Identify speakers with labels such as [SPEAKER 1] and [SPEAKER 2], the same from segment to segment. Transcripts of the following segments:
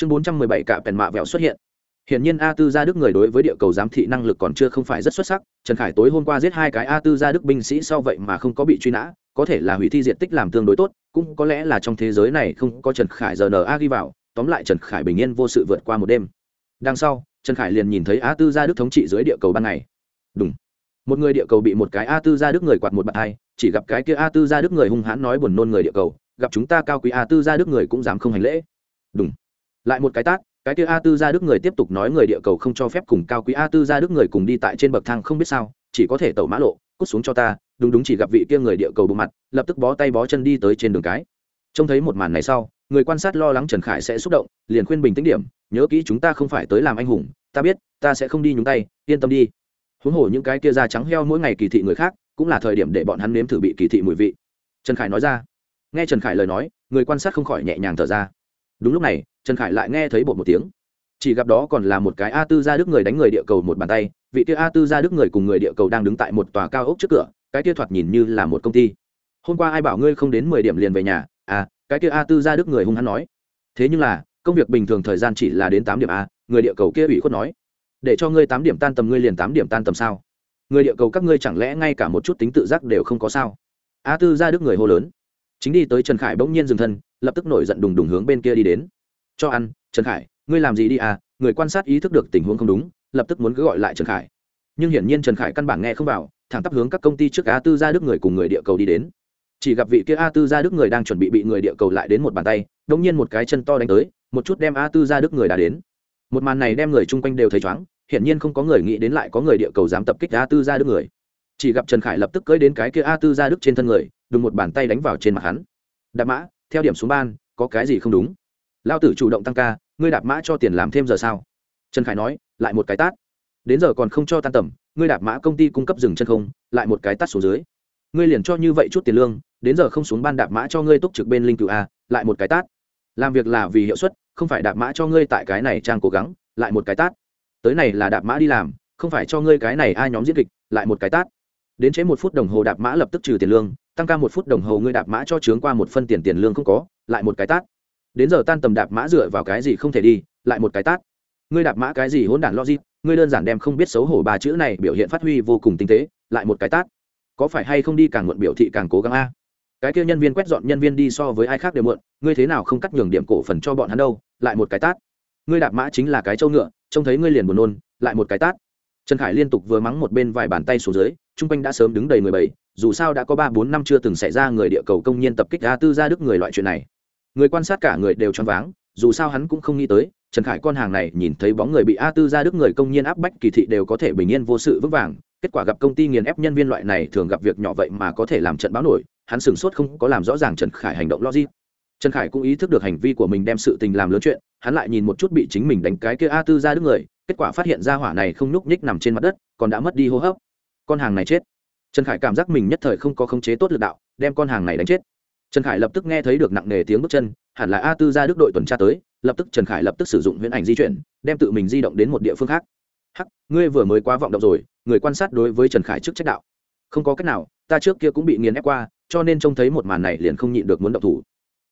[SPEAKER 1] chương bốn trăm mười bảy cả pèn mạ vẹo xuất hiện Hiển nhiên A Tư gia Đức người đối với địa cầu giám thị năng lực còn chưa không phải rất xuất sắc, Trần Khải tối hôm qua giết hai cái A Tư gia Đức binh sĩ sau vậy mà không có bị truy nã, có thể là hủy thi diện tích làm tương đối tốt, cũng có lẽ là trong thế giới này không có Trần Khải giờ A ghi vào, tóm lại Trần Khải bình yên vô sự vượt qua một đêm. Đằng sau, Trần Khải liền nhìn thấy A Tư gia Đức thống trị dưới địa cầu ban ngày. Đúng. Một người địa cầu bị một cái A Tư gia Đức người quạt một bạt hai, chỉ gặp cái kia A Tư gia Đức người hung hãn nói buồn nôn người địa cầu, gặp chúng ta cao quý A Tư gia Đức người cũng dám không hành lễ. Đúng. Lại một cái tát, cái kia a tư gia đức người tiếp tục nói người địa cầu không cho phép cùng cao quý a tư gia đức người cùng đi tại trên bậc thang không biết sao chỉ có thể tẩu mã lộ cút xuống cho ta đúng đúng chỉ gặp vị kia người địa cầu bụng mặt lập tức bó tay bó chân đi tới trên đường cái. Trông thấy một màn này sau người quan sát lo lắng trần khải sẽ xúc động liền khuyên bình tĩnh điểm nhớ kỹ chúng ta không phải tới làm anh hùng ta biết ta sẽ không đi nhúng tay yên tâm đi. Huống hồ những cái kia da trắng heo mỗi ngày kỳ thị người khác cũng là thời điểm để bọn hắn nếm thử bị kỳ thị mùi vị. Trần khải nói ra. Nghe trần khải lời nói người quan sát không khỏi nhẹ nhàng thở ra. Đúng lúc này trần khải lại nghe thấy bột một tiếng. Chỉ gặp đó còn là một cái a tư gia đức người đánh người địa cầu một bàn tay, vị kia a tư gia đức người cùng người địa cầu đang đứng tại một tòa cao ốc trước cửa, cái kia thoạt nhìn như là một công ty. Hôm qua ai bảo ngươi không đến mười điểm liền về nhà? À cái kia a tư gia đức người hung hăng nói. Thế nhưng là, công việc bình thường thời gian chỉ là đến tám điểm a, người địa cầu kia ủy khuất nói. Để cho ngươi tám điểm tan tầm ngươi liền tám điểm tan tầm sao? Người địa cầu các ngươi chẳng lẽ ngay cả một chút tính tự giác đều không có sao? A tư gia đức người hô lớn. Chính đi tới trần khải bỗng nhiên dừng thân, lập tức nổi giận đùng đùng hướng bên kia đi đến cho ăn, trần khải, ngươi làm gì đi à? Người quan sát ý thức được tình huống không đúng, lập tức muốn cứ gọi lại trần khải. Nhưng hiển nhiên trần khải căn bản nghe không vào, thẳng tắp hướng các công ty trước a tư gia đức người cùng người địa cầu đi đến. Chỉ gặp vị kia a tư gia đức người đang chuẩn bị bị người địa cầu lại đến một bàn tay đông nhiên một cái chân to đánh tới, một chút đem a tư gia đức người đã đến. Một màn này đem người chung quanh đều thấy chóng hiển nhiên không có người nghĩ đến lại có người địa cầu dám tập kích a tư gia đức người. Chỉ gặp trần khải lập tức cưỡi đến cái kia a tư gia đức trên thân người, đùng một bàn tay đánh vào trên mặt hắn. Đạp mã, theo điểm xuống ban, có cái gì không đúng? Lao tử chủ động tăng ca, ngươi đạp mã cho tiền làm thêm giờ sao? Trần khải nói, lại một cái tát. Đến giờ còn không cho tan tầm, ngươi đạp mã công ty cung cấp rừng chân không, lại một cái tát xuống dưới. Ngươi liền cho như vậy chút tiền lương, đến giờ không xuống ban đạp mã cho ngươi túc trực bên linh cựu a, lại một cái tát. Làm việc là vì hiệu suất, không phải đạp mã cho ngươi tại cái này trang cố gắng, lại một cái tát. Tới này là đạp mã đi làm, không phải cho ngươi cái này ai nhóm diễn kịch, lại một cái tát. Đến chế một phút đồng hồ đạp mã lập tức trừ tiền lương, tăng ca một phút đồng hồ ngươi đạp mã cho trướng qua một phân tiền tiền lương không có, lại một cái tát đến giờ tan tầm đạp mã dựa vào cái gì không thể đi, lại một cái tát. Ngươi đạp mã cái gì hỗn đản logic, ngươi đơn giản đem không biết xấu hổ ba chữ này biểu hiện phát huy vô cùng tinh tế, lại một cái tát. Có phải hay không đi càng muộn biểu thị càng cố gắng a? Cái kia nhân viên quét dọn nhân viên đi so với ai khác đều muộn, ngươi thế nào không cắt nhường điểm cổ phần cho bọn hắn đâu, lại một cái tát. Ngươi đạp mã chính là cái trâu ngựa, trông thấy ngươi liền buồn nôn, lại một cái tát. Trần khải liên tục vừa mắng một bên vài bàn tay xuống dưới, chung quanh đã sớm đứng đầy người bảy, dù sao đã có ba bốn năm chưa từng xảy ra người địa cầu công nhân tập kích a tư gia đức người loại chuyện này người quan sát cả người đều choáng váng, dù sao hắn cũng không nghĩ tới, trần khải con hàng này nhìn thấy bóng người bị a tư gia đức người công nhân áp bách kỳ thị đều có thể bình yên vô sự vững vàng, kết quả gặp công ty nghiền ép nhân viên loại này thường gặp việc nhỏ vậy mà có thể làm trận báo nổi, hắn sửng sốt không có làm rõ ràng trần khải hành động logic. Trần khải cũng ý thức được hành vi của mình đem sự tình làm lớn chuyện, hắn lại nhìn một chút bị chính mình đánh cái kia a tư gia đức người, kết quả phát hiện ra hỏa này không nhúc nhích nằm trên mặt đất, còn đã mất đi hô hấp. Con hàng này chết. Trần khải cảm giác mình nhất thời không có khống chế tốt lực đạo, đem con hàng này đánh chết trần khải lập tức nghe thấy được nặng nề tiếng bước chân, hẳn là a tư ra đức đội tuần tra tới, lập tức trần khải lập tức sử dụng huyễn ảnh di chuyển, đem tự mình di động đến một địa phương khác. Hắc, ngươi vừa mới quá vọng động rồi, người quan sát đối với trần khải trước trách đạo. Không có cách nào, ta trước kia cũng bị nghiền ép qua, cho nên trông thấy một màn này liền không nhịn được muốn động thủ.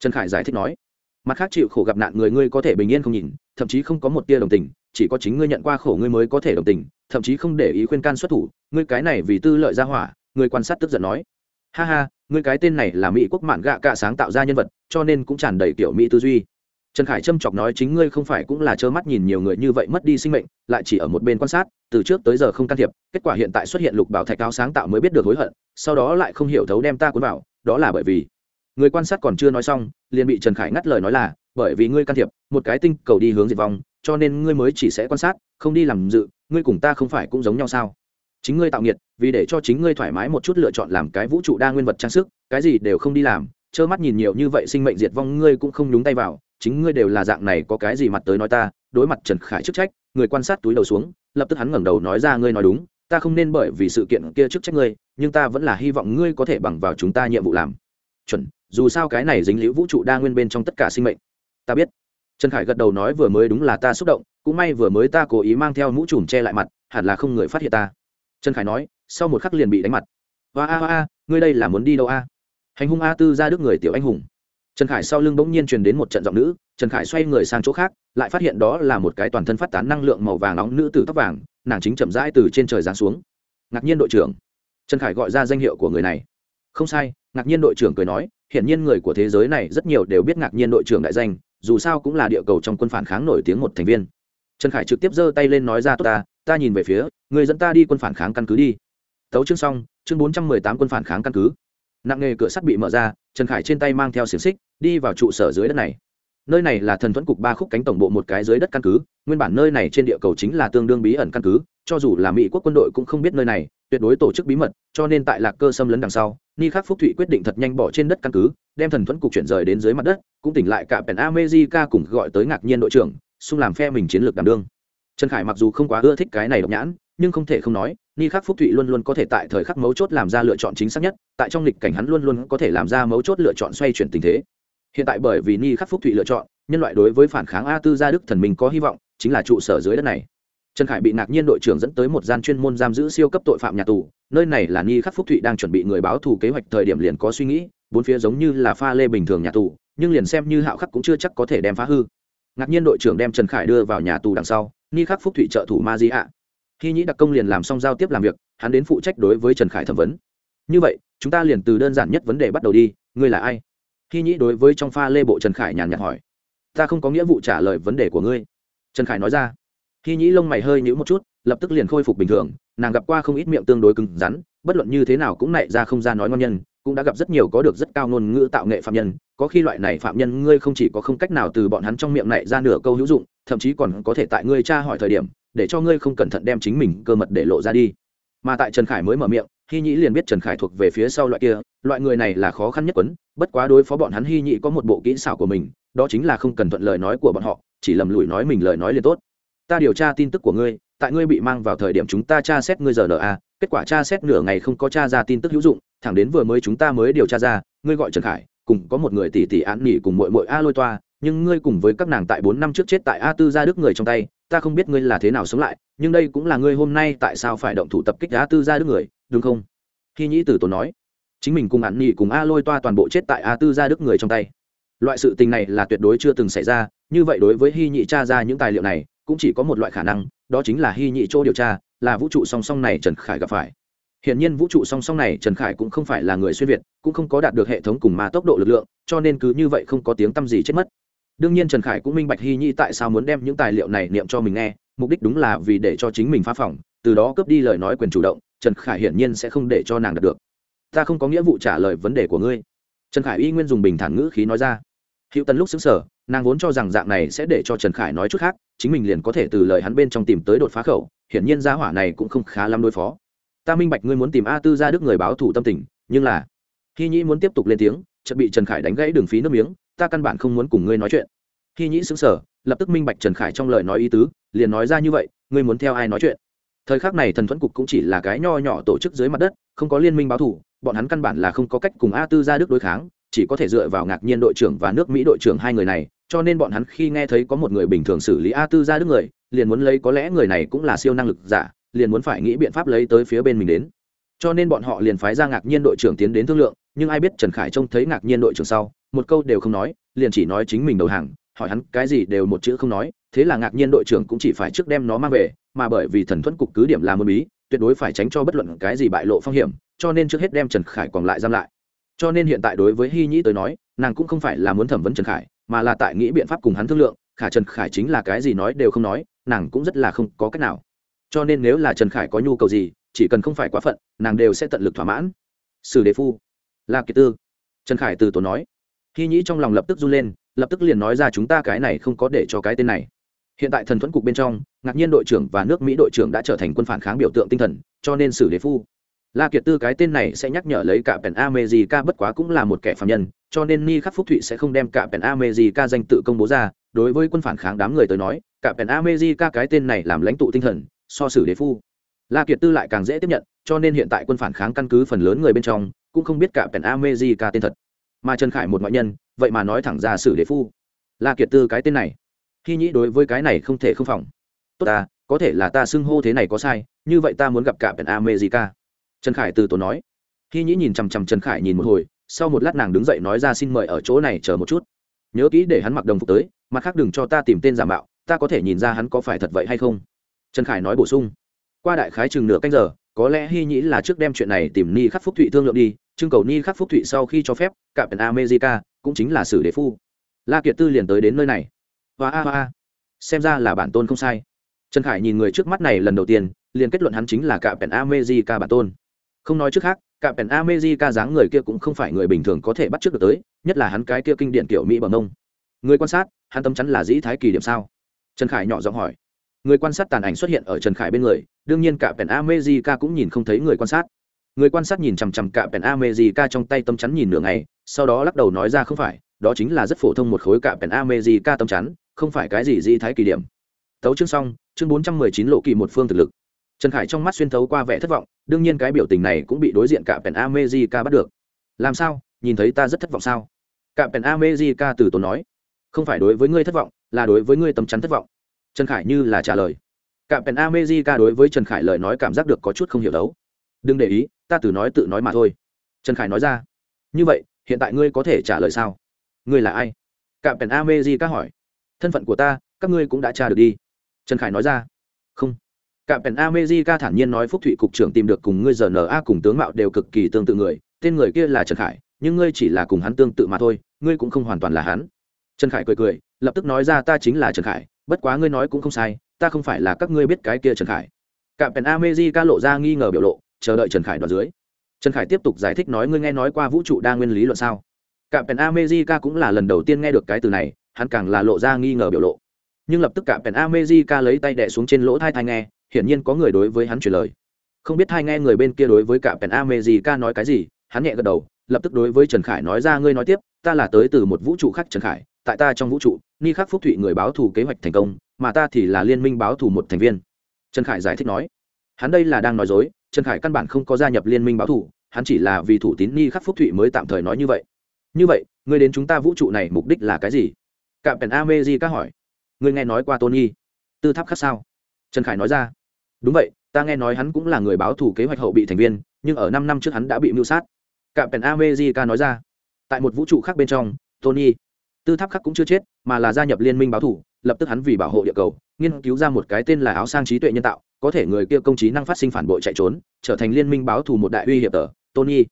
[SPEAKER 1] Trần khải giải thích nói. Mặt khác chịu khổ gặp nạn người ngươi có thể bình yên không nhìn, thậm chí không có một tia đồng tình, chỉ có chính ngươi nhận qua khổ ngươi mới có thể đồng tình, thậm chí không để ý khuyên can xuất thủ, ngươi cái này vì tư lợi ra hỏa, người quan sát tức giận nói. Ha ha ngươi cái tên này là mỹ quốc mạn gạ cạ sáng tạo ra nhân vật, cho nên cũng tràn đầy kiểu mỹ tư duy. Trần khải trâm chọc nói chính ngươi không phải cũng là trơ mắt nhìn nhiều người như vậy mất đi sinh mệnh, lại chỉ ở một bên quan sát, từ trước tới giờ không can thiệp, kết quả hiện tại xuất hiện lục bảo thạch cao sáng tạo mới biết được hối hận, sau đó lại không hiểu thấu đem ta cuốn vào, đó là bởi vì người quan sát còn chưa nói xong, liền bị trần khải ngắt lời nói là, bởi vì ngươi can thiệp, một cái tinh cầu đi hướng diệt vong, cho nên ngươi mới chỉ sẽ quan sát, không đi làm dự, ngươi cùng ta không phải cũng giống nhau sao? Chính ngươi tạo nghiệt, vì để cho chính ngươi thoải mái một chút lựa chọn làm cái vũ trụ đa nguyên vật trang sức, cái gì đều không đi làm, trơ mắt nhìn nhiều như vậy sinh mệnh diệt vong ngươi cũng không nhúng tay vào, chính ngươi đều là dạng này có cái gì mặt tới nói ta, đối mặt trần khải chức trách, người quan sát túi đầu xuống, lập tức hắn ngẩng đầu nói ra ngươi nói đúng, ta không nên bởi vì sự kiện kia chức trách ngươi, nhưng ta vẫn là hy vọng ngươi có thể bằng vào chúng ta nhiệm vụ làm. Chuẩn, dù sao cái này dính liễu vũ trụ đa nguyên bên trong tất cả sinh mệnh. Ta biết. Trần khải gật đầu nói vừa mới đúng là ta xúc động, cũng may vừa mới ta cố ý mang theo mũ trùm che lại mặt, hẳn là không người phát hiện ta trần khải nói, sau một khắc liền bị đánh mặt. Và a a a ngươi đây là muốn đi đâu a? Hành hung a tư ra đức người tiểu anh hùng. Trần khải sau lưng bỗng nhiên truyền đến một trận giọng nữ, trần khải xoay người sang chỗ khác, lại phát hiện đó là một cái toàn thân phát tán năng lượng màu vàng nóng nữ tử tóc vàng, nàng chính chậm rãi từ trên trời giáng xuống. Ngạc nhiên đội trưởng. Trần khải gọi ra danh hiệu của người này. Không sai, ngạc nhiên đội trưởng cười nói hiện nhiên người của thế giới này rất nhiều đều biết ngạc nhiên đội trưởng đại danh, dù sao cũng là địa cầu trong quân phản kháng nổi tiếng một thành viên. Trần khải trực tiếp giơ tay lên nói ra, tốt ta ta nhìn về phía, người dẫn ta đi quân phản kháng căn cứ đi. Tấu chương xong, chương bốn trăm mười tám quân phản kháng căn cứ. Nặng nghề cửa sắt bị mở ra, trần khải trên tay mang theo xiềng xích, đi vào trụ sở dưới đất này. Nơi này là thần thuẫn cục ba khúc cánh tổng bộ một cái dưới đất căn cứ, nguyên bản nơi này trên địa cầu chính là tương đương bí ẩn căn cứ, cho dù là mỹ quốc quân đội cũng không biết nơi này, tuyệt đối tổ chức bí mật, cho nên tại lạc cơ xâm lấn đằng sau, ni khắc phúc thụy quyết định thật nhanh bỏ trên đất căn cứ, đem thần thuẫn cục chuyển rời đến dưới mặt đất, cũng tỉnh lại cả pèn amejica cùng gọi tới ngạc nhiên đội trưởng, xung làm phe mình chiến lược đảm đương trần khải mặc dù không quá ưa thích cái này độc nhãn, nhưng không thể không nói, ni khắc phúc thụy luôn luôn có thể tại thời khắc mấu chốt làm ra lựa chọn chính xác nhất, tại trong lịch cảnh hắn luôn luôn có thể làm ra mấu chốt lựa chọn xoay chuyển tình thế. Hiện tại bởi vì ni khắc phúc thụy lựa chọn, nhân loại đối với phản kháng a tư gia đức thần minh có hy vọng, chính là trụ sở dưới đất này. Trần khải bị ngạc nhiên đội trưởng dẫn tới một gian chuyên môn giam giữ siêu cấp tội phạm nhà tù, nơi này là ni khắc phúc thụy đang chuẩn bị người báo thù kế hoạch thời điểm liền có suy nghĩ, bốn phía giống như là pha lê bình thường nhà tù, nhưng liền xem như hạo khắc cũng chưa chắc có thể đem phá hư. Ngạc nhiên đội trưởng đem trần khải đưa vào nhà tù đằng sau ni khắc phúc thủy trợ thủ ma di ạ. Khi nhĩ đặc công liền làm xong giao tiếp làm việc, hắn đến phụ trách đối với trần khải thẩm vấn. Như vậy, chúng ta liền từ đơn giản nhất vấn đề bắt đầu đi, ngươi là ai? Khi nhĩ đối với trong pha lê bộ trần khải nhàn nhạt hỏi. Ta không có nghĩa vụ trả lời vấn đề của ngươi. Trần khải nói ra. Khi nhĩ lông mày hơi nhữ một chút, lập tức liền khôi phục bình thường, nàng gặp qua không ít miệng tương đối cứng rắn, bất luận như thế nào cũng nảy ra không ra nói ngon nhân, cũng đã gặp rất nhiều có được rất cao ngôn ngữ tạo nghệ phạm nhân, có khi loại này phạm nhân ngươi không chỉ có không cách nào từ bọn hắn trong miệng này ra nửa câu hữu dụng thậm chí còn có thể tại ngươi tra hỏi thời điểm, để cho ngươi không cẩn thận đem chính mình cơ mật để lộ ra đi. Mà tại trần khải mới mở miệng hy nhĩ liền biết trần khải thuộc về phía sau loại kia, loại người này là khó khăn nhất quấn, bất quá đối phó bọn hắn hy nhĩ có một bộ kỹ xảo của mình, đó chính là không cần thuận lời nói của bọn họ, chỉ lầm lùi nói mình lời nói liền tốt. Ta điều tra tin tức của ngươi, tại ngươi bị mang vào thời điểm chúng ta tra xét ngươi giờ a, kết quả tra xét nửa ngày không có tra ra tin tức hữu dụng, thẳng đến vừa mới chúng ta mới điều tra ra, ngươi gọi trần khải, cùng có một người tỷ tỷ án nghỉ cùng mội mội a lôi toa nhưng ngươi cùng với các nàng tại bốn năm trước chết tại a tư gia đức người trong tay, ta không biết ngươi là thế nào sống lại, nhưng đây cũng là ngươi hôm nay tại sao phải động thủ tập kích a tư gia đức người, đúng không? Khi nhĩ tử tổ nói, chính mình cùng án nhị cùng a lôi toa toàn bộ chết tại a tư gia đức người trong tay. Loại sự tình này là tuyệt đối chưa từng xảy ra, như vậy đối với hy nhị tra ra những tài liệu này, cũng chỉ có một loại khả năng, đó chính là hy nhị chỗ điều tra, là vũ trụ song song này trần khải gặp phải. Hiện nhiên vũ trụ song song này trần khải cũng không phải là người xuyên việt, cũng không có đạt được hệ thống cùng mà tốc độ lực lượng, cho nên cứ như vậy không có tiếng t â m gì chết mất đương nhiên trần khải cũng minh bạch hy nhi tại sao muốn đem những tài liệu này niệm cho mình nghe, mục đích đúng là vì để cho chính mình phá phỏng từ đó cướp đi lời nói quyền chủ động, trần khải hiển nhiên sẽ không để cho nàng đạt được. Ta không có nghĩa vụ trả lời vấn đề của ngươi. Trần khải y nguyên dùng bình thản ngữ khí nói ra. Hữu tần lúc xứng sở nàng vốn cho rằng dạng này sẽ để cho trần khải nói chút khác, chính mình liền có thể từ lời hắn bên trong tìm tới đột phá khẩu, hiển nhiên gia hỏa này cũng không khá lắm đối phó. Ta minh bạch ngươi muốn tìm a tư ra đức người báo thủ tâm tình, nhưng là khi nhĩ muốn tiếp tục lên tiếng, chợt bị trần khải đánh gãy đường phí nước miếng ta căn bản không muốn cùng ngươi nói chuyện. Khi nhĩ xứng sở lập tức minh bạch trần khải trong lời nói ý tứ, liền nói ra như vậy, ngươi muốn theo ai nói chuyện? Thời khắc này thần thuẫn cục cũng chỉ là cái nho nhỏ tổ chức dưới mặt đất, không có liên minh báo thủ, bọn hắn căn bản là không có cách cùng a tư ra đức đối kháng, chỉ có thể dựa vào ngạc nhiên đội trưởng và nước mỹ đội trưởng hai người này, cho nên bọn hắn khi nghe thấy có một người bình thường xử lý a tư ra đức người, liền muốn lấy có lẽ người này cũng là siêu năng lực giả, liền muốn phải nghĩ biện pháp lấy tới phía bên mình đến. Cho nên bọn họ liền phái ra ngạc nhiên đội trưởng tiến đến thương lượng nhưng ai biết trần khải trông thấy ngạc nhiên đội trưởng sau, một câu đều không nói, liền chỉ nói chính mình đầu hàng, hỏi hắn cái gì đều một chữ không nói, thế là ngạc nhiên đội trưởng cũng chỉ phải trước đem nó mang về, mà bởi vì thần thuẫn cục cứ điểm là môn bí, tuyệt đối phải tránh cho bất luận cái gì bại lộ phong hiểm, cho nên trước hết đem trần khải còn lại giam lại. Cho nên hiện tại đối với hy nhĩ tới nói, nàng cũng không phải là muốn thẩm vấn trần khải, mà là tại nghĩ biện pháp cùng hắn thương lượng, khả trần khải chính là cái gì nói đều không nói, nàng cũng rất là không có cách nào. Cho nên nếu là trần khải có nhu cầu gì, chỉ cần không phải quá phận, nàng đều sẽ tận lực thỏa mãn. Sử đề phu là kiệt tư. Trần khải từ tổ nói. Hy nhĩ trong lòng lập tức run lên, lập tức liền nói ra chúng ta cái này không có để cho cái tên này. Hiện tại thần thuẫn cục bên trong, ngạc nhiên đội trưởng và nước mỹ đội trưởng đã trở thành quân phản kháng biểu tượng tinh thần, cho nên xử đề phu. La kiệt tư cái tên này sẽ nhắc nhở lấy cả pèn amejica bất quá cũng là một kẻ phạm nhân, cho nên ni khắc phúc thụy sẽ không đem cả pèn amejica danh tự công bố ra. Đối với quân phản kháng đám người tới nói, cả pèn amejica cái tên này làm lãnh tụ tinh thần, so xử đế phu. La kiệt tư lại càng dễ tiếp nhận, cho nên hiện tại quân phản kháng căn cứ phần lớn người bên trong cũng không biết cả pèn amejica tên thật. Mà trần khải một ngoại nhân, vậy mà nói thẳng ra xử đế phu. La kiệt tư cái tên này khi nhĩ đối với cái này không thể không phòng. Tốt ta, có thể là ta xưng hô thế này có sai, như vậy ta muốn gặp cả pèn amejica trần khải từ tổ nói. Khi nhĩ nhìn chằm chằm trần khải nhìn một hồi, sau một lát nàng đứng dậy nói ra xin mời ở chỗ này chờ một chút. Nhớ kỹ để hắn mặc đồng phục tới, mặt khác đừng cho ta tìm tên giả mạo, ta có thể nhìn ra hắn có phải thật vậy hay không. Trần khải nói bổ sung. Qua đại khái chừng nửa canh giờ có lẽ hy nhĩ là trước đem chuyện này tìm ni khắc phúc thụy thương lượng đi trưng cầu ni khắc phúc thụy sau khi cho phép cạm pèn america cũng chính là sử đế phu. La kiệt tư liền tới đến nơi này. Và a a xem ra là bản tôn không sai. Trần khải nhìn người trước mắt này lần đầu tiên, liền kết luận hắn chính là cạm pèn america bản tôn. Không nói trước khác cạm pèn america dáng người kia cũng không phải người bình thường có thể bắt trước được tới, nhất là hắn cái kia kinh điển kiểu mỹ bằng nông người quan sát, hắn tâm chắn là dĩ thái kỳ điểm sao? Trần khải nhỏ giọng hỏi người quan sát tàn ảnh xuất hiện ở trần khải bên người, đương nhiên cả pèn amejica cũng nhìn không thấy người quan sát. Người quan sát nhìn chằm chằm cả pèn amejica trong tay tâm chắn nhìn nửa ngày, sau đó lắc đầu nói ra không phải, đó chính là rất phổ thông một khối cả pèn amejica tâm chắn, không phải cái gì di thái kỳ điểm. Tấu chương xong, chương bốn trăm mười chín lộ kỳ một phương thực lực. Trần khải trong mắt xuyên thấu qua vẻ thất vọng, đương nhiên cái biểu tình này cũng bị đối diện cả pèn amejica bắt được. Làm sao? Nhìn thấy ta rất thất vọng sao? Cả pèn amejica từ tốn nói. Không phải đối với ngươi thất vọng, là đối với ngươi tấm chắn thất vọng trần khải như là trả lời. Cạm pèn amejica đối với trần khải lời nói cảm giác được có chút không hiểu đấu. Đừng để ý, ta từ nói tự nói mà thôi. Trần khải nói ra. Như vậy, hiện tại ngươi có thể trả lời sao? Ngươi là ai? Cạm pèn amejica hỏi. Thân phận của ta, các ngươi cũng đã tra được đi. Trần khải nói ra. Không. Cạm pèn amejica thản nhiên nói phúc thụy cục trưởng tìm được cùng ngươi giờ na cùng tướng mạo đều cực kỳ tương tự người. Tên người kia là trần khải, nhưng ngươi chỉ là cùng hắn tương tự mà thôi, ngươi cũng không hoàn toàn là hắn. Trần khải cười cười, lập tức nói ra ta chính là trần khải bất quá ngươi nói cũng không sai, ta không phải là các ngươi biết cái kia trần khải. Cạm pèn amezi ca lộ ra nghi ngờ biểu lộ, chờ đợi trần khải đoạt dưới. Trần khải tiếp tục giải thích nói ngươi nghe nói qua vũ trụ đa nguyên lý luận sao? Cạm pèn amezi ca cũng là lần đầu tiên nghe được cái từ này, hắn càng là lộ ra nghi ngờ biểu lộ. Nhưng lập tức cạm pèn amezi ca lấy tay đẻ xuống trên lỗ thai thai nghe, hiển nhiên có người đối với hắn truyền lời. Không biết thai nghe người bên kia đối với cạm pèn amezi ca nói cái gì, hắn nhẹ gật đầu, lập tức đối với trần khải nói ra, ngươi nói tiếp, ta là tới từ một vũ trụ khác trần khải tại ta trong vũ trụ, ni khắc phúc thụy người báo thù kế hoạch thành công, mà ta thì là liên minh báo thù một thành viên. Trần khải giải thích nói. Hắn đây là đang nói dối, trần khải căn bản không có gia nhập liên minh báo thù, hắn chỉ là vì thủ tín ni khắc phúc thụy mới tạm thời nói như vậy. Như vậy người đến chúng ta vũ trụ này mục đích là cái gì? Cạm pèn amezi các hỏi. Người nghe nói qua tony? Tư tháp khắc sao? Trần khải nói ra. Đúng vậy, ta nghe nói hắn cũng là người báo thù kế hoạch hậu bị thành viên, nhưng ở năm năm trước hắn đã bị mưu sát. Cạm pèn amezi nói ra. Tại một vũ trụ khác bên trong, tony tư tháp khắc cũng chưa chết, mà là gia nhập liên minh báo thủ, lập tức hắn vì bảo hộ địa cầu, nghiên cứu ra một cái tên là áo sang trí tuệ nhân tạo, có thể người kia công trí năng phát sinh phản bội chạy trốn, trở thành liên minh báo thù một đại uy hiệp tờ, tony.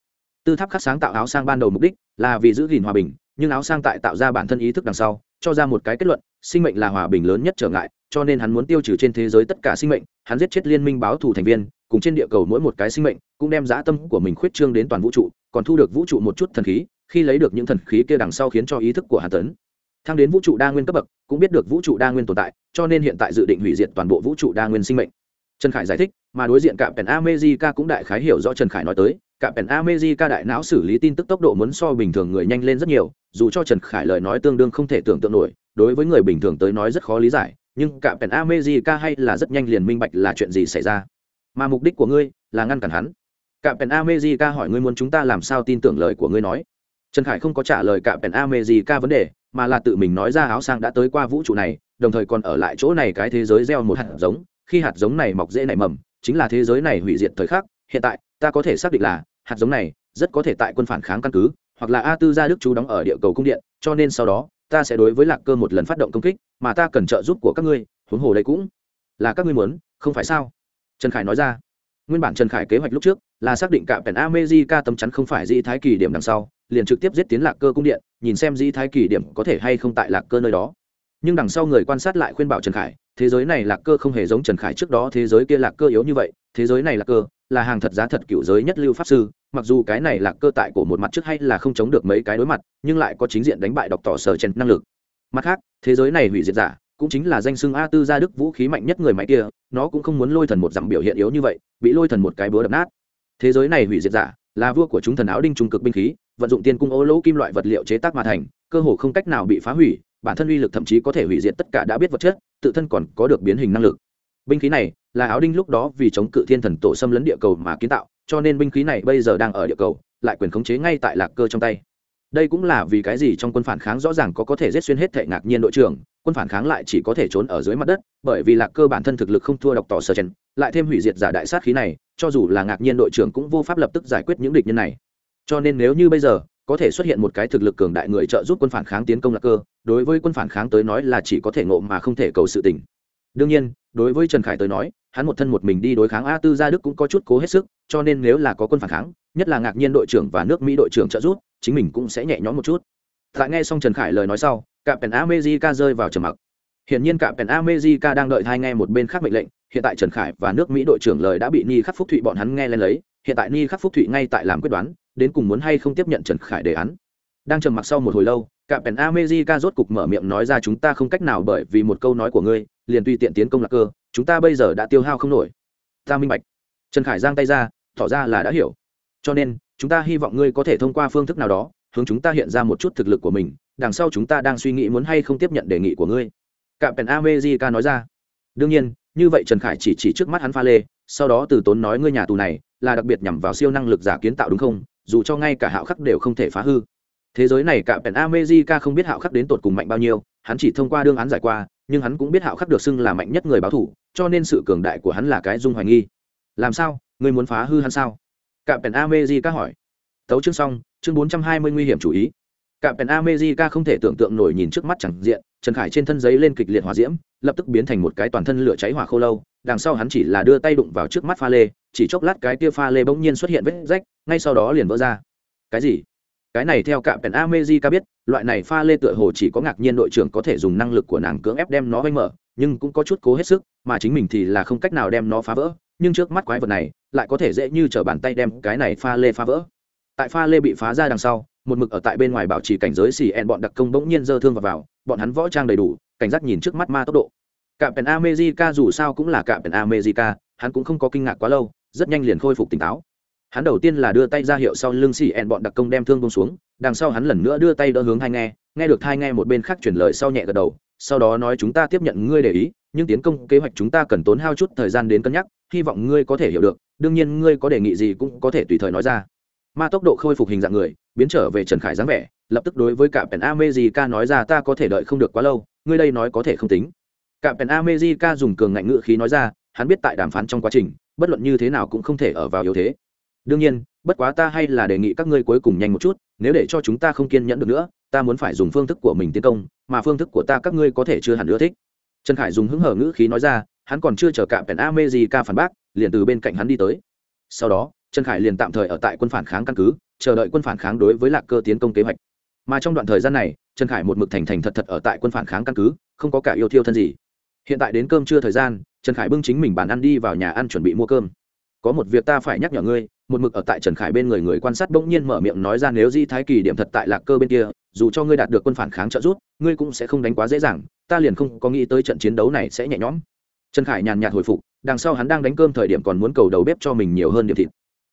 [SPEAKER 1] Tư tháp khắc sáng tạo áo sang ban đầu mục đích là vì giữ gìn hòa bình, nhưng áo sang tại tạo ra bản thân ý thức đằng sau, cho ra một cái kết luận, sinh mệnh là hòa bình lớn nhất trở ngại, cho nên hắn muốn tiêu trừ trên thế giới tất cả sinh mệnh, hắn giết chết liên minh báo thù thành viên, cùng trên địa cầu mỗi một cái sinh mệnh, cũng đem dã tâm của mình khuyết trương đến toàn vũ trụ, còn thu được vũ trụ một chút thần khí khi lấy được những thần khí kia đằng sau khiến cho ý thức của hà tấn. Thăng đến vũ trụ đa nguyên cấp bậc, cũng biết được vũ trụ đa nguyên tồn tại, cho nên hiện tại dự định hủy diệt toàn bộ vũ trụ đa nguyên sinh mệnh. Trần khải giải thích, mà đối diện cả pèn amejica cũng đại khái hiểu rõ trần khải nói tới cả pèn amejica đại não xử lý tin tức tốc độ muốn so bình thường người nhanh lên rất nhiều, dù cho trần khải lời nói tương đương không thể tưởng tượng nổi, đối với người bình thường tới nói rất khó lý giải, nhưng cả pèn amejica hay là rất nhanh liền minh bạch là chuyện gì xảy ra. Mà mục đích của ngươi là ngăn cản hắn. Cả pèn amejica hỏi ngươi muốn chúng ta làm sao tin tưởng lời của ngươi nói trần khải không có trả lời cả pèn ca vấn đề, mà là tự mình nói ra áo sang đã tới qua vũ trụ này, đồng thời còn ở lại chỗ này cái thế giới gieo một hạt giống. Khi hạt giống này mọc dễ nảy mầm, chính là thế giới này hủy diệt thời khắc. Hiện tại, ta có thể xác định là, hạt giống này rất có thể tại quân phản kháng căn cứ, hoặc là a tư gia đức chú đóng ở địa cầu cung điện, cho nên sau đó, ta sẽ đối với lạc cơ một lần phát động công kích, mà ta cần trợ giúp của các ngươi. Huống hồ đây cũng là các ngươi muốn, không phải sao? Trần khải nói ra nguyên bản trần khải kế hoạch lúc trước là xác định cả pèn America tấm chắn không phải dĩ thái kỳ điểm đằng sau, liền trực tiếp giết tiến lạc cơ cung điện, nhìn xem dĩ thái kỳ điểm có thể hay không tại lạc cơ nơi đó. Nhưng đằng sau người quan sát lại khuyên bảo trần khải, thế giới này lạc cơ không hề giống trần khải trước đó thế giới kia lạc cơ yếu như vậy, thế giới này lạc cơ là hàng thật giá thật cựu giới nhất lưu pháp sư, mặc dù cái này lạc cơ tại của một mặt trước hay là không chống được mấy cái đối mặt, nhưng lại có chính diện đánh bại độc tỏ sở chen năng lực. Mặt khác, thế giới này hủy diệt giả cũng chính là danh xưng a tư gia đức vũ khí mạnh nhất người mạnh kia, nó cũng không muốn lôi thần một dặm biểu hiện yếu như vậy, bị lôi thần một cái búa đập nát. Thế giới này hủy diệt giả, là vua của chúng thần áo đinh trung cực binh khí, vận dụng tiên cung ô lỗ kim loại vật liệu chế tác mà thành, cơ hồ không cách nào bị phá hủy, bản thân uy lực thậm chí có thể hủy diệt tất cả đã biết vật chất, tự thân còn có được biến hình năng lực. Binh khí này, là áo đinh lúc đó vì chống cự thiên thần tổ xâm lấn địa cầu mà kiến tạo, cho nên binh khí này bây giờ đang ở địa cầu, lại quyền khống chế ngay tại lạc cơ trong tay. Đây cũng là vì cái gì trong quân phản kháng rõ ràng có có thể giết xuyên hết thể ngạc nhiên đội trưởng quân phản kháng lại chỉ có thể trốn ở dưới mặt đất, bởi vì lạc cơ bản thân thực lực không thua độc tỏ sơ chen lại thêm hủy diệt giả đại sát khí này, cho dù là ngạc nhiên đội trưởng cũng vô pháp lập tức giải quyết những địch nhân này. Cho nên nếu như bây giờ, có thể xuất hiện một cái thực lực cường đại người trợ giúp quân phản kháng tiến công lạc cơ, đối với quân phản kháng tới nói là chỉ có thể ngộ mà không thể cầu sự tình. Đương nhiên, đối với trần khải tới nói, hắn một thân một mình đi đối kháng a tư gia đức cũng có chút cố hết sức, cho nên nếu là có quân phản kháng, nhất là ngạc nhiên đội trưởng và nước mỹ đội trưởng trợ giúp, chính mình cũng sẽ nhẹ nhõm một chút. Tại nghe xong trần khải lời nói sau cạm pèn amejica rơi vào trầm mặc. Hiện nhiên cạm pèn amejica đang đợi thai nghe một bên khác mệnh lệnh, hiện tại trần khải và nước mỹ đội trưởng lời đã bị ni khắc phúc thụy bọn hắn nghe lên lấy, hiện tại ni khắc phúc thụy ngay tại làm quyết đoán, đến cùng muốn hay không tiếp nhận trần khải đề án. Đang trầm mặc sau một hồi lâu, cạm pèn amejica rốt cục mở miệng nói ra chúng ta không cách nào bởi vì một câu nói của ngươi, liền tùy tiện tiến công lạc cơ, chúng ta bây giờ đã tiêu hao không nổi. Ta minh bạch. Trần khải giang tay ra, tỏ ra là đã hiểu. Cho nên, chúng ta hy vọng ngươi có thể thông qua phương thức nào đó hướng chúng ta hiện ra một chút thực lực của mình, đằng sau chúng ta đang suy nghĩ muốn hay không tiếp nhận đề nghị của ngươi. Cạm pèn amejica nói ra. Đương nhiên, như vậy trần khải chỉ chỉ trước mắt hắn pha lê, sau đó từ tốn nói ngươi nhà tù này là đặc biệt nhằm vào siêu năng lực giả kiến tạo đúng không? Dù cho ngay cả hạo khắc đều không thể phá hư. Thế giới này cạm pèn amejica không biết hạo khắc đến tột cùng mạnh bao nhiêu, hắn chỉ thông qua đương án giải qua, nhưng hắn cũng biết hạo khắc được xưng là mạnh nhất người báo thủ, cho nên sự cường đại của hắn là cái dung hoài nghi. Làm sao? Ngươi muốn phá hư hắn sao? Cạm pèn amejica hỏi. Tấu chương xong chương bốn trăm hai mươi nguy hiểm chủ ý. Cạm pèn amejica không thể tưởng tượng nổi nhìn trước mắt chẳng diện, trần khải trên thân giấy lên kịch liệt hóa diễm, lập tức biến thành một cái toàn thân lửa cháy hỏa khô lâu, đằng sau hắn chỉ là đưa tay đụng vào trước mắt pha lê, chỉ chốc lát cái kia pha lê bỗng nhiên xuất hiện vết rách, ngay sau đó liền vỡ ra. Cái gì? Cái này theo cạm pèn amejica biết, loại này pha lê tựa hồ chỉ có ngạc nhiên đội trưởng có thể dùng năng lực của nàng cưỡng ép đem nó vanh mở, nhưng cũng có chút cố hết sức, mà chính mình thì là không cách nào đem nó phá vỡ, nhưng trước mắt quái vật này lại có thể dễ như t bàn tay đem cái này pha lê phá vỡ tại pha lê bị phá ra đằng sau một mực ở tại bên ngoài bảo trì cảnh giới xì ẹn bọn đặc công bỗng nhiên dơ thương vào, vào bọn hắn võ trang đầy đủ cảnh giác nhìn trước mắt ma tốc độ. Cạm pèn amejica dù sao cũng là cạm pèn amejica hắn cũng không có kinh ngạc quá lâu rất nhanh liền khôi phục tỉnh táo. Hắn đầu tiên là đưa tay ra hiệu sau lưng xì ẹn bọn đặc công đem thương bông xuống đằng sau hắn lần nữa đưa tay đỡ hướng hai nghe nghe được thai nghe một bên khác chuyển lời sau nhẹ gật đầu sau đó nói chúng ta tiếp nhận ngươi để ý nhưng tiến công kế hoạch chúng ta cần tốn hao chút thời gian đến cân nhắc hy vọng ngươi có thể hiểu được đương nhiên ngươi có đề nghị gì cũng có thể tùy thời nói ra ma tốc độ khôi phục hình dạng người, biến trở về trần khải dáng vẻ, lập tức đối với cả pèn amejica nói ra, ta có thể đợi không được quá lâu, ngươi đây nói có thể không tính. Cả pèn amejica dùng cường ngạnh ngữ khí nói ra, hắn biết tại đàm phán trong quá trình, bất luận như thế nào cũng không thể ở vào yếu thế. Đương nhiên, bất quá ta hay là đề nghị các ngươi cuối cùng nhanh một chút, nếu để cho chúng ta không kiên nhẫn được nữa, ta muốn phải dùng phương thức của mình tiến công, mà phương thức của ta các ngươi có thể chưa hẳn ưa thích. Trần khải dùng hứng hở ngữ khí nói ra, hắn còn chưa chờ cả pèn amejica phản bác, liền từ bên cạnh hắn đi tới. Sau đó trần khải liền tạm thời ở tại quân phản kháng căn cứ, chờ đợi quân phản kháng đối với lạc cơ tiến công kế hoạch. Mà trong đoạn thời gian này, trần khải một mực thành thành thật thật ở tại quân phản kháng căn cứ, không có cả yêu thiêu thân gì. Hiện tại đến cơm trưa thời gian, trần khải bưng chính mình bàn ăn đi vào nhà ăn chuẩn bị mua cơm. Có một việc ta phải nhắc nhở ngươi. Một mực ở tại trần khải bên người người quan sát bỗng nhiên mở miệng nói ra, nếu di thái kỳ điểm thật tại lạc cơ bên kia, dù cho ngươi đạt được quân phản kháng trợ giúp, ngươi cũng sẽ không đánh quá dễ dàng, ta liền không có nghĩ tới trận chiến đấu này sẽ nhẹ nhõm. Trần khải nhàn nhạt hồi phục, đằng sau hắn đang đánh cơm thời điểm còn muốn cầu đầu bếp cho mình nhiều hơn điểm thịt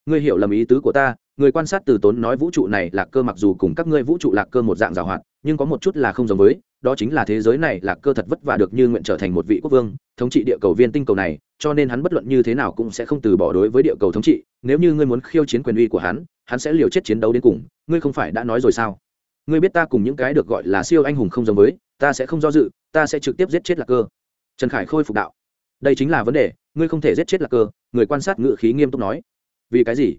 [SPEAKER 1] ngươi hiểu lầm ý tứ của ta, người quan sát từ tốn nói vũ trụ này lạc cơ mặc dù cùng các ngươi vũ trụ lạc cơ một dạng giảo hoạt, nhưng có một chút là không giống với, đó chính là thế giới này lạc cơ thật vất vả được như nguyện trở thành một vị quốc vương, thống trị địa cầu viên tinh cầu này, cho nên hắn bất luận như thế nào cũng sẽ không từ bỏ đối với địa cầu thống trị, nếu như ngươi muốn khiêu chiến quyền uy của hắn hắn sẽ liều chết chiến đấu đến cùng, ngươi không phải đã nói rồi sao? Ngươi biết ta cùng những cái được gọi là siêu anh hùng không giống với, ta sẽ không do dự, ta sẽ trực tiếp giết chết lạc cơ. Trần khải khôi phục đạo. Đây chính là vấn đề, ngươi không thể giết chết lạc cơ, người quan sát ngự khí nghiêm túc nói vì cái gì?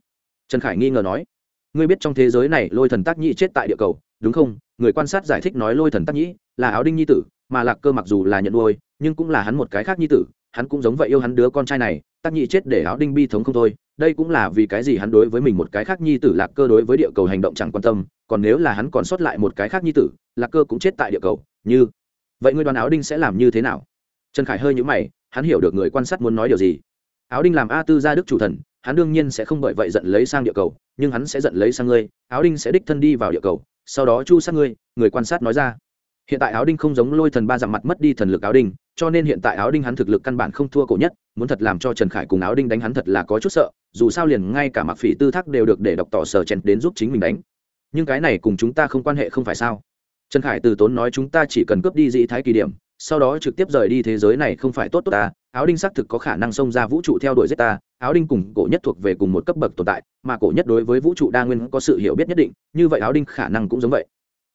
[SPEAKER 1] Trần khải nghi ngờ nói. Ngươi biết trong thế giới này lôi thần tác nhĩ chết tại địa cầu, đúng không? Người quan sát giải thích nói lôi thần tác nhĩ là áo đinh nhi tử, mà lạc cơ mặc dù là nhận nuôi, nhưng cũng là hắn một cái khác nhi tử, hắn cũng giống vậy yêu hắn đứa con trai này, tác nhĩ chết để áo đinh bi thống không thôi. Đây cũng là vì cái gì hắn đối với mình một cái khác nhi tử lạc cơ đối với địa cầu hành động chẳng quan tâm, còn nếu là hắn còn sót lại một cái khác nhi tử, lạc cơ cũng chết tại địa cầu. Như, vậy ngươi đoán áo đinh sẽ làm như thế nào? Trần khải hơi nhũ mày, hắn hiểu được người quan sát muốn nói điều gì. Áo đinh làm a tư gia đức chủ thần hắn đương nhiên sẽ không bởi vậy giận lấy sang địa cầu, nhưng hắn sẽ giận lấy sang ngươi, áo đinh sẽ đích thân đi vào địa cầu, sau đó chu sát ngươi, người quan sát nói ra. Hiện tại áo đinh không giống lôi thần ba dặm mặt mất đi thần lực áo đinh, cho nên hiện tại áo đinh hắn thực lực căn bản không thua cổ nhất, muốn thật làm cho trần khải cùng áo đinh đánh hắn thật là có chút sợ, dù sao liền ngay cả mặc phỉ tư thác đều được để đọc tỏ sở chen đến giúp chính mình đánh. Nhưng cái này cùng chúng ta không quan hệ không phải sao? Trần khải từ tốn nói chúng ta chỉ cần cướp đi dĩ thái kỳ điểm sau đó trực tiếp rời đi thế giới này không phải tốt tốt ta, áo đinh xác thực có khả năng xông ra vũ trụ theo đuổi giết ta, áo đinh cùng cổ nhất thuộc về cùng một cấp bậc tồn tại, mà cổ nhất đối với vũ trụ đa nguyên có sự hiểu biết nhất định, như vậy áo đinh khả năng cũng giống vậy.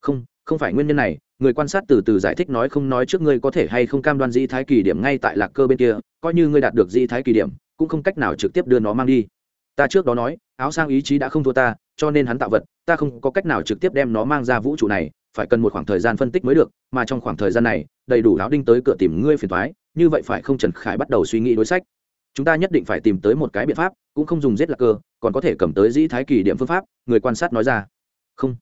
[SPEAKER 1] Không không phải nguyên nhân này, người quan sát từ từ giải thích nói không nói trước ngươi có thể hay không cam đoan di thái kỳ điểm ngay tại lạc cơ bên kia, coi như ngươi đạt được di thái kỳ điểm, cũng không cách nào trực tiếp đưa nó mang đi. Ta trước đó nói, áo sang ý chí đã không thua ta, cho nên hắn tạo vật, ta không có cách nào trực tiếp đem nó mang ra vũ trụ này, phải cần một khoảng thời gian phân tích mới được, mà trong khoảng thời gian này đầy đủ áo đinh tới cửa tìm ngươi phiền toái, như vậy phải không trần khải bắt đầu suy nghĩ đối sách. Chúng ta nhất định phải tìm tới một cái biện pháp, cũng không dùng giết lạc cơ, còn có thể cầm tới dĩ thái kỳ điểm phương pháp, người quan sát nói ra. Không.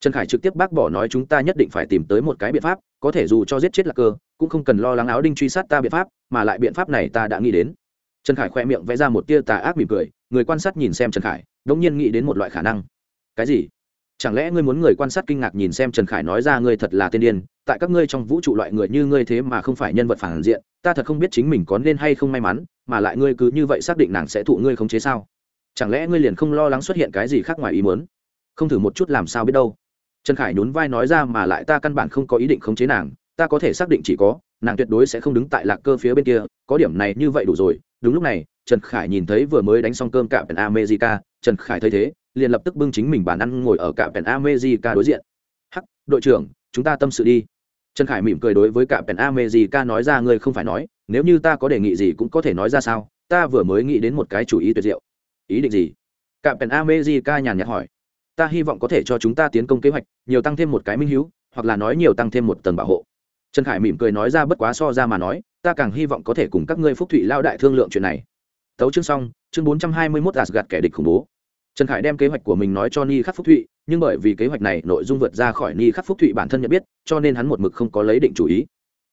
[SPEAKER 1] Trần khải trực tiếp bác bỏ nói chúng ta nhất định phải tìm tới một cái biện pháp, có thể dù cho giết chết lạc cơ, cũng không cần lo lắng áo đinh truy sát ta biện pháp, mà lại biện pháp này ta đã nghĩ đến. Trần khải khoe miệng vẽ ra một tia tà ác mỉm cười, người quan sát nhìn xem trần khải đ ỗ n g nhiên nghĩ đến một loại khả năng. Cái gì? Chẳng lẽ ngươi muốn người quan sát kinh ngạc nhìn xem trần khải nói ra ngươi thật là tiên điên, tại các ngươi trong vũ trụ loại người như ngươi thế mà không phải nhân vật phản diện, ta thật không biết chính mình có nên hay không may mắn, mà lại ngươi cứ như vậy xác định nàng sẽ thụ ngươi khống chế sao? Chẳng lẽ ngươi liền không lo lắng xuất hiện cái gì khác ngoài ý muốn? Không thử một chút làm sao biết đâu. Trần khải nhún vai nói ra mà lại ta căn bản không có ý định khống chế nàng, ta có thể xác định chỉ có, nàng tuyệt đối sẽ không đứng tại lạc cơ phía bên kia, có điểm này như vậy đủ rồi. Đúng lúc này, trần khải nhìn thấy vừa mới đánh xong cơm cạm ở america, trần khải thấy thế liền lập tức bưng chính mình bàn ăn ngồi ở cả pèn america đối diện. Hắc, đội trưởng, chúng ta tâm sự đi. Trần khải mỉm cười đối với cả pèn america nói ra, ngươi không phải nói, nếu như ta có đề nghị gì cũng có thể nói ra sao? Ta vừa mới nghĩ đến một cái chủ ý tuyệt diệu. Ý định gì? Cả pèn america nhàn nhạt hỏi. Ta hy vọng có thể cho chúng ta tiến công kế hoạch, nhiều tăng thêm một cái minh hữu hoặc là nói nhiều tăng thêm một tầng bảo hộ. Trần khải mỉm cười nói ra, bất quá so ra mà nói, ta càng hy vọng có thể cùng các ngươi phúc thụy lao đại thương lượng chuyện này. Tấu chương xong, chương bốn trăm hai mươi gạt kẻ địch khủng bố trần khải đem kế hoạch của mình nói cho ni khắc phúc thụy, nhưng bởi vì kế hoạch này nội dung vượt ra khỏi ni khắc phúc thụy bản thân nhận biết, cho nên hắn một mực không có lấy định chủ ý.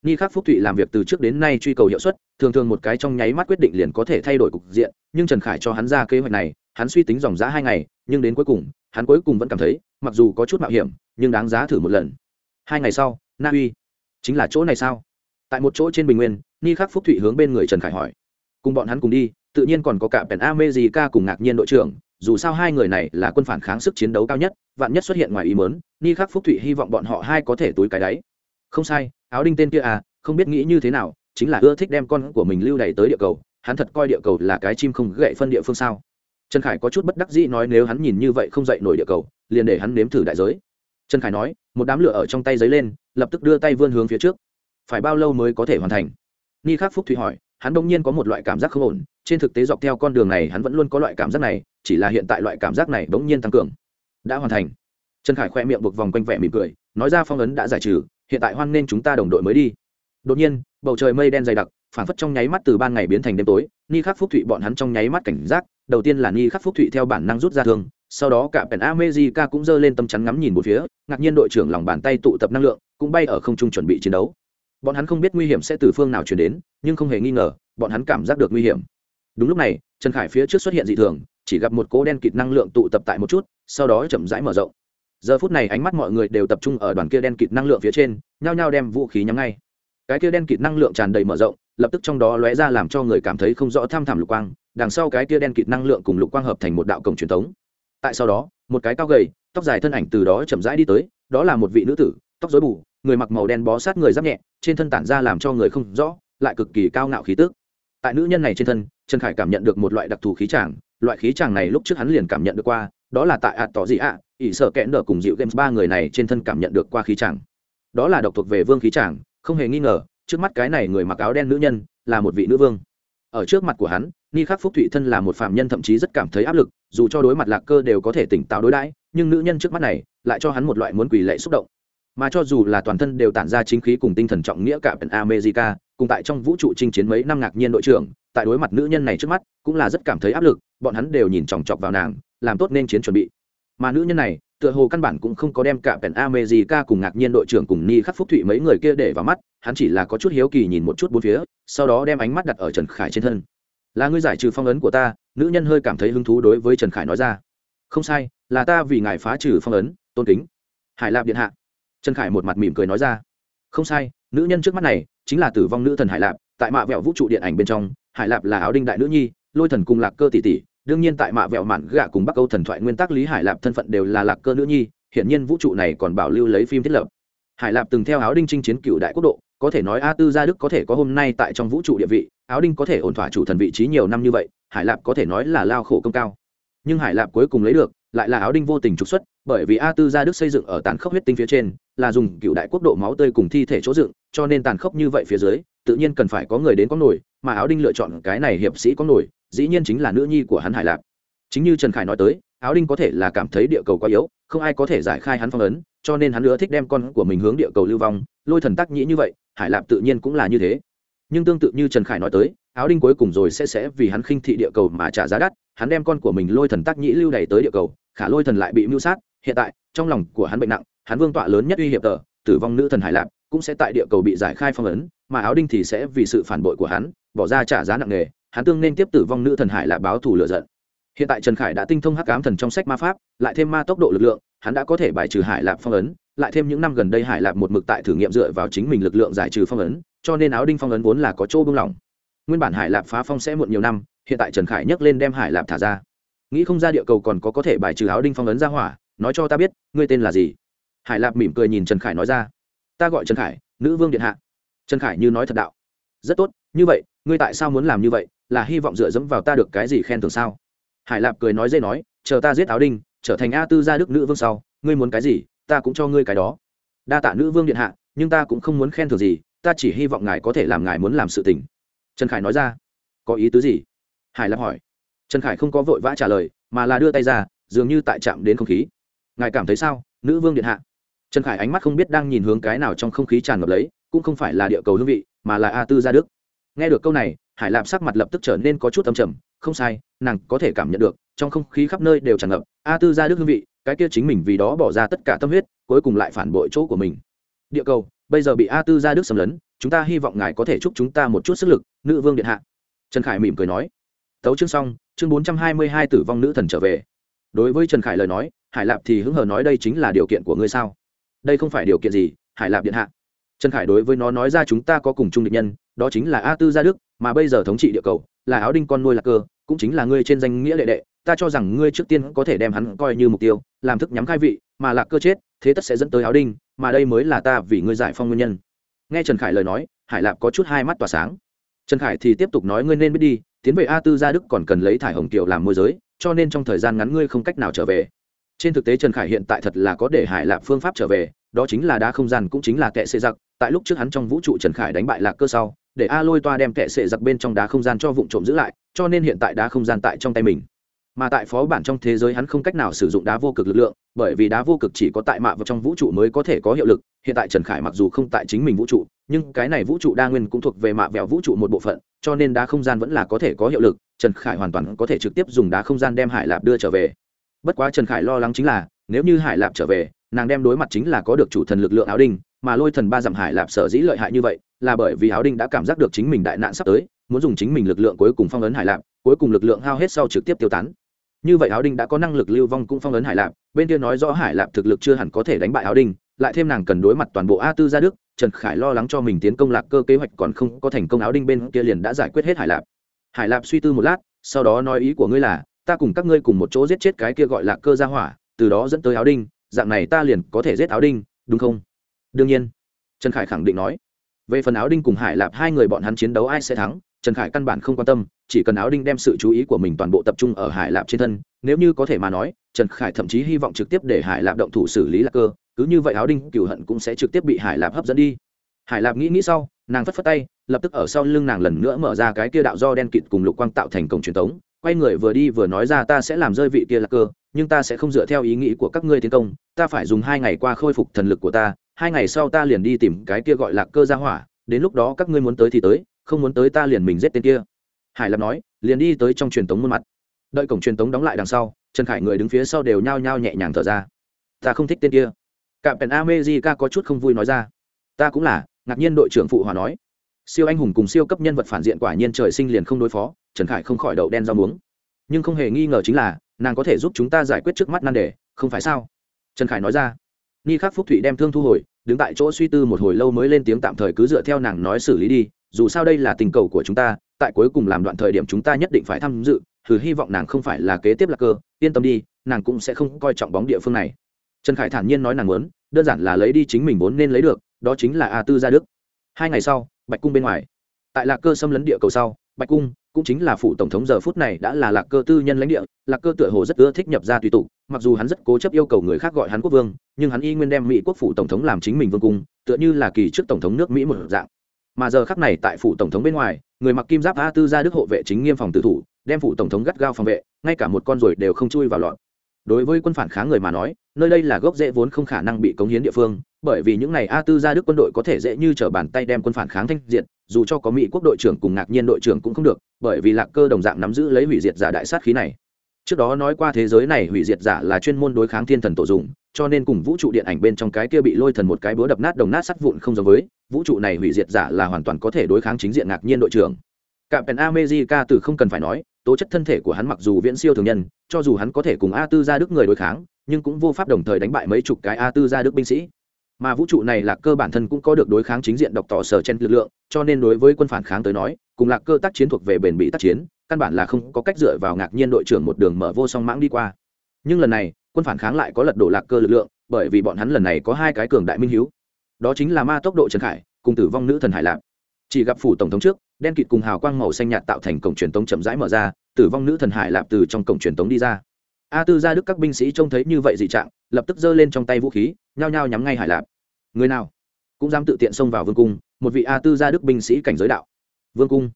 [SPEAKER 1] Ni khắc phúc thụy làm việc từ trước đến nay truy cầu hiệu suất, thường thường một cái trong nháy mắt quyết định liền có thể thay đổi cục diện, nhưng trần khải cho hắn ra kế hoạch này, hắn suy tính dòng giá hai ngày, nhưng đến cuối cùng, hắn cuối cùng vẫn cảm thấy, mặc dù có chút mạo hiểm, nhưng đáng giá thử một lần. Hai ngày sau, na uy, chính là chỗ này sao? Tại một chỗ trên bình nguyên, ni khắc phúc thụy hướng bên người trần khải hỏi. Cùng bọn hắn cùng đi, tự nhiên còn có cả pèn amejica cùng ngạc nhiên đội trưởng dù sao hai người này là quân phản kháng sức chiến đấu cao nhất, vạn nhất xuất hiện ngoài ý mớn ni khắc phúc thụy hy vọng bọn họ hai có thể túi cái đáy. Không sai, áo đinh tên kia à không biết nghĩ như thế nào, chính là ưa thích đem con của mình lưu đày tới địa cầu, hắn thật coi địa cầu là cái chim không gậy phân địa phương sao? Trần khải có chút bất đắc dĩ nói nếu hắn nhìn như vậy không dậy nổi địa cầu, liền để hắn nếm thử đại giới. Trần khải nói, một đám lửa ở trong tay giấy lên, lập tức đưa tay vươn hướng phía trước. Phải bao lâu mới có thể hoàn thành? Ni khắc phúc thụy hỏi, hắn đông nhiên có một loại cảm giác không ổn trên thực tế dọc theo con đường này hắn vẫn luôn có loại cảm giác này, chỉ là hiện tại loại cảm giác này bỗng nhiên tăng cường. Đã hoàn thành. Trần khải khoe miệng buộc vòng quanh vẻ mỉm cười, nói ra phong ấn đã giải trừ, hiện tại hoan nên chúng ta đồng đội mới đi. Đột nhiên, bầu trời mây đen dày đặc phản phất trong nháy mắt từ ban ngày biến thành đêm tối, ni khắc phúc thụy bọn hắn trong nháy mắt cảnh giác, đầu tiên là ni khắc phúc thụy theo bản năng rút ra thương, sau đó cả pèn amejica cũng giơ lên tâm chắn ngắm nhìn một phía, ngạc nhiên đội trưởng lòng bàn tay tụ tập năng lượng, cũng bay ở không trung chuẩn bị chiến đấu. Bọn hắn không biết nguy hiểm sẽ từ phương nào chuyển đến, nhưng không hề nghi ngờ, bọn hắn cảm giác được nguy hiểm đúng lúc này, trần khải phía trước xuất hiện dị thường, chỉ gặp một cỗ đen kịt năng lượng tụ tập tại một chút, sau đó chậm rãi mở rộng. Giờ phút này ánh mắt mọi người đều tập trung ở đoàn kia đen kịt năng lượng phía trên, nhao nhao đem vũ khí nhắm ngay. Cái kia đen kịt năng lượng tràn đầy mở rộng, lập tức trong đó lóe ra làm cho người cảm thấy không rõ tham thảm lục quang, đằng sau cái kia đen kịt năng lượng cùng lục quang hợp thành một đạo cổng truyền thống tại sau đó, một cái cao gầy, tóc dài thân ảnh từ đó chậm rãi đi tới, đó là một vị nữ tử, tóc rối bù, người mặc màu đen bó sát người giáp nhẹ, trên thân tản ra làm cho người không rõ, lại cực kỳ cao ngạo khí tức tại nữ nhân này trên thân trần khải cảm nhận được một loại đặc thù khí tràng loại khí tràng này lúc trước hắn liền cảm nhận được qua đó là tại ạt tỏ gì ạ à, ỷ sợ kẽn nở cùng dịu games ba người này trên thân cảm nhận được qua khí tràng đó là độc thuộc về vương khí tràng không hề nghi ngờ trước mắt cái này người mặc áo đen nữ nhân là một vị nữ vương. Ở trước mặt của hắn ni khắc phúc thụy thân là một phạm nhân thậm chí rất cảm thấy áp lực dù cho đối mặt lạc cơ đều có thể tỉnh táo đối đãi nhưng nữ nhân trước mắt này lại cho hắn một loại muốn quỳ lệ xúc động mà cho dù là toàn thân đều tản ra chính khí cùng tinh thần trọng nghĩa cả America, cùng tại trong vũ trụ chinh chiến mấy năm ngạc nhiên đội trưởng, tại đối mặt nữ nhân này trước mắt, cũng là rất cảm thấy áp lực, bọn hắn đều nhìn chòng chọc vào nàng, làm tốt nên chiến chuẩn bị. Mà nữ nhân này, tựa hồ căn bản cũng không có đem cả America cùng ngạc nhiên đội trưởng cùng Ni Khắc Phúc Thụy mấy người kia để vào mắt, hắn chỉ là có chút hiếu kỳ nhìn một chút bốn phía, sau đó đem ánh mắt đặt ở Trần Khải trên thân. "Là ngươi giải trừ phong ấn của ta?" Nữ nhân hơi cảm thấy hứng thú đối với Trần Khải nói ra. "Không sai, là ta vì ngài phá trừ phong ấn, tôn kính." Hải Lạp điện hạ trần khải một mặt mỉm cười nói ra. Không sai, nữ nhân trước mắt này chính là tử vong nữ thần hải lạp, tại mạ vẹo vũ trụ điện ảnh bên trong, hải lạp là áo đinh đại nữ nhi, lôi thần cùng lạc cơ tỷ tỷ, đương nhiên tại mạ vẹo mạn gạ cùng bắc âu thần thoại nguyên tắc lý hải lạp thân phận đều là lạc cơ nữ nhi hiện nhiên vũ trụ này còn bảo lưu lấy phim thiết lập. Hải lạp từng theo áo đinh chinh chiến cựu đại quốc độ, có thể nói a tư gia đức có thể có hôm nay tại trong vũ trụ địa vị, áo đinh có thể ổn thỏa chủ thần vị trí nhiều năm như vậy, hải lạp có thể nói là lao khổ công cao. Nhưng hải lạp cuối cùng lấy được, lại là áo đinh vô tình trục xuất bởi vì a tư gia đức xây dựng ở tàn khốc huyết tinh phía trên, là dùng cựu đại quốc độ máu tươi cùng thi thể chỗ dựng, cho nên tàn khốc như vậy phía dưới, tự nhiên cần phải có người đến có nổi, mà áo đinh lựa chọn cái này hiệp sĩ có nổi, dĩ nhiên chính là nữ nhi của hắn hải lạc. Chính như trần khải nói tới, áo đinh có thể là cảm thấy địa cầu quá yếu, không ai có thể giải khai hắn phong ấn, cho nên hắn nữa thích đem con của mình hướng địa cầu lưu vong, lôi thần tắc nhĩ như vậy, hải lạp tự nhiên cũng là như thế. Nhưng tương tự như trần khải nói tới, áo đinh cuối cùng rồi sẽ sẽ vì hắn khinh thị địa cầu mà trả giá đắt, hắn đem con của mình lôi thần tắc nhĩ lưu đày tới địa cầu, khả lôi thần lại bị mưu sát hiện tại, trong lòng của hắn bệnh nặng, hắn vương tọa lớn nhất uy hiểm tờ, tử vong nữ thần hải lạp, cũng sẽ tại địa cầu bị giải khai phong ấn, mà áo đinh thì sẽ vì sự phản bội của hắn, bỏ ra trả giá nặng nề, hắn tương nên tiếp tử vong nữ thần hải lạp báo thù lựa giận. Hiện tại trần khải đã tinh thông hắc cám thần trong sách ma pháp, lại thêm ma tốc độ lực lượng, hắn đã có thể bài trừ hải lạp phong ấn, lại thêm những năm gần đây hải lạp một mực tại thử nghiệm dựa vào chính mình lực lượng giải trừ phong ấn, cho nên áo đinh phong ấn vốn là có chỗ bưng lỏng. Nguyên bản hải lạp phá phong sẽ muộn nhiều năm, hiện tại trần khải nhấc lên đem hải lạp thả ra. Nghĩ không ra địa cầu còn có có thể bài trừ áo đinh phong ấn ra hỏa nói cho ta biết, ngươi tên là gì? Hải lạp mỉm cười nhìn trần khải nói ra. Ta gọi trần khải, nữ vương điện hạ. Trần khải như nói thật đạo. Rất tốt, như vậy, ngươi tại sao muốn làm như vậy? Là hy vọng dựa dẫm vào ta được cái gì khen thưởng sao? Hải lạp cười nói dây nói, chờ ta giết áo đinh, trở thành a tư gia đức nữ vương sau, ngươi muốn cái gì, ta cũng cho ngươi cái đó. Đa tạ nữ vương điện hạ, nhưng ta cũng không muốn khen thưởng gì, ta chỉ hy vọng ngài có thể làm ngài muốn làm sự tình. Trần khải nói ra. Có ý tứ gì? Hải lạp hỏi. Trần khải không có vội vã trả lời, mà là đưa tay ra, dường như tại chạm đến không khí ngài cảm thấy sao, nữ vương điện hạ? Trần khải ánh mắt không biết đang nhìn hướng cái nào trong không khí tràn ngập lấy, cũng không phải là địa cầu hương vị, mà là a tư gia đức. Nghe được câu này, hải lạp sắc mặt lập tức trở nên có chút âm trầm, không sai, nàng có thể cảm nhận được, trong không khí khắp nơi đều tràn ngập, a tư gia đức hương vị, cái kia chính mình vì đó bỏ ra tất cả tâm huyết, cuối cùng lại phản bội chỗ của mình. Địa cầu, bây giờ bị a tư gia đức xâm lấn, chúng ta hy vọng ngài có thể chúc chúng ta một chút sức lực, nữ vương điện hạ. Trần khải mỉm cười nói. Tấu chương xong, chương bốn trăm hai mươi hai tử vong nữ thần trở về. Đối với trần khải lời nói hải lạp thì hứng hờ nói đây chính là điều kiện của ngươi sao? Đây không phải điều kiện gì, hải lạp điện hạ. Trần khải đối với nó nói ra chúng ta có cùng chung định nhân, đó chính là a tư gia đức, mà bây giờ thống trị địa cầu, là áo đinh con nuôi lạc cơ, cũng chính là ngươi trên danh nghĩa đệ đệ, ta cho rằng ngươi trước tiên có thể đem hắn coi như mục tiêu, làm thức nhắm khai vị, mà lạc cơ chết, thế tất sẽ dẫn tới áo đinh, mà đây mới là ta vì ngươi giải phong nguyên nhân. Nghe trần khải lời nói, hải lạp có chút hai mắt tỏa sáng. Trần khải thì tiếp tục nói ngươi nên biết đi, tiến về a tư gia đức còn cần lấy thải hồng kiều làm môi giới, cho nên trong thời gian ngắn ngươi không cách nào trở về trên thực tế trần khải hiện tại thật là có để hải lạp phương pháp trở về, đó chính là đá không gian cũng chính là kệ xệ giặc, tại lúc trước hắn trong vũ trụ trần khải đánh bại lạc cơ sau, để a lôi toa đem kệ xệ giặc bên trong đá không gian cho vụ trộm giữ lại, cho nên hiện tại đá không gian tại trong tay mình. Mà tại phó bản trong thế giới hắn không cách nào sử dụng đá vô cực lực lượng, bởi vì đá vô cực chỉ có tại mạ vào trong vũ trụ mới có thể có hiệu lực, hiện tại trần khải mặc dù không tại chính mình vũ trụ, nhưng cái này vũ trụ đa nguyên cũng thuộc về mạ vẹo vũ trụ một bộ phận, cho nên đá không gian vẫn là có thể có hiệu lực, trần khải hoàn toàn có thể trực tiếp dùng đá không gian đem hải lạp đưa trở về bất quá trần khải lo lắng chính là, nếu như hải lạp trở về, nàng đem đối mặt chính là có được chủ thần lực lượng áo đinh, mà lôi thần ba dặm hải lạp sở dĩ lợi hại như vậy, là bởi vì áo đinh đã cảm giác được chính mình đại nạn sắp tới, muốn dùng chính mình lực lượng cuối cùng phong ấn hải lạp, cuối cùng lực lượng hao hết sau trực tiếp tiêu tán. Như vậy áo đinh đã có năng lực lưu vong cũng phong ấn hải lạp, bên kia nói rõ hải lạp thực lực chưa hẳn có thể đánh bại áo đinh, lại thêm nàng cần đối mặt toàn bộ a tư gia đức, trần khải lo lắng cho mình tiến công lạc cơ kế hoạch còn không có thành công áo đinh bên kia liền đã giải quyết hết hải lạp. Hải lạp suy tư một lát, sau đó nói ý của ngươi là ta cùng các ngươi cùng một chỗ giết chết cái kia gọi là cơ gia hỏa, từ đó dẫn tới áo đinh, dạng này ta liền có thể giết áo đinh, đúng không? Đương nhiên. Trần khải khẳng định nói. Về phần áo đinh cùng hải lạp hai người bọn hắn chiến đấu ai sẽ thắng, trần khải căn bản không quan tâm, chỉ cần áo đinh đem sự chú ý của mình toàn bộ tập trung ở hải lạp trên thân, nếu như có thể mà nói, trần khải thậm chí hy vọng trực tiếp để hải lạp động thủ xử lý lạc cơ, cứ như vậy áo đinh cựu hận cũng sẽ trực tiếp bị hải lạp hấp dẫn đi. Hải lạp nghĩ nghĩ sau, nàng phất phất tay, lập tức ở sau lưng nàng lần nữa mở ra cái kia đạo do đen kịt cùng lục quang tạo thành cổng truyền thống quay người vừa đi vừa nói ra ta sẽ làm rơi vị kia lạc cơ, nhưng ta sẽ không dựa theo ý nghĩ của các ngươi tiến công, ta phải dùng hai ngày qua khôi phục thần lực của ta, hai ngày sau ta liền đi tìm cái kia gọi là cơ gia hỏa, đến lúc đó các ngươi muốn tới thì tới, không muốn tới ta liền mình giết tên kia. Hải lập nói, liền đi tới trong truyền tống muôn mặt. Đợi cổng truyền tống đóng lại đằng sau, trần khải người đứng phía sau đều nhao nhao nhẹ nhàng thở ra. Ta không thích tên kia. Cạm pèn amejica có chút không vui nói ra. Ta cũng là, ngạc nhiên đội trưởng phụ hòa nói. Siêu anh hùng cùng siêu cấp nhân vật phản diện quả nhiên trời sinh liền không đối phó trần khải không khỏi đậu đen rau muống. Nhưng không hề nghi ngờ chính là, nàng có thể giúp chúng ta giải quyết trước mắt nan đề, không phải sao? Trần khải nói ra. Ni khắc phúc thụy đem thương thu hồi, đứng tại chỗ suy tư một hồi lâu mới lên tiếng tạm thời cứ dựa theo nàng nói xử lý đi, dù sao đây là tình cầu của chúng ta, tại cuối cùng làm đoạn thời điểm chúng ta nhất định phải tham dự, thử hy vọng nàng không phải là kế tiếp là cơ, yên tâm đi, nàng cũng sẽ không coi trọng bóng địa phương này. Trần khải thản nhiên nói nàng muốn, đơn giản là lấy đi chính mình vốn nên lấy được, đó chính là a tư gia đức. Hai ngày sau, bạch cung bên ngoài. Tại lạc cơ xâm lấn địa cầu sau, bạch cung cũng chính là phụ tổng thống giờ phút này đã là lạc cơ tư nhân lãnh địa, lạc cơ tựa hồ rất ưa thích nhập ra tùy tụ mặc dù hắn rất cố chấp yêu cầu người khác gọi hắn quốc vương, nhưng hắn y nguyên đem mỹ quốc phụ tổng thống làm chính mình vương cung, tựa như là kỳ trước tổng thống nước mỹ một dạng. Mà giờ khắc này tại phủ tổng thống bên ngoài, người mặc kim giáp a tư gia đức hộ vệ chính nghiêm phòng tự thủ, đem phủ tổng thống gắt gao phòng vệ, ngay cả một con ruồi đều không chui vào lọn đối với quân phản kháng người mà nói, nơi đây là gốc rễ vốn không khả năng bị cống hiến địa phương, bởi vì những ngày a tư gia đức quân đội có thể dễ như t r ở bàn tay đem quân phản kháng thanh diện dù cho có mỹ quốc đội trưởng cùng ngạc nhiên đội trưởng cũng không được, bởi vì lạc cơ đồng dạng nắm giữ lấy hủy diệt giả đại sát khí này. Trước đó nói qua thế giới này hủy diệt giả là chuyên môn đối kháng thiên thần tổ dùng, cho nên cùng vũ trụ điện ảnh bên trong cái kia bị lôi thần một cái búa đập nát đồng nát sắt vụn không giống với, vũ trụ này hủy diệt giả là hoàn toàn có thể đối kháng chính diện ngạc nhiên đội trưởng. Cạm pèn amejica từ không cần phải nói tố chất thân thể của hắn mặc dù viễn siêu thường nhân, cho dù hắn có thể cùng a tư gia đức người đối kháng, nhưng cũng vô pháp đồng thời đánh bại mấy chục cái a tư gia đức binh sĩ. Mà vũ trụ này lạc cơ bản thân cũng có được đối kháng chính diện độc tỏ sở trên lực lượng, cho nên đối với quân phản kháng tới nói, cùng lạc cơ tác chiến thuộc về bền bị tác chiến, căn bản là không có cách dựa vào ngạc nhiên đội trưởng một đường mở vô song mãng đi qua. Nhưng lần này, quân phản kháng lại có lật đổ lạc cơ lực lượng, bởi vì bọn hắn lần này có hai cái cường đại minh hiếu. Đó chính là ma tốc độ trần khải, cùng tử vong nữ thần hải lạc chỉ gặp phủ tổng thống trước, đen kịt cùng hào quang màu xanh nhạt tạo thành cổng truyền tống chậm rãi mở ra, tử vong nữ thần hải lạp từ trong cổng truyền tống đi ra. A tư gia đức các binh sĩ trông thấy như vậy dị trạng, lập tức giơ lên trong tay vũ khí, nhao nhao nhắm ngay hải lạp. Người nào? Cũng dám tự tiện xông vào vương cung, một vị a tư gia đức binh sĩ cảnh giới đạo. Vương cung.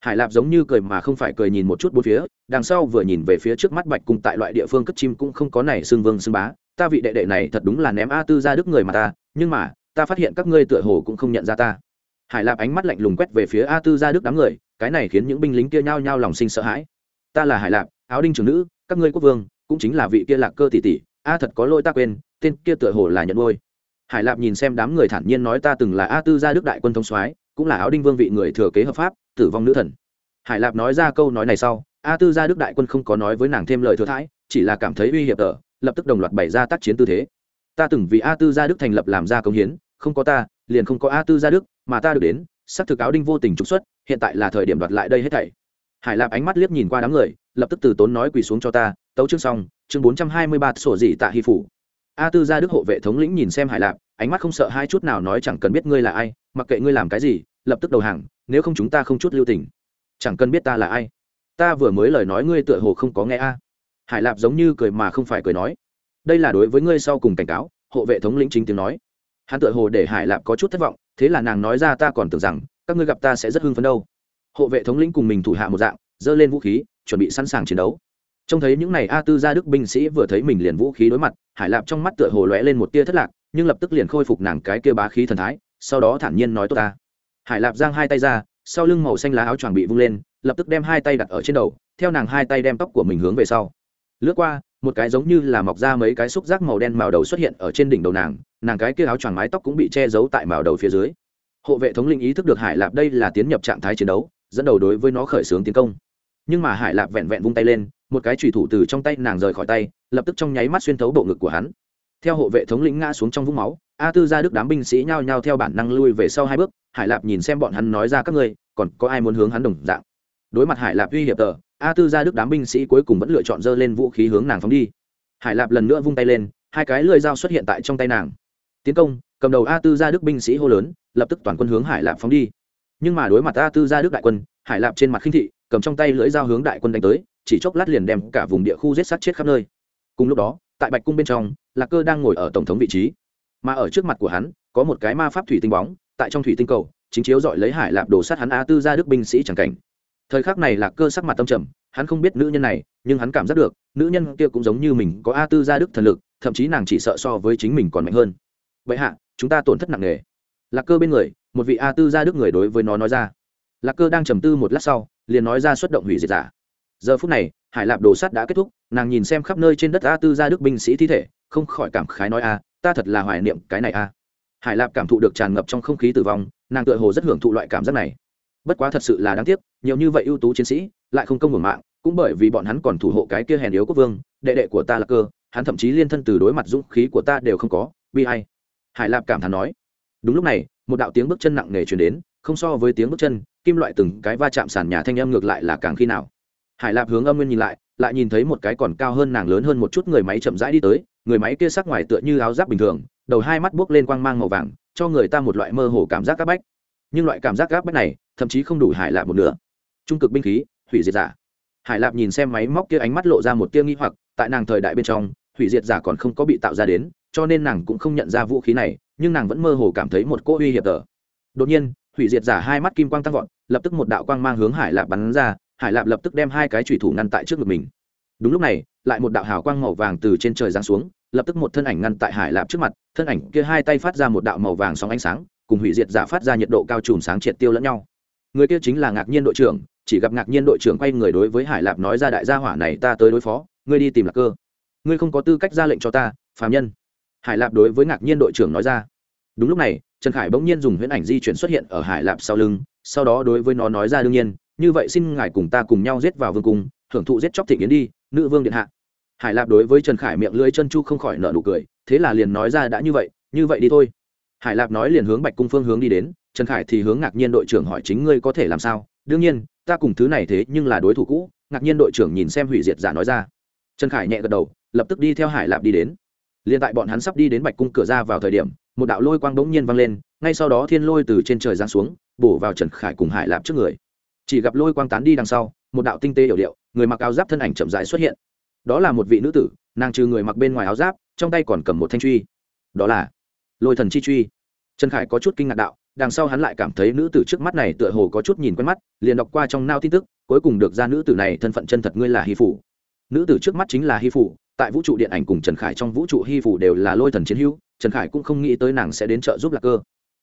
[SPEAKER 1] Hải lạp giống như cười mà không phải cười nhìn một chút bốn phía, đằng sau vừa nhìn về phía trước mắt bạch cung tại loại địa phương cất chim cũng không có này xương vương xương bá. Ta vị đệ đệ này thật đúng là ném a tư gia đức người mà ta, nhưng mà, ta phát hiện các ngươi tựa hồ cũng không nhận ra ta hải lạp ánh mắt lạnh lùng quét về phía a tư gia đức đám người, cái này khiến những binh lính kia nhao nhao lòng sinh sợ hãi. Ta là hải lạp, áo đinh trưởng nữ, các ngươi quốc vương, cũng chính là vị kia lạc cơ tỷ tỷ, a thật có lỗi ta quên, tên kia tựa hồ là nhận ngôi hải lạp nhìn xem đám người thản nhiên nói ta từng là a tư gia đức đại quân thông soái, cũng là áo đinh vương vị người thừa kế hợp pháp, tử vong nữ thần. Hải lạp nói ra câu nói này sau, a tư gia đức đại quân không có nói với nàng thêm lời thừa thãi, chỉ là cảm thấy uy hiểm tở, lập tức đồng loạt bày ra tác chiến tư thế. Ta từng vì a tư gia đức thành lập làm ra công hiến không có ta, liền không có a tư gia đức, mà ta được đến, xác thực áo đinh vô tình trục xuất, hiện tại là thời điểm đoạt lại đây hết thảy. Hải lạp ánh mắt liếc nhìn qua đám người, lập tức từ tốn nói quỳ xuống cho ta, tấu chương xong, chương bốn trăm hai mươi ba sổ dị tạ hy phủ. A tư gia đức hộ vệ thống lĩnh nhìn xem hải lạp, ánh mắt không sợ hai chút nào nói chẳng cần biết ngươi là ai, mặc kệ ngươi làm cái gì, lập tức đầu hàng, nếu không chúng ta không chút lưu tình. Chẳng cần biết ta là ai. Ta vừa mới lời nói ngươi tựa hồ không có nghe a. Hải lạp giống như cười mà không phải cười nói. Đây là đối với ngươi sau cùng cảnh cáo, hộ vệ thống lĩnh chính tiếng nói hắn tựa hồ để hải lạp có chút thất vọng, thế là nàng nói ra ta còn tưởng rằng, các ngươi gặp ta sẽ rất hưng phấn đâu. Hộ vệ thống lĩnh cùng mình thủ hạ một dạng, giơ lên vũ khí, chuẩn bị sẵn sàng chiến đấu. Trông thấy những n à y a tư gia đức binh sĩ vừa thấy mình liền vũ khí đối mặt, hải lạp trong mắt tựa hồ lóe lên một tia thất lạc, nhưng lập tức liền khôi phục nàng cái kia bá khí thần thái, sau đó thản nhiên nói tốt ta. Hải lạp giang hai tay ra, sau lưng màu xanh lá áo choàng bị vung lên, lập tức đem hai tay đặt ở trên đầu, theo nàng hai tay đem tóc của mình hướng về sau. Lướt qua, một cái giống như là mọc ra mấy cái xúc giác màu đen màu đầu xuất hiện ở trên đỉnh đầu nàng nàng cái kia áo choàng mái tóc cũng bị che giấu tại màu đầu phía dưới. Hộ vệ thống linh ý thức được hải lạp đây là tiến nhập trạng thái chiến đấu, dẫn đầu đối với nó khởi xướng tiến công. Nhưng mà hải lạp vẹn vẹn vung tay lên, một cái trùy thủ từ trong tay nàng rời khỏi tay, lập tức trong nháy mắt xuyên thấu bộ ngực của hắn. Theo hộ vệ thống lĩnh ngã xuống trong vũng máu, a tư ra đức đám binh sĩ nhao nhao theo bản năng lui về sau hai bước, hải lạp nhìn xem bọn hắn nói ra các ngươi, còn có ai muốn hướng hắn đồng dạng. Đối mặt hải lạp uy hiệp tờ, a tư ra đức đám binh sĩ cuối cùng vẫn lựa chọn dơ lên vũ khí hướng nàng phóng đi. Hải lạp lần nữa vung tay lên, hai cái lưỡi dao xuất hiện tại trong tay nàng tiến công, cầm đầu a tư gia đức binh sĩ hô lớn, lập tức toàn quân hướng hải lạp phóng đi. Nhưng mà đối mặt a tư gia đức đại quân, hải lạp trên mặt khinh thị, cầm trong tay lưỡi dao hướng đại quân đánh tới, chỉ chốc lát liền đem cả vùng địa khu giết sát chết khắp nơi. Cùng lúc đó, tại bạch cung bên trong, lạc cơ đang ngồi ở tổng thống vị trí. Mà ở trước mặt của hắn, có một cái ma pháp thủy tinh bóng, tại trong thủy tinh cầu, chính chiếu dọi lấy hải lạp đổ sát hắn a tư gia đức binh sĩ chẳng cảnh. Thời khắc này lạc cơ sắc mặt tâm trầm, hắn không biết nữ nhân này, nhưng hắn cảm giác được, nữ nhân kia cũng giống như mình có a tư gia đức thần lực, thậm chí nàng chỉ sợ so với chính mình còn mạnh hơn vậy hạ, chúng ta tổn thất nặng nề. Lạc cơ bên người, một vị a tư gia đức người đối với nó nói ra. Lạc cơ đang trầm tư một lát sau, liền nói ra xuất động hủy diệt giả. Giờ phút này, hải lạp đồ sắt đã kết thúc, nàng nhìn xem khắp nơi trên đất a tư gia đức binh sĩ thi thể, không khỏi cảm khái nói, a, ta thật là hoài niệm cái này a. Hải lạp cảm thụ được tràn ngập trong không khí tử vong, nàng tựa hồ rất hưởng thụ loại cảm giác này. Bất quá thật sự là đáng tiếc, nhiều như vậy ưu tú chiến sĩ, lại không công hưởng mạng, cũng bởi vì bọn hắn còn thủ hộ cái kia hèn yếu quốc vương, đệ đệ của ta là cơ, hắn thậm chí liên thân từ đối mặt dũng khí của ta đều không có vì hay hải lạp cảm thán nói. Đúng lúc này, một đạo tiếng bước chân nặng nề chuyển đến, không so với tiếng bước chân, kim loại từng cái va chạm sàn nhà thanh âm ngược lại là càng khi nào. Hải lạp hướng âm nguyên nhìn lại lại nhìn thấy một cái còn cao hơn nàng lớn hơn một chút người máy chậm rãi đi tới, người máy kia sắc ngoài tựa như áo giáp bình thường, đầu hai mắt buốc lên quang mang màu vàng, cho người ta một loại mơ hồ cảm giác áp bách. Nhưng loại cảm giác áp bách này, thậm chí không đủ hải lạp một nửa. Trung cực binh khí, hủy diệt giả. Hải lạp nhìn xem máy móc kia ánh mắt lộ ra một tia nghi hoặc, tại nàng thời đại bên trong, hủy diệt giả còn không có bị tạo ra đến cho nên nàng cũng không nhận ra vũ khí này, nhưng nàng vẫn mơ hồ cảm thấy một cỗ uy hiểm tờ. Đột nhiên, hủy diệt giả hai mắt kim quang tăng vọt, lập tức một đạo quang mang hướng hải lạp bắn ra, hải lạp lập tức đem hai cái thủy thủ ngăn tại trước ngực mình. Đúng lúc này, lại một đạo hào quang màu vàng từ trên trời giáng xuống, lập tức một thân ảnh ngăn tại hải lạp trước mặt, thân ảnh kia hai tay phát ra một đạo màu vàng sóng ánh sáng, cùng hủy diệt giả phát ra nhiệt độ cao trùm sáng triệt tiêu lẫn nhau. Người kia chính là ngạc nhiên đội trưởng, chỉ gặp ngạc nhiên đội trưởng quay người đối với hải lạp nói ra đại gia hỏa này ta tới đối phó, ngươi đi tìm lạc cơ. Ngươi không có tư cách ra lệnh cho ta, phàm nhân hải lạp đối với ngạc nhiên đội trưởng nói ra. Đúng lúc này, trần khải bỗng nhiên dùng huyễn ảnh di chuyển xuất hiện ở hải lạp sau lưng, sau đó đối với nó nói ra đương nhiên, như vậy xin ngài cùng ta cùng nhau giết vào vương cung thưởng thụ giết chóc thị kiến đi, nữ vương điện hạ. Hải lạp đối với trần khải miệng lưỡi chân chu không khỏi nợ nụ cười, thế là liền nói ra, đã như vậy như vậy đi thôi. Hải lạp nói liền hướng bạch cung phương hướng đi đến, trần khải thì hướng ngạc nhiên đội trưởng hỏi, chính ngươi có thể làm sao? Đương nhiên, ta cùng thứ này thế nhưng là đối thủ cũ. Ngạc nhiên đội trưởng nhìn xem hủy diệt giả nói ra. Trần khải nhẹ gật đầu, lập tức đi theo hải lạp đi đến liền tại bọn hắn sắp đi đến bạch cung cửa ra vào thời điểm, một đạo lôi quang bỗng nhiên vang lên, ngay sau đó thiên lôi từ trên trời giáng xuống, bổ vào trần khải cùng hải lạp trước người. Chỉ gặp lôi quang tán đi đằng sau, một đạo tinh tế hiểu điệu, người mặc áo giáp thân ảnh chậm rãi xuất hiện. Đó là một vị nữ tử, nàng trừ người mặc bên ngoài áo giáp, trong tay còn cầm một thanh truy. Đó là lôi thần chi truy. Trần khải có chút kinh ngạc đạo, đằng sau hắn lại cảm thấy nữ tử trước mắt này tựa hồ có chút nhìn quen mắt, liền đọc qua trong nao tin tức, cuối cùng được ra nữ tử này thân phận chân thật ngươi là hy phủ. Nữ tử trước mắt chính là hy phủ tại vũ trụ điện ảnh cùng trần khải trong vũ trụ hy phủ đều là lôi thần chiến hữu, trần khải cũng không nghĩ tới nàng sẽ đến trợ giúp lạc cơ.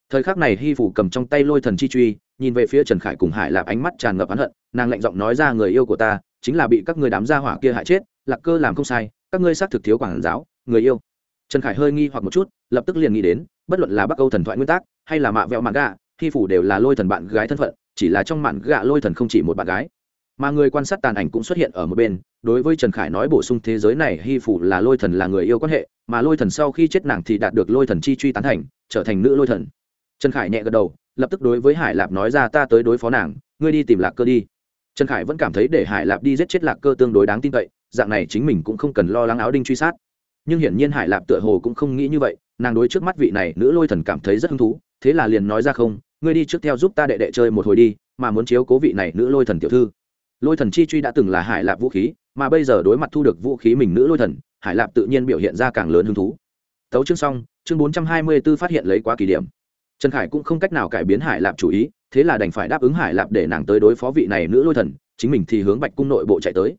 [SPEAKER 1] Thời khắc này hy phủ cầm trong tay lôi thần chi truy, nhìn về phía trần khải cùng hải lạp ánh mắt tràn ngập hắn hận, nàng lạnh giọng nói ra, người yêu của ta chính là bị các người đám gia hỏa kia hại chết, lạc cơ làm không sai, các ngươi xác thực thiếu quảng giáo, người yêu. Trần khải hơi nghi hoặc một chút, lập tức liền nghĩ đến, bất luận là bắc âu thần thoại nguyên tắc hay là mạ vẹo mạn gạ, hy phủ đều là lôi thần bạn gái thân phận, chỉ là trong mạn gạ lôi thần không chỉ một bạn gái mà người quan sát tàn ảnh cũng xuất hiện ở một bên. Đối với trần khải nói bổ sung thế giới này, hy phủ là lôi thần là người yêu quan hệ, mà lôi thần sau khi chết nàng thì đạt được lôi thần chi truy tán thành, trở thành nữ lôi thần. Trần khải nhẹ gật đầu, lập tức đối với hải lạp nói ra, ta tới đối phó nàng, ngươi đi tìm lạc cơ đi. Trần khải vẫn cảm thấy để hải lạp đi giết chết lạc cơ tương đối đáng tin cậy, dạng này chính mình cũng không cần lo lắng áo đinh truy sát. Nhưng hiển nhiên hải lạp tựa hồ cũng không nghĩ như vậy, nàng đối trước mắt vị này nữ lôi thần cảm thấy rất hứng thú, thế là liền nói ra không, ngươi đi trước theo giúp ta đệ đệ chơi một hồi đi, mà muốn chiếu cố vị này nữ lôi thần tiểu thư lôi thần chi truy đã từng là hải lạp vũ khí, mà bây giờ đối mặt thu được vũ khí mình nữ lôi thần, hải lạp tự nhiên biểu hiện ra càng lớn hứng thú. Tấu chương xong, chương bốn trăm hai mươi b ố phát hiện lấy quá kỳ điểm. Trần khải cũng không cách nào cải biến hải lạp chủ ý, thế là đành phải đáp ứng hải lạp để nàng tới đối phó vị này nữ lôi thần, chính mình thì hướng bạch cung nội bộ chạy tới.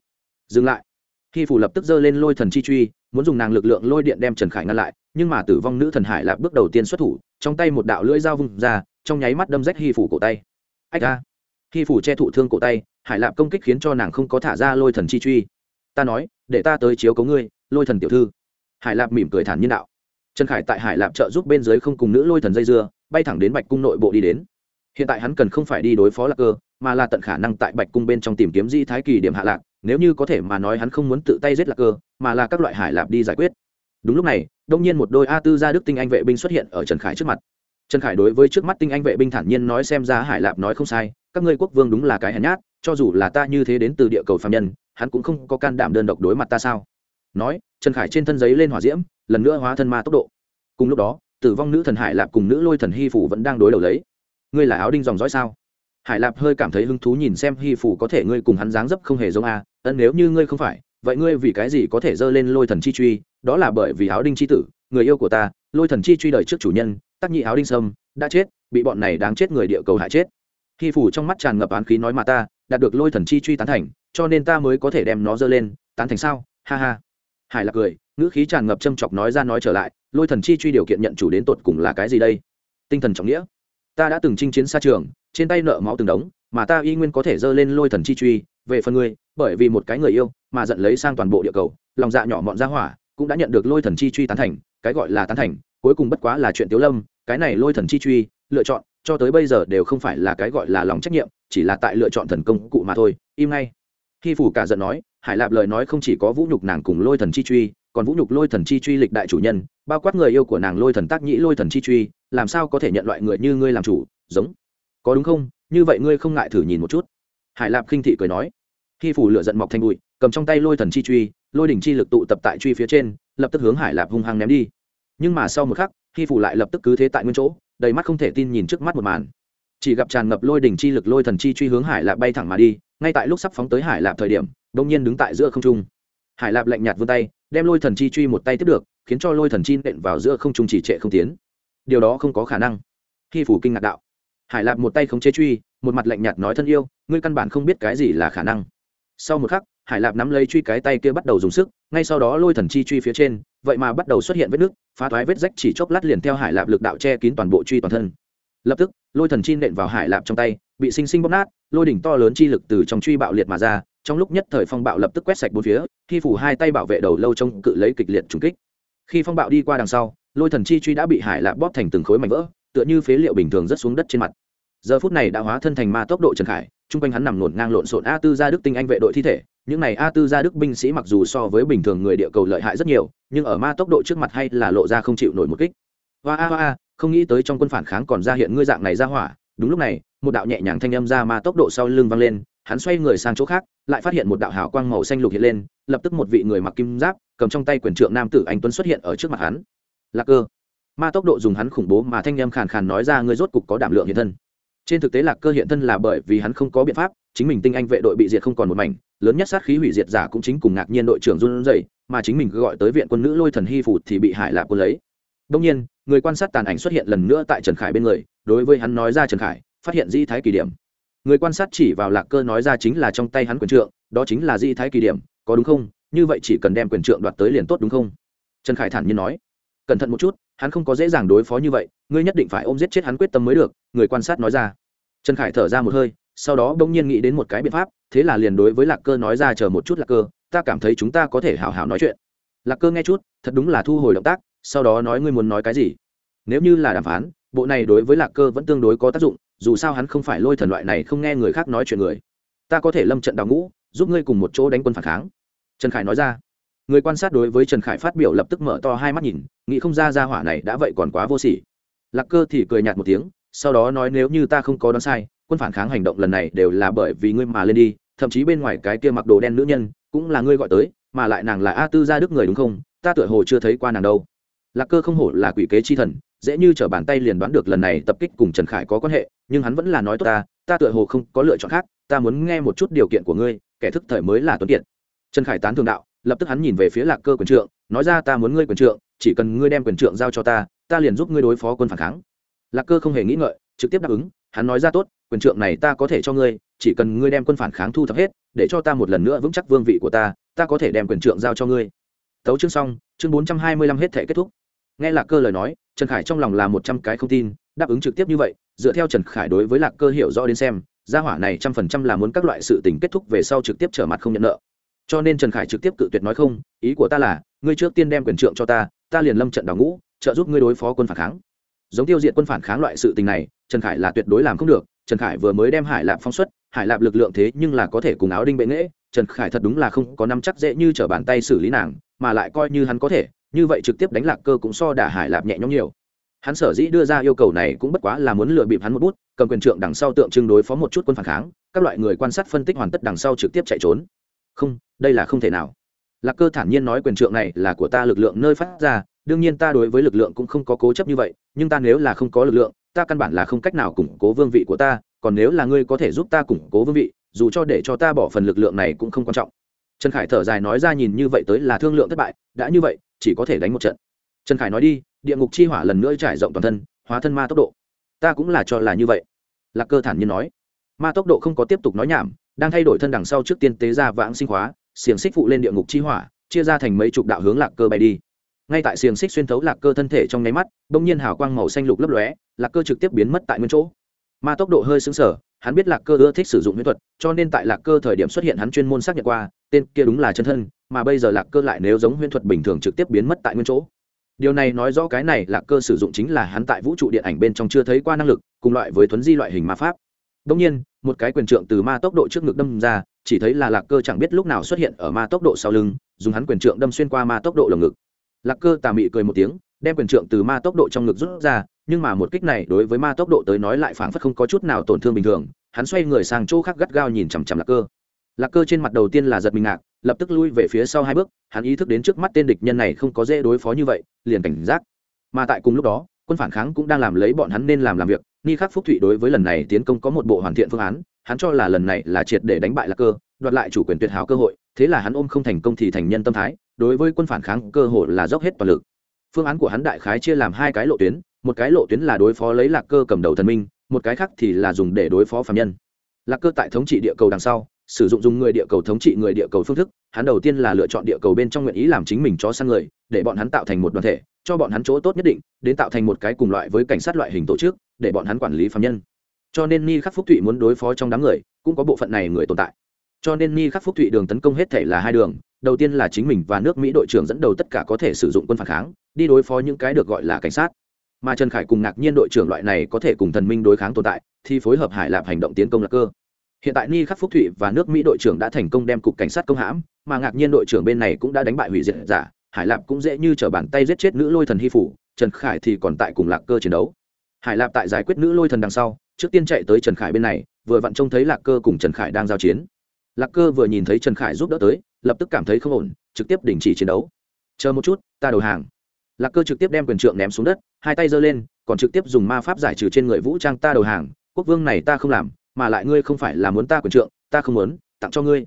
[SPEAKER 1] Dừng lại. Khi phủ lập tức giơ lên lôi thần chi truy, muốn dùng nàng lực lượng lôi điện đem trần khải ngăn lại, nhưng mà tử vong nữ thần hải lạp bước đầu tiên xuất thủ, trong tay một đạo lưỡi dao vung ra, trong nháy mắt đâm rách hy phủ cổ tay. Ách ra hy phủ che thụ thương cổ tay hải lạp công kích khiến cho nàng không có thả ra lôi thần chi truy. Ta nói, để ta tới chiếu cấu ngươi, lôi thần tiểu thư. Hải lạp mỉm cười thản nhiên đạo. Trần khải tại hải lạp trợ giúp bên dưới không cùng nữ lôi thần dây dưa, bay thẳng đến bạch cung nội bộ đi đến. Hiện tại hắn cần không phải đi đối phó lạc cơ, mà là tận khả năng tại bạch cung bên trong tìm kiếm di thái kỳ điểm hạ lạc, nếu như có thể mà nói hắn không muốn tự tay giết lạc cơ, mà là các loại hải lạp đi giải quyết. Đúng lúc này, đông nhiên một đôi a tư gia đức tinh anh vệ binh xuất hiện ở trần khải trước mặt. Trần khải đối với trước mắt tinh anh vệ binh thản nhiên nói xem ra hải lạp nói không sai, các ngươi quốc vương đúng là cái hèn nhát cho dù là ta như thế đến từ địa cầu phạm nhân, hắn cũng không có can đảm đơn độc đối mặt ta sao? Nói, trần khải trên thân giấy lên hỏa diễm, lần nữa hóa thân ma tốc độ. Cùng lúc đó, tử vong nữ thần hải lạp cùng nữ lôi thần hy phủ vẫn đang đối đầu lấy. Ngươi là áo đinh dòng dõi sao? Hải lạp hơi cảm thấy hứng thú nhìn xem hy phủ có thể ngươi cùng hắn dáng dấp không hề giống a. À. ân, nếu như ngươi không phải, vậy ngươi vì cái gì có thể dơ lên lôi thần chi truy? Đó là bởi vì áo đinh chi tử, người yêu của ta, lôi thần chi truy đời trước chủ nhân, tác nhị áo đinh sâm, đã chết, bị bọn này đáng chết người địa cầu hại chết hy phủ trong mắt tràn ngập án khí nói mà ta, đạt được lôi thần chi truy tán thành, cho nên ta mới có thể đem nó dơ lên. Tán thành sao? Ha ha. Hải lạc cười, ngữ khí tràn ngập châm chọc nói ra nói trở lại, lôi thần chi truy điều kiện nhận chủ đến tột cùng là cái gì đây? Tinh thần trọng nghĩa. Ta đã từng chinh chiến xa trường, trên tay nợ máu từng đống, mà ta y nguyên có thể dơ lên lôi thần chi truy, về phần ngươi, bởi vì một cái người yêu, mà giận lấy sang toàn bộ địa cầu, lòng dạ nhỏ mọn ra hỏa, cũng đã nhận được lôi thần chi truy tán thành, cái gọi là tán thành, cuối cùng bất quá là chuyện tiếu lâm, cái này lôi thần chi truy, lựa chọn cho tới bây giờ đều không phải là cái gọi là lòng trách nhiệm, chỉ là tại lựa chọn thần công cụ mà thôi. Im ngay. Khi phủ cả giận nói, hải lạp lời nói không chỉ có vũ nhục nàng cùng lôi thần chi truy, còn vũ nhục lôi thần chi truy lịch đại chủ nhân, bao quát người yêu của nàng lôi thần tác nhĩ lôi thần chi truy, làm sao có thể nhận loại người như ngươi làm chủ, giống. Có đúng không? Như vậy ngươi không ngại thử nhìn một chút. Hải lạp khinh thị cười nói. Khi phủ lửa giận mọc thành bụi, cầm trong tay lôi thần chi truy, lôi đỉnh chi lực tụ tập tại truy phía trên, lập tức hướng hải lạp hung hăng ném đi. Nhưng mà sau một khắc, khi phủ lại lập tức cứ thế tại nguyên chỗ đầy mắt không thể tin nhìn trước mắt một màn. Chỉ gặp tràn ngập lôi đỉnh chi lực lôi thần chi truy hướng hải lạp bay thẳng mà đi, ngay tại lúc sắp phóng tới hải lạp thời điểm đông nhiên đứng tại giữa không trung. Hải lạp lạnh nhạt vươn tay, đem lôi thần chi truy một tay tiếp được, khiến cho lôi thần chi nện vào giữa không trung chỉ trệ không tiến. Điều đó không có khả năng. Khi phủ kinh ngạc đạo. Hải lạp một tay khống chế truy, một mặt lạnh nhạt nói thân yêu, ngươi căn bản không biết cái gì là khả năng. Sau một khắc, hải lạp nắm lấy truy cái tay kia bắt đầu dùng sức, ngay sau đó lôi thần chi truy phía trên vậy mà bắt đầu xuất hiện vết nước, phá thoái vết rách chỉ chốc lát liền theo hải lạp lực đạo che kín toàn bộ truy toàn thân. Lập tức, lôi thần chi nện vào hải lạp trong tay, bị sinh sinh bóp nát, lôi đỉnh to lớn chi lực từ trong truy bạo liệt mà ra, trong lúc nhất thời phong bạo lập tức quét sạch bốn phía, khi phủ hai tay bảo vệ đầu lâu trông cự lấy kịch liệt trùng kích. Khi phong bạo đi qua đằng sau, lôi thần chi truy đã bị hải lạp bóp thành từng khối mảnh vỡ, tựa như phế liệu bình thường rất xuống đất trên mặt. Giờ phút này đã hóa thân thành ma tốc độ trần khải chung quanh hắn nằm nổn ngang lộn xộn a tư gia đức tinh anh vệ đội thi thể. Những này a tư gia đức binh sĩ mặc dù so với bình thường người địa cầu lợi hại rất nhiều, nhưng ở ma tốc độ trước mặt hay là lộ ra không chịu nổi một kích. Hoa a hoa không nghĩ tới trong quân phản kháng còn ra hiện ngươi dạng này ra hỏa. Đúng lúc này, một đạo nhẹ nhàng thanh âm ra ma tốc độ sau lưng vang lên, hắn xoay người sang chỗ khác, lại phát hiện một đạo hào quang màu xanh lục hiện lên, lập tức một vị người mặc kim giáp, cầm trong tay quyền trượng nam tử anh tuấn xuất hiện ở trước mặt hắn. Lạc cơ. Ma tốc độ dùng hắn khủng bố mà thanh âm khàn khàn nói ra ngươi rốt cục có đảm lượng hiện thân trên thực tế lạc cơ hiện thân là bởi vì hắn không có biện pháp, chính mình tinh anh vệ đội bị diệt không còn một mảnh, lớn nhất sát khí hủy diệt giả cũng chính cùng ngạc nhiên đội trưởng run rẩy, mà chính mình cứ gọi tới viện quân nữ lôi thần hy phủ thì bị hải lạc quân lấy. Đông nhiên, người quan sát tàn ảnh xuất hiện lần nữa tại trần khải bên người, đối với hắn nói ra trần khải, phát hiện di thái kỳ điểm. Người quan sát chỉ vào lạc cơ nói ra chính là trong tay hắn quyền trượng, đó chính là di thái kỳ điểm, có đúng không? Như vậy chỉ cần đem quyền trượng đoạt tới liền tốt đúng không? Trần khải thản nhiên nói. Cẩn thận một chút hắn không có dễ dàng đối phó như vậy, ngươi nhất định phải ôm giết chết hắn quyết tâm mới được, người quan sát nói ra. Trần khải thở ra một hơi, sau đó bỗng nhiên nghĩ đến một cái biện pháp, thế là liền đối với lạc cơ nói ra chờ một chút lạc cơ, ta cảm thấy chúng ta có thể hào hào nói chuyện. Lạc cơ nghe chút, thật đúng là thu hồi động tác, sau đó nói ngươi muốn nói cái gì? Nếu như là đàm phán, bộ này đối với lạc cơ vẫn tương đối có tác dụng, dù sao hắn không phải lôi thần loại này không nghe người khác nói chuyện người. Ta có thể lâm trận đào ngũ, giúp ngươi cùng một chỗ đánh quân phản kháng. Trần khải nói ra người quan sát đối với trần khải phát biểu lập tức mở to hai mắt nhìn, nghĩ không ra ra hỏa này đã vậy còn quá vô sỉ. Lạc cơ thì cười nhạt một tiếng, sau đó nói nếu như ta không có đoán sai, quân phản kháng hành động lần này đều là bởi vì ngươi mà lên đi, thậm chí bên ngoài cái kia mặc đồ đen nữ nhân, cũng là ngươi gọi tới, mà lại nàng là a tư gia đức người đúng không? Ta tựa hồ chưa thấy qua nàng đâu. Lạc cơ không hổ là quỷ kế chi thần, dễ như t r ở bàn tay liền đoán được lần này tập kích cùng trần khải có quan hệ, nhưng hắn vẫn là nói tốt ta ta tựa hồ không có lựa chọn khác, ta muốn nghe một chút điều kiện của ngươi, kẻ thức thời mới là tuấn kiệt. Trần khải tán thường đạo lập tức hắn nhìn về phía lạc cơ quyền trượng, nói ra ta muốn ngươi quyền trượng, chỉ cần ngươi đem quyền trượng giao cho ta ta liền giúp ngươi đối phó quân phản kháng. Lạc cơ không hề nghĩ ngợi, trực tiếp đáp ứng, hắn nói ra tốt, quyền trượng này ta có thể cho ngươi, chỉ cần ngươi đem quân phản kháng thu thập hết, để cho ta một lần nữa vững chắc vương vị của ta ta có thể đem quyền trượng giao cho ngươi. Tấu chương xong, chương bốn trăm hai mươi lăm hết thể kết thúc. Nghe lạc cơ lời nói, trần khải trong lòng là một trăm cái không tin, đáp ứng trực tiếp như vậy, dựa theo trần khải đối với lạc cơ hiểu rõ đến xem, gia hỏa này trăm phần trăm là muốn các loại sự tình kết thúc về sau trực tiếp trở mặt không nhận nợ cho nên trần khải trực tiếp cự tuyệt nói không, ý của ta là, ngươi trước tiên đem quyền trượng cho ta ta liền lâm trận đào ngũ, trợ giúp ngươi đối phó quân phản kháng. Giống tiêu diệt quân phản kháng loại sự tình này, trần khải là tuyệt đối làm không được, trần khải vừa mới đem hải lạp phóng xuất, hải lạp lực lượng thế nhưng là có thể cùng áo đinh bệ nghễ, trần khải thật đúng là không có nắm chắc dễ như t r ở bàn tay xử lý nàng, mà lại coi như hắn có thể, như vậy trực tiếp đánh lạc cơ cũng so đả hải lạp nhẹ nhõm nhiều. Hắn sở dĩ đưa ra yêu cầu này cũng bất quá là muốn lừa bịp hắn một bút, cầm quyền trượng đằng sau tượng trưng đối phó một chút quân phản kháng, các loại người quan sát phân tích hoàn tất đằng sau trực tiếp chạy trốn không, đây là không thể nào. Lạc cơ thản nhiên nói quyền trượng này là của ta lực lượng nơi phát ra, đương nhiên ta đối với lực lượng cũng không có cố chấp như vậy, nhưng ta nếu là không có lực lượng, ta căn bản là không cách nào củng cố vương vị của ta, còn nếu là ngươi có thể giúp ta củng cố vương vị, dù cho để cho ta bỏ phần lực lượng này cũng không quan trọng. Trần khải thở dài nói ra nhìn như vậy tới là thương lượng thất bại, đã như vậy, chỉ có thể đánh một trận. Trần khải nói đi, địa ngục chi hỏa lần nữa trải rộng toàn thân, hóa thân ma tốc độ. Ta cũng là cho là như vậy. Lạc cơ thản nhiên nói. Ma tốc độ không có tiếp tục nói nhảm đang thay đổi thân đằng sau trước tiên tế ra vãng sinh khóa, xiềng xích phụ lên địa ngục chi hỏa, chia ra thành mấy chục đạo hướng lạc cơ bay đi. Ngay tại xiềng xích xuyên thấu lạc cơ thân thể trong nháy mắt, bỗng nhiên hào quang màu xanh lục lấp lóe, lạc cơ trực tiếp biến mất tại nguyên chỗ. Ma tốc độ hơi xứng sở hắn biết lạc cơ ưa thích sử dụng huyễn thuật, cho nên tại lạc cơ thời điểm xuất hiện hắn chuyên môn xác nhận qua, tên kia đúng là chân thân, mà bây giờ lạc cơ lại nếu giống huyễn thuật bình thường trực tiếp biến mất tại nguyên chỗ. Điều này nói rõ cái này lạc cơ sử dụng chính là hắn tại vũ trụ điện ảnh bên trong chưa thấy qua năng lực, cùng loại với thuấn di loại hình ma pháp đông nhiên, một cái quyền trượng từ ma tốc độ trước ngực đâm ra, chỉ thấy là lạc cơ chẳng biết lúc nào xuất hiện ở ma tốc độ sau lưng, dùng hắn quyền trượng đâm xuyên qua ma tốc độ lồng ngực. Lạc cơ tà mị cười một tiếng, đem quyền trượng từ ma tốc độ trong ngực rút ra, nhưng mà một kích này đối với ma tốc độ tới nói lại phảng phất không có chút nào tổn thương bình thường, hắn xoay người sang chỗ khác gắt gao nhìn chằm chằm lạc cơ. Lạc cơ trên mặt đầu tiên là giật mình ngạc, lập tức lui về phía sau hai bước, hắn ý thức đến trước mắt tên địch nhân này không có dễ đối phó như vậy, liền cảnh giác. Mà tại cùng lúc đó quân phản kháng cũng đang làm lấy bọn hắn nên làm làm việc. Ni khắc phúc thụy đối với lần này tiến công có một bộ hoàn thiện phương án, hắn cho là lần này là triệt để đánh bại lạc cơ, đoạt lại chủ quyền tuyệt hảo cơ hội, thế là hắn ôm không thành công thì thành nhân tâm thái, đối với quân phản kháng cơ hội là dốc hết toàn lực. Phương án của hắn đại khái chia làm hai cái lộ tuyến, một cái lộ tuyến là đối phó lấy lạc cơ cầm đầu thần minh, một cái khác thì là dùng để đối phó phạm nhân. Lạc cơ tại thống trị địa cầu đằng sau sử dụng dùng người địa cầu thống trị người địa cầu phương thức, hắn đầu tiên là lựa chọn địa cầu bên trong nguyện ý làm chính mình cho săn người, để bọn hắn tạo thành một đoàn thể, cho bọn hắn chỗ tốt nhất định, đến tạo thành một cái cùng loại với cảnh sát loại hình tổ chức, để bọn hắn quản lý phạm nhân. Cho nên ni khắc phúc thụy muốn đối phó trong đám người, cũng có bộ phận này người tồn tại. Cho nên ni khắc phúc thụy đường tấn công hết thể là hai đường, đầu tiên là chính mình và nước mỹ đội trưởng dẫn đầu tất cả có thể sử dụng quân phản kháng, đi đối phó những cái được gọi là cảnh sát. Mà trần khải cùng ngạc nhiên đội trưởng loại này có thể cùng thần minh đối kháng tồn tại, thì phối hợp hải lạp hành động tiến công lạc cơ hiện tại ni khắc phúc thụy và nước mỹ đội trưởng đã thành công đem cục cảnh sát công hãm, mà ngạc nhiên đội trưởng bên này cũng đã đánh bại hủy diệt giả, hải lạp cũng dễ như t r ở bàn tay giết chết nữ lôi thần hy phủ, trần khải thì còn tại cùng lạc cơ chiến đấu. Hải lạp tại giải quyết nữ lôi thần đằng sau, trước tiên chạy tới trần khải bên này, vừa vặn trông thấy lạc cơ cùng trần khải đang giao chiến. Lạc cơ vừa nhìn thấy trần khải giúp đỡ tới, lập tức cảm thấy không ổn, trực tiếp đình chỉ chiến đấu. Chờ một chút, ta đầu hàng. Lạc cơ trực tiếp đem quyền trượng ném xuống đất, hai tay giơ lên, còn trực tiếp dùng ma pháp giải trừ trên người vũ trang, ta đầu hàng, quốc vương này ta không làm mà lại ngươi không phải là muốn ta quyền trượng, ta không muốn, tặng cho ngươi.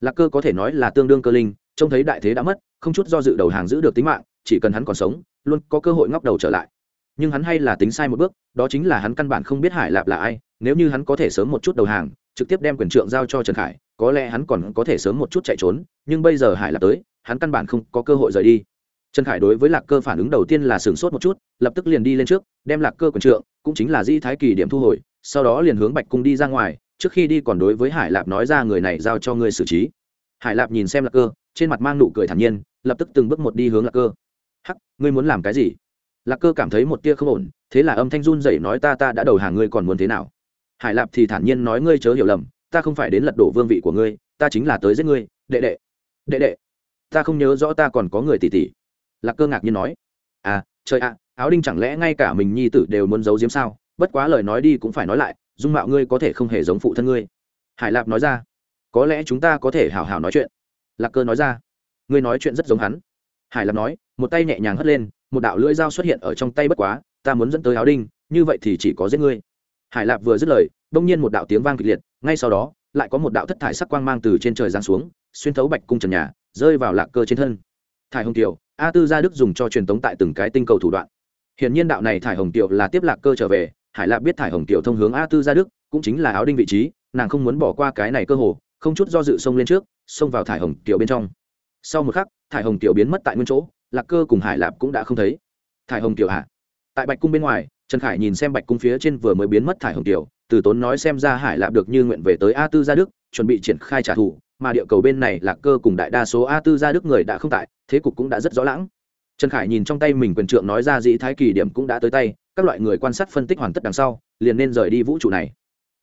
[SPEAKER 1] Lạc cơ có thể nói là tương đương cơ linh, trông thấy đại thế đã mất, không chút do dự đầu hàng giữ được tính mạng, chỉ cần hắn còn sống, luôn có cơ hội ngóc đầu trở lại. Nhưng hắn hay là tính sai một bước, đó chính là hắn căn bản không biết hải lạp là ai, nếu như hắn có thể sớm một chút đầu hàng, trực tiếp đem quyền trượng giao cho trần khải, có lẽ hắn còn có thể sớm một chút chạy trốn, nhưng bây giờ hải lạp tới, hắn căn bản không có cơ hội rời đi. Trần khải đối với lạc cơ phản ứng đầu tiên là sửng sốt một chút, lập tức liền đi lên trước, đem lạc cơ quyền trượng, cũng chính là di thái kỳ điểm thu hồi sau đó liền hướng bạch cung đi ra ngoài, trước khi đi còn đối với hải lạp nói ra người này giao cho ngươi xử trí. Hải lạp nhìn xem lạc cơ, trên mặt mang nụ cười thản nhiên, lập tức từng bước một đi hướng lạc cơ. Hắc, ngươi muốn làm cái gì? Lạc cơ cảm thấy một tia không ổn, thế là âm thanh run dậy nói, ta ta đã đầu hàng ngươi còn muốn thế nào? Hải lạp thì thản nhiên nói, ngươi chớ hiểu lầm, ta không phải đến lật đổ vương vị của ngươi, ta chính là tới giết ngươi, đệ đệ đệ đệ. Ta không nhớ rõ ta còn có người tỷ tỷ. Lạc cơ ngạc nhiên nói à trời ạ, áo đinh chẳng lẽ ngay cả mình nhi tử đều muốn giấu giếm sao? Bất quá lời nói đi cũng phải nói lại, dung mạo ngươi có thể không hề giống phụ thân ngươi. Hải lạp nói ra, có lẽ chúng ta có thể hào hào nói chuyện. Lạc cơ nói ra, ngươi nói chuyện rất giống hắn. Hải lạp nói, một tay nhẹ nhàng hất lên, một đạo lưỡi dao xuất hiện ở trong tay bất quá, ta muốn dẫn tới áo đinh, như vậy thì chỉ có giết ngươi. Hải lạp vừa dứt lời bỗng nhiên một đạo tiếng vang kịch liệt, ngay sau đó, lại có một đạo thất thải sắc quang mang từ trên trời giáng xuống, xuyên thấu bạch cung trần nhà, rơi vào lạc cơ trên thân. Thải hồng kiều, a tư gia đức dùng cho truyền tống tại từng cái tinh cầu thủ đoạn. Hiện nhiên đạo này thải hồng kiều là tiếp lạc cơ trở về hải lạp biết thải hồng tiểu thông hướng a tư gia đức, cũng chính là áo đinh vị trí, nàng không muốn bỏ qua cái này cơ hồ không chút do dự xông lên trước, xông vào thải hồng tiểu bên trong. Sau một khắc, thải hồng tiểu biến mất tại nguyên chỗ, lạc cơ cùng hải lạp cũng đã không thấy. Thải hồng tiểu hạ tại bạch cung bên ngoài, trần khải nhìn xem bạch cung phía trên vừa mới biến mất thải hồng tiểu từ tốn nói xem ra hải lạp được như nguyện về tới a tư gia đức, chuẩn bị triển khai trả thù, mà địa cầu bên này lạc cơ cùng đại đa số a tư gia đức người đã không tại, thế cục cũng đã rất rõ lãng trần khải nhìn trong tay mình quyền trượng nói ra dĩ thái kỳ điểm cũng đã tới tay các loại người quan sát phân tích hoàn tất đằng sau, liền nên rời đi vũ trụ này.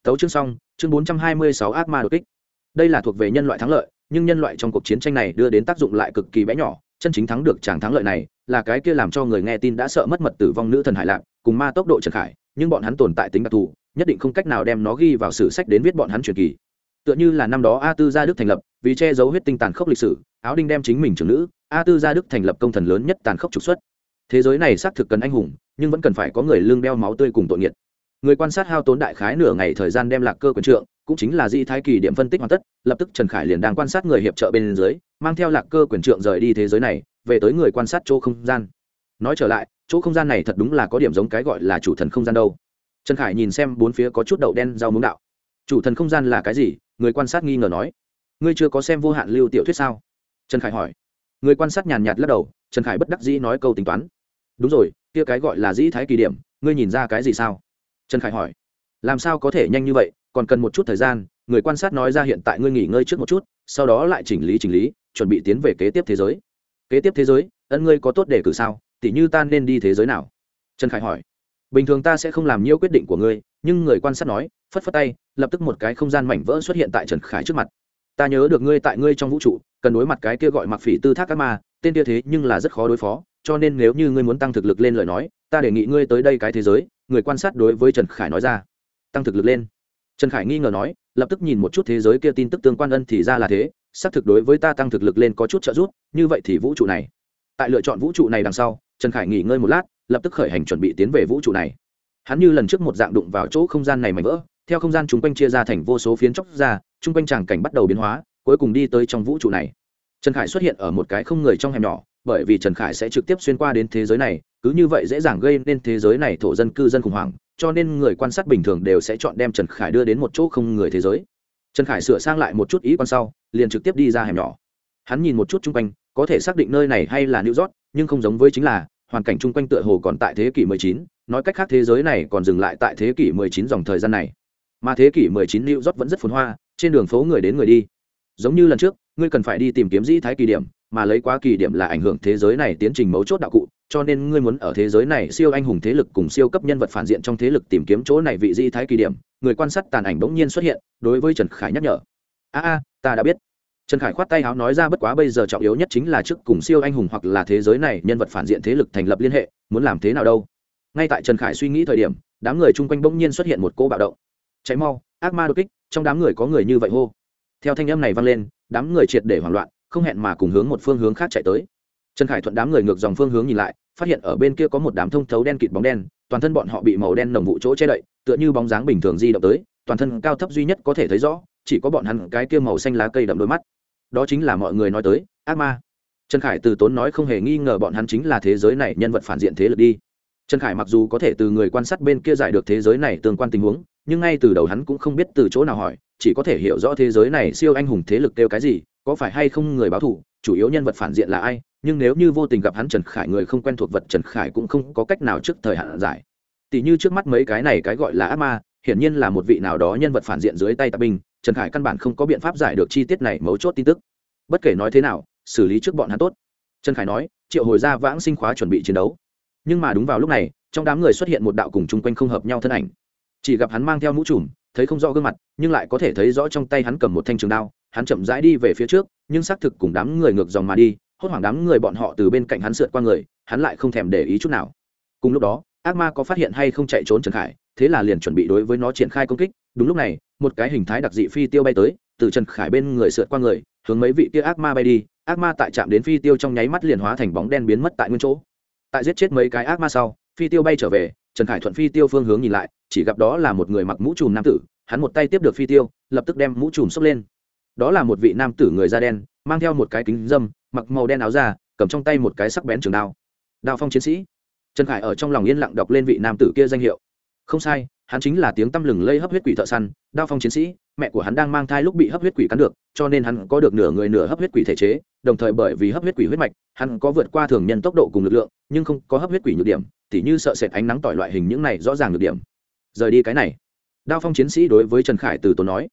[SPEAKER 1] Tấu chương xong, chương bốn trăm hai mươi sáu ác ma đột kích. Đây là thuộc về nhân loại thắng lợi, nhưng nhân loại trong cuộc chiến tranh này đưa đến tác dụng lại cực kỳ bé nhỏ, chân chính thắng được chàng thắng lợi này là cái kia làm cho người nghe tin đã sợ mất mật tử vong nữ thần hải lạc cùng ma tốc độ trần khải, nhưng bọn hắn tồn tại tính đặc thù, nhất định không cách nào đem nó ghi vào sử sách đến viết bọn hắn truyền kỳ. Tựa như là năm đó a tư gia đức thành lập, vì che giấu huyết tinh tàn khốc lịch sử, áo đinh đem chính mình trưởng nữ, a tư gia đức thành lập công thần lớn nhất tàn khốc trục xuất. Thế giới này xác thực cần anh hùng nhưng vẫn cần phải có người lương đeo máu tươi cùng tội nghiệt. Người quan sát hao tốn đại khái nửa ngày thời gian đem lạc cơ quyền trượng, cũng chính là di thái kỳ điểm phân tích hoàn tất, lập tức trần khải liền đang quan sát người hiệp trợ bên dưới, mang theo lạc cơ quyền trượng rời đi thế giới này, về tới người quan sát chỗ không gian. Nói trở lại, chỗ không gian này thật đúng là có điểm giống cái gọi là chủ thần không gian đâu. Trần khải nhìn xem bốn phía có chút đậu đen rau muống đạo. Chủ thần không gian là cái gì? Người quan sát nghi ngờ nói. Ngươi chưa có xem vô hạn lưu tiểu thuyết sao? Trần khải hỏi. Người quan sát nhàn nhạt lắc đầu, trần khải bất đắc dĩ nói câu tính toán đúng rồi, kia cái gọi là dĩ thái kỳ điểm, ngươi nhìn ra cái gì sao? Trần khải hỏi. Làm sao có thể nhanh như vậy, còn cần một chút thời gian, người quan sát nói ra hiện tại ngươi nghỉ ngơi trước một chút, sau đó lại chỉnh lý chỉnh lý, chuẩn bị tiến về kế tiếp thế giới. Kế tiếp thế giới, ân ngươi có tốt để cử sao? Tỉ như ta nên đi thế giới nào? Trần khải hỏi. Bình thường ta sẽ không làm nhiễu quyết định của ngươi, nhưng người quan sát nói, phất phất tay, lập tức một cái không gian mảnh vỡ xuất hiện tại trần khải trước mặt. Ta nhớ được ngươi tại ngươi trong vũ trụ, cần đối mặt cái kia gọi mặc phỉ tư thác các ma, tên kia thế nhưng là rất khó đối phó cho nên nếu như ngươi muốn tăng thực lực lên lời nói, ta đề nghị ngươi tới đây cái thế giới, người quan sát đối với trần khải nói ra. Tăng thực lực lên. Trần khải nghi ngờ nói, lập tức nhìn một chút thế giới kia tin tức tương quan ân thì ra là thế, xác thực đối với ta tăng thực lực lên có chút trợ giúp, như vậy thì vũ trụ này. Tại lựa chọn vũ trụ này đằng sau, trần khải nghỉ ngơi một lát, lập tức khởi hành chuẩn bị tiến về vũ trụ này. Hắn như lần trước một dạng đụng vào chỗ không gian này mảnh vỡ, theo không gian chung quanh chia ra thành vô số phiến chóc ra, chung quanh tràng cảnh bắt đầu biến hóa, cuối cùng đi tới trong vũ trụ này. Trần khải xuất hiện ở một cái không người trong hẻm nhỏ bởi vì trần khải sẽ trực tiếp xuyên qua đến thế giới này cứ như vậy dễ dàng gây nên thế giới này thổ dân cư dân khủng hoảng cho nên người quan sát bình thường đều sẽ chọn đem trần khải đưa đến một chỗ không người thế giới. Trần khải sửa sang lại một chút ý quan sau liền trực tiếp đi ra hẻm nhỏ. Hắn nhìn một chút chung quanh có thể xác định nơi này hay là new york nhưng không giống với chính là hoàn cảnh chung quanh tựa hồ còn tại thế kỷ 19, nói cách khác thế giới này còn dừng lại tại thế kỷ 19 dòng thời gian này. Mà thế kỷ 19 new york vẫn rất phồn hoa trên đường phố người đến người đi. Giống như lần trước ngươi cần phải đi tìm kiếm dĩ thái kỳ điểm mà lấy quá kỳ điểm là ảnh hưởng thế giới này tiến trình mấu chốt đạo cụ, cho nên ngươi muốn ở thế giới này siêu anh hùng thế lực cùng siêu cấp nhân vật phản diện trong thế lực tìm kiếm chỗ này vị di thái kỳ điểm, người quan sát tàn ảnh bỗng nhiên xuất hiện, đối với trần khải nhắc nhở. A a, ta đã biết. Trần khải khoát tay áo nói ra bất quá bây giờ trọng yếu nhất chính là trước cùng siêu anh hùng hoặc là thế giới này nhân vật phản diện thế lực thành lập liên hệ, muốn làm thế nào đâu. Ngay tại trần khải suy nghĩ thời điểm, đám người chung quanh bỗng nhiên xuất hiện một cô bạo động. Cháy mau, ác ma đột kích, trong đám người có người như vậy hô. Theo thanh âm này vang lên, đám người triệt để hoảng loạn không hẹn mà cùng hướng một phương hướng khác chạy tới. Trần khải thuận đám người ngược dòng phương hướng nhìn lại, phát hiện ở bên kia có một đám thông thấu đen kịt bóng đen, toàn thân bọn họ bị màu đen nồng vụ chỗ che đậy, tựa như bóng dáng bình thường di động tới, toàn thân cao thấp duy nhất có thể thấy rõ, chỉ có bọn hắn cái kia màu xanh lá cây đậm đôi mắt. Đó chính là mọi người nói tới, ác ma. Trần khải từ tốn nói không hề nghi ngờ bọn hắn chính là thế giới này nhân vật phản diện thế lực đi. Trần khải mặc dù có thể từ người quan sát bên kia giải được thế giới này tương quan tình huống, nhưng ngay từ đầu hắn cũng không biết từ chỗ nào hỏi, chỉ có thể hiểu rõ thế giới này siêu anh hùng thế lực kêu cái gì có phải hay không người báo thủ chủ yếu nhân vật phản diện là ai, nhưng nếu như vô tình gặp hắn trần khải người không quen thuộc vật trần khải cũng không có cách nào trước thời hạn giải. Tỷ như trước mắt mấy cái này cái gọi là ác ma, hiển nhiên là một vị nào đó nhân vật phản diện dưới tay tạp binh, trần khải căn bản không có biện pháp giải được chi tiết này mấu chốt tin tức. Bất kể nói thế nào, xử lý trước bọn hắn tốt. Trần khải nói, triệu hồi ra vãng sinh khóa chuẩn bị chiến đấu. Nhưng mà đúng vào lúc này, trong đám người xuất hiện một đạo cùng chung quanh không hợp nhau thân ảnh. Chỉ gặp hắn mang theo mũ trùm, thấy không rõ gương mặt, nhưng lại có thể thấy rõ trong tay hắn cầm một thanh trường đao hắn chậm rãi đi về phía trước, nhưng xác thực cùng đám người ngược dòng mà đi, hốt hoảng đám người bọn họ từ bên cạnh hắn sượt qua người, hắn lại không thèm để ý chút nào. Cùng lúc đó, ác ma có phát hiện hay không chạy trốn trần khải, thế là liền chuẩn bị đối với nó triển khai công kích. Đúng lúc này, một cái hình thái đặc dị phi tiêu bay tới, từ trần khải bên người sượt qua người, hướng mấy vị kia ác ma bay đi. Ác ma tại trạm đến phi tiêu trong nháy mắt liền hóa thành bóng đen biến mất tại nguyên chỗ. Tại giết chết mấy cái ác ma sau, phi tiêu bay trở về, trần khải thuận phi tiêu phương hướng nhìn lại, chỉ gặp đó là một người mặc mũ trùm nam tử, hắn một tay tiếp được phi tiêu, lập tức đem mũ trùm xốc lên đó là một vị nam tử người da đen, mang theo một cái kính dâm, mặc màu đen áo da, cầm trong tay một cái sắc bén trường đao. Đao phong chiến sĩ. Trần khải ở trong lòng yên lặng đọc lên vị nam tử kia danh hiệu. Không sai, hắn chính là tiếng tăm lừng lây hấp huyết quỷ thợ săn, đao phong chiến sĩ, mẹ của hắn đang mang thai lúc bị hấp huyết quỷ cắn được, cho nên hắn có được nửa người nửa hấp huyết quỷ thể chế, đồng thời bởi vì hấp huyết quỷ huyết mạch, hắn có vượt qua thường nhân tốc độ cùng lực lượng, nhưng không có hấp huyết quỷ nhược điểm, tỉ như sợ sệt ánh nắng tỏi loại hình những này rõ ràng nhược điểm. Rời đi cái này. Đao phong chiến sĩ đối với trần khải từ tốn nói.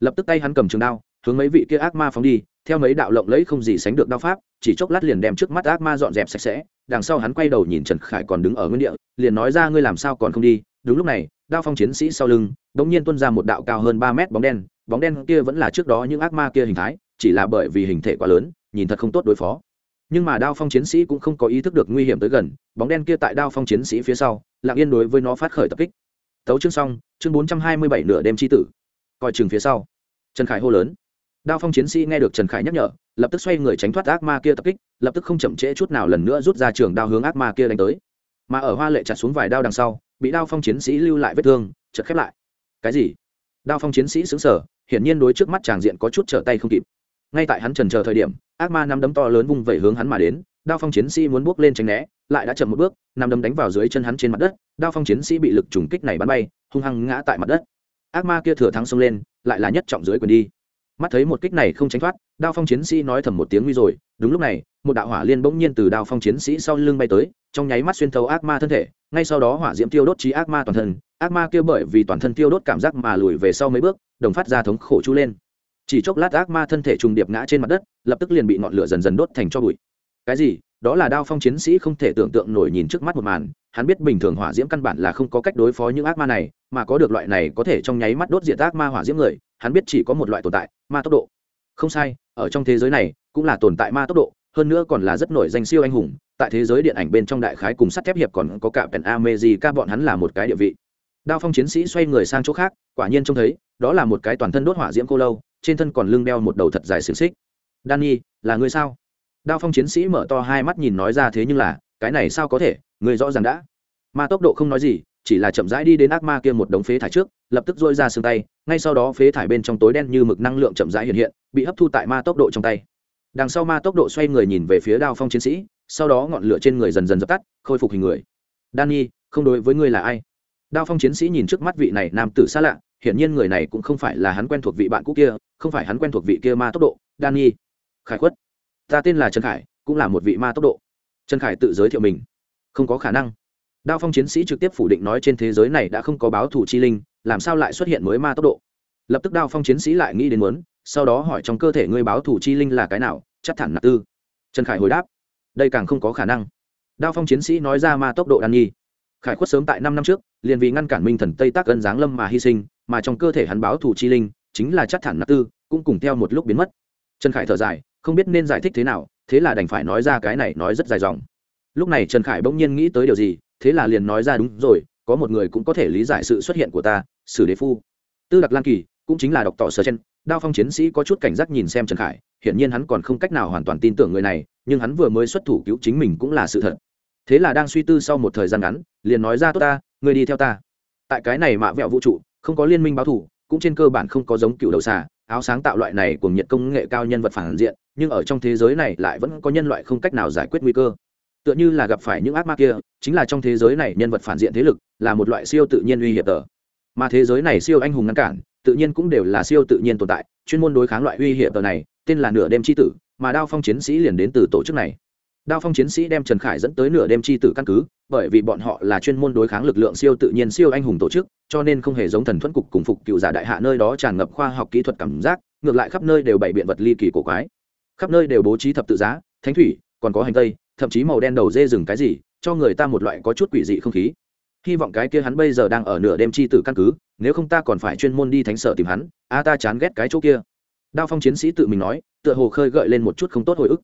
[SPEAKER 1] Lập tức tay hắn cầm trường đao hướng mấy vị kia ác ma phóng đi, theo mấy đạo lộng lẫy không gì sánh được đao pháp, chỉ chốc lát liền đem trước mắt ác ma dọn dẹp sạch sẽ, đằng sau hắn quay đầu nhìn trần khải còn đứng ở nguyên địa, liền nói ra ngươi làm sao còn không đi, đúng lúc này, đao phong chiến sĩ sau lưng đ ỗ n g nhiên tuân ra một đạo cao hơn ba mét bóng đen bóng đen kia vẫn là trước đó những ác ma kia hình thái, chỉ là bởi vì hình thể quá lớn, nhìn thật không tốt đối phó. Nhưng mà đao phong chiến sĩ cũng không có ý thức được nguy hiểm tới gần, bóng đen kia tại đao phong chiến sĩ phía sau, lặng yên đối với nó phát khởi tập kích. Tấu chương xong, chương bốn trăm hai mươi bảy nửa đêm tri tử. Coi chừng phía sau. Trần khải hô lớn đao phong chiến sĩ nghe được trần khải nhắc nhở, lập tức xoay người tránh thoát ác ma kia tập kích, lập tức không chậm trễ chút nào lần nữa rút ra trường đao hướng ác ma kia đánh tới. Mà ở hoa lệ chặt xuống vài đao đằng sau, bị đao phong chiến sĩ lưu lại vết thương chật khép lại. Cái gì? Đao phong chiến sĩ xứng sở hiển nhiên đối trước mắt tràng diện có chút trở tay không kịp. Ngay tại hắn trần chờ thời điểm, ác ma nắm đấm to lớn vung vẩy hướng hắn mà đến, đao phong chiến sĩ muốn bước lên tránh né, lại đã chậm một bước nằm đấm đánh vào dưới chân hắn trên mặt đất, đao phong chiến sĩ bị lực trùng kích này bắn bay, hung hăng ngã tại mặt đất. Ác ma kia thừa thắng xông lên, lại là nhất trọng dưới quyền đi mắt thấy một kích này không tránh thoát, đao phong chiến sĩ nói thầm một tiếng nguy rồi. Đúng lúc này, một đạo hỏa liên bỗng nhiên từ đao phong chiến sĩ sau lưng bay tới, trong nháy mắt xuyên thấu ác ma thân thể, ngay sau đó hỏa diễm tiêu đốt trí ác ma toàn thân. Ác ma kia bởi vì toàn thân tiêu đốt cảm giác mà lùi về sau mấy bước, đồng phát ra thống khổ chu lên. Chỉ chốc lát ác ma thân thể trùng điệp ngã trên mặt đất, lập tức liền bị ngọn lửa dần dần đốt thành cho bụi. Cái gì? Đó là đao phong chiến sĩ không thể tưởng tượng nổi nhìn trước mắt một màn. Hắn biết bình thường hỏa diễm căn bản là không có cách đối phó những ác ma này, mà có được loại này có thể trong nháy mắt đốt diệt ác ma hỏa diễm người hắn biết chỉ có một loại tồn tại, ma tốc độ. Không sai, ở trong thế giới này, cũng là tồn tại ma tốc độ, hơn nữa còn là rất nổi danh siêu anh hùng. Tại thế giới điện ảnh bên trong đại khái cùng sắt thép hiệp còn có cả pèn amejica bọn hắn là một cái địa vị. Đao phong chiến sĩ xoay người sang chỗ khác, quả nhiên trông thấy, đó là một cái toàn thân đốt hỏa diễm cô lâu, trên thân còn lưng đeo một đầu thật dài xiềng xích. Danny, là người sao? Đao phong chiến sĩ mở to hai mắt nhìn nói ra thế nhưng là, cái này sao có thể, người rõ ràng đã. Ma tốc độ không nói gì chỉ là chậm rãi đi đến ác ma kia một đống phế thải trước, lập tức dôi ra xương tay, ngay sau đó phế thải bên trong tối đen như mực năng lượng chậm rãi hiện hiện, bị hấp thu tại ma tốc độ trong tay. Đằng sau ma tốc độ xoay người nhìn về phía đao phong chiến sĩ, sau đó ngọn lửa trên người dần dần dập tắt, khôi phục hình người. Danny, không đối với ngươi là ai? Đao phong chiến sĩ nhìn trước mắt vị này nam tử xa lạ, hiển nhiên người này cũng không phải là hắn quen thuộc vị bạn cũ kia, không phải hắn quen thuộc vị kia ma tốc độ. Danny. khải khuất, ta tên là trần khải, cũng là một vị ma tốc độ. Trần khải tự giới thiệu mình. Không có khả năng đao phong chiến sĩ trực tiếp phủ định nói trên thế giới này đã không có báo thủ chi linh, làm sao lại xuất hiện mới ma tốc độ? Lập tức đao phong chiến sĩ lại nghĩ đến muốn, sau đó hỏi trong cơ thể ngươi báo thủ chi linh là cái nào, chắc thẳng nạp tư. Trần khải hồi đáp, đây càng không có khả năng. Đao phong chiến sĩ nói ra ma tốc độ đan nhi. Khải khuất sớm tại năm năm trước, liền vì ngăn cản minh thần tây tác ân giáng lâm mà hy sinh, mà trong cơ thể hắn báo thủ chi linh, chính là chắc thẳng nạp tư, cũng cùng theo một lúc biến mất. Trần khải thở dài, không biết nên giải thích thế nào, thế là đành phải nói ra cái này nói rất dài dòng. Lúc này trần khải bỗng nhiên nghĩ tới điều gì thế là liền nói ra đúng rồi, có một người cũng có thể lý giải sự xuất hiện của ta, sử đế phu. Tư đặc lan kỳ, cũng chính là độc tỏ sở chen đao phong chiến sĩ có chút cảnh giác nhìn xem trần khải, hiển nhiên hắn còn không cách nào hoàn toàn tin tưởng người này, nhưng hắn vừa mới xuất thủ cứu chính mình cũng là sự thật. Thế là đang suy tư sau một thời gian ngắn, liền nói ra, tốt ta, người đi theo ta. Tại cái này mạ vẹo vũ trụ, không có liên minh báo thủ, cũng trên cơ bản không có giống cựu đầu xà, áo sáng tạo loại này cùng nhiệt công nghệ cao nhân vật phản diện, nhưng ở trong thế giới này lại vẫn có nhân loại không cách nào giải quyết nguy cơ tựa như là gặp phải những ác ma kia, chính là trong thế giới này nhân vật phản diện thế lực là một loại siêu tự nhiên uy hiểm tờ. Mà thế giới này siêu anh hùng ngăn cản, tự nhiên cũng đều là siêu tự nhiên tồn tại, chuyên môn đối kháng loại uy hiểm tờ này, tên là nửa đêm c h i tử, mà đao phong chiến sĩ liền đến từ tổ chức này. Đao phong chiến sĩ đem trần khải dẫn tới nửa đêm c h i tử căn cứ, bởi vì bọn họ là chuyên môn đối kháng lực lượng siêu tự nhiên siêu anh hùng tổ chức, cho nên không hề giống thần thuẫn cục cùng phục cựu giả đại hạ nơi đó tràn ngập khoa học kỹ thuật cảm giác, ngược lại khắp nơi đều bày biện vật ly kỳ cổ quái. Khắp nơi đều bố trí thập tự giá, thánh thủy, còn có hành tây thậm chí màu đen đầu dê rừng cái gì, cho người ta một loại có chút quỷ dị không khí. Hy vọng cái kia hắn bây giờ đang ở nửa đêm chi tử căn cứ, nếu không ta còn phải chuyên môn đi thánh sở tìm hắn, a ta chán ghét cái chỗ kia. Đao phong chiến sĩ tự mình nói, tựa hồ khơi gợi lên một chút không tốt hồi ức.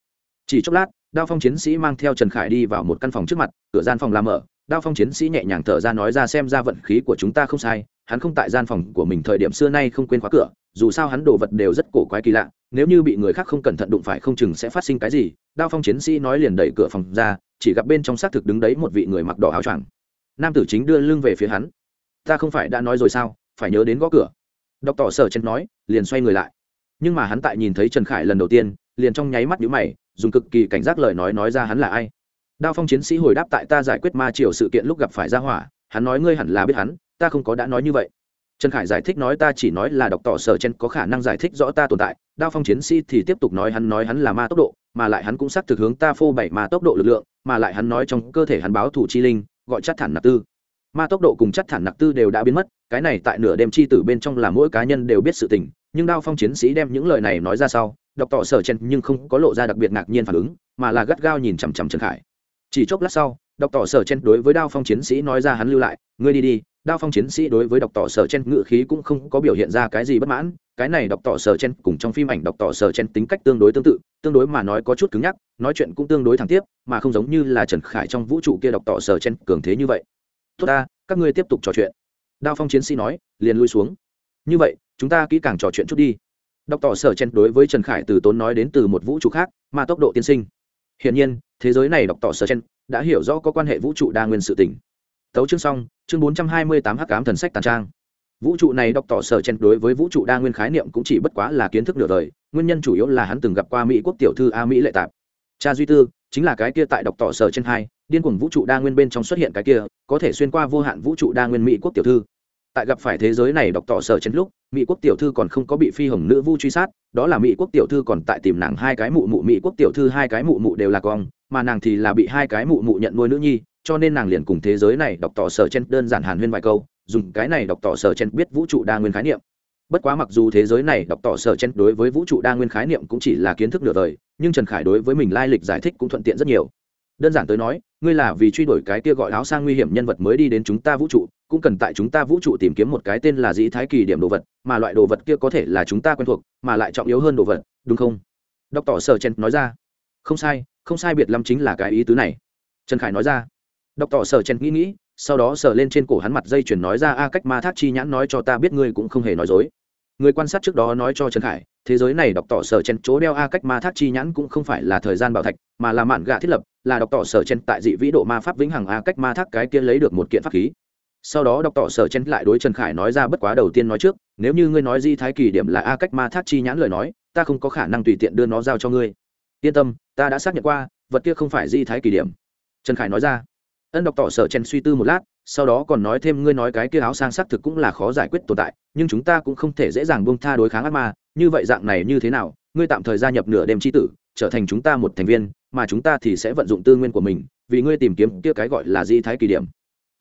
[SPEAKER 1] Chỉ chốc lát, đao phong chiến sĩ mang theo trần khải đi vào một căn phòng trước mặt, cửa gian phòng làm mở. Đao phong chiến sĩ nhẹ nhàng thở ra nói ra xem ra vận khí của chúng ta không sai, hắn không tại gian phòng của mình thời điểm xưa nay không quên khóa cửa, dù sao hắn đồ vật đều rất cổ quái kỳ lạ, nếu như bị người khác không cẩn thận đụng phải không chừng sẽ phát sinh cái gì đao phong chiến sĩ nói liền đẩy cửa phòng ra, chỉ gặp bên trong xác thực đứng đấy một vị người mặc đỏ áo choàng. Nam tử chính đưa lưng về phía hắn. Ta không phải đã nói rồi sao, phải nhớ đến gõ cửa. Đọc tỏ sở chen nói, liền xoay người lại. Nhưng mà hắn tại nhìn thấy trần khải lần đầu tiên, liền trong nháy mắt nhíu mày, dùng cực kỳ cảnh giác lời nói nói ra hắn là ai. Đao phong chiến sĩ hồi đáp tại ta giải quyết ma triều sự kiện lúc gặp phải ra hỏa, hắn nói ngươi hẳn là biết hắn, ta không có đã nói như vậy. Trần khải giải thích nói ta chỉ nói là đọc tỏ sở chen có khả năng giải thích rõ ta tồn tại đao phong chiến sĩ thì tiếp tục nói hắn nói hắn là ma tốc độ, mà lại hắn cũng xác thực hướng ta phô bảy ma tốc độ lực lượng, mà lại hắn nói trong cơ thể hắn báo thủ chi linh, gọi chắc thản nạp tư. Ma tốc độ cùng chắc thản Nạp tư đều đã biến mất, cái này tại nửa đêm chi tử bên trong là mỗi cá nhân đều biết sự tình, nhưng đao phong chiến sĩ đem những lời này nói ra sau đọc tỏ sở chen nhưng không có lộ ra đặc biệt ngạc nhiên phản ứng, mà là gắt gao nhìn chằm chằm trần khải. Chỉ chốc lát sau đọc tỏ sở chen đối với đao phong chiến sĩ nói ra hắn lưu lại, ngươi đi đi, đao phong chiến sĩ đối với đọc tỏ sở chen ngự khí cũng không có biểu hiện ra cái gì bất mãn, cái này đọc tỏ sở chen cùng trong phim ảnh đọc tỏ sở chen tính cách tương đối tương tự, tương đối mà nói có chút cứng nhắc, nói chuyện cũng tương đối thẳng tiếp, mà không giống như là trần khải trong vũ trụ kia đọc tỏ sở chen cường thế như vậy. Tốt ta, các ngươi tiếp tục trò chuyện. Đao phong chiến sĩ nói, liền lui xuống. Như vậy, chúng ta kỹ càng trò chuyện chút đi. Đọc tỏ sở chen đối với trần khải từ tốn nói đến từ một vũ trụ khác, mà tốc độ tiên sinh. Hiển nhiên, thế giới này đọc tỏ sở chen đã hiểu rõ có quan hệ vũ trụ đa nguyên sự tỉnh tấu chương xong, chương bốn trăm hai mươi tám h cám thần sách tàn trang. Vũ trụ này đọc tỏ sở chen đối với vũ trụ đa nguyên khái niệm cũng chỉ bất quá là kiến thức nửa đời, nguyên nhân chủ yếu là hắn từng gặp qua mỹ quốc tiểu thư a mỹ lệ tạp. Cha duy tư, chính là cái kia tại đọc tỏ sở trên hai, điên cuồng vũ trụ đa nguyên bên trong xuất hiện cái kia, có thể xuyên qua vô hạn vũ trụ đa nguyên mỹ quốc tiểu thư tại gặp phải thế giới này đọc tỏ sở chấn lúc, mỹ quốc tiểu thư còn không có bị phi hồng nữ vu truy sát, đó là mỹ quốc tiểu thư còn tại tìm nàng hai cái mụ mụ, mỹ quốc tiểu thư hai cái mụ mụ đều là con, mà nàng thì là bị hai cái mụ mụ nhận nuôi nữ nhi, cho nên nàng liền cùng thế giới này đọc tỏ sở chen đơn giản hàn huyên vài câu, dùng cái này đọc tỏ sở chen biết vũ trụ đa nguyên khái niệm. Bất quá mặc dù thế giới này đọc tỏ sở chen đối với vũ trụ đa nguyên khái niệm cũng chỉ là kiến thức nửa đời, nhưng trần khải đối với mình lai lịch giải thích cũng thuận tiện rất nhiều đơn giản tới nói, ngươi là vì truy đuổi cái kia gọi áo sang nguy hiểm nhân vật mới đi đến chúng ta vũ trụ, cũng cần tại chúng ta vũ trụ tìm kiếm một cái tên là dĩ thái kỳ điểm đồ vật, mà loại đồ vật kia có thể là chúng ta quen thuộc, mà lại trọng yếu hơn đồ vật, đúng không? Đọc tỏ sở chen nói ra. Không sai không sai biệt lâm chính là cái ý tứ này. Trần khải nói ra. Đọc tỏ sở chen nghĩ nghĩ, sau đó sờ lên trên cổ hắn mặt dây chuyền nói ra, a, cách ma thác chi nhãn nói cho ta biết ngươi cũng không hề nói dối người quan sát trước đó nói cho trần khải, thế giới này đọc tỏ sở chen chỗ đeo a cách ma thác chi nhãn cũng không phải là thời gian bảo thạch, mà là mạn gạ thiết lập, là đọc tỏ sở chen tại dị vĩ độ ma pháp vĩnh hằng a cách ma thác cái kia lấy được một kiện pháp khí. Sau đó đọc tỏ sở chen lại đối trần khải nói ra bất quá đầu tiên nói trước, nếu như ngươi nói di thái kỳ điểm là a cách ma thác chi nhãn lời nói, ta không có khả năng tùy tiện đưa nó giao cho ngươi. Yên tâm, ta đã xác nhận qua, vật kia không phải di thái kỳ điểm. Trần khải nói ra. Ân đọc tỏ sở chen suy tư một lát sau đó còn nói thêm, ngươi nói cái kia áo sang xác thực cũng là khó giải quyết tồn tại, nhưng chúng ta cũng không thể dễ dàng buông tha đối kháng ác ma, như vậy dạng này như thế nào, ngươi tạm thời gia nhập nửa đêm c h i tử, trở thành chúng ta một thành viên, mà chúng ta thì sẽ vận dụng tư nguyên của mình, vì ngươi tìm kiếm kia cái gọi là di thái kỳ điểm.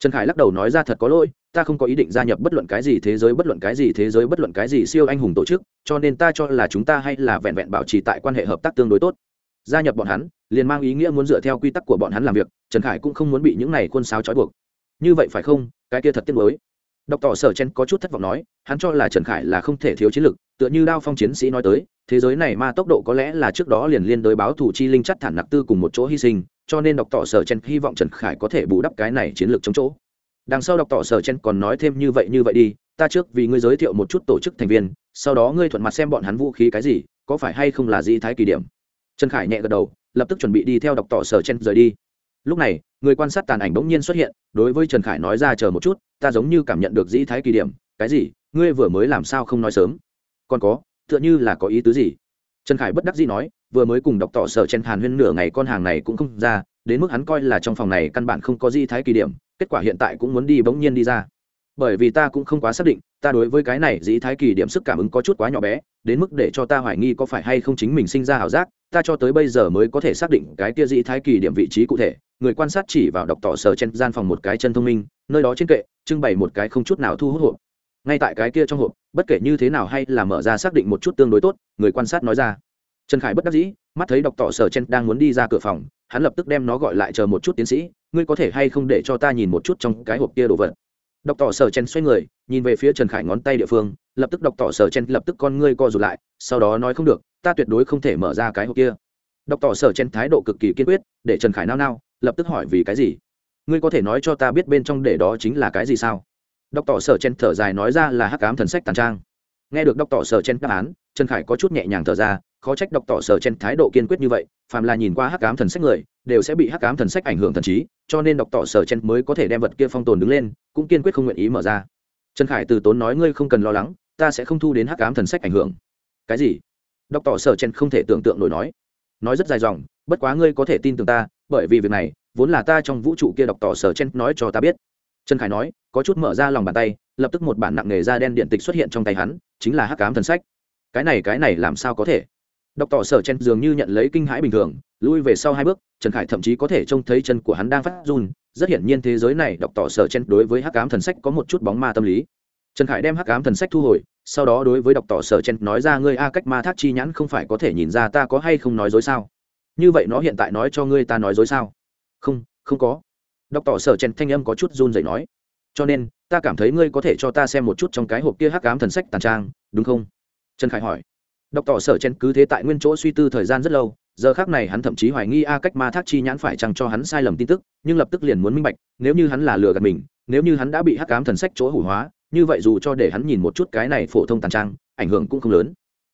[SPEAKER 1] Trần khải lắc đầu nói ra, thật có lỗi, ta không có ý định gia nhập bất luận cái gì thế giới, bất luận cái gì thế giới, bất luận cái gì siêu anh hùng tổ chức, cho nên ta cho là chúng ta hay là vẹn vẹn bảo trì tại quan hệ hợp tác tương đối tốt. Gia nhập bọn hắn, liền mang ý nghĩa muốn dựa theo quy tắc của bọn hắn làm việc, trần khải cũng không muốn bị những này quân sáo trói buộc như vậy phải không? Cái kia thật tiếc mới đọc tỏ sở chen có chút thất vọng nói, hắn cho là trần khải là không thể thiếu chiến lực, tựa như đao phong chiến sĩ nói tới, thế giới này ma tốc độ có lẽ là trước đó liền liên đối báo thủ chi linh chất thản nặc tư cùng một chỗ hy sinh, cho nên đọc tỏ sở chen hy vọng trần khải có thể bù đắp cái này chiến lược chống chỗ. Đằng sau đọc tỏ sở chen còn nói thêm như vậy như vậy đi, ta trước vì ngươi giới thiệu một chút tổ chức thành viên, sau đó ngươi thuận mặt xem bọn hắn vũ khí cái gì, có phải hay không là di thái kỳ điểm? Trần khải nhẹ gật đầu, lập tức chuẩn bị đi theo đọc tỏ sở chen rời đi lúc này, người quan sát tàn ảnh bỗng nhiên xuất hiện, đối với trần khải nói ra chờ một chút, ta giống như cảm nhận được dĩ thái kỳ điểm, cái gì, ngươi vừa mới làm sao không nói sớm? Còn có, tựa như là có ý tứ gì? Trần khải bất đắc dĩ nói, vừa mới cùng đọc tỏ sở chen hàn huyên nửa ngày con hàng này cũng không ra, đến mức hắn coi là trong phòng này căn bản không có di thái kỳ điểm, kết quả hiện tại cũng muốn đi bỗng nhiên đi ra. Bởi vì ta cũng không quá xác định, ta đối với cái này dĩ thái kỳ điểm sức cảm ứng có chút quá nhỏ bé, đến mức để cho ta hoài nghi có phải hay không chính mình sinh ra ảo giác ta cho tới bây giờ mới có thể xác định cái kia dĩ thái kỳ điểm vị trí cụ thể. Người quan sát chỉ vào đọc tỏ sở trên gian phòng một cái chân thông minh, nơi đó trên kệ, trưng bày một cái không chút nào thu hút hộp. Ngay tại cái kia trong hộp, bất kể như thế nào hay là mở ra xác định một chút tương đối tốt, người quan sát nói ra. Trần khải bất đắc dĩ, mắt thấy đọc tỏ sở trên đang muốn đi ra cửa phòng, hắn lập tức đem nó gọi lại chờ một chút tiến sĩ, ngươi có thể hay không để cho ta nhìn một chút trong cái hộp kia đồ vật? Đọc tỏ sở chen xoay người nhìn về phía trần khải ngón tay địa phương, lập tức đọc tỏ sở chen lập tức con ngươi co rụt lại, sau đó nói không được, ta tuyệt đối không thể mở ra cái hộp kia. Đọc tỏ sở chen thái độ cực kỳ kiên quyết, để trần khải nao nao, lập tức hỏi vì cái gì? Ngươi có thể nói cho ta biết bên trong để đó chính là cái gì sao? Đọc tỏ sở chen thở dài nói ra là hắc cám thần sách tàn trang. Nghe được đọc tỏ sở chen đáp án, trần khải có chút nhẹ nhàng thở ra, khó trách đọc tỏ sở chen thái độ kiên quyết như vậy, phàm là nhìn qua hắc cám thần sách người, đều sẽ bị hắc cám thần sách ảnh hưởng thần trí, cho nên đọc tỏ sở chen mới có thể đem vật kia phong tồn đứng lên, cũng kiên quyết không nguyện ý mở ra trần khải từ tốn nói ngươi không cần lo lắng, ta sẽ không thu đến hắc cám thần sách ảnh hưởng. Cái gì? Đọc tỏ sở chen không thể tưởng tượng nổi nói. Nói rất dài dòng, bất quá ngươi có thể tin tưởng ta, bởi vì việc này, vốn là ta trong vũ trụ kia đọc tỏ sở chen nói cho ta biết. Trần khải nói, có chút mở ra lòng bàn tay, lập tức một bản nặng nghề da đen điện tịch xuất hiện trong tay hắn, chính là hắc cám thần sách. Cái này cái này làm sao có thể? Đọc tỏ sở chen dường như nhận lấy kinh hãi bình thường, lui về sau hai bước, trần khải thậm chí có thể trông thấy chân của hắn đang phát run rất hiển nhiên thế giới này đọc tỏ sở chen đối với hắc ám thần sách có một chút bóng ma tâm lý. Trần khải đem hắc ám thần sách thu hồi, sau đó đối với đọc tỏ sở chen nói ra ngươi a cách ma thác chi nhãn không phải có thể nhìn ra ta có hay không nói dối sao? Như vậy nó hiện tại nói cho ngươi ta nói dối sao? Không không có. Đọc tỏ sở chen thanh âm có chút run dậy nói. Cho nên, ta cảm thấy ngươi có thể cho ta xem một chút trong cái hộp kia hắc ám thần sách tàn trang, đúng không? Trần khải hỏi đọc tỏ sở chen cứ thế tại nguyên chỗ suy tư thời gian rất lâu, giờ khác này hắn thậm chí hoài nghi a cách ma thác chi nhãn phải chăng cho hắn sai lầm tin tức, nhưng lập tức liền muốn minh bạch, nếu như hắn là lừa gạt mình, nếu như hắn đã bị hắc ám thần sách chỗ hủ hóa, như vậy dù cho để hắn nhìn một chút cái này phổ thông tàn trang, ảnh hưởng cũng không lớn.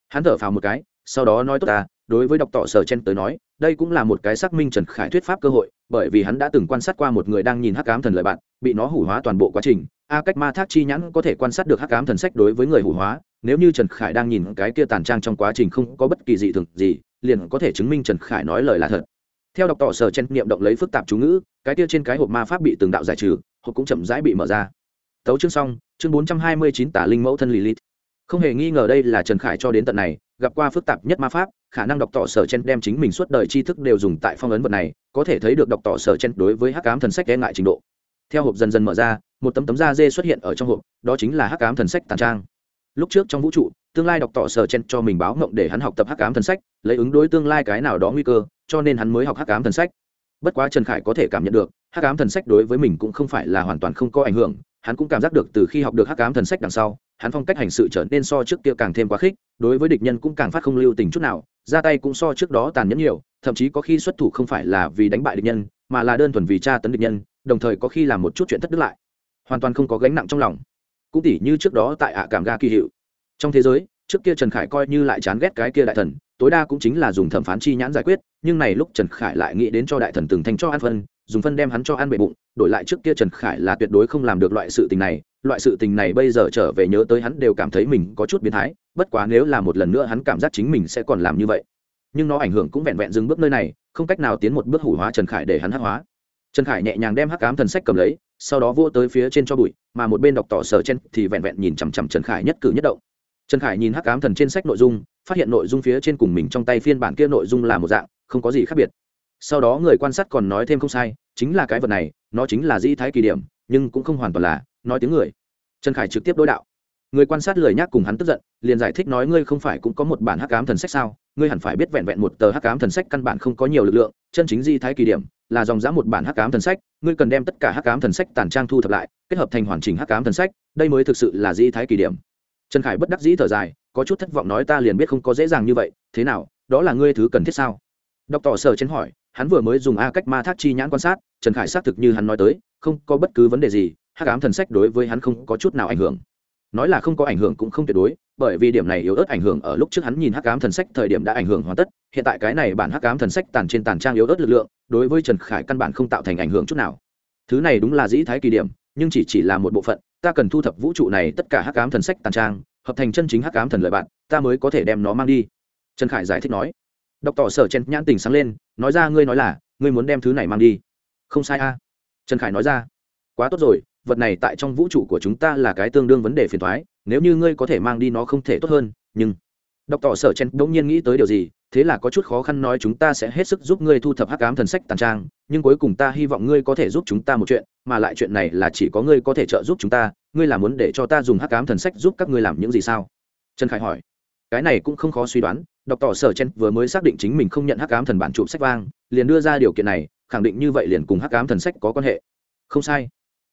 [SPEAKER 1] Hắn thở phào một cái, sau đó nói tốt ta đối với đọc tỏ sở chen tới nói, đây cũng là một cái xác minh trần khải thuyết pháp cơ hội, bởi vì hắn đã từng quan sát qua một người đang nhìn hắc ám thần lợi bạn, bị nó hủ hóa toàn bộ quá trình, a cách ma thác chi nhãn có thể quan sát được hắc ám thần sách đối với người hủ hóa nếu như trần khải đang nhìn cái kia tàn trang trong quá trình không có bất kỳ dị thường gì, liền có thể chứng minh trần khải nói lời là thật. Theo đọc tỏ sở chen niệm động lấy phức tạp chú ngữ, cái kia trên cái hộp ma pháp bị từng đạo giải trừ, hộp cũng chậm rãi bị mở ra. Tấu chương xong, chương bốn trăm hai mươi chín tả linh mẫu thân lì lít không hề nghi ngờ đây là trần khải cho đến tận này, gặp qua phức tạp nhất ma pháp, khả năng đọc tỏ sở chen đem chính mình suốt đời tri thức đều dùng tại phong ấn vật này, có thể thấy được đọc tỏ sở chen đối với hắc ám thần sách e ngại trình độ. Theo hộp dần dần mở ra, một tấm tấm da dê xuất hiện ở trong hộp, đó chính là hắc ám thần sách tàn trang lúc trước trong vũ trụ, tương lai đọc tỏ sở chen cho mình báo ngộng để hắn học tập hắc ám thần sách, lấy ứng đối tương lai cái nào đó nguy cơ, cho nên hắn mới học hắc ám thần sách. Bất quá trần khải có thể cảm nhận được, hắc ám thần sách đối với mình cũng không phải là hoàn toàn không có ảnh hưởng, hắn cũng cảm giác được từ khi học được hắc ám thần sách đằng sau, hắn phong cách hành sự trở nên so trước kia càng thêm quá khích, đối với địch nhân cũng càng phát không lưu tình chút nào, ra tay cũng so trước đó tàn nhẫn nhiều, thậm chí có khi xuất thủ không phải là vì đánh bại địch nhân, mà là đơn thuần vì tra tấn địch nhân, đồng thời có khi làm một chút chuyện thất đức lại. Hoàn toàn không có gánh nặng trong lòng cũng tỉ như trước đó tại ạ cảm ga kỳ hiệu. Trong thế giới, trước kia trần khải coi như lại chán ghét cái kia đại thần, tối đa cũng chính là dùng thẩm phán chi nhãn giải quyết, nhưng này lúc trần khải lại nghĩ đến cho đại thần từng thành cho ăn phân, dùng phân đem hắn cho ăn bệ bụng, đổi lại trước kia trần khải là tuyệt đối không làm được loại sự tình này, loại sự tình này bây giờ trở về nhớ tới hắn đều cảm thấy mình có chút biến thái, bất quá nếu là một lần nữa hắn cảm giác chính mình sẽ còn làm như vậy. Nhưng nó ảnh hưởng cũng vẹn vẹn dừng bước nơi này, không cách nào tiến một bước hủ hóa trần khải để hắn hắc hóa trần khải nhẹ nhàng đem hắc ám thần sách cầm lấy, sau đó vô tới phía trên cho bụi, mà một bên đọc tỏ sở chen thì vẹn vẹn nhìn chằm chằm trần khải nhất cử nhất động. Trần khải nhìn hắc ám thần trên sách nội dung, phát hiện nội dung phía trên cùng mình trong tay phiên bản kia nội dung là một dạng, không có gì khác biệt. Sau đó người quan sát còn nói thêm không sai, chính là cái vật này, nó chính là dĩ thái kỳ điểm, nhưng cũng không hoàn toàn là nói tiếng người. Trần khải trực tiếp đối đạo người quan sát lười nhác cùng hắn tức giận, liền giải thích nói ngươi không phải cũng có một bản hắc ám thần sách sao? Ngươi hẳn phải biết vẹn vẹn một tờ hắc ám thần sách căn bản không có nhiều lực lượng, chân chính di thái kỳ điểm, là dòng dã một bản hắc ám thần sách, ngươi cần đem tất cả hắc ám thần sách tàn trang thu thập lại, kết hợp thành hoàn chỉnh hắc ám thần sách, đây mới thực sự là di thái kỳ điểm. Trần khải bất đắc dĩ thở dài, có chút thất vọng nói ta liền biết không có dễ dàng như vậy, thế nào, đó là ngươi thứ cần thiết sao? Đọc tỏ sở chén hỏi, hắn vừa mới dùng a cách ma thác chi nhãn quan sát, trần khải xác thực như hắn nói tới, không có bất cứ vấn đề gì, hắc ám thần sách đối với hắn không có chút nào ảnh hưởng nói là không có ảnh hưởng cũng không tuyệt đối, bởi vì điểm này yếu ớt ảnh hưởng ở lúc trước hắn nhìn hắc ám thần sách thời điểm đã ảnh hưởng hoàn tất, hiện tại cái này bản hắc ám thần sách tàn trên tàn trang yếu ớt lực lượng, đối với trần khải căn bản không tạo thành ảnh hưởng chút nào. Thứ này đúng là dĩ thái kỳ điểm, nhưng chỉ chỉ là một bộ phận, ta cần thu thập vũ trụ này tất cả hắc ám thần sách tàn trang, hợp thành chân chính hắc ám thần lợi bạn, ta mới có thể đem nó mang đi. Trần khải giải thích nói. Đọc tỏ sở chen nhãn tình sáng lên, nói ra, ngươi nói là, ngươi muốn đem thứ này mang đi. Không sai a. Trần khải nói ra. Quá tốt rồi vật này tại trong vũ trụ của chúng ta là cái tương đương vấn đề phiền thoái, nếu như ngươi có thể mang đi nó không thể tốt hơn, nhưng đọc tỏ sở chen đ ỗ n g nhiên nghĩ tới điều gì, thế là có chút khó khăn nói chúng ta sẽ hết sức giúp ngươi thu thập hắc ám thần sách tàn trang, nhưng cuối cùng ta hy vọng ngươi có thể giúp chúng ta một chuyện, mà lại chuyện này là chỉ có ngươi có thể trợ giúp chúng ta, ngươi là muốn để cho ta dùng hắc ám thần sách giúp các ngươi làm những gì sao? Trần khải hỏi. Cái này cũng không khó suy đoán đọc tỏ sở chen vừa mới xác định chính mình không nhận hắc ám thần bản chụp sách vang, liền đưa ra điều kiện này, khẳng định như vậy liền cùng hắc ám thần sách có quan hệ. Không sai.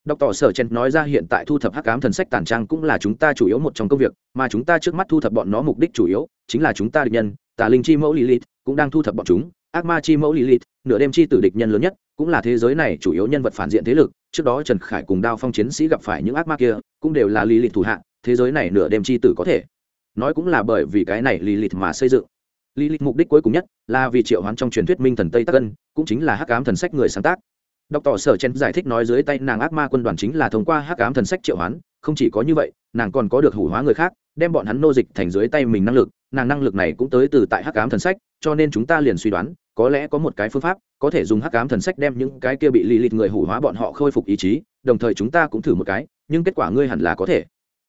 [SPEAKER 1] Đọc tỏ sở chen nói ra hiện tại thu thập hắc ám thần sách tàn trang cũng là chúng ta chủ yếu một trong công việc, mà chúng ta trước mắt thu thập bọn nó mục đích chủ yếu chính là chúng ta địch nhân, tà linh chi mẫu Lilith cũng đang thu thập bọn chúng, ác ma chi mẫu Lilith, nửa đêm chi tử địch nhân lớn nhất, cũng là thế giới này chủ yếu nhân vật phản diện thế lực, trước đó Trần Khải cùng Đao Phong chiến sĩ gặp phải những ác ma kia, cũng đều là Lilith thủ hạ, thế giới này nửa đêm chi tử có thể. Nói cũng là bởi vì cái này Lilith mà xây dựng. Lilith mục đích cuối cùng nhất là vì triệu hoán trong truyền thuyết minh thần Tây Tắc Ân, cũng chính là hắc ám thần sách người sáng tác, Đọc tỏ sở chen giải thích nói dưới tay nàng ác ma quân đoàn chính là thông qua hắc ám thần sách triệu hoán, không chỉ có như vậy, nàng còn có được hủ hóa người khác, đem bọn hắn nô dịch thành dưới tay mình năng lực, nàng năng lực này cũng tới từ tại hắc ám thần sách, cho nên chúng ta liền suy đoán, có lẽ có một cái phương pháp, có thể dùng hắc ám thần sách đem những cái kia bị lì lịt người hủ hóa bọn họ khôi phục ý chí, đồng thời chúng ta cũng thử một cái, nhưng kết quả ngươi hẳn là có thể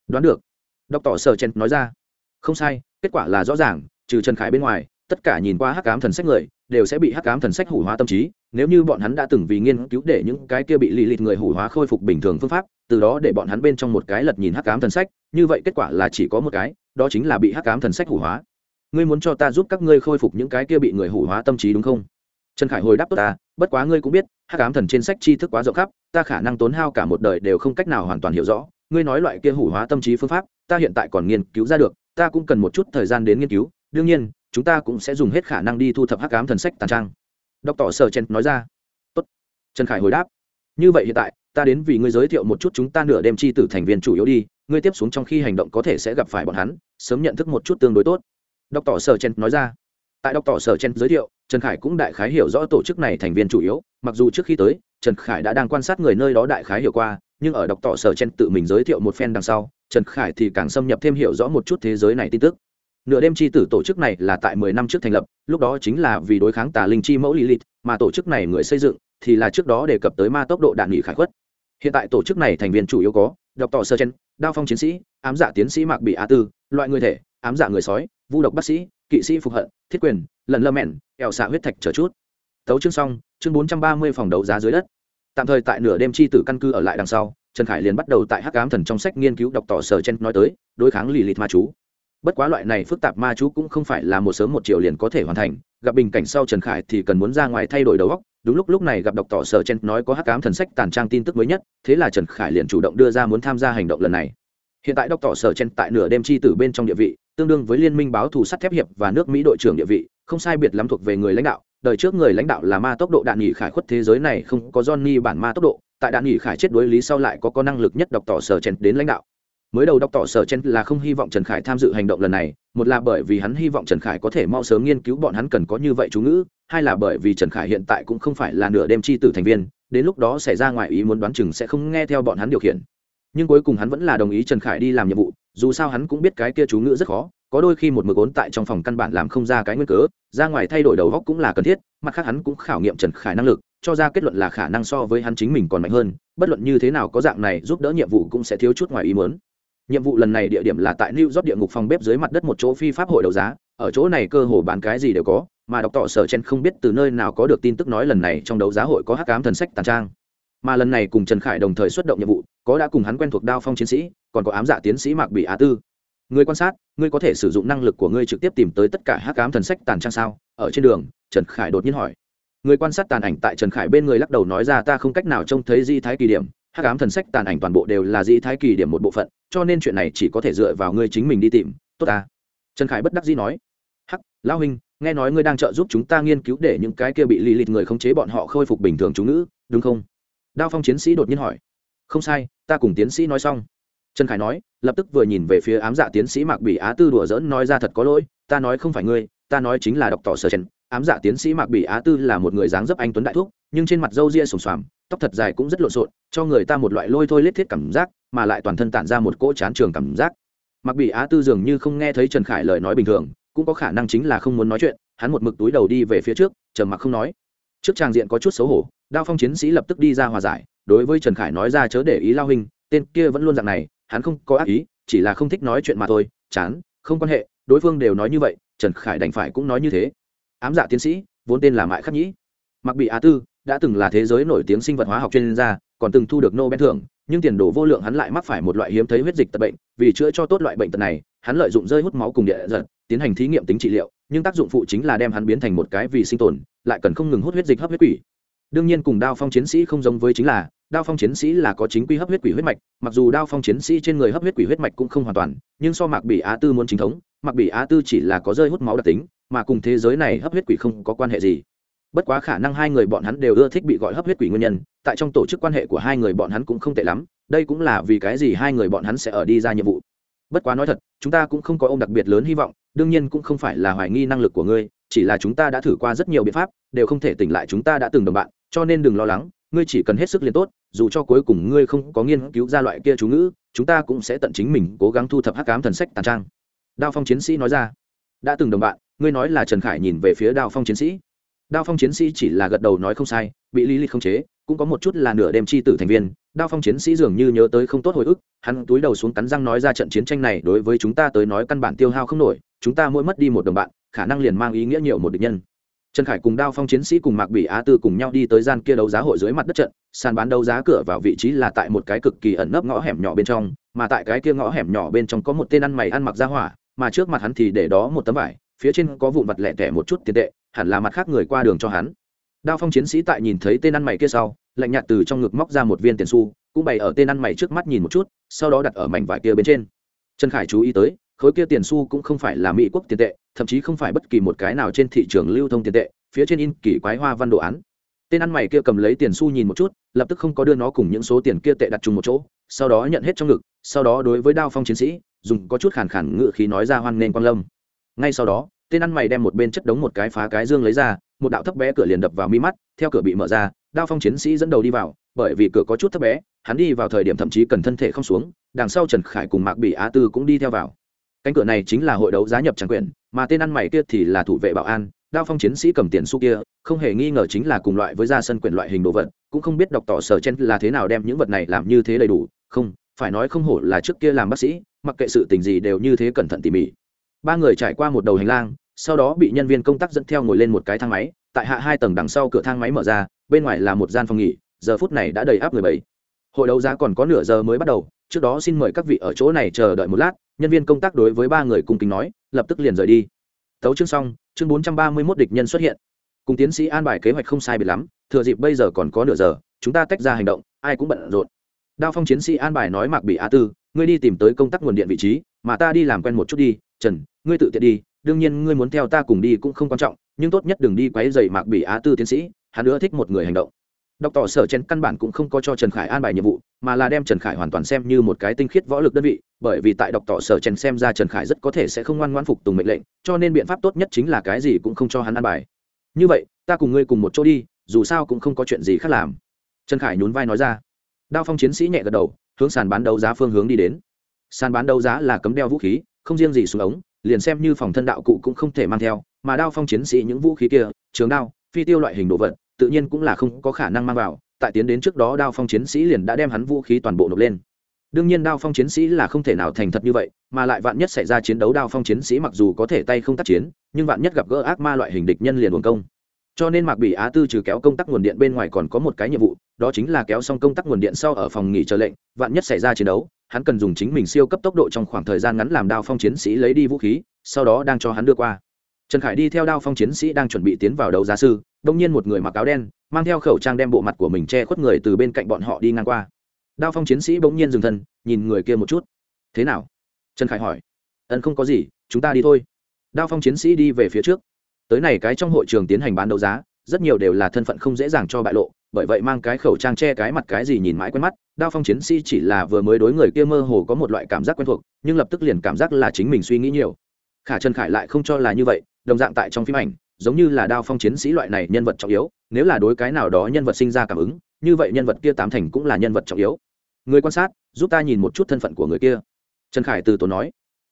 [SPEAKER 1] đoán được. Đọc tỏ sở chen nói ra, không sai, kết quả là rõ ràng, trừ Trần Khải bên ngoài, tất cả nhìn qua hắc ám thần sách người đều sẽ bị hắc ám thần sách hủ hóa tâm trí nếu như bọn hắn đã từng vì nghiên cứu để những cái kia bị lì lịt người hủ hóa khôi phục bình thường phương pháp, từ đó để bọn hắn bên trong một cái lật nhìn hắc ám thần sách, như vậy kết quả là chỉ có một cái, đó chính là bị hắc ám thần sách hủ hóa. Ngươi muốn cho ta giúp các ngươi khôi phục những cái kia bị người hủ hóa tâm trí đúng không? Trần khải hồi đáp tốt ta, bất quá ngươi cũng biết, hắc ám thần trên sách tri thức quá rộng khắp, ta khả năng tốn hao cả một đời đều không cách nào hoàn toàn hiểu rõ. Ngươi nói loại kia hủ hóa tâm trí phương pháp, ta hiện tại còn nghiên cứu ra được, ta cũng cần một chút thời gian đến nghiên cứu, đương nhiên, chúng ta cũng sẽ dùng hết khả năng đi thu thập hắc ám thần sách tàn trang đọc tỏ sở chen nói ra. Tốt. trần khải hồi đáp. Như vậy hiện tại, ta đến vì ngươi giới thiệu một chút chúng ta nửa đêm chi tử thành viên chủ yếu đi, ngươi tiếp xuống trong khi hành động có thể sẽ gặp phải bọn hắn, sớm nhận thức một chút tương đối tốt. Đọc tỏ sở chen nói ra. Tại đọc tỏ sở chen giới thiệu, trần khải cũng đại khái hiểu rõ tổ chức này thành viên chủ yếu, mặc dù trước khi tới, trần khải đã đang quan sát người nơi đó đại khái hiểu qua, nhưng ở đọc tỏ sở chen tự mình giới thiệu một phen đằng sau, trần khải thì càng xâm nhập thêm hiểu rõ một chút thế giới này tin tức nửa đêm chi tử tổ chức này là tại mười năm trước thành lập, lúc đó chính là vì đối kháng tà linh chi mẫu lilith, mà tổ chức này người xây dựng thì là trước đó đề cập tới ma tốc độ đạn nghị khải khuất. Hiện tại tổ chức này thành viên chủ yếu có đọc tỏ sơ chen đao phong chiến sĩ, ám dạ tiến sĩ mạc bị a tư, loại người thể, ám dạ người sói, vu độc bác sĩ, kỵ sĩ phục hận, thiết quyền, lần lơ mẹn ẻo xạ huyết thạch chờ chút. Tấu chương xong, chương bốn trăm ba mươi phòng đấu giá dưới đất. Tạm thời tại nửa đêm chi tử căn cư ở lại đằng sau, trần khải liền bắt đầu tại hắc ám thần trong sách nghiên cứu đọc tỏ sở chen nói tới, đối kháng lì lịt ma chú bất quá loại này phức tạp ma chú cũng không phải là một sớm một chiều liền có thể hoàn thành. Gặp bình cảnh sau trần khải thì cần muốn ra ngoài thay đổi đầu óc. Đúng lúc lúc này gặp đọc tỏ sở chen nói có hắc cám thần sách tàn trang tin tức mới nhất, thế là trần khải liền chủ động đưa ra muốn tham gia hành động lần này. Hiện tại đọc tỏ sở chen tại nửa đêm chi tử bên trong địa vị, tương đương với liên minh báo thù sắt thép hiệp và nước mỹ đội trưởng địa vị, không sai biệt lắm thuộc về người lãnh đạo. Đời trước người lãnh đạo là ma tốc độ đạn nghỉ khải khuất thế giới này không có johnny bản ma tốc độ, tại đạn nghỉ khải chết đối lý sau lại có có năng lực nhất đọc tỏ sở chen đến lãnh đạo mới đầu đọc tỏ sở chen là không hy vọng trần khải tham dự hành động lần này, một là bởi vì hắn hy vọng trần khải có thể mau sớm nghiên cứu bọn hắn cần có như vậy chú ngữ, hai là bởi vì trần khải hiện tại cũng không phải là nửa đêm chi tử thành viên, đến lúc đó xảy ra ngoài ý muốn đoán chừng sẽ không nghe theo bọn hắn điều khiển. Nhưng cuối cùng hắn vẫn là đồng ý trần khải đi làm nhiệm vụ, dù sao hắn cũng biết cái kia chú ngữ rất khó, có đôi khi một mực ốn tại trong phòng căn bản làm không ra cái nguyên cớ, ra ngoài thay đổi đầu góc cũng là cần thiết, mặt khác hắn cũng khảo nghiệm trần khải năng lực, cho ra kết luận là khả năng so với hắn chính mình còn mạnh hơn, bất luận như thế nào có dạng này giúp đỡ nhiệm vụ cũng sẽ thiếu chút ngoài ý muốn nhiệm vụ lần này địa điểm là tại new york địa ngục phòng bếp dưới mặt đất một chỗ phi pháp hội đấu giá, ở chỗ này cơ hồ bán cái gì đều có, mà đọc tỏ sở chen không biết từ nơi nào có được tin tức nói lần này trong đấu giá hội có hắc ám thần sách tàn trang. Mà lần này cùng trần khải đồng thời xuất động nhiệm vụ, có đã cùng hắn quen thuộc đao phong chiến sĩ, còn có ám dạ tiến sĩ mạc bị á tư. Người quan sát, ngươi có thể sử dụng năng lực của ngươi trực tiếp tìm tới tất cả hắc ám thần sách tàn trang sao? Ở trên đường, trần khải đột nhiên hỏi. Người quan sát tàn ảnh tại trần khải bên người lắc đầu nói ra, ta không cách nào trông thấy di thái kỳ điểm hắc ám thần sách tàn ảnh toàn bộ đều là dĩ thái kỳ điểm một bộ phận, cho nên chuyện này chỉ có thể dựa vào ngươi chính mình đi tìm. Tốt ta. Trần khải bất đắc dĩ nói, hắc, lão huynh, nghe nói ngươi đang trợ giúp chúng ta nghiên cứu để những cái kia bị lì lịt người khống chế bọn họ khôi phục bình thường chú ngữ, đúng không? Đao phong chiến sĩ đột nhiên hỏi, không sai, ta cùng tiến sĩ nói xong. Trần khải nói, lập tức vừa nhìn về phía ám dạ tiến sĩ mạc bị á tư đùa dỡn nói ra thật có lỗi, ta nói không phải ngươi, ta nói chính là đọc tỏ sở chen ám dạ tiến sĩ mạc bị á tư là một người dáng dấp anh tuấn đại thúc, nhưng trên mặt râu ria sùng xoàm tóc thật dài cũng rất lộn xộn, cho người ta một loại lôi thôi lết thiết cảm giác, mà lại toàn thân tản ra một cỗ chán trường cảm giác. Mặc bị á tư dường như không nghe thấy trần khải lời nói bình thường, cũng có khả năng chính là không muốn nói chuyện, hắn một mực túi đầu đi về phía trước chờ mặc không nói. Trước trang diện có chút xấu hổ, đao phong chiến sĩ lập tức đi ra hòa giải, đối với trần khải nói ra chớ để ý lao hình tên kia vẫn luôn dạng này, hắn không có ác ý, chỉ là không thích nói chuyện mà thôi, chán, không quan hệ, đối phương đều nói như vậy, trần khải đành phải cũng nói như thế. Ám dạ tiến sĩ, vốn tên là mại khắc nhĩ. Mặc bị á tư đã từng là thế giới nổi tiếng sinh vật hóa học chuyên gia, còn từng thu được nobel thưởng, nhưng tiền đồ vô lượng hắn lại mắc phải một loại hiếm thấy huyết dịch tật bệnh, vì chữa cho tốt loại bệnh tật này, hắn lợi dụng rơi hút máu cùng địa giật, tiến hành thí nghiệm tính trị liệu, nhưng tác dụng phụ chính là đem hắn biến thành một cái vì sinh tồn, lại cần không ngừng hút huyết dịch hấp huyết quỷ. Đương nhiên cùng đao phong chiến sĩ không giống với chính là, đao phong chiến sĩ là có chính quy hấp huyết quỷ huyết mạch, mặc dù đao phong chiến sĩ trên người hấp huyết quỷ huyết mạch cũng không hoàn toàn, nhưng so mạc bị á tư muốn chính thống, mạc bị á tư chỉ là có rơi hút máu đặc tính, mà cùng thế giới này hấp huyết quỷ không có quan hệ gì bất quá khả năng hai người bọn hắn đều ưa thích bị gọi hấp huyết quỷ nguyên nhân, tại trong tổ chức quan hệ của hai người bọn hắn cũng không tệ lắm, đây cũng là vì cái gì hai người bọn hắn sẽ ở đi ra nhiệm vụ. Bất quá nói thật, chúng ta cũng không có ông đặc biệt lớn hy vọng, đương nhiên cũng không phải là hoài nghi năng lực của ngươi, chỉ là chúng ta đã thử qua rất nhiều biện pháp, đều không thể tỉnh lại chúng ta đã từng đồng bạn, cho nên đừng lo lắng, ngươi chỉ cần hết sức liền tốt, dù cho cuối cùng ngươi không có nghiên cứu ra loại kia chú ngữ, chúng ta cũng sẽ tận chính mình cố gắng thu thập hắc cám thần sách tàn trang. Đao phong chiến sĩ nói ra. Đã từng đồng bạn, ngươi nói là trần khải nhìn về phía đao phong chiến sĩ đao phong chiến sĩ chỉ là gật đầu nói không sai, bị lý lịch không chế, cũng có một chút là nửa đêm chi tử thành viên. Đao phong chiến sĩ dường như nhớ tới không tốt hồi ức, hắn túi đầu xuống cắn răng nói ra trận chiến tranh này đối với chúng ta tới nói căn bản tiêu hao không nổi, chúng ta mỗi mất đi một đồng bạn, khả năng liền mang ý nghĩa nhiều một địch nhân. Trần khải cùng đao phong chiến sĩ cùng mạc bị á tư cùng nhau đi tới gian kia đấu giá hội dưới mặt đất trận, sàn bán đấu giá cửa vào vị trí là tại một cái cực kỳ ẩn nấp ngõ hẻm nhỏ bên trong, mà tại cái kia ngõ hẻm nhỏ bên trong có một tên ăn mày ăn mặc ra hỏa, mà trước mặt hắn thì để đó một tấm vải phía trên có vụn vặt lẻ tẻ một chút tiền tệ, hẳn là mặt khác người qua đường cho hắn. Đao phong chiến sĩ tại nhìn thấy tên ăn mày kia sau, lạnh nhạt từ trong ngực móc ra một viên tiền xu, cũng bày ở tên ăn mày trước mắt nhìn một chút, sau đó đặt ở mảnh vải kia bên trên. Trần khải chú ý tới, khối kia tiền xu cũng không phải là mỹ quốc tiền tệ, thậm chí không phải bất kỳ một cái nào trên thị trường lưu thông tiền tệ, phía trên in kỳ quái hoa văn đồ án. Tên ăn mày kia cầm lấy tiền xu nhìn một chút, lập tức không có đưa nó cùng những số tiền kia tệ đặt chung một chỗ, sau đó nhận hết trong ngực, sau đó đối với đao phong chiến sĩ, dùng có chút khàn khàn ngự khí nói ra hoan nghênh quang lâm ngay sau đó, tên ăn mày đem một bên chất đống một cái phá cái dương lấy ra, một đạo thấp bé cửa liền đập vào mi mắt, theo cửa bị mở ra, đao phong chiến sĩ dẫn đầu đi vào, bởi vì cửa có chút thấp bé, hắn đi vào thời điểm thậm chí cần thân thể không xuống, đằng sau trần khải cùng mạc bị á tư cũng đi theo vào. Cánh cửa này chính là hội đấu giá nhập tràng quyền, mà tên ăn mày kia thì là thủ vệ bảo an, đao phong chiến sĩ cầm tiền xu kia, không hề nghi ngờ chính là cùng loại với ra sân quyền loại hình đồ vật, cũng không biết đọc tỏ sở chen là thế nào đem những vật này làm như thế đầy đủ, không, phải nói không hổ là trước kia làm bác sĩ, mặc kệ sự tình gì đều như thế cẩn thận tỉ mỉ ba người trải qua một đầu hành lang, sau đó bị nhân viên công tác dẫn theo ngồi lên một cái thang máy, tại hạ hai tầng đằng sau cửa thang máy mở ra, bên ngoài là một gian phòng nghỉ, giờ phút này đã đầy áp người bảy hội đấu giá còn có nửa giờ mới bắt đầu, trước đó xin mời các vị ở chỗ này chờ đợi một lát, nhân viên công tác đối với ba người cung kính nói, lập tức liền rời đi. Tấu chương xong, chương bốn trăm ba mươi mốt địch nhân xuất hiện. Cùng tiến sĩ an bài kế hoạch không sai biệt lắm, thừa dịp bây giờ còn có nửa giờ, chúng ta tách ra hành động, ai cũng bận rộn. Đao phong chiến sĩ an bài nói mạc bị a tư, ngươi đi tìm tới công tác nguồn điện vị trí, mà ta đi làm quen một chút đi trần, ngươi tự tiện đi, đương nhiên ngươi muốn theo ta cùng đi cũng không quan trọng, nhưng tốt nhất đừng đi quấy dày mạc bị á tư tiến sĩ, hắn nữa thích một người hành động. Đọc tỏ sở chen căn bản cũng không có cho trần khải an bài nhiệm vụ, mà là đem trần khải hoàn toàn xem như một cái tinh khiết võ lực đơn vị, bởi vì tại đọc tỏ sở chen xem ra trần khải rất có thể sẽ không ngoan ngoan phục tùng mệnh lệnh, cho nên biện pháp tốt nhất chính là cái gì cũng không cho hắn an bài. Như vậy, ta cùng ngươi cùng một chỗ đi, dù sao cũng không có chuyện gì khác làm. Trần khải nhún vai nói ra. Đao phong chiến sĩ nhẹ gật đầu, hướng sàn bán đấu giá phương hướng đi đến. Sàn bán đấu giá là cấm đeo vũ khí không riêng gì xuống ống, liền xem như phòng thân đạo cụ cũng không thể mang theo, mà đao phong chiến sĩ những vũ khí kia, trường đao, phi tiêu loại hình đồ vật, tự nhiên cũng là không có khả năng mang vào, tại tiến đến trước đó đao phong chiến sĩ liền đã đem hắn vũ khí toàn bộ nộp lên. Đương nhiên đao phong chiến sĩ là không thể nào thành thật như vậy, mà lại vạn nhất xảy ra chiến đấu đao phong chiến sĩ mặc dù có thể tay không tác chiến, nhưng vạn nhất gặp gỡ ác ma loại hình địch nhân liền buồn công. Cho nên mạc bỉ á tư trừ kéo công tắc nguồn điện bên ngoài còn có một cái nhiệm vụ, đó chính là kéo xong công tắc nguồn điện sau ở phòng nghỉ chờ lệnh, vạn nhất xảy ra chiến đấu hắn cần dùng chính mình siêu cấp tốc độ trong khoảng thời gian ngắn làm đao phong chiến sĩ lấy đi vũ khí, sau đó đang cho hắn đưa qua. Trần khải đi theo đao phong chiến sĩ đang chuẩn bị tiến vào đấu giá sư, đông nhiên một người mặc áo đen, mang theo khẩu trang đem bộ mặt của mình che khuất người từ bên cạnh bọn họ đi ngang qua. Đao phong chiến sĩ bỗng nhiên dừng thân, nhìn người kia một chút. Thế nào? Trần khải hỏi. Ân không có gì, chúng ta đi thôi. Đao phong chiến sĩ đi về phía trước. Tới này cái trong hội trường tiến hành bán đấu giá, rất nhiều đều là thân phận không dễ dàng cho bại lộ bởi vậy mang cái khẩu trang che cái mặt cái gì nhìn mãi quen mắt, đao phong chiến sĩ chỉ là vừa mới đối người kia mơ hồ có một loại cảm giác quen thuộc, nhưng lập tức liền cảm giác là chính mình suy nghĩ nhiều. Khả trần khải lại không cho là như vậy, đồng dạng tại trong phim ảnh, giống như là đao phong chiến sĩ loại này nhân vật trọng yếu, nếu là đối cái nào đó nhân vật sinh ra cảm ứng, như vậy nhân vật kia tám thành cũng là nhân vật trọng yếu. Người quan sát, giúp ta nhìn một chút thân phận của người kia. Trần khải từ tốn nói.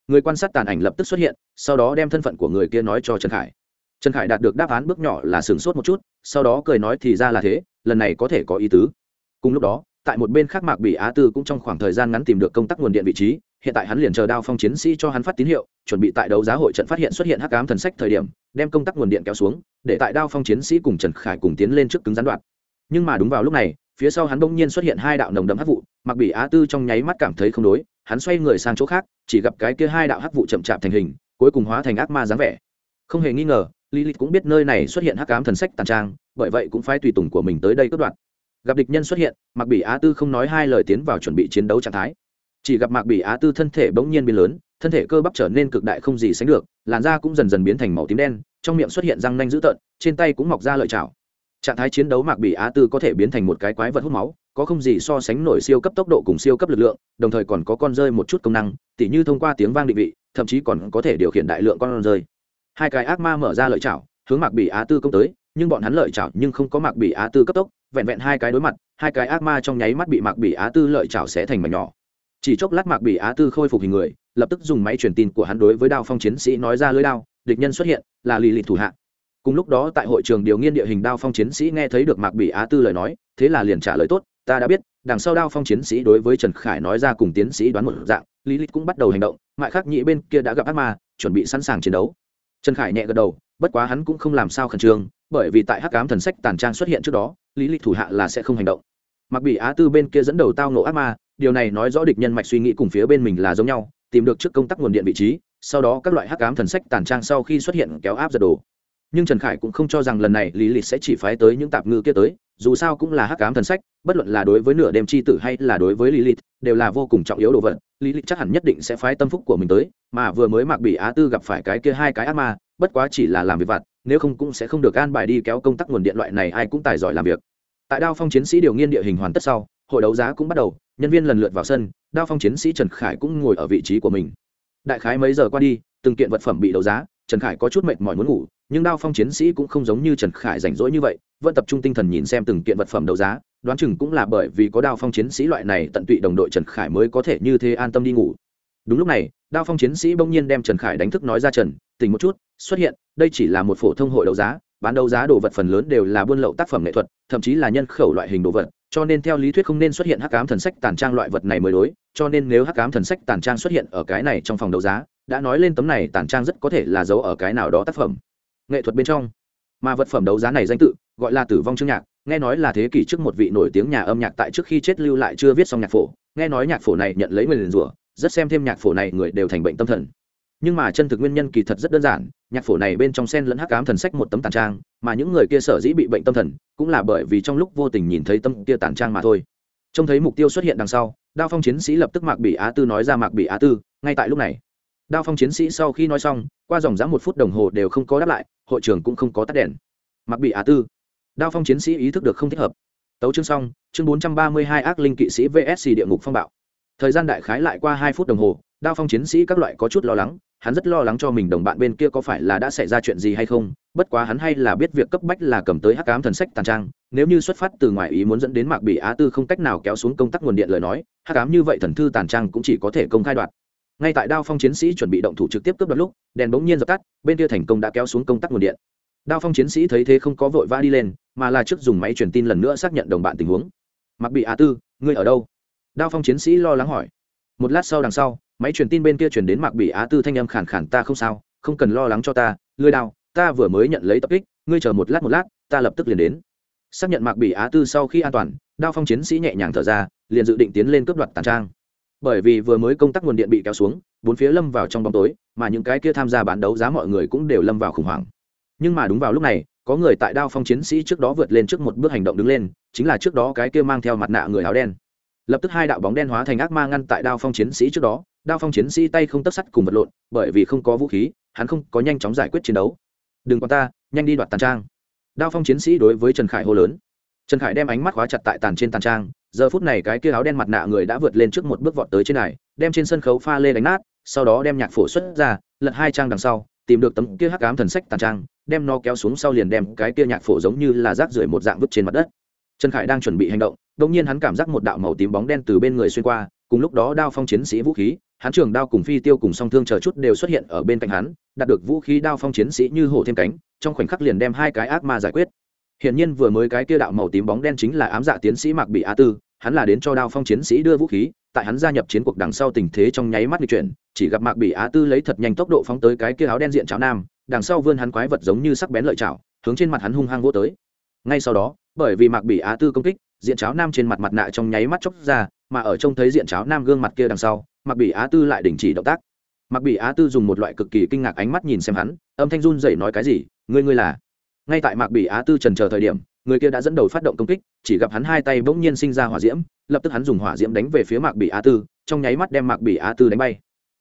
[SPEAKER 1] Người quan sát tàn ảnh lập tức xuất hiện, sau đó đem thân phận của người kia nói cho trần khải trần khải đạt được đáp án bước nhỏ là sửng sốt một chút, sau đó cười nói thì ra là thế, lần này có thể có ý tứ. Cùng lúc đó, tại một bên khác mạc bị á tư cũng trong khoảng thời gian ngắn tìm được công tác nguồn điện vị trí, hiện tại hắn liền chờ đao phong chiến sĩ cho hắn phát tín hiệu, chuẩn bị tại đấu giá hội trận phát hiện xuất hiện hắc ám thần sách thời điểm, đem công tác nguồn điện kéo xuống, để tại đao phong chiến sĩ cùng trần khải cùng tiến lên trước cứng gián đoạn. Nhưng mà đúng vào lúc này, phía sau hắn bỗng nhiên xuất hiện hai đạo nồng đậm hắc vụ mặc bị á tư trong nháy mắt cảm thấy không đối, hắn xoay người sang chỗ khác, chỉ gặp cái kia hai đạo hắc vụ chậm chạp thành hình, cuối cùng hóa thành ác ma dáng vẻ. Không hề nghi ngờ lilith cũng biết nơi này xuất hiện hắc ám thần sách tàn trang, bởi vậy cũng phải tùy tùng của mình tới đây cướp đoạt. Gặp địch nhân xuất hiện, Mạc Bỉ á tư không nói hai lời tiến vào chuẩn bị chiến đấu trạng thái. Chỉ gặp mạc Bỉ á tư thân thể bỗng nhiên biến lớn, thân thể cơ bắp trở nên cực đại không gì sánh được, làn da cũng dần dần biến thành màu tím đen, trong miệng xuất hiện răng nanh dữ tợn, trên tay cũng mọc ra lợi chảo trạng thái chiến đấu mạc Bỉ á tư có thể biến thành một cái quái vật hút máu, có không gì so sánh nổi siêu cấp tốc độ cùng siêu cấp lực lượng, đồng thời còn có con rơi một chút công năng, tỉ như thông qua tiếng vang định vị, thậm chí còn có thể điều khiển đại lượng con rơi hai cái ác ma mở ra lợi chảo, hướng mạc bị á tư công tới, nhưng bọn hắn lợi chảo nhưng không có mạc bị á tư cấp tốc, vẹn vẹn hai cái đối mặt, hai cái ác ma trong nháy mắt bị mạc bị á tư lợi chảo sẽ thành mảnh nhỏ. Chỉ chốc lát mạc bị á tư khôi phục hình người, lập tức dùng máy truyền tin của hắn đối với đao phong chiến sĩ nói ra lưới đao, địch nhân xuất hiện, là lì lì thủ hạ. Cùng lúc đó tại hội trường điều nghiên địa hình đao phong chiến sĩ nghe thấy được mạc bị á tư lời nói, thế là liền trả lời tốt, ta đã biết, đằng sau đao phong chiến sĩ đối với trần khải nói ra cùng tiến sĩ đoán một dạng lý lịch cũng bắt đầu hành động, mại khắc nhị bên kia đã gặp ác ma, chuẩn bị sẵn sàng chiến đấu trần khải nhẹ gật đầu, bất quá hắn cũng không làm sao khẩn trương, bởi vì tại hắc cám thần sách tàn trang xuất hiện trước đó, lý lịch thủ hạ là sẽ không hành động. Mặc bị á tư bên kia dẫn đầu tao nổ ác ma, điều này nói rõ địch nhân mạch suy nghĩ cùng phía bên mình là giống nhau, tìm được trước công tác nguồn điện vị trí, sau đó các loại hắc cám thần sách tàn trang sau khi xuất hiện kéo áp giật đồ nhưng trần khải cũng không cho rằng lần này lý lịch sẽ chỉ phái tới những tạp ngư kia tới dù sao cũng là hắc ám thần sách, bất luận là đối với nửa đêm c h i tử hay là đối với lý đều là vô cùng trọng yếu đồ vật. Lý chắc hẳn nhất định sẽ phái tâm phúc của mình tới, mà vừa mới mặc bị á tư gặp phải cái kia hai cái ác ma, bất quá chỉ là làm việc vặt, nếu không cũng sẽ không được an bài đi kéo công tác nguồn điện loại này ai cũng tài giỏi làm việc. Tại đao phong chiến sĩ điều nghiên địa hình hoàn tất sau, hội đấu giá cũng bắt đầu, nhân viên lần lượt vào sân, đao phong chiến sĩ trần khải cũng ngồi ở vị trí của mình. Đại khái mấy giờ qua đi, từng kiện vật phẩm bị đấu giá, trần khải có chút mệt mỏi muốn ngủ nhưng đao phong chiến sĩ cũng không giống như trần khải rảnh rỗi như vậy, vẫn tập trung tinh thần nhìn xem từng kiện vật phẩm đấu giá, đoán chừng cũng là bởi vì có đao phong chiến sĩ loại này tận tụy đồng đội trần khải mới có thể như thế an tâm đi ngủ. Đúng lúc này, đao phong chiến sĩ bỗng nhiên đem trần khải đánh thức nói ra trần, tỉnh một chút, xuất hiện, đây chỉ là một phổ thông hội đấu giá, bán đấu giá đồ vật phần lớn đều là buôn lậu tác phẩm nghệ thuật, thậm chí là nhân khẩu loại hình đồ vật, cho nên theo lý thuyết không nên xuất hiện hắc ám thần sách tàn trang loại vật này mới đối, cho nên nếu hắc ám thần sách tàn trang xuất hiện ở cái này trong phòng đấu giá, đã nói lên tấm này tàn trang rất có thể là giấu ở cái nào đó tác phẩm nghệ thuật bên trong. Mà vật phẩm đấu giá này danh tự, gọi là tử vong chương nhạc, nghe nói là thế kỷ trước một vị nổi tiếng nhà âm nhạc tại trước khi chết lưu lại chưa viết xong nhạc phổ. Nghe nói nhạc phổ này nhận lấy nguyền rủa, rất xem thêm nhạc phổ này người đều thành bệnh tâm thần. Nhưng mà chân thực nguyên nhân kỳ thật rất đơn giản, nhạc phổ này bên trong sen lẫn hắc ám thần sách một tấm tàn trang, mà những người kia sở dĩ bị bệnh tâm thần, cũng là bởi vì trong lúc vô tình nhìn thấy tâm kia tàn trang mà thôi. Trông thấy mục tiêu xuất hiện đằng sau, đao phong chiến sĩ lập tức mạc bị á tư nói ra mạc bị á tư, ngay tại lúc này đao phong chiến sĩ sau khi nói xong, qua dòng dã một phút đồng hồ đều không có đáp lại, hội trường cũng không có tắt đèn. Mặc bị á tư. Đao phong chiến sĩ ý thức được không thích hợp. Tấu chương xong, chương bốn trăm ba mươi hai ác linh kỵ sĩ vsc địa ngục phong bạo. Thời gian đại khái lại qua hai phút đồng hồ, đao phong chiến sĩ các loại có chút lo lắng, hắn rất lo lắng cho mình đồng bạn bên kia có phải là đã xảy ra chuyện gì hay không, bất quá hắn hay là biết việc cấp bách là cầm tới hắc ám thần sách tàn trang, nếu như xuất phát từ ngoài ý muốn dẫn đến mạc bị á tư không cách nào kéo xuống công tác nguồn điện lời nói, hắc ám như vậy thần thư tàn trang cũng chỉ có thể công khai đoạt ngay tại đao phong chiến sĩ chuẩn bị động thủ trực tiếp cướp đoạt lúc, đèn bỗng nhiên dập tắt, bên kia thành công đã kéo xuống công tắc nguồn điện. Đao phong chiến sĩ thấy thế không có vội vã đi lên, mà là trước dùng máy truyền tin lần nữa xác nhận đồng bạn tình huống. Mặc bị á tư, ngươi ở đâu? Đao phong chiến sĩ lo lắng hỏi. Một lát sau đằng sau, máy truyền tin bên kia chuyển đến mặc bị á tư thanh âm khản khản ta không sao, không cần lo lắng cho ta lưới đao ta vừa mới nhận lấy tập kích, ngươi chờ một lát một lát, ta lập tức liền đến. Xác nhận mạc bị á tư sau khi an toàn, đao phong chiến sĩ nhẹ nhàng thở ra, liền dự định tiến lên cướp đoạt tàn trang bởi vì vừa mới công tác nguồn điện bị kéo xuống, bốn phía lâm vào trong bóng tối, mà những cái kia tham gia bán đấu giá mọi người cũng đều lâm vào khủng hoảng. Nhưng mà đúng vào lúc này, có người tại đao phong chiến sĩ trước đó vượt lên trước một bước hành động đứng lên, chính là trước đó cái kia mang theo mặt nạ người áo đen. Lập tức hai đạo bóng đen hóa thành ác ma ngăn tại đao phong chiến sĩ trước đó, đao phong chiến sĩ tay không tất sắt cùng vật lộn, bởi vì không có vũ khí, hắn không có nhanh chóng giải quyết chiến đấu. Đừng quan ta, nhanh đi đoạt tàn trang. Đao phong chiến sĩ đối với trần khải hô lớn. Trần khải đem ánh mắt khóa chặt tại tàn trên tàn trang giờ phút này cái kia áo đen mặt nạ người đã vượt lên trước một bước vọt tới trên này, đem trên sân khấu pha lê đánh nát, sau đó đem nhạc phổ xuất ra, lật hai trang đằng sau, tìm được tấm kia hắc ám thần sách tàn trang, đem nó kéo xuống sau liền đem cái kia nhạc phổ giống như là rác rưởi một dạng vứt trên mặt đất. Trần khải đang chuẩn bị hành động, đột nhiên hắn cảm giác một đạo màu tím bóng đen từ bên người xuyên qua, cùng lúc đó đao phong chiến sĩ vũ khí, hắn trường đao cùng phi tiêu cùng song thương chờ chút đều xuất hiện ở bên cạnh hắn, đạt được vũ khí đao phong chiến sĩ như hổ thêm cánh, trong khoảnh khắc liền đem hai cái ác ma giải quyết. Hiển nhiên vừa mới cái kia đạo màu tím bóng đen chính là ám dạ tiến sĩ Mạc Bị Á Tư, hắn là đến cho Đao Phong chiến sĩ đưa vũ khí, tại hắn gia nhập chiến cuộc đằng sau tình thế trong nháy mắt di chuyển, chỉ gặp Mạc Bị Á Tư lấy thật nhanh tốc độ phóng tới cái kia áo đen diện cháo nam, đằng sau vươn hắn quái vật giống như sắc bén lợi chảo, hướng trên mặt hắn hung hăng vỗ tới. Ngay sau đó, bởi vì Mạc Bị Á Tư công kích, diện cháo nam trên mặt mặt nạ trong nháy mắt chốc ra, mà ở trông thấy diện cháo nam gương mặt kia đằng sau, Mạc Bị Á Tư lại đình chỉ động tác. Mạc Bị Á Tư dùng một loại cực kỳ kinh ngạc ánh mắt nhìn xem hắn, âm thanh run rẩy nói cái gì, ngươi ngươi là? Ngay tại Mạc Bị Á Tư trần chờ thời điểm, người kia đã dẫn đầu phát động công kích chỉ gặp hắn hai tay bỗng nhiên sinh ra hỏa diễm lập tức hắn dùng hỏa diễm đánh về phía mạc bị á tư trong nháy mắt đem mạc bị á tư đánh bay.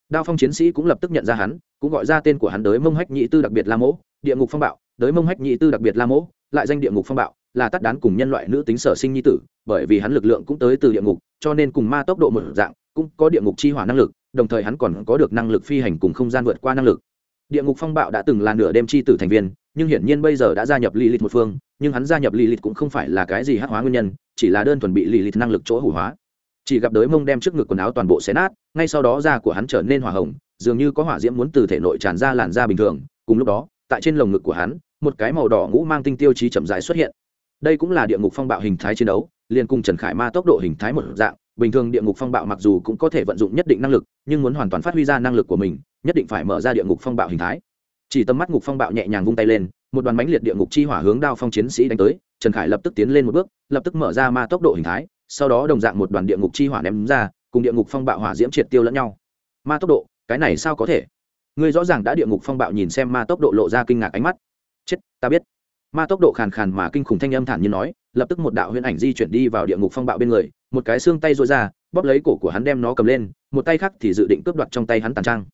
[SPEAKER 1] Đao phong chiến sĩ cũng lập tức nhận ra hắn cũng gọi ra tên của hắn đới mông hách nhị tư đặc biệt la mỗ địa ngục phong bạo. Đới mông hách nhị tư đặc biệt la mỗ lại danh địa ngục phong bạo là tắt đán cùng nhân loại nữ tính sở sinh nhi tử bởi vì hắn lực lượng cũng tới từ địa ngục cho nên cùng ma tốc độ một dạng cũng có địa ngục chi hỏa năng lực đồng thời hắn còn có được năng lực phi hành cùng không gian vượt qua năng lực. Địa ngục phong bạo đã từng là nửa đêm chi tử thành viên nhưng hiển nhiên bây giờ đã gia nhập lì lịch một phương, nhưng hắn gia nhập lì lịch cũng không phải là cái gì hắc hóa nguyên nhân, chỉ là đơn thuần bị lì lịch năng lực chỗ hủ hóa. Chỉ gặp đới mông đem trước ngực quần áo toàn bộ xé nát, ngay sau đó da của hắn trở nên hỏa hồng, dường như có hỏa diễm muốn từ thể nội tràn ra làn da bình thường. Cùng lúc đó, tại trên lồng ngực của hắn, một cái màu đỏ ngũ mang tinh tiêu chí chậm dài xuất hiện. Đây cũng là địa ngục phong bạo hình thái chiến đấu, liền cùng trần khải ma tốc độ hình thái một dạng, bình thường địa ngục phong bạo mặc dù cũng có thể vận dụng nhất định năng lực, nhưng muốn hoàn toàn phát huy ra năng lực của mình, nhất định phải mở ra địa ngục phong bạo hình thái chỉ tầm mắt ngục phong bạo nhẹ nhàng vung tay lên, một đoàn mánh liệt địa ngục chi hỏa hướng đao phong chiến sĩ đánh tới, trần khải lập tức tiến lên một bước, lập tức mở ra ma tốc độ hình thái, sau đó đồng dạng một đoàn địa ngục chi hỏa ném ra, cùng địa ngục phong bạo hỏa diễm triệt tiêu lẫn nhau. Ma tốc độ, cái này sao có thể? Ngươi rõ ràng đã địa ngục phong bạo nhìn xem ma tốc độ lộ ra kinh ngạc ánh mắt. Chết, ta biết. Ma tốc độ khàn khàn mà kinh khủng thanh âm thản như nói, lập tức một đạo huyễn ảnh di chuyển đi vào địa ngục phong bạo bên người, một cái xương tay rối ra, bóp lấy cổ của hắn đem nó cầm lên, một tay khác thì dự định cướp đoạt trong tay hắn tàn trang.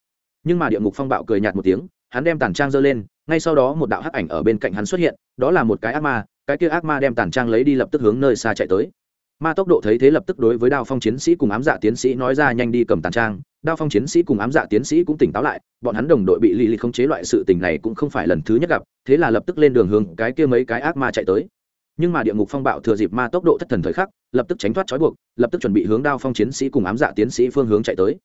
[SPEAKER 1] Nhưng mà địa ngục phong bạo cười nhạt một tiếng hắn đem tàn trang giơ lên, ngay sau đó một đạo hắc ảnh ở bên cạnh hắn xuất hiện, đó là một cái ác ma, cái kia ác ma đem tàn trang lấy đi lập tức hướng nơi xa chạy tới. Ma tốc độ thấy thế lập tức đối với đao phong chiến sĩ cùng ám dạ tiến sĩ nói ra nhanh đi cầm tàn trang, đao phong chiến sĩ cùng ám dạ tiến sĩ cũng tỉnh táo lại, bọn hắn đồng đội bị lì lì khống chế loại sự tình này cũng không phải lần thứ nhất gặp, thế là lập tức lên đường hướng cái kia mấy cái ác ma chạy tới. Nhưng mà địa ngục phong bạo thừa dịp ma tốc độ thất thần thời khắc, lập tức tránh thoát trói buộc, lập tức chuẩn bị hướng đao phong chiến sĩ cùng ám dạ tiến sĩ phương hướng chạy tới.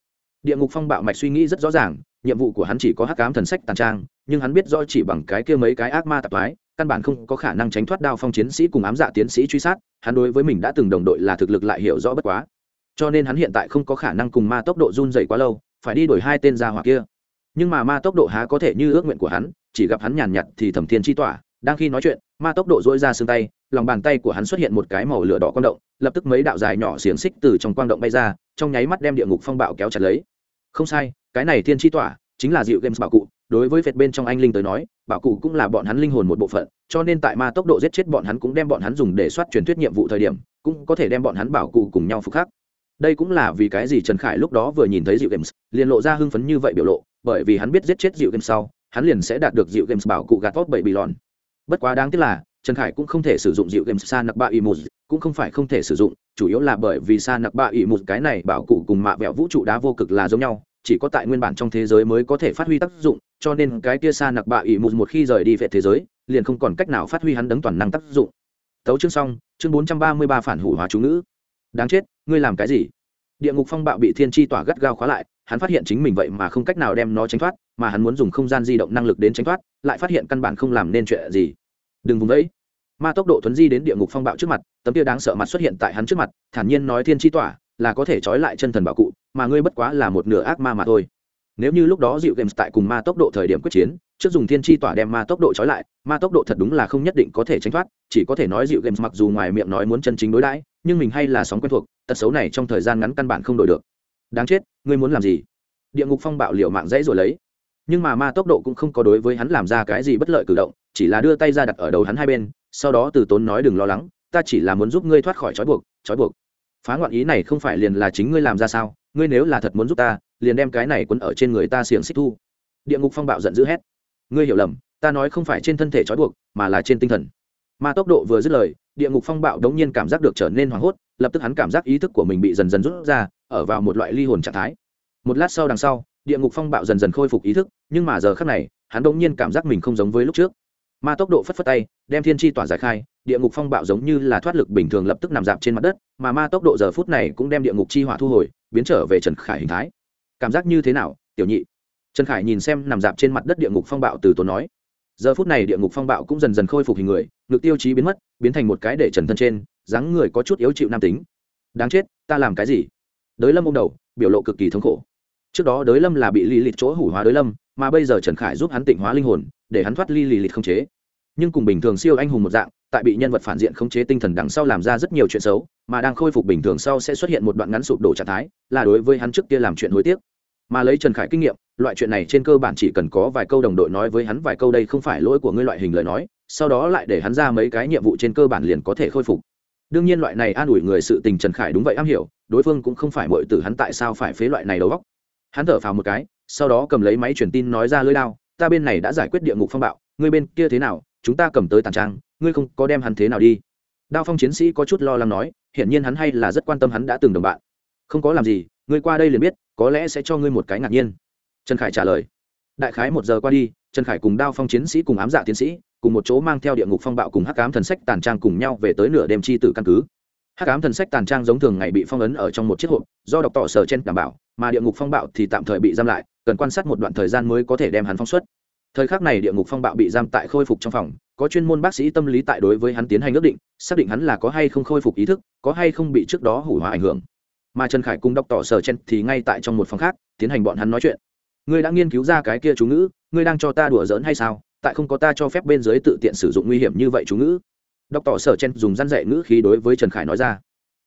[SPEAKER 1] Địa ngục phong bạo mạch suy nghĩ rất rõ ràng nhiệm vụ của hắn chỉ có hắc ám thần sách tàn trang, nhưng hắn biết do chỉ bằng cái kia mấy cái ác ma tạp thoái, căn bản không có khả năng tránh thoát đao phong chiến sĩ cùng ám dạ tiến sĩ truy sát, hắn đối với mình đã từng đồng đội là thực lực lại hiểu rõ bất quá. Cho nên hắn hiện tại không có khả năng cùng ma tốc độ run dày quá lâu, phải đi đổi hai tên ra hoặc kia. Nhưng mà ma tốc độ há có thể như ước nguyện của hắn, chỉ gặp hắn nhàn nhặt thì thẩm thiên chi tỏa, đang khi nói chuyện, ma tốc độ dỗi ra xương tay, lòng bàn tay của hắn xuất hiện một cái màu lửa đỏ quang động, lập tức mấy đạo dài nhỏ xiềng xích từ trong quang động bay ra, trong nháy mắt đem địa ngục phong bạo kéo chặt lấy. Không sai cái này thiên chi tỏa, chính là dịu games bảo cụ. Đối với phệt bên trong anh linh tới nói, bảo cụ cũng là bọn hắn linh hồn một bộ phận, cho nên tại ma tốc độ giết chết bọn hắn cũng đem bọn hắn dùng để soát truyền thuyết nhiệm vụ thời điểm, cũng có thể đem bọn hắn bảo cụ cùng nhau phục khắc. Đây cũng là vì cái gì trần khải lúc đó vừa nhìn thấy dịu games, liền lộ ra hưng phấn như vậy biểu lộ, bởi vì hắn biết giết chết dịu games sau, hắn liền sẽ đạt được dịu games bảo cụ gạt tốt bảy bì lòn. Bất quá đáng tiếc là, trần khải cũng không thể sử dụng dịu games sa nặc ba y một cũng không phải không thể sử dụng, chủ yếu là bởi vì sa nặc ba y một cái này bảo cụ cùng mạ vẹo vũ trụ đá vô cực là giống nhau chỉ có tại nguyên bản trong thế giới mới có thể phát huy tác dụng, cho nên cái kia sa nặc bạ ỷ một một khi rời đi về thế giới, liền không còn cách nào phát huy hắn đấng toàn năng tác dụng. Tấu chương xong, chương bốn trăm ba mươi ba phản hủ hóa chú ngữ. Đáng chết, ngươi làm cái gì? Địa ngục phong bạo bị thiên tri tỏa gắt gao khóa lại, hắn phát hiện chính mình vậy mà không cách nào đem nó tránh thoát, mà hắn muốn dùng không gian di động năng lực đến tránh thoát, lại phát hiện căn bản không làm nên chuyện gì. Đừng vùng đấy ma tốc độ thuấn di đến địa ngục phong bạo trước mặt, tấm kia đáng sợ mặt xuất hiện tại hắn trước mặt, thản nhiên nói thiên tri tỏa là có thể trói lại chân thần bảo cụ, mà ngươi bất quá là một nửa ác ma mà thôi. Nếu như lúc đó dịu games tại cùng ma tốc độ thời điểm quyết chiến, trước dùng thiên tri tỏa đem ma tốc độ trói lại, ma tốc độ thật đúng là không nhất định có thể tránh thoát, chỉ có thể nói dịu games mặc dù ngoài miệng nói muốn chân chính đối đãi, nhưng mình hay là sóng quen thuộc, tật xấu này trong thời gian ngắn căn bản không đổi được. Đáng chết, ngươi muốn làm gì? Địa ngục phong bạo liệu mạng dãy rồi lấy. Nhưng mà ma tốc độ cũng không có đối với hắn làm ra cái gì bất lợi cử động, chỉ là đưa tay ra đặt ở đầu hắn hai bên, sau đó từ tốn nói đừng lo lắng, ta chỉ là muốn giúp ngươi thoát khỏi trói buộc trói buộc phá ngoạn ý này không phải liền là chính ngươi làm ra sao, ngươi nếu là thật muốn giúp ta, liền đem cái này quấn ở trên người ta xiềng xích thu. Địa ngục phong bạo giận dữ hét. Ngươi hiểu lầm, ta nói không phải trên thân thể trói buộc, mà là trên tinh thần. Ma tốc độ vừa dứt lời, địa ngục phong bạo đống nhiên cảm giác được trở nên hoảng hốt, lập tức hắn cảm giác ý thức của mình bị dần dần rút ra, ở vào một loại ly hồn trạng thái. Một lát sau đằng sau, địa ngục phong bạo dần dần khôi phục ý thức, nhưng mà giờ khác này, hắn đống nhiên cảm giác mình không giống với lúc trước. Ma tốc độ phất phất tay, đem thiên tri tỏa giải khai địa ngục phong bạo giống như là thoát lực bình thường lập tức nằm dạp trên mặt đất, mà ma tốc độ giờ phút này cũng đem địa ngục chi hỏa thu hồi, biến trở về trần khải hình thái. Cảm giác như thế nào, tiểu nhị? Trần khải nhìn xem nằm dạp trên mặt đất địa ngục phong bạo từ tốn nói. Giờ phút này địa ngục phong bạo cũng dần dần khôi phục hình người, ngực tiêu chí biến mất, biến thành một cái để trần thân trên, dáng người có chút yếu chịu nam tính. Đáng chết, ta làm cái gì? Đới lâm ô m đầu, biểu lộ cực kỳ thống khổ. Trước đó đới lâm là bị ly lịt chỗ hủ hóa đới lâm, mà bây giờ trần khải giúp hắn tịnh hóa linh hồn, để hắn thoát ly lì lịt không chế. Nhưng cùng bình thường siêu anh hùng một dạng tại bị nhân vật phản diện khống chế tinh thần đằng sau làm ra rất nhiều chuyện xấu, mà đang khôi phục bình thường sau sẽ xuất hiện một đoạn ngắn sụp đổ trạng thái, là đối với hắn trước kia làm chuyện hối tiếc. Mà lấy trần khải kinh nghiệm, loại chuyện này trên cơ bản chỉ cần có vài câu đồng đội nói với hắn vài câu đây không phải lỗi của ngươi loại hình lời nói, sau đó lại để hắn ra mấy cái nhiệm vụ trên cơ bản liền có thể khôi phục. Đương nhiên loại này an ủi người sự tình trần khải đúng vậy am hiểu, đối phương cũng không phải mọi tử hắn tại sao phải phế loại này đầu góc hắn thở phào một cái, sau đó cầm lấy máy truyền tin nói ra lưới đao, ta bên này đã giải quyết địa ngục phong bạo, ngươi bên kia thế nào chúng ta cầm tới tàn trang, ngươi không có đem hắn thế nào đi. Đao phong chiến sĩ có chút lo lắng nói, hiển nhiên hắn hay là rất quan tâm hắn đã từng đồng bạn. Không có làm gì, ngươi qua đây liền biết, có lẽ sẽ cho ngươi một cái ngạc nhiên. Trần khải trả lời. Đại khái một giờ qua đi, trần khải cùng đao phong chiến sĩ cùng ám dạ tiến sĩ, cùng một chỗ mang theo địa ngục phong bạo cùng hắc ám thần sách tàn trang cùng nhau về tới nửa đêm chi tử căn cứ. Hắc ám thần sách tàn trang giống thường ngày bị phong ấn ở trong một chiếc hộp, do đọc tỏ sở chen đảm bảo, mà địa ngục phong bạo thì tạm thời bị giam lại, cần quan sát một đoạn thời gian mới có thể đem hắn phóng xuất thời khắc này địa ngục phong bạo bị giam tại khôi phục trong phòng, có chuyên môn bác sĩ tâm lý tại đối với hắn tiến hành ước định, xác định hắn là có hay không khôi phục ý thức, có hay không bị trước đó hủ hóa ảnh hưởng. Mà trần khải cùng đọc tỏ sở chen thì ngay tại trong một phòng khác, tiến hành bọn hắn nói chuyện. Ngươi đã nghiên cứu ra cái kia chú ngữ, ngươi đang cho ta đùa giỡn hay sao? Tại không có ta cho phép bên dưới tự tiện sử dụng nguy hiểm như vậy chú ngữ. Đọc tỏ sở chen dùng răn dạy ngữ khí đối với trần khải nói ra.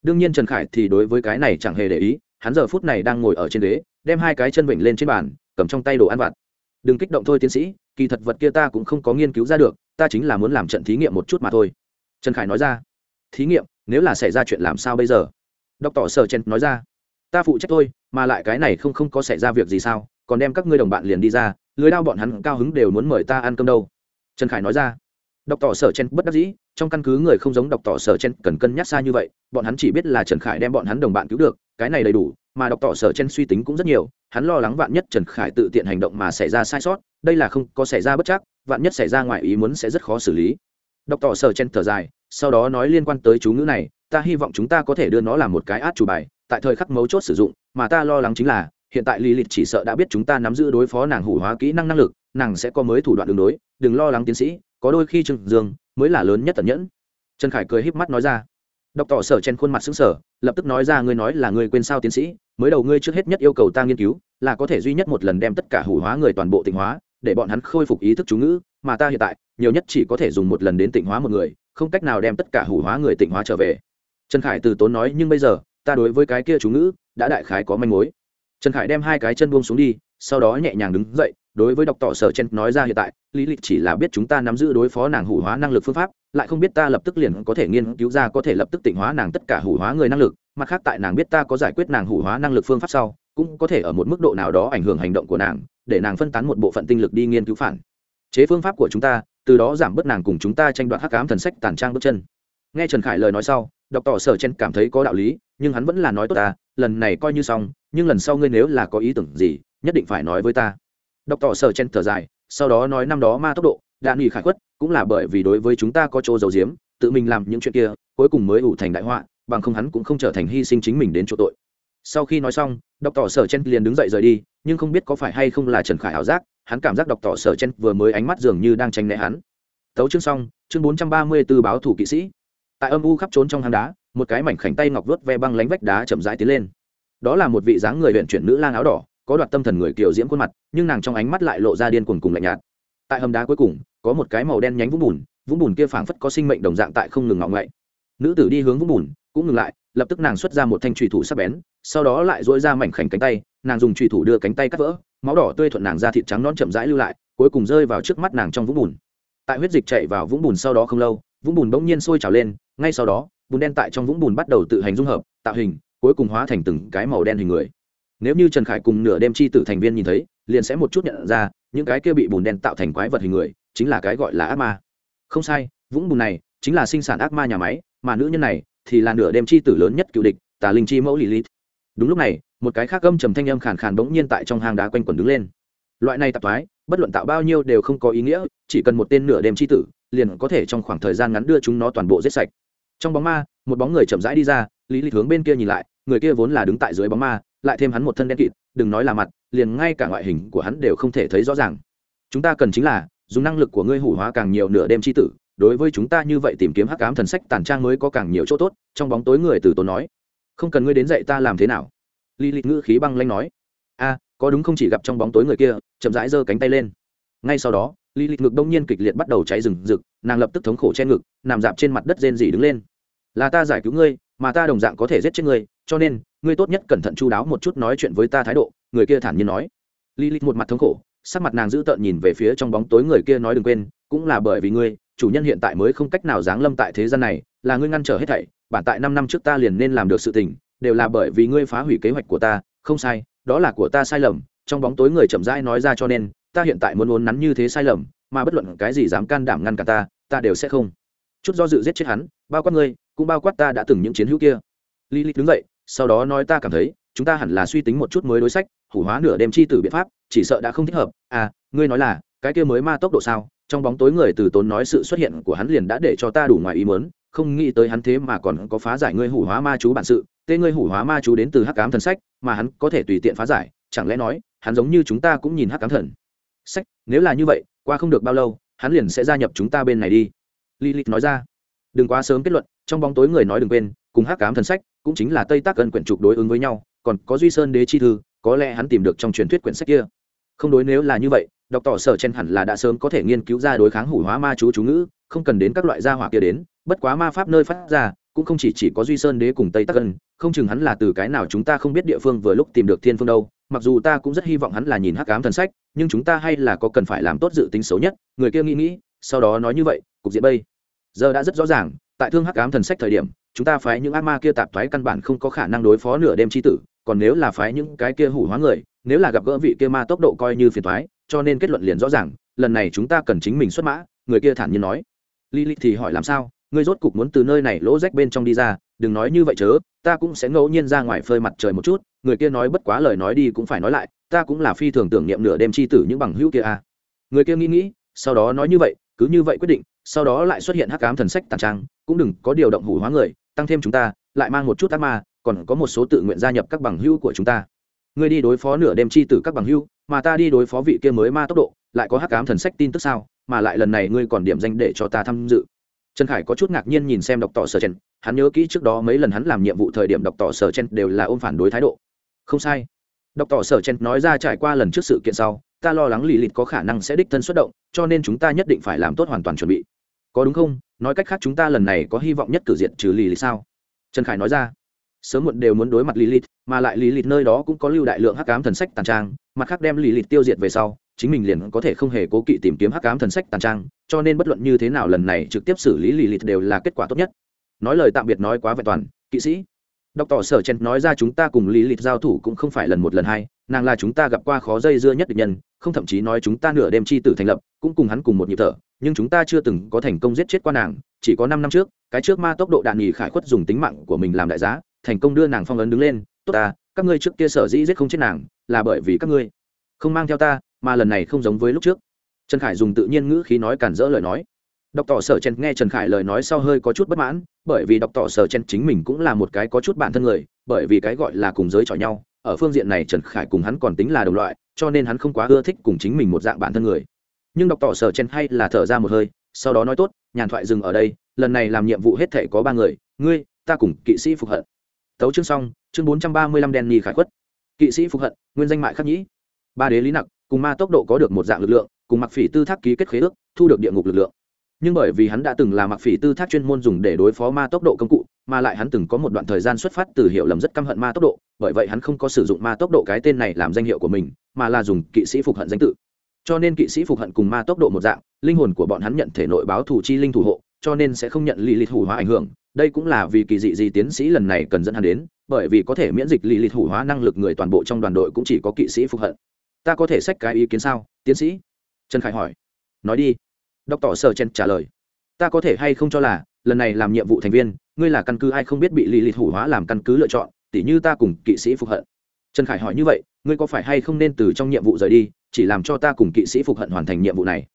[SPEAKER 1] Đương nhiên trần khải thì đối với cái này chẳng hề để ý, hắn giờ phút này đang ngồi ở trên ghế, đem hai cái chân vịnh lên trên bàn, cầm trong tay đồ ăn vặt. Đừng kích động thôi tiến sĩ kỳ thật vật kia ta cũng không có nghiên cứu ra được, ta chính là muốn làm trận thí nghiệm một chút mà thôi. Trần khải nói ra. Thí nghiệm? Nếu là xảy ra chuyện làm sao bây giờ? Đọc tỏ sở chen nói ra. Ta phụ trách thôi, mà lại cái này không không có xảy ra việc gì sao, còn đem các ngươi đồng bạn liền đi ra, lưới đao bọn hắn cao hứng đều muốn mời ta ăn cơm đâu. Trần khải nói ra đọc tỏ sở chen bất đắc dĩ, trong căn cứ người không giống đọc tỏ sở chen cần cân nhắc xa như vậy, bọn hắn chỉ biết là trần khải đem bọn hắn đồng bạn cứu được, cái này đầy đủ, mà đọc tỏ sở chen suy tính cũng rất nhiều, hắn lo lắng vạn nhất trần khải tự tiện hành động mà xảy ra sai sót, đây là không có xảy ra bất chắc, vạn nhất xảy ra ngoài ý muốn sẽ rất khó xử lý. Đọc tỏ sở chen thở dài, sau đó nói liên quan tới chú ngữ này, ta hy vọng chúng ta có thể đưa nó làm một cái át chủ bài, tại thời khắc mấu chốt sử dụng, mà ta lo lắng chính là, hiện tại lý lịch chỉ sợ đã biết chúng ta nắm giữ đối phó nàng hủ hóa kỹ năng năng lực, nàng sẽ có mới thủ đoạn đường đối, đừng lo lắng tiến sĩ có đôi khi trương dương mới là lớn nhất tận nhẫn. Trần khải cười híp mắt nói ra. Đọc tỏ sở trên khuôn mặt xứng sở lập tức nói ra ngươi nói là ngươi quên sao tiến sĩ, mới đầu ngươi trước hết nhất yêu cầu ta nghiên cứu, là có thể duy nhất một lần đem tất cả hủ hóa người toàn bộ tịnh hóa, để bọn hắn khôi phục ý thức chú ngữ, mà ta hiện tại, nhiều nhất chỉ có thể dùng một lần đến tịnh hóa một người, không cách nào đem tất cả hủ hóa người tịnh hóa trở về. Trần khải từ tốn nói, nhưng bây giờ, ta đối với cái kia chú ngữ, đã đại khái có manh mối. Trần khải đem hai cái chân buông xuống đi, sau đó nhẹ nhàng đứng dậy đối với đọc tỏ sở chen nói ra hiện tại, lý lịch chỉ là biết chúng ta nắm giữ đối phó nàng hủ hóa năng lực phương pháp, lại không biết ta lập tức liền có thể nghiên cứu ra có thể lập tức tỉnh hóa nàng tất cả hủ hóa người năng lực, mặt khác tại nàng biết ta có giải quyết nàng hủ hóa năng lực phương pháp sau, cũng có thể ở một mức độ nào đó ảnh hưởng hành động của nàng, để nàng phân tán một bộ phận tinh lực đi nghiên cứu phản. Chế phương pháp của chúng ta, từ đó giảm bớt nàng cùng chúng ta tranh đoạt hắc ám thần sách tàn trang bước chân. Nghe trần khải lời nói sau, đọc tỏ sở chen cảm thấy có đạo lý, nhưng hắn vẫn là nói tốt ta, lần này coi như xong, nhưng lần sau ngươi nếu là có ý tưởng gì, nhất định phải nói với ta đọc tỏ sở chen thở dài, sau đó nói năm đó ma tốc độ đạn nghỉ khải khuất, cũng là bởi vì đối với chúng ta có chỗ giấu giếm, tự mình làm những chuyện kia, cuối cùng mới ủ thành đại họa, bằng không hắn cũng không trở thành hy sinh chính mình đến chỗ tội. Sau khi nói xong, đọc tỏ sở chen liền đứng dậy rời đi, nhưng không biết có phải hay không là trần khải ảo giác, hắn cảm giác đọc tỏ sở chen vừa mới ánh mắt dường như đang tranh né hắn. Tấu chương xong, chương bốn trăm ba mươi 434 báo thủ kỵ sĩ. Tại âm u khắp trốn trong hang đá, một cái mảnh khảnh tay ngọc vớt ve băng lánh vách đá chậm rãi tiến lên. Đó là một vị dáng người luyện chuyển nữ lang áo đỏ có đoạt tâm thần người kiều diễm khuôn mặt, nhưng nàng trong ánh mắt lại lộ ra điên cuồng cùng lạnh nhạt. Tại hầm đá cuối cùng, có một cái màu đen nhánh vũng bùn vũng bùn kia phảng phất có sinh mệnh đồng dạng tại không ngừng ngọng ngậy nữ tử đi hướng vũng bùn, cũng ngừng lại, lập tức nàng xuất ra một thanh trùy thủ sắc bén, sau đó lại dỗi ra mảnh khảnh cánh tay, nàng dùng trùy thủ đưa cánh tay cắt vỡ, máu đỏ tươi thuận nàng ra thịt trắng non chậm rãi lưu lại, cuối cùng rơi vào trước mắt nàng trong vũng bùn. Tại huyết dịch chạy vào vũng bùn sau đó không lâu, vũng bùn bỗng nhiên sôi trào lên, ngay sau đó, bùn đen tại trong vũng bùn bắt đầu tự hành dung hợp, tạo hình, cuối cùng hóa thành từng cái màu đen hình người nếu như trần khải cùng nửa đêm chi tử thành viên nhìn thấy, liền sẽ một chút nhận ra, những cái kia bị bùn đen tạo thành quái vật hình người, chính là cái gọi là ác ma. Không sai, vũng bùn này chính là sinh sản ác ma nhà máy, mà nữ nhân này thì là nửa đêm chi tử lớn nhất cựu địch, tà linh chi mẫu lilith. Đúng lúc này, một cái khác âm trầm thanh âm khàn khàn bỗng nhiên tại trong hang đá quanh quẩn đứng lên. Loại này tạp thoái, bất luận tạo bao nhiêu đều không có ý nghĩa, chỉ cần một tên nửa đêm chi tử, liền có thể trong khoảng thời gian ngắn đưa chúng nó toàn bộ giết sạch. Trong bóng ma, một bóng người chậm rãi đi ra lý lịch hướng bên kia nhìn lại, người kia vốn là đứng tại dưới bóng ma lại thêm hắn một thân đen kịt, đừng nói là mặt, liền ngay cả ngoại hình của hắn đều không thể thấy rõ ràng. Chúng ta cần chính là, dùng năng lực của ngươi hủ hóa càng nhiều nửa đêm chi tử, đối với chúng ta như vậy tìm kiếm hắc ám thần sách tàn trang mới có càng nhiều chỗ tốt, trong bóng tối người từ tốn nói. Không cần ngươi đến dạy ta làm thế nào. Lý lịch ngữ khí băng lanh nói. A, có đúng không chỉ gặp trong bóng tối người kia, chậm rãi giơ cánh tay lên. Ngay sau đó lý lịch ngực đông nhiên kịch liệt bắt đầu cháy rừng rực, nàng lập tức thống khổ che ngực, nằm dạp trên mặt đất rên rỉ đứng lên. Là ta giải cứu ngươi, mà ta đồng dạng có thể giết chết ngươi, cho nên ngươi tốt nhất cẩn thận chu đáo một chút nói chuyện với ta thái độ, người kia thản nhiên nói. Lý lịch một mặt thống khổ, sắc mặt nàng giữ tợn nhìn về phía trong bóng tối người kia nói đừng quên, cũng là bởi vì ngươi, chủ nhân hiện tại mới không cách nào giáng lâm tại thế gian này, là ngươi ngăn trở hết thảy, bản tại năm năm trước ta liền nên làm được sự tình, đều là bởi vì ngươi phá hủy kế hoạch của ta, không sai, đó là của ta sai lầm, trong bóng tối người chậm rãi nói ra cho nên, ta hiện tại muốn uốn nắn như thế sai lầm, mà bất luận cái gì dám can đảm ngăn cả ta ta đều sẽ không. Chút do dự giết chết hắn, bao quát ngươi, cũng bao quát ta đã từng những chiến hữu kia. Lý lịch đứng dậy sau đó nói ta cảm thấy, chúng ta hẳn là suy tính một chút mới đối sách, hủ hóa nửa đêm chi tử biện pháp, chỉ sợ đã không thích hợp. À ngươi nói là, cái kia mới ma tốc độ sao? Trong bóng tối người từ tốn nói sự xuất hiện của hắn liền đã để cho ta đủ ngoài ý mớn không nghĩ tới hắn thế mà còn có phá giải ngươi hủ hóa ma chú bản sự, tên ngươi hủ hóa ma chú đến từ hắc cám thần sách, mà hắn có thể tùy tiện phá giải, chẳng lẽ nói, hắn giống như chúng ta cũng nhìn hắc cám thần sách, nếu là như vậy, qua không được bao lâu, hắn liền sẽ gia nhập chúng ta bên này đi. Lilith nói ra. Đừng quá sớm kết luận, trong bóng tối người nói đừng quên, cùng hắc cám thần sách cũng chính là tây tác Cần quyển trục đối ứng với nhau, còn có duy sơn đế chi thư, có lẽ hắn tìm được trong truyền thuyết quyển sách kia. Không đối nếu là như vậy đọc tỏ sở chen hẳn là đã sớm có thể nghiên cứu ra đối kháng hủ hóa ma chú chú ngữ, không cần đến các loại gia hỏa kia đến, bất quá ma pháp nơi phát ra, cũng không chỉ chỉ có duy sơn đế cùng tây tắc ân, không chừng hắn là từ cái nào chúng ta không biết địa phương vừa lúc tìm được thiên phương đâu, mặc dù ta cũng rất hy vọng hắn là nhìn hắc ám thần sách, nhưng chúng ta hay là có cần phải làm tốt dự tính xấu nhất, người kia nghĩ nghĩ, sau đó nói như vậy, cục diện bây giờ đã rất rõ ràng tại thương hắc ám thần sách thời điểm, chúng ta phái những ác ma kia tạp thoái căn bản không có khả năng đối phó nửa đêm c h i tử, còn nếu là phái những cái kia hủ hóa người, nếu là gặp gỡ vị kia ma tốc độ coi như phiền thoái cho nên kết luận liền rõ ràng, lần này chúng ta cần chính mình xuất mã, người kia thản nhiên nói Lily thì hỏi làm sao, ngươi rốt cục muốn từ nơi này lỗ rách bên trong đi ra, đừng nói như vậy chớ, ta cũng sẽ ngẫu nhiên ra ngoài phơi mặt trời một chút, người kia nói bất quá lời nói đi cũng phải nói lại, ta cũng là phi thường tưởng niệm nửa đêm chi tử những bằng hữu kia à. người kia nghĩ nghĩ, sau đó nói như vậy, cứ như vậy quyết định sau đó lại xuất hiện hắc ám thần sách tàn trang, cũng đừng có điều động hủ hóa người, tăng thêm chúng ta, lại mang một chút ác ma, còn có một số tự nguyện gia nhập các bằng hữu của chúng ta. Ngươi đi đối phó nửa đêm chi tử các bằng hữu, mà ta đi đối phó vị kia mới ma tốc độ, lại có hắc ám thần sách tin tức sao, mà lại lần này ngươi còn điểm danh để cho ta tham dự. Trần khải có chút ngạc nhiên nhìn xem đọc tỏ sở chen hắn nhớ kỹ trước đó mấy lần hắn làm nhiệm vụ thời điểm đọc tỏ sở chen đều là ôm phản đối thái độ. Không sai. Đọc tỏ sở chen nói ra trải qua lần trước sự kiện sau ta lo lắng lì lịt có khả năng sẽ đích thân xuất động, cho nên chúng ta nhất định phải làm tốt hoàn toàn chuẩn bị. Có đúng không? Nói cách khác chúng ta lần này có hy vọng nhất cử diện trừ lì lịt sao? Trần khải nói ra. Sớm muộn đều muốn đối mặt lì lịt, mà lại lì lịt nơi đó cũng có lưu đại lượng hắc cám thần sách tàn trang, mặt khác đem lì lịt tiêu diệt về sau, chính mình liền có thể không hề cố kỵ tìm kiếm hắc cám thần sách tàn trang, cho nên bất luận như thế nào lần này trực tiếp xử lý lì lịt đều là kết quả tốt nhất. Nói lời tạm biệt nói quá vẹn toàn, kỵ sĩ. Đọc tỏ sở chen nói ra chúng ta cùng lý lịt giao thủ cũng không phải lần một lần hai nàng là chúng ta gặp qua khó dây dưa nhất định nhân, không thậm chí nói chúng ta nửa đêm chi tử thành lập, cũng cùng hắn cùng một nhịp thở, nhưng chúng ta chưa từng có thành công giết chết qua nàng, chỉ có năm năm trước, cái trước ma tốc độ đạn nghỉ khải khuất dùng tính mạng của mình làm đại giá, thành công đưa nàng phong ấn đứng lên, tốt ta, các ngươi trước kia sở dĩ giết không chết nàng, là bởi vì các ngươi không mang theo ta, mà lần này không giống với lúc trước. Trần khải dùng tự nhiên ngữ khí nói cản rỡ lời nói. Đọc tỏ sở chen nghe trần khải lời nói sau hơi có chút bất mãn, bởi vì đọc tỏ sở chen chính mình cũng là một cái có chút bản thân người, bởi vì cái gọi là cùng giới chọi nhau ở phương diện này trần khải cùng hắn còn tính là đồng loại, cho nên hắn không quá ưa thích cùng chính mình một dạng bản thân người. Nhưng đọc tỏ sở chen hay là thở ra một hơi, sau đó nói tốt, nhàn thoại dừng ở đây, lần này làm nhiệm vụ hết thể có ba người, ngươi, ta cùng kỵ sĩ phục hận. Tấu chương xong, chương bốn trăm ba mươi lăm đen ni khải khuất. Kỵ sĩ phục hận, nguyên danh mại khắc nhĩ. Ba đế lý nặc, cùng ma tốc độ có được một dạng lực lượng, cùng mặc phỉ tư thác ký kết khế ước, thu được địa ngục lực lượng. Nhưng bởi vì hắn đã từng là mặc phỉ tư thác chuyên môn dùng để đối phó ma tốc độ công cụ mà lại hắn từng có một đoạn thời gian xuất phát từ hiệu lầm rất căm hận ma tốc độ, bởi vậy hắn không có sử dụng ma tốc độ cái tên này làm danh hiệu của mình, mà là dùng kỵ sĩ phục hận danh tự. Cho nên kỵ sĩ phục hận cùng ma tốc độ một dạng, linh hồn của bọn hắn nhận thể nội báo thủ chi linh thủ hộ, cho nên sẽ không nhận lì lịch hủ hóa ảnh hưởng. Đây cũng là vì kỳ dị gì tiến sĩ lần này cần dẫn hắn đến, bởi vì có thể miễn dịch lì lịch hủ hóa năng lực người toàn bộ trong đoàn đội cũng chỉ có kỵ sĩ phục hận. Ta có thể xét cái ý kiến sao, tiến sĩ? Trần khải hỏi. Nói đi. Đọc tỏ sở chen trả lời. Ta có thể hay không cho là, lần này làm nhiệm vụ thành viên ngươi là căn cứ ai không biết bị lì lịch hủ hóa làm căn cứ lựa chọn, tỉ như ta cùng kỵ sĩ phục hận. Trần khải hỏi như vậy, ngươi có phải hay không nên từ trong nhiệm vụ rời đi, chỉ làm cho ta cùng kỵ sĩ phục hận hoàn thành nhiệm vụ này?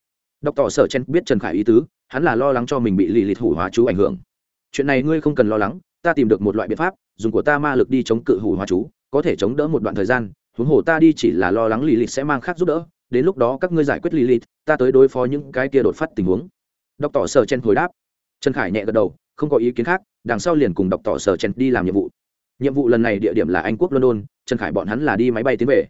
[SPEAKER 1] Đọc tỏ sở chen biết trần khải ý tứ, hắn là lo lắng cho mình bị lì lịch hủ hóa chú ảnh hưởng. Chuyện này ngươi không cần lo lắng, ta tìm được một loại biện pháp, dùng của ta ma lực đi chống cự hủ hóa chú, có thể chống đỡ một đoạn thời gian, huống hồ ta đi chỉ là lo lắng lì lịch sẽ mang khác giúp đỡ, đến lúc đó các ngươi giải quyết lì lịch ta tới đối phó những cái kia đột phát tình huống. Đọc tỏ sở chen hồi đáp. Trần khải nhẹ gật đầu, không có ý kiến khác đằng sau liền cùng đọc tỏ sở chen đi làm nhiệm vụ. Nhiệm vụ lần này địa điểm là anh quốc london, trần khải bọn hắn là đi máy bay tiến về.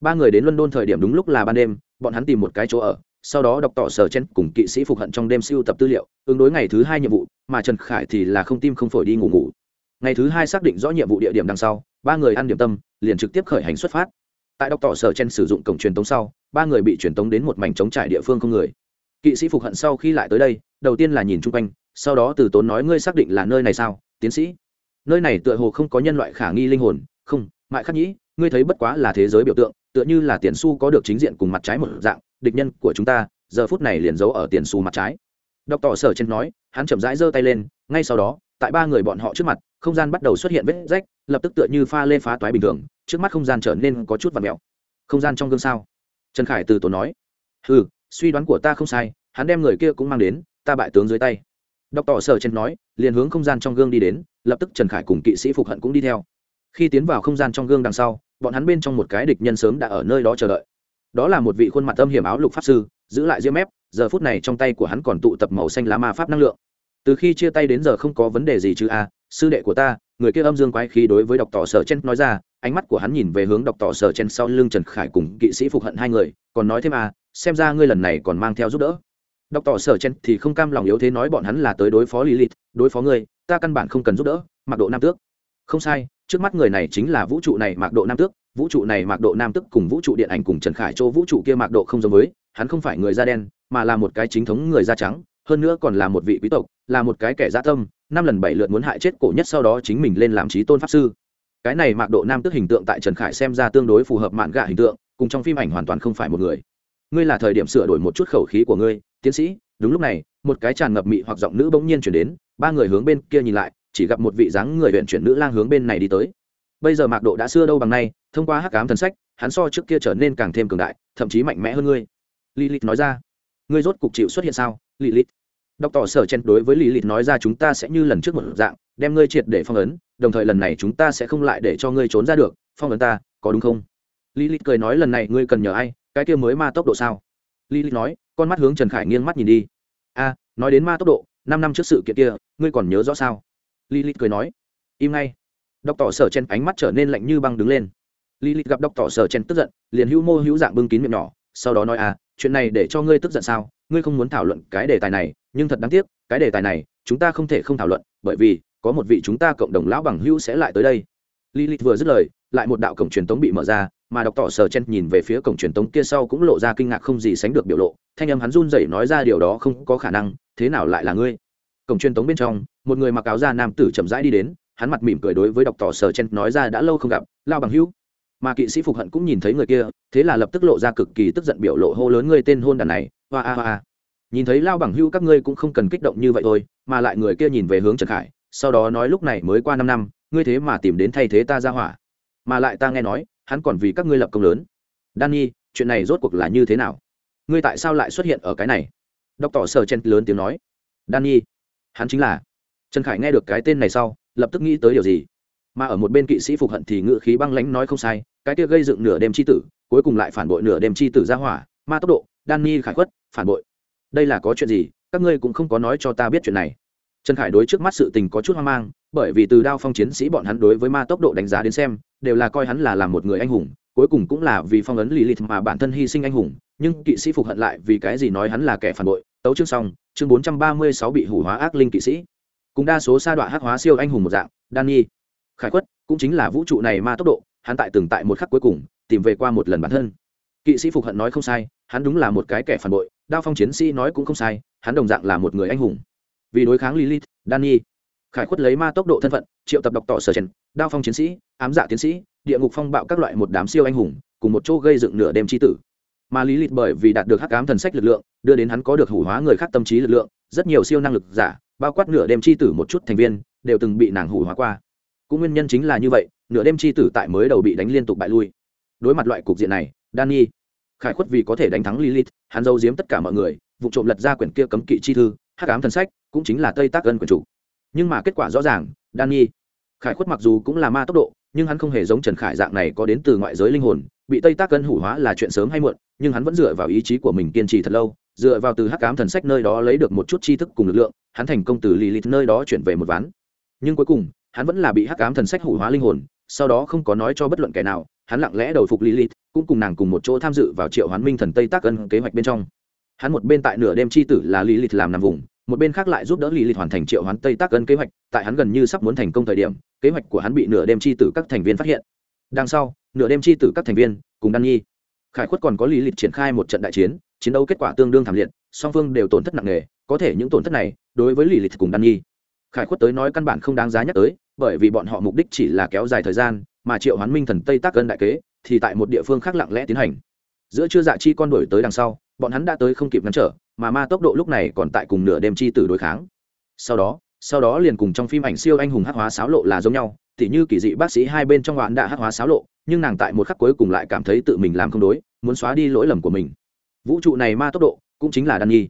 [SPEAKER 1] Ba người đến london thời điểm đúng lúc là ban đêm, bọn hắn tìm một cái chỗ ở, sau đó đọc tỏ sở chen cùng kỵ sĩ phục hận trong đêm siêu tập tư liệu, ứng đối ngày thứ hai nhiệm vụ, mà trần khải thì là không tim không phổi đi ngủ ngủ. Ngày thứ hai xác định rõ nhiệm vụ địa điểm đằng sau, ba người ăn điểm tâm, liền trực tiếp khởi hành xuất phát. Tại đọc tỏ sở chen sử dụng cổng truyền tống sau, ba người bị truyền tống đến một mảnh trống trải địa phương không người. Kỵ sĩ phục hận sau khi lại tới đây đầu tiên là nhìn chung quanh, sau đó từ tốn nói ngươi xác định là nơi này sao, tiến sĩ. Nơi này tựa hồ không có nhân loại khả nghi linh hồn, không, mại khắc nhĩ, ngươi thấy bất quá là thế giới biểu tượng, tựa như là tiền su có được chính diện cùng mặt trái một dạng, địch nhân của chúng ta, giờ phút này liền giấu ở tiền su mặt trái. Đọc tỏ sở trên nói, hắn chậm rãi giơ tay lên, ngay sau đó, tại ba người bọn họ trước mặt, không gian bắt đầu xuất hiện vết rách, lập tức tựa như pha lê phá toái bình thường, trước mắt không gian trở nên có chút và mẹo. Không gian trong gương sao? Trần khải từ tổ nói. Ừ suy đoán của ta không sai, hắn đem người kia cũng mang đến ta bại tướng dưới tay. Đọc tỏ sở chen nói, liền hướng không gian trong gương đi đến, lập tức trần khải cùng kỵ sĩ phục hận cũng đi theo. Khi tiến vào không gian trong gương đằng sau, bọn hắn bên trong một cái địch nhân sớm đã ở nơi đó chờ đợi. Đó là một vị khuôn mặt âm hiểm áo lục pháp sư, giữ lại diêm mép, giờ phút này trong tay của hắn còn tụ tập màu xanh lá ma pháp năng lượng. Từ khi chia tay đến giờ không có vấn đề gì chứ a à, sư đệ của ta, người kia âm dương quái khí đối với đọc tỏ sở chen nói ra, ánh mắt của hắn nhìn về hướng đọc tỏ sở chen sau lưng trần khải cùng kỵ sĩ phục hận hai người, còn nói thêm a, xem ra ngươi lần này còn mang theo giúp đỡ đọc tỏ sở chen thì không cam lòng yếu thế nói bọn hắn là tới đối phó lilith, đối phó ngươi, ta căn bản không cần giúp đỡ mặc độ nam tước. Không sai, trước mắt người này chính là vũ trụ này mạc độ nam tước, vũ trụ này mạc độ nam tước cùng vũ trụ điện ảnh cùng trần khải chỗ vũ trụ kia mạc độ không giống với, hắn không phải người da đen, mà là một cái chính thống người da trắng, hơn nữa còn là một vị quý tộc, là một cái kẻ dã tâm năm lần bảy lượt muốn hại chết cổ nhất sau đó chính mình lên làm trí tôn pháp sư. Cái này mạc độ nam tước hình tượng tại trần khải xem ra tương đối phù hợp mạn gạ hình tượng, cùng trong phim ảnh hoàn toàn không phải một người. Ngươi là thời điểm sửa đổi một chút khẩu khí của ngươi tiến sĩ, đúng lúc này, một cái tràn ngập mị hoặc giọng nữ bỗng nhiên chuyển đến, ba người hướng bên kia nhìn lại, chỉ gặp một vị dáng người huyện chuyển nữ lang hướng bên này đi tới. Bây giờ mạc độ đã xưa đâu bằng nay, thông qua hắc cám thần sách, hắn so trước kia trở nên càng thêm cường đại, thậm chí mạnh mẽ hơn ngươi. Lilith nói ra. Ngươi rốt cục chịu xuất hiện sao, lilith? Đọc tỏ sở chen đối với lilith nói ra, chúng ta sẽ như lần trước một dạng, đem ngươi triệt để phong ấn, đồng thời lần này chúng ta sẽ không lại để cho ngươi trốn ra được, phong ấn ta, có đúng không? Lilith cười nói, lần này ngươi cần nhờ ai, cái kia mới ma tốc độ sao? Lilith nói, con mắt hướng trần khải nghiêng mắt nhìn đi. A, nói đến ma tốc độ, năm năm trước sự kiện kia, ngươi còn nhớ rõ sao? Lilith cười nói, im ngay. Đọc tỏ sở chen ánh mắt trở nên lạnh như băng đứng lên. Lilith gặp đọc tỏ sở chen tức giận, liền hữu mô hữu dạng bưng kín miệng nhỏ, sau đó nói à chuyện này để cho ngươi tức giận sao? Ngươi không muốn thảo luận cái đề tài này, nhưng thật đáng tiếc, cái đề tài này, chúng ta không thể không thảo luận, bởi vì, có một vị chúng ta cộng đồng lão bằng hữu sẽ lại tới đây. Lý lilith vừa dứt lời, lại một đạo cổng truyền tống bị mở ra mà đọc tỏ sở chen nhìn về phía cổng truyền tống kia sau cũng lộ ra kinh ngạc không gì sánh được biểu lộ, thanh âm hắn run rẩy nói ra điều đó không có khả năng, thế nào lại là ngươi? Cổng truyền tống bên trong, một người mặc áo da nam tử chậm rãi đi đến, hắn mặt mỉm cười đối với đọc tỏ sở chen nói ra đã lâu không gặp, lao bằng hữu. Mà kỵ sĩ phục hận cũng nhìn thấy người kia, thế là lập tức lộ ra cực kỳ tức giận biểu lộ hô lớn ngươi tên hôn đàn này, hoa a hoa nhìn thấy lao bằng hữu các ngươi cũng không cần kích động như vậy thôi, mà lại người kia nhìn về hướng trần khải, sau đó nói lúc này mới qua năm năm, ngươi thế mà tìm đến thay thế ta ra hỏa. Mà lại ta nghe nói hắn còn vì các ngươi lập công lớn. Danny, chuyện này rốt cuộc là như thế nào? Ngươi tại sao lại xuất hiện ở cái này? Đọc tỏ sở chen lớn tiếng nói. Danny, hắn chính là. Trần khải nghe được cái tên này sau, lập tức nghĩ tới điều gì? Mà ở một bên kỵ sĩ phục hận thì ngự khí băng lãnh nói không sai, cái kia gây dựng nửa đêm c h i tử, cuối cùng lại phản bội nửa đêm c h i tử ra hỏa, ma tốc độ, danny khải khuất, phản bội. Đây là có chuyện gì? Các ngươi cũng không có nói cho ta biết chuyện này. Trần khải đối trước mắt sự tình có chút hoang mang bởi vì từ đao phong chiến sĩ bọn hắn đối với ma tốc độ đánh giá đến xem, đều là coi hắn là làm một người anh hùng, cuối cùng cũng là vì phong ấn lì lìt mà bản thân hy sinh anh hùng. Nhưng kỵ sĩ phục hận lại vì cái gì nói hắn là kẻ phản bội, tấu chương xong, chương bốn trăm ba mươi sáu bị hủ hóa ác linh kỵ sĩ. Cùng đa số sa đọa hắc hóa siêu anh hùng một dạng, danny. Khải quất cũng chính là vũ trụ này ma tốc độ, hắn tại từng tại một khắc cuối cùng, tìm về qua một lần bản thân. Kỵ sĩ phục hận nói không sai, hắn đúng là một cái kẻ phản bội, đao phong chiến sĩ nói cũng không sai, hắn đồng dạng là một người anh hùng. Vì đối kháng lilith, danny khải khuất lấy ma tốc độ thân phận, triệu tập đọc tỏ sở trần, đao phong chiến sĩ, ám dạ tiến sĩ, địa ngục phong bạo các loại một đám siêu anh hùng, cùng một chỗ gây dựng nửa đêm tri tử. Mà lý lịch bởi vì đạt được hắc ám thần sách lực lượng, đưa đến hắn có được hủ hóa người khác tâm trí lực lượng, rất nhiều siêu năng lực giả, bao quát nửa đêm tri tử một chút thành viên, đều từng bị nàng hủ hóa qua. Cũng nguyên nhân chính là như vậy, nửa đêm tri tử tại mới đầu bị đánh liên tục bại lui. Đối mặt loại cục diện này, danny, khải khuất vì có thể đánh thắng lilith, hắn giấu giếm tất cả mọi người, vụ trộm lật ra quyển kia cấm kỵ chi thư, hắc ám thần sách, cũng chính là tây tác ân quyển chủ nhưng mà kết quả rõ ràng danny khải khuất mặc dù cũng là ma tốc độ, nhưng hắn không hề giống trần khải dạng này có đến từ ngoại giới linh hồn, bị tây tác cân hủ hóa là chuyện sớm hay muộn, nhưng hắn vẫn dựa vào ý chí của mình kiên trì thật lâu, dựa vào từ hắc cám thần sách nơi đó lấy được một chút tri thức cùng lực lượng, hắn thành công từ lì lìt nơi đó chuyển về một ván. Nhưng cuối cùng, hắn vẫn là bị hắc cám thần sách hủ hóa linh hồn, sau đó không có nói cho bất luận kẻ nào, hắn lặng lẽ đầu phục lì lìt cũng cùng nàng cùng một chỗ tham dự vào triệu hoán minh thần tây tác cân kế hoạch bên trong. Hắn một bên tại nửa đêm chi tử là lì lìt làm nằm vùng một bên khác lại giúp đỡ lì lịt hoàn thành triệu hoán tây tác ân kế hoạch, tại hắn gần như sắp muốn thành công thời điểm, kế hoạch của hắn bị nửa đêm chi tử các thành viên phát hiện. Đằng sau, nửa đêm chi tử các thành viên, cùng đan nhi. Khải khuất còn có lý lịch triển khai một trận đại chiến chiến đấu kết quả tương đương thảm liệt, song phương đều tổn thất nặng nề, có thể những tổn thất này, đối với lý lịch cùng đan nhi. Khải khuất tới nói căn bản không đáng giá nhắc tới, bởi vì bọn họ mục đích chỉ là kéo dài thời gian, mà triệu hoán minh thần tây tác ân đại kế, thì tại một địa phương khác lặng lẽ tiến hành. Giữa chưa dạ chi con đổi tới đằng sau, bọn hắn đã tới không kịp ngăn trở mà ma tốc độ lúc này còn tại cùng nửa đêm chi tử đối kháng. Sau đó sau đó liền cùng trong phim ảnh siêu anh hùng hắc hóa xáo lộ là giống nhau, tỉ như kỳ dị bác sĩ hai bên trong đoạn đã hắc hóa xáo lộ, nhưng nàng tại một khắc cuối cùng lại cảm thấy tự mình làm không đối, muốn xóa đi lỗi lầm của mình. Vũ trụ này ma tốc độ cũng chính là đan nhi.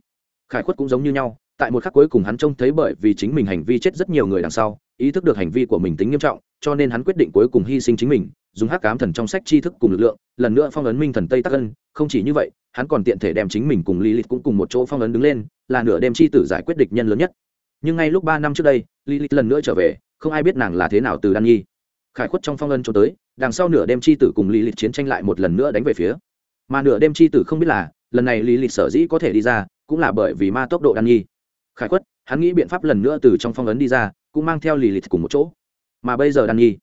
[SPEAKER 1] Khải khuất cũng giống như nhau, tại một khắc cuối cùng hắn trông thấy bởi vì chính mình hành vi chết rất nhiều người đằng sau, ý thức được hành vi của mình tính nghiêm trọng cho nên hắn quyết định cuối cùng hy sinh chính mình, dùng hắc cám thần trong sách tri thức cùng lực lượng, lần nữa phong ấn minh thần tây tắc ân. Không chỉ như vậy, hắn còn tiện thể đem chính mình cùng lý lịch cũng cùng một chỗ phong ấn đứng lên, là nửa đêm chi tử giải quyết địch nhân lớn nhất. Nhưng ngay lúc ba năm trước đây lý lịch lần nữa trở về, không ai biết nàng là thế nào từ đan nhi. Khải khuất trong phong ân cho tới, đằng sau nửa đêm chi tử cùng lý lịch chiến tranh lại một lần nữa đánh về phía. Mà nửa đêm chi tử không biết là, lần này lý lịch sở dĩ có thể đi ra, cũng là bởi vì ma tốc độ đan nhi. Khải khuất, hắn nghĩ biện pháp lần nữa từ trong phong ấn đi ra, cũng mang theo lì lịch cùng một chỗ mà bây giờ đan nhi,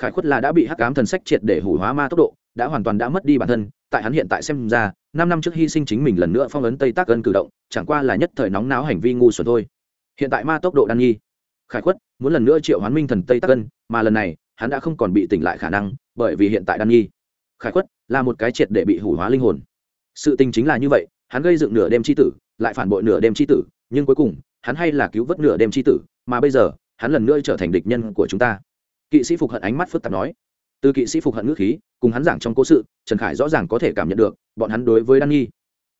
[SPEAKER 1] khải khuất là đã bị hắc ám thần sách triệt để hủ hóa ma tốc độ, đã hoàn toàn đã mất đi bản thân, tại hắn hiện tại xem ra, năm năm trước hy sinh chính mình lần nữa phong ấn tây tác ân cử động, chẳng qua là nhất thời nóng náo hành vi ngu xuẩn thôi. Hiện tại ma tốc độ đan nhi, khải khuất muốn lần nữa triệu hoán minh thần tây tác ân, mà lần này, hắn đã không còn bị tỉnh lại khả năng, bởi vì hiện tại đan nhi, khải khuất là một cái triệt để bị hủ hóa linh hồn. Sự tình chính là như vậy, hắn gây dựng nửa đêm c h i tử, lại phản bội nửa đêm c h i tử, nhưng cuối cùng, hắn hay là cứu vớt nửa đêm c h i tử, mà bây giờ hắn lần nữa trở thành địch nhân của chúng ta. Kỵ sĩ phục hận ánh mắt phức tạp nói. Từ kỵ sĩ phục hận ngữ khí, cùng hắn giảng trong cố sự, trần khải rõ ràng có thể cảm nhận được, bọn hắn đối với đan nghi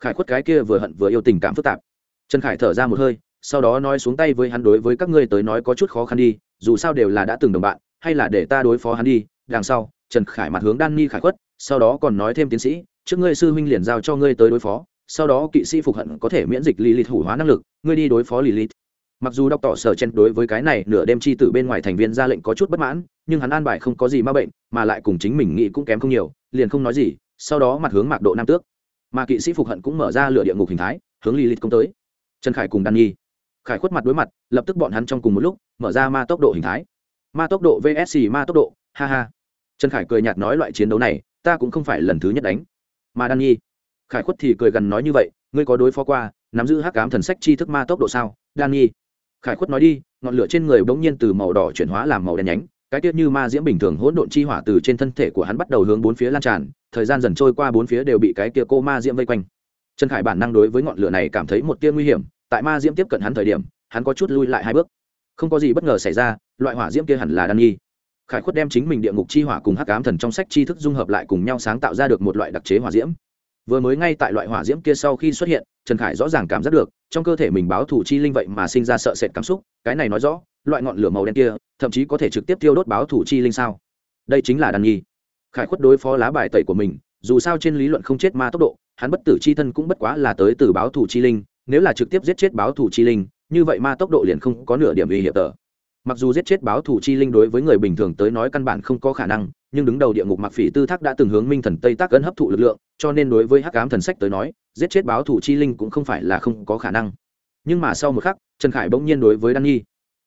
[SPEAKER 1] khải khuất cái kia vừa hận vừa yêu tình cảm phức tạp. Trần khải thở ra một hơi, sau đó nói xuống tay với hắn đối với các ngươi tới nói có chút khó khăn đi, dù sao đều là đã từng đồng bạn, hay là để ta đối phó hắn đi. Đằng sau, trần khải mặt hướng đan nghi khải khuất, sau đó còn nói thêm tiến sĩ, trước ngươi sư huynh liền giao cho ngươi tới đối phó, sau đó kỵ sĩ phục hận có thể miễn dịch lì lịt hủ hóa năng lực, ngươi đi đối phó lì lịt mặc dù đọc tỏ sở chen đối với cái này nửa đêm chi tử bên ngoài thành viên ra lệnh có chút bất mãn, nhưng hắn an bài không có gì ma bệnh, mà lại cùng chính mình nghĩ cũng kém không nhiều, liền không nói gì, sau đó mặt hướng mạc độ nam tước. Mà kỵ sĩ phục hận cũng mở ra lửa địa ngục hình thái, hướng lì lịt công tới. Trần khải cùng đan nhi. Khải khuất mặt đối mặt, lập tức bọn hắn trong cùng một lúc, mở ra ma tốc độ hình thái. Ma tốc độ vsc ma tốc độ, ha ha. Trần khải cười nhạt nói loại chiến đấu này, ta cũng không phải lần thứ nhất đánh. Mà đan nhi. Khải khuất thì cười gần nói như vậy, ngươi có đối phó qua, nắm giữ hắc cám thần sách chi thức ma tốc độ sao? Đan nhi khải khuất nói đi, ngọn lửa trên người bỗng nhiên từ màu đỏ chuyển hóa làm màu đen nhánh, cái tiết như ma diễm bình thường hỗn độn chi hỏa từ trên thân thể của hắn bắt đầu hướng bốn phía lan tràn, thời gian dần trôi qua bốn phía đều bị cái kia cô ma diễm vây quanh. Trần khải bản năng đối với ngọn lửa này cảm thấy một tia nguy hiểm, tại ma diễm tiếp cận hắn thời điểm, hắn có chút lui lại hai bước. Không có gì bất ngờ xảy ra, loại hỏa diễm kia hẳn là đan nghi. khải khuất đem chính mình địa ngục chi hỏa cùng hắc ám thần trong sách tri thức dung hợp lại cùng nhau sáng tạo ra được một loại đặc chế hỏa diễm. Vừa mới ngay tại loại hỏa diễm kia sau khi xuất hiện, trần khải rõ ràng cảm giác được trong cơ thể mình báo thủ chi linh vậy mà sinh ra sợ sệt cảm xúc, cái này nói rõ, loại ngọn lửa màu đen kia, thậm chí có thể trực tiếp tiêu đốt báo thủ chi linh sao? Đây chính là đàn nhi khải khuất đối phó lá bài tẩy của mình, dù sao trên lý luận không chết ma tốc độ, hắn bất tử chi thân cũng bất quá là tới từ báo thủ chi linh, nếu là trực tiếp giết chết báo thủ chi linh, như vậy ma tốc độ liền không có nửa điểm uy hiểm tờ. Mặc dù giết chết báo thủ chi linh đối với người bình thường tới nói căn bản không có khả năng, nhưng đứng đầu địa ngục mặc phỉ tư thác đã từng hướng minh thần tây tác ấn hấp thụ lực lượng, cho nên đối với hắc ám thần sách tới nói giết chết báo thủ chi linh cũng không phải là không có khả năng. Nhưng mà sau một khắc, trần khải bỗng nhiên đối với đan nhi.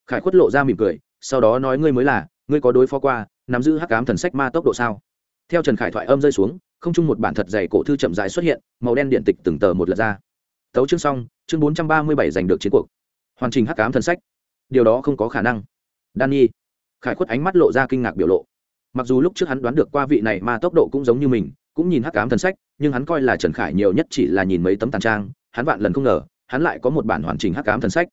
[SPEAKER 1] Khải khuất lộ ra mỉm cười, sau đó nói ngươi mới là, ngươi có đối phó qua, nắm giữ hắc ám thần sách ma tốc độ sao? Theo trần khải thoại âm rơi xuống, không chung một bản thật dày cổ thư chậm dài xuất hiện, màu đen điện tịch từng tờ một lượt ra. Tấu chương xong, chương bốn trăm ba mươi bảy giành được chiến cuộc. Hoàn trình hắc ám thần sách. Điều đó không có khả năng. Danny khải khuất ánh mắt lộ ra kinh ngạc biểu lộ. Mặc dù lúc trước hắn đoán được qua vị này mà tốc độ cũng giống như mình cũng nhìn hắc ám thần sách, nhưng hắn coi là trần khải nhiều nhất chỉ là nhìn mấy tấm tàn trang, hắn vạn lần không ngờ, hắn lại có một bản hoàn chỉnh hắc ám thần sách.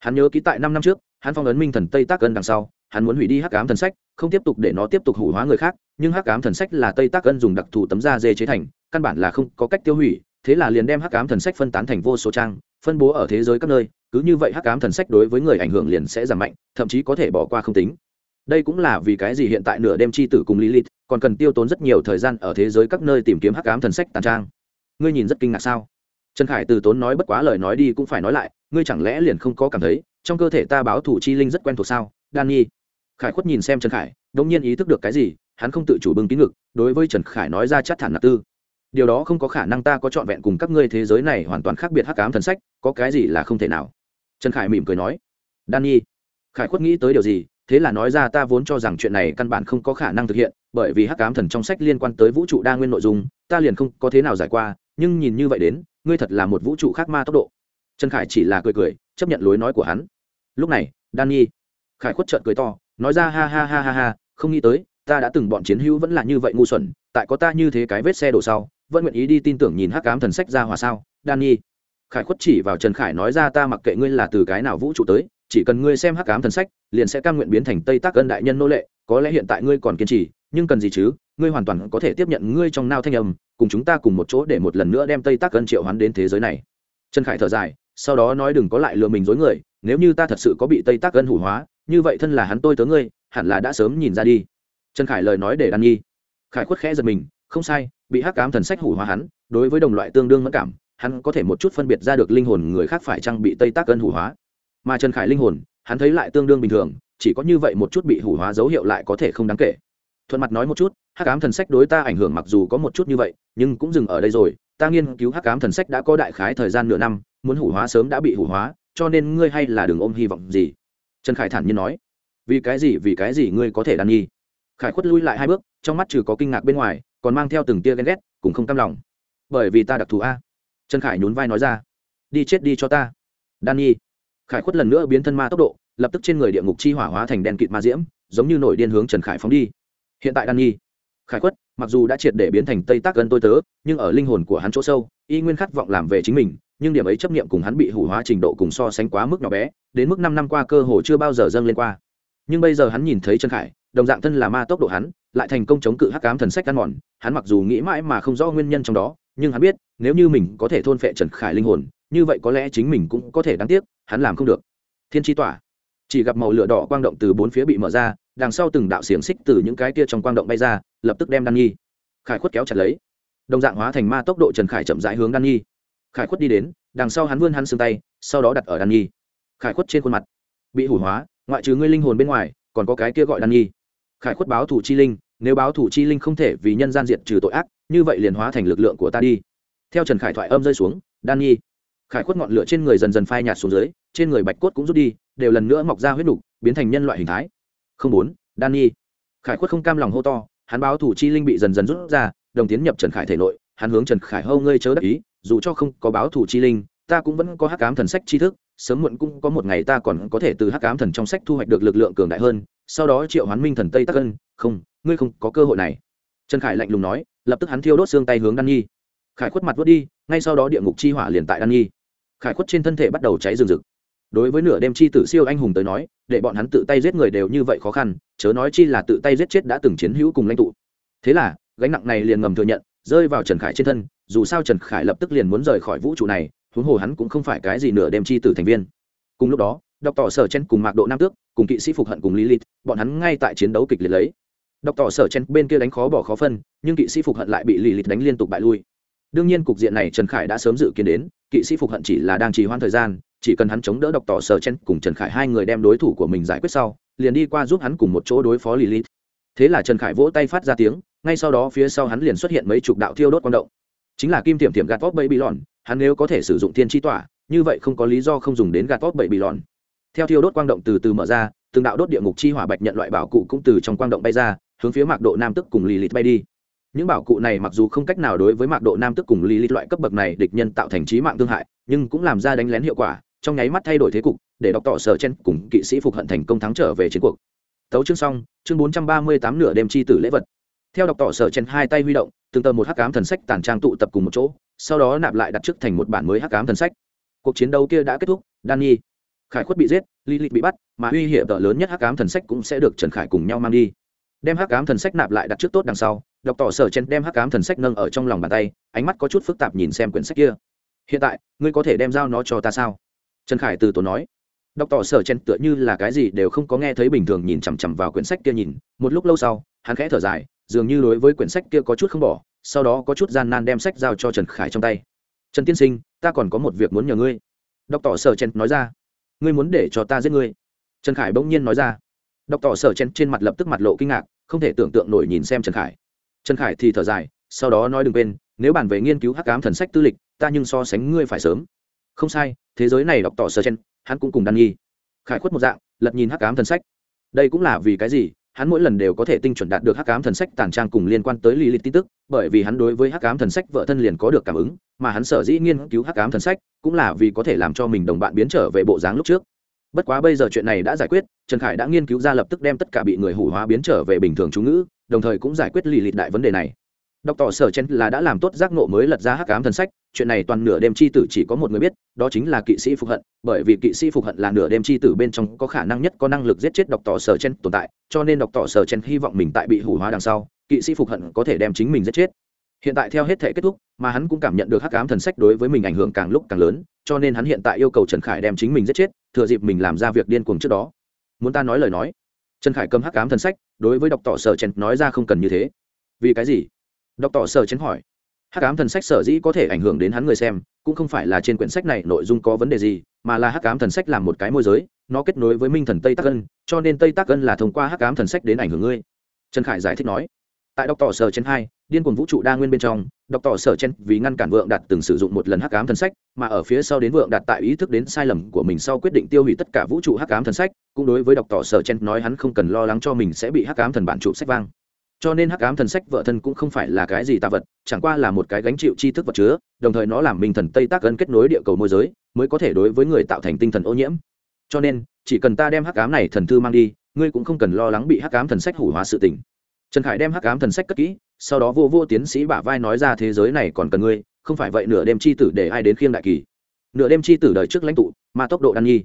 [SPEAKER 1] Hắn nhớ ký tại năm năm trước, hắn phong ấn minh thần tây tác ân đằng sau, hắn muốn hủy đi hắc ám thần sách, không tiếp tục để nó tiếp tục hủ hóa người khác, nhưng hắc ám thần sách là tây tác ân dùng đặc thù tấm da dê chế thành, căn bản là không có cách tiêu hủy, thế là liền đem hắc ám thần sách phân tán thành vô số trang, phân bố ở thế giới các nơi, cứ như vậy hắc ám thần sách đối với người ảnh hưởng liền sẽ giảm mạnh, thậm chí có thể bỏ qua không tính. Đây cũng là vì cái gì hiện tại nửa đêm c h i tử cùng lilith còn cần tiêu tốn rất nhiều thời gian ở thế giới các nơi tìm kiếm hắc ám thần sách tàn trang. Ngươi nhìn rất kinh ngạc sao? Trần khải từ tốn nói bất quá lời nói đi cũng phải nói lại, ngươi chẳng lẽ liền không có cảm thấy, trong cơ thể ta báo thủ chi linh rất quen thuộc sao? Đan nhi. Khải khuất nhìn xem trần khải đông nhiên ý thức được cái gì, hắn không tự chủ bưng kín ngực, đối với trần khải nói ra chắc thản nạp tư. Điều đó không có khả năng ta có trọn vẹn cùng các ngươi thế giới này hoàn toàn khác biệt hắc ám thần sách, có cái gì là không thể nào? Trần khải mỉm cười nói. Đan nhi. Khải khuất nghĩ tới điều gì, thế là nói ra ta vốn cho rằng chuyện này căn bản không có khả năng thực hiện bởi vì hắc ám thần trong sách liên quan tới vũ trụ đa nguyên nội dung, ta liền không có thế nào giải qua, nhưng nhìn như vậy đến, ngươi thật là một vũ trụ khác ma tốc độ. Trần khải chỉ là cười cười, chấp nhận lối nói của hắn. Lúc này đan nhi khải khuất trợn cười to, nói ra ha ha ha ha ha, không nghĩ tới, ta đã từng bọn chiến hữu vẫn là như vậy ngu xuẩn, tại có ta như thế cái vết xe đổ sau, vẫn nguyện ý đi tin tưởng nhìn hắc ám thần sách ra hòa sao? Đan nhi khải khuất chỉ vào trần khải nói ra ta mặc kệ ngươi là từ cái nào vũ trụ tới, chỉ cần ngươi xem hắc ám thần sách, liền sẽ cam nguyện biến thành tây tác ân đại nhân nô lệ, có lẽ hiện tại ngươi còn kiên trì nhưng cần gì chứ, ngươi hoàn toàn có thể tiếp nhận ngươi trong nao thanh âm, cùng chúng ta cùng một chỗ để một lần nữa đem tây tác cân triệu hoán đến thế giới này. Trần khải thở dài, sau đó nói đừng có lại lừa mình dối người, nếu như ta thật sự có bị tây tác cân hủ hóa, như vậy thân là hắn tôi tớ ngươi, hẳn là đã sớm nhìn ra đi. Trần khải lời nói để đan nhi. Khải khuất khẽ giật mình, không sai, bị hắc cám thần sách hủ hóa hắn, đối với đồng loại tương đương mất cảm, hắn có thể một chút phân biệt ra được linh hồn người khác phải chăng bị tây tác cân hủ hóa. Mà trần khải linh hồn, hắn thấy lại tương đương bình thường, chỉ có như vậy một chút bị hủ hóa dấu hiệu lại có thể không đáng kể thuận mặt nói một chút, hắc ám thần sách đối ta ảnh hưởng mặc dù có một chút như vậy, nhưng cũng dừng ở đây rồi. Ta nghiên cứu hắc ám thần sách đã có đại khái thời gian nửa năm, muốn hủ hóa sớm đã bị hủ hóa, cho nên ngươi hay là đừng ôm hy vọng gì. Trần khải thản nhiên nói, vì cái gì, vì cái gì ngươi có thể đàn nghi? Khải khuất lui lại hai bước, trong mắt trừ có kinh ngạc bên ngoài, còn mang theo từng tia ghen ghét cũng không cam lòng. Bởi vì ta đặc thù a. Trần khải nhún vai nói ra, đi chết đi cho ta. Đan nhi. Khải khuất lần nữa biến thân ma tốc độ, lập tức trên người địa ngục chi hỏa hóa thành đen kịt ma diễm, giống như nổi điên hướng trần khải phóng đi hiện tại đan nhi, khải Quất mặc dù đã triệt để biến thành tây tác gần tôi tớ, nhưng ở linh hồn của hắn chỗ sâu, y nguyên khát vọng làm về chính mình, nhưng điểm ấy chấp nghiệm cùng hắn bị hủ hóa trình độ cùng so sánh quá mức nhỏ bé, đến mức năm năm qua cơ hồ chưa bao giờ dâng lên qua. Nhưng bây giờ hắn nhìn thấy trần khải, đồng dạng thân là ma tốc độ hắn, lại thành công chống cự hắc cám thần sách ăn mòn, hắn mặc dù nghĩ mãi mà không rõ nguyên nhân trong đó, nhưng hắn biết, nếu như mình có thể thôn phệ trần khải linh hồn, như vậy có lẽ chính mình cũng có thể đáng tiếc, hắn làm không được. Thiên tri tỏa, chỉ gặp màu lửa đỏ quang động từ bốn phía bị mở ra đằng sau từng đạo xiềng xích từ những cái kia trong quang động bay ra, lập tức đem đan nhi. Khải khuất kéo chặt lấy. Đồng dạng hóa thành ma tốc độ trần khải chậm rãi hướng đan nhi. Khải khuất đi đến, đằng sau hắn vươn hắn xương tay, sau đó đặt ở đan nhi. Khải khuất trên khuôn mặt bị hủ hóa, ngoại trừ ngươi linh hồn bên ngoài, còn có cái kia gọi đan nhi. Khải khuất báo thủ chi linh, nếu báo thủ chi linh không thể vì nhân gian diệt trừ tội ác, như vậy liền hóa thành lực lượng của ta đi. Theo trần khải thoại âm rơi xuống, đan nhi. Khải khuất ngọn lửa trên người dần dần phai nhạt xuống dưới, trên người bạch cốt cũng rút đi, đều lần nữa mọc ra huyết đục biến thành nhân loại hình thái không bốn đan nhi khải khuất không cam lòng hô to, hắn báo thủ chi linh bị dần dần rút ra, đồng tiến nhập trần khải thể nội, hắn hướng trần khải hâu ngơi chớ đắc ý, dù cho không có báo thủ chi linh, ta cũng vẫn có hắc ám thần sách tri thức, sớm muộn cũng có một ngày ta còn có thể từ hắc ám thần trong sách thu hoạch được lực lượng cường đại hơn, sau đó triệu hoán minh thần tây tắc ân, không, ngươi không có cơ hội này. Trần khải lạnh lùng nói, lập tức hắn thiêu đốt xương tay hướng đan nhi khải khuất mặt vớt đi, ngay sau đó địa ngục chi hỏa liền tại đan nhi khải khuất trên thân thể bắt đầu cháy rừng rực đối với nửa đêm chi tử siêu anh hùng tới nói, để bọn hắn tự tay giết người đều như vậy khó khăn, chớ nói chi là tự tay giết chết đã từng chiến hữu cùng lãnh tụ. Thế là, gánh nặng này liền ngầm thừa nhận, rơi vào trần khải trên thân, dù sao trần khải lập tức liền muốn rời khỏi vũ trụ này, huống hồ hắn cũng không phải cái gì nửa đêm chi tử thành viên. Cùng lúc đó đọc tỏ sở chen cùng mạc độ nam tước, cùng kỵ sĩ phục hận cùng lilith, bọn hắn ngay tại chiến đấu kịch liệt lấy. Đọc tỏ sở chen bên kia đánh khó bỏ khó phân, nhưng kỵ sĩ phục hận lại bị lilith đánh liên tục bại lui. Đương nhiên cục diện này trần khải đã sớm dự kiến đến, kỵ sĩ phục hận chỉ là đang trì hoãn thời gian chỉ cần hắn chống đỡ độc tỏ sở chen cùng trần khải hai người đem đối thủ của mình giải quyết sau, liền đi qua giúp hắn cùng một chỗ đối phó lilith thế là trần khải vỗ tay phát ra tiếng, ngay sau đó phía sau hắn liền xuất hiện mấy chục đạo thiêu đốt quang động. Chính là kim tiềm tiềm gạt vóc bẫy bị lòn hắn nếu có thể sử dụng thiên tri tỏa, như vậy không có lý do không dùng đến gạt vóc bẫy bị lòn theo thiêu đốt quang động từ từ mở ra, từng đạo đốt địa ngục chi hỏa bạch nhận loại bảo cụ cũng từ trong quang động bay ra, hướng phía mạc độ nam tức cùng lì lịt bay đi. Những bảo cụ này mặc dù không cách nào đối với mạc độ nam tức cùng lì lịt loại cấp bậc này địch nhân tạo thành trí mạng thương hại, nhưng cũng làm ra đánh lén hiệu quả trong nháy mắt thay đổi thế cục, để đọc tỏ sở chen cùng kỵ sĩ phục hận thành công thắng trở về chiến cuộc. Tấu chương xong, chương bốn trăm ba mươi tám nửa đêm chi tử lễ vật. Theo đọc tỏ sở chen hai tay huy động, từng tờ một hắc ám thần sách tàn trang tụ tập cùng một chỗ, sau đó nạp lại đặt trước thành một bản mới hắc ám thần sách. Cuộc chiến đấu kia đã kết thúc, danny, khải khuất bị giết Lý Lịch bị bắt, mà uy hiểm tợ lớn nhất hắc ám thần sách cũng sẽ được trần khải cùng nhau mang đi. Đem hắc ám thần sách nạp lại đặt trước tốt đằng sau đọc tỏ sở chen đem hắc ám thần sách nâng ở trong lòng bàn tay, ánh mắt có chút phức tạp nhìn xem quyển sách kia. Hiện tại, ngươi có thể đem giao nó cho ta sao? Trần khải từ tốn nói, đọc tỏ sở chen tựa như là cái gì đều không có nghe thấy bình thường nhìn chằm chằm vào quyển sách kia nhìn. Một lúc lâu sau, hắn khẽ thở dài, dường như đối với quyển sách kia có chút không bỏ, sau đó có chút gian nan đem sách giao cho trần khải trong tay. Trần tiên sinh, ta còn có một việc muốn nhờ ngươi. Đọc tỏ sở chen nói ra, ngươi muốn để cho ta giết ngươi. Trần khải bỗng nhiên nói ra. Đọc tỏ sở chen trên mặt lập tức mặt lộ kinh ngạc, không thể tưởng tượng nổi nhìn xem trần khải. Trần khải thì thở dài, sau đó nói đừng quên, nếu bàn về nghiên cứu hắc ám thần sách tư lịch, ta nhưng so sánh ngươi phải sớm. Không sai thế giới này đọc tỏ sơ chen, hắn cũng cùng đan nghi khải khuất một dạng, lật nhìn hắc ám thần sách. Đây cũng là vì cái gì? Hắn mỗi lần đều có thể tinh chuẩn đạt được hắc ám thần sách tàn trang cùng liên quan tới lý lịch tin tức, bởi vì hắn đối với hắc ám thần sách vợ thân liền có được cảm ứng, mà hắn sở dĩ nghiên cứu hắc ám thần sách, cũng là vì có thể làm cho mình đồng bạn biến trở về bộ dáng lúc trước. Bất quá bây giờ chuyện này đã giải quyết, trần khải đã nghiên cứu ra lập tức đem tất cả bị người hủ hóa biến trở về bình thường chú ngữ, đồng thời cũng giải quyết lì lịt đại vấn đề này đọc tỏ sở chen là đã làm tốt giác nộ mới lật ra hắc ám thần sách, chuyện này toàn nửa đêm c h i tử chỉ có một người biết, đó chính là kỵ sĩ phục hận, bởi vì kỵ sĩ phục hận là nửa đêm c h i tử bên trong có khả năng nhất có năng lực giết chết đọc tỏ sở chen tồn tại, cho nên đọc tỏ sở chen hy vọng mình tại bị hủ hóa đằng sau, kỵ sĩ phục hận có thể đem chính mình giết chết. Hiện tại theo hết thể kết thúc, mà hắn cũng cảm nhận được hắc ám thần sách đối với mình ảnh hưởng càng lúc càng lớn, cho nên hắn hiện tại yêu cầu trần khải đem chính mình giết chết, thừa dịp mình làm ra việc điên cuồng trước đó. Muốn ta nói lời nói? Trần khải cầm hắc ám thần sách, đối với đọc tỏ sở chen nói ra không cần như thế. Vì cái gì? Đọc tỏ sở chen hỏi. Hắc ám thần sách sở dĩ có thể ảnh hưởng đến hắn người xem, cũng không phải là trên quyển sách này nội dung có vấn đề gì, mà là hắc ám thần sách làm một cái môi giới, nó kết nối với minh thần tây tắc ân, cho nên tây tắc ân là thông qua hắc ám thần sách đến ảnh hưởng ngươi. Trần khải giải thích nói. Tại đọc tỏ sở chen hai, điên cuồng vũ trụ đa nguyên bên trong đọc tỏ sở chen vì ngăn cản vượng đạt từng sử dụng một lần hắc ám thần sách, mà ở phía sau đến vượng đạt tại ý thức đến sai lầm của mình sau quyết định tiêu hủy tất cả vũ trụ hắc ám thần sách, cũng đối với đọc tỏ sở chen nói hắn không cần lo lắng cho mình sẽ bị hắc ám thần bản trụ sách vang cho nên hắc ám thần sách vợ thân cũng không phải là cái gì tạ vật, chẳng qua là một cái gánh chịu tri thức vật chứa, đồng thời nó làm mình thần tây tác gân kết nối địa cầu môi giới, mới có thể đối với người tạo thành tinh thần ô nhiễm. Cho nên, chỉ cần ta đem hắc ám này thần thư mang đi, ngươi cũng không cần lo lắng bị hắc ám thần sách hủ hóa sự tình. Trần khải đem hắc ám thần sách cất kỹ, sau đó vô vô tiến sĩ bả vai nói ra thế giới này còn cần ngươi, không phải vậy nửa đêm c h i tử để ai đến khiêng đại kỳ. Nửa đêm c h i tử đời trước lãnh tụ mà tốc độ đan nhi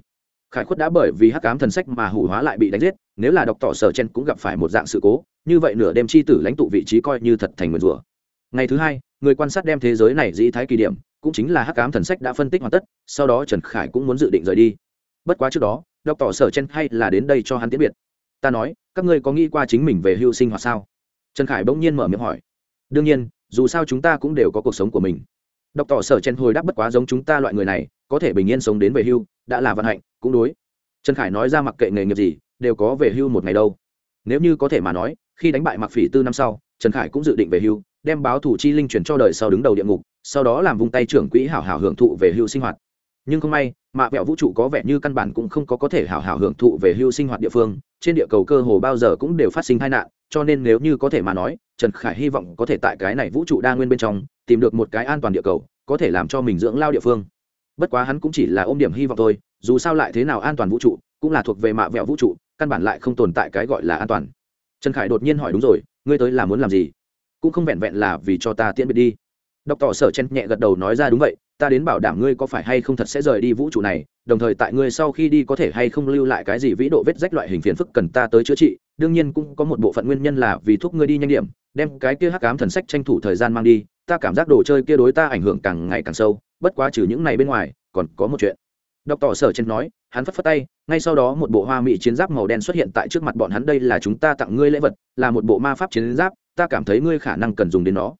[SPEAKER 1] khải khuất đã bởi vì hắc ám thần sách mà hủ hóa lại bị đánh giết, nếu là đọc tỏ sở chen cũng gặp phải một dạng sự cố, như vậy nửa đêm c h i tử lãnh tụ vị trí coi như thật thành nguyền rủa. Ngày thứ hai, người quan sát đem thế giới này dĩ thái kỳ điểm, cũng chính là hắc ám thần sách đã phân tích hoàn tất, sau đó trần khải cũng muốn dự định rời đi. Bất quá trước đó đọc tỏ sở chen hay là đến đây cho hắn tiễn biệt. Ta nói, các ngươi có nghĩ qua chính mình về hưu sinh hoạt sao? Trần khải bỗng nhiên mở miệng hỏi. Đương nhiên, dù sao chúng ta cũng đều có cuộc sống của mình. Đọc tỏ sở chen hồi đáp bất quá giống chúng ta loại người này có thể bình yên sống đến về hưu, đã là vận hạnh, cũng đối. Trần khải nói ra mặc kệ nghề nghiệp gì, đều có về hưu một ngày đâu. Nếu như có thể mà nói, khi đánh bại mặc phỉ tư năm sau, trần khải cũng dự định về hưu, đem báo thủ chi linh chuyển cho đời sau đứng đầu địa ngục, sau đó làm vung tay trưởng quỹ hảo hảo hưởng thụ về hưu sinh hoạt. Nhưng không may, mạ vẹo vũ trụ có vẻ như căn bản cũng không có có thể hảo hảo hưởng thụ về hưu sinh hoạt địa phương, trên địa cầu cơ hồ bao giờ cũng đều phát sinh tai nạn, cho nên nếu như có thể mà nói, trần khải hy vọng có thể tại cái này vũ trụ đa nguyên bên trong, tìm được một cái an toàn địa cầu, có thể làm cho mình dưỡng lao địa phương bất quá hắn cũng chỉ là ôm điểm hy vọng thôi, dù sao lại thế nào an toàn vũ trụ, cũng là thuộc về mạ vẹo vũ trụ, căn bản lại không tồn tại cái gọi là an toàn. Trần khải đột nhiên hỏi đúng rồi, ngươi tới là muốn làm gì? Cũng không vẹn vẹn là vì cho ta tiễn biệt đi. Đọc tỏ sở chen nhẹ gật đầu nói ra, đúng vậy, ta đến bảo đảm ngươi có phải hay không thật sẽ rời đi vũ trụ này, đồng thời tại ngươi sau khi đi có thể hay không lưu lại cái gì vĩ độ vết rách loại hình phiền phức cần ta tới chữa trị, đương nhiên cũng có một bộ phận nguyên nhân là vì thúc ngươi đi nhanh điểm, đem cái kia hắc ám thần sách tranh thủ thời gian mang đi, ta cảm giác đồ chơi kia đối ta ảnh hưởng càng ngày càng sâu bất quá trừ những này bên ngoài, còn có một chuyện. Đọc tỏ sở trên nói, hắn phất phất tay, ngay sau đó một bộ hoa mỹ chiến giáp màu đen xuất hiện tại trước mặt bọn hắn, đây là chúng ta tặng ngươi lễ vật, là một bộ ma pháp chiến giáp, ta cảm thấy ngươi khả năng cần dùng đến nó.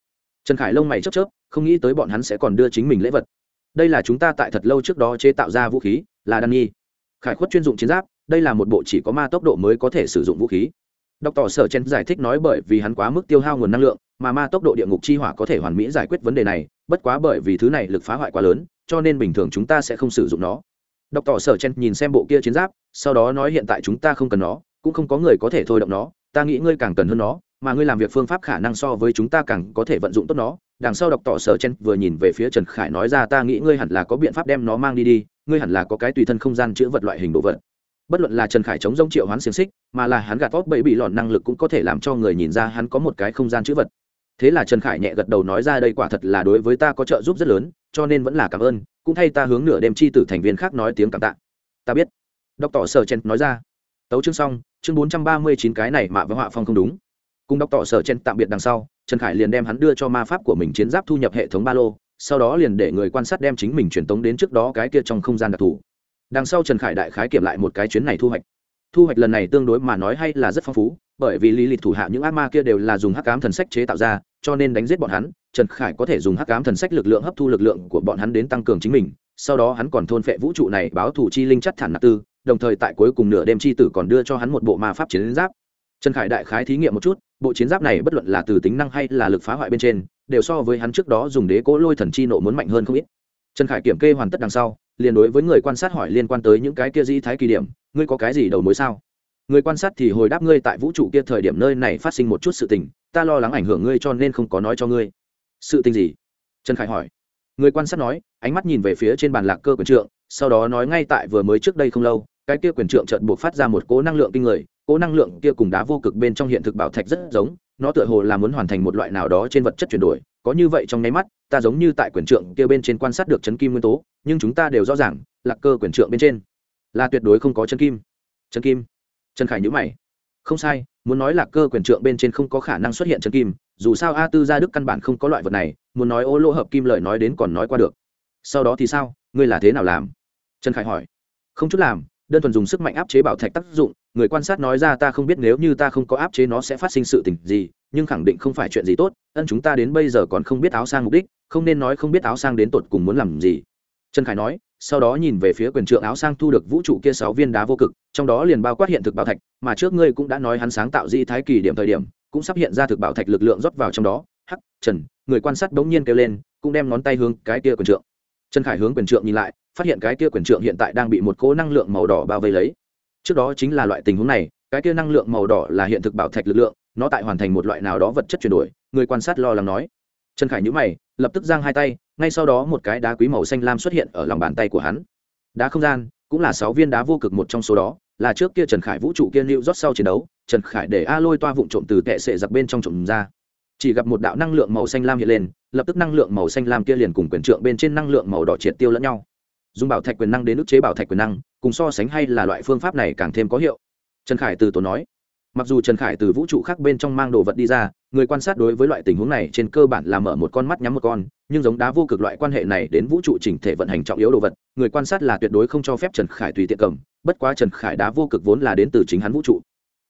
[SPEAKER 1] Trần khải lông mày chớp chớp, không nghĩ tới bọn hắn sẽ còn đưa chính mình lễ vật. Đây là chúng ta tại thật lâu trước đó chế tạo ra vũ khí, là đan nhi. Khải khuất chuyên dụng chiến giáp, đây là một bộ chỉ có ma tốc độ mới có thể sử dụng vũ khí. Đọc tỏ sở chen giải thích nói bởi vì hắn quá mức tiêu hao nguồn năng lượng mà ma tốc độ địa ngục chi hỏa có thể hoàn mỹ giải quyết vấn đề này, bất quá bởi vì thứ này lực phá hoại quá lớn, cho nên bình thường chúng ta sẽ không sử dụng nó. Đọc tỏ sở chen nhìn xem bộ kia chiến giáp, sau đó nói hiện tại chúng ta không cần nó, cũng không có người có thể thôi động nó, ta nghĩ ngươi càng cần hơn nó, mà ngươi làm việc phương pháp khả năng so với chúng ta càng có thể vận dụng tốt nó. Đằng sau đọc tỏ sở chen vừa nhìn về phía trần khải nói ra, ta nghĩ ngươi hẳn là có biện pháp đem nó mang đi đi, ngươi hẳn là có cái tùy thân không gian chữ vật loại hình đồ vật. Bất luận là trần khải chống g triệu hoán xiềng xích, mà là hắn gạt vóc bẫy bị lọn năng lực cũng có thể làm cho người nhìn ra hắn có một cái không gian chữ vật thế là trần khải nhẹ gật đầu nói ra đây quả thật là đối với ta có trợ giúp rất lớn, cho nên vẫn là cảm ơn, cũng thay ta hướng nửa đêm chi tử thành viên khác nói tiếng cảm tạ. Ta biết. Đọc tỏ sở chen nói ra. Tấu chương xong, chương bốn trăm ba mươi chín cái này mạ với họa phong không đúng. Cùng đọc tỏ sở chen tạm biệt đằng sau, trần khải liền đem hắn đưa cho ma pháp của mình chiến giáp thu nhập hệ thống ba lô, sau đó liền để người quan sát đem chính mình truyền tống đến trước đó cái kia trong không gian đặc thù. Đằng sau trần khải đại khái kiểm lại một cái chuyến này thu hoạch. Thu hoạch lần này tương đối mà nói hay là rất phong phú, bởi vì lý lịch thủ hạ những ác ma kia đều là dùng hắc cám thần sách chế tạo ra cho nên đánh giết bọn hắn, trần khải có thể dùng hắc ám thần sách lực lượng hấp thu lực lượng của bọn hắn đến tăng cường chính mình, sau đó hắn còn thôn phệ vũ trụ này báo thủ chi linh chất thản nạp tư, đồng thời tại cuối cùng nửa đêm chi tử còn đưa cho hắn một bộ ma pháp chiến giáp. Trần khải đại khái thí nghiệm một chút, bộ chiến giáp này bất luận là từ tính năng hay là lực phá hoại bên trên, đều so với hắn trước đó dùng đế cỗ lôi thần chi nộ muốn mạnh hơn không ít. Trần khải kiểm kê hoàn tất đằng sau, liền đối với người quan sát hỏi liên quan tới những cái kia di thái kỳ điểm, ngươi có cái gì đầu mối sao? Người quan sát thì hồi đáp ngươi tại vũ trụ kia thời điểm nơi này phát sinh một chút sự tình, ta lo lắng ảnh hưởng ngươi cho nên không có nói cho ngươi. Sự tình gì? Trần khải hỏi. Người quan sát nói, ánh mắt nhìn về phía trên bàn lạc cơ quyền trượng, sau đó nói ngay tại vừa mới trước đây không lâu, cái kia quyền trượng chợt buộc phát ra một cố năng lượng kinh người cố năng lượng kia cùng đá vô cực bên trong hiện thực bảo thạch rất giống, nó tựa hồ là muốn hoàn thành một loại nào đó trên vật chất chuyển đổi, có như vậy trong nháy mắt, ta giống như tại quyền trượng kia bên trên quan sát được chấn kim nguyên tố, nhưng chúng ta đều rõ ràng, lạc cơ quyền trượng bên trên là tuyệt đối không có chân kim. Chân kim? Trần khải nhữ mày. Không sai, muốn nói là cơ quyền trượng bên trên không có khả năng xuất hiện chân kim, dù sao a tư gia đức căn bản không có loại vật này, muốn nói ô lỗ hợp kim lời nói đến còn nói qua được. Sau đó thì sao, ngươi là thế nào làm? Trần khải hỏi. Không chút làm, đơn thuần dùng sức mạnh áp chế bảo thạch tác dụng, người quan sát nói ra ta không biết nếu như ta không có áp chế nó sẽ phát sinh sự tình gì, nhưng khẳng định không phải chuyện gì tốt, ân chúng ta đến bây giờ còn không biết áo sang mục đích, không nên nói không biết áo sang đến tột cùng muốn làm gì. Trần khải nói sau đó nhìn về phía quyền trượng áo sang thu được vũ trụ kia sáu viên đá vô cực, trong đó liền bao quát hiện thực bảo thạch, mà trước ngươi cũng đã nói hắn sáng tạo di thái kỳ điểm thời điểm, cũng sắp hiện ra thực bảo thạch lực lượng rót vào trong đó. Hắc, trần, người quan sát bỗng nhiên kêu lên, cũng đem ngón tay hướng cái kia quyền trượng. Trần khải hướng quyền trượng nhìn lại, phát hiện cái kia quyền trượng hiện tại đang bị một cỗ năng lượng màu đỏ bao vây lấy. Trước đó chính là loại tình huống này, cái kia năng lượng màu đỏ là hiện thực bảo thạch lực lượng, nó tại hoàn thành một loại nào đó vật chất chuyển đổi, người quan sát lo lắng nói. Trần khải nhữ mày, lập tức giang hai tay ngay sau đó một cái đá quý màu xanh lam xuất hiện ở lòng bàn tay của hắn. Đá không gian, cũng là sáu viên đá vô cực một trong số đó, là trước kia trần khải vũ trụ kia lưu rót sau chiến đấu, trần khải để a lôi toa vụn trộm từ tệ sệ giặc bên trong trộm ra. Chỉ gặp một đạo năng lượng màu xanh lam hiện lên, lập tức năng lượng màu xanh lam kia liền cùng quyền trượng bên trên năng lượng màu đỏ triệt tiêu lẫn nhau. Dùng bảo thạch quyền năng đến ức chế bảo thạch quyền năng, cùng so sánh hay là loại phương pháp này càng thêm có hiệu. Trần khải từ tổ nói mặc dù trần khải từ vũ trụ khác bên trong mang đồ vật đi ra, người quan sát đối với loại tình huống này trên cơ bản là mở một con mắt nhắm một con, nhưng giống đá vô cực loại quan hệ này đến vũ trụ chỉnh thể vận hành trọng yếu đồ vật, người quan sát là tuyệt đối không cho phép trần khải tùy tiện cầm, bất quá trần khải đá vô cực vốn là đến từ chính hắn vũ trụ.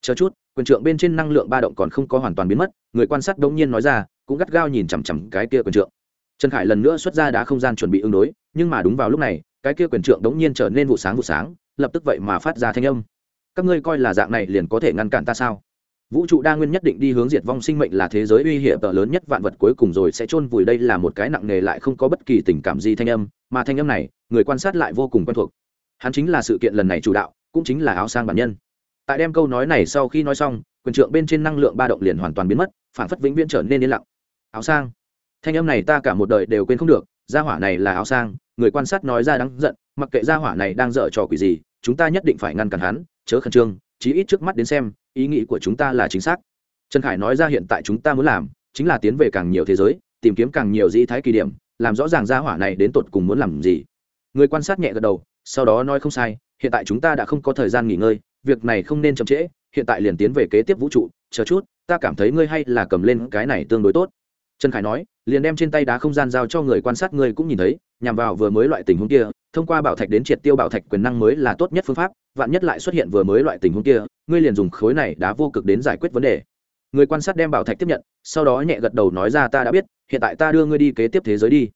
[SPEAKER 1] Chờ chút, quyền trượng bên trên năng lượng ba động còn không có hoàn toàn biến mất, người quan sát đống nhiên nói ra, cũng gắt gao nhìn chằm chằm cái kia quyền trượng. Trần khải lần nữa xuất ra đá không gian chuẩn bị ứng đối, nhưng mà đúng vào lúc này, cái kia quyền trượng đống nhiên trở nên vụ sáng vụ sáng, lập tức vậy mà phát ra thanh âm các ngươi coi là dạng này liền có thể ngăn cản ta sao? Vũ trụ đa nguyên nhất định đi hướng diệt vong sinh mệnh là thế giới uy hiểm tờ lớn nhất vạn vật cuối cùng rồi sẽ chôn vùi đây là một cái nặng nề lại không có bất kỳ tình cảm gì thanh âm, mà thanh âm này, người quan sát lại vô cùng quen thuộc. Hắn chính là sự kiện lần này chủ đạo, cũng chính là áo sang bản nhân. Tại đem câu nói này sau khi nói xong, quyền trượng bên trên năng lượng ba động liền hoàn toàn biến mất phản phất vĩnh viễn trở nên yên lặng. Áo sang. Thanh âm này ta cả một đời đều quên không được, gia hỏa này là áo sang, người quan sát nói ra đáng giận, mặc kệ gia hỏa này đang dở trò quỷ gì, chúng ta nhất định phải ngăn cản hắn chớ khẩn trương, chí ít trước mắt đến xem, ý nghĩ của chúng ta là chính xác. Trần khải nói ra hiện tại chúng ta muốn làm, chính là tiến về càng nhiều thế giới, tìm kiếm càng nhiều dĩ thái kỳ điểm, làm rõ ràng gia hỏa này đến tột cùng muốn làm gì. Người quan sát nhẹ gật đầu, sau đó nói không sai, hiện tại chúng ta đã không có thời gian nghỉ ngơi, việc này không nên chậm trễ, hiện tại liền tiến về kế tiếp vũ trụ, chờ chút, ta cảm thấy ngươi hay là cầm lên cái này tương đối tốt. Trần khải nói, liền đem trên tay đá không gian giao cho người quan sát ngươi cũng nhìn thấy, nhằm vào vừa mới loại tình huống kia thông qua bảo thạch đến triệt tiêu bảo thạch quyền năng mới là tốt nhất phương pháp, vạn nhất lại xuất hiện vừa mới loại tình huống kia, ngươi liền dùng khối này đá vô cực đến giải quyết vấn đề. Người quan sát đem bảo thạch tiếp nhận, sau đó nhẹ gật đầu nói ra ta đã biết, hiện tại ta đưa ngươi đi kế tiếp thế giới đi.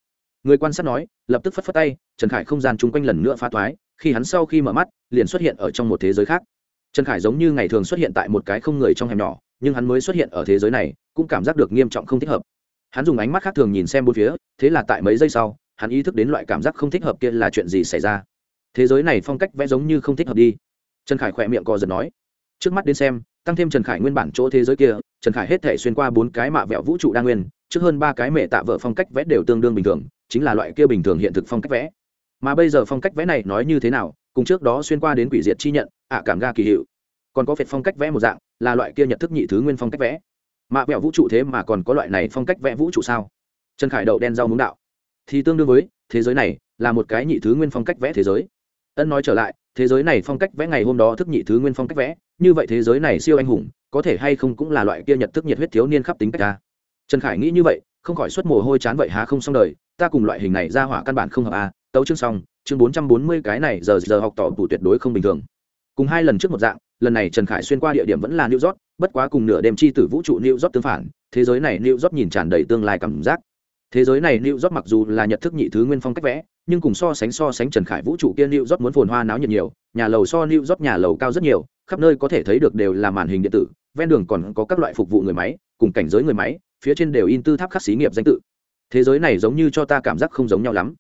[SPEAKER 1] Người quan sát nói, lập tức phất phất tay, trần khải không gian chung quanh lần nữa phá thoái khi hắn sau khi mở mắt, liền xuất hiện ở trong một thế giới khác. Trần khải giống như ngày thường xuất hiện tại một cái không người trong hẻm nhỏ, nhưng hắn mới xuất hiện ở thế giới này, cũng cảm giác được nghiêm trọng không thích hợp. Hắn dùng ánh mắt khác thường nhìn xem bốn phía, thế là tại mấy giây sau hắn ý thức đến loại cảm giác không thích hợp kia là chuyện gì xảy ra. Thế giới này phong cách vẽ giống như không thích hợp đi. Trần khải khỏe miệng co giật nói. Trước mắt đến xem, tăng thêm trần khải nguyên bản chỗ thế giới kia, trần khải hết thể xuyên qua bốn cái mạ vẹo vũ trụ đa nguyên, trước hơn ba cái mẹ tạ vợ phong cách vẽ đều tương đương bình thường, chính là loại kia bình thường hiện thực phong cách vẽ. Mà bây giờ phong cách vẽ này nói như thế nào, cùng trước đó xuyên qua đến quỷ diệt chi nhận, ạ cảm ga kỳ hiệu. Còn có phệt phong cách vẽ một dạng, là loại kia nhận thức nhị thứ nguyên phong cách vẽ. Mạ vẹo vũ trụ thế mà còn có loại này phong cách vẽ vũ trụ sao? Trần khải đậu đen rau muống đạo thì tương đương với thế giới này là một cái nhị thứ nguyên phong cách vẽ thế giới. Ân nói trở lại thế giới này phong cách vẽ ngày hôm đó thức nhị thứ nguyên phong cách vẽ như vậy thế giới này siêu anh hùng có thể hay không cũng là loại kia nhật thức nhiệt huyết thiếu niên khắp tính cách ta. Trần khải nghĩ như vậy không khỏi xuất mồ hôi chán vậy há không xong đời ta cùng loại hình này ra hỏa căn bản không hợp a à, tấu chương xong chương bốn trăm bốn mươi cái này giờ giờ học tỏ tủ tuyệt đối không bình thường. Cùng hai lần trước một dạng lần này trần khải xuyên qua địa điểm vẫn là new york bất quá cùng nửa đêm chi tử vũ trụ new york tương phản thế giới này new york nhìn tràn đầy tương lai cảm giác thế giới này new york mặc dù là nhật thức nhị thứ nguyên phong cách vẽ, nhưng cùng so sánh so sánh trần khải vũ trụ kia new york muốn phồn hoa náo nhiệt nhiều, nhà lầu so new york nhà lầu cao rất nhiều, khắp nơi có thể thấy được đều là màn hình điện tử, ven đường còn có các loại phục vụ người máy, cùng cảnh giới người máy, phía trên đều in tư tháp khắc xí nghiệp danh tự. Thế giới này giống như cho ta cảm giác không giống nhau lắm.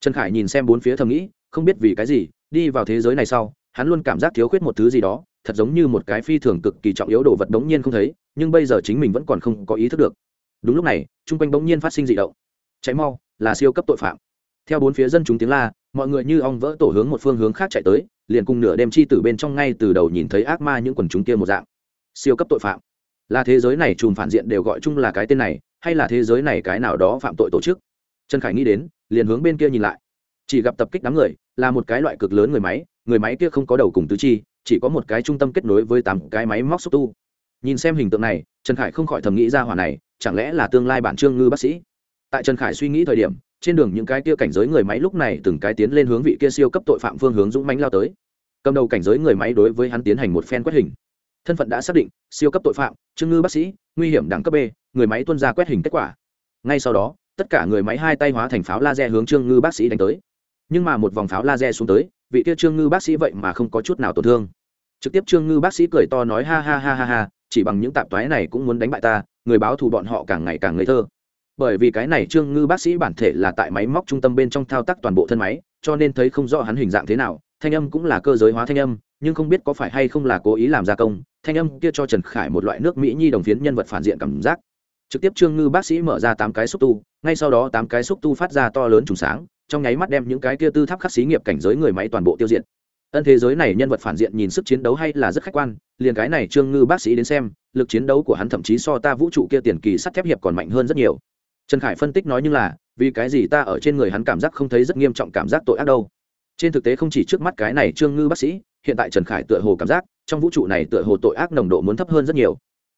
[SPEAKER 1] Trần khải nhìn xem bốn phía thầm nghĩ, không biết vì cái gì, đi vào thế giới này sau, hắn luôn cảm giác thiếu khuyết một thứ gì đó, thật giống như một cái phi thường cực kỳ trọng yếu đồ vật đống nhiên không thấy, nhưng bây giờ chính mình vẫn còn không có ý thức được đúng lúc này, chung quanh bỗng nhiên phát sinh dị động. Cháy mau, là siêu cấp tội phạm. Theo bốn phía dân chúng tiếng la, mọi người như ong vỡ tổ hướng một phương hướng khác chạy tới, liền cùng nửa đêm chi từ bên trong ngay từ đầu nhìn thấy ác ma những quần chúng kia một dạng. Siêu cấp tội phạm. Là thế giới này chùm phản diện đều gọi chung là cái tên này, hay là thế giới này cái nào đó phạm tội tổ chức? Trần khải nghĩ đến, liền hướng bên kia nhìn lại. Chỉ gặp tập kích đám người, là một cái loại cực lớn người máy người máy kia không có đầu cùng tứ chi, chỉ có một cái trung tâm kết nối với tám cái máy móc xúc tu. Nhìn xem hình tượng này, trần khải không khỏi thầm nghĩ ra hỏa này chẳng lẽ là tương lai bản trương ngư bác sĩ? Tại trần khải suy nghĩ thời điểm, trên đường những cái kia cảnh giới người máy lúc này từng cái tiến lên hướng vị kia siêu cấp tội phạm phương hướng dũng mãnh lao tới. Cầm đầu cảnh giới người máy đối với hắn tiến hành một phen quét hình. Thân phận đã xác định, siêu cấp tội phạm trương ngư bác sĩ, nguy hiểm đẳng cấp b, người máy tuân ra quét hình kết quả. Ngay sau đó, tất cả người máy hai tay hóa thành pháo laser hướng trương ngư bác sĩ đánh tới. Nhưng mà một vòng pháo laser xuống tới, vị kia trương ngư bác sĩ vậy mà không có chút nào tổn thương. Trực tiếp trương ngư bác sĩ cười to nói ha ha ha ha ha, chỉ bằng những tạp toái này cũng muốn đánh bại ta người báo thù bọn họ càng ngày càng ngây thơ. Bởi vì cái này trương ngư bác sĩ bản thể là tại máy móc trung tâm bên trong thao tác toàn bộ thân máy, cho nên thấy không rõ hắn hình dạng thế nào, thanh âm cũng là cơ giới hóa thanh âm, nhưng không biết có phải hay không là cố ý làm gia công, thanh âm kia cho trần khải một loại nước mỹ nhi đồng phiến nhân vật phản diện cảm giác. Trực tiếp trương ngư bác sĩ mở ra tám cái xúc tu, ngay sau đó tám cái xúc tu phát ra to lớn trùng sáng, trong nháy mắt đem những cái kia tư tháp khắc xí nghiệp cảnh giới người máy toàn bộ tiêu diệt. Ân thế giới này nhân vật phản diện nhìn sức chiến đấu hay là rất khách quan, liền cái này trương ngư bác sĩ đến xem lực chiến đấu của hắn thậm chí so ta vũ trụ kia tiền kỳ sắt thép hiệp còn mạnh hơn rất nhiều. Trần khải phân tích nói như là, vì cái gì ta ở trên người hắn cảm giác không thấy rất nghiêm trọng cảm giác tội ác đâu. Trên thực tế không chỉ trước mắt cái này trương ngư bác sĩ, hiện tại trần khải tựa hồ cảm giác trong vũ trụ này tựa hồ tội ác nồng độ muốn thấp hơn rất nhiều.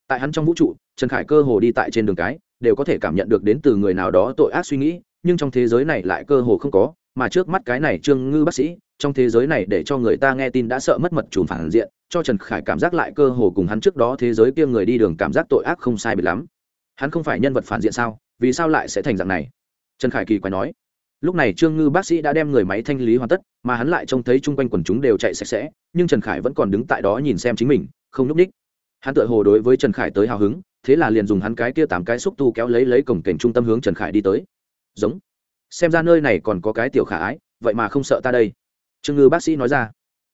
[SPEAKER 1] Tại hắn trong vũ trụ, trần khải cơ hồ đi tại trên đường cái, đều có thể cảm nhận được đến từ người nào đó tội ác suy nghĩ, nhưng trong thế giới này lại cơ hồ không có mà trước mắt cái này trương ngư bác sĩ, trong thế giới này để cho người ta nghe tin đã sợ mất mật chùm phản diện, cho trần khải cảm giác lại cơ hồ cùng hắn trước đó thế giới kia người đi đường cảm giác tội ác không sai biệt lắm. Hắn không phải nhân vật phản diện sao? Vì sao lại sẽ thành dạng này? Trần khải kỳ quay nói. Lúc này trương ngư bác sĩ đã đem người máy thanh lý hoàn tất, mà hắn lại trông thấy chung quanh quần chúng đều chạy sạch sẽ, nhưng trần khải vẫn còn đứng tại đó nhìn xem chính mình, không n ú c ních hắn tự hồ đối với trần khải tới hào hứng, thế là liền dùng hắn cái kia tám cái xúc tu kéo lấy lấy cổng cảnh trung tâm hướng trần khải đi tới. Giống xem ra nơi này còn có cái tiểu khả ái, vậy mà không sợ ta đây. Trương ngư bác sĩ nói ra.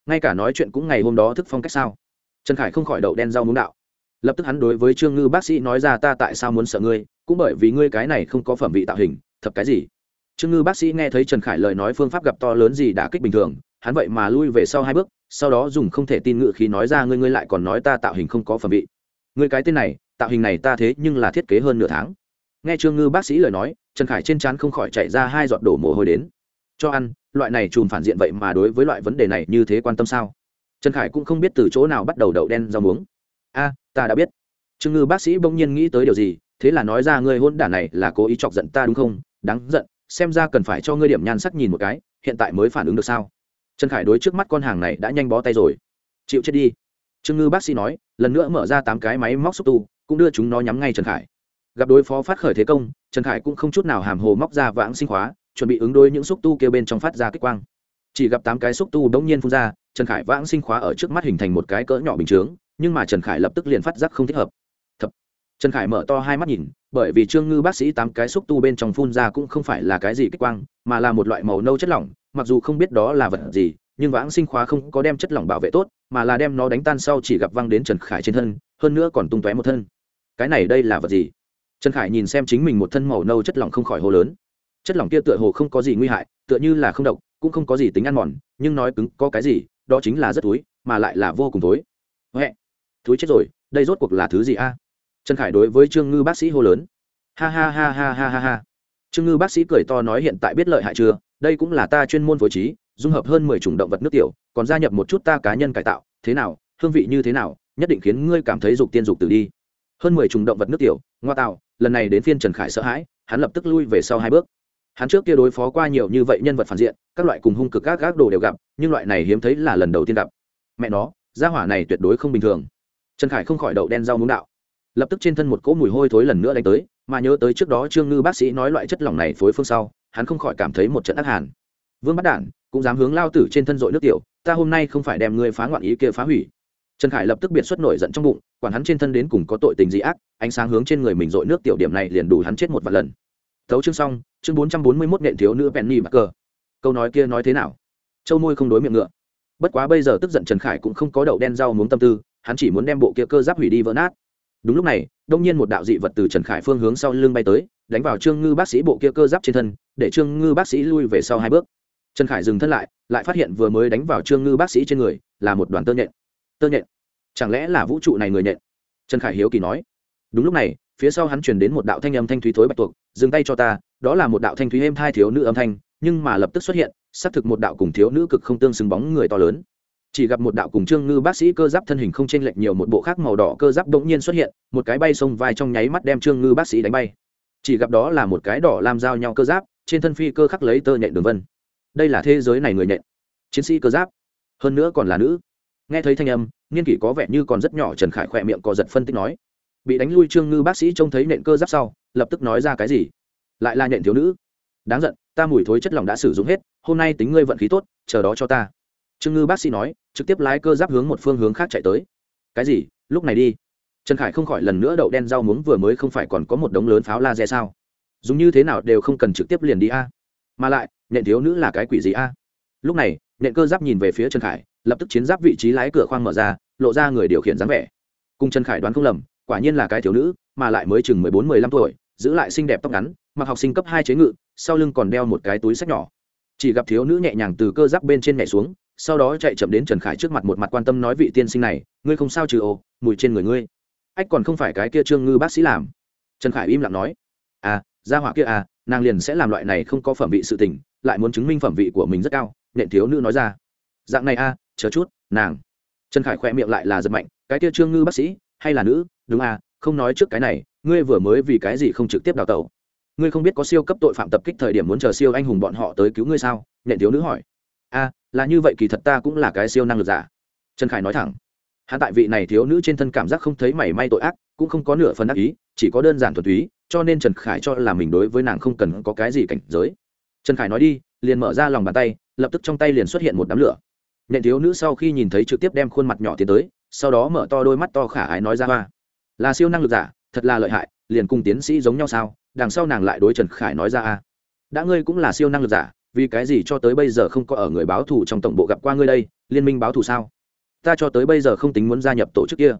[SPEAKER 1] Ngay cả nói chuyện cũng ngày hôm đó thức phong cách sao? Trần khải không khỏi đậu đen rau muống đạo. Lập tức hắn đối với trương ngư bác sĩ nói ra, ta tại sao muốn sợ ngươi? Cũng bởi vì ngươi cái này không có phẩm vị tạo hình, thập cái gì? Trương ngư bác sĩ nghe thấy trần khải lời nói phương pháp gặp to lớn gì đã kích bình thường, hắn vậy mà lui về sau hai bước, sau đó dùng không thể tin ngự khí nói ra, ngươi ngươi lại còn nói ta tạo hình không có phẩm vị. Ngươi cái tên này, tạo hình này ta thế nhưng là thiết kế hơn nửa tháng nghe trương ngư bác sĩ lời nói, trần khải trên trán không khỏi chạy ra hai giọt đổ mồ hôi đến. Cho ăn, loại này chùm phản diện vậy mà đối với loại vấn đề này như thế quan tâm sao? Trần khải cũng không biết từ chỗ nào bắt đầu đậu đen rau muống. A, ta đã biết. Trương ngư bác sĩ bỗng nhiên nghĩ tới điều gì, thế là nói ra ngươi hôn đản này là cố ý chọc giận ta đúng không? Đáng giận, xem ra cần phải cho ngươi điểm nhan sắc nhìn một cái, hiện tại mới phản ứng được sao? Trần khải đối trước mắt con hàng này đã nhanh bó tay rồi. Chịu chết đi. Trương ngư bác sĩ nói, lần nữa mở ra tám cái máy móc xúc tu, cũng đưa chúng nó nhắm ngay trần khải gặp đối phó phát khởi thế công, trần khải cũng không chút nào hàm hồ móc ra vãng sinh khóa, chuẩn bị ứng đối những xúc tu kêu bên trong phát ra kích quang. Chỉ gặp tám cái xúc tu bỗng nhiên phun ra, trần khải vãng sinh khóa ở trước mắt hình thành một cái cỡ nhỏ bình chướng, nhưng mà trần khải lập tức liền phát giác không thích hợp. Thập. trần khải mở to hai mắt nhìn, bởi vì trương ngư bác sĩ tám cái xúc tu bên trong phun ra cũng không phải là cái gì kích quang, mà là một loại màu nâu chất lỏng, mặc dù không biết đó là vật gì, nhưng vãng sinh khóa không có đem chất lỏng bảo vệ tốt, mà là đem nó đánh tan sau chỉ gặp văng đến trần khải trên thân, hơn nữa còn tung tóe một thân. Cái này đây là vật gì? Trần khải nhìn xem chính mình một thân màu nâu chất lỏng không khỏi hô lớn. Chất lỏng kia tựa hồ không có gì nguy hại, tựa như là không độc, cũng không có gì tính ăn mòn, nhưng nói cứng, có cái gì, đó chính là rất túi mà lại là vô cùng tối huệ túi chết rồi, đây rốt cuộc là thứ gì a? Trần khải đối với trương ngư bác sĩ hô lớn. Ha ha ha ha ha ha ha. Trương ngư bác sĩ cười to nói hiện tại biết lợi hại chưa? Đây cũng là ta chuyên môn phối trí, dung hợp hơn mười chủng động vật nước tiểu, còn gia nhập một chút ta cá nhân cải tạo, thế nào, hương vị như thế nào, nhất định khiến ngươi cảm thấy dục tiên dục tử đi. Hơn mười chủng động vật nước tiểu, ngoa tạo lần này đến phiên trần khải sợ hãi, hắn lập tức lui về sau hai bước. Hắn trước kia đối phó qua nhiều như vậy nhân vật phản diện, các loại cùng hung cực các gác đồ đều gặp, nhưng loại này hiếm thấy là lần đầu tiên gặp. Mẹ nó, gia hỏa này tuyệt đối không bình thường. Trần khải không khỏi đậu đen rau muống đạo. Lập tức trên thân một cỗ mùi hôi thối lần nữa đánh tới, mà nhớ tới trước đó trương ngư bác sĩ nói loại chất lỏng này phối phương sau, hắn không khỏi cảm thấy một trận ác hàn. Vương bắt đản, cũng dám hướng lao tử trên thân dội nước tiểu, ta hôm nay không phải đem ngươi phá ngoạn ý kia phá hủy trần khải lập tức biệt xuất nổi giận trong bụng, quản hắn trên thân đến cùng có tội tình gì ác, ánh sáng hướng trên người mình dội nước tiểu điểm này liền đủ hắn chết một vài lần. Thấu chương xong, chương bốn trăm bốn mươi mốt nện thiếu nữ penny bắc cờ câu nói kia nói thế nào? Châu môi không đối miệng ngựa. Bất quá bây giờ tức giận trần khải cũng không có đậu đen rau muống tâm tư, hắn chỉ muốn đem bộ kia cơ giáp hủy đi vỡ nát. Đúng lúc này, đông nhiên một đạo dị vật từ trần khải phương hướng sau lưng bay tới, đánh vào trương ngư bác sĩ bộ kia cơ giáp trên thân, để trương ngư bác sĩ lui về sau hai bước. Trần khải dừng thân lại lại phát hiện vừa mới đánh vào trương ngư bác sĩ trên người, là một đoàn tơ nhện tơ nhện. Chẳng lẽ là vũ trụ này người nhện? Trần khải hiếu kỳ nói. Đúng lúc này, phía sau hắn truyền đến một đạo thanh âm thanh thúy thối bạch tuộc, dừng tay cho ta, đó là một đạo thanh thúy êm hai thiếu nữ âm thanh, nhưng mà lập tức xuất hiện, xác thực một đạo cùng thiếu nữ cực không tương xứng bóng người to lớn. Chỉ gặp một đạo cùng trương ngư bác sĩ cơ giáp thân hình không chênh lệch nhiều một bộ khác màu đỏ cơ giáp bỗng nhiên xuất hiện, một cái bay xông vai trong nháy mắt đem trương ngư bác sĩ đánh bay. Chỉ gặp đó là một cái đỏ làm giao nhau cơ giáp, trên thân phi cơ khắc lấy tơ nhện đường vân. Đây là thế giới này người nhện. Chiến sĩ cơ giáp. Hơn nữa còn là nữ nghe thấy thanh âm, niên kỷ có vẻ như còn rất nhỏ, trần khải khỏe miệng có giật phân tích nói. Bị đánh lui trương ngư bác sĩ trông thấy nện cơ giáp sau, lập tức nói ra cái gì? Lại là nện thiếu nữ. Đáng giận, ta mùi thối chất lỏng đã sử dụng hết, hôm nay tính ngươi vận khí tốt, chờ đó cho ta. Trương ngư bác sĩ nói, trực tiếp lái cơ giáp hướng một phương hướng khác chạy tới. Cái gì? Lúc này đi. Trần khải không khỏi lần nữa đậu đen rau muống, vừa mới không phải còn có một đống lớn pháo laser sao? Dùng như thế nào đều không cần trực tiếp liền đi a. Mà lại, nện thiếu nữ là cái quỷ gì a? Lúc này, nện cơ giáp nhìn về phía trần khải lập tức chiến giáp vị trí lái cửa khoang mở ra, lộ ra người điều khiển dáng vẻ. Cùng trần khải đoán không lầm, quả nhiên là cái thiếu nữ, mà lại mới chừng mười bốn, mười lăm tuổi, giữ lại xinh đẹp tóc ngắn, mặc học sinh cấp hai chế ngự, sau lưng còn đeo một cái túi sách nhỏ. Chỉ gặp thiếu nữ nhẹ nhàng từ cơ giáp bên trên nhảy xuống, sau đó chạy chậm đến trần khải trước mặt một mặt quan tâm nói vị tiên sinh này, ngươi không sao trừ ô, mùi trên người ngươi. Ách còn không phải cái kia trương ngư bác sĩ làm. Trần khải im lặng nói. À ra hỏa kia à nàng liền sẽ làm loại này không có phẩm vị sự tình, lại muốn chứng minh phẩm vị của mình rất cao, nện thiếu nữ nói ra dạng này a à, chờ chút nàng. Trần khải khỏe miệng lại là giật mạnh cái kia trương ngư bác sĩ hay là nữ? Đúng à không nói trước cái này ngươi vừa mới vì cái gì không trực tiếp đào tẩu? Ngươi không biết có siêu cấp tội phạm tập kích thời điểm muốn chờ siêu anh hùng bọn họ tới cứu ngươi sao? Nện thiếu nữ hỏi. A là như vậy kỳ thật ta cũng là cái siêu năng lực giả. Trần khải nói thẳng. Hạ tại vị này thiếu nữ trên thân cảm giác không thấy mảy may tội ác cũng không có nửa phần ác ý chỉ có đơn giản thuần túy cho nên trần khải cho là mình đối với nàng không cần có cái gì cảnh giới. Trần khải nói đi liền mở ra lòng bàn tay lập tức trong tay liền xuất hiện một đám lửa nhện thiếu nữ sau khi nhìn thấy trực tiếp đem khuôn mặt nhỏ tiến tới, sau đó mở to đôi mắt to khả ái nói ra hoa. Là siêu năng lực giả, thật là lợi hại, liền cùng tiến sĩ giống nhau sao? Đằng sau nàng lại đối trần khải nói ra a. Đã ngươi cũng là siêu năng lực giả, vì cái gì cho tới bây giờ không có ở người báo thù trong tổng bộ gặp qua ngươi đây, liên minh báo thù sao? Ta cho tới bây giờ không tính muốn gia nhập tổ chức kia.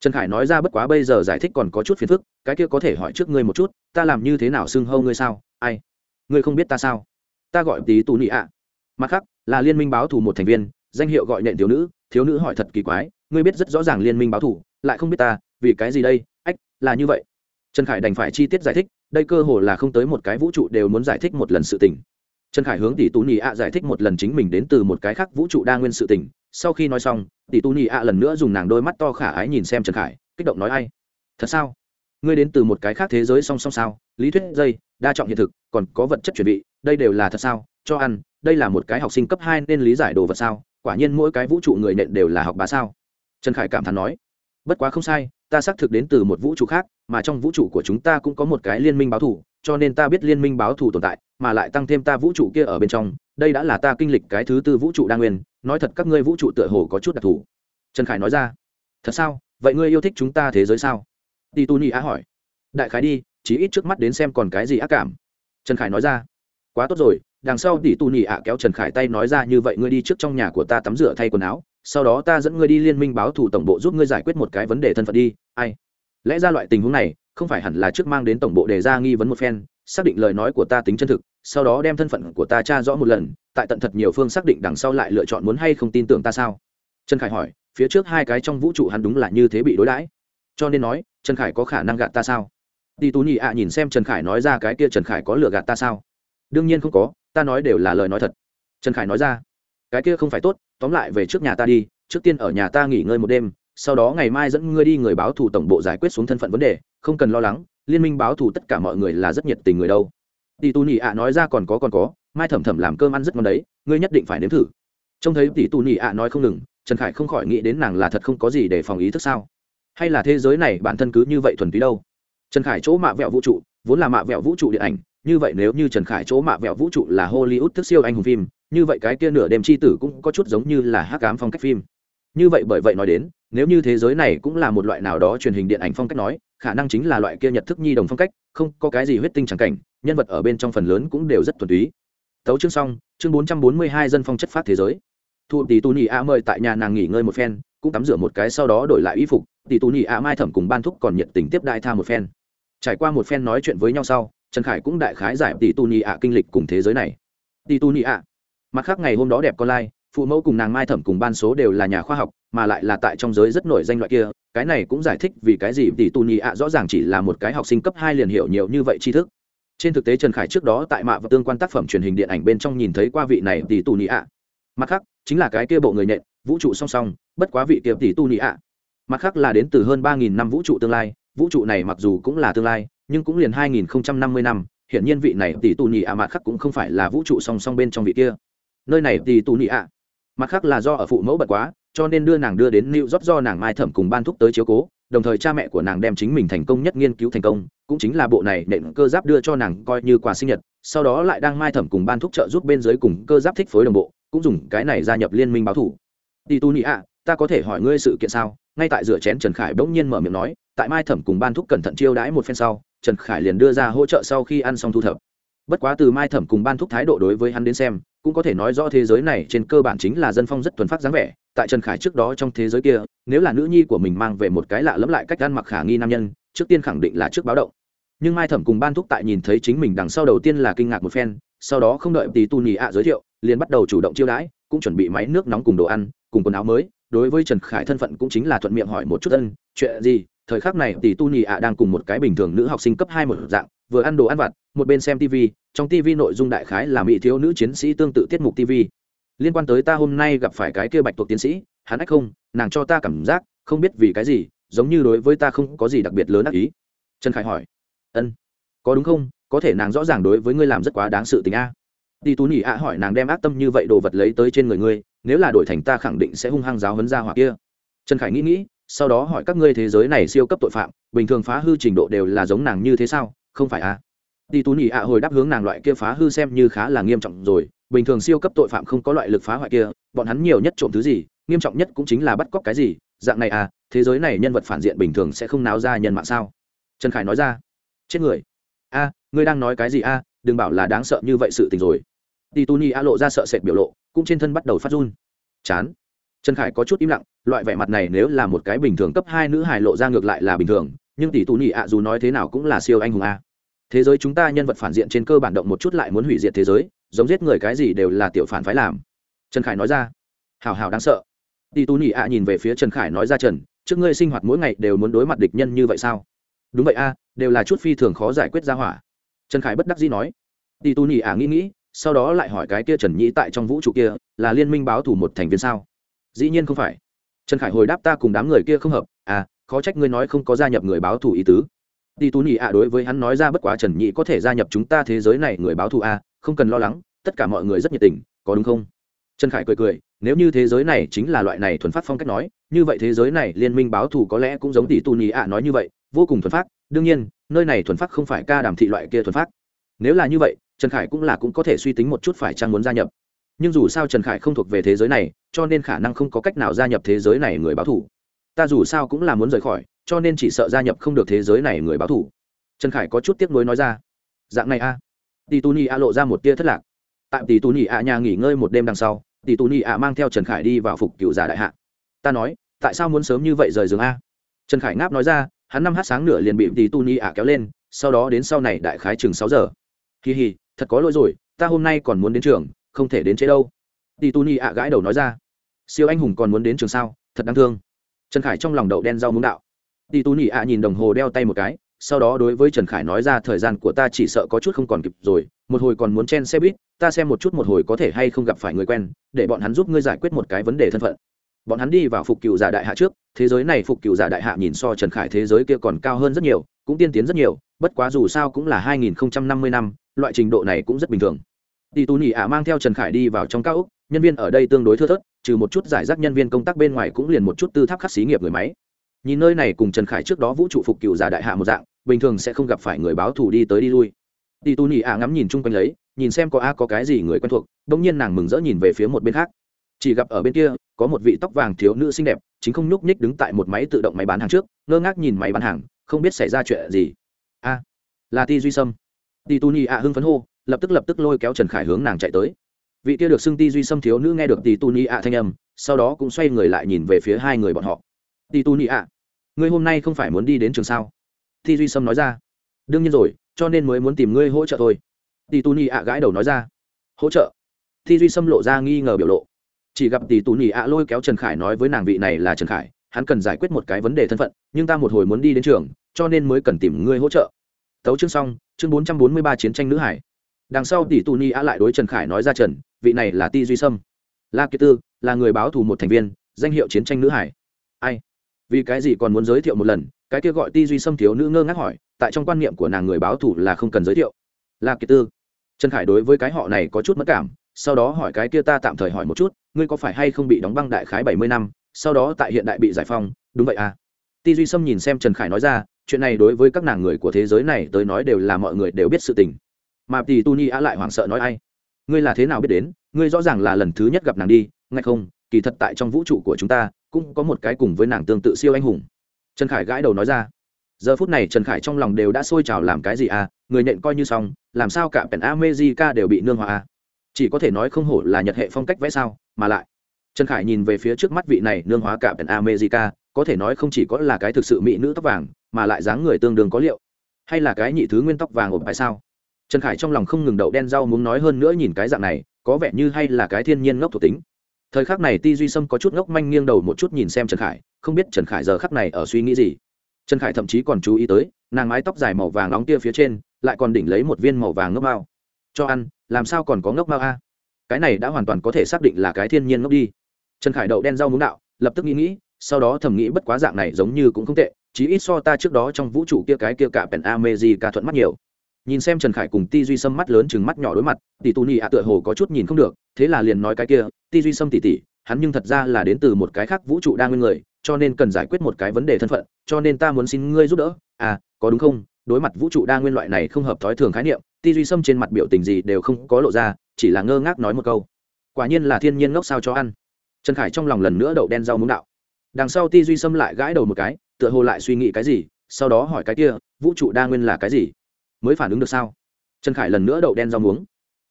[SPEAKER 1] Trần khải nói ra bất quá bây giờ giải thích còn có chút phiền phức, cái kia có thể hỏi trước ngươi một chút, ta làm như thế nào xưng hâu ngươi sao? Ai? Ngươi không biết ta sao? Ta gọi tí tù nị ạ. Mặt khác, là liên minh báo thù một thành viên danh hiệu gọi nện thiếu nữ thiếu nữ hỏi thật kỳ quái ngươi biết rất rõ ràng liên minh báo thủ, lại không biết ta vì cái gì đây ách là như vậy. Trần khải đành phải chi tiết giải thích đây cơ hồ là không tới một cái vũ trụ đều muốn giải thích một lần sự tình. Trần khải hướng tỷ tú nhị ạ giải thích một lần chính mình đến từ một cái khác vũ trụ đa nguyên sự tình sau khi nói xong tỷ tú nhị ạ lần nữa dùng nàng đôi mắt to khả ái nhìn xem trần khải kích động nói ai? Thật sao? Ngươi đến từ một cái khác thế giới song song sao? Lý thuyết dây đa trọng hiện thực còn có vật chất chuẩn bị đây đều là thật sao? Cho ăn đây là một cái học sinh cấp hai nên lý giải đồ vật sao? Quả nhiên mỗi cái vũ trụ người nện đều là học bá sao? Trần khải cảm thán nói, bất quá không sai, ta xác thực đến từ một vũ trụ khác, mà trong vũ trụ của chúng ta cũng có một cái liên minh báo thù, cho nên ta biết liên minh báo thù tồn tại, mà lại tăng thêm ta vũ trụ kia ở bên trong, đây đã là ta kinh lịch cái thứ tư vũ trụ đa nguyên, nói thật các ngươi vũ trụ tựa hồ có chút đặc thù. Trần khải nói ra, thật sao? Vậy ngươi yêu thích chúng ta thế giới sao? Đi tu Ni á hỏi, đại khái đi chỉ ít trước mắt đến xem còn cái gì ác cảm. Trần khải nói ra, quá tốt rồi đằng sau tỷ tu nhị ạ kéo trần khải tay nói ra, như vậy ngươi đi trước trong nhà của ta tắm rửa thay quần áo, sau đó ta dẫn ngươi đi liên minh báo thủ tổng bộ giúp ngươi giải quyết một cái vấn đề thân phận đi. Ai? Lẽ ra loại tình huống này, không phải hẳn là trước mang đến tổng bộ đề ra nghi vấn một phen, xác định lời nói của ta tính chân thực, sau đó đem thân phận của ta tra rõ một lần, tại tận thật nhiều phương xác định đằng sau lại lựa chọn muốn hay không tin tưởng ta sao? Trần khải hỏi, phía trước hai cái trong vũ trụ hắn đúng là như thế bị đối đãi, cho nên nói, trần khải có khả năng gạt ta sao? Đi tú nhị ạ nhìn xem trần khải nói ra cái kia trần khải có lừa gạt ta sao? Đương nhiên không có ta nói đều là lời nói thật. Trần khải nói ra, cái kia không phải tốt, tóm lại về trước nhà ta đi, trước tiên ở nhà ta nghỉ ngơi một đêm, sau đó ngày mai dẫn ngươi đi người báo thù tổng bộ giải quyết xuống thân phận vấn đề, không cần lo lắng, liên minh báo thù tất cả mọi người là rất nhiệt tình người đâu. Tỷ tu nhị ạ nói ra còn có còn có, mai thẩm thẩm làm cơm ăn rất ngon đấy, ngươi nhất định phải nếm thử. Trông thấy tỷ tu nhị ạ nói không ngừng, trần khải không khỏi nghĩ đến nàng là thật không có gì để phòng ý thức sao. Hay là thế giới này bản thân cứ như vậy thuần túy đâu? Trần khải chỗ mạ vẹo vũ trụ, vốn là mạ vẹo vũ trụ điện ảnh như vậy nếu như trần khải chỗ mạ vẹo vũ trụ là hollywood thức siêu anh hùng phim, như vậy cái kia nửa đêm c h i tử cũng có chút giống như là hát cám phong cách phim. Như vậy bởi vậy nói đến, nếu như thế giới này cũng là một loại nào đó truyền hình điện ảnh phong cách nói, khả năng chính là loại kia nhật thức nhi đồng phong cách, không có cái gì huyết tinh trắng cảnh, nhân vật ở bên trong phần lớn cũng đều rất thuần túy. Tấu chương xong, chương bốn trăm bốn mươi hai dân phong chất phát thế giới. Thụ tỷ tu nhị a mời tại nhà nàng nghỉ ngơi một phen, cũng tắm rửa một cái sau đó đổi lại y phục. Tỷ tu nhị a mai thẩm cùng ban thúc còn nhiệt tình tiếp đại tha một phen. Trải qua một phen nói chuyện với nhau sau trần khải cũng đại khái giải tỷ tu nhị ạ kinh lịch cùng thế giới này. Tỷ tu nhị ạ. Mặt khác ngày hôm đó đẹp con lai, phụ mẫu cùng nàng mai thẩm cùng ban số đều là nhà khoa học, mà lại là tại trong giới rất nổi danh loại kia, cái này cũng giải thích vì cái gì tỷ tu nhị ạ rõ ràng chỉ là một cái học sinh cấp hai liền hiểu nhiều như vậy tri thức. Trên thực tế trần khải trước đó tại mạ và tương quan tác phẩm truyền hình điện ảnh bên trong nhìn thấy qua vị này tỷ tu nhị ạ. Mặt khác, chính là cái kia bộ người nhện vũ trụ song song, bất quá vị kia tỷ tu nhị ạ. Mặt khác là đến từ hơn ba nghìn năm vũ trụ tương lai, vũ trụ này mặc dù cũng là tương lai nhưng cũng liền hai nghìn năm hiển nhiên vị này tỷ tù nhị ạ mặt khác cũng không phải là vũ trụ song song bên trong vị kia nơi này tỷ tù nhị ạ mặt khác là do ở phụ mẫu bật quá cho nên đưa nàng đưa đến New York do nàng Mai Thẩm cùng ban thúc tới chiếu cố, đồng thời cha mẹ của nàng đem chính mình thành công nhất nghiên cứu thành công, cũng chính là bộ này nện cơ giáp đưa cho nàng coi như quà sinh nhật, sau đó lại đang Mai Thẩm cùng ban thúc trợ giúp bên dưới cùng cơ giáp thích phối đồng bộ, cũng dùng cái này gia nhập liên minh báo thủ. tỷ tu nhị ạ, ta có thể hỏi ngươi sự kiện sao? Ngay tại rửa chén Trần Khải bỗng nhiên mở miệng nói, tại Mai Thẩm cùng ban thúc cẩn thận chiêu đãi một phen sau, Trần Khải liền đưa ra hỗ trợ sau khi ăn xong thu thập. Bất quá từ Mai Thẩm cùng ban thúc thái độ đối với hắn đến xem, cũng có thể nói rõ thế giới này trên cơ bản chính là dân phong rất thuần phát dáng vẻ. Tại trần khải trước đó trong thế giới kia nếu là nữ nhi của mình mang về một cái lạ lẫm lại cách ăn mặc khả nghi nam nhân trước tiên khẳng định là trước báo động. Nhưng mai thẩm cùng ban thúc tại nhìn thấy chính mình đằng sau đầu tiên là kinh ngạc một phen sau đó không đợi tí tu nhì ạ giới thiệu liền bắt đầu chủ động chiêu đãi cũng chuẩn bị máy nước nóng cùng đồ ăn cùng quần áo mới. Đối với trần khải thân phận cũng chính là thuận miệng hỏi một chút ân chuyện gì? Thời khắc này tỷ tu nhì ạ đang cùng một cái bình thường nữ học sinh cấp hai một dạng, vừa ăn đồ ăn vặt, một bên xem tv trong tv nội dung đại khái là mỹ thiếu nữ chiến sĩ tương tự tiết mục tv liên quan tới ta hôm nay gặp phải cái kia bạch tuộc tiến sĩ, hắn ách không, nàng cho ta cảm giác, không biết vì cái gì, giống như đối với ta không có gì đặc biệt lớn ác ý. Trần khải hỏi, ân, có đúng không? Có thể nàng rõ ràng đối với ngươi làm rất quá đáng sự tình a. Tỷ tú nhỉ ạ hỏi nàng đem ác tâm như vậy đồ vật lấy tới trên người ngươi, nếu là đổi thành ta khẳng định sẽ hung hăng giáo hấn ra hoặc kia. Trần khải nghĩ nghĩ sau đó hỏi các ngươi thế giới này siêu cấp tội phạm, bình thường phá hư trình độ đều là giống nàng như thế sao? Không phải à? Đi tú nhị ạ hồi đáp hướng nàng loại kia phá hư xem như khá là nghiêm trọng rồi, bình thường siêu cấp tội phạm không có loại lực phá hoại kia, bọn hắn nhiều nhất trộm thứ gì, nghiêm trọng nhất cũng chính là bắt cóc cái gì, dạng này à thế giới này nhân vật phản diện bình thường sẽ không náo ra nhân mạng sao? Trần khải nói ra. Chết người. A, ngươi đang nói cái gì a? Đừng bảo là đáng sợ như vậy sự tình rồi. Đi tu nhị a lộ ra sợ sệt biểu lộ, cũng trên thân bắt đầu phát run. Chán trần khải có chút im lặng, loại vẻ mặt này nếu là một cái bình thường cấp hai nữ hài lộ ra ngược lại là bình thường, nhưng tỷ tú nhi ạ dù nói thế nào cũng là siêu anh hùng a. Thế giới chúng ta nhân vật phản diện trên cơ bản động một chút lại muốn hủy diệt thế giới, giống giết người cái gì đều là tiểu phản phái làm. Trần khải nói ra. Hào hào đáng sợ. Tỷ tú nhị ạ nhìn về phía trần khải nói ra trần, trước ngươi sinh hoạt mỗi ngày đều muốn đối mặt địch nhân như vậy sao? Đúng vậy a, đều là chút phi thường khó giải quyết ra hỏa. Trần khải bất đắc dĩ nói. Tỷ tú nhị ạ nghĩ nghĩ, sau đó lại hỏi cái kia trần nhĩ tại trong vũ trụ kia, là liên minh báo thủ một thành viên sao? Dĩ nhiên không phải. Trần khải hồi đáp ta cùng đám người kia không hợp. À khó trách ngươi nói không có gia nhập người báo thủ ý tứ. Đi tú nhị ạ à đối với hắn nói ra bất quá trần nhị có thể gia nhập chúng ta thế giới này người báo thù à, không cần lo lắng tất cả mọi người rất nhiệt tình có đúng không? Trần khải cười cười nếu như thế giới này chính là loại này thuần phát phong cách nói như vậy thế giới này liên minh báo thù có lẽ cũng giống tỷ tu nhị ạ à nói như vậy vô cùng thuần phát. Đương nhiên nơi này thuần phát không phải ca đàm thị loại kia thuần phát. Nếu là như vậy trần khải cũng là cũng có thể suy tính một chút phải chăng muốn gia nhập nhưng dù sao trần khải không thuộc về thế giới này, cho nên khả năng không có cách nào gia nhập thế giới này người báo thủ ta dù sao cũng là muốn rời khỏi, cho nên chỉ sợ gia nhập không được thế giới này người báo thủ trần khải có chút tiếc nuối nói ra. Dạng này a. À. tỷ tu nhi a lộ ra một tia thất lạc. Tại tỷ tu nhi a nhà nghỉ ngơi một đêm đằng sau, tỷ tu nhi a mang theo trần khải đi vào phục cựu giả đại hạ. Ta nói, tại sao muốn sớm như vậy rời giường a? Trần khải ngáp nói ra, hắn năm h sáng nửa liền bị tỷ tu nhi a kéo lên, sau đó đến sau này đại khái chừng sáu giờ. Kỳ hì, thật có lỗi rồi, ta hôm nay còn muốn đến trường không thể đến chế đâu. Tỷ tu nhi ạ gãi đầu nói ra. Siêu anh hùng còn muốn đến trường sao? Thật đáng thương. Trần khải trong lòng đậu đen rau muống đạo. Tỷ tu nhi ạ nhìn đồng hồ đeo tay một cái, sau đó đối với trần khải nói ra, thời gian của ta chỉ sợ có chút không còn kịp rồi, một hồi còn muốn chen xe buýt, ta xem một chút một hồi có thể hay không gặp phải người quen, để bọn hắn giúp ngươi giải quyết một cái vấn đề thân phận. Bọn hắn đi vào phục cựu giả đại hạ trước, thế giới này phục cựu giả đại hạ nhìn so trần khải thế giới kia còn cao hơn rất nhiều, cũng tiên tiến rất nhiều, bất quá dù sao cũng là 2050 năm, loại trình độ này cũng rất bình thường tỷ tú nhị ả mang theo trần khải đi vào trong cao úc nhân viên ở đây tương đối thưa thớt, trừ một chút giải rác nhân viên công tác bên ngoài cũng liền một chút tư tháp khắc xí nghiệp người máy. Nhìn nơi này cùng trần khải trước đó vũ trụ phục cựu giả đại hạ một dạng, bình thường sẽ không gặp phải người báo thù đi tới đi lui. Tỷ tú nhị ả ngắm nhìn chung quanh lấy, nhìn xem có a có cái gì người quen thuộc Đột nhiên nàng mừng rỡ nhìn về phía một bên khác. Chỉ gặp ở bên kia, có một vị tóc vàng thiếu nữ xinh đẹp, chính không nhúc nhích đứng tại một máy tự động máy bán hàng trước, ngơ ngác nhìn máy bán hàng, không biết xảy ra chuyện gì. A, là ti duy sâm. Ti tu nhi Ả hưng phấn hô lập tức lập tức lôi kéo trần khải hướng nàng chạy tới. Vị kia được xưng ti duy Xâm thiếu nữ nghe được ti tu nhi ạ thanh âm, sau đó cũng xoay người lại nhìn về phía hai người bọn họ. Ti tu nhi ạ ngươi hôm nay không phải muốn đi đến trường sao? Ti duy sâm nói ra. Đương nhiên rồi, cho nên mới muốn tìm ngươi hỗ trợ thôi. Ti tu nhi ạ gãi đầu nói ra. Hỗ trợ? Ti duy sâm lộ ra nghi ngờ biểu lộ. Chỉ gặp tỷ tu ni ạ lôi kéo trần khải nói với nàng vị này là trần khải, hắn cần giải quyết một cái vấn đề thân phận, nhưng ta một hồi muốn đi đến trường, cho nên mới cần tìm ngươi hỗ trợ. Tấu chương xong, chương bốn trăm bốn mươi ba chiến tranh nữ hải đằng sau tỷ tu ni ạ lại đối trần khải nói ra trần, vị này là ti duy sâm. La kiệt tư là người báo thù một thành viên, danh hiệu chiến tranh nữ hải. Ai? Vì cái gì còn muốn giới thiệu một lần? Cái kia gọi ti duy sâm thiếu nữ ngơ ngác hỏi, tại trong quan niệm của nàng người báo thù là không cần giới thiệu. La kiệt tư. Trần khải đối với cái họ này có chút mất cảm, sau đó hỏi cái kia ta tạm thời hỏi một chút, ngươi có phải hay không bị đóng băng đại khái bảy mươi năm, sau đó tại hiện đại bị giải phong đúng vậy à? Ti duy sâm nhìn xem trần khải nói ra, chuyện này đối với các nàng người của thế giới này tới nói đều là mọi người đều biết sự tình mà tỷ tu ni á lại hoảng sợ nói ai? Ngươi là thế nào biết đến? Ngươi rõ ràng là lần thứ nhất gặp nàng đi ngay không? Kỳ thật tại trong vũ trụ của chúng ta, cũng có một cái cùng với nàng tương tự siêu anh hùng. Trần khải gãi đầu nói ra. Giờ phút này trần khải trong lòng đều đã sôi trào làm cái gì à? Người nện coi như xong, làm sao cả pèn amejica đều bị nương hòa à? Chỉ có thể nói không hổ là nhật hệ phong cách vẽ sao, mà lại. Trần khải nhìn về phía trước mắt vị này nương hóa cả pèn america, có thể nói không chỉ có là cái thực sự mỹ nữ tóc vàng, mà lại dáng người tương đương có liệu. Hay là cái nhị thứ nguyên tóc vàng ổn phải sao? Trần khải trong lòng không ngừng đậu đen rau muốn nói hơn nữa nhìn cái dạng này, có vẻ như hay là cái thiên nhiên ngốc thuộc tính. Thời khắc này ti duy sâm có chút ngốc manh nghiêng đầu một chút nhìn xem trần khải, không biết trần khải giờ khắc này ở suy nghĩ gì. Trần khải thậm chí còn chú ý tới, nàng mái tóc dài màu vàng nóng tia phía trên, lại còn đỉnh lấy một viên màu vàng ngốc mao. Cho ăn, làm sao còn có ngốc mao a? Cái này đã hoàn toàn có thể xác định là cái thiên nhiên ngốc đi. Trần khải đậu đen rau muốn đạo, lập tức nghĩ nghĩ, sau đó thầm nghĩ bất quá dạng này giống như cũng không tệ, chí ít so ta trước đó trong vũ trụ kia cái kia cả pèn amezi ca thuận mắt nhiều nhìn xem trần khải cùng ti duy sâm mắt lớn chừng mắt nhỏ đối mặt, tỷ tù nị ạ tựa hồ có chút nhìn không được, thế là liền nói cái kia, ti duy sâm tỉ tỉ hắn nhưng thật ra là đến từ một cái khác vũ trụ đa nguyên người, cho nên cần giải quyết một cái vấn đề thân phận, cho nên ta muốn xin ngươi giúp đỡ. À có đúng không? Đối mặt vũ trụ đa nguyên loại này không hợp thói thường khái niệm, ti duy sâm trên mặt biểu tình gì đều không có lộ ra, chỉ là ngơ ngác nói một câu. Quả nhiên là thiên nhiên ngốc sao cho ăn. Trần khải trong lòng lần nữa đậu đen rau muống đạo. Đằng sau ti duy sâm lại gãi đầu một cái, tựa hồ lại suy nghĩ cái gì, sau đó hỏi cái kia, vũ trụ đa nguyên là cái gì? Mới phản ứng được sao? Trần khải lần nữa đậu đen rau muống.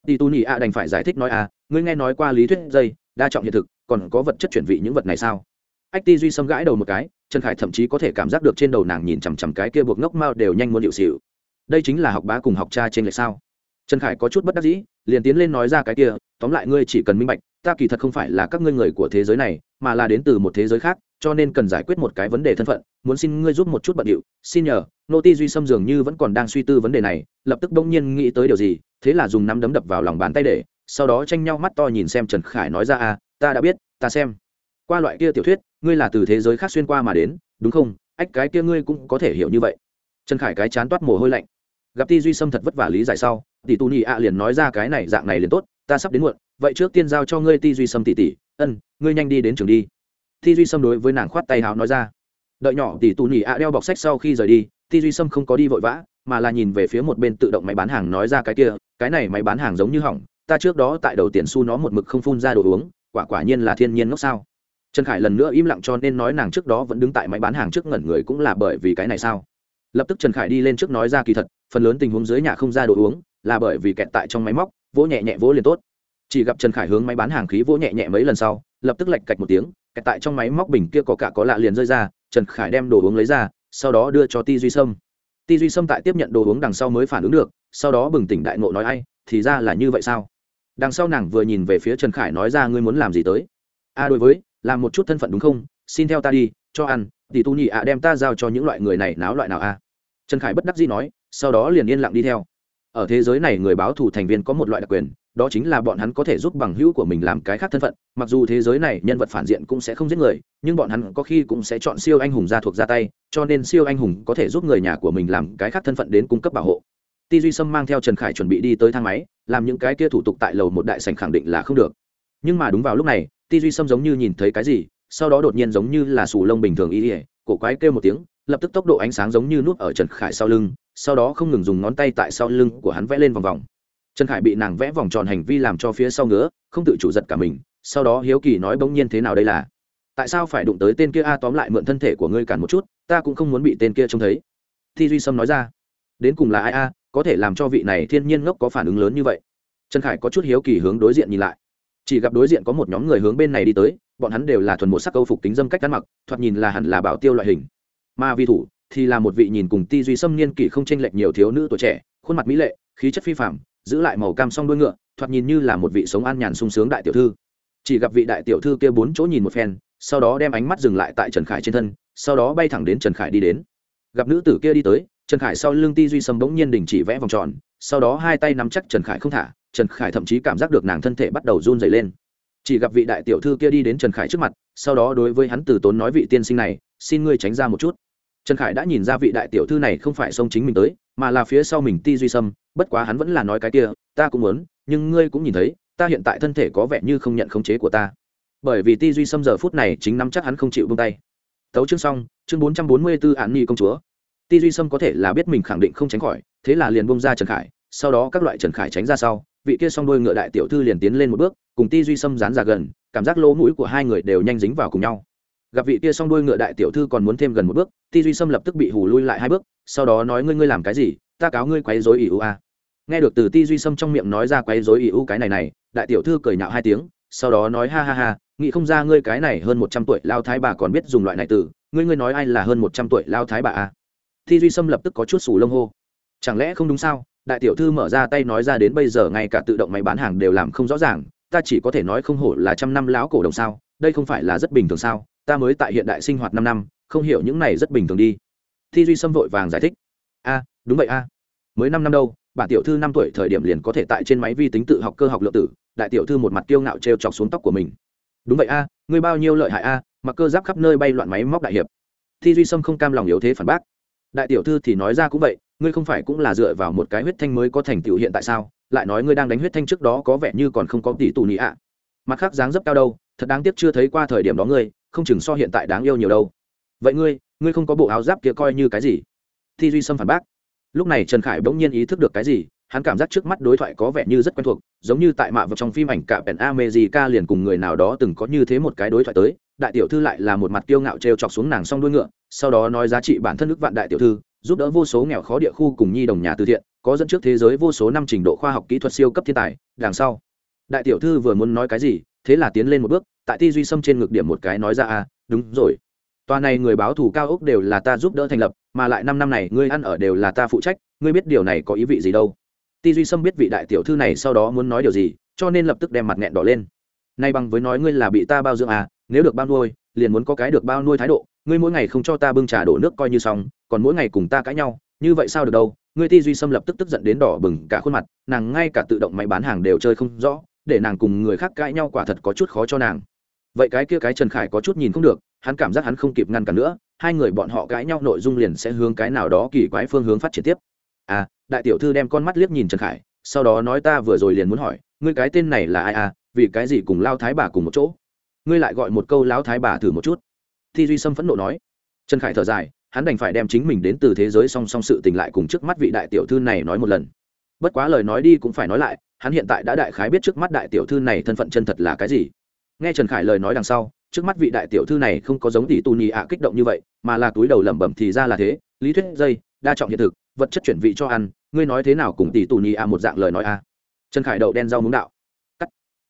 [SPEAKER 1] Ti tu nhị a đành phải giải thích nói à ngươi nghe nói qua lý thuyết dây, đa trọng hiện thực, còn có vật chất chuyển vị những vật này sao? Ách ti duy xâm gãi đầu một cái, trần khải thậm chí có thể cảm giác được trên đầu nàng nhìn chằm chằm cái kia buộc ngốc mao đều nhanh muốn hiệu xịu. Đây chính là học bá cùng học cha trên lệch sao? Trần khải có chút bất đắc dĩ, liền tiến lên nói ra cái kia, tóm lại ngươi chỉ cần minh bạch, ta kỳ thật không phải là các ngươi người của thế giới này, mà là đến từ một thế giới khác cho nên cần giải quyết một cái vấn đề thân phận muốn xin ngươi giúp một chút bận điệu. Xin nhờ nô ti duy sâm dường như vẫn còn đang suy tư vấn đề này lập tức bỗng nhiên nghĩ tới điều gì thế là dùng nắm đấm đập vào lòng bàn tay để sau đó tranh nhau mắt to nhìn xem trần khải nói ra à, ta đã biết ta xem. Qua loại kia tiểu thuyết ngươi là từ thế giới khác xuyên qua mà đến đúng không? Ách cái kia ngươi cũng có thể hiểu như vậy. Trần khải cái chán toát mồ hôi lạnh. Gặp ti duy sâm thật vất vả lý giải sau tỷ tu nhị ạ liền nói ra cái này dạng này liền tốt ta sắp đến muộn vậy trước tiên giao cho ngươi ti duy sâm tỷ tỷ. Ân ngươi nhanh đi đến trường đi thi duy sâm đối với nàng khoát tay hào nói ra. Đợi nhỏ tỷ tù nhỉ ạ đeo bọc sách sau khi rời đi, thi duy sâm không có đi vội vã, mà là nhìn về phía một bên tự động máy bán hàng nói ra cái kia, cái này máy bán hàng giống như hỏng, ta trước đó tại đầu tiền su nó một mực không phun ra đồ uống, quả quả nhiên là thiên nhiên ngốc sao. Trần khải lần nữa im lặng cho nên nói nàng trước đó vẫn đứng tại máy bán hàng trước ngẩn người cũng là bởi vì cái này sao. Lập tức trần khải đi lên trước nói ra kỳ thật, phần lớn tình huống dưới nhà không ra đồ uống, là bởi vì kẹt tại trong máy móc, vỗ nhẹ nhẹ vỗ liền tốt. Chỉ gặp trần khải hướng máy bán hàng khí vỗ nhẹ nhẹ mấy lần sau, lập tức lạch cạch một tiếng kẹt tại trong máy móc bình kia có cả có lạ liền rơi ra, trần khải đem đồ uống lấy ra, sau đó đưa cho ti duy sâm. Ti duy sâm tại tiếp nhận đồ uống đằng sau mới phản ứng được, sau đó bừng tỉnh đại ngộ nói ai, thì ra là như vậy sao? Đằng sau nàng vừa nhìn về phía trần khải nói ra ngươi muốn làm gì tới? A đối với, làm một chút thân phận đúng không? Xin theo ta đi, cho ăn, thì tu nhị ạ, đem ta giao cho những loại người này náo loại nào a trần khải bất đắc dĩ nói, sau đó liền yên lặng đi theo. Ở thế giới này người báo thù thành viên có một loại đặc quyền đó chính là bọn hắn có thể giúp bằng hữu của mình làm cái khác thân phận, mặc dù thế giới này nhân vật phản diện cũng sẽ không giết người, nhưng bọn hắn có khi cũng sẽ chọn siêu anh hùng ra thuộc ra tay, cho nên siêu anh hùng có thể giúp người nhà của mình làm cái khác thân phận đến cung cấp bảo hộ. Ti duy sâm mang theo trần khải chuẩn bị đi tới thang máy, làm những cái kia thủ tục tại lầu một đại sành khẳng định là không được. Nhưng mà đúng vào lúc này, ti duy sâm giống như nhìn thấy cái gì, sau đó đột nhiên giống như là sù lông bình thường y ỉa cổ quái kêu một tiếng, lập tức tốc độ ánh sáng giống như nút ở trần khải sau lưng, sau đó không ngừng dùng ngón tay tại sau lưng của hắn vẽ lên vòng vòng trần khải bị nàng vẽ vòng tròn hành vi làm cho phía sau ngứa, không tự chủ giật cả mình, sau đó hiếu kỳ nói bỗng nhiên thế nào đây là? Tại sao phải đụng tới tên kia a tóm lại mượn thân thể của ngươi cản một chút, ta cũng không muốn bị tên kia trông thấy. Thi duy sâm nói ra. Đến cùng là ai a, có thể làm cho vị này thiên nhiên ngốc có phản ứng lớn như vậy? Trần khải có chút hiếu kỳ hướng đối diện nhìn lại. Chỉ gặp đối diện có một nhóm người hướng bên này đi tới, bọn hắn đều là thuần một sắc câu phục tính dâm cách ăn mặc, thoạt nhìn là hẳn là bảo tiêu loại hình. Mà vi thủ thì là một vị nhìn cùng ti duy Sâm niên kỷ không tranh lệch nhiều thiếu nữ tuổi trẻ, khuôn mặt mỹ lệ, khí chất phi phạm giữ lại màu cam song đuôi ngựa, thoạt nhìn như là một vị sống an nhàn sung sướng đại tiểu thư. Chỉ gặp vị đại tiểu thư kia bốn chỗ nhìn một phen, sau đó đem ánh mắt dừng lại tại trần khải trên thân, sau đó bay thẳng đến trần khải đi đến. Gặp nữ tử kia đi tới, trần khải sau lưng ti duy sâm bỗng nhiên đình chỉ vẽ vòng tròn, sau đó hai tay nắm chắc trần khải không thả, trần khải thậm chí cảm giác được nàng thân thể bắt đầu run dày lên. Chỉ gặp vị đại tiểu thư kia đi đến trần khải trước mặt, sau đó đối với hắn từ tốn nói vị tiên sinh này, xin ngươi tránh ra một chút trần khải đã nhìn ra vị đại tiểu thư này không phải xông chính mình tới, mà là phía sau mình ti duy sâm, bất quá hắn vẫn là nói cái kia, ta cũng muốn, nhưng ngươi cũng nhìn thấy, ta hiện tại thân thể có vẻ như không nhận khống chế của ta. Bởi vì ti duy sâm giờ phút này chính nắm chắc hắn không chịu buông tay. Tấu chương xong, chương bốn trăm bốn mươi b ố án nghi công chúa. Ti duy sâm có thể là biết mình khẳng định không tránh khỏi, thế là liền bông ra trần khải, sau đó các loại trần khải tránh ra sau, vị kia s o n g đôi ngựa đại tiểu thư liền tiến lên một bước, cùng ti duy sâm dán ra gần, cảm giác lỗ mũi của hai người đều nhanh dính vào cùng nhau gặp vị kia xong đuôi ngựa đại tiểu thư còn muốn thêm gần một bước, ti duy sâm lập tức bị hù lui lại hai bước, sau đó nói ngươi ngươi làm cái gì, ta cáo ngươi quấy dối ỷ u a. Nghe được từ ti duy sâm trong miệng nói ra quấy dối ỷ u cái này này, đại tiểu thư cười nhạo hai tiếng, sau đó nói ha ha ha, nghĩ không ra ngươi cái này hơn một trăm tuổi lao thái bà còn biết dùng loại này từ, ngươi ngươi nói ai là hơn một trăm tuổi lao thái bà a? Ti duy sâm lập tức có chút sủ lông hô. Chẳng lẽ không đúng sao? Đại tiểu thư mở ra tay nói ra đến bây giờ ngay cả tự động máy bán hàng đều làm không rõ ràng, ta chỉ có thể nói không hổ là trăm năm lão cổ đồng sao, đây không phải là rất bình thường sao? Ta mới tại hiện đại sinh hoạt năm năm không hiểu những này rất bình thường đi. Thi duy sâm vội vàng giải thích. A đúng vậy a. Mới năm năm đâu bản tiểu thư năm tuổi thời điểm liền có thể tại trên máy vi tính tự học cơ học lượng tử đại tiểu thư một mặt kiêu ngạo t r e o chọc xuống tóc của mình. Đúng vậy a à, ngươi bao nhiêu lợi hại a mặc cơ giáp khắp nơi bay loạn máy móc đại hiệp. Thi duy sâm không cam lòng yếu thế phản bác. Đại tiểu thư thì nói ra cũng vậy ngươi không phải cũng là dựa vào một cái huyết thanh mới có thành tựu hiện tại sao? Lại nói ngươi đang đánh huyết thanh trước đó có vẻ như còn không có tỷ tù nị ạ. Mặt khác dáng dấp cao đâu thật đáng tiếc chưa thấy qua thời điểm đó ngươi không chừng so hiện tại đáng yêu nhiều đâu. Vậy ngươi ngươi không có bộ áo giáp kia coi như cái gì? Thi duy sâm phản bác. Lúc này trần khải bỗng nhiên ý thức được cái gì, hắn cảm giác trước mắt đối thoại có vẻ như rất quen thuộc, giống như tại mạ vật trong phim ảnh cả pèn ca liền cùng người nào đó từng có như thế một cái đối thoại tới, đại tiểu thư lại là một mặt kiêu ngạo t r e o chọc xuống nàng s o n g đuôi ngựa, sau đó nói giá trị bản thân nước vạn đại tiểu thư, giúp đỡ vô số nghèo khó địa khu cùng nhi đồng nhà từ thiện, có dẫn trước thế giới vô số năm trình độ khoa học kỹ thuật siêu cấp thiên tài, đằng sau, đại tiểu thư vừa muốn nói cái gì, thế là tiến lên một bước tại ti duy sâm trên ngực điểm một cái nói ra à đúng rồi. Tòa này người báo thù cao ốc đều là ta giúp đỡ thành lập, mà lại năm năm này ngươi ăn ở đều là ta phụ trách, ngươi biết điều này có ý vị gì đâu? Ti duy sâm biết vị đại tiểu thư này sau đó muốn nói điều gì, cho nên lập tức đem mặt nghẹn đỏ lên. Nay bằng với nói ngươi là bị ta bao dưỡng à nếu được bao nuôi, liền muốn có cái được bao nuôi thái độ, ngươi mỗi ngày không cho ta bưng trà đổ nước coi như xong, còn mỗi ngày cùng ta cãi nhau, như vậy sao được đâu? Ngươi ti duy sâm lập tức tức giận đến đỏ bừng cả khuôn mặt, nàng ngay cả tự động máy bán hàng đều chơi không rõ, để nàng cùng người khác cãi nhau quả thật có chút khó cho nàng vậy cái kia cái trần khải có chút nhìn không được, hắn cảm giác hắn không kịp ngăn cản nữa, hai người bọn họ cãi nhau nội dung liền sẽ hướng cái nào đó kỳ quái phương hướng phát triển tiếp. À đại tiểu thư đem con mắt liếc nhìn trần khải, sau đó nói ta vừa rồi liền muốn hỏi, ngươi cái tên này là ai à vì cái gì cùng lao thái bà cùng một chỗ? Ngươi lại gọi một câu lão thái bà thử một chút. Thi duy sâm phẫn nộ nói. Trần khải thở dài, hắn đành phải đem chính mình đến từ thế giới song song sự tình lại cùng trước mắt vị đại tiểu thư này nói một lần. Bất quá lời nói đi cũng phải nói lại, hắn hiện tại đã đại khái biết trước mắt đại tiểu thư này thân phận chân thật là cái gì nghe trần khải lời nói đằng sau, trước mắt vị đại tiểu thư này không có giống tỷ tù nhì ạ kích động như vậy, mà là túi đầu lẩm bẩm thì ra là thế, lý thuyết dây, đa trọng hiện thực, vật chất chuyển vị cho ăn, ngươi nói thế nào cùng tỷ tù nhì ạ một dạng lời nói a? Trần khải đậu đen rau muống đạo. Cắt.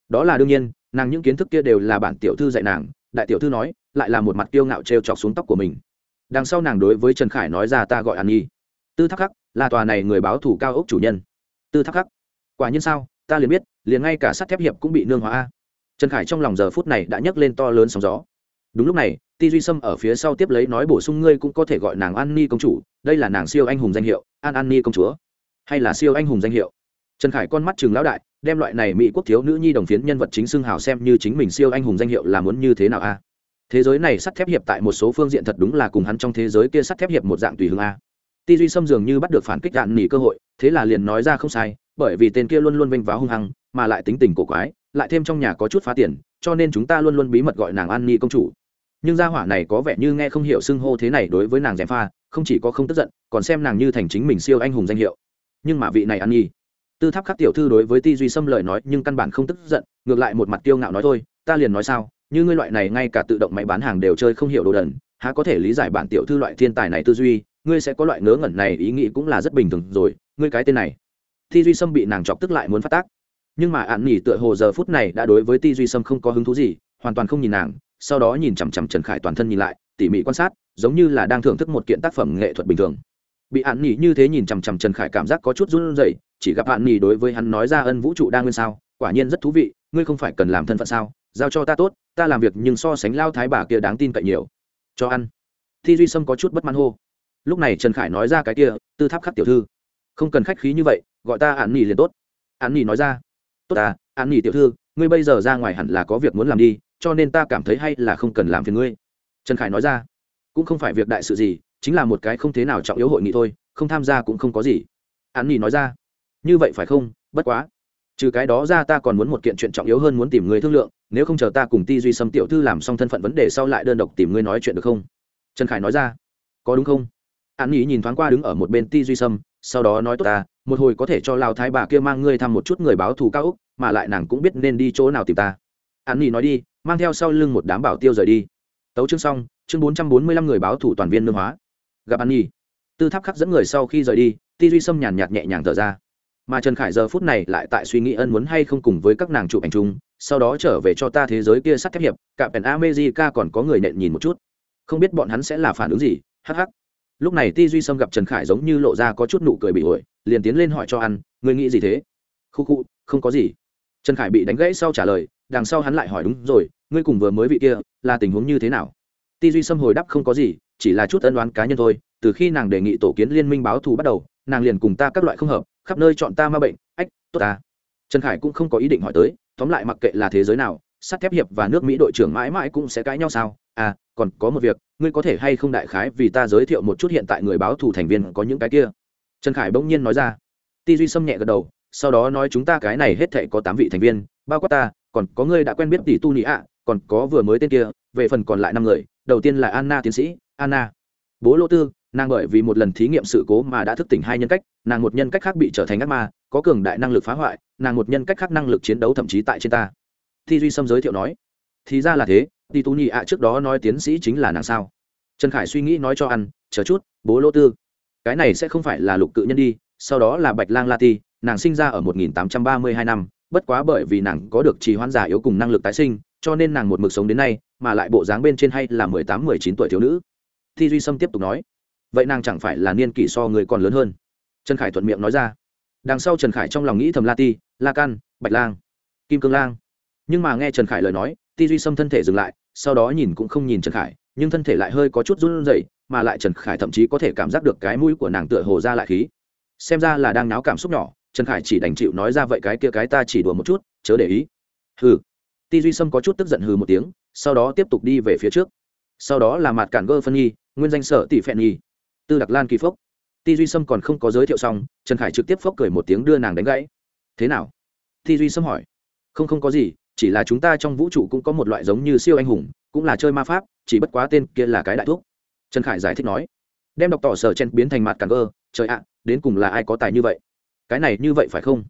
[SPEAKER 1] Đó là đương nhiên, nàng những kiến thức kia đều là bản tiểu thư dạy nàng, đại tiểu thư nói, lại là một mặt kiêu ngạo t chọc xuống tóc của mình. Đằng sau nàng đối với trần khải nói ra ta gọi an nhi. Tư thắc khắc, là tòa này người báo thủ cao ốc chủ nhân. Tư thắc khắc. Quả nhiên sao, ta liền biết, liền ngay cả sắt thép hiệp cũng bị nương hóa a trần khải trong lòng giờ phút này đã nhấc lên to lớn sóng gió. Đúng lúc này, ti duy sâm ở phía sau tiếp lấy nói bổ sung ngươi cũng có thể gọi nàng an ni công chủ, đây là nàng siêu anh hùng danh hiệu, an an ni công chúa. Hay là siêu anh hùng danh hiệu? Trần khải con mắt chừng lão đại, đem loại này mỹ quốc thiếu nữ nhi đồng phiến nhân vật chính xưng hào xem như chính mình siêu anh hùng danh hiệu là muốn như thế nào a? Thế giới này sắt thép hiệp tại một số phương diện thật đúng là cùng hắn trong thế giới kia sắt thép hiệp một dạng tùy hương a. Ti duy sâm dường như bắt được phản kích đạn nỉ cơ hội, thế là liền nói ra không sai, bởi vì tên kia luôn luôn vênh váo hung hăng, mà lại tính tình cổ quái lại thêm trong nhà có chút phá tiền, cho nên chúng ta luôn luôn bí mật gọi nàng an nhi công chủ. Nhưng gia hỏa này có vẻ như nghe không hiểu xưng hô thế này đối với nàng dèm pha, không chỉ có không tức giận, còn xem nàng như thành chính mình siêu anh hùng danh hiệu. Nhưng mà vị này an nhi, tư tháp khắc tiểu thư đối với ti duy sâm lời nói nhưng căn bản không tức giận, ngược lại một mặt tiêu ngạo nói thôi, ta liền nói sao, như ngươi loại này ngay cả tự động máy bán hàng đều chơi không hiểu đồ đần, há có thể lý giải bản tiểu thư loại thiên tài này tư duy, ngươi sẽ có loại ngớ ngẩn này ý nghĩ cũng là rất bình thường rồi, ngươi cái tên này. Ti duy sâm bị nàng chọc tức lại muốn phát tác nhưng mà ạn nỉ tựa hồ giờ phút này đã đối với ti duy sâm không có hứng thú gì, hoàn toàn không nhìn nàng, sau đó nhìn chằm chằm trần khải toàn thân nhìn lại, tỉ mỉ quan sát, giống như là đang thưởng thức một kiện tác phẩm nghệ thuật bình thường. Bị ạn nỉ như thế nhìn chằm chằm trần khải cảm giác có chút run rẩy, chỉ gặp ạn nỉ đối với hắn nói ra ân vũ trụ đa nguyên sao, quả nhiên rất thú vị, ngươi không phải cần làm thân phận sao, giao cho ta tốt, ta làm việc nhưng so sánh lao thái bà kia đáng tin cậy nhiều. Cho ăn. Thi duy sâm có chút bất mãn hô. Lúc này trần khải nói ra cái kia, tư tháp khắc tiểu thư. Không cần khách khí như vậy, gọi ta ạn nỉ liền tốt. Ạn nỉ nói ra tốt ta, an nghỉ tiểu thư, ngươi bây giờ ra ngoài hẳn là có việc muốn làm đi, cho nên ta cảm thấy hay là không cần làm phiền ngươi. Trần khải nói ra. Cũng không phải việc đại sự gì, chính là một cái không thế nào trọng yếu hội nghị thôi, không tham gia cũng không có gì. An nghỉ nói ra. Như vậy phải không? Bất quá. Trừ cái đó ra ta còn muốn một kiện chuyện trọng yếu hơn muốn tìm người thương lượng, nếu không chờ ta cùng ti duy sâm tiểu thư làm xong thân phận vấn đề sau lại đơn độc tìm ngươi nói chuyện được không? Trần khải nói ra. Có đúng không? An nghỉ nhìn thoáng qua đứng ở một bên ti duy sâm sau đó nói tốt ta, một hồi có thể cho lao thái bà kia mang ngươi thăm một chút người báo thù cao úc mà lại nàng cũng biết nên đi chỗ nào tìm ta. An nỉ nói đi, mang theo sau lưng một đám bảo tiêu rời đi. Tấu chương xong, chương bốn trăm bốn mươi lăm người báo thủ toàn viên nương hóa. Gặp an nhi, tư tháp khắc dẫn người sau khi rời đi, ti duy sâm nhàn nhạt nhẹ nhàng thở ra. Mà trần khải giờ phút này lại tại suy nghĩ ân muốn hay không cùng với các nàng chụp ảnh chung, sau đó trở về cho ta thế giới kia sắt thép hiệp, cả pèn amejica còn có người nện nhìn một chút. Không biết bọn hắn sẽ là phản ứng gì hh lúc này ti duy sâm gặp trần khải giống như lộ ra có chút nụ cười bị ổi, liền tiến lên hỏi cho ăn người nghĩ gì thế? Khu khu, không có gì. Trần khải bị đánh gãy sau trả lời, đằng sau hắn lại hỏi, đúng rồi, ngươi cùng vừa mới vị kia, là tình huống như thế nào? Ti duy sâm hồi đáp, không có gì, chỉ là chút ân đoán cá nhân thôi, từ khi nàng đề nghị tổ kiến liên minh báo thù bắt đầu, nàng liền cùng ta các loại không hợp, khắp nơi chọn ta ma bệnh, ách, tốt ta. Trần khải cũng không có ý định hỏi tới, tóm lại mặc kệ là thế giới nào sắt thép hiệp và nước mỹ đội trưởng mãi mãi cũng sẽ cãi nhau sao? À còn có một việc, ngươi có thể hay không đại khái vì ta giới thiệu một chút hiện tại người báo thù thành viên có những cái kia? Trần khải bỗng nhiên nói ra. Ti duy xâm nhẹ gật đầu, sau đó nói chúng ta cái này hết thệ có tám vị thành viên, bao quát ta, còn có ngươi đã quen biết tỷ tu nị ạ, còn có vừa mới tên kia, về phần còn lại năm người, đầu tiên là anna tiến sĩ, anna. Bố lô tư, nàng bởi vì một lần thí nghiệm sự cố mà đã thức tỉnh hai nhân cách, nàng một nhân cách khác bị trở thành ác ma, có cường đại năng lực phá hoại, nàng một nhân cách khác năng lực chiến đấu thậm chí tại trên ta thi duy sâm giới thiệu nói, thì ra là thế thì tú nhị ạ, trước đó nói tiến sĩ chính là nàng sao? Trần khải suy nghĩ nói cho ăn, chờ chút, bố lô tư, cái này sẽ không phải là lục cự nhân đi, sau đó là bạch lang la ti, nàng sinh ra ở 1832 năm, bất quá bởi vì nàng có được trì hoãn giả yếu cùng năng lực tái sinh, cho nên nàng một mực sống đến nay, mà lại bộ dáng bên trên hay là 18-19 tuổi thiếu nữ. Thi duy sâm tiếp tục nói, vậy nàng chẳng phải là niên kỷ so người còn lớn hơn? Trần khải thuận miệng nói ra, đằng sau trần khải trong lòng nghĩ thầm la ti, la can, bạch lang, kim cương lang nhưng mà nghe trần khải lời nói, ti duy sâm thân thể dừng lại, sau đó nhìn cũng không nhìn trần khải, nhưng thân thể lại hơi có chút run rẩy, mà lại trần khải thậm chí có thể cảm giác được cái mũi của nàng tựa hồ ra lại khí. Xem ra là đang náo cảm xúc nhỏ, trần khải chỉ đành chịu nói ra vậy cái kia cái ta chỉ đùa một chút, chớ để ý. Hừ. Ti duy sâm có chút tức giận hừ một tiếng, sau đó tiếp tục đi về phía trước. Sau đó là mặt cản gơ phân nhi, nguyên danh sở tỷ phẹn nhi. Tư đặc lan kỳ phốc. Ti duy sâm còn không có giới thiệu xong, trần khải trực tiếp phốc cười một tiếng đưa nàng đánh gãy. Thế nào? Ti duy sâm hỏi. Không không có gì chỉ là chúng ta trong vũ trụ cũng có một loại giống như siêu anh hùng, cũng là chơi ma pháp, chỉ bất quá tên kia là cái đại thuốc trần khải giải thích nói. Đem đọc tỏ sở chen biến thành mặt càng cơ trời ạ, đến cùng là ai có tài như vậy? Cái này như vậy phải không?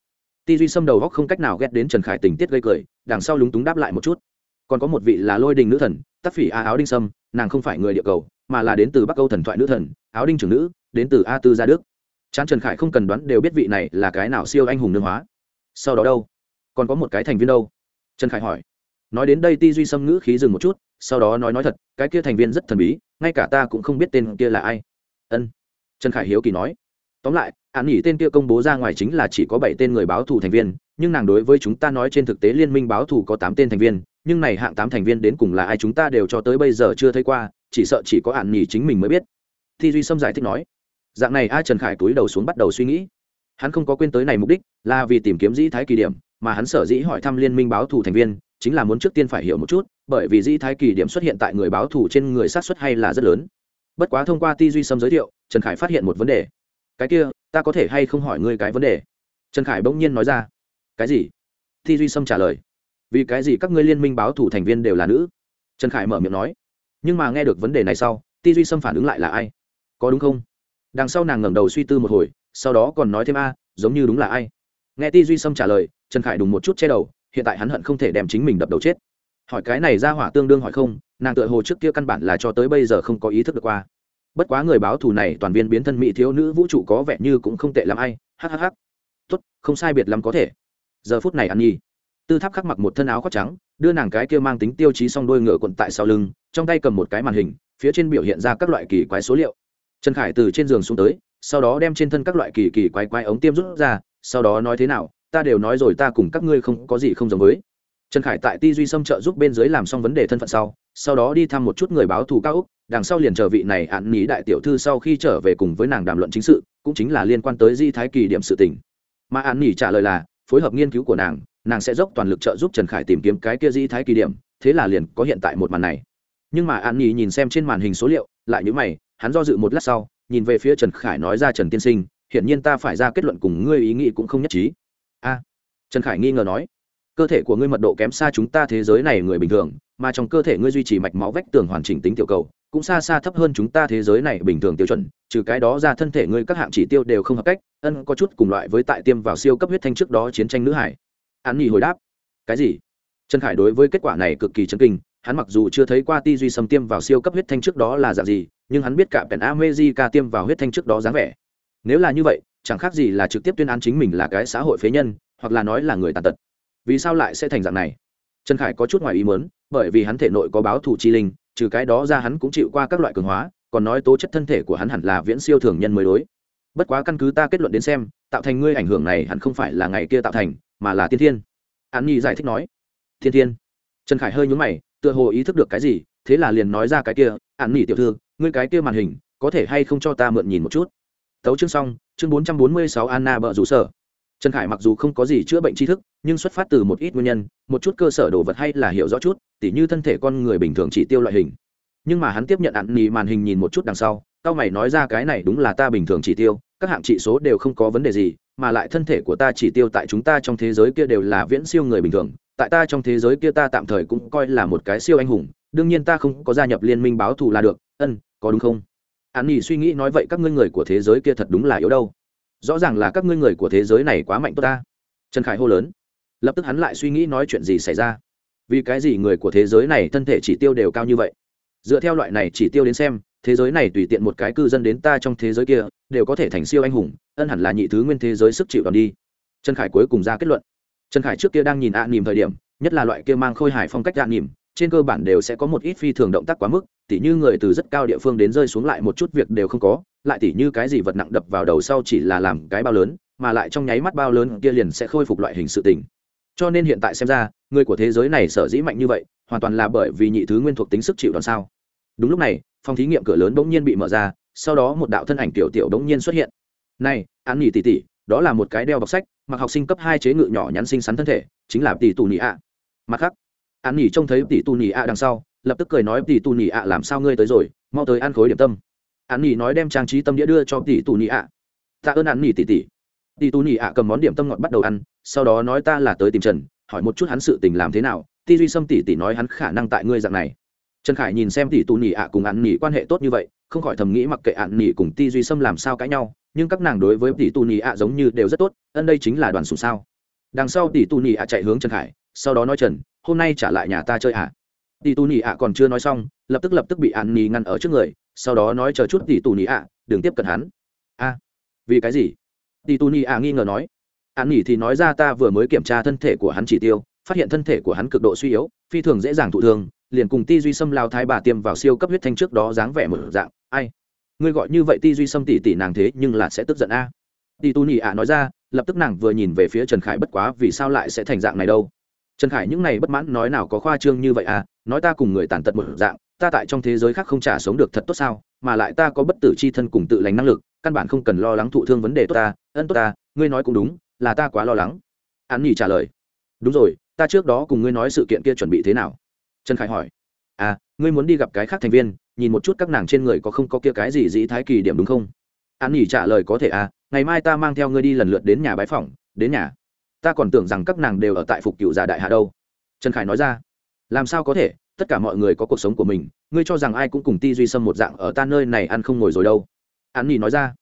[SPEAKER 1] Ti duy xâm đầu góc không cách nào ghét đến trần khải tình tiết gây cười, đằng sau lúng túng đáp lại một chút. Còn có một vị là lôi đình nữ thần, tắc phỉ a áo đinh sâm, nàng không phải người địa cầu, mà là đến từ bắc âu thần thoại nữ thần, áo đinh trưởng nữ, đến từ a tư gia đức. Chán trần khải không cần đoán đều biết vị này là cái nào siêu anh hùng nương hóa. Sau đó đâu? Còn có một cái thành viên đâu? Trần khải hỏi. Nói đến đây ti duy xâm ngữ khí dừng một chút, sau đó nói nói thật, cái kia thành viên rất thần bí, ngay cả ta cũng không biết tên kia là ai. Ân. Trần khải hiếu kỳ nói. Tóm lại hạn nghỉ tên kia công bố ra ngoài chính là chỉ có bảy tên người báo thù thành viên, nhưng nàng đối với chúng ta nói trên thực tế liên minh báo thù có tám tên thành viên, nhưng này hạng tám thành viên đến cùng là ai chúng ta đều cho tới bây giờ chưa thấy qua, chỉ sợ chỉ có hạn nghỉ chính mình mới biết. Thi duy sâm giải thích nói. Dạng này ai trần khải túi đầu xuống bắt đầu suy nghĩ. Hắn không có quên tới này mục đích, là vì tìm kiếm dĩ thái kỳ điểm mà hắn sở dĩ hỏi thăm liên minh báo thù thành viên, chính là muốn trước tiên phải hiểu một chút, bởi vì dĩ thái kỳ điểm xuất hiện tại người báo thù trên người sát xuất hay là rất lớn. Bất quá thông qua ti duy sâm giới thiệu, trần khải phát hiện một vấn đề. Cái kia, ta có thể hay không hỏi ngươi cái vấn đề? Trần khải bỗng nhiên nói ra. Cái gì? Ti duy sâm trả lời. Vì cái gì các ngươi liên minh báo thủ thành viên đều là nữ? Trần khải mở miệng nói. Nhưng mà nghe được vấn đề này sau, ti duy sâm phản ứng lại là ai? Có đúng không? Đằng sau nàng ngẩng đầu suy tư một hồi, sau đó còn nói thêm a, giống như đúng là ai? Nghe ti duy sâm trả lời trần khải đùng một chút che đầu, hiện tại hắn hận không thể đem chính mình đập đầu chết. Hỏi cái này ra hỏa tương đương hỏi không, nàng tựa hồ trước kia căn bản là cho tới bây giờ không có ý thức được qua. Bất quá người báo thù này toàn viên biến thân mỹ thiếu nữ vũ trụ có vẻ như cũng không tệ l ai hhh tốt, không sai biệt lắm có thể. Giờ phút này ăn nhi, tư tháp khắc mặc một thân áo khoác trắng, đưa nàng cái kia mang tính tiêu chí s o n g đôi ngựa quận tại sau lưng, trong tay cầm một cái màn hình, phía trên biểu hiện ra các loại kỳ quái số liệu. Trần khải từ trên giường xuống tới, sau đó đem trên thân các loại kỳ kỳ quái quái ống tiêm rút ra, sau đó nói thế nào ta đều nói rồi ta cùng các ngươi không có gì không giống với. Trần khải tại ti duy xâm trợ giúp bên dưới làm xong vấn đề thân phận sau sau đó đi thăm một chút người báo thù cao úc đằng sau liền chờ vị này ạn ní đại tiểu thư sau khi trở về cùng với nàng đàm luận chính sự, cũng chính là liên quan tới di thái kỳ điểm sự tình. Mà ạn nỉ trả lời là, phối hợp nghiên cứu của nàng nàng sẽ dốc toàn lực trợ giúp trần khải tìm kiếm cái kia di thái kỳ điểm, thế là liền có hiện tại một màn này. Nhưng mà ạn nỉ nhìn xem trên màn hình số liệu, lại nhữ mày, hắn do dự một lát sau, nhìn về phía trần khải nói ra trần tiên sinh, hiển nhiên ta phải ra kết luận cùng ngươi ý nghĩ cũng không nhất trí a. Trần khải nghi ngờ nói, cơ thể của ngươi mật độ kém xa chúng ta thế giới này người bình thường, mà trong cơ thể ngươi duy trì mạch máu vách tường hoàn chỉnh tính tiểu cầu, cũng xa xa thấp hơn chúng ta thế giới này bình thường tiêu chuẩn, trừ cái đó ra thân thể ngươi các hạng chỉ tiêu đều không hợp cách, ân có chút cùng loại với tại tiêm vào siêu cấp huyết thanh trước đó chiến tranh nữ hải. An nhi hồi đáp, cái gì? Trần khải đối với kết quả này cực kỳ chấn kinh, hắn mặc dù chưa thấy qua ti duy sâm tiêm vào siêu cấp huyết thanh trước đó là dạng gì, nhưng hắn biết cả pèn amejica tiêm vào huyết thanh trước đó dáng vẻ. Nếu là như vậy chẳng khác gì là trực tiếp tuyên án chính mình là cái xã hội phế nhân, hoặc là nói là người tàn tật. Vì sao lại sẽ thành dạng này? Trần khải có chút ngoài ý muốn, bởi vì hắn thể nội có báo thủ chi linh, trừ cái đó ra hắn cũng chịu qua các loại cường hóa, còn nói tố chất thân thể của hắn hẳn là viễn siêu thường nhân mới đối. Bất quá căn cứ ta kết luận đến xem, tạo thành ngươi ảnh hưởng này hẳn không phải là ngày kia tạo thành, mà là tiên thiên. An nhi giải thích nói. Thiên thiên. Trần khải hơi nhúng mày, tựa hồ ý thức được cái gì, thế là liền nói ra cái kia an nhi tiểu thư, ngươi cái kia màn hình, có thể hay không cho ta mượn nhìn một chút? Tấu chương xong chương bốn trăm bốn mươi sáu anna bợ rủ sở. Trần khải mặc dù không có gì chữa bệnh tri thức, nhưng xuất phát từ một ít nguyên nhân, một chút cơ sở đồ vật hay là hiểu rõ chút, tỉ như thân thể con người bình thường chỉ tiêu loại hình. Nhưng mà hắn tiếp nhận ạn nì màn hình nhìn một chút đằng sau, cao mày nói ra cái này đúng là ta bình thường chỉ tiêu, các hạng trị số đều không có vấn đề gì, mà lại thân thể của ta chỉ tiêu tại chúng ta trong thế giới kia đều là viễn siêu người bình thường, tại ta trong thế giới kia ta tạm thời cũng coi là một cái siêu anh hùng, đương nhiên ta không có gia nhập liên minh báo thù là được, ân, có đúng không? Hắn nhi suy nghĩ nói vậy các ngươi người của thế giới kia thật đúng là yếu đâu. Rõ ràng là các ngươi người của thế giới này quá mạnh tốt ta. Trần khải hô lớn. Lập tức hắn lại suy nghĩ nói chuyện gì xảy ra. Vì cái gì người của thế giới này thân thể chỉ tiêu đều cao như vậy? Dựa theo loại này chỉ tiêu đến xem, thế giới này tùy tiện một cái cư dân đến ta trong thế giới kia, đều có thể thành siêu anh hùng, ân hẳn là nhị thứ nguyên thế giới sức chịu đòn đi. Trần khải cuối cùng ra kết luận. Trần khải trước kia đang nhìn ạ à nỉm thời điểm, nhất là loại kia mang khôi hài phong cách ạ à nỉm trên cơ bản đều sẽ có một ít phi thường động tác quá mức tỉ như người từ rất cao địa phương đến rơi xuống lại một chút việc đều không có lại tỉ như cái gì vật nặng đập vào đầu sau chỉ là làm cái bao lớn mà lại trong nháy mắt bao lớn kia liền sẽ khôi phục loại hình sự tình. Cho nên hiện tại xem ra người của thế giới này sở dĩ mạnh như vậy hoàn toàn là bởi vì nhị thứ nguyên thuộc tính sức chịu đòn sao. Đúng lúc này phòng thí nghiệm cửa lớn bỗng nhiên bị mở ra sau đó một đạo thân ảnh tiểu tiểu bỗng nhiên xuất hiện. Này an nhị tỉ tỉ, đó là một cái đeo bọc sách mặc học sinh cấp hai chế ngự nhỏ nhắn xinh xắn thân thể chính là tỷ tù nhị ạ. Mặt khác an nhị trông thấy tỷ tù nhị ạ đằng sau, lập tức cười nói, tỷ tù nhị ạ, làm sao ngươi tới rồi? Mau tới ăn khối điểm tâm. An nhị nói đem trang trí tâm đĩa đưa cho tỷ tù nhị ạ. Tạ ơn an nhị tỷ tỷ. Tỷ tù nhị ạ cầm món điểm tâm ngọt bắt đầu ăn, sau đó nói, ta là tới tìm trần, hỏi một chút hắn sự tình làm thế nào. Ti duy sâm tỷ tỷ nói hắn khả năng tại ngươi dạng này. Trần khải nhìn xem tỷ tù nhị ạ cùng an nhị quan hệ tốt như vậy, không khỏi thầm nghĩ mặc kệ an nhị cùng ti duy sâm làm sao cãi nhau, nhưng các nàng đối với tỷ tù nhị ạ giống như đều rất tốt, ân đây chính là đoàn sùng sao. Đằng sau tỷ tù nhị ạ chạy hướng trần khải, sau đó nói, trần hôm nay trả lại nhà ta chơi ạ à? tỷ tù nỉ ạ còn chưa nói xong, lập tức lập tức bị an nỉ ngăn ở trước người, sau đó nói chờ chút tỷ tù nỉ ạ, đừng tiếp cận hắn. A, vì cái gì? Tỷ tù nỉ ạ nghi ngờ nói. An nỉ thì nói ra ta vừa mới kiểm tra thân thể của hắn chỉ tiêu, phát hiện thân thể của hắn cực độ suy yếu, phi thường dễ dàng thụ thương, liền cùng ti duy sâm lao thái bà tiêm vào siêu cấp huyết thanh trước đó dáng vẻ mở dạng. Ai? Ngươi gọi như vậy ti duy sâm tỷ tỷ nàng thế nhưng là sẽ tức giận a. Tỷ tù nỉ ạ nói ra, lập tức nàng vừa nhìn về phía trần khải bất quá vì sao lại sẽ thành dạng này đâu? Trần khải những này bất mãn nói nào có khoa trương như vậy à nói ta cùng người tàn tật một dạng, ta tại trong thế giới khác không trả sống được thật tốt sao, mà lại ta có bất tử c h i thân cùng tự lành năng lực, căn bản không cần lo lắng thụ thương vấn đề tốt ta, ân tốt ta, ngươi nói cũng đúng, là ta quá lo lắng. An nhỉ trả lời. Đúng rồi, ta trước đó cùng ngươi nói sự kiện kia chuẩn bị thế nào? Trần khải hỏi. À ngươi muốn đi gặp cái khác thành viên, nhìn một chút các nàng trên người có không có kia cái gì dĩ thái kỳ điểm đúng không? An nhỉ trả lời có thể à ngày mai ta mang theo ngươi đi lần lượt đến nhà bái phỏng, đến nhà ta còn tưởng rằng các nàng đều ở tại phục cựu giả đại hạ đâu. Trần khải nói ra, làm sao có thể? Tất cả mọi người có cuộc sống của mình, ngươi cho rằng ai cũng cùng ti duy sâm một dạng ở ta nơi này ăn không ngồi rồi đâu. An nhi nói ra,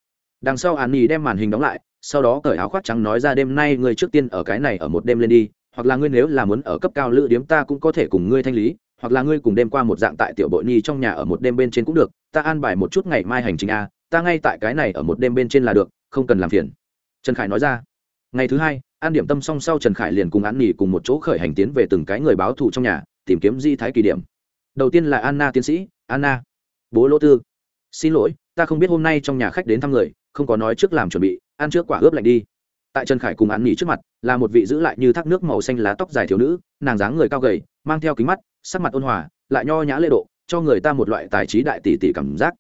[SPEAKER 1] đằng sau an nhi đem màn hình đóng lại, sau đó cởi áo khoác trắng nói ra đêm nay ngươi trước tiên ở cái này ở một đêm lên đi, hoặc là ngươi nếu là muốn ở cấp cao lữ điếm ta cũng có thể cùng ngươi thanh lý, hoặc là ngươi cùng đêm qua một dạng tại tiểu bội nhi trong nhà ở một đêm bên trên cũng được, ta an bài một chút ngày mai hành trình a, ta ngay tại cái này ở một đêm bên trên là được, không cần làm phiền. Trần khải nói ra, ngày thứ hai an điểm tâm xong sau trần khải liền cùng án nghỉ cùng một chỗ khởi hành tiến về từng cái người báo thù trong nhà, tìm kiếm di thái kỳ điểm. Đầu tiên là anna tiến sĩ, anna, bố lỗ tư, xin lỗi, ta không biết hôm nay trong nhà khách đến thăm người, không có nói trước làm chuẩn bị, ăn trước quả ướp lạnh đi. Tại trần khải cùng án nghỉ trước mặt, là một vị giữ lại như thác nước màu xanh lá tóc dài thiếu nữ, nàng dáng người cao gầy, mang theo kính mắt, sắc mặt ôn hòa, lại nho nhã lễ độ, cho người ta một loại tài trí đại tỷ tỷ cảm giác.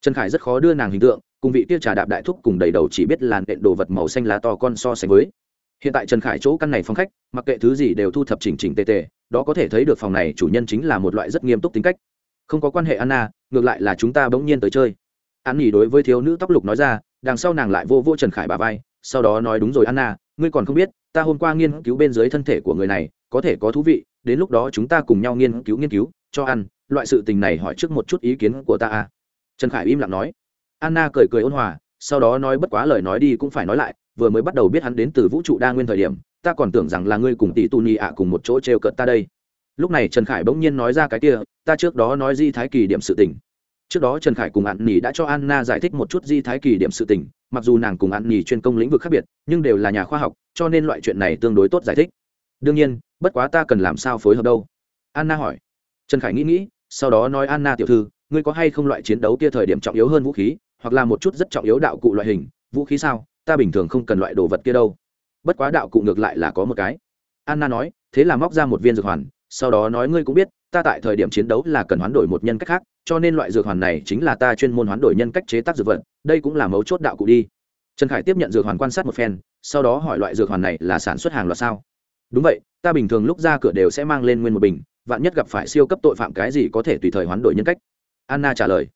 [SPEAKER 1] Trần khải rất khó đưa nàng hình tượng, cùng vị kia trà đạp đại thúc cùng đầy đầu chỉ biết làn đện đồ vật màu xanh lá to con so sánh với hiện tại trần khải chỗ căn này phong khách, mặc kệ thứ gì đều thu thập chỉnh chỉnh tề tề, đó có thể thấy được phòng này chủ nhân chính là một loại rất nghiêm túc tính cách. Không có quan hệ anna, ngược lại là chúng ta bỗng nhiên tới chơi. An nghỉ đối với thiếu nữ tóc lục nói ra, đằng sau nàng lại vô vô trần khải bà vai, sau đó nói đúng rồi anna, ngươi còn không biết, ta hôm qua nghiên cứu bên dưới thân thể của người này, có thể có thú vị, đến lúc đó chúng ta cùng nhau nghiên cứu nghiên cứu, cho ăn, loại sự tình này hỏi trước một chút ý kiến của ta à. Trần khải im lặng nói. Anna cười cười ôn hòa, sau đó nói bất quá lời nói đi cũng phải nói lại vừa mới bắt đầu biết hắn đến từ vũ trụ đa nguyên thời điểm, ta còn tưởng rằng là ngươi cùng tỷ tu ni ạ cùng một chỗ t r cợt ta đây. Lúc này trần khải bỗng nhiên nói ra cái kia, ta trước đó nói di thái kỳ điểm sự tình. Trước đó trần khải cùng ạn nỉ đã cho anna giải thích một chút di thái kỳ điểm sự tình, mặc dù nàng cùng ạn nỉ chuyên công lĩnh vực khác biệt, nhưng đều là nhà khoa học, cho nên loại chuyện này tương đối tốt giải thích. Đương nhiên, bất quá ta cần làm sao phối hợp đâu? Anna hỏi. Trần khải nghĩ nghĩ, sau đó nói anna tiểu thư, ngươi có hay không loại chiến đấu kia thời điểm trọng yếu hơn vũ khí, hoặc là một chút rất trọng yếu đạo cụ loại hình, vũ khí sao? Ta bình thường không cần loại đồ vật kia đâu. Bất quá đạo cụ ngược lại là có một cái. Anna nói, thế là móc ra một viên dược hoàn, sau đó nói ngươi cũng biết, ta tại thời điểm chiến đấu là cần hoán đổi một nhân cách khác, cho nên loại dược hoàn này chính là ta chuyên môn hoán đổi nhân cách chế tác dược vật, đây cũng là mấu chốt đạo cụ đi. Trần khải tiếp nhận dược hoàn quan sát một phen, sau đó hỏi, loại dược hoàn này là sản xuất hàng loạt sao? Đúng vậy, ta bình thường lúc ra cửa đều sẽ mang lên nguyên một bình, vạn nhất gặp phải siêu cấp tội phạm cái gì có thể tùy thời hoán đổi nhân cách. Anna trả lời,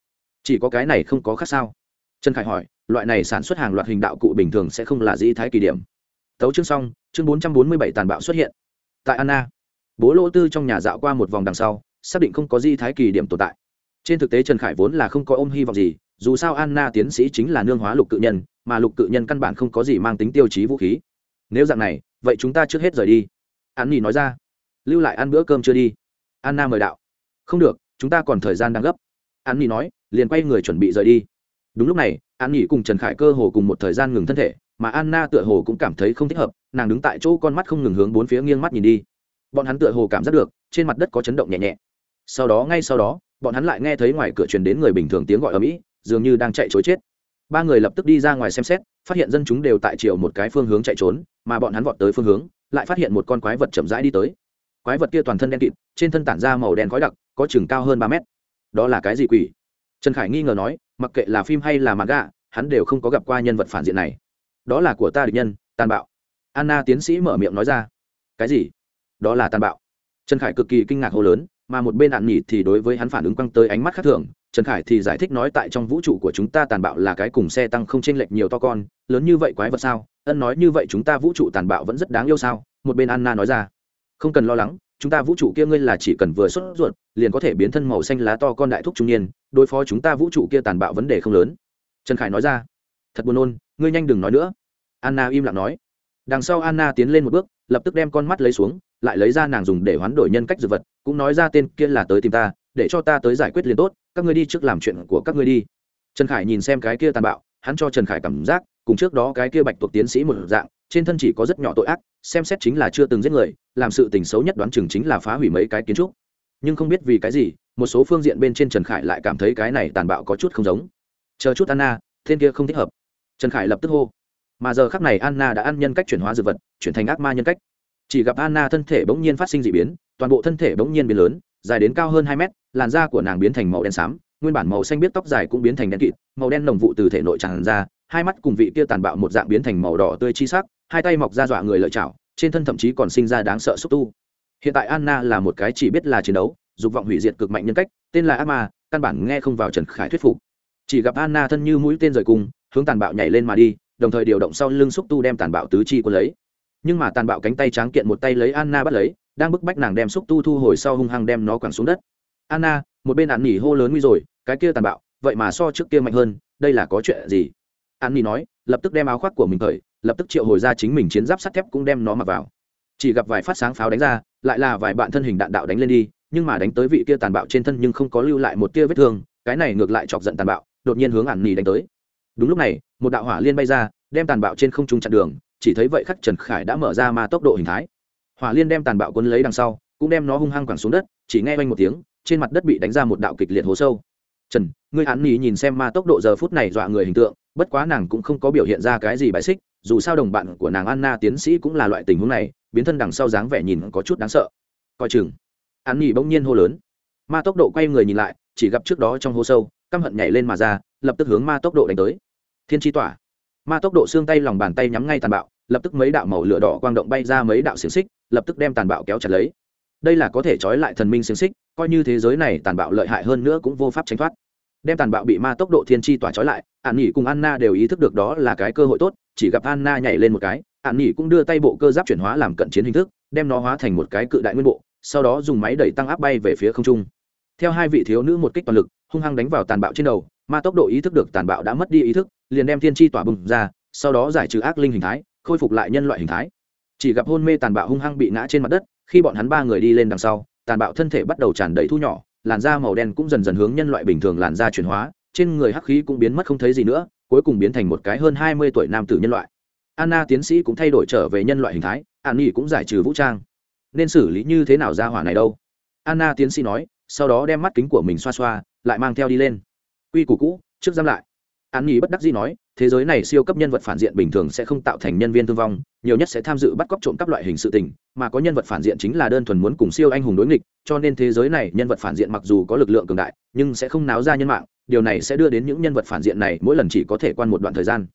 [SPEAKER 1] chỉ có cái này không có khác sao? Trần khải hỏi loại này sản xuất hàng loạt hình đạo cụ bình thường sẽ không là dĩ thái kỳ điểm. Tấu chương xong, chương bốn trăm bốn mươi bảy tàn bạo xuất hiện. Tại anna, bố lỗ tư trong nhà dạo qua một vòng đằng sau, xác định không có di thái kỳ điểm tồn tại. Trên thực tế trần khải vốn là không có ôm hy vọng gì, dù sao anna tiến sĩ chính là nương hóa lục cự nhân, mà lục cự nhân căn bản không có gì mang tính tiêu chí vũ khí. Nếu dạng này, vậy chúng ta trước hết rời đi. An Nỉ nói ra. Lưu lại ăn bữa cơm chưa đi? Anna mời đạo. Không được, chúng ta còn thời gian đang gấp. An Nỉ nói, liền quay người chuẩn bị rời đi đúng lúc này, an nghỉ cùng trần khải cơ hồ cùng một thời gian ngừng thân thể, mà anna tựa hồ cũng cảm thấy không thích hợp, nàng đứng tại chỗ con mắt không ngừng hướng bốn phía nghiêng mắt nhìn đi. Bọn hắn tựa hồ cảm giác được, trên mặt đất có chấn động nhẹ nhẹ. Sau đó, ngay sau đó, bọn hắn lại nghe thấy ngoài cửa truyền đến người bình thường tiếng gọi ở mỹ dường như đang chạy chối chết. Ba người lập tức đi ra ngoài xem xét, phát hiện dân chúng đều tại chiều một cái phương hướng chạy trốn, mà bọn hắn vọt tới phương hướng, lại phát hiện một con quái vật chậm rãi đi tới. Quái vật kia toàn thân đen kịt, trên thân tản ra màu đen khói đặc, có chừng cao hơn ba mét. Đó là cái gì quỷ? Trần khải nghi ngờ nói mặc kệ là phim hay là mặt gạ hắn đều không có gặp qua nhân vật phản diện này. Đó là của ta địch nhân, tàn bạo. Anna tiến sĩ mở miệng nói ra. Cái gì? Đó là tàn bạo. Trần khải cực kỳ kinh ngạc hô lớn, mà một bên ạn nhỉ thì đối với hắn phản ứng quăng tới ánh mắt khác thường. Trần khải thì giải thích nói tại trong vũ trụ của chúng ta tàn bạo là cái cùng xe tăng không chênh lệch nhiều to con, lớn như vậy quái vật sao? Ân nói như vậy chúng ta vũ trụ tàn bạo vẫn rất đáng yêu sao? Một bên anna nói ra. Không cần lo lắng, chúng ta vũ trụ kia ngươi là chỉ cần vừa xuất ruột, liền có thể biến thân màu xanh lá to con đại thúc trung niên đối phó chúng ta vũ trụ kia tàn bạo vấn đề không lớn. Trần khải nói ra. Thật buồn nôn, ngươi nhanh đừng nói nữa. Anna im lặng nói. Đằng sau anna tiến lên một bước, lập tức đem con mắt lấy xuống, lại lấy ra nàng dùng để hoán đổi nhân cách dược vật, cũng nói ra tên kia là tới tìm ta, để cho ta tới giải quyết liền tốt, các ngươi đi trước làm chuyện của các ngươi đi. Trần khải nhìn xem cái kia tàn bạo, hắn cho trần khải cảm giác, cùng trước đó cái kia bạch tuộc tiến sĩ một dạng, trên thân chỉ có rất nhỏ tội ác, xem xét chính là chưa từng giết người, làm sự tình xấu nhất đoán chừng chính là phá hủy mấy cái kiến trúc nhưng không biết vì cái gì, một số phương diện bên trên trần khải lại cảm thấy cái này tàn bạo có chút không giống. Chờ chút anna, tên kia không thích hợp. Trần khải lập tức hô. Mà giờ khắc này anna đã ăn nhân cách chuyển hóa dược vật, chuyển thành ác ma nhân cách. Chỉ gặp anna thân thể bỗng nhiên phát sinh d ị biến, toàn bộ thân thể bỗng nhiên biến lớn, dài đến cao hơn hai mét, làn da của nàng biến thành màu đen xám, nguyên bản màu xanh biết tóc dài cũng biến thành đen kịt, màu đen nồng vụ từ thể nội tràn ra, hai mắt cùng vị kia tàn bạo một dạng biến thành màu đỏ tươi chi sắc, hai tay mọc ra dọa người lợi chảo, trên thân thậm chí còn sinh ra đáng sợ xúc tu hiện tại anna là một cái chỉ biết là chiến đấu, dục vọng hủy diệt cực mạnh nhân cách, tên là ác ma căn bản nghe không vào trần khải thuyết phục. Chỉ gặp anna thân như mũi tên rời cung, hướng tàn bạo nhảy lên mà đi, đồng thời điều động sau lưng xúc tu đem tàn bạo tứ chi quân lấy. Nhưng mà tàn bạo cánh tay tráng kiện một tay lấy anna bắt lấy, đang bức bách nàng đem xúc tu thu hồi sau hung hăng đem nó quẳng xuống đất. Anna, một bên ạn nỉ hô lớn nguy rồi, cái kia tàn bạo, vậy mà so trước kia mạnh hơn, đây là có chuyện gì? Ạn nỉ nói, lập tức đem áo khoác của mình cởi, lập tức triệu hồi ra chính mình chiến giáp sắt thép cũng đem nó mặc vào. Chỉ gặp vài phát sáng pháo đánh ra lại là vài bạn thân hình đạn đạo đánh lên đi, nhưng mà đánh tới vị kia tàn bạo trên thân nhưng không có lưu lại một tia vết thương, cái này ngược lại chọc giận tàn bạo, đột nhiên hướng ản nỉ đánh tới. Đúng lúc này, một đạo hỏa liên bay ra, đem tàn bạo trên không trung chặn đường, chỉ thấy vậy khắc trần khải đã mở ra ma tốc độ hình thái. Hỏa liên đem tàn bạo quân lấy đằng sau, cũng đem nó hung hăng quẳng xuống đất, chỉ nghe oanh một tiếng, trên mặt đất bị đánh ra một đạo kịch liệt hố sâu. Trần, ngươi ản nỉ nhìn xem ma tốc độ giờ phút này dọa người hình tượng, bất quá nàng cũng không có biểu hiện ra cái gì bài xích dù sao đồng bạn của nàng anna tiến sĩ cũng là loại tình huống này, biến thân đằng sau dáng vẻ nhìn có chút đáng sợ. Coi chừng. Hắn nhì bỗng nhiên hô lớn. Ma tốc độ quay người nhìn lại, chỉ gặp trước đó trong hố sâu, căm hận nhảy lên mà ra, lập tức hướng ma tốc độ đánh tới. Thiên tri tỏa. Ma tốc độ xương tay lòng bàn tay nhắm ngay tàn bạo, lập tức mấy đạo màu lửa đỏ quang động bay ra mấy đạo xiềng xích, lập tức đem tàn bạo kéo chặt lấy. Đây là có thể trói lại thần minh xiềng xích, coi như thế giới này tàn bạo lợi hại hơn nữa cũng vô pháp tránh thoát. Đem tàn bạo bị ma tốc độ thiên tri tỏa trói lại Hạn nghỉ cùng anna đều ý thức được đó là cái cơ hội tốt, chỉ gặp anna nhảy lên một cái Hạn nghỉ cũng đưa tay bộ cơ giáp chuyển hóa làm cận chiến hình thức, đem nó hóa thành một cái cự đại nguyên bộ, sau đó dùng máy đẩy tăng áp bay về phía không trung. Theo hai vị thiếu nữ một kích toàn lực, hung hăng đánh vào tàn bạo trên đầu, ma tốc độ ý thức được tàn bạo đã mất đi ý thức, liền đem thiên tri tỏa bùng ra, sau đó giải trừ ác linh hình thái, khôi phục lại nhân loại hình thái. Chỉ gặp hôn mê tàn bạo hung hăng bị ngã trên mặt đất, khi bọn hắn ba người đi lên đằng sau, tàn bạo thân thể bắt đầu tràn đầy thu nhỏ, làn da màu đen cũng dần dần hướng nhân loại bình thường làn da chuyển hóa trên người hắc khí cũng biến mất không thấy gì nữa, cuối cùng biến thành một cái hơn hai mươi tuổi nam tử nhân loại. Anna tiến sĩ cũng thay đổi trở về nhân loại hình thái an nhi cũng giải trừ vũ trang. Nên xử lý như thế nào ra hỏa này đâu? Anna tiến sĩ nói, sau đó đem mắt kính của mình xoa xoa, lại mang theo đi lên. Quy củ cũ, trước giam lại an nhi bất đắc dĩ nói, thế giới này siêu cấp nhân vật phản diện bình thường sẽ không tạo thành nhân viên thương vong, nhiều nhất sẽ tham dự bắt cóc trộm các loại hình sự tình, mà có nhân vật phản diện chính là đơn thuần muốn cùng siêu anh hùng đối nghịch, cho nên thế giới này nhân vật phản diện mặc dù có lực lượng cường đại, nhưng sẽ không náo ra nhân mạng, điều này sẽ đưa đến những nhân vật phản diện này mỗi lần chỉ có thể quan một đoạn thời gian.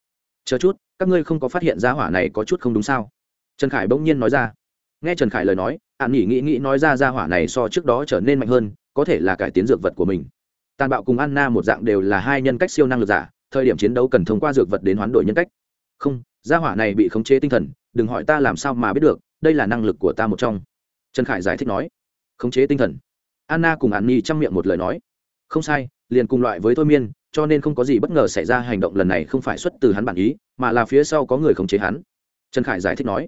[SPEAKER 1] Chờ chút, các ngươi không có phát hiện ra hỏa này có chút không đúng sao? Trần khải bỗng nhiên nói ra. Nghe trần khải lời nói an nghỉ nghĩ nghĩ nói ra ra hỏa này so trước đó trở nên mạnh hơn, có thể là cải tiến dược vật của mình. Tàn bạo cùng anna một dạng đều là hai nhân cách siêu năng lực giả thời điểm chiến đấu cần thông qua dược vật đến hoán đổi nhân cách. Không, gia hỏa này bị khống chế tinh thần, đừng hỏi ta làm sao mà biết được, đây là năng lực của ta một trong. Trần khải giải thích nói. Khống chế tinh thần. Anna cùng an nhi chăm miệng một lời nói. Không sai, liền cùng loại với thôi miên, cho nên không có gì bất ngờ xảy ra hành động lần này không phải xuất từ hắn bản ý, mà là phía sau có người khống chế hắn. Trần khải giải thích nói.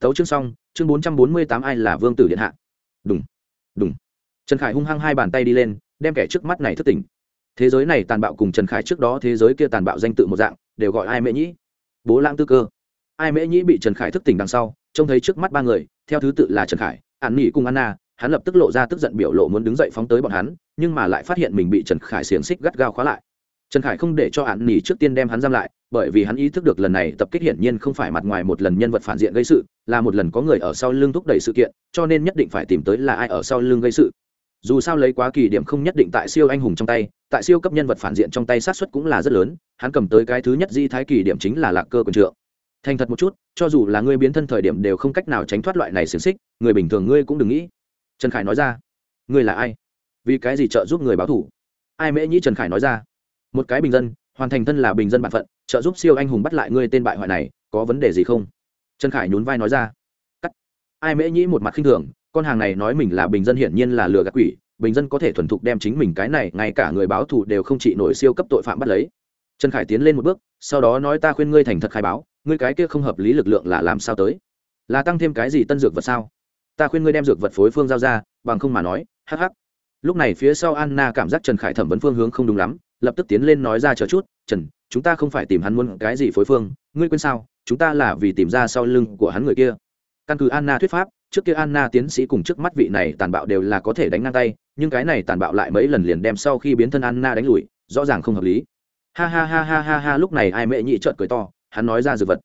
[SPEAKER 1] Tấu chương xong, chương bốn trăm bốn mươi tám ai là vương tử điện hạ. Đúng đúng trần khải hung hăng hai bàn tay đi lên, đem kẻ trước mắt này thất tỉnh thế giới này tàn bạo cùng trần khải trước đó thế giới kia tàn bạo danh tự một dạng, đều gọi ai mễ nhĩ. Bố lãng tư cơ. Ai mễ nhĩ bị trần khải thức tỉnh đằng sau, trông thấy trước mắt ba người, theo thứ tự là trần khải, an nghỉ cùng anna, hắn lập tức lộ ra tức giận biểu lộ muốn đứng dậy phóng tới bọn hắn, nhưng mà lại phát hiện mình bị trần khải xiềng xích gắt gao khóa lại. Trần khải không để cho an nghỉ trước tiên đem hắn giam lại, bởi vì hắn ý thức được lần này tập kích hiển nhiên không phải mặt ngoài một lần nhân vật phản diện gây sự, là một lần có người ở sau lưng thúc đẩy sự kiện, cho nên nhất định phải tìm tới là ai ở sau lưng gây sự dù sao lấy quá kỳ điểm không nhất định tại siêu anh hùng trong tay, tại siêu cấp nhân vật phản diện trong tay sát xuất cũng là rất lớn, hắn cầm tới cái thứ nhất di thái kỳ điểm chính là lạc cơ quần trượng. Thành thật một chút, cho dù là ngươi biến thân thời điểm đều không cách nào tránh thoát loại này xiềng xích, người bình thường ngươi cũng đừng nghĩ. Trần khải nói ra. Ngươi là ai? Vì cái gì trợ giúp người báo thủ? Ai mễ nhĩ trần khải nói ra. Một cái bình dân, hoàn thành thân là bình dân b ả n phận, trợ giúp siêu anh hùng bắt lại ngươi tên bại hoại này, có vấn đề gì không? Trần khải nhún vai nói ra. Cắt. Ai mễ nhĩ một mặt khinh thường con hàng này nói mình là bình dân hiển nhiên là lừa gạt quỷ, bình dân có thể thuần thục đem chính mình cái này, ngay cả người báo thù đều không trị nổi siêu cấp tội phạm bắt lấy. Trần khải tiến lên một bước, sau đó nói ta khuyên ngươi thành thật khai báo, ngươi cái kia không hợp lý lực lượng là làm sao tới? Là tăng thêm cái gì tân dược vật sao? Ta khuyên ngươi đem dược vật phối phương giao ra, bằng không mà nói hh lúc này phía sau anna cảm giác trần khải thẩm vấn phương hướng không đúng lắm, lập tức tiến lên nói ra chờ chút, trần, chúng ta không phải tìm hắn muốn cái gì phối phương, ngươi quên sao? Chúng ta là vì tìm ra sau lưng của hắn người kia. Căn cứ anna thuyết pháp trước kia anna tiến sĩ cùng trước mắt vị này tàn bạo đều là có thể đánh ngang tay, nhưng cái này tàn bạo lại mấy lần liền đem sau khi biến thân anna đánh lùi, rõ ràng không hợp lý. Ha ha ha ha ha ha, lúc này ai mẹ nhị trợn cười to, hắn nói ra dược vật.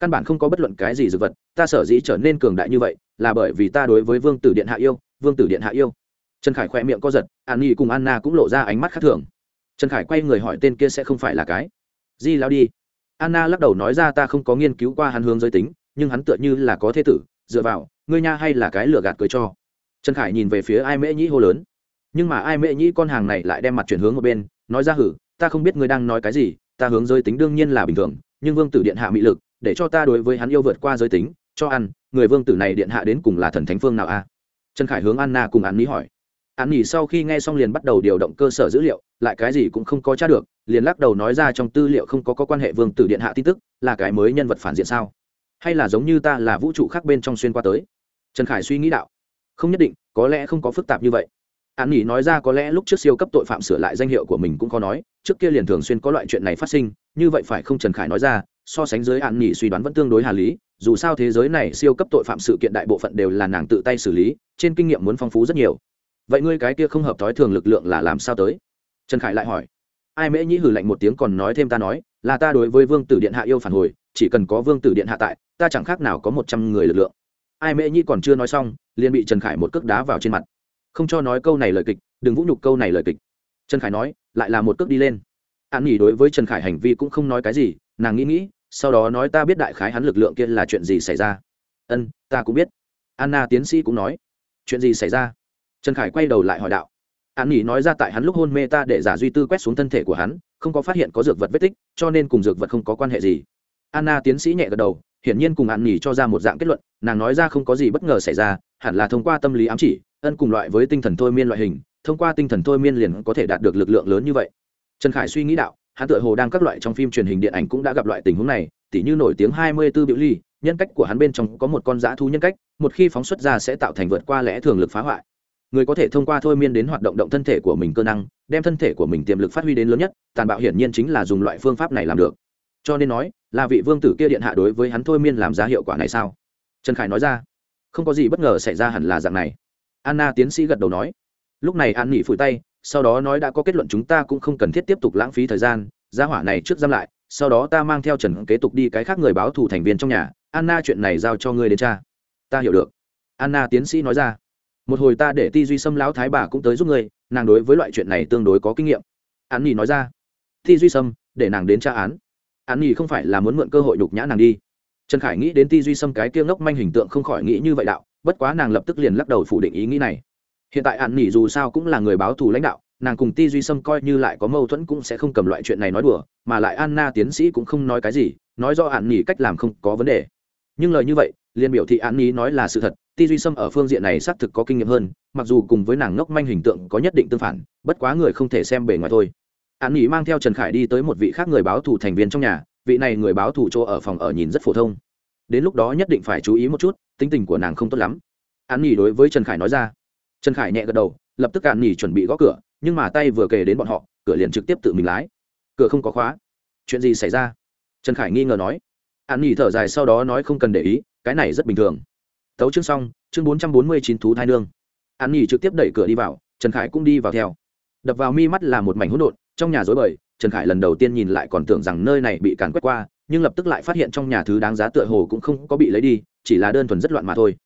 [SPEAKER 1] Căn bản không có bất luận cái gì dược vật, ta sở dĩ trở nên cường đại như vậy, là bởi vì ta đối với vương tử điện hạ yêu, vương tử điện hạ yêu. Trần khải khoe miệng co giật, an nhi cùng anna cũng lộ ra ánh mắt khác thường. Trần khải quay người hỏi tên kia sẽ không phải là cái. Di lão đi. Anna lắc đầu nói ra ta không có nghiên cứu qua hắn hướng giới tính, nhưng hắn tựa như là có thế tử, dựa vào ngươi nha hay là cái lừa gạt cười cho. Trần khải nhìn về phía ai mễ nhĩ hô lớn. Nhưng mà ai mễ nhĩ con hàng này lại đem mặt chuyển hướng ở bên nói ra hử ta không biết ngươi đang nói cái gì ta hướng giới tính đương nhiên là bình thường nhưng vương tử điện hạ mị lực để cho ta đối với hắn yêu vượt qua giới tính cho ăn người vương tử này điện hạ đến cùng là thần thánh phương nào a? Trần khải hướng anna cùng an ní hỏi. An nhỉ sau khi nghe xong liền bắt đầu điều động cơ sở dữ liệu lại cái gì cũng không có tra được liền lắc đầu nói ra trong tư liệu không có, có quan hệ vương tử điện hạ tin tức là cái mới nhân vật phản diện sao? Hay là giống như ta là vũ trụ khác bên trong xuyên qua tới? Trần khải suy nghĩ đạo, không nhất định, có lẽ không có phức tạp như vậy. An nghỉ nói ra có lẽ lúc trước siêu cấp tội phạm sửa lại danh hiệu của mình cũng khó nói, trước kia liền thường xuyên có loại chuyện này phát sinh, như vậy phải không trần khải nói ra, so sánh giới an nghỉ suy đoán vẫn tương đối hà lý, dù sao thế giới này siêu cấp tội phạm sự kiện đại bộ phận đều là nàng tự tay xử lý, trên kinh nghiệm muốn phong phú rất nhiều. Vậy ngươi cái kia không hợp thói thường lực lượng là làm sao tới? Trần khải lại hỏi. Ai mễ nhĩ hử lạnh một tiếng còn nói thêm ta nói, là ta đối với vương tử điện hạ yêu phản hồi, chỉ cần có vương tử điện hạ tại, ta chẳng khác nào có một trăm người lực lượng ai mễ Nhi còn chưa nói xong, liền bị trần khải một cước đá vào trên mặt. Không cho nói câu này lời kịch, đừng vũ nhục câu này lời kịch. Trần khải nói, lại là một cước đi lên. An nghỉ đối với trần khải hành vi cũng không nói cái gì, nàng nghĩ nghĩ, sau đó nói ta biết đại khái hắn lực lượng kia là chuyện gì xảy ra. Ân, ta cũng biết. Anna tiến sĩ cũng nói, chuyện gì xảy ra? Trần khải quay đầu lại hỏi đạo. An nghỉ nói ra tại hắn lúc hôn mê ta để giả duy tư quét xuống thân thể của hắn, không có phát hiện có dược vật vết tích, cho nên cùng dược vật không có quan hệ gì. Anna tiến sĩ nhẹ gật đầu hiển nhiên cùng an Nhỉ cho ra một dạng kết luận, nàng nói ra không có gì bất ngờ xảy ra, hẳn là thông qua tâm lý ám chỉ, ân cùng loại với tinh thần thôi miên loại hình, thông qua tinh thần thôi miên liền có thể đạt được lực lượng lớn như vậy. Trần khải suy nghĩ đạo, hắn tự hồ đang các loại trong phim truyền hình điện ảnh cũng đã gặp loại tình huống này, tỉ như nổi tiếng hai mươi 24 biểu ly, nhân cách của hắn bên trong có một con dã thú nhân cách, một khi phóng xuất ra sẽ tạo thành vượt qua lẽ thường lực phá hoại. Người có thể thông qua thôi miên đến hoạt động động thân thể của mình cơ năng, đem thân thể của mình tiềm lực phát huy đến lớn nhất, tàn bạo hiển nhiên chính là dùng loại phương pháp này làm được. Cho nên nói là vị vương tử kia điện hạ đối với hắn thôi miên làm ra hiệu quả này sao? Trần khải nói ra. Không có gì bất ngờ xảy ra hẳn là dạng này. Anna tiến sĩ gật đầu nói. Lúc này an nghỉ phủi tay, sau đó nói đã có kết luận chúng ta cũng không cần thiết tiếp tục lãng phí thời gian, gia hỏa này trước giam lại, sau đó ta mang theo trần kế tục đi cái khác người báo thù thành viên trong nhà. Anna chuyện này giao cho ngươi đến cha ta hiểu được. Anna tiến sĩ nói ra. Một hồi ta để ti duy sâm lão thái bà cũng tới giúp ngươi, nàng đối với loại chuyện này tương đối có kinh nghiệm. An nghỉ nói ra. Ti duy sâm, để nàng đến tra án hắn nhi không phải là muốn mượn cơ hội nhục nhã nàng đi. Trần khải nghĩ đến ti duy sâm cái kia ngốc manh hình tượng không khỏi nghĩ như vậy đạo, bất quá nàng lập tức liền lắc đầu phủ định ý nghĩ này. Hiện tại hắn nhi dù sao cũng là người báo thù lãnh đạo, nàng cùng ti duy sâm coi như lại có mâu thuẫn cũng sẽ không cầm loại chuyện này nói đùa, mà lại anna tiến sĩ cũng không nói cái gì, nói do an nhi cách làm không có vấn đề. Nhưng lời như vậy, liền biểu thị an nhi nói là sự thật, ti duy sâm ở phương diện này xác thực có kinh nghiệm hơn, mặc dù cùng với nàng ngốc manh hình tượng có nhất định tương phản, bất quá người không thể xem bề ngoài thôi an nhi mang theo trần khải đi tới một vị khác người báo thủ thành viên trong nhà, vị này người báo thủ chỗ ở phòng ở nhìn rất phổ thông. Đến lúc đó nhất định phải chú ý một chút, tính tình của nàng không tốt lắm. An nhi đối với trần khải nói ra. Trần khải nhẹ gật đầu, lập tức an nhi chuẩn bị gõ cửa, nhưng mà tay vừa kề đến bọn họ, cửa liền trực tiếp tự mình lái. Cửa không có khóa. Chuyện gì xảy ra? Trần khải nghi ngờ nói. An nhi thở dài sau đó nói không cần để ý, cái này rất bình thường. Tấu chương xong, chương bốn trăm bốn mươi chín thú thai nương. An nhi trực tiếp đẩy cửa đi vào, trần khải cũng đi vào theo. Đập vào mi mắt là một mảnh hỗn độn trong nhà rối bời, trần khải lần đầu tiên nhìn lại còn tưởng rằng nơi này bị càn quét qua, nhưng lập tức lại phát hiện trong nhà thứ đáng giá tựa hồ cũng không có bị lấy đi, chỉ là đơn thuần rất loạn mà thôi.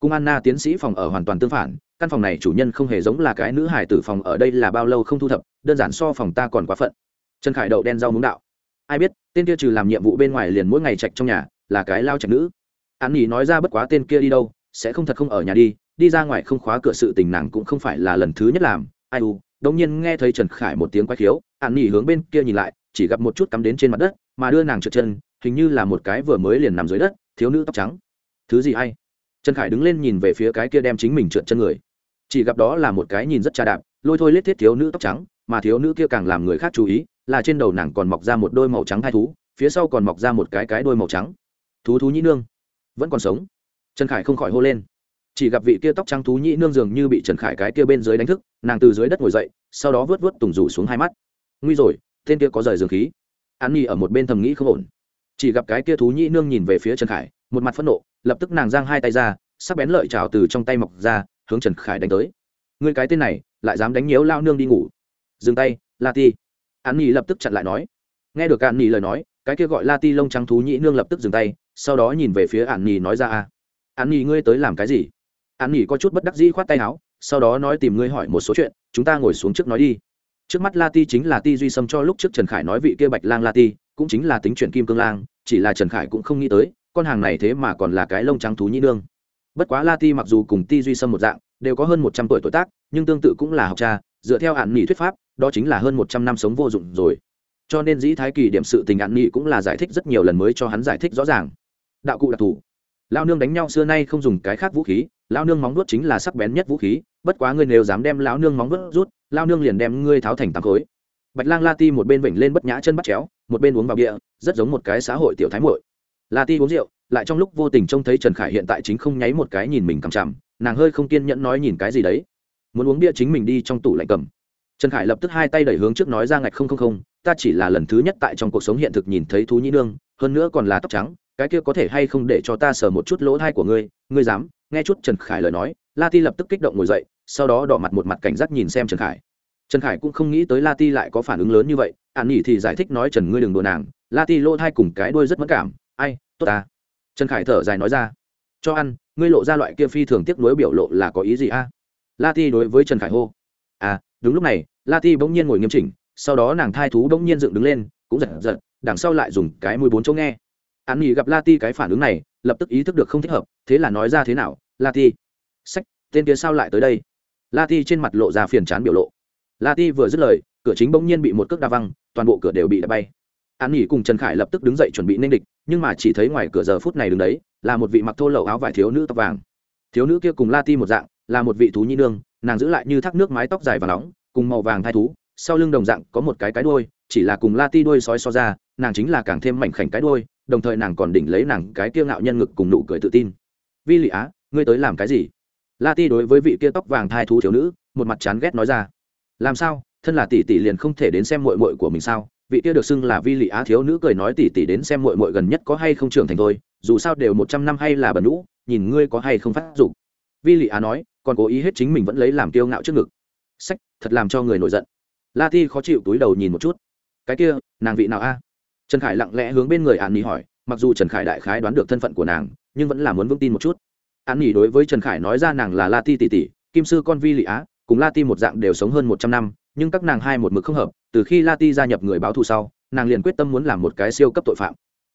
[SPEAKER 1] Cung anna tiến sĩ phòng ở hoàn toàn tương phản, căn phòng này chủ nhân không hề giống là cái nữ hải tử phòng ở đây là bao lâu không thu thập, đơn giản so phòng ta còn quá phận. Trần khải đậu đen rau muống đạo. Ai biết, tên kia trừ làm nhiệm vụ bên ngoài liền mỗi ngày trạch trong nhà, là cái lao trạch nữ. An nghỉ nói ra bất quá tên kia đi đâu, sẽ không thật không ở nhà đi đi ra ngoài không khóa cửa sự tình nàng cũng không phải là lần thứ nhất làm. Ai u đống nhiên nghe thấy trần khải một tiếng quay khiếu, an nghỉ hướng bên kia nhìn lại, chỉ gặp một chút cắm đến trên mặt đất, mà đưa nàng trượt chân, hình như là một cái vừa mới liền nằm dưới đất, thiếu nữ tóc trắng. Thứ gì hay? Trần khải đứng lên nhìn về phía cái kia đem chính mình trượt chân người. Chỉ gặp đó là một cái nhìn rất trà đạp, lôi thôi lết thiết thiếu nữ tóc trắng, mà thiếu nữ kia càng làm người khác chú ý, là trên đầu nàng còn mọc ra một đôi màu trắng hai thú, phía sau còn mọc ra một cái cái đôi màu trắng. Thú thú nhĩ nương, vẫn còn sống. Trần khải không khỏi hô lên chỉ gặp vị kia tóc trắng thú nhĩ nương dường như bị trần khải cái kia bên dưới đánh thức, nàng từ dưới đất ngồi dậy, sau đó vớt vớt tùng rủ xuống hai mắt. Nguy rồi, tên kia có rời dường khí. An nhi ở một bên thầm nghĩ không ổn. Chỉ gặp cái kia thú nhĩ nương nhìn về phía trần khải, một mặt phẫn nộ, lập tức nàng giang hai tay ra, sắc bén lợi trào từ trong tay mọc ra, hướng trần khải đánh tới. Người cái tên này, lại dám đánh nhiễu lao nương đi ngủ. Dừng tay, la ti. An nhi lập tức chặn lại nói. Nghe được an nhi lời nói, cái kia gọi la ti lông trắng thú nhĩ nương lập tức dừng tay, sau đó nhìn về phía an nhi nói ra, a, an nhi ngươi tới làm cái gì? An nghỉ có chút bất đắc dĩ khoát tay áo, sau đó nói tìm ngươi hỏi một số chuyện, chúng ta ngồi xuống trước nói đi. Trước mắt la ti chính là ti duy sâm cho lúc trước trần khải nói vị kia bạch lang la ti, cũng chính là tính chuyển kim cương lang, chỉ là trần khải cũng không nghĩ tới, con hàng này thế mà còn là cái lông trắng thú nhĩ nương. Bất quá la ti mặc dù cùng ti duy sâm một dạng, đều có hơn một trăm tuổi tuổi tác, nhưng tương tự cũng là học cha, dựa theo hạn nghị thuyết pháp, đó chính là hơn một trăm năm sống vô dụng rồi. Cho nên dĩ thái kỳ điểm sự tình hạn nghị cũng là giải thích rất nhiều lần mới cho hắn giải thích rõ ràng. Đạo cụ đặc thù. Lao nương đánh nhau xưa nay không dùng cái khác vũ khí lao nương móng vuốt chính là sắc bén nhất vũ khí, bất quá ngươi nếu dám đem lão nương móng vuốt rút lao nương liền đem ngươi tháo thành tám khối. Bạch lang la ti một bên vểnh lên bất nhã chân bắt chéo, một bên uống vào bia, rất giống một cái xã hội tiểu thái muội. La ti uống rượu, lại trong lúc vô tình trông thấy trần khải hiện tại chính không nháy một cái nhìn mình cằm chằm, nàng hơi không kiên nhẫn nói nhìn cái gì đấy. Muốn uống bia chính mình đi trong tủ lạnh cầm. Trần khải lập tức hai tay đẩy hướng trước nói ra ngạch không không không, ta chỉ là lần thứ nhất tại trong cuộc sống hiện thực nhìn thấy thú nhĩ nương, hơn nữa còn là tóc trắng cái kia có thể hay không để cho ta sờ một chút lỗ thai của ngươi ngươi dám? Nghe chút trần khải lời nói, la ti lập tức kích động ngồi dậy, sau đó đỏ mặt một mặt cảnh giác nhìn xem trần khải. Trần khải cũng không nghĩ tới la ti lại có phản ứng lớn như vậy ạn nghỉ thì giải thích nói, trần, ngươi đừng đùa nàng, la ti lỗ thai cùng cái đuôi rất mất cảm, ai, tốt ta. Trần khải thở dài nói ra, cho ăn, ngươi lộ ra loại kia phi thường tiếc nuối biểu lộ là có ý gì a? La ti đối với trần khải hô à đúng lúc này, la ti bỗng nhiên ngồi nghiêm chỉnh, sau đó nàng thai thú bỗng nhiên dựng đứng lên, cũng giật giật, đằng sau lại dùng cái mùi bốn chỗ nghe an nghỉ gặp la ti cái phản ứng này, lập tức ý thức được không thích hợp, thế là nói ra thế nào la ti sách, tên kia sao lại tới đây? La ti trên mặt lộ ra phiền chán biểu lộ. La ti vừa dứt lời, cửa chính bỗng nhiên bị một cước đa văng, toàn bộ cửa đều bị đập bay. An nghỉ cùng trần khải lập tức đứng dậy chuẩn bị nên địch, nhưng mà chỉ thấy ngoài cửa giờ phút này đứng đấy, là một vị mặc thô lậu áo vải thiếu nữ tóc vàng. Thiếu nữ kia cùng la ti một dạng, là một vị thú nhi nương, nàng giữ lại như thác nước mái tóc dài và nóng, cùng màu vàng thai thú, sau lưng đồng dạng có một cái cái đuôi, chỉ là cùng la ti đuôi sói so ra, nàng chính là càng thêm mảnh khảnh cái đuôi đồng thời nàng còn đỉnh lấy nàng cái kiêu ngạo nhân ngực cùng nụ cười tự tin. Vi lị á, ngươi tới làm cái gì? La ti đối với vị kia tóc vàng thai thú thiếu nữ, một mặt chán ghét nói ra. Làm sao? Thân là tỷ tỷ liền không thể đến xem mội mội của mình sao? Vị kia được xưng là vi lị á thiếu nữ cười nói tỷ tỷ đến xem mội mội gần nhất có hay không trưởng thành thôi, dù sao đều một trăm năm hay là bẩn nhũ, nhìn ngươi có hay không phát dục. Vi lị á nói, còn cố ý hết chính mình vẫn lấy làm kiêu ngạo trước ngực. Sách, thật làm cho người nổi giận. La ti khó chịu túi đầu nhìn một chút. Cái kia, nàng vị nào a? Trần khải lặng lẽ hướng bên người an nhi hỏi, mặc dù trần khải đại khái đoán được thân phận của nàng, nhưng vẫn là muốn vững tin một chút. An nhi đối với trần khải nói ra nàng là la ti tỷ tỷ, kim sư con vi lị á, cùng la ti một dạng đều sống hơn một trăm năm, nhưng các nàng hai một mực không hợp, từ khi la ti gia nhập người báo thù sau, nàng liền quyết tâm muốn làm một cái siêu cấp tội phạm.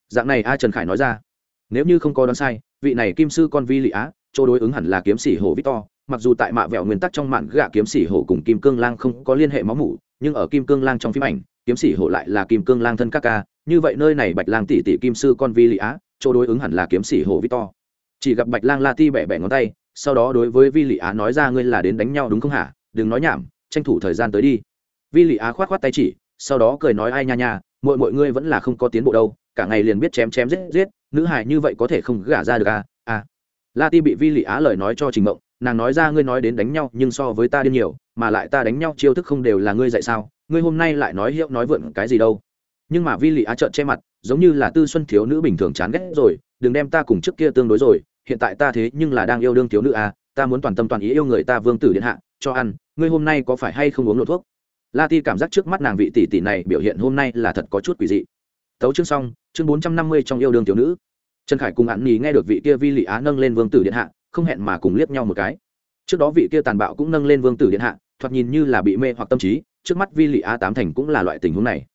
[SPEAKER 1] Dạng này a trần khải nói ra. Nếu như không có đoán sai, vị này kim sư con vi lị á, chỗ đối ứng hẳn là kiếm sĩ hồ victor, mặc dù tại mạ vẹo nguyên tắc trong mạn gạ kiếm sĩ hổ cùng kim cương lang không có liên hệ máu mủ, nhưng ở kim cương lang trong phim ảnh kiếm sĩ hổ lại là kim cương lang thân các ca, như vậy nơi này bạch lang tỷ tỷ kim sư con vi lị á, chỗ đối ứng hẳn là kiếm sĩ hổ victor. Chỉ gặp bạch lang la ti bẻ bẻ ngón tay, sau đó đối với vi lị á nói ra ngươi là đến đánh nhau đúng không hả? Đừng nói nhảm, tranh thủ thời gian tới đi. Vi lị á khoát khoát tay chỉ, sau đó cười nói ai nha nha mọi mọi ngươi vẫn là không có tiến bộ đâu, cả ngày liền biết chém chém giết giết, nữ hài như vậy có thể không gả ra được à? À. La ti bị vi lị á lời nói cho trình mộng, nàng nói ra ngươi nói đến đánh nhau nhưng so với ta điên nhiều, mà lại ta đánh nhau chiêu thức không đều là ngươi dạy sao? Ngươi hôm nay lại nói hiệu nói vượn cái gì đâu. Nhưng mà vi lị á trợn che mặt, giống như là tư xuân thiếu nữ bình thường chán ghét rồi, đừng đem ta cùng trước kia tương đối rồi, hiện tại ta thế nhưng là đang yêu đương thiếu nữ à ta muốn toàn tâm toàn ý yêu người ta vương tử điện hạ, cho ăn, ngươi hôm nay có phải hay không uống lộ thuốc? La ti cảm giác trước mắt nàng vị tỷ tỷ này biểu hiện hôm nay là thật có chút quỷ dị. Tấu chương xong, chương bốn trăm năm mươi trong yêu đương thiếu nữ. Trần khải cùng hạn nhì nghe được vị kia vi lị á nâng lên vương tử điện hạ, không hẹn mà cùng liếc nhau một cái. Trước đó vị kia tàn bạo cũng nâng lên vương tử điện hạ, thoạt nhìn như là bị mê hoặc tâm trí trước mắt vi lị á tám thành cũng là loại tình huống này.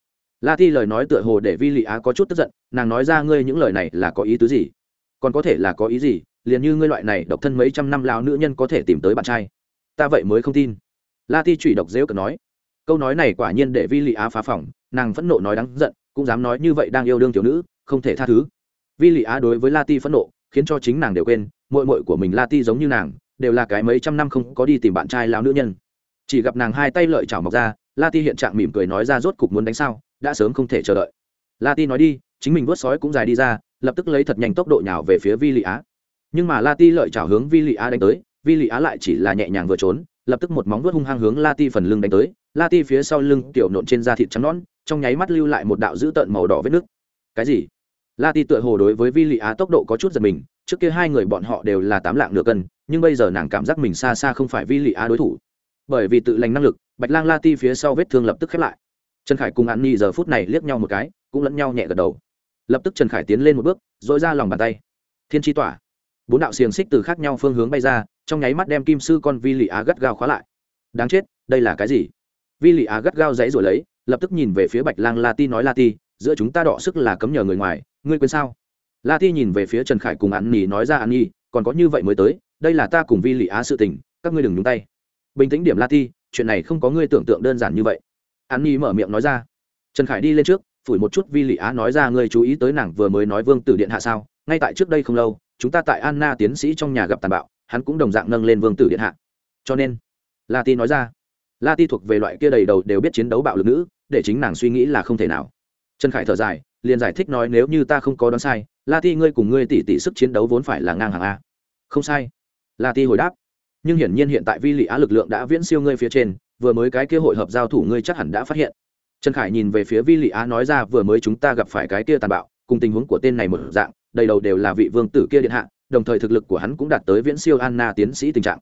[SPEAKER 1] La thi lời nói tựa hồ để vi lị á có chút tức giận, nàng nói ra ngươi những lời này là có ý tứ gì? Còn có thể là có ý gì, liền như ngươi loại này độc thân mấy trăm năm lao nữ nhân có thể tìm tới bạn trai? Ta vậy mới không tin. La thi chủy độc dễu cần nói. Câu nói này quả nhiên để vi lị á phá phỏng, nàng phẫn nộ nói đáng giận, cũng dám nói như vậy đang yêu đương thiếu nữ, không thể tha thứ. Vi lị á đối với la ti phẫn nộ, khiến cho chính nàng đều quên mội mội của mình la ti giống như nàng, đều là cái mấy trăm năm không có đi tìm bạn trai lao nữ nhân chỉ gặp nàng hai tay lợi chảo mọc ra, la ti hiện trạng mỉm cười nói ra rốt cục muốn đánh sao, đã sớm không thể chờ đợi. La ti nói đi, chính mình vớt sói cũng dài đi ra, lập tức lấy thật nhanh tốc độ nhào về phía vi lị á. Nhưng mà la ti lợi chảo hướng vi lị á đánh tới, vi lị á lại chỉ là nhẹ nhàng vừa trốn, lập tức một móng vuốt hung hăng hướng la ti phần lưng đánh tới. La ti phía sau lưng tiểu nộn trên da thịt trắng nón trong nháy mắt lưu lại một đạo dữ tợn màu đỏ vết nước. Cái gì? La ti tựa hồ đối với vi lị á tốc độ có chút giật mình, trước kia hai người bọn họ đều là tám lạng nửa cân, nhưng bây giờ nàng cảm giác mình xa xa không phải vi lị á đối thủ bởi vì tự lành năng lực, bạch lang la ti phía sau vết thương lập tức khép lại. Trần khải cùng an ni giờ phút này liếc nhau một cái, cũng lẫn nhau nhẹ gật đầu. Lập tức trần khải tiến lên một bước dội ra lòng bàn tay. Thiên tri tỏa. Bốn đạo xiềng xích từ khác nhau phương hướng bay ra, trong nháy mắt đem kim sư con vi lị á gắt gao khóa lại. Đáng chết, đây là cái gì? Vi lị á gắt gao dãy rồi lấy, lập tức nhìn về phía bạch lang la ti nói la ti, giữa chúng ta đọ sức là cấm nhờ người ngoài, ngươi quên sao? La ti nhìn về phía trần khải cùng an nỉ nói ra an nhi còn có như vậy mới tới, đây là ta cùng vi lị á sự tình, các ngươi đừng nhúng tay bình tĩnh điểm la ti chuyện này không có ngươi tưởng tượng đơn giản như vậy. An nhi mở miệng nói ra. Trần khải đi lên trước, phủi một chút vi lị á nói ra ngươi chú ý tới nàng vừa mới nói vương tử điện hạ sao, ngay tại trước đây không lâu, chúng ta tại anna tiến sĩ trong nhà gặp tàn bạo, hắn cũng đồng dạng nâng lên vương tử điện hạ. Cho nên la ti nói ra. La ti thuộc về loại kia đầy đầu đều biết chiến đấu bạo lực nữ, để chính nàng suy nghĩ là không thể nào. Trần khải thở dài, liền giải thích nói nếu như ta không có đoán sai la ti ngươi cùng ngươi tỷ tỷ sức chiến đấu vốn phải là ngang hàng a. Không sai. La ti hồi đáp nhưng hiển nhiên hiện tại vi lị á lực lượng đã viễn siêu ngươi phía trên, vừa mới cái kia hội hợp giao thủ ngươi chắc hẳn đã phát hiện. Trần khải nhìn về phía vi lị á nói ra, vừa mới chúng ta gặp phải cái kia tàn bạo, cùng tình huống của tên này một dạng, đầy đầu đều là vị vương tử kia điện hạ, đồng thời thực lực của hắn cũng đạt tới viễn siêu anna tiến sĩ tình trạng.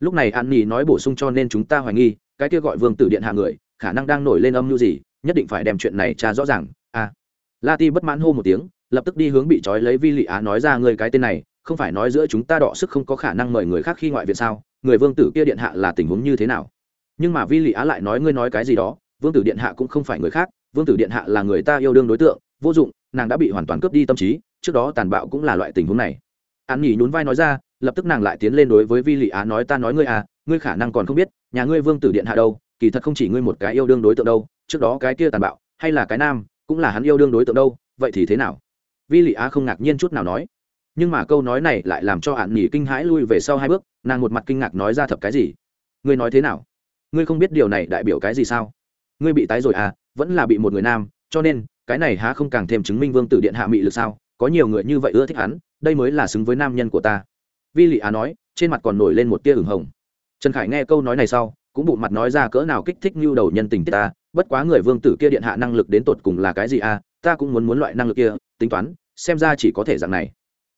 [SPEAKER 1] Lúc này an nhi nói bổ sung cho nên chúng ta hoài nghi, cái kia gọi vương tử điện hạ người, khả năng đang nổi lên âm mưu gì, nhất định phải đem chuyện này tra rõ ràng. A à. la ti bất mãn hô một tiếng, lập tức đi hướng bị trói lấy vi lị á nói ra người cái tên này không phải nói giữa chúng ta đọ sức không có khả năng mời người khác khi ngoại viện sao? Người vương tử kia điện hạ là tình huống như thế nào? Nhưng mà vi lị á lại nói ngươi nói cái gì đó, vương tử điện hạ cũng không phải người khác, vương tử điện hạ là người ta yêu đương đối tượng, vô dụng, nàng đã bị hoàn toàn cướp đi tâm trí, trước đó tàn bạo cũng là loại tình huống này. An nhỉ nhún vai nói ra, lập tức nàng lại tiến lên đối với vi lị á nói, ta nói ngươi à ngươi khả năng còn không biết, nhà ngươi vương tử điện hạ đâu, kỳ thật không chỉ ngươi một cái yêu đương đối tượng đâu, trước đó cái kia tàn bạo, hay là cái nam, cũng là hắn yêu đương đối tượng đâu, vậy thì thế nào? Vi lị á không ngạc nhiên chút nào nói nhưng mà câu nói này lại làm cho hạn nghỉ kinh hãi lui về sau hai bước, nàng một mặt kinh ngạc nói ra thập cái gì? Ngươi nói thế nào? Ngươi không biết điều này đại biểu cái gì sao? Ngươi bị tái rồi à vẫn là bị một người nam, cho nên, cái này há không càng thêm chứng minh vương tử điện hạ mị lực sao? Có nhiều người như vậy ưa thích hắn, đây mới là xứng với nam nhân của ta. Vi lị á nói, trên mặt còn nổi lên một tia ửng hồng. Trần khải nghe câu nói này sau, cũng bụng mặt nói ra cỡ nào kích thích như đầu nhân tình tiết ta, bất quá người vương tử kia điện hạ năng lực đến tột cùng là cái gì à ta cũng muốn muốn loại năng lực kia, tính toán, xem ra chỉ có thể dạng này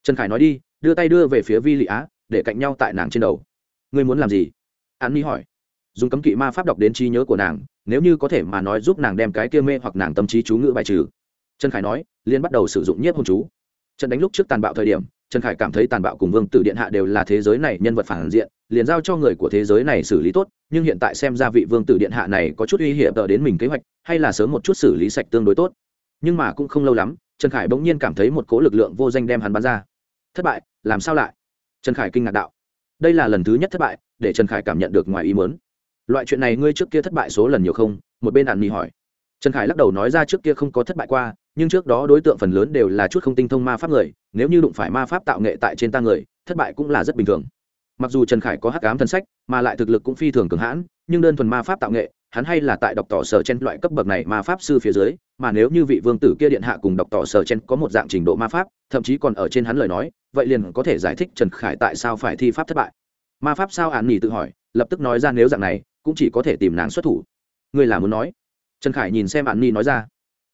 [SPEAKER 1] trần khải nói đi, đưa tay đưa về phía vi lị á, để cạnh nhau tại nàng trên đầu. Ngươi muốn làm gì? An ni hỏi. Dùng cấm kỵ ma pháp đọc đến trí nhớ của nàng, nếu như có thể mà nói giúp nàng đem cái kia mê hoặc nàng tâm trí chú ngữ bài trừ. Trần khải nói liên bắt đầu sử dụng nhiếp hôn chú. Trận đánh lúc trước tàn bạo thời điểm, trần khải cảm thấy tàn bạo cùng vương tử điện hạ đều là thế giới này nhân vật phản diện, liền giao cho người của thế giới này xử lý tốt, nhưng hiện tại xem ra vị vương tử điện hạ này có chút uy hiểm tờ đến mình kế hoạch, hay là sớm một chút xử lý sạch tương đối tốt. Nhưng mà cũng không lâu lắm, trần khải bỗng nhiên cảm thấy một cỗ lực lượng vô danh đem hắn bắn ra thất bại, làm sao lại? Trần khải kinh ngạc đạo. Đây là lần thứ nhất thất bại, để trần khải cảm nhận được ngoài ý mớn loại chuyện này ngươi trước kia thất bại số lần nhiều không? Một bên ạn mì hỏi. Trần khải lắc đầu nói ra trước kia không có thất bại qua, nhưng trước đó đối tượng phần lớn đều là chút không tinh thông ma pháp người, nếu như đụng phải ma pháp tạo nghệ tại trên ta người, thất bại cũng là rất bình thường. Mặc dù trần khải có hắc ám thân sách, mà lại thực lực cũng phi thường cường hãn, nhưng đơn thuần ma pháp tạo nghệ, hắn hay là tại đọc tỏ sở trên loại cấp bậc này ma pháp sư phía dưới, mà nếu như vị vương tử kia điện hạ cùng đọc tỏ sở trên có một dạng trình độ ma pháp, thậm chí còn ở trên hắn lời nói vậy liền có thể giải thích trần khải tại sao phải thi pháp thất bại. Ma pháp sao ạn nỉ tự hỏi, lập tức nói ra nếu dạng này, cũng chỉ có thể tìm nàng xuất thủ. Ngươi là muốn nói? Trần khải nhìn xem ạn nỉ nói ra.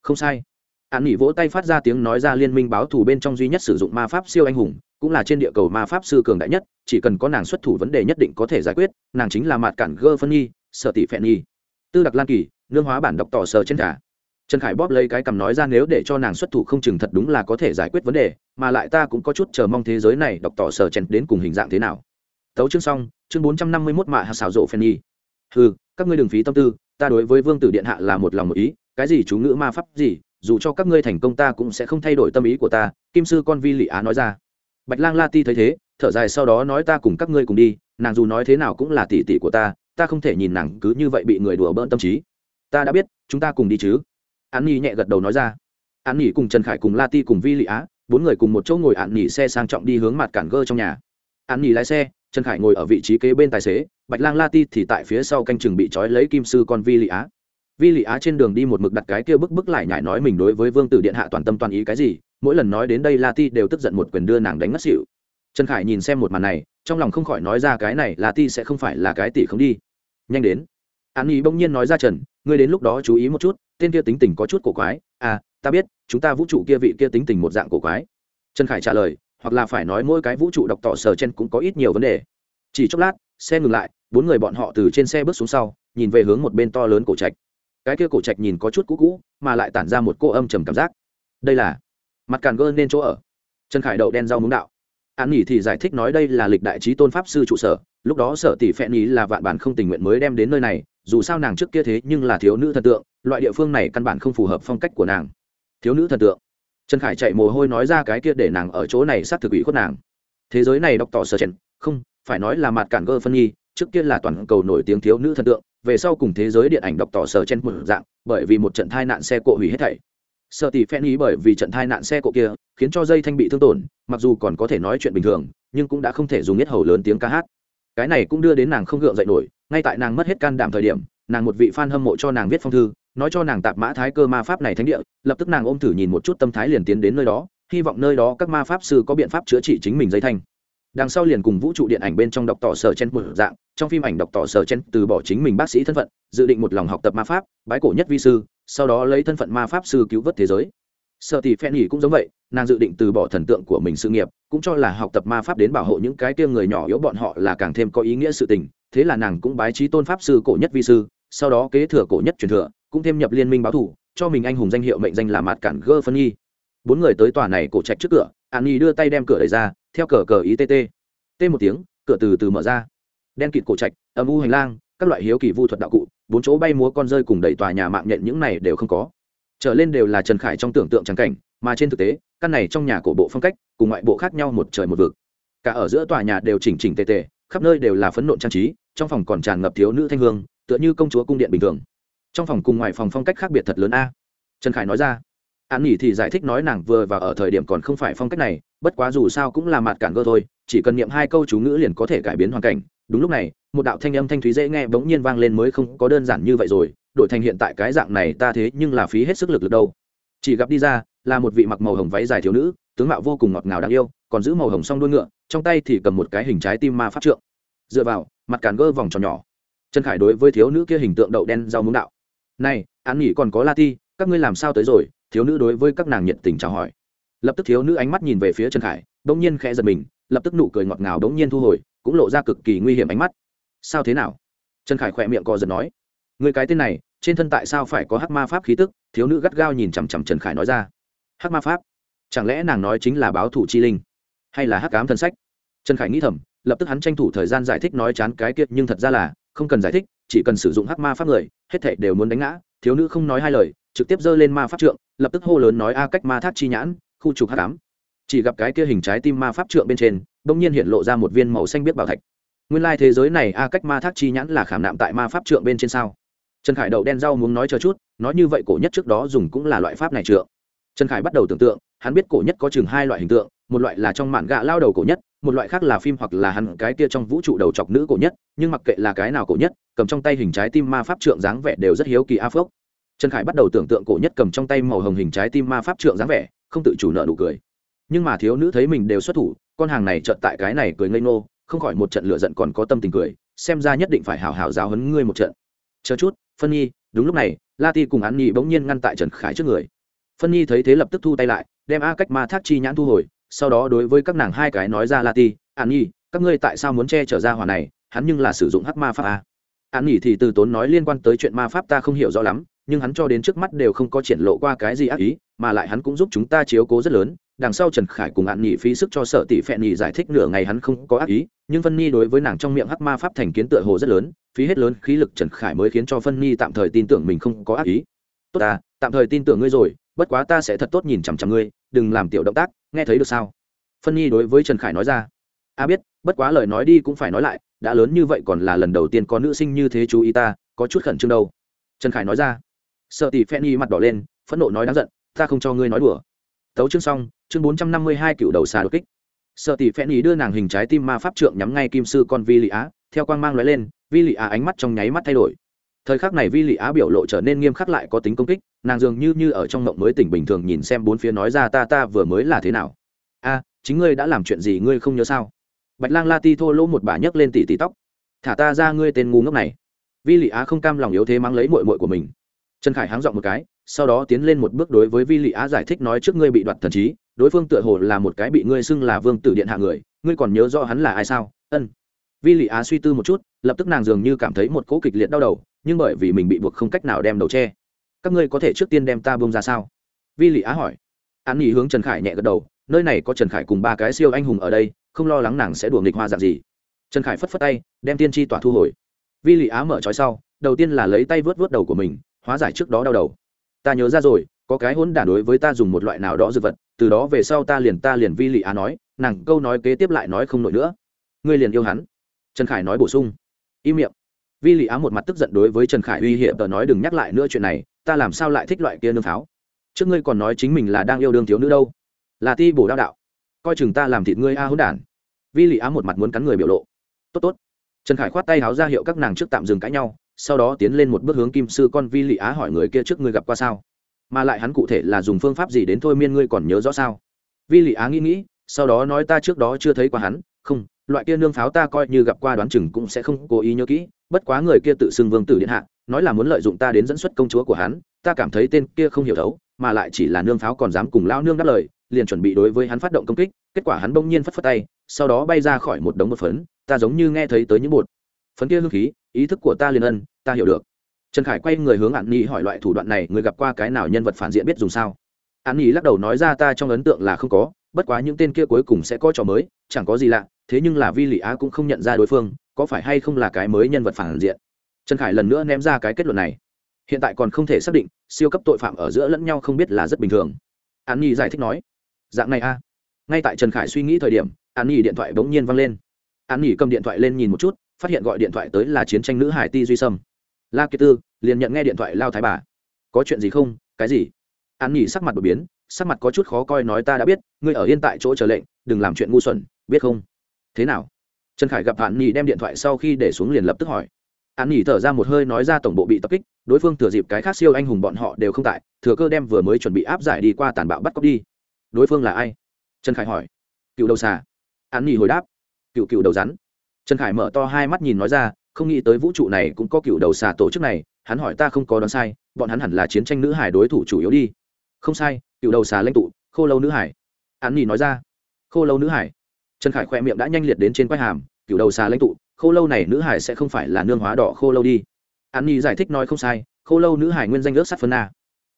[SPEAKER 1] Không sai. Ạn nỉ vỗ tay phát ra tiếng nói ra liên minh báo thù bên trong duy nhất sử dụng ma pháp siêu anh hùng, cũng là trên địa cầu ma pháp sư cường đại nhất, chỉ cần có nàng xuất thủ vấn đề nhất định có thể giải quyết, nàng chính là mạt cản gơ phân nhi sợ tỷ phẹn nhi. Tư đặc lan kỳ, nương hóa bản đọc tỏ sờ trên cả trần khải bóp lấy cái cằm nói ra nếu để cho nàng xuất thủ không chừng thật đúng là có thể giải quyết vấn đề, mà lại ta cũng có chút chờ mong thế giới này đọc tỏ sở chen đến cùng hình dạng thế nào. Tấu chương xong, chương bốn trăm năm mươi mốt mạ hạt xào rộ phen nhi. Ừ các ngươi đừng phí tâm tư, ta đối với vương tử điện hạ là một lòng một ý, cái gì chú ngữ ma pháp gì, dù cho các ngươi thành công ta cũng sẽ không thay đổi tâm ý của ta, kim sư con vi lị á nói ra. Bạch lang la ti thấy thế, thở dài sau đó nói ta cùng các ngươi cùng đi, nàng dù nói thế nào cũng là tỷ tỷ của ta ta không thể nhìn nàng cứ như vậy bị người đùa bỡn tâm trí. Ta đã biết, chúng ta cùng đi chứ an nhi nhẹ gật đầu nói ra. An nhi cùng trần khải cùng la ti cùng vi lị á, bốn người cùng một chỗ ngồi An Nhi xe sang trọng đi hướng mặt cản gơ trong nhà. An nhi lái xe, trần khải ngồi ở vị trí kế bên tài xế, bạch lang la ti thì tại phía sau canh chừng bị trói lấy kim sư con vi lị á. Vi lị á trên đường đi một mực đặt cái kia bức bức lại nhải nói mình đối với vương tử điện hạ toàn tâm toàn ý cái gì, mỗi lần nói đến đây la ti đều tức giận một quyền đưa nàng đánh ngất xỉu. Trần khải nhìn xem một màn này, trong lòng không khỏi nói ra cái này la ti sẽ không phải là cái tỷ không đi. Nhanh đến. An ý bỗng nhiên nói ra trần, ngươi đến lúc đó chú ý một chút tên kia tính tình có chút cổ quái à ta biết, chúng ta vũ trụ kia vị kia tính tình một dạng cổ quái. Trần khải trả lời, hoặc là phải nói mỗi cái vũ trụ đọc tỏ sở trên cũng có ít nhiều vấn đề. Chỉ chốc lát, xe ngừng lại, bốn người bọn họ từ trên xe bước xuống sau, nhìn về hướng một bên to lớn cổ trạch. Cái kia cổ trạch nhìn có chút cũ cũ, mà lại tản ra một cô âm trầm cảm giác. Đây là mặt càn gơ nên chỗ ở. Trần khải đậu đen rau muống đạo. An nghỉ thì giải thích nói đây là lịch đại trí tôn pháp sư trụ sở, lúc đó sở tỷ phẹn ý là vạn bản không tình nguyện mới đem đến nơi này dù sao nàng trước kia thế nhưng là thiếu nữ thần tượng, loại địa phương này căn bản không phù hợp phong cách của nàng. Thiếu nữ thần tượng. Trần khải chạy mồ hôi nói ra cái kia để nàng ở chỗ này sát thực ủy khuất nàng. Thế giới này đọc tỏ sở chèn không, phải nói là mặt cản gơ phân nhi, trước kia là toàn cầu nổi tiếng thiếu nữ thần tượng, về sau cùng thế giới điện ảnh đọc tỏ sở chen một dạng, bởi vì một trận tai nạn xe cộ hủy hết thảy. Sợ tỷ phen ý bởi vì trận tai nạn xe cộ kia, khiến cho dây thanh bị thương tổn, mặc dù còn có thể nói chuyện bình thường, nhưng cũng đã không thể dùng nhất hầu lớn tiếng ca hát. Cái này cũng đưa đến nàng không gượng dậy nổi ngay tại nàng mất hết can đảm thời điểm, nàng một vị fan hâm mộ cho nàng viết phong thư, nói cho nàng tạp mã thái cơ ma pháp này thánh địa, lập tức nàng ôm thử nhìn một chút tâm thái liền tiến đến nơi đó, hy vọng nơi đó các ma pháp sư có biện pháp chữa trị chính mình dây thanh. Đằng sau liền cùng vũ trụ điện ảnh bên trong đọc tỏ sở chen một dạng, trong phim ảnh đọc tỏ sở chen từ bỏ chính mình bác sĩ thân phận, dự định một lòng học tập ma pháp, bái cổ nhất vi sư, sau đó lấy thân phận ma pháp sư cứu vớt thế giới. Sợ thì phen nghỉ cũng giống vậy, nàng dự định từ bỏ thần tượng của mình sự nghiệp, cũng cho là học tập ma pháp đến bảo hộ những cái tiêm người nhỏ yếu bọn họ là càng thêm có ý nghĩa sự tình thế là nàng cũng bái trí tôn pháp sư cổ nhất vi sư, sau đó kế thừa cổ nhất truyền thừa, cũng thêm nhập liên minh báo thủ, cho mình anh hùng danh hiệu mệnh danh là mặt cản gơ phân nhi bốn người tới tòa này cổ trạch trước cửa, an nhi đưa tay đem cửa đẩy ra, theo cờ cờ ý tt t một tiếng, cửa từ từ mở ra. Đen kịt cổ trạch, âm u hành lang, các loại hiếu kỳ vu thuật đạo cụ, bốn chỗ bay múa con rơi cùng đẩy tòa nhà mạng nhện những này đều không có. Trở lên đều là trần khải trong tưởng tượng trắng cảnh, mà trên thực tế, căn này trong nhà cổ bộ phong cách, cùng ngoại bộ khác nhau một trời một vực. Cả ở giữa tòa nhà đều chỉnh chỉnh tề tề, khắp nơi đều là phấn nộn trang trí trong phòng còn tràn ngập thiếu nữ thanh hương, tựa như công chúa cung điện bình thường. Trong phòng cùng ngoài phòng phong cách khác biệt thật lớn a. Trần khải nói ra. An nghỉ thì giải thích nói nàng vừa và ở thời điểm còn không phải phong cách này, bất quá dù sao cũng là mặt cản cơ thôi, chỉ cần niệm hai câu chú ngữ liền có thể cải biến hoàn cảnh. Đúng lúc này, một đạo thanh âm thanh thúy dễ nghe bỗng nhiên vang lên mới không có đơn giản như vậy rồi, đổi thành hiện tại cái dạng này ta thế nhưng là phí hết sức lực lực đâu. Chỉ gặp đi ra, là một vị mặc màu hồng váy dài thiếu nữ, tướng mạo vô cùng ngọt ngào đáng yêu, còn giữ màu hồng song đuôi ngựa, trong tay thì cầm một cái hình trái tim ma pháp trượng dựa vào, mặt càn gơ vòng tròn nhỏ. Trần khải đối với thiếu nữ kia hình tượng đậu đen rau muống đạo. Này an nghỉ còn có la ti, các ngươi làm sao tới rồi? Thiếu nữ đối với các nàng nhiệt tình chào hỏi. Lập tức thiếu nữ ánh mắt nhìn về phía trần khải, bỗng nhiên khẽ giật mình, lập tức nụ cười ngọt ngào bỗng nhiên thu hồi, cũng lộ ra cực kỳ nguy hiểm ánh mắt. Sao thế nào? Trần khải khỏe miệng co giật nói. Người cái tên này, trên thân tại sao phải có hắc ma pháp khí tức? Thiếu nữ gắt gao nhìn chằm chằm trần khải nói ra. Hắc ma pháp? Chẳng lẽ nàng nói chính là báo thủ chi linh, hay là hắc cám thân sách? Trần khải nghĩ thầm, lập tức hắn tranh thủ thời gian giải thích nói chán cái kiệt nhưng thật ra là không cần giải thích, chỉ cần sử dụng hắc ma pháp người, hết thệ đều muốn đánh ngã. Thiếu nữ không nói hai lời, trực tiếp giơ lên ma pháp trượng, lập tức hô lớn nói a cách ma thác chi nhãn, khu trục hắc ám. Chỉ gặp cái kia hình trái tim ma pháp trượng bên trên, bỗng nhiên hiện lộ ra một viên màu xanh biết bảo thạch. Nguyên lai thế giới này a cách ma thác chi nhãn là khảm nạm tại ma pháp trượng bên trên sao? Trần khải đậu đen rau muốn nói chờ chút, nói như vậy cổ nhất trước đó dùng cũng là loại pháp này trượng. Trần khải bắt đầu tưởng tượng, hắn biết cổ nhất có chừng hai loại hình tượng, một loại là trong mạn gạ lao đầu cổ nhất một loại khác là phim hoặc là hắn cái kia trong vũ trụ đầu chọc nữ cổ nhất, nhưng mặc kệ là cái nào cổ nhất, cầm trong tay hình trái tim ma pháp trượng dáng vẻ đều rất hiếu kỳ a phước trần khải bắt đầu tưởng tượng cổ nhất cầm trong tay màu hồng hình trái tim ma pháp trượng dáng vẻ, không tự chủ nợ nụ cười. Nhưng mà thiếu nữ thấy mình đều xuất thủ, con hàng này trợn tại cái này cười ngây ngô, không khỏi một trận lửa giận còn có tâm tình cười, xem ra nhất định phải hào hào giáo hấn ngươi một trận. Chờ chút, phân nhi, đúng lúc này, la ti cùng an nhi bỗng nhiên ngăn tại trần khải trước người. Phân nhi thấy thế lập tức thu tay lại, đem a cách ma thác chi nhãn thu hồi sau đó đối với các nàng hai cái nói ra la ti, an nhi, các ngươi tại sao muốn che chở ra hỏa này? Hắn nhưng là sử dụng hắc ma pháp à? an nhi thì từ tốn nói liên quan tới chuyện ma pháp ta không hiểu rõ lắm, nhưng hắn cho đến trước mắt đều không có triển lộ qua cái gì ác ý, mà lại hắn cũng giúp chúng ta chiếu cố rất lớn. Đằng sau trần khải cùng an nhi phí sức cho sở tỷ phẹn nhị giải thích nửa ngày hắn không có ác ý, nhưng phân nhi đối với nàng trong miệng hắc ma pháp thành kiến tựa hồ rất lớn, phí hết lớn khí lực trần khải mới khiến cho phân nhi tạm thời tin tưởng mình không có ác ý. Tốt ta, tạm thời tin tưởng ngươi rồi, bất quá ta sẽ thật tốt nhìn chằm chằm ngươi, đừng làm tiểu động tác nghe thấy được sao? Phân nhi đối với trần khải nói ra. A biết, bất quá lời nói đi cũng phải nói lại, đã lớn như vậy còn là lần đầu tiên có nữ sinh như thế chú ý ta, có chút khẩn trương đâu. Trần khải nói ra. Sợ tỷ phen nhi mặt đỏ lên, phẫn nộ nói đáng giận, ta không cho ngươi nói đùa. Tấu chương xong, chương bốn trăm năm mươi hai cựu đầu xà đột kích. Sợ tỷ phen Nhi đưa nàng hình trái tim ma pháp trượng nhắm ngay kim sư con vi lị á, theo quang mang lóe lên vi lị á ánh mắt trong nháy mắt thay đổi thời khắc này vi lị á biểu lộ trở nên nghiêm khắc lại có tính công kích, nàng dường như như ở trong mộng mới tỉnh bình thường nhìn xem bốn phía nói ra ta ta vừa mới là thế nào. A, chính ngươi đã làm chuyện gì ngươi không nhớ sao? Bạch lang la ti thô lỗ một bà nhấc lên tỉ tỉ tóc. Thả ta ra ngươi tên ngu ngốc này. Vi lị á không cam lòng yếu thế mang lấy mội mội của mình. Trần khải háng dọn một cái, sau đó tiến lên một bước đối với vi lị á giải thích nói trước ngươi bị đoạt thần trí, đối phương tựa hồ là một cái bị ngươi xưng là vương tử điện hạ người, ngươi còn nhớ rõ hắn là ai sao? Ân. Vi lị á suy tư một chút, lập tức nàng dường như cảm thấy một cỗ kịch liệt đau đầu nhưng bởi vì mình bị buộc không cách nào đem đầu che. Các ngươi có thể trước tiên đem ta bông ra sao? Vi lị á hỏi. An nghỉ hướng trần khải nhẹ gật đầu, nơi này có trần khải cùng ba cái siêu anh hùng ở đây, không lo lắng nàng sẽ đùa nghịch hoa dạng gì. Trần khải phất phất tay, đem tiên tri tỏa thu hồi. Vi lị á mở trói sau, đầu tiên là lấy tay vớt vớt đầu của mình, hóa giải trước đó đau đầu. Ta nhớ ra rồi, có cái hỗn đản đối với ta dùng một loại nào đó dư vật, từ đó về sau ta liền ta liền vi lị á nói, nàng câu nói kế tiếp lại nói không nổi nữa. Ngươi liền yêu hắn. Trần khải nói bổ sung. Im miệng vi lị á một mặt tức giận đối với trần khải uy hiểm tờ nói đừng nhắc lại nữa chuyện này, ta làm sao lại thích loại kia nương pháo trước ngươi còn nói chính mình là đang yêu đương thiếu nữ đâu. Là ti bổ đao đạo. Coi chừng ta làm thịt ngươi a hỗn đản. Vi lị á một mặt muốn cắn người biểu lộ. Tốt tốt. Trần khải khoát tay háo ra hiệu các nàng trước tạm dừng cãi nhau, sau đó tiến lên một bước hướng kim sư con vi lị á hỏi người kia trước ngươi gặp qua sao? Mà lại hắn cụ thể là dùng phương pháp gì đến thôi miên ngươi còn nhớ rõ sao? Vi lị á nghĩ nghĩ, sau đó nói ta trước đó chưa thấy qua hắn, không loại kia nương pháo ta coi như gặp qua đoán chừng cũng sẽ không cố ý nhớ kỹ, bất quá người kia tự xưng vương tử điện hạ, nói là muốn lợi dụng ta đến dẫn xuất công chúa của hắn, ta cảm thấy tên kia không hiểu thấu, mà lại chỉ là nương pháo còn dám cùng lao nương đáp lời, liền chuẩn bị đối với hắn phát động công kích, kết quả hắn bỗng nhiên phất phất tay, sau đó bay ra khỏi một đống một phấn, ta giống như nghe thấy tới những bột phấn kia hương khí, ý thức của ta liền ân, ta hiểu được. Trần khải quay người hướng ạn nhi hỏi loại thủ đoạn này, người gặp qua cái nào nhân vật phản diện biết dùng sao? Ạn nhi lắc đầu nói ra ta trong ấn tượng là không có bất quá những tên kia cuối cùng sẽ có trò mới, chẳng có gì lạ, thế nhưng là vi lị á cũng không nhận ra đối phương, có phải hay không là cái mới nhân vật phản diện? Trần khải lần nữa ném ra cái kết luận này. Hiện tại còn không thể xác định, siêu cấp tội phạm ở giữa lẫn nhau không biết là rất bình thường. An nhi giải thích nói, dạng này a. Ngay tại trần khải suy nghĩ thời điểm an nhi điện thoại bỗng nhiên văng lên. An nhi cầm điện thoại lên nhìn một chút, phát hiện gọi điện thoại tới là chiến tranh nữ hải ti duy sâm. La kiệt tư, liền nhận nghe điện thoại lao thái bà. Có chuyện gì không? Cái gì? An nhi sắc mặt đột biến sắc mặt có chút khó coi nói ta đã biết, ngươi ở yên tại chỗ chờ lệnh, đừng làm chuyện ngu xuẩn, biết không? Thế nào? Trần khải gặp hạn nhì đem điện thoại sau khi để xuống liền lập tức hỏi. Hạn nhì thở ra một hơi nói ra tổng bộ bị tập kích, đối phương thừa dịp cái khác siêu anh hùng bọn họ đều không tại, thừa cơ đem vừa mới chuẩn bị áp giải đi qua tàn bạo bắt cóc đi. Đối phương là ai? Trần khải hỏi. Cựu đầu xà. Hạn nhì hồi đáp. Cựu cựu đầu rắn. Trần khải mở to hai mắt nhìn nói ra, không nghĩ tới vũ trụ này cũng có cựu đầu xà tổ chức này, hắn hỏi ta không có đoán sai, bọn hắn hẳn là chiến tranh nữ hải đối thủ chủ yếu đi không sai, cựu đầu xà lãnh tụ, khô lâu nữ hải. Hắn nhì nói ra. Khô lâu nữ hải. Trần khải khoe miệng đã nhanh liệt đến trên quai hàm, cựu đầu xà lãnh tụ, khô lâu này nữ hải sẽ không phải là nương hóa đỏ khô lâu đi. Hắn nhì giải thích nói không sai, khô lâu nữ hải nguyên danh ước sát phân na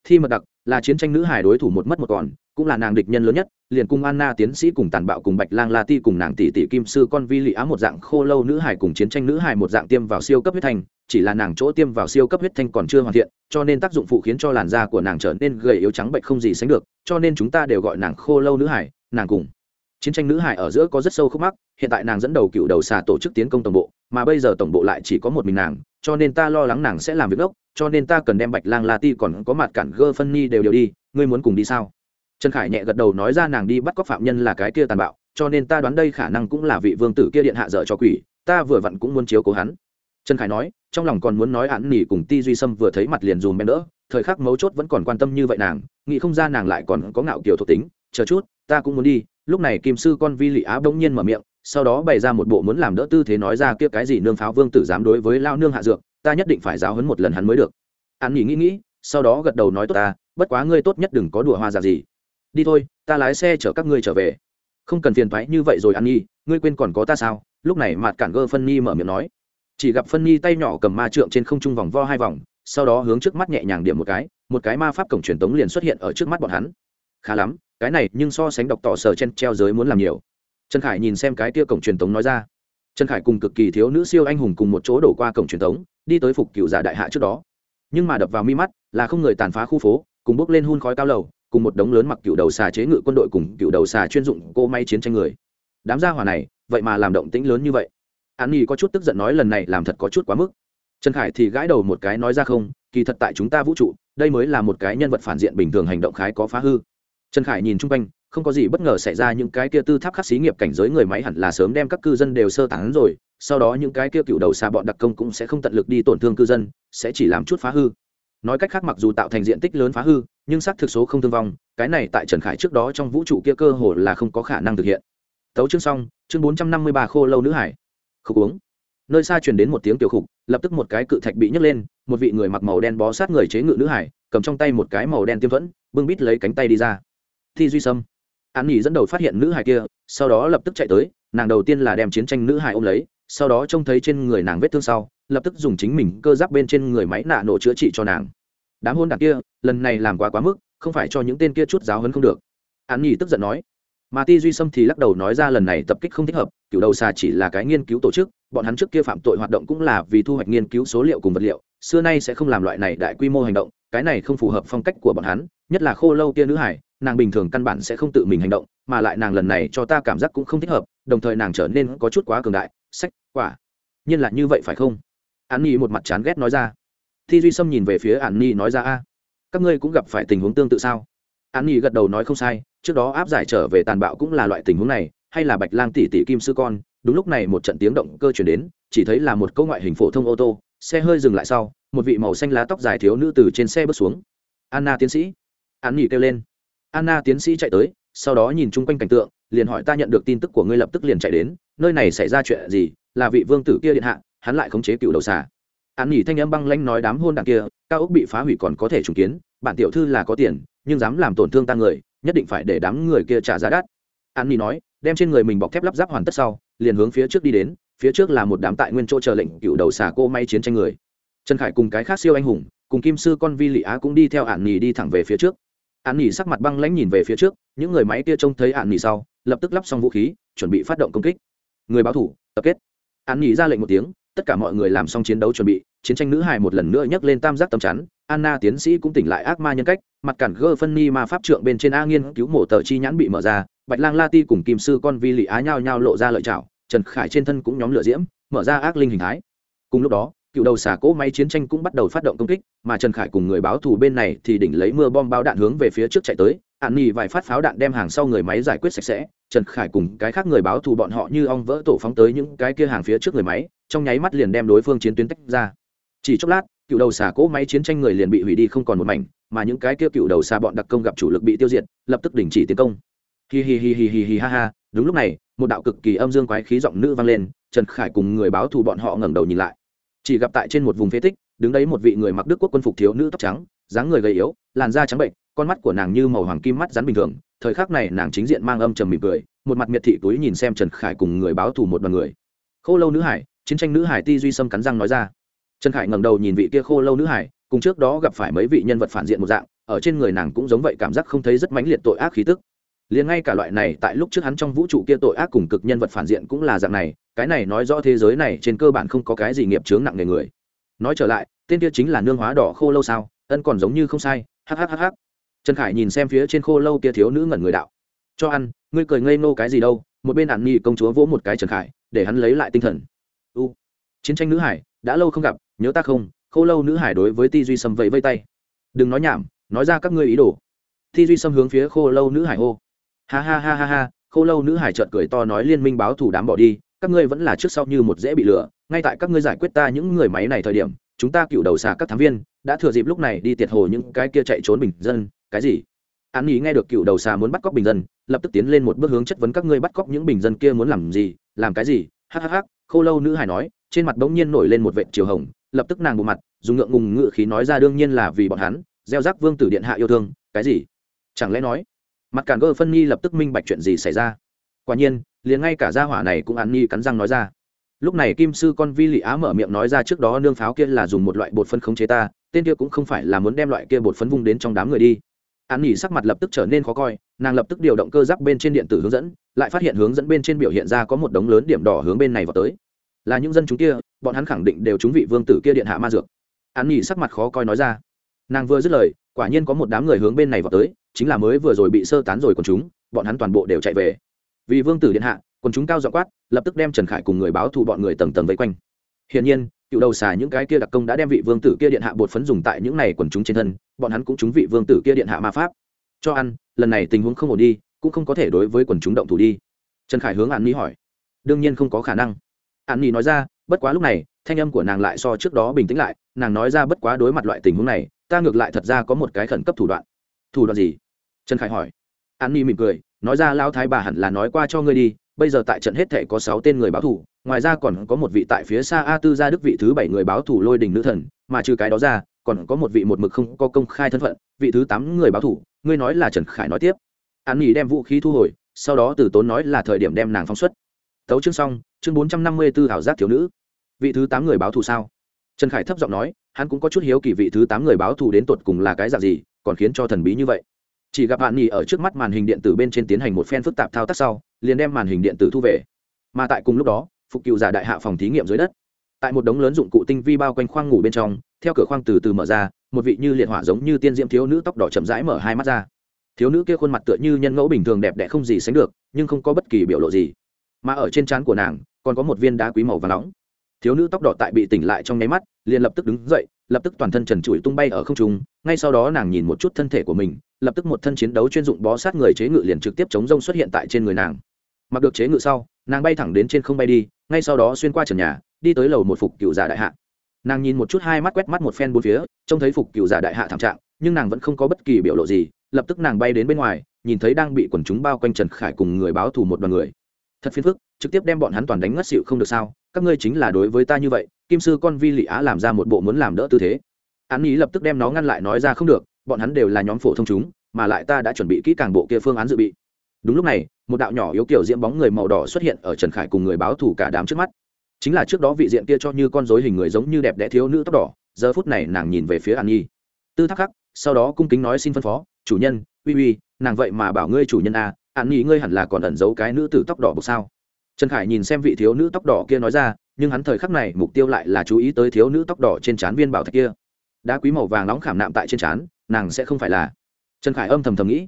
[SPEAKER 1] thi mật đặc, là chiến tranh nữ hải đối thủ một mất một còn, cũng là nàng địch nhân lớn nhất, liền cùng anna tiến sĩ cùng tàn bạo cùng bạch lang la ti cùng nàng tỷ tỷ kim sư con vi lị á một dạng khô lâu nữ hải cùng chiến tranh nữ hải một dạng tiêm vào siêu cấp huyết thanh, chỉ là nàng chỗ tiêm vào siêu cấp huyết thanh còn chưa hoàn thiện, cho nên tác dụng phụ khiến cho làn da của nàng trở nên gầy yếu trắng bệnh không gì sánh được, cho nên chúng ta đều gọi nàng khô lâu nữ hải, nàng cùng. Chiến tranh nữ hải ở giữa có rất sâu khúc mắc, hiện tại nàng dẫn đầu cựu đầu xà tổ chức tiến công tổng bộ, mà bây giờ tổng bộ lại chỉ có một mình nàng cho nên ta lo lắng nàng sẽ làm việc ốc cho nên ta cần đem bạch lang la ti còn có mặt cản gơ phân ni đều đều đi, ngươi muốn cùng đi sao? Trần khải nhẹ gật đầu nói ra nàng đi bắt cóc phạm nhân là cái kia tàn bạo, cho nên ta đoán đây khả năng cũng là vị vương tử kia điện hạ dở cho quỷ, ta vừa vặn cũng muốn chiếu cố hắn. Trần khải nói, trong lòng còn muốn nói ạn nỉ cùng ti duy sâm vừa thấy mặt liền dùm bên đỡ, thời khắc mấu chốt vẫn còn quan tâm như vậy nàng, nghĩ không ra nàng lại còn có ngạo kiểu thuộc tính, chờ chút, ta cũng muốn đi. Lúc này kim sư con vi lị á bỗng nhiên mở miệng sau đó bày ra một bộ muốn làm đỡ tư thế nói ra kia cái gì nương pháo vương tử dám đối với lao nương hạ dược, ta nhất định phải giáo hấn một lần hắn mới được. An nghỉ nghĩ nghĩ, sau đó gật đầu nói tốt ta, bất quá ngươi tốt nhất đừng có đùa hoa giả gì. Đi thôi, ta lái xe chở các ngươi trở về. Không cần phiền thoái như vậy rồi an nhi ngươi quên còn có ta sao? Lúc này mặt cản gơ phân nhi mở miệng nói. Chỉ gặp phân nhi tay nhỏ cầm ma trượng trên không trung vòng vo hai vòng, sau đó hướng trước mắt nhẹ nhàng điểm một cái một cái ma pháp cổng truyền tống liền xuất hiện ở trước mắt bọn hắn. Khá lắm, cái này nhưng so sánh đọc tỏ sở chen treo giới muốn làm nhiều trần khải nhìn xem cái tia cổng truyền thống nói ra. Trần khải cùng cực kỳ thiếu nữ siêu anh hùng cùng một chỗ đổ qua cổng truyền thống, đi tới phục cựu giả đại hạ trước đó. Nhưng mà đập vào mi mắt là không người tàn phá khu phố cùng bước lên hun khói cao lầu cùng một đống lớn mặc cựu đầu xà chế ngự quân đội cùng cựu đầu xà chuyên dụng cô may chiến tranh người. Đám gia hỏa này vậy mà làm động tĩnh lớn như vậy. An nhi có chút tức giận nói lần này làm thật có chút quá mức. Trần khải thì gãi đầu một cái nói ra không kỳ thật tại chúng ta vũ trụ đây mới là một cái nhân vật phản diện bình thường hành động khái có phá hư. Trần khải nhìn chung quanh không có gì bất ngờ xảy ra, những cái kia tư tháp khắc xí nghiệp cảnh giới người máy hẳn là sớm đem các cư dân đều sơ tán rồi, sau đó những cái kia cựu đầu xa bọn đặc công cũng sẽ không tận lực đi tổn thương cư dân, sẽ chỉ làm chút phá hư. Nói cách khác mặc dù tạo thành diện tích lớn phá hư, nhưng xác thực số không thương vong, cái này tại trần khải trước đó trong vũ trụ kia cơ hồ là không có khả năng thực hiện. Tấu chương xong, chương bốn trăm năm mươi ba khô lâu nữ hải. Khúc uống. Nơi xa truyền đến một tiếng tiểu khục, lập tức một cái cự thạch bị nhấc lên, một vị người mặc màu đen bó sát người chế ngự nữ hải, cầm trong tay một cái màu đen tiêm thuẫn, bưng bít lấy cánh tay đi ra. Thi duy sâm an nghỉ dẫn đầu phát hiện nữ hải kia, sau đó lập tức chạy tới, nàng đầu tiên là đem chiến tranh nữ hải ôm lấy, sau đó trông thấy trên người nàng vết thương sau, lập tức dùng chính mình cơ giáp bên trên người máy nạ nổ chữa trị cho nàng. Đám hôn đ kia, lần này làm quá quá mức, không phải cho những tên kia chút giáo hấn không được. An nghỉ tức giận nói. Mà ti duy sâm thì lắc đầu nói ra lần này tập kích không thích hợp cựu đầu xà chỉ là cái nghiên cứu tổ chức, bọn hắn trước kia phạm tội hoạt động cũng là vì thu hoạch nghiên cứu số liệu cùng vật liệu, xưa nay sẽ không làm loại này đại quy mô hành động, cái này không phù hợp phong cách của bọn hắn, nhất là khô lâu kia nữ hải nàng bình thường căn bản sẽ không tự mình hành động, mà lại nàng lần này cho ta cảm giác cũng không thích hợp, đồng thời nàng trở nên có chút quá cường đại, sách, quả. Nhiên là như vậy phải không? An nhi một mặt chán ghét nói ra. Thi duy sâm nhìn về phía an nhi nói ra, a, các ngươi cũng gặp phải tình huống tương tự sao? An nhi gật đầu nói, không sai, trước đó áp giải trở về tàn bạo cũng là loại tình huống này, hay là bạch lang tỷ tỷ kim sư con. Đúng lúc này một trận tiếng động cơ chuyển đến, chỉ thấy là một câu ngoại hình phổ thông ô tô, xe hơi dừng lại sau, một vị màu xanh lá tóc dài thiếu nữ từ trên xe bước xuống. Anna tiến sĩ. An nghỉ kêu lên anna tiến sĩ chạy tới, sau đó nhìn chung quanh cảnh tượng, liền hỏi ta nhận được tin tức của ngươi lập tức liền chạy đến, nơi này xảy ra chuyện gì, là vị vương tử kia điện hạ, hắn lại khống chế cựu đầu xà. An nghỉ thanh âm băng lanh nói đám hôn đạn kia, cao ốc bị phá hủy còn có thể trùng kiến, bản tiểu thư là có tiền, nhưng dám làm tổn thương ta người, nhất định phải để đám người kia trả giá đắt. An nghỉ nói, đem trên người mình bọc thép lắp ráp hoàn tất sau, liền hướng phía trước đi đến, phía trước là một đám tại nguyên chỗ chờ lệnh cựu đầu xà cô may chiến tranh người. Trần khải cùng cái khác siêu anh hùng, cùng kim sư con vi lị á cũng đi theo ạn nhì đi thẳng về phía trước an nỉ sắc mặt băng lãnh nhìn về phía trước, những người máy kia trông thấy an nỉ sau, lập tức lắp xong vũ khí, chuẩn bị phát động công kích. Người báo thủ, tập kết. An nỉ ra lệnh một tiếng, tất cả mọi người làm xong chiến đấu chuẩn bị, chiến tranh nữ hài một lần nữa nhấc lên tam giác tầm chắn, anna tiến sĩ cũng tỉnh lại ác ma nhân cách, mặt cản gơ phân ni ma pháp trượng bên trên a nghiên cứu mổ tờ chi nhãn bị mở ra, bạch lang la ti cùng kim sư con vi lị á nhao nhao lộ ra lợi chảo, trần khải trên thân cũng nhóm lửa diễm, mở ra ác linh hình thái. Cùng lúc đó cựu đầu xà cỗ máy chiến tranh cũng bắt đầu phát động công kích, mà trần khải cùng người báo thù bên này thì đỉnh lấy mưa bom bao đạn hướng về phía trước chạy tới ạn nhì vài phát pháo đạn đem hàng sau người máy giải quyết sạch sẽ, trần khải cùng cái khác người báo thù bọn họ như ong vỡ tổ phóng tới những cái kia hàng phía trước người máy, trong nháy mắt liền đem đối phương chiến tuyến tách ra. Chỉ chốc lát, cựu đầu xà cỗ máy chiến tranh người liền bị hủy đi không còn một mảnh, mà những cái kia cựu đầu xà bọn đặc công gặp chủ lực bị tiêu diệt, lập tức đình chỉ tiến công. Hi hi hi hi hi hi ha ha, đúng lúc này, một đạo cực kỳ âm dương quái khí giọng nữ vang lên, trần khải cùng người báo thù bọn họ ngẩng đầu nhìn lại chỉ gặp tại trên một vùng phế tích, đứng đấy một vị người mặc đức quốc quân phục thiếu nữ tóc trắng, dáng người gầy yếu, làn da trắng bệnh, con mắt của nàng như màu hoàng kim mắt rắn bình thường. Thời khắc này nàng chính diện mang âm trầm mỉm cười, một mặt miệt thị túi nhìn xem trần khải cùng người báo thù một đoàn người. Khô lâu nữ hải, chiến tranh nữ hải ti duy sâm cắn răng nói ra. Trần khải ngẩng đầu nhìn vị kia khô lâu nữ hải, cùng trước đó gặp phải mấy vị nhân vật phản diện một dạng, ở trên người nàng cũng giống vậy cảm giác không thấy rất mãnh liệt tội ác khí tức. Liền ngay cả loại này tại lúc trước hắn trong vũ trụ kia tội ác cùng cực nhân vật phản diện cũng là dạng này cái này nói rõ thế giới này trên cơ bản không có cái gì nghiệp chướng nặng nề người. Nói trở lại, tên kia chính là nương hóa đỏ khô lâu sao? Ân còn giống như không sai. Hhhh trần khải nhìn xem phía trên khô lâu kia thiếu nữ ngẩn người đạo. Cho ăn, ngươi cười ngây nô cái gì đâu? Một bên ạn nhi công chúa vỗ một cái trần khải, để hắn lấy lại tinh thần. U, chiến tranh nữ hải, đã lâu không gặp, nhớ ta không? Khô lâu nữ hải đối với ti duy sâm vẫy vây tay. Đừng nói nhảm, nói ra các ngươi ý đồ. Ti duy sâm hướng phía khô lâu nữ hải hô. Ha ha ha ha ha, khô lâu nữ hải trợn cười to nói liên minh báo thủ đám bỏ đi các ngươi vẫn là trước sau như một dễ bị lừa, ngay tại các ngươi giải quyết ta những người máy này thời điểm, chúng ta cựu đầu xà các thám viên, đã thừa dịp lúc này đi tiệt hồ những cái kia chạy trốn bình dân, cái gì? An ý nghe được cựu đầu xà muốn bắt cóc bình dân, lập tức tiến lên một bước hướng chất vấn các ngươi bắt cóc những bình dân kia muốn làm gì, làm cái gì? Hhh khô lâu nữ hải nói, trên mặt bỗng nhiên nổi lên một vệ chiều hồng, lập tức nàng bộ mặt, dùng ngượng ngùng ngự khí nói ra đương nhiên là vì bọn hắn, gieo rắc vương tử điện hạ yêu thương, cái gì? Chẳng lẽ nói, mặt cản gơ phân nhi lập tức minh bạch chuyện gì xảy ra? Quả nhiên liền ngay cả gia hỏa này cũng ăn nhi cắn răng nói ra. Lúc này kim sư con vi lị á mở miệng nói ra trước đó nương pháo kia là dùng một loại bột phân khống chế ta, tên kia cũng không phải là muốn đem loại kia bột phấn vung đến trong đám người đi. An nỉ sắc mặt lập tức trở nên khó coi, nàng lập tức điều động cơ giáp bên trên điện tử hướng dẫn, lại phát hiện hướng dẫn bên trên biểu hiện ra có một đống lớn điểm đỏ hướng bên này vào tới. Là những dân chúng kia, bọn hắn khẳng định đều chúng vị vương tử kia điện hạ ma dược. An nỉ sắc mặt khó coi nói ra. Nàng vừa dứt lời, quả nhiên có một đám người hướng bên này vào tới, chính là mới vừa rồi bị sơ tán rồi còn chúng, bọn hắn toàn bộ đều chạy về vì vương tử điện hạ còn chúng cao dọ quát, lập tức đem trần khải cùng người báo thù bọn người tầng tầng vây quanh. Hiển nhiên, cựu đầu xà những cái kia đặc công đã đem vị vương tử kia điện hạ bột phấn dùng tại những này quần chúng trên thân, bọn hắn cũng chúng vị vương tử kia điện hạ ma pháp. Cho ăn, lần này tình huống không ổn đi, cũng không có thể đối với quần chúng động thủ đi. Trần khải hướng an ni hỏi. Đương nhiên không có khả năng. An ni nói ra, bất quá lúc này, thanh âm của nàng lại so trước đó bình tĩnh lại, nàng nói ra bất quá đối mặt loại tình huống này, ta ngược lại thật ra có một cái khẩn cấp thủ đoạn. Thủ đoạn gì? Trần khải hỏi. An ni mỉm cười nói ra lao thái bà hẳn là nói qua cho ngươi đi, bây giờ tại trận hết thể có sáu tên người báo thủ ngoài ra còn có một vị tại phía xa a tư gia đức vị thứ bảy người báo thủ lôi đình nữ thần, mà trừ cái đó ra, còn có một vị một mực không có công khai thân phận, vị thứ tám người báo thủ ngươi nói là trần khải nói tiếp. An nghỉ đem vũ khí thu hồi, sau đó từ tốn nói là thời điểm đem nàng phóng xuất. Tấu chương xong, chương bốn trăm năm mươi b ố ảo giác thiếu nữ. Vị thứ tám người báo thù sao? Trần khải thấp giọng nói, hắn cũng có chút hiếu kỳ vị thứ tám người báo thù đến tột cùng là cái dạng gì, còn khiến cho thần bí như vậy chỉ gặp bạn nhì ở trước mắt màn hình điện tử bên trên tiến hành một phen phức tạp thao tác sau, liền đem màn hình điện tử thu về. Mà tại cùng lúc đó, phục cựu giả đại hạ phòng thí nghiệm dưới đất. Tại một đống lớn dụng cụ tinh vi bao quanh khoang ngủ bên trong, theo cửa khoang từ từ mở ra, một vị như liệt hỏa giống như tiên diễm thiếu nữ tóc đỏ chậm rãi mở hai mắt ra. Thiếu nữ kia khuôn mặt tựa như nhân ngẫu bình thường đẹp đẽ không gì sánh được, nhưng không có bất kỳ biểu lộ gì. Mà ở trên trán của nàng, còn có một viên đá quý màu và nóng. Thiếu nữ tóc đỏ tại bị tỉnh lại trong nháy mắt, liền lập tức đứng dậy, lập tức toàn thân trần trụi tung bay ở không trung, ngay sau đó nàng nhìn một chút thân thể của mình lập tức một thân chiến đấu chuyên dụng bó sát người chế ngự liền trực tiếp chống rông xuất hiện tại trên người nàng. Mặc được chế ngự sau, nàng bay thẳng đến trên không bay đi, ngay sau đó xuyên qua trần nhà, đi tới lầu một phục cựu giả đại hạ. Nàng nhìn một chút hai mắt quét mắt một phen bốn phía, trông thấy phục cựu giả đại hạ thảm trạng, nhưng nàng vẫn không có bất kỳ biểu lộ gì, lập tức nàng bay đến bên ngoài, nhìn thấy đang bị quần chúng bao quanh trần khải cùng người báo thù một đoàn người. Thật phiền phức, trực tiếp đem bọn hắn toàn đánh ngất xịu không được sao, các ngươi chính là đối với ta như vậy, kim sư con vi lị á làm ra một bộ muốn làm đỡ tư thế. Án ý lập tức đem nó ngăn lại, nói ra không được bọn hắn đều là nhóm phổ thông chúng mà lại ta đã chuẩn bị kỹ càng bộ kia phương án dự bị. Đúng lúc này một đạo nhỏ yếu kiểu diễm bóng người màu đỏ xuất hiện ở trần khải cùng người báo thù cả đám trước mắt. Chính là trước đó vị diện kia cho như con dối hình người giống như đẹp đẽ thiếu nữ tóc đỏ giờ phút này nàng nhìn về phía an nhi. Tư thắc khắc sau đó cung kính nói xin phân phó chủ nhân uy uy nàng vậy mà bảo ngươi chủ nhân à, an nhi ngươi hẳn là còn ẩn giấu cái nữ tử tóc đỏ buộc sao? Trần khải nhìn xem vị thiếu nữ tóc đỏ kia nói ra nhưng hắn thời khắc này mục tiêu lại là chú ý tới thiếu nữ tóc đỏ trên trán viên bảo thạch kia. Đá quý màu vàng nóng khảm nạm tại trên trán nàng sẽ không phải là. Trần khải âm thầm thầm nghĩ.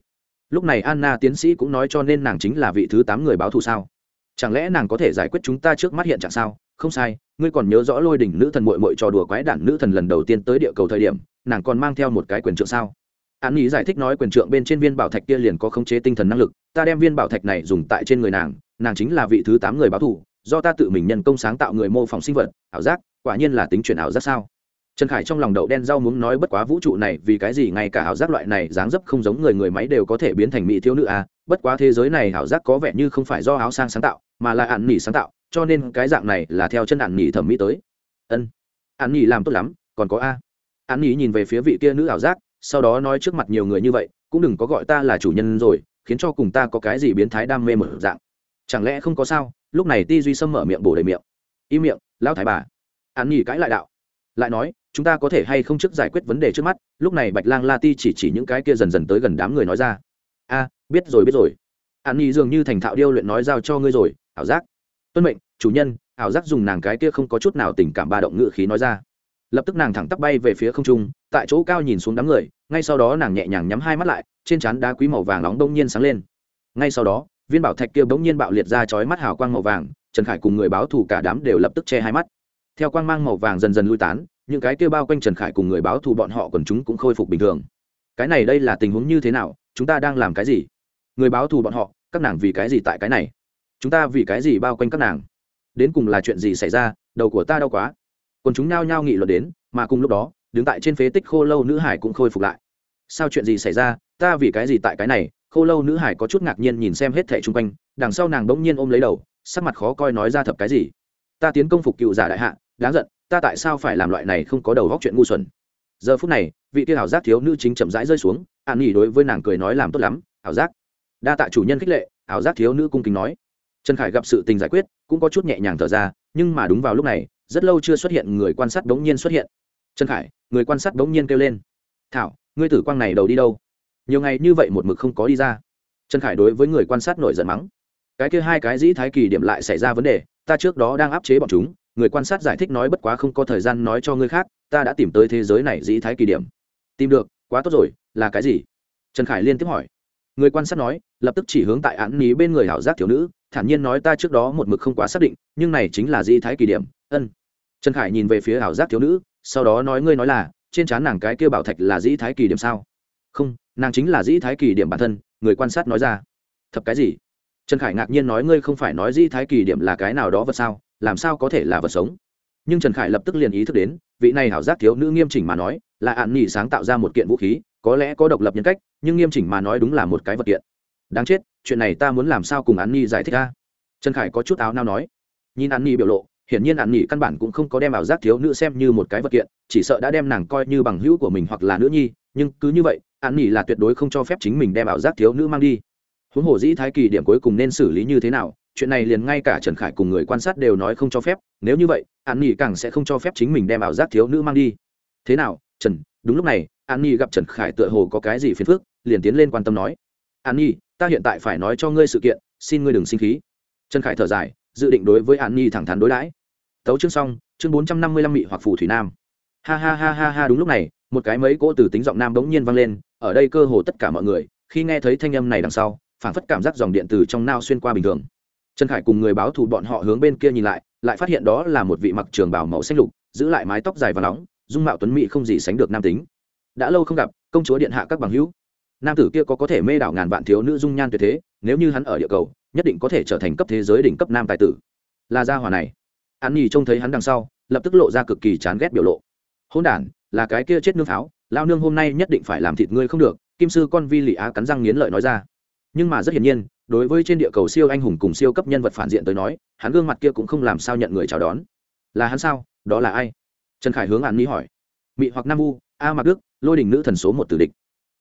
[SPEAKER 1] Lúc này anna tiến sĩ cũng nói cho nên nàng chính là vị thứ tám người báo thù sao? Chẳng lẽ nàng có thể giải quyết chúng ta trước mắt hiện trạng sao? Không sai, ngươi còn nhớ rõ lôi đỉnh nữ thần mội mội trò đùa quái đản nữ thần lần đầu tiên tới địa cầu thời điểm, nàng còn mang theo một cái quyền trượng sao? An ý giải thích nói quyền trượng bên trên viên bảo thạch kia liền có khống chế tinh thần năng lực, ta đem viên bảo thạch này dùng tại trên người nàng nàng chính là vị thứ tám người báo thù, do ta tự mình nhân công sáng tạo người mô phỏng sinh vật, ảo giác, quả nhiên là tính chuyển ảo giác sao? Trần khải trong lòng đậu đen rau muốn nói bất quá vũ trụ này, vì cái gì ngay cả ảo giác loại này dáng dấp không giống người người máy đều có thể biến thành mỹ thiếu nữ à? Bất quá thế giới này ảo giác có vẻ như không phải do áo sang sáng tạo, mà là ạn nỉ sáng tạo, cho nên cái dạng này là theo chân ạn nỉ thẩm mỹ tới. Ân, ạn nỉ làm tốt lắm, còn có a? Ạn nỉ nhìn về phía vị kia nữ ảo giác, sau đó nói trước mặt nhiều người như vậy, cũng đừng có gọi ta là chủ nhân rồi, khiến cho cùng ta có cái gì biến thái đam mê mở dạng. Chẳng lẽ không có sao? Lúc này ti duy sâm mở miệng bổ đầy miệng. Im miệng, lão thái bà. An nhỉ cãi lại đạo. Lại nói chúng ta có thể hay không trước giải quyết vấn đề trước mắt? Lúc này bạch lang la ti chỉ chỉ những cái kia dần dần tới gần đám người nói ra. A, biết rồi biết rồi. An nhi dường như thành thạo điêu luyện nói giao cho ngươi rồi, ảo giác. Tuân mệnh, chủ nhân, ảo giác dùng nàng cái kia không có chút nào tình cảm ba động ngự khí nói ra. Lập tức nàng thẳng tắp bay về phía không trung, tại chỗ cao nhìn xuống đám người, ngay sau đó nàng nhẹ nhàng nhắm hai mắt lại, trên trán đá quý màu vàng nóng đông nhiên sáng lên. Ngay sau đó, viên bảo thạch kia bỗng nhiên bạo liệt ra chói mắt hào quang màu vàng, trần khải cùng người báo thù cả đám đều lập tức che hai mắt. Theo quang mang màu vàng dần dần lui tán những cái kia bao quanh trần khải cùng người báo thù bọn họ còn chúng cũng khôi phục bình thường. Cái này đây là tình huống như thế nào? Chúng ta đang làm cái gì? Người báo thù bọn họ, các nàng vì cái gì tại cái này? Chúng ta vì cái gì bao quanh các nàng? Đến cùng là chuyện gì xảy ra? Đầu của ta đau quá. Còn chúng nao nhao nghị luận đến, mà cùng lúc đó, đứng tại trên phế tích khô lâu nữ hải cũng khôi phục lại. Sao chuyện gì xảy ra? Ta vì cái gì tại cái này? Khô lâu nữ hải có chút ngạc nhiên nhìn xem hết thẻ chung quanh, đằng sau nàng bỗng nhiên ôm lấy đầu, sắc mặt khó coi nói ra thập cái gì? Ta tiến công phục cựu giả đại hạ, đáng giận ta tại sao phải làm loại này không có đầu góc chuyện ngu xuẩn? Giờ phút này, vị kia ảo giác thiếu nữ chính chậm rãi rơi xuống, an nghỉ đối với nàng cười nói làm tốt lắm, ảo giác. Đa tạ chủ nhân khích lệ, ảo giác thiếu nữ cung kính nói. Trần khải gặp sự tình giải quyết, cũng có chút nhẹ nhàng thở ra, nhưng mà đúng vào lúc này, rất lâu chưa xuất hiện người quan sát đ ố n g nhiên xuất hiện. Trần khải, người quan sát đ ố n g nhiên kêu lên. Thảo, ngươi tử quang này đầu đi đâu? Nhiều ngày như vậy một mực không có đi ra. Trần khải đối với người quan sát nổi giận mắng. Cái kia hai cái dĩ thái kỳ điểm lại xảy ra vấn đề, ta trước đó đang áp chế bọn chúng người quan sát giải thích nói bất quá không có thời gian nói cho ngươi khác, ta đã tìm tới thế giới này dĩ thái kỳ điểm. Tìm được, quá tốt rồi, là cái gì? Trần khải liên tiếp hỏi. Người quan sát nói, lập tức chỉ hướng tại án ní bên người hảo giác thiếu nữ, thản nhiên nói ta trước đó một mực không quá xác định, nhưng này chính là dĩ thái kỳ điểm, ân. Trần khải nhìn về phía hảo giác thiếu nữ, sau đó nói ngươi nói là, trên trán nàng cái kia bảo thạch là dĩ thái kỳ điểm sao? Không, nàng chính là dĩ thái kỳ điểm bản thân, người quan sát nói ra. Thập cái gì? Trần khải ngạc nhiên nói ngươi không phải nói dĩ thái kỳ điểm là cái nào đó vật sao? Làm sao có thể là vật sống? Nhưng trần khải lập tức liền ý thức đến, vị này hảo giác thiếu nữ nghiêm chỉnh mà nói, là ạn nhị sáng tạo ra một kiện vũ khí, có lẽ có độc lập nhân cách, nhưng nghiêm chỉnh mà nói đúng là một cái vật kiện. Đáng chết, chuyện này ta muốn làm sao cùng ạn nhị giải thích ra trần khải có chút áo nao nói. Nhìn ạn nhị biểu lộ, hiển nhiên ạn nhị căn bản cũng không có đem ảo giác thiếu nữ xem như một cái vật kiện, chỉ sợ đã đem nàng coi như bằng hữu của mình hoặc là nữ nhi, nhưng cứ như vậy ạn nhị là tuyệt đối không cho phép chính mình đem ảo giác thiếu nữ mang đi. Huống hồ dĩ thái kỳ điểm cuối cùng nên xử lý như thế nào chuyện này liền ngay cả trần khải cùng người quan sát đều nói không cho phép, nếu như vậy, an nhi càng sẽ không cho phép chính mình đem ảo giác thiếu nữ mang đi. Thế nào, trần, đúng lúc này, an nhi gặp trần khải tựa hồ có cái gì phiền phức, liền tiến lên quan tâm nói. An nhi, ta hiện tại phải nói cho ngươi sự kiện, xin ngươi đừng sinh khí. Trần khải thở dài, dự định đối với an nhi thẳng thắn đối đãi. Tấu chương xong, chương bốn trăm năm mươi lăm mị hoặc phù thủy nam. Ha ha ha ha ha, đúng lúc này, một cái mấy cỗ từ tính giọng nam bỗng nhiên vang lên, ở đây cơ hồ tất cả mọi người, khi nghe thấy thanh âm này đằng sau phản phất cảm giác dòng điện từ trong nao xuyên qua bình thường trần khải cùng người báo thù bọn họ hướng bên kia nhìn lại lại phát hiện đó là một vị mặc trường bảo màu xanh lục, giữ lại mái tóc dài và nóng, dung mạo tuấn mỹ không gì sánh được nam tính. Đã lâu không gặp, công chúa điện hạ các bằng hữu. Nam tử kia có có thể mê đảo ngàn vạn thiếu nữ dung nhan tuyệt thế, nếu như hắn ở địa cầu, nhất định có thể trở thành cấp thế giới đỉnh cấp nam tài tử. Là gia hỏa này. Hắn nhì trông thấy hắn đằng sau, lập tức lộ ra cực kỳ chán ghét biểu lộ. Hôn đản, là cái kia chết nương pháo lao nương hôm nay nhất định phải làm thịt ngươi không được, kim sư con vi lị á cắn răng nghiến lợi nói ra. Nhưng mà rất hiển nhiên đối với trên địa cầu siêu anh hùng cùng siêu cấp nhân vật phản diện tới nói, hắn gương mặt kia cũng không làm sao nhận người chào đón. Là hắn sao? Đó là ai? Trần khải hướng an nhi hỏi. Mị hoặc nam u, a mặc đức, lôi đình nữ thần số một tử địch.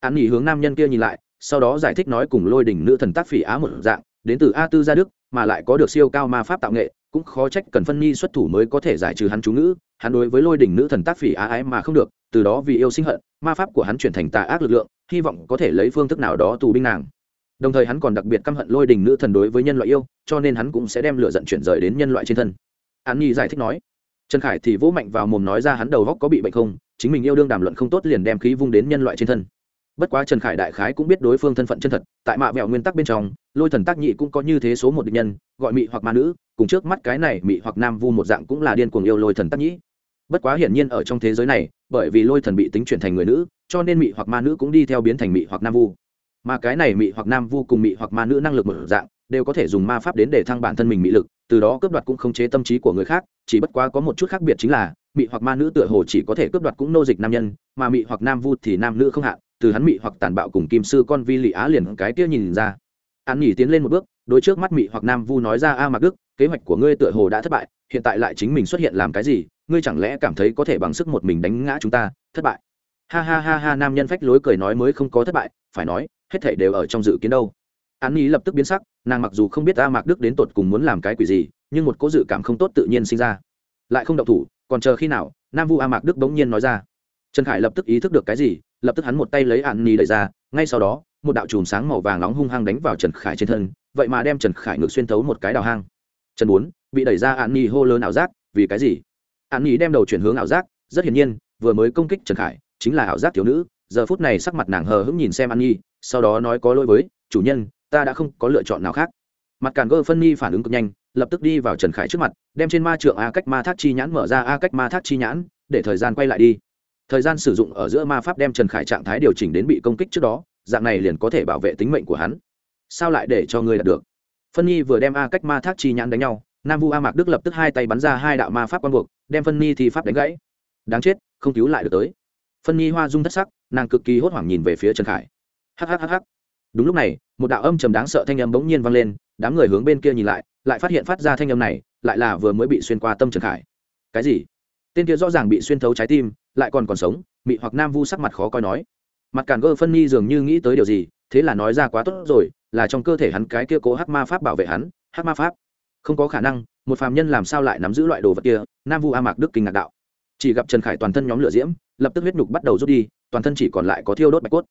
[SPEAKER 1] An nhi hướng nam nhân kia nhìn lại, sau đó giải thích nói cùng lôi đình nữ thần tác phỉ á một dạng, đến từ a tư gia đức, mà lại có được siêu cao ma pháp tạo nghệ, cũng khó trách cần phân nhi xuất thủ mới có thể giải trừ hắn chú ngữ, hắn đối với lôi đình nữ thần tác phỉ á ái mà không được, từ đó vì yêu sinh hận, ma pháp của hắn chuyển thành tà ác lực lượng, hy vọng có thể lấy phương thức nào đó tù binh nàng đồng thời hắn còn đặc biệt căm hận lôi đình nữ thần đối với nhân loại yêu, cho nên hắn cũng sẽ đem lửa giận chuyển rời đến nhân loại trên thân. An nhi giải thích nói, trần khải thì vỗ mạnh vào mồm nói ra hắn đầu góc có bị bệnh không, chính mình yêu đương đàm luận không tốt liền đem khí vung đến nhân loại trên thân. Bất quá trần khải đại khái cũng biết đối phương thân phận chân thật, tại mạ vẹo nguyên tắc bên trong, lôi thần tác nhị cũng có như thế số một địch nhân, gọi mị hoặc ma nữ, cùng trước mắt cái này mị hoặc nam vu một dạng cũng là điên cuồng yêu lôi thần tác nhị. bất quá hiển nhiên ở trong thế giới này, bởi vì lôi thần bị tính chuyển thành người nữ, cho nên mị hoặc ma nữ cũng đi theo biến thành mị hoặc nam vu mà cái này mị hoặc nam vu cùng mị hoặc ma nữ năng lực mở dạng, đều có thể dùng ma pháp đến để thăng bản thân mình mị lực, từ đó cướp đoạt cũng không chế tâm trí của người khác, chỉ bất quá có một chút khác biệt chính là, mị hoặc ma nữ tựa hồ chỉ có thể cướp đoạt cũng nô dịch nam nhân, mà mị hoặc nam vu thì nam nữ không hạn, từ hắn mị hoặc tàn bạo cùng kim sư con vi lị á liền cái kia nhìn ra. An nhỉ tiến lên một bước, đối trước mắt mị hoặc nam vu nói ra, a mạc đức, kế hoạch của ngươi tựa hồ đã thất bại, hiện tại lại chính mình xuất hiện làm cái gì, ngươi chẳng lẽ cảm thấy có thể bằng sức một mình đánh ngã chúng ta, thất bại? Ha ha ha ha, nam nhân phách lối cười nói mới không có thất bại, phải nói hết thảy đều ở trong dự kiến đâu. An nhỉ lập tức biến sắc, nàng mặc dù không biết a mạc đức đến tột cùng muốn làm cái quỷ gì, nhưng một cố dự cảm không tốt tự nhiên sinh ra. Lại không động thủ, còn chờ khi nào, nam vu a mạc đức bỗng nhiên nói ra. Trần khải lập tức ý thức được cái gì, lập tức hắn một tay lấy an ni đẩy ra, ngay sau đó, một đạo chùm sáng màu vàng nóng hung hăng đánh vào trần khải trên thân, vậy mà đem trần khải ngược xuyên thấu một cái đào hang. Trần bốn, bị đẩy ra an ni hô lớn ảo giác, vì cái gì? An ni đem đầu chuyển hướng ảo giác, rất hiển nhiên, vừa mới công kích trần khải, chính là ảo giác thiếu nữ, giờ phút này sắc mặt nàng hờ hững nhìn xem an nhi sau đó nói có lỗi với, chủ nhân, ta đã không có lựa chọn nào khác. Mặt càn gơ phân ni phản ứng cực nhanh, lập tức đi vào trần khải trước mặt, đem trên ma trượng a cách ma thác chi nhãn mở ra a cách ma thác chi nhãn, để thời gian quay lại đi. Thời gian sử dụng ở giữa ma pháp đem trần khải trạng thái điều chỉnh đến bị công kích trước đó, dạng này liền có thể bảo vệ tính mệnh của hắn. Sao lại để cho ngươi đạt được? Phân nhi vừa đem a cách ma thác chi nhãn đánh nhau, nam vu a mạc đức lập tức hai tay bắn ra hai đạo ma pháp quang buộc, đem phân nhi thì pháp đánh gãy. Đáng chết, không cứu lại được tới. Phân nhi hoa dung thất sắc, nàng cực kỳ hốt hoảng nhìn về phía trần khải hhhh đúng lúc này, một đạo âm trầm đáng sợ thanh âm bỗng nhiên vang lên, đám người hướng bên kia nhìn lại lại phát hiện phát ra thanh âm này, lại là vừa mới bị xuyên qua tâm trần khải. Cái gì? Tên kia rõ ràng bị xuyên thấu trái tim, lại còn còn sống, mị hoặc nam vu sắc mặt khó coi nói. Mặt cản gơ phân ni dường như nghĩ tới điều gì, thế là nói ra quá tốt rồi, là trong cơ thể hắn cái kia cố hắc ma pháp bảo vệ hắn, hắc ma pháp. Không có khả năng, một phàm nhân làm sao lại nắm giữ loại đồ vật kia, nam vu a mạc đức kinh ngạc đạo. Chỉ gặp trần khải toàn thân nhóm lửa diễm, lập tức huyết nhục bắt đầu rút đi, toàn thân chỉ còn lại có thiêu đốt bạch cốt.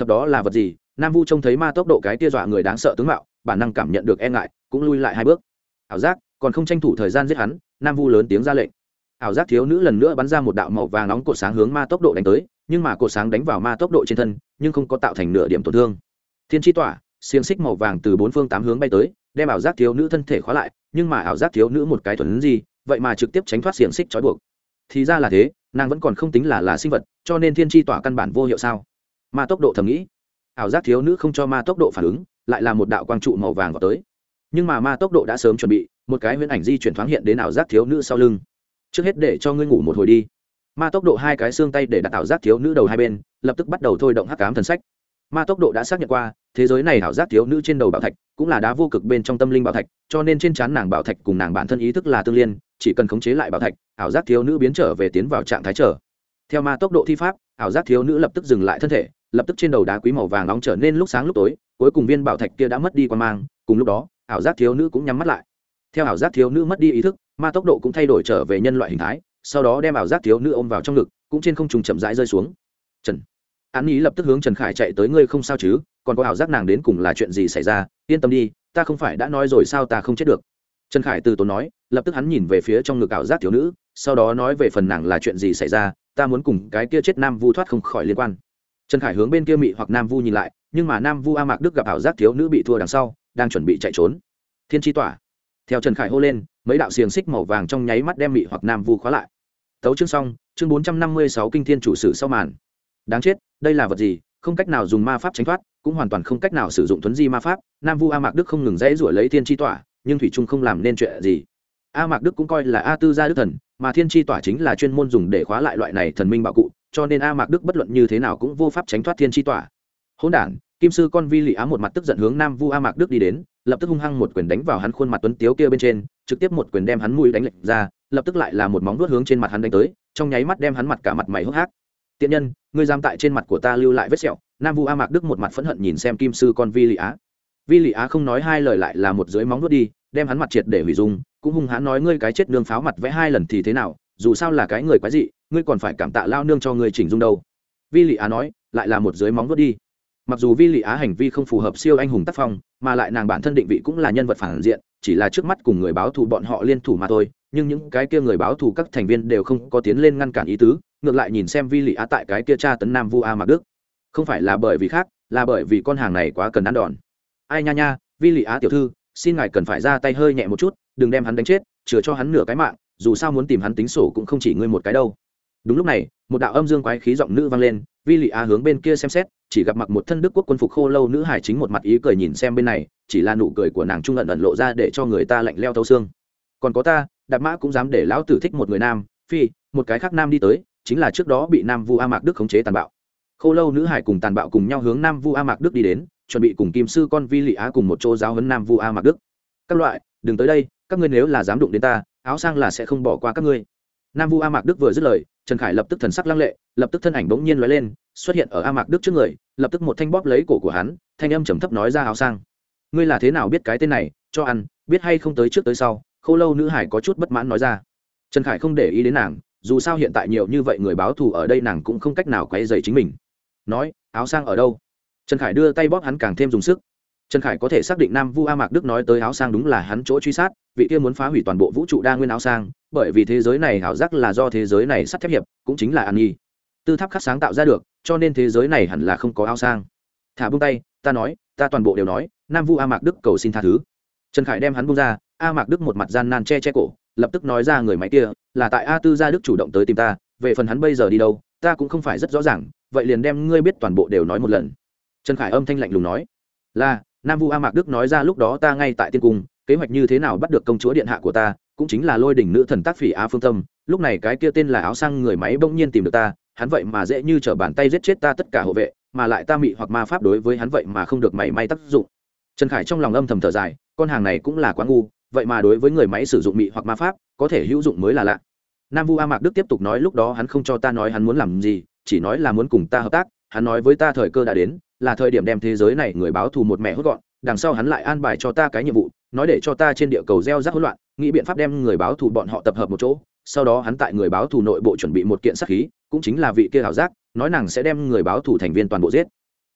[SPEAKER 1] Thập đó là vật gì? Nam vu trông thấy ma tốc độ cái tia dọa người đáng sợ tướng mạo, bản năng cảm nhận được e ngại, cũng lui lại hai bước. Ảo giác, còn không tranh thủ thời gian giết hắn, nam vu lớn tiếng ra lệnh. Ảo giác thiếu nữ lần nữa bắn ra một đạo màu vàng nóng cột sáng hướng ma tốc độ đánh tới, nhưng mà cột sáng đánh vào ma tốc độ trên thân, nhưng không có tạo thành nửa điểm tổn thương. Thiên tri tỏa, xiềng xích màu vàng từ bốn phương tám hướng bay tới, đem ảo giác thiếu nữ thân thể khóa lại, nhưng mà ảo giác thiếu nữ một cái thuần gì, vậy mà trực tiếp tránh thoát xiềng xích trói buộc. Thì ra là thế, nàng vẫn còn không tính là là sinh vật, cho nên thiên tri tỏa căn bản vô hiệu sao? Ma tốc độ thầm nghĩ. Ảo giác thiếu nữ không cho ma tốc độ phản ứng, lại là một đạo quang trụ màu vàng vào tới. Nhưng mà ma tốc độ đã sớm chuẩn bị, một cái huyễn ảnh di chuyển thoáng hiện đến ảo giác thiếu nữ sau lưng. Trước hết để cho ngươi ngủ một hồi đi. Ma tốc độ hai cái xương tay để đặt ảo giác thiếu nữ đầu hai bên, lập tức bắt đầu thôi động hắc cám thần sách. Ma tốc độ đã xác nhận qua, thế giới này ảo giác thiếu nữ trên đầu bảo thạch cũng là đá vô cực bên trong tâm linh bảo thạch, cho nên trên trán nàng bảo thạch cùng nàng bản thân ý thức là tương liên, chỉ cần khống chế lại bảo thạch, ảo giác thiếu nữ biến trở về tiến vào trạng thái trở theo ma tốc độ thi pháp, ảo giác thiếu nữ lập tức dừng lại thân thể lập tức trên đầu đá quý màu vàng nóng trở nên lúc sáng lúc tối, cuối cùng viên bảo thạch kia đã mất đi quan mang, cùng lúc đó, ảo giác thiếu nữ cũng nhắm mắt lại. Theo ảo giác thiếu nữ mất đi ý thức, ma tốc độ cũng thay đổi trở về nhân loại hình thái, sau đó đem ảo giác thiếu nữ ôm vào trong ngực, cũng trên không trùng chậm rãi rơi xuống. Trần. An ý lập tức hướng trần khải chạy tới, ngươi không sao chứ? Còn có ảo giác nàng đến cùng là chuyện gì xảy ra? Yên tâm đi, ta không phải đã nói rồi sao ta không chết được? Trần khải từ tốn nói, lập tức hắn nhìn về phía trong ngực ảo giác thiếu nữ, sau đó nói về phần nàng là chuyện gì xảy ra, ta muốn cùng cái kia chết nam vu thoát không khỏi liên quan trần khải hướng bên kia mị hoặc nam vu nhìn lại, nhưng mà nam vu a mạc đức gặp ảo giác thiếu nữ bị thua đằng sau, đang chuẩn bị chạy trốn. Thiên tri tỏa. Theo trần khải hô lên, mấy đạo xiềng xích màu vàng trong nháy mắt đem mị hoặc nam vu khóa lại. Tấu chương xong, chương bốn trăm năm mươi sáu kinh thiên chủ sử sau màn. Đáng chết, đây là vật gì? Không cách nào dùng ma pháp tránh thoát, cũng hoàn toàn không cách nào sử dụng thuấn di ma pháp. Nam vu a mạc đức không ngừng dãy rủi lấy thiên tri tỏa, nhưng thủy trung không làm nên chuyện gì. A mạc đức cũng coi là a tư gia đức thần, mà thiên tri tỏa chính là chuyên môn dùng để khóa lại loại này thần minh bảo cụ cho nên a mạc đức bất luận như thế nào cũng vô pháp tránh thoát thiên tri tỏa. Hỗn đản, kim sư con vi lị á một mặt tức giận hướng nam vu a mạc đức đi đến, lập tức hung hăng một quyền đánh vào hắn khuôn mặt tuấn tiếu kia bên trên, trực tiếp một quyền đem hắn mũi đánh lệch ra, lập tức lại là một móng vuốt hướng trên mặt hắn đánh tới, trong nháy mắt đem hắn mặt cả mặt mày hốc hác. Tiện nhân, ngươi giam tại trên mặt của ta lưu lại vết sẹo. Nam vu a mạc đức một mặt phẫn hận nhìn xem kim sư con vi lị á. Vi lị á không nói hai lời lại là một dưới móng vuốt đi, đem hắn mặt triệt để hủy dung, cũng hung hãn nói, ngươi cái chết nương pháo mặt vẽ hai lần thì thế nào, dù sao là cái người quái dị ngươi còn phải cảm tạ lao nương cho ngươi chỉnh dung đâu. Vi lị á nói, lại là một dưới móng vớt đi. Mặc dù vi lị á hành vi không phù hợp siêu anh hùng tác phong, mà lại nàng bản thân định vị cũng là nhân vật phản diện, chỉ là trước mắt cùng người báo thù bọn họ liên thủ mà thôi, nhưng những cái kia người báo thù các thành viên đều không có tiến lên ngăn cản ý tứ, ngược lại nhìn xem vi lị á tại cái kia cha tấn nam vu a mặc đức. Không phải là bởi vì khác, là bởi vì con hàng này quá cần ăn đòn. Ai nha nha, vi lị á tiểu thư, xin ngài cần phải ra tay hơi nhẹ một chút, đừng đem hắn đánh chết, chừa cho hắn nửa cái mạng, dù sao muốn tìm hắn tính sổ cũng không chỉ ngươi một cái đâu đúng lúc này, một đạo âm dương quái khí giọng nữ vang lên, vi lị á hướng bên kia xem xét, chỉ gặp mặc một thân đức quốc quân phục khô lâu nữ hải chính một mặt ý cười nhìn xem bên này, chỉ là nụ cười của nàng trung ẩn ẩn lộ ra để cho người ta lạnh leo thấu xương. Còn có ta, đạp mã cũng dám để lão tử thích một người nam, phi, một cái khác nam đi tới, chính là trước đó bị nam vu a mạc đức khống chế tàn bạo. Khô lâu nữ hải cùng tàn bạo cùng nhau hướng nam vu a mạc đức đi đến, chuẩn bị cùng kim sư con vi lị á cùng một chỗ giáo huấn nam vu a mạc đức. Các loại, đừng tới đây, các ngươi nếu là dám đụng đến ta, áo sang là sẽ không bỏ qua các ngươi nam vu a mạc đức vừa dứt lời, trần khải lập tức thần sắc lăng lệ, lập tức thân ảnh bỗng nhiên lóe lên, xuất hiện ở a mạc đức trước người, lập tức một thanh bóp lấy cổ của hắn, thanh âm trầm thấp nói ra áo sang. Ngươi là thế nào biết cái tên này, cho ăn, biết hay không tới trước tới sau? Khâu lâu nữ hải có chút bất mãn nói ra. Trần khải không để ý đến nàng, dù sao hiện tại nhiều như vậy người báo thù ở đây nàng cũng không cách nào quay dày chính mình. Nói, áo sang ở đâu? Trần khải đưa tay bóp hắn càng thêm dùng sức. Trần khải có thể xác định nam vu a mạc đức nói tới áo sang đúng là hắn chỗ truy sát vị kia muốn phá hủy toàn bộ vũ trụ đa nguyên áo sang, bởi vì thế giới này ảo giác là do thế giới này sắt thép hiệp, cũng chính là an nhi. Tư tháp khắc sáng tạo ra được, cho nên thế giới này hẳn là không có áo sang. Thả bung tay, ta nói, ta toàn bộ đều nói, nam vu a mạc đức cầu xin tha thứ. Trần khải đem hắn bung ra, a mạc đức một mặt gian nan che che cổ, lập tức nói ra người máy kia, là tại a tư gia đức chủ động tới tìm ta, về phần hắn bây giờ đi đâu, ta cũng không phải rất rõ ràng, vậy liền đem ngươi biết toàn bộ đều nói một lần. Trần khải âm thanh lạnh lùng nói, là, nam vu a mạc đức nói ra lúc đó ta ngay tại tiên cung kế hoạch như thế nào bắt được công chúa điện hạ của ta, cũng chính là lôi đỉnh nữ thần tác phỉ Á phương tâm, lúc này cái kia tên là áo xăng người máy bỗng nhiên tìm được ta, hắn vậy mà dễ như trở bàn tay giết chết ta tất cả hộ vệ, mà lại ta mị hoặc ma pháp đối với hắn vậy mà không được mảy may tác dụng. Trần khải trong lòng âm thầm thở dài, con hàng này cũng là quá ngu, vậy mà đối với người máy sử dụng mị hoặc ma pháp, có thể hữu dụng mới là lạ. Nam vu a mạc đức tiếp tục nói lúc đó hắn không cho ta nói hắn muốn làm gì, chỉ nói là muốn cùng ta hợp tác, hắn nói với ta thời cơ đã đến, là thời điểm đem thế giới này người báo thù một mẹ hốt gọn, đằng sau hắn lại an bài cho ta cái nhiệm vụ nói để cho ta trên địa cầu gieo rắc hỗn loạn, nghĩ biện pháp đem người báo thù bọn họ tập hợp một chỗ, sau đó hắn tại người báo thù nội bộ chuẩn bị một kiện sát khí, cũng chính là vị kia hảo giác, nói nàng sẽ đem người báo thù thành viên toàn bộ giết.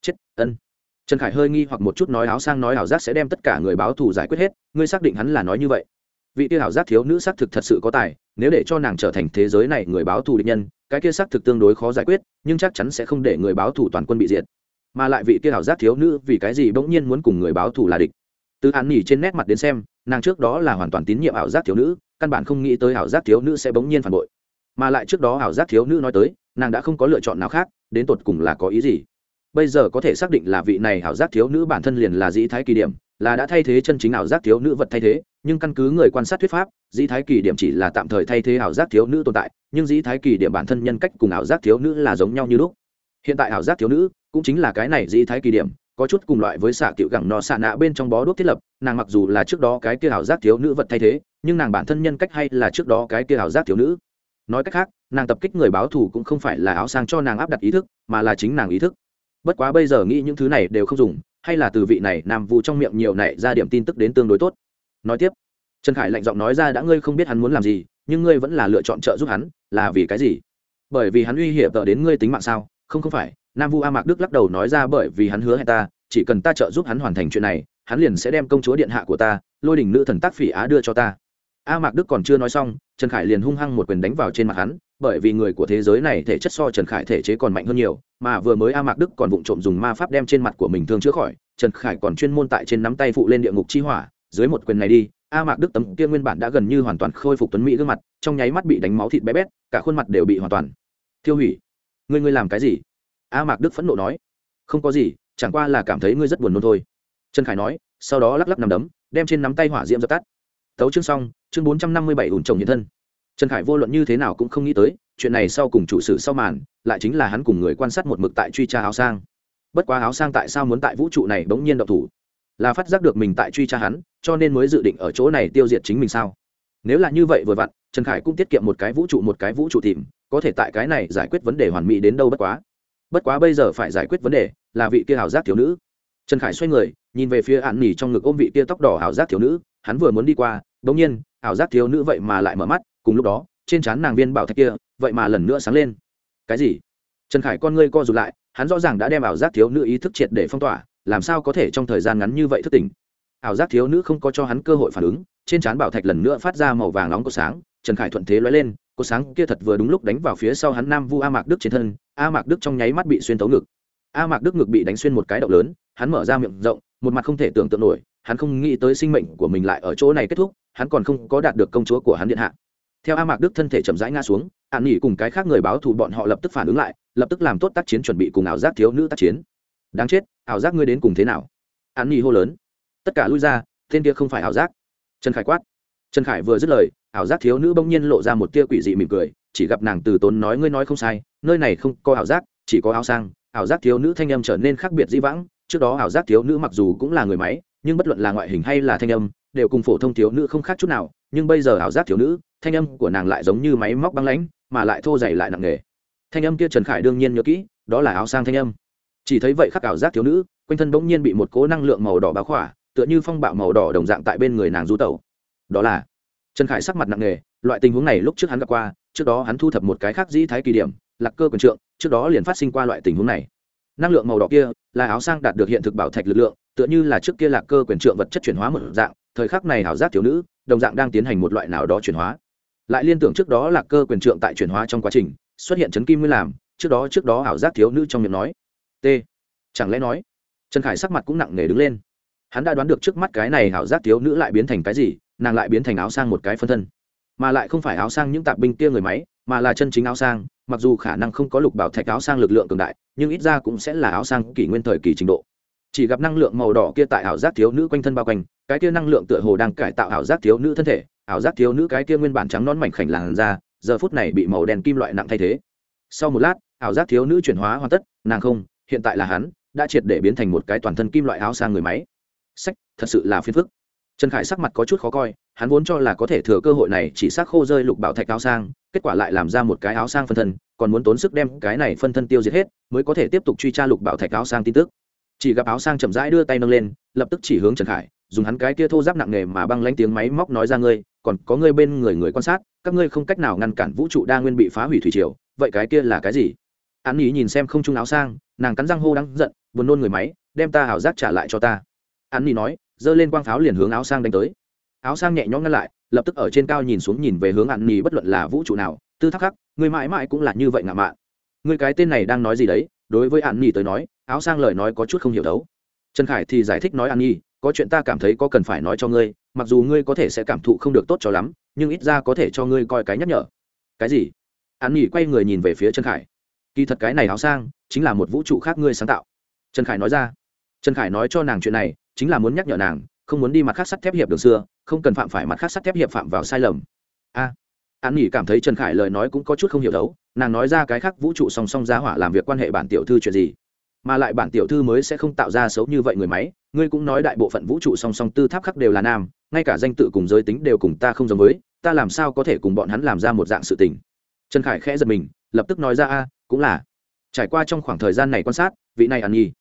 [SPEAKER 1] Chết, ân. Trần khải hơi nghi hoặc một chút nói áo sang nói hảo giác sẽ đem tất cả người báo thù giải quyết hết, ngươi xác định hắn là nói như vậy. Vị kia hảo giác thiếu nữ xác thực thật sự có tài, nếu để cho nàng trở thành thế giới này người báo thù địch nhân, cái kia xác thực tương đối khó giải quyết, nhưng chắc chắn sẽ không để người báo thù toàn quân bị diệt. Mà lại vị kia hảo giác thiếu nữ vì cái gì bỗng nhiên muốn cùng người báo thù là địch? Từ an nỉ trên nét mặt đến xem, nàng trước đó là hoàn toàn tín nhiệm ảo giác thiếu nữ, căn bản không nghĩ tới ảo giác thiếu nữ sẽ bỗng nhiên phản bội. Mà lại trước đó ảo giác thiếu nữ nói tới, nàng đã không có lựa chọn nào khác, đến tột cùng là có ý gì? Bây giờ có thể xác định là vị này ảo giác thiếu nữ bản thân liền là dĩ thái kỳ điểm, là đã thay thế chân chính ảo giác thiếu nữ vật thay thế, nhưng căn cứ người quan sát thuyết pháp, dĩ thái kỳ điểm chỉ là tạm thời thay thế ảo giác thiếu nữ tồn tại, nhưng dĩ thái kỳ điểm bản thân nhân cách cùng ảo giác thiếu nữ là giống nhau như lúc. Hiện tại ảo giác thiếu nữ cũng chính là cái này dĩ thái kỳ điểm có chút cùng loại với xạ cựu gẳng nọ xạ nạ bên trong bó đuốc thiết lập, nàng mặc dù là trước đó cái kia ảo giác thiếu nữ vật thay thế, nhưng nàng bản thân nhân cách hay là trước đó cái kia ảo giác thiếu nữ. Nói cách khác, nàng tập kích người báo thù cũng không phải là áo sang cho nàng áp đặt ý thức, mà là chính nàng ý thức. Bất quá bây giờ nghĩ những thứ này đều không dùng, hay là từ vị này nam vụ trong miệng nhiều này ra điểm tin tức đến tương đối tốt. Nói tiếp, trần khải lạnh giọng nói ra đã ngươi không biết hắn muốn làm gì, nhưng ngươi vẫn là lựa chọn trợ giúp hắn, là vì cái gì? Bởi vì hắn uy hiểm tờ đến ngươi tính mạng sao? Không không phải nam vu a mạc đức lắc đầu nói ra bởi vì hắn hứa hẹn ta, chỉ cần ta trợ giúp hắn hoàn thành chuyện này, hắn liền sẽ đem công chúa điện hạ của ta, lôi đình nữ thần tác phỉ á đưa cho ta. A mạc đức còn chưa nói xong, trần khải liền hung hăng một quyền đánh vào trên mặt hắn, bởi vì người của thế giới này thể chất so trần khải thể chế còn mạnh hơn nhiều, mà vừa mới a mạc đức còn vụng trộm dùng ma pháp đem trên mặt của mình thương chữa khỏi, trần khải còn chuyên môn tại trên nắm tay phụ lên địa ngục chi hỏa, dưới một quyền này đi, a mạc đức tấm kia nguyên bản đã gần như hoàn toàn khôi phục tuấn mỹ gương mặt, trong nháy mắt bị đánh máu thịt bé bét, cả khuôn mặt đều bị hoàn toàn thiêu hủy. Ngươi ngươi làm cái gì? A mạc đức phẫn nộ nói, không có gì, chẳng qua là cảm thấy ngươi rất buồn nôn thôi. Trần khải nói, sau đó lắc lắc nằm đấm, đem trên nắm tay hỏa diễm dập tắt. Tấu chương xong, chương bốn trăm năm mươi bảy ủn trồng hiện thân. Trần khải vô luận như thế nào cũng không nghĩ tới, chuyện này sau cùng chủ sử sau màn, lại chính là hắn cùng người quan sát một mực tại truy tra áo sang. Bất quá áo sang tại sao muốn tại vũ trụ này bỗng nhiên độc thủ? Là phát giác được mình tại truy tra hắn, cho nên mới dự định ở chỗ này tiêu diệt chính mình sao? Nếu là như vậy vừa vặn, trần khải cũng tiết kiệm một cái vũ trụ một cái vũ trụ tìm, có thể tại cái này giải quyết vấn đề hoàn mỹ đến đâu bất quá bất quá bây giờ phải giải quyết vấn đề là vị kia hảo giác thiếu nữ. Trần khải xoay người, nhìn về phía ạn nỉ trong ngực ôm vị kia tóc đỏ hảo giác thiếu nữ, hắn vừa muốn đi qua bỗng nhiên hảo giác thiếu nữ vậy mà lại mở mắt, cùng lúc đó, trên trán nàng viên bảo thạch kia, vậy mà lần nữa sáng lên. Cái gì? Trần khải con ngươi co rụt lại, hắn rõ ràng đã đem ảo giác thiếu nữ ý thức triệt để phong tỏa, làm sao có thể trong thời gian ngắn như vậy thức tỉnh? Ảo giác thiếu nữ không có cho hắn cơ hội phản ứng, trên trán bảo thạch lần nữa phát ra màu vàng nóng của sáng, trần khải thuận thế lóe lên có sáng kia thật vừa đúng lúc đánh vào phía sau hắn nam vu a mạc đức trên thân, a mạc đức trong nháy mắt bị xuyên tấu ngực. A mạc đức ngực bị đánh xuyên một cái động lớn, hắn mở ra miệng rộng, một mặt không thể tưởng tượng nổi, hắn không nghĩ tới sinh mệnh của mình lại ở chỗ này kết thúc, hắn còn không có đạt được công chúa của hắn điện hạ. Theo a mạc đức thân thể chậm rãi ngã xuống hạn nghỉ cùng cái khác người báo thù bọn họ lập tức phản ứng lại, lập tức làm tốt tác chiến chuẩn bị cùng ảo giác thiếu nữ tác chiến. Đáng chết, ảo giác ngươi đến cùng thế nào? Hạn nghỉ hô lớn. Tất cả lui ra, tên kia không phải ảo giác. Trần khải quát trần khải vừa dứt lời, ảo giác thiếu nữ bỗng nhiên lộ ra một tia quỷ dị mỉm cười, chỉ gặp nàng từ tốn nói ngươi nói không sai, nơi này không có ảo giác, chỉ có áo sang, ảo giác thiếu nữ thanh âm trở nên khác biệt dĩ vãng, trước đó ảo giác thiếu nữ mặc dù cũng là người máy, nhưng bất luận là ngoại hình hay là thanh âm, đều cùng phổ thông thiếu nữ không khác chút nào, nhưng bây giờ ảo giác thiếu nữ, thanh âm của nàng lại giống như máy móc băng lãnh, mà lại thô dày lại nặng nề. Thanh âm kia trần khải đương nhiên nhớ kỹ, đó là áo sang thanh âm. Chỉ thấy vậy khắc ảo giác thiếu nữ, quanh thân bỗng nhiên bị một cố năng lượng màu đỏ báo khỏa, tựa như phong bạo màu đỏ đồng dạng tại bên người nàng du tẩu đó là trần khải sắc mặt nặng nề, loại tình huống này lúc trước hắn gặp qua, trước đó hắn thu thập một cái khác dĩ thái kỳ điểm, lạc cơ quần trượng, trước đó liền phát sinh qua loại tình huống này. Năng lượng màu đỏ kia là áo sang đạt được hiện thực bảo thạch lực lượng, tựa như là trước kia lạc cơ quyền trượng vật chất chuyển hóa một dạng, thời khắc này ảo giác thiếu nữ, đồng dạng đang tiến hành một loại nào đó chuyển hóa. Lại liên tưởng trước đó lạc cơ quyền trượng tại chuyển hóa trong quá trình, xuất hiện chấn kim mới làm, trước đó trước đó ảo giác thiếu nữ trong miệng nói. T. Chẳng lẽ nói, trần khải sắc mặt cũng nặng nề đứng lên. Hắn đã đoán được trước mắt cái này ảo giác thiếu nữ lại biến thành cái gì nàng lại biến thành áo sang một cái phân thân. Mà lại không phải áo sang những tạp binh kia người máy, mà là chân chính áo sang, mặc dù khả năng không có lục bảo thạch áo sang lực lượng cường đại, nhưng ít ra cũng sẽ là áo sang kỷ nguyên thời kỳ trình độ. Chỉ gặp năng lượng màu đỏ kia tại ảo giác thiếu nữ quanh thân bao quanh, cái kia năng lượng tựa hồ đang cải tạo ảo giác thiếu nữ thân thể, ảo giác thiếu nữ cái kia nguyên bản trắng nón mảnh khảnh làn ra giờ phút này bị màu đen kim loại nặng thay thế. Sau một lát, ảo giác thiếu nữ chuyển hóa hoàn tất, nàng không, hiện tại là hắn, đã triệt để biến thành một cái toàn thân kim loại áo sang người máy. Sách, thật sự là phiền phức trần khải sắc mặt có chút khó coi, hắn vốn cho là có thể thừa cơ hội này chỉ xác khô rơi lục bảo thạch áo sang, kết quả lại làm ra một cái áo sang phân thân, còn muốn tốn sức đem cái này phân thân tiêu diệt hết, mới có thể tiếp tục truy tra lục bảo thạch áo sang tin tức. Chỉ gặp áo sang chậm rãi đưa tay nâng lên, lập tức chỉ hướng trần khải, dùng hắn cái kia thô giáp nặng nề mà băng lánh tiếng máy móc nói ra ngươi, còn có ngươi bên người người quan sát, các ngươi không cách nào ngăn cản vũ trụ đa nguyên bị phá hủy thủy triều, vậy cái kia là cái gì? Hắn ý nhìn xem không trung áo sang, nàng cắn răng hô đang giận, buồn nôn người máy, đem ta hảo giác trả lại cho ta. Hắn ý nói giơ lên quang pháo liền hướng áo sang đánh tới. Áo sang nhẹ nhõm ngăn lại lập tức ở trên cao nhìn xuống nhìn về hướng ạn nỉ bất luận là vũ trụ nào tư thắc khắc người mãi mãi cũng là như vậy ngạo mạn. Người cái tên này đang nói gì đấy đối với ạn nỉ tới nói áo sang lời nói có chút không hiểu đấu trần khải thì giải thích nói ạn nhì, có chuyện ta cảm thấy có cần phải nói cho ngươi mặc dù ngươi có thể sẽ cảm thụ không được tốt cho lắm nhưng ít ra có thể cho ngươi coi cái nhắc nhở. Cái gì? Ạn nhì quay người nhìn về phía trần khải. Kỳ thật cái này áo sang chính là một vũ trụ khác ngươi sáng tạo. Trần khải nói ra. Trần khải nói cho nàng chuyện này chính là muốn nhắc nhở nàng, không muốn đi mặt khác sắt thép hiệp đường xưa, không cần phạm phải mặt khác sắt thép hiệp phạm vào sai lầm. A. An nghỉ cảm thấy trần khải lời nói cũng có chút không hiểu đấu, nàng nói ra cái khác vũ trụ song song giá hỏa làm việc quan hệ bản tiểu thư chuyện gì? Mà lại bản tiểu thư mới sẽ không tạo ra xấu như vậy người máy, ngươi cũng nói đại bộ phận vũ trụ song song tư tháp khắc đều là nam, ngay cả danh tự cùng giới tính đều cùng ta không giống với, ta làm sao có thể cùng bọn hắn làm ra một dạng sự tình? Trần khải khẽ giật mình, lập tức nói ra a, cũng là. Trải qua trong khoảng thời gian này quan sát, vị này ăn nhi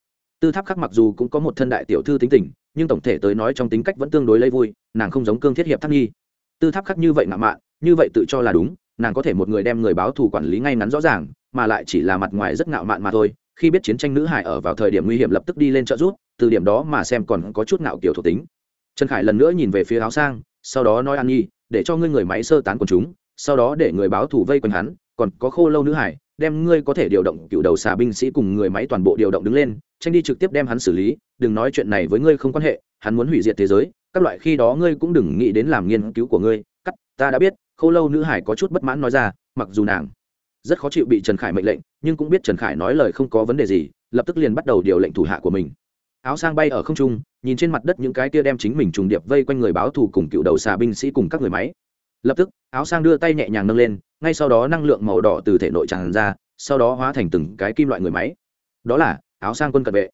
[SPEAKER 1] tư tháp khắc mặc dù cũng có một thân đại tiểu thư tính tình, nhưng tổng thể tới nói trong tính cách vẫn tương đối lấy vui, nàng không giống cương thiết hiệp thắc nhi. Tư tháp khắc như vậy ngạo mạn, như vậy tự cho là đúng, nàng có thể một người đem người báo thù quản lý ngay ngắn rõ ràng, mà lại chỉ là mặt ngoài rất ngạo mạn mà thôi, khi biết chiến tranh nữ hải ở vào thời điểm nguy hiểm lập tức đi lên trợ giúp, từ điểm đó mà xem còn có chút ngạo kiểu thuộc tính. Trần khải lần nữa nhìn về phía áo sang, sau đó nói an nhi, để cho ngươi người máy sơ tán quần chúng, sau đó để người báo thù vây quanh hắn, còn có khô lâu nữ hải đem ngươi có thể điều động cựu đầu xà binh sĩ cùng người máy toàn bộ điều động đứng lên, tranh đi trực tiếp đem hắn xử lý, đừng nói chuyện này với ngươi không quan hệ, hắn muốn hủy diệt thế giới, các loại khi đó ngươi cũng đừng nghĩ đến làm nghiên cứu của ngươi, cắt, ta đã biết khô lâu nữ hải có chút bất mãn nói ra, mặc dù nàng rất khó chịu bị trần khải mệnh lệnh, nhưng cũng biết trần khải nói lời không có vấn đề gì, lập tức liền bắt đầu điều lệnh thủ hạ của mình. Áo sang bay ở không trung, nhìn trên mặt đất những cái kia đem chính mình trùng điệp vây quanh người báo thù cùng cựu đầu xà binh sĩ cùng các người máy. Lập tức, áo sang đưa tay nhẹ nhàng nâng lên ngay sau đó năng lượng màu đỏ từ thể nội tràn ra, sau đó hóa thành từng cái kim loại người máy. Đó là áo sang quân cận vệ.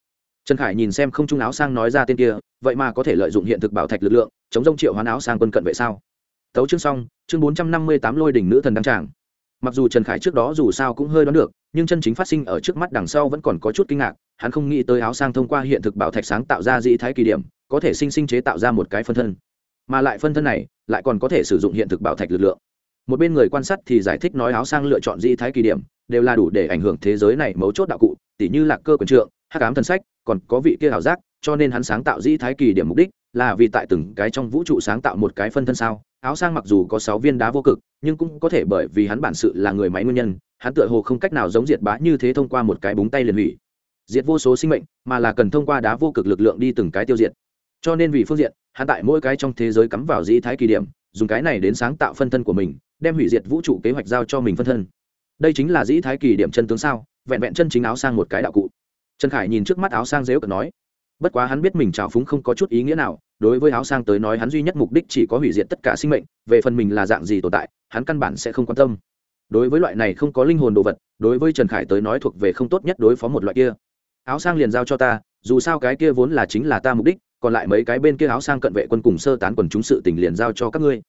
[SPEAKER 1] Trần khải nhìn xem không trung áo sang nói ra tên kia, vậy mà có thể lợi dụng hiện thực bảo thạch lực lượng, chống rông triệu hoán áo sang quân cận vệ sao? Tấu chương xong, chương bốn trăm năm mươi tám lôi đỉnh nữ thần đăng tràng. Mặc dù trần khải trước đó dù sao cũng hơi đoán được, nhưng chân chính phát sinh ở trước mắt đằng sau vẫn còn có chút kinh ngạc, hắn không nghĩ tới áo sang thông qua hiện thực bảo thạch sáng tạo ra dĩ thái kỳ điểm, có thể sinh sinh chế tạo ra một cái phân thân. Mà lại phân thân này, lại còn có thể sử dụng hiện thực bảo thạch lực lượng một bên người quan sát thì giải thích nói áo sang lựa chọn di thái kỳ điểm, đều là đủ để ảnh hưởng thế giới này mấu chốt đạo cụ, tỉ như lạc cơ quyền trượng, hắc ám thần sách, còn có vị kia ảo giác, cho nên hắn sáng tạo di thái kỳ điểm mục đích là vì tại từng cái trong vũ trụ sáng tạo một cái phân thân sao. Áo sang mặc dù có sáu viên đá vô cực, nhưng cũng có thể bởi vì hắn bản sự là người máy nguyên nhân, hắn tựa hồ không cách nào giống diệt bá như thế thông qua một cái búng tay liền hủy. Diệt vô số sinh mệnh, mà là cần thông qua đá vô cực lực lượng đi từng cái tiêu diệt. Cho nên vì phương diện, hắn tại mỗi cái trong thế giới cắm vào dĩ thái kỳ điểm, dùng cái này đến sáng tạo phân thân của mình đem hủy diệt vũ trụ kế hoạch giao cho mình phân thân. Đây chính là dĩ thái kỳ điểm chân tướng sao? Vẹn vẹn chân chính áo sang một cái đạo cụ. Trần khải nhìn trước mắt áo sang dếu cận nói, bất quá hắn biết mình trào phúng không có chút ý nghĩa nào, đối với áo sang tới nói hắn duy nhất mục đích chỉ có hủy diệt tất cả sinh mệnh, về phần mình là dạng gì tồn tại, hắn căn bản sẽ không quan tâm. Đối với loại này không có linh hồn đồ vật, đối với trần khải tới nói thuộc về không tốt nhất đối phó một loại kia. Áo sang liền giao cho ta, dù sao cái kia vốn là chính là ta mục đích, còn lại mấy cái bên kia áo sang cận vệ quân cùng sơ tán quần chúng sự tình liền giao cho các ngươi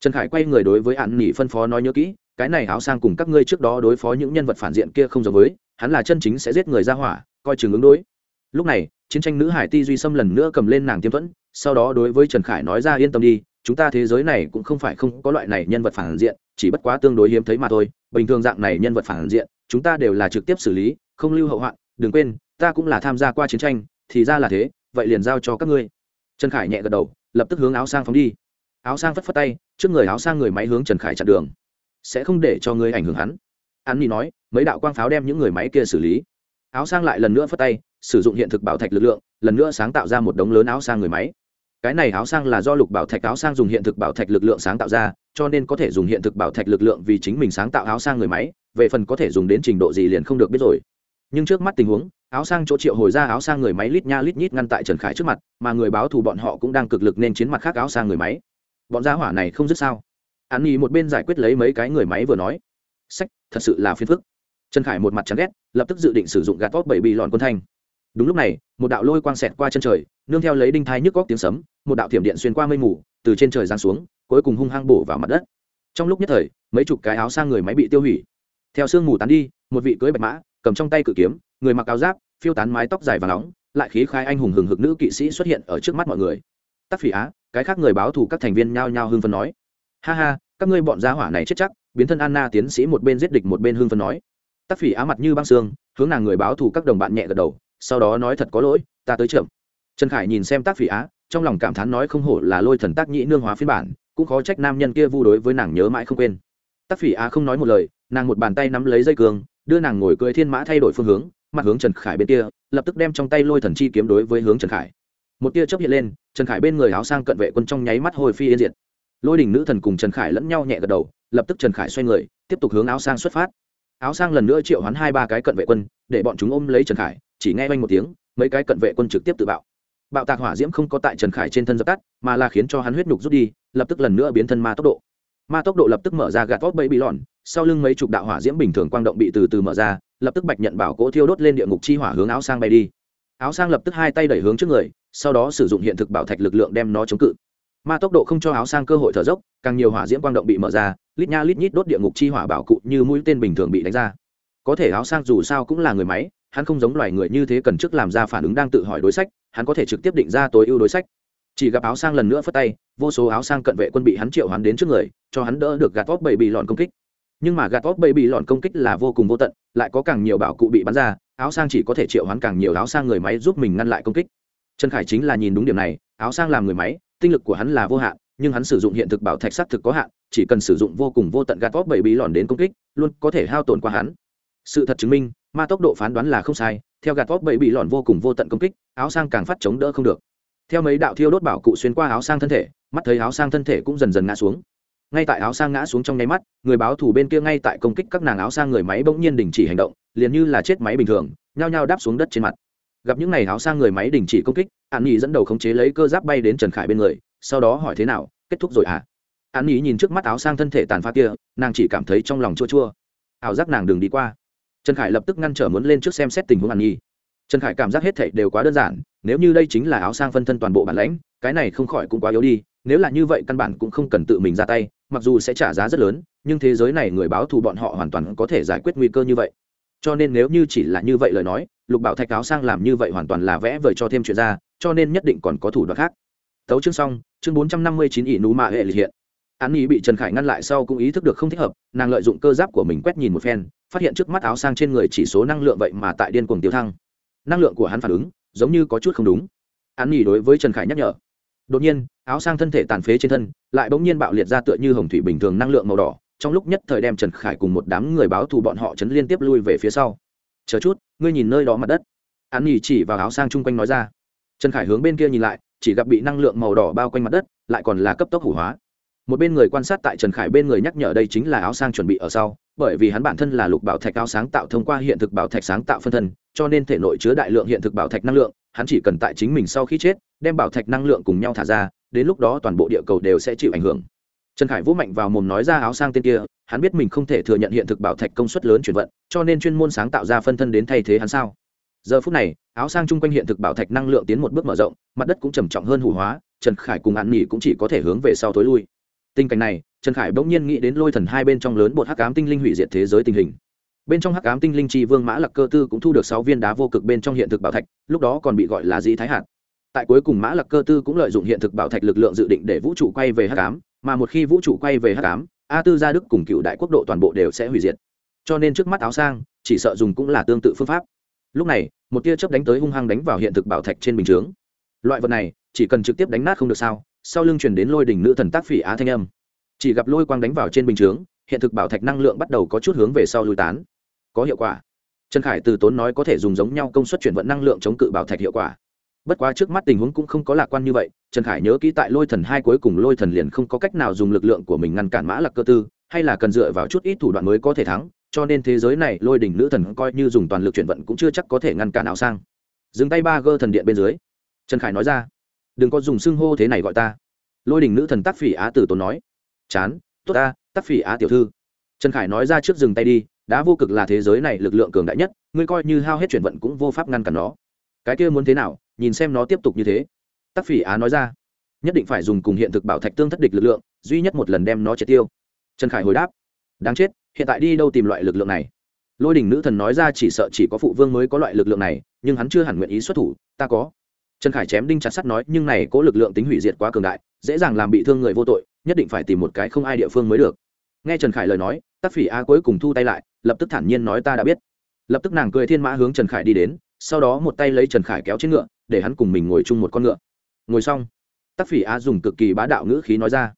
[SPEAKER 1] trần khải quay người đối với hạn nghỉ phân phó nói nhớ kỹ, cái này áo sang cùng các ngươi trước đó đối phó những nhân vật phản diện kia không giống với, hắn là chân chính sẽ giết người ra hỏa, coi chừng ứng đối. Lúc này, chiến tranh nữ hải ti duy sâm lần nữa cầm lên nàng tiêm thuẫn, sau đó đối với trần khải nói ra yên tâm đi, chúng ta thế giới này cũng không phải không có loại này nhân vật phản diện, chỉ bất quá tương đối hiếm thấy mà thôi, bình thường dạng này nhân vật phản diện, chúng ta đều là trực tiếp xử lý, không lưu hậu hoạn, đừng quên, ta cũng là tham gia qua chiến tranh, thì ra là thế, vậy liền giao cho các ngươi. Trần khải nhẹ gật đầu, lập tức hướng áo sang phóng đi áo sang phất phất tay, trước người áo sang người máy hướng trần khải chặn đường. Sẽ không để cho ngươi ảnh hưởng hắn. An ni nói, mấy đạo quang pháo đem những người máy kia xử lý. Áo sang lại lần nữa phất tay, sử dụng hiện thực bảo thạch lực lượng, lần nữa sáng tạo ra một đống lớn áo sang người máy. Cái này áo sang là do lục bảo thạch áo sang dùng hiện thực bảo thạch lực lượng sáng tạo ra, cho nên có thể dùng hiện thực bảo thạch lực lượng vì chính mình sáng tạo áo sang người máy, về phần có thể dùng đến trình độ gì liền không được biết rồi. Nhưng trước mắt tình huống, áo sang chỗ triệu hồi ra áo sang người máy lít nha lít nhít ngăn tại trần khải trước mặt, mà người báo thù bọn họ cũng đang cực lực nên chiến mặt khác áo sang người máy bọn gia hỏa này không dứt sao? An nhi một bên giải quyết lấy mấy cái người máy vừa nói. Sách, thật sự là phiền phức. Trần khải một mặt chán ghét, lập tức dự định sử dụng gạt vót bảy bị lòn quân thanh. Đúng lúc này, một đạo lôi quang xẹt qua chân trời, nương theo lấy đinh thai nhức góc tiếng sấm, một đạo thiểm điện xuyên qua mây mù, từ trên trời giáng xuống, cuối cùng hung hăng bổ vào mặt đất. Trong lúc nhất thời, mấy chục cái áo sang người máy bị tiêu hủy. Theo sương mù tán đi, một vị cưỡi bạch mã, cầm trong tay cự kiếm, người mặc áo giáp, phiêu tán mái tóc dài và nóng, lại khí khai anh hùng hừng hực nữ kỵ sĩ xuất hiện ở trước mắt mọi người. Tắc phỉ á cái khác người báo thù các thành viên nhao nhao hưng phấn nói, ha ha, các ngươi bọn gia hỏa này chết chắc, biến thân anna tiến sĩ một bên giết địch một bên hưng phấn nói. Tắc phỉ á mặt như băng xương hướng nàng người báo thù các đồng bạn nhẹ gật đầu, sau đó nói thật có lỗi, ta tới chậm. Trần khải nhìn xem tác phỉ á, trong lòng cảm thán nói không hổ là lôi thần tác nhĩ nương hóa phiên bản, cũng khó trách nam nhân kia vu đối với nàng nhớ mãi không quên. Tác phỉ á không nói một lời, nàng một bàn tay nắm lấy dây cường đưa nàng ngồi cưỡi thiên mã thay đổi phương hướng, mặt hướng trần khải bên kia, lập tức đem trong tay lôi thần chi kiếm đối với hướng trần khải một tia chớp hiện lên, trần khải bên người áo sang cận vệ quân trong nháy mắt hồi phi yên diệt. Lôi đình nữ thần cùng trần khải lẫn nhau nhẹ gật đầu, lập tức trần khải xoay người, tiếp tục hướng áo sang xuất phát. Áo sang lần nữa triệu hoán hai ba cái cận vệ quân, để bọn chúng ôm lấy trần khải, chỉ nghe oanh một tiếng, mấy cái cận vệ quân trực tiếp tự bạo. Bạo tạc hỏa diễm không có tại trần khải trên thân dập tắt, mà là khiến cho hắn huyết nhục rút đi, lập tức lần nữa biến thân ma tốc độ. Ma tốc độ lập tức mở ra gạt vót bẫy bị lòn sau lưng mấy chục đạo hỏa diễm bình thường quang động bị từ từ mở ra, lập tức bạch nhận bảo cỗ thiêu đốt lên địa ngục chi hỏa hướng áo sang bay đi. Áo sang lập tức hai tay đẩy hướng trước người sau đó sử dụng hiện thực bảo thạch lực lượng đem nó chống cự. Ma tốc độ không cho áo sang cơ hội thở dốc, càng nhiều hỏa diễm quang động bị mở ra, lít nha lít nhít đốt địa ngục chi hỏa bảo cụ như mũi tên bình thường bị đánh ra. Có thể áo sang dù sao cũng là người máy, hắn không giống loài người như thế cần trước làm ra phản ứng đang tự hỏi đối sách, hắn có thể trực tiếp định ra tối ưu đối sách. Chỉ gặp áo sang lần nữa phất tay, vô số áo sang cận vệ quân bị hắn triệu hắn đến trước người, cho hắn đỡ được gạt vóc bầy bị lọn công kích. Nhưng mà gạt vóc bầy bị lọn công kích là vô cùng vô tận, lại có càng nhiều bảo cụ bị bắn ra, áo sang chỉ có thể triệu hắn càng nhiều áo sang người máy giúp mình ngăn lại công kích trần khải chính là nhìn đúng điểm này, áo sang làm người máy, tinh lực của hắn là vô hạn, nhưng hắn sử dụng hiện thực bảo thạch sắt thực có hạn, chỉ cần sử dụng vô cùng vô tận gạt vóc bảy bí lòn đến công kích, luôn có thể hao tổn qua hắn. Sự thật chứng minh, ma tốc độ phán đoán là không sai, theo gạt vóc bảy bị lòn vô cùng vô tận công kích, áo sang càng phát chống đỡ không được. Theo mấy đạo thiêu đốt bảo cụ xuyên qua áo sang thân thể, mắt thấy áo sang thân thể cũng dần dần ngã xuống. Ngay tại áo sang ngã xuống trong nháy mắt, người báo thủ bên kia ngay tại công kích các nàng áo sang người máy bỗng nhiên đình chỉ hành động, liền như là chết máy bình thường, nhao nhao đáp xuống đất trên mặt gặp những n à y áo sang người máy đình chỉ công kích, an nhi dẫn đầu khống chế lấy cơ giáp bay đến trần khải bên người, sau đó hỏi thế nào, kết thúc rồi à an nhi nhìn trước mắt áo sang thân thể tàn phá kia, nàng chỉ cảm thấy trong lòng chua chua. Ảo giác nàng đường đi qua. Trần khải lập tức ngăn trở muốn lên trước xem xét tình huống an nhi. Trần khải cảm giác hết thảy đều quá đơn giản, nếu như đây chính là áo sang phân thân toàn bộ bản lãnh, cái này không khỏi cũng quá yếu đi, nếu là như vậy căn bản cũng không cần tự mình ra tay, mặc dù sẽ trả giá rất lớn, nhưng thế giới này người báo thù bọn họ hoàn toàn có thể giải quyết nguy cơ như vậy. Cho nên nếu như chỉ là như vậy lời nói lục bảo thạch áo sang làm như vậy hoàn toàn là vẽ vời cho thêm chuyện ra, cho nên nhất định còn có thủ đoạn khác. Tấu chương xong, chương bốn trăm năm mươi chín ỷ nú mạ hệ lịch hiện. Án ý bị trần khải ngăn lại sau cũng ý thức được không thích hợp, nàng lợi dụng cơ giáp của mình quét nhìn một phen, phát hiện trước mắt áo sang trên người chỉ số năng lượng vậy mà tại điên cuồng tiêu thăng. Năng lượng của hắn phản ứng, giống như có chút không đúng. Án ý đối với trần khải nhắc nhở. Đột nhiên, áo sang thân thể tàn phế trên thân, lại bỗng nhiên bạo liệt ra tựa như hồng thủy bình thường năng lượng màu đỏ, trong lúc nhất thời đem trần khải cùng một đám người báo thù bọn họ chấn liên tiếp lui về phía sau chờ chút, ngươi nhìn nơi đó mặt đất. An nhì chỉ vào áo sang chung quanh nói ra. Trần khải hướng bên kia nhìn lại, chỉ gặp bị năng lượng màu đỏ bao quanh mặt đất, lại còn là cấp tốc hủ hóa. Một bên người quan sát tại trần khải bên người nhắc nhở đây chính là áo sang chuẩn bị ở sau, bởi vì hắn bản thân là lục bảo thạch áo sáng tạo thông qua hiện thực bảo thạch sáng tạo phân thân, cho nên thể nội chứa đại lượng hiện thực bảo thạch năng lượng, hắn chỉ cần tại chính mình sau khi chết, đem bảo thạch năng lượng cùng nhau thả ra, đến lúc đó toàn bộ địa cầu đều sẽ chịu ảnh hưởng trần khải vũ mạnh vào mồm nói ra áo sang tên kia, hắn biết mình không thể thừa nhận hiện thực bảo thạch công suất lớn chuyển vận, cho nên chuyên môn sáng tạo ra phân thân đến thay thế hắn sao? Giờ phút này, áo sang chung quanh hiện thực bảo thạch năng lượng tiến một bước mở rộng, mặt đất cũng trầm trọng hơn hủ hóa, trần khải cùng an nghỉ cũng chỉ có thể hướng về sau tối lui. Tình cảnh này, trần khải bỗng nhiên nghĩ đến lôi thần hai bên trong lớn bột hắc ám tinh linh hủy diệt thế giới tình hình. Bên trong hắc ám tinh linh tri vương mã lặc cơ tư cũng thu được sáu viên đá vô cực bên trong hiện thực bảo thạch, lúc đó còn bị gọi là di thái hạt. Tại cuối cùng mã lặc cơ tư cũng lợi dụng hiện thực bảo thạch lực lượng dự định để vũ trụ quay về hắc ám mà một khi vũ trụ quay về hắc ám, a tư gia đức cùng cựu đại quốc độ toàn bộ đều sẽ hủy diệt. Cho nên trước mắt áo sang, chỉ sợ dùng cũng là tương tự phương pháp. Lúc này, một tia chớp đánh tới hung hăng đánh vào hiện thực bảo thạch trên bình chướng. Loại vật này, chỉ cần trực tiếp đánh nát không được sao, sau lưng chuyển đến lôi đỉnh nữ thần tác phỉ á thanh âm. Chỉ gặp lôi quang đánh vào trên bình chướng, hiện thực bảo thạch năng lượng bắt đầu có chút hướng về sau lui tán. Có hiệu quả. Trần khải từ tốn nói có thể dùng giống nhau công suất chuyển vận năng lượng chống cự bảo thạch hiệu quả. Bất quá trước mắt tình huống cũng không có lạc quan như vậy trần khải nhớ kỹ tại lôi thần hai cuối cùng lôi thần liền không có cách nào dùng lực lượng của mình ngăn cản mã lạc cơ tư, hay là cần dựa vào chút ít thủ đoạn mới có thể thắng, cho nên thế giới này lôi đỉnh nữ thần coi như dùng toàn lực chuyển vận cũng chưa chắc có thể ngăn cản áo sang. Dừng tay ba gơ thần điện bên dưới. Trần khải nói ra. Đừng có dùng xưng hô thế này gọi ta. Lôi đỉnh nữ thần tác phỉ á tử tốn nói. Chán, tốt ta tác phỉ á tiểu thư. Trần khải nói ra trước dừng tay đi, đã vô cực là thế giới này lực lượng cường đại nhất, ngươi coi như hao hết chuyển vận cũng vô pháp ngăn cản nó. Cái kia muốn thế nào, nhìn xem nó tiếp tục như thế tắc phỉ á nói ra, nhất định phải dùng cùng hiện thực bảo thạch tương thất địch lực lượng, duy nhất một lần đem nó triệt tiêu. Trần khải hồi đáp, đáng chết, hiện tại đi đâu tìm loại lực lượng này? Lôi đình nữ thần nói ra chỉ sợ chỉ có phụ vương mới có loại lực lượng này, nhưng hắn chưa hẳn nguyện ý xuất thủ, ta có. Trần khải chém đinh chặt sắt nói, nhưng này có lực lượng tính hủy diệt quá cường đại, dễ dàng làm bị thương người vô tội, nhất định phải tìm một cái không ai địa phương mới được. Nghe trần khải lời nói, tắc phỉ a cuối cùng thu tay lại, lập tức thản nhiên nói ta đã biết. Lập tức nàng cười thiên mã hướng trần khải đi đến, sau đó một tay lấy trần khải kéo trên ngựa, để hắn cùng mình ngồi chung một con ngựa ngồi xong. Tắc phỉ á dùng cực kỳ bá đạo ngữ khí nói ra.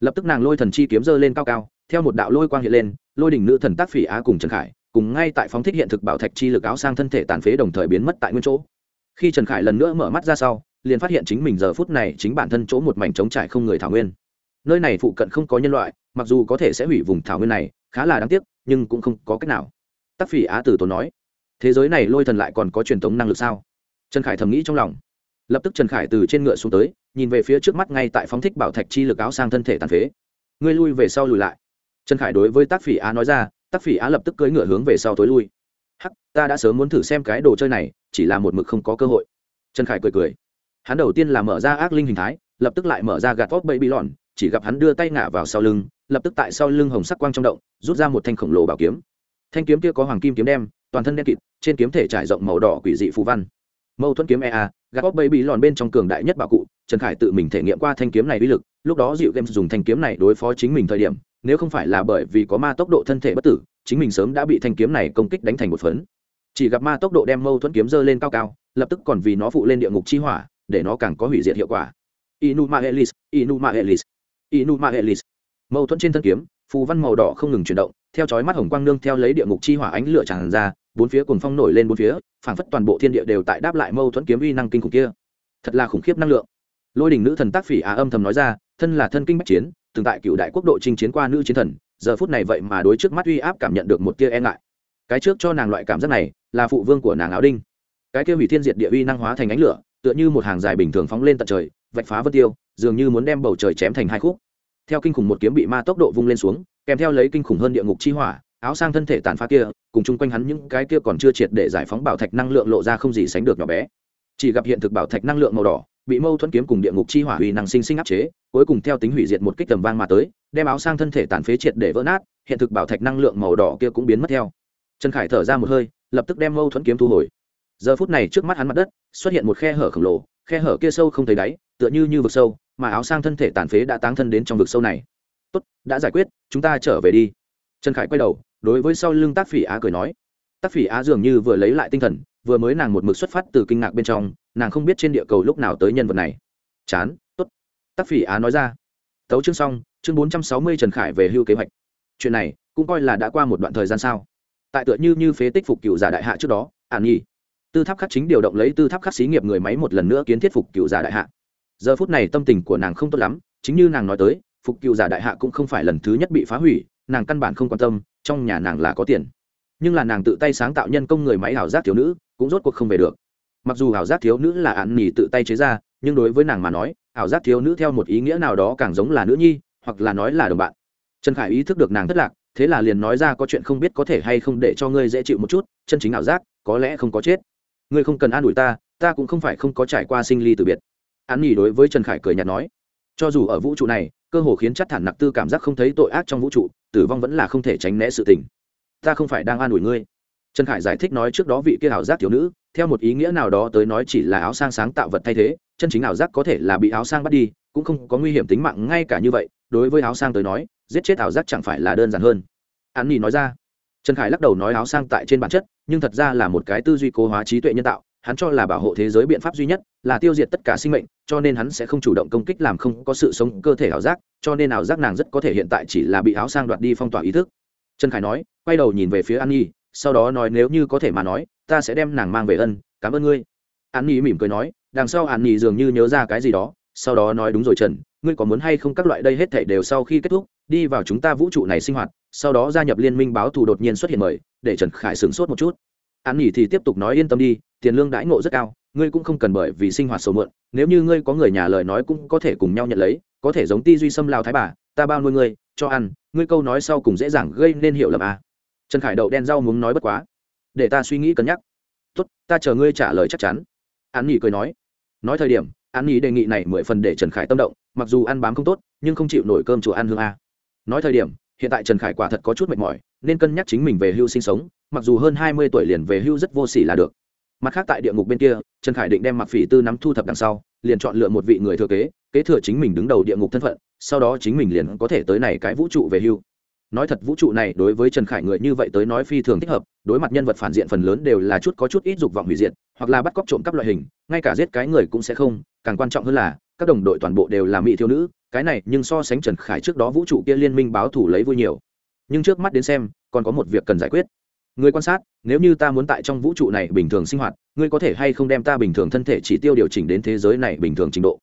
[SPEAKER 1] Lập tức nàng lôi thần chi kiếm dơ lên cao cao, theo một đạo lôi quang hiện lên, lôi đỉnh nữ thần tác phỉ á cùng trần khải, cùng ngay tại phóng thích hiện thực bảo thạch chi lực áo sang thân thể tàn phế đồng thời biến mất tại nguyên chỗ. Khi trần khải lần nữa mở mắt ra sau, liền phát hiện chính mình giờ phút này chính bản thân chỗ một mảnh trống trải không người thảo nguyên. Nơi này phụ cận không có nhân loại, mặc dù có thể sẽ hủy vùng thảo nguyên này, khá là đáng tiếc, nhưng cũng không có cách nào. Tác phỉ á tử tốn nói, thế giới này lôi thần lại còn có truyền thống năng lực sao? Trần khải thầm nghĩ trong lòng lập tức trần khải từ trên ngựa xuống tới, nhìn về phía trước mắt ngay tại phóng thích bảo thạch chi lực áo sang thân thể tàn phế. Ngươi lui về sau lùi lại. Trần khải đối với tác phỉ á nói ra, tác phỉ á lập tức cưỡi ngựa hướng về sau tối lui. Hắc, ta đã sớm muốn thử xem cái đồ chơi này, chỉ là một mực không có cơ hội. Trần khải cười cười. Hắn đầu tiên là mở ra ác linh hình thái, lập tức lại mở ra gạt vóc bẫy bị lòn chỉ gặp hắn đưa tay ngả vào sau lưng, lập tức tại sau lưng hồng sắc quang trong động, rút ra một thanh khổng lồ bảo kiếm. Thanh kiếm kia có hoàng kim kiếm đem, toàn thân đen kịt, trên kiếm thể trải rộng màu đỏ quỷ dị phù văn mâu thuẫn kiếm ea gạt bóp bẫy bị lòn bên trong cường đại nhất bảo cụ, trần khải tự mình thể nghiệm qua thanh kiếm này uy lực, lúc đó dịu game dùng thanh kiếm này đối phó chính mình thời điểm, nếu không phải là bởi vì có ma tốc độ thân thể bất tử, chính mình sớm đã bị thanh kiếm này công kích đánh thành một phấn. Chỉ gặp ma tốc độ đem mâu thuẫn kiếm dơ lên cao cao, lập tức còn vì nó phụ lên địa ngục chi hỏa, để nó càng có hủy diệt hiệu quả. Inuma elis inuma elis inuma elis mâu thuẫn trên thân kiếm, phù văn màu đỏ không ngừng chuyển động, theo chói mắt hồng quang nương theo lấy địa ngục chi hỏa ánh lửa tràn ra bốn phía cuồng phong nổi lên bốn phía, phảng phất toàn bộ thiên địa đều tại đáp lại mâu thuẫn kiếm uy năng kinh khủng kia. Thật là khủng khiếp năng lượng. Lôi đình nữ thần tác phỉ á âm thầm nói ra, thân là thân kinh bách chiến, từng tại cựu đại quốc độ chinh chiến qua nữ chiến thần, giờ phút này vậy mà đối trước mắt uy áp cảm nhận được một tia e ngại. Cái trước cho nàng loại cảm giác này, là phụ vương của nàng áo đinh. Cái kia hủy thiên diệt địa uy năng hóa thành ánh lửa, tựa như một hàng dài bình thường phóng lên tận trời, vạch phá vân tiêu, dường như muốn đem bầu trời chém thành hai khúc. Theo kinh khủng một kiếm bị ma tốc độ vung lên xuống, kèm theo lấy kinh khủng hơn địa ngục chi hỏa áo sang thân thể tàn phá kia, cùng chung quanh hắn những cái kia còn chưa triệt để giải phóng bảo thạch năng lượng lộ ra không gì sánh được nhỏ bé. Chỉ gặp hiện thực bảo thạch năng lượng màu đỏ, bị mâu thuẫn kiếm cùng địa ngục chi hỏa hủy năng sinh sinh áp chế, cuối cùng theo tính hủy diệt một kích tầm vang mà tới, đem áo sang thân thể tàn phế triệt để vỡ nát, hiện thực bảo thạch năng lượng màu đỏ kia cũng biến mất theo. Trần khải thở ra một hơi, lập tức đem mâu thuẫn kiếm thu hồi. Giờ phút này trước mắt hắn mặt đất, xuất hiện một khe hở khổng lồ, khe hở kia sâu không thấy đáy, tựa như như vực sâu, mà áo sang thân thể tàn phế đã táng thân đến trong vực sâu này. Tốt, đã giải quyết, chúng ta trở về đi. Trần khải quay đầu đối với sau lưng tác phỉ á cười nói. Tác phỉ á dường như vừa lấy lại tinh thần, vừa mới nàng một mực xuất phát từ kinh ngạc bên trong, nàng không biết trên địa cầu lúc nào tới nhân vật này. Chán t ố t tác phỉ á nói ra. Tấu chương xong, chương bốn trăm sáu mươi trần khải về hưu kế hoạch. Chuyện này, cũng coi là đã qua một đoạn thời gian sao. Tại tựa như như phế tích phục cựu giả đại hạ trước đó ạn nhi. Tư tháp khắc chính điều động lấy tư tháp khắc xí nghiệp người máy một lần nữa kiến thiết phục cựu giả đại hạ. Giờ phút này tâm tình của nàng không tốt lắm, chính như nàng nói tới, phục cựu giả đại hạ cũng không phải lần thứ nhất bị phá hủy, nàng căn bản không quan tâm trong nhà nàng là có tiền. Nhưng là nàng tự tay sáng tạo nhân công người máy ảo giác thiếu nữ, cũng rốt cuộc không về được. Mặc dù ảo giác thiếu nữ là ạn nỉ tự tay chế ra, nhưng đối với nàng mà nói, ảo giác thiếu nữ theo một ý nghĩa nào đó càng giống là nữ nhi, hoặc là nói là đồng bạn. Trần khải ý thức được nàng thất lạc, thế là liền nói ra có chuyện không biết có thể hay không để cho ngươi dễ chịu một chút, chân chính ảo giác, có lẽ không có chết. Ngươi không cần an ủi ta ta cũng không phải không có trải qua sinh ly từ biệt. An nỉ đối với trần khải cười nhạt nói, cho dù ở vũ trụ này cơ hồ khiến chắc thản nặc tư cảm giác không thấy tội ác trong vũ trụ, tử vong vẫn là không thể tránh né sự tình. Ta không phải đang an ủi ngươi. Trần khải giải thích nói trước đó vị kia ảo giác thiếu nữ, theo một ý nghĩa nào đó tới nói chỉ là áo sang sáng tạo vật thay thế, chân chính ảo giác có thể là bị áo sang bắt đi, cũng không có nguy hiểm tính mạng ngay cả như vậy, đối với áo sang tới nói, giết chết ảo giác chẳng phải là đơn giản hơn. An nhi nói ra. Trần khải lắc đầu nói áo sang tại trên bản chất, nhưng thật ra là một cái tư duy cố hóa trí tuệ nhân tạo hắn cho là bảo hộ thế giới biện pháp duy nhất là tiêu diệt tất cả sinh mệnh, cho nên hắn sẽ không chủ động công kích làm không có sự sống cơ thể ảo giác, cho nên ảo giác nàng rất có thể hiện tại chỉ là bị áo sang đoạt đi phong tỏa ý thức. Trần khải nói, quay đầu nhìn về phía an nhi, sau đó nói nếu như có thể mà nói, ta sẽ đem nàng mang về ân, cảm ơn ngươi. An nhi mỉm cười nói, đằng sau an nhi dường như nhớ ra cái gì đó, sau đó nói đúng rồi trần, ngươi có muốn hay không các loại đây hết thảy đều sau khi kết thúc, đi vào chúng ta vũ trụ này sinh hoạt, sau đó gia nhập liên minh báo thù đột nhiên xuất hiện mời, để trần khải sửng sốt một chút an nghỉ thì tiếp tục nói yên tâm đi, tiền lương đãi ngộ rất cao, ngươi cũng không cần bởi vì sinh hoạt sầu mượn nếu như ngươi có người nhà lời nói cũng có thể cùng nhau nhận lấy, có thể giống ti duy xâm lao thái bà, ta bao nuôi ngươi, cho ăn, ngươi câu nói sau cùng dễ dàng gây nên hiểu lầm à. trần khải đậu đen rau muốn nói bất quá. Để ta suy nghĩ cân nhắc. Tốt, ta chờ ngươi trả lời chắc chắn. An nghỉ cười nói. Nói thời điểm an nghỉ đề nghị này mười phần để trần khải tâm động, mặc dù ăn bám không tốt, nhưng không chịu nổi cơm chùa ăn hương a nói thời điểm hiện tại trần khải quả thật có chút mệt mỏi, nên cân nhắc chính mình về hưu sinh sống, mặc dù hơn hai mươi tuổi liền về hưu rất vô s ỉ là được. Mặt khác tại địa ngục bên kia, trần khải định đem mặc phỉ tư nắm thu thập đằng sau, liền chọn lựa một vị người thừa kế kế thừa chính mình đứng đầu địa ngục thân phận, sau đó chính mình liền có thể tới này cái vũ trụ về hưu. Nói thật vũ trụ này đối với trần khải người như vậy tới nói phi thường thích hợp, đối mặt nhân vật phản diện phần lớn đều là chút có chút ít dục vọng hủy diệt, hoặc là bắt cóc trộm cắp loại hình, ngay cả giết cái người cũng sẽ không, càng quan trọng hơn là, các đồng đội toàn bộ đều là mỹ thiếu nữ cái này, nhưng so sánh trần khải trước đó vũ trụ kia liên minh báo thủ lấy vui nhiều. Nhưng trước mắt đến xem, còn có một việc cần giải quyết. Người quan sát, nếu như ta muốn tại trong vũ trụ này bình thường sinh hoạt, ngươi có thể hay không đem ta bình thường thân thể chỉ tiêu điều chỉnh đến thế giới này bình thường trình độ?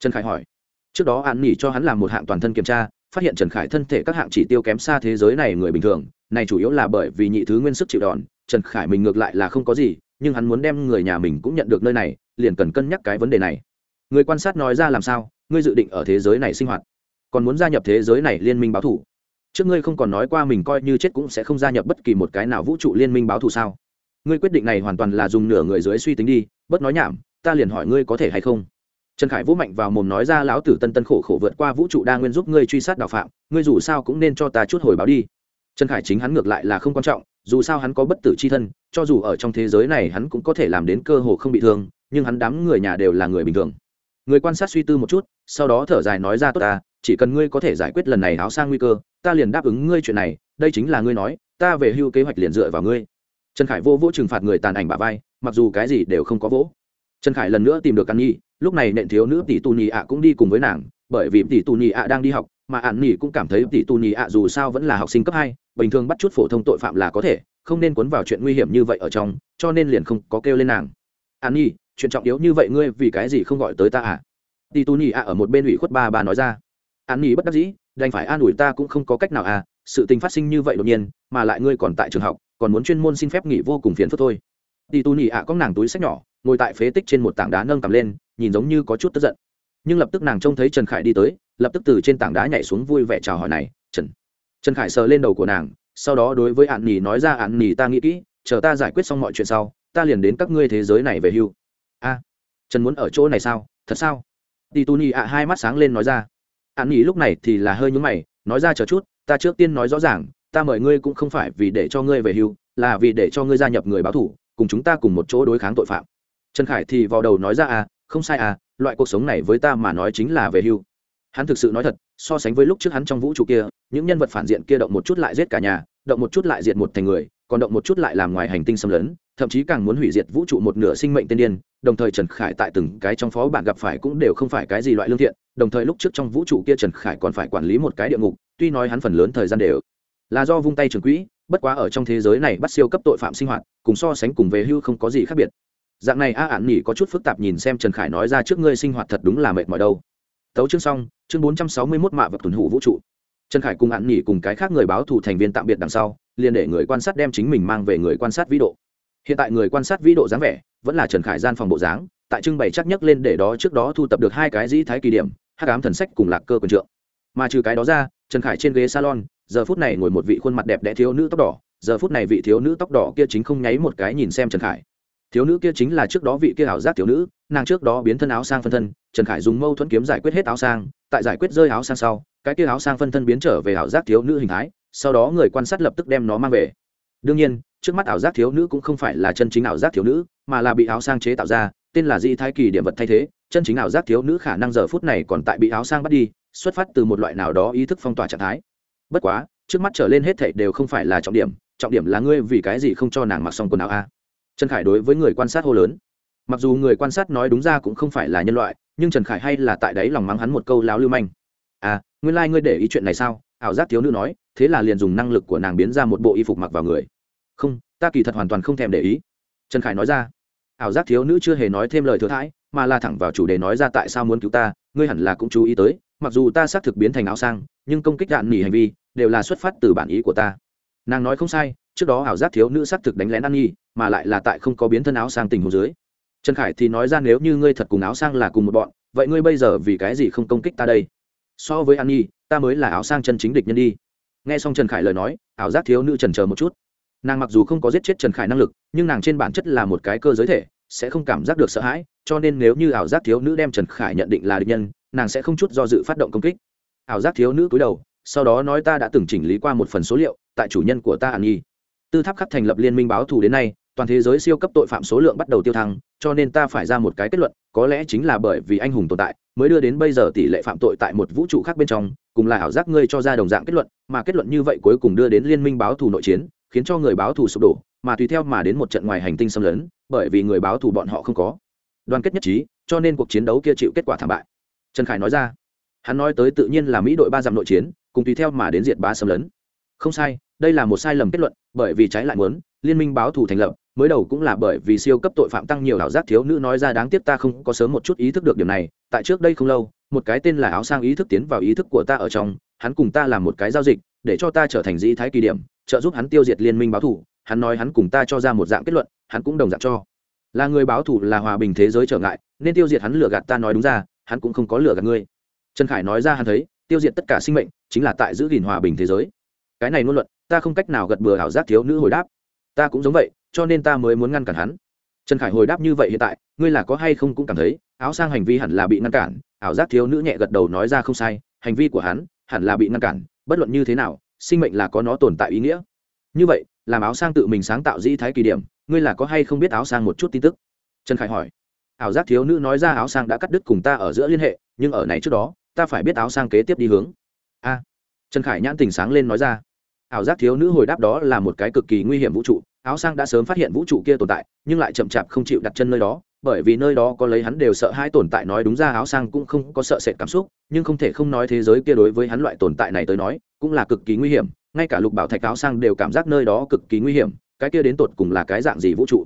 [SPEAKER 1] Trần khải hỏi. Trước đó an nghỉ cho hắn làm một hạng toàn thân kiểm tra, phát hiện trần khải thân thể các hạng chỉ tiêu kém xa thế giới này người bình thường, này chủ yếu là bởi vì nhị thứ nguyên sức chịu đòn, trần khải mình ngược lại là không có gì, nhưng hắn muốn đem người nhà mình cũng nhận được nơi này, liền cần cân nhắc cái vấn đề này. Người quan sát nói ra làm sao? Ngươi dự định ở thế giới này sinh hoạt, còn muốn gia nhập thế giới này liên minh báo thủ. Trước ngươi không còn nói qua mình coi như chết cũng sẽ không gia nhập bất kỳ một cái nào vũ trụ liên minh báo thù sao? Ngươi quyết định này hoàn toàn là dùng nửa người dưới suy tính đi bất nói nhảm, ta liền hỏi ngươi có thể hay không? Trần khải vũ mạnh vào mồm nói ra lão tử tân tân khổ khổ vượt qua vũ trụ đa nguyên giúp ngươi truy sát đạo phạm, ngươi dù sao cũng nên cho ta chút hồi báo đi. Trần khải chính hắn ngược lại là không quan trọng, dù sao hắn có bất tử c h i thân, cho dù ở trong thế giới này hắn cũng có thể làm đến cơ hồ không bị thương, nhưng hắn đám người nhà đều là người bình thường. Người quan sát suy tư một chút sau đó thở dài nói ra, tốt ta, chỉ cần ngươi có thể giải quyết lần này áo sang nguy cơ, ta liền đáp ứng ngươi chuyện này, đây chính là ngươi nói, ta về hưu kế hoạch liền dựa vào ngươi. Trần khải vô vỗ trừng phạt người tàn ảnh bà vai, mặc dù cái gì đều không có vỗ. Trần khải lần nữa tìm được căn nhi, lúc này nện thiếu nữ tỷ tu nhị ạ cũng đi cùng với nàng, bởi vì tỷ tu nhị ạ đang đi học, mà ạn nhị cũng cảm thấy tỷ tu nhị ạ dù sao vẫn là học sinh cấp hai, bình thường bắt chút phổ thông tội phạm là có thể, không nên cuốn vào chuyện nguy hiểm như vậy ở trong, cho nên liền không có kêu lên nàng. Ạn nhị chuyện trọng yếu như vậy ngươi vì cái gì không gọi tới ta à? Tỷ tu nhị ạ ở một bên ủy khuất ba bà nói ra. An nhị bất đắc dĩ, đành phải an ủi ta cũng không có cách nào à sự tình phát sinh như vậy đột nhiên, mà lại ngươi còn tại trường học, còn muốn chuyên môn xin phép nghỉ vô cùng phiền phức thôi. Tỷ tu nhị ạ có nàng túi sách nhỏ, ngồi tại phế tích trên một tảng đá nâng cầm lên, nhìn giống như có chút tức giận. Nhưng lập tức nàng trông thấy trần khải đi tới, lập tức từ trên tảng đá nhảy xuống vui vẻ chào hỏi này, trần. Trần khải sờ lên đầu của nàng, sau đó đối với ạn nỉ nói ra ạn nỉ ta nghĩ kỹ, chờ ta giải quyết xong mọi chuyện sau, ta liền đến các ngươi thế giới này về hưu. A, trần muốn ở chỗ này sao? Thật sao? Tỷ tu nhị ạ hai mắt sáng lên nói ra. Ạn nỉ lúc này thì là hơi nhúng mày, nói ra chờ chút, ta trước tiên nói rõ ràng, ta mời ngươi cũng không phải vì để cho ngươi về hưu, là vì để cho ngươi gia nhập người báo thủ, cùng chúng ta cùng một chỗ đối kháng tội phạm. Trần khải thì vào đầu nói ra à không sai à loại cuộc sống này với ta mà nói chính là về hưu. Hắn thực sự nói thật, so sánh với lúc trước hắn trong vũ trụ kia, những nhân vật phản diện kia động một chút lại giết cả nhà, động một chút lại diệt một thành người còn động một chút lại làm ngoài hành tinh xâm lấn, thậm chí càng muốn hủy diệt vũ trụ một nửa sinh mệnh tiên điên, đồng thời trần khải tại từng cái trong phó bản gặp phải cũng đều không phải cái gì loại lương thiện, đồng thời lúc trước trong vũ trụ kia trần khải còn phải quản lý một cái địa ngục, tuy nói hắn phần lớn thời gian đều là do vung tay trường quỹ, bất quá ở trong thế giới này bắt siêu cấp tội phạm sinh hoạt, cùng so sánh cùng về hưu không có gì khác biệt. Dạng này a ạn nỉ có chút phức tạp nhìn xem trần khải nói ra trước ngươi sinh hoạt thật đúng là mệt mỏi đâu. Tấu chương xong, chương bốn trăm sáu mươi mốt mạ vật tuần hủ vũ trụ. Trần khải cùng ạn nỉ cùng cái khác người báo thù thành viên tạm biệt đằng sau liền để người quan sát đem chính mình mang về người quan sát vĩ độ. Hiện tại người quan sát vĩ độ dáng vẻ vẫn là trần khải gian phòng bộ dáng, tại trưng bày chắc nhất lên để đó trước đó thu tập được hai cái dĩ thái kỳ điểm hát cám thần sách cùng lạc cơ quần trượng. Mà trừ cái đó ra, trần khải trên ghế salon, giờ phút này ngồi một vị khuôn mặt đẹp đẽ thiếu nữ tóc đỏ, giờ phút này vị thiếu nữ tóc đỏ kia chính không nháy một cái nhìn xem trần khải. Thiếu nữ kia chính là trước đó vị kia ảo giác thiếu nữ, nàng trước đó biến thân áo sang phân thân, trần khải dùng mâu thuẫn kiếm giải quyết hết áo sang, tại giải quyết rơi áo sang sau, cái kia áo sang phân thân biến trở về ảo giác thiếu nữ hình thái sau đó người quan sát lập tức đem nó mang về. Đương nhiên, trước mắt ảo giác thiếu nữ cũng không phải là chân chính ảo giác thiếu nữ, mà là bị áo sang chế tạo ra, tên là di thái kỳ điểm vật thay thế, chân chính ảo giác thiếu nữ khả năng giờ phút này còn tại bị áo sang bắt đi, xuất phát từ một loại nào đó ý thức phong tỏa trạng thái. Bất quá, trước mắt trở lên hết thảy đều không phải là trọng điểm trọng điểm là ngươi vì cái gì không cho nàng mặc xong quần áo a? Trần khải đối với người quan sát hô lớn. Mặc dù người quan sát nói đúng ra cũng không phải là nhân loại, nhưng trần khải hay là tại đấy lòng mắng hắn một câu láo lưu manh. À nguyên lai、like、ngươi để ý chuyện này sao? Ảo giác thiếu nữ nói, thế là liền dùng năng lực của nàng biến ra một bộ y phục mặc vào người. Không, ta kỳ thật hoàn toàn không thèm để ý. Trần khải nói ra, ảo giác thiếu nữ chưa hề nói thêm lời thừa thãi, mà là thẳng vào chủ đề nói ra tại sao muốn cứu ta, ngươi hẳn là cũng chú ý tới, mặc dù ta xác thực biến thành áo sang, nhưng công kích đạn nỉ hành vi đều là xuất phát từ bản ý của ta. Nàng nói không sai, trước đó ảo giác thiếu nữ xác thực đánh lén ăn nhi, mà lại là tại không có biến thân áo sang tình hồ dưới. Trần khải thì nói ra nếu như ngươi thật cùng áo sang là cùng một bọn, vậy ngươi bây giờ vì cái gì không công kích ta đây? So với an nhi ta mới là áo sang chân chính địch nhân đi. Nghe xong trần khải lời nói, ảo giác thiếu nữ trần chờ một chút. Nàng mặc dù không có giết chết trần khải năng lực, nhưng nàng trên bản chất là một cái cơ giới thể, sẽ không cảm giác được sợ hãi, cho nên nếu như ảo giác thiếu nữ đem trần khải nhận định là địch nhân, nàng sẽ không chút do dự phát động công kích. Ảo giác thiếu nữ cúi đầu, sau đó nói ta đã từng chỉnh lý qua một phần số liệu, tại chủ nhân của ta an nhi. Tư tháp khắc thành lập liên minh báo thù đến nay toàn thế giới siêu cấp tội phạm số lượng bắt đầu tiêu thăng, cho nên ta phải ra một cái kết luận, có lẽ chính là bởi vì anh hùng tồn tại, mới đưa đến bây giờ tỷ lệ phạm tội tại một vũ trụ khác bên trong, cùng là ảo giác ngươi cho ra đồng dạng kết luận, mà kết luận như vậy cuối cùng đưa đến liên minh báo thù nội chiến, khiến cho người báo thù sụp đổ, mà tùy theo mà đến một trận ngoài hành tinh xâm lấn, bởi vì người báo thù bọn họ không có. Đoàn kết nhất trí, cho nên cuộc chiến đấu kia chịu kết quả thảm bại. Trần khải nói ra. Hắn nói tới tự nhiên là mỹ đội ba dặm nội chiến, cùng tùy theo mà đến diệt ba xâm lấn. Không sai, đây là một sai lầm kết luận, bởi vì trái lại muốn, liên minh báo thù thành lập mới đầu cũng là bởi vì siêu cấp tội phạm tăng nhiều ảo giác thiếu nữ nói ra đáng tiếc ta không có sớm một chút ý thức được điểm này, tại trước đây không lâu, một cái tên là áo sang ý thức tiến vào ý thức của ta ở trong, hắn cùng ta làm một cái giao dịch, để cho ta trở thành dĩ thái kỳ điểm, trợ giúp hắn tiêu diệt liên minh báo thù hắn nói hắn cùng ta cho ra một dạng kết luận, hắn cũng đồng dạng cho. Là người báo thù là hòa bình thế giới trở ngại, nên tiêu diệt hắn lừa gạt ta nói đúng ra, hắn cũng không có lừa gạt ngươi. Trần khải nói ra hắn thấy, tiêu diệt tất cả sinh mệnh, chính là tại giữ gìn hòa bình thế giới. Cái này ngôn luận, ta không cách nào gật bừa ảo giác thiếu nữ hồi đáp. Ta cũng giống vậy cho nên ta mới muốn ngăn cản hắn. Trần khải hồi đáp như vậy hiện tại, ngươi là có hay không cũng cảm thấy, áo sang hành vi hẳn là bị ngăn cản, ảo giác thiếu nữ nhẹ gật đầu nói ra không sai, hành vi của hắn hẳn là bị ngăn cản, bất luận như thế nào, sinh mệnh là có nó tồn tại ý nghĩa. Như vậy, làm áo sang tự mình sáng tạo dĩ thái kỳ điểm, ngươi là có hay không biết áo sang một chút tin tức? Trần khải hỏi. Ảo giác thiếu nữ nói ra áo sang đã cắt đứt cùng ta ở giữa liên hệ, nhưng ở này trước đó, ta phải biết áo sang kế tiếp đi hướng. A. Trần khải nhãn tình sáng lên nói ra. Ảo giác thiếu nữ hồi đáp đó là một cái cực kỳ nguy hiểm vũ trụ áo sang đã sớm phát hiện vũ trụ kia tồn tại, nhưng lại chậm chạp không chịu đặt chân nơi đó, bởi vì nơi đó có lấy hắn đều sợ hai tồn tại nói đúng ra áo sang cũng không có sợ sệt cảm xúc, nhưng không thể không nói thế giới kia đối với hắn loại tồn tại này tới nói, cũng là cực kỳ nguy hiểm, ngay cả lục bảo thạch áo sang đều cảm giác nơi đó cực kỳ nguy hiểm, cái kia đến tột cùng là cái dạng gì vũ trụ?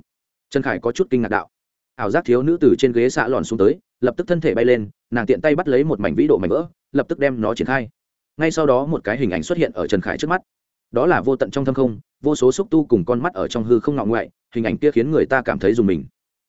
[SPEAKER 1] Trần khải có chút kinh ngạc đạo. Ảo giác thiếu nữ từ trên ghế xạ lòn xuống tới, lập tức thân thể bay lên, nàng tiện tay bắt lấy một mảnh vĩ độ mảnh vỡ, lập tức đem nó triển khai. Ngay sau đó một cái hình ảnh xuất hiện ở trần khải trước mắt đó là vô tận trong thâm không, vô số xúc tu cùng con mắt ở trong hư không ngọng ngoại, hình ảnh kia khiến người ta cảm thấy dùng mình.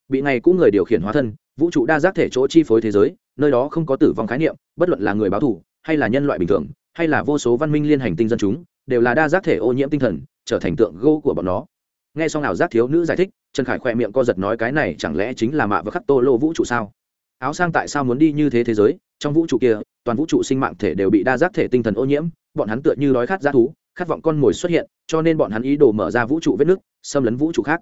[SPEAKER 1] Bị ngày cũ người điều khiển hóa thân, vũ trụ đa giác thể chỗ chi phối thế giới, nơi đó không có tử vong khái niệm, bất luận là người báo thù, hay là nhân loại bình thường, hay là vô số văn minh liên hành tinh dân chúng, đều là đa giác thể ô nhiễm tinh thần, trở thành tượng gỗ của bọn nó. Nghe xong nào giác thiếu nữ giải thích, trần khải khoe miệng co giật nói cái này chẳng lẽ chính là mạ và khắc tô lô vũ trụ sao? Áo sang tại sao muốn đi như thế thế giới? Trong vũ trụ kia, toàn vũ trụ sinh mạng thể đều bị đa giác thể tinh thần ô nhiễm, bọn hắn tựa như đói khát g thú khát vọng con mồi xuất hiện, cho nên bọn hắn ý đồ mở ra vũ trụ vết nước, xâm lấn vũ trụ khác.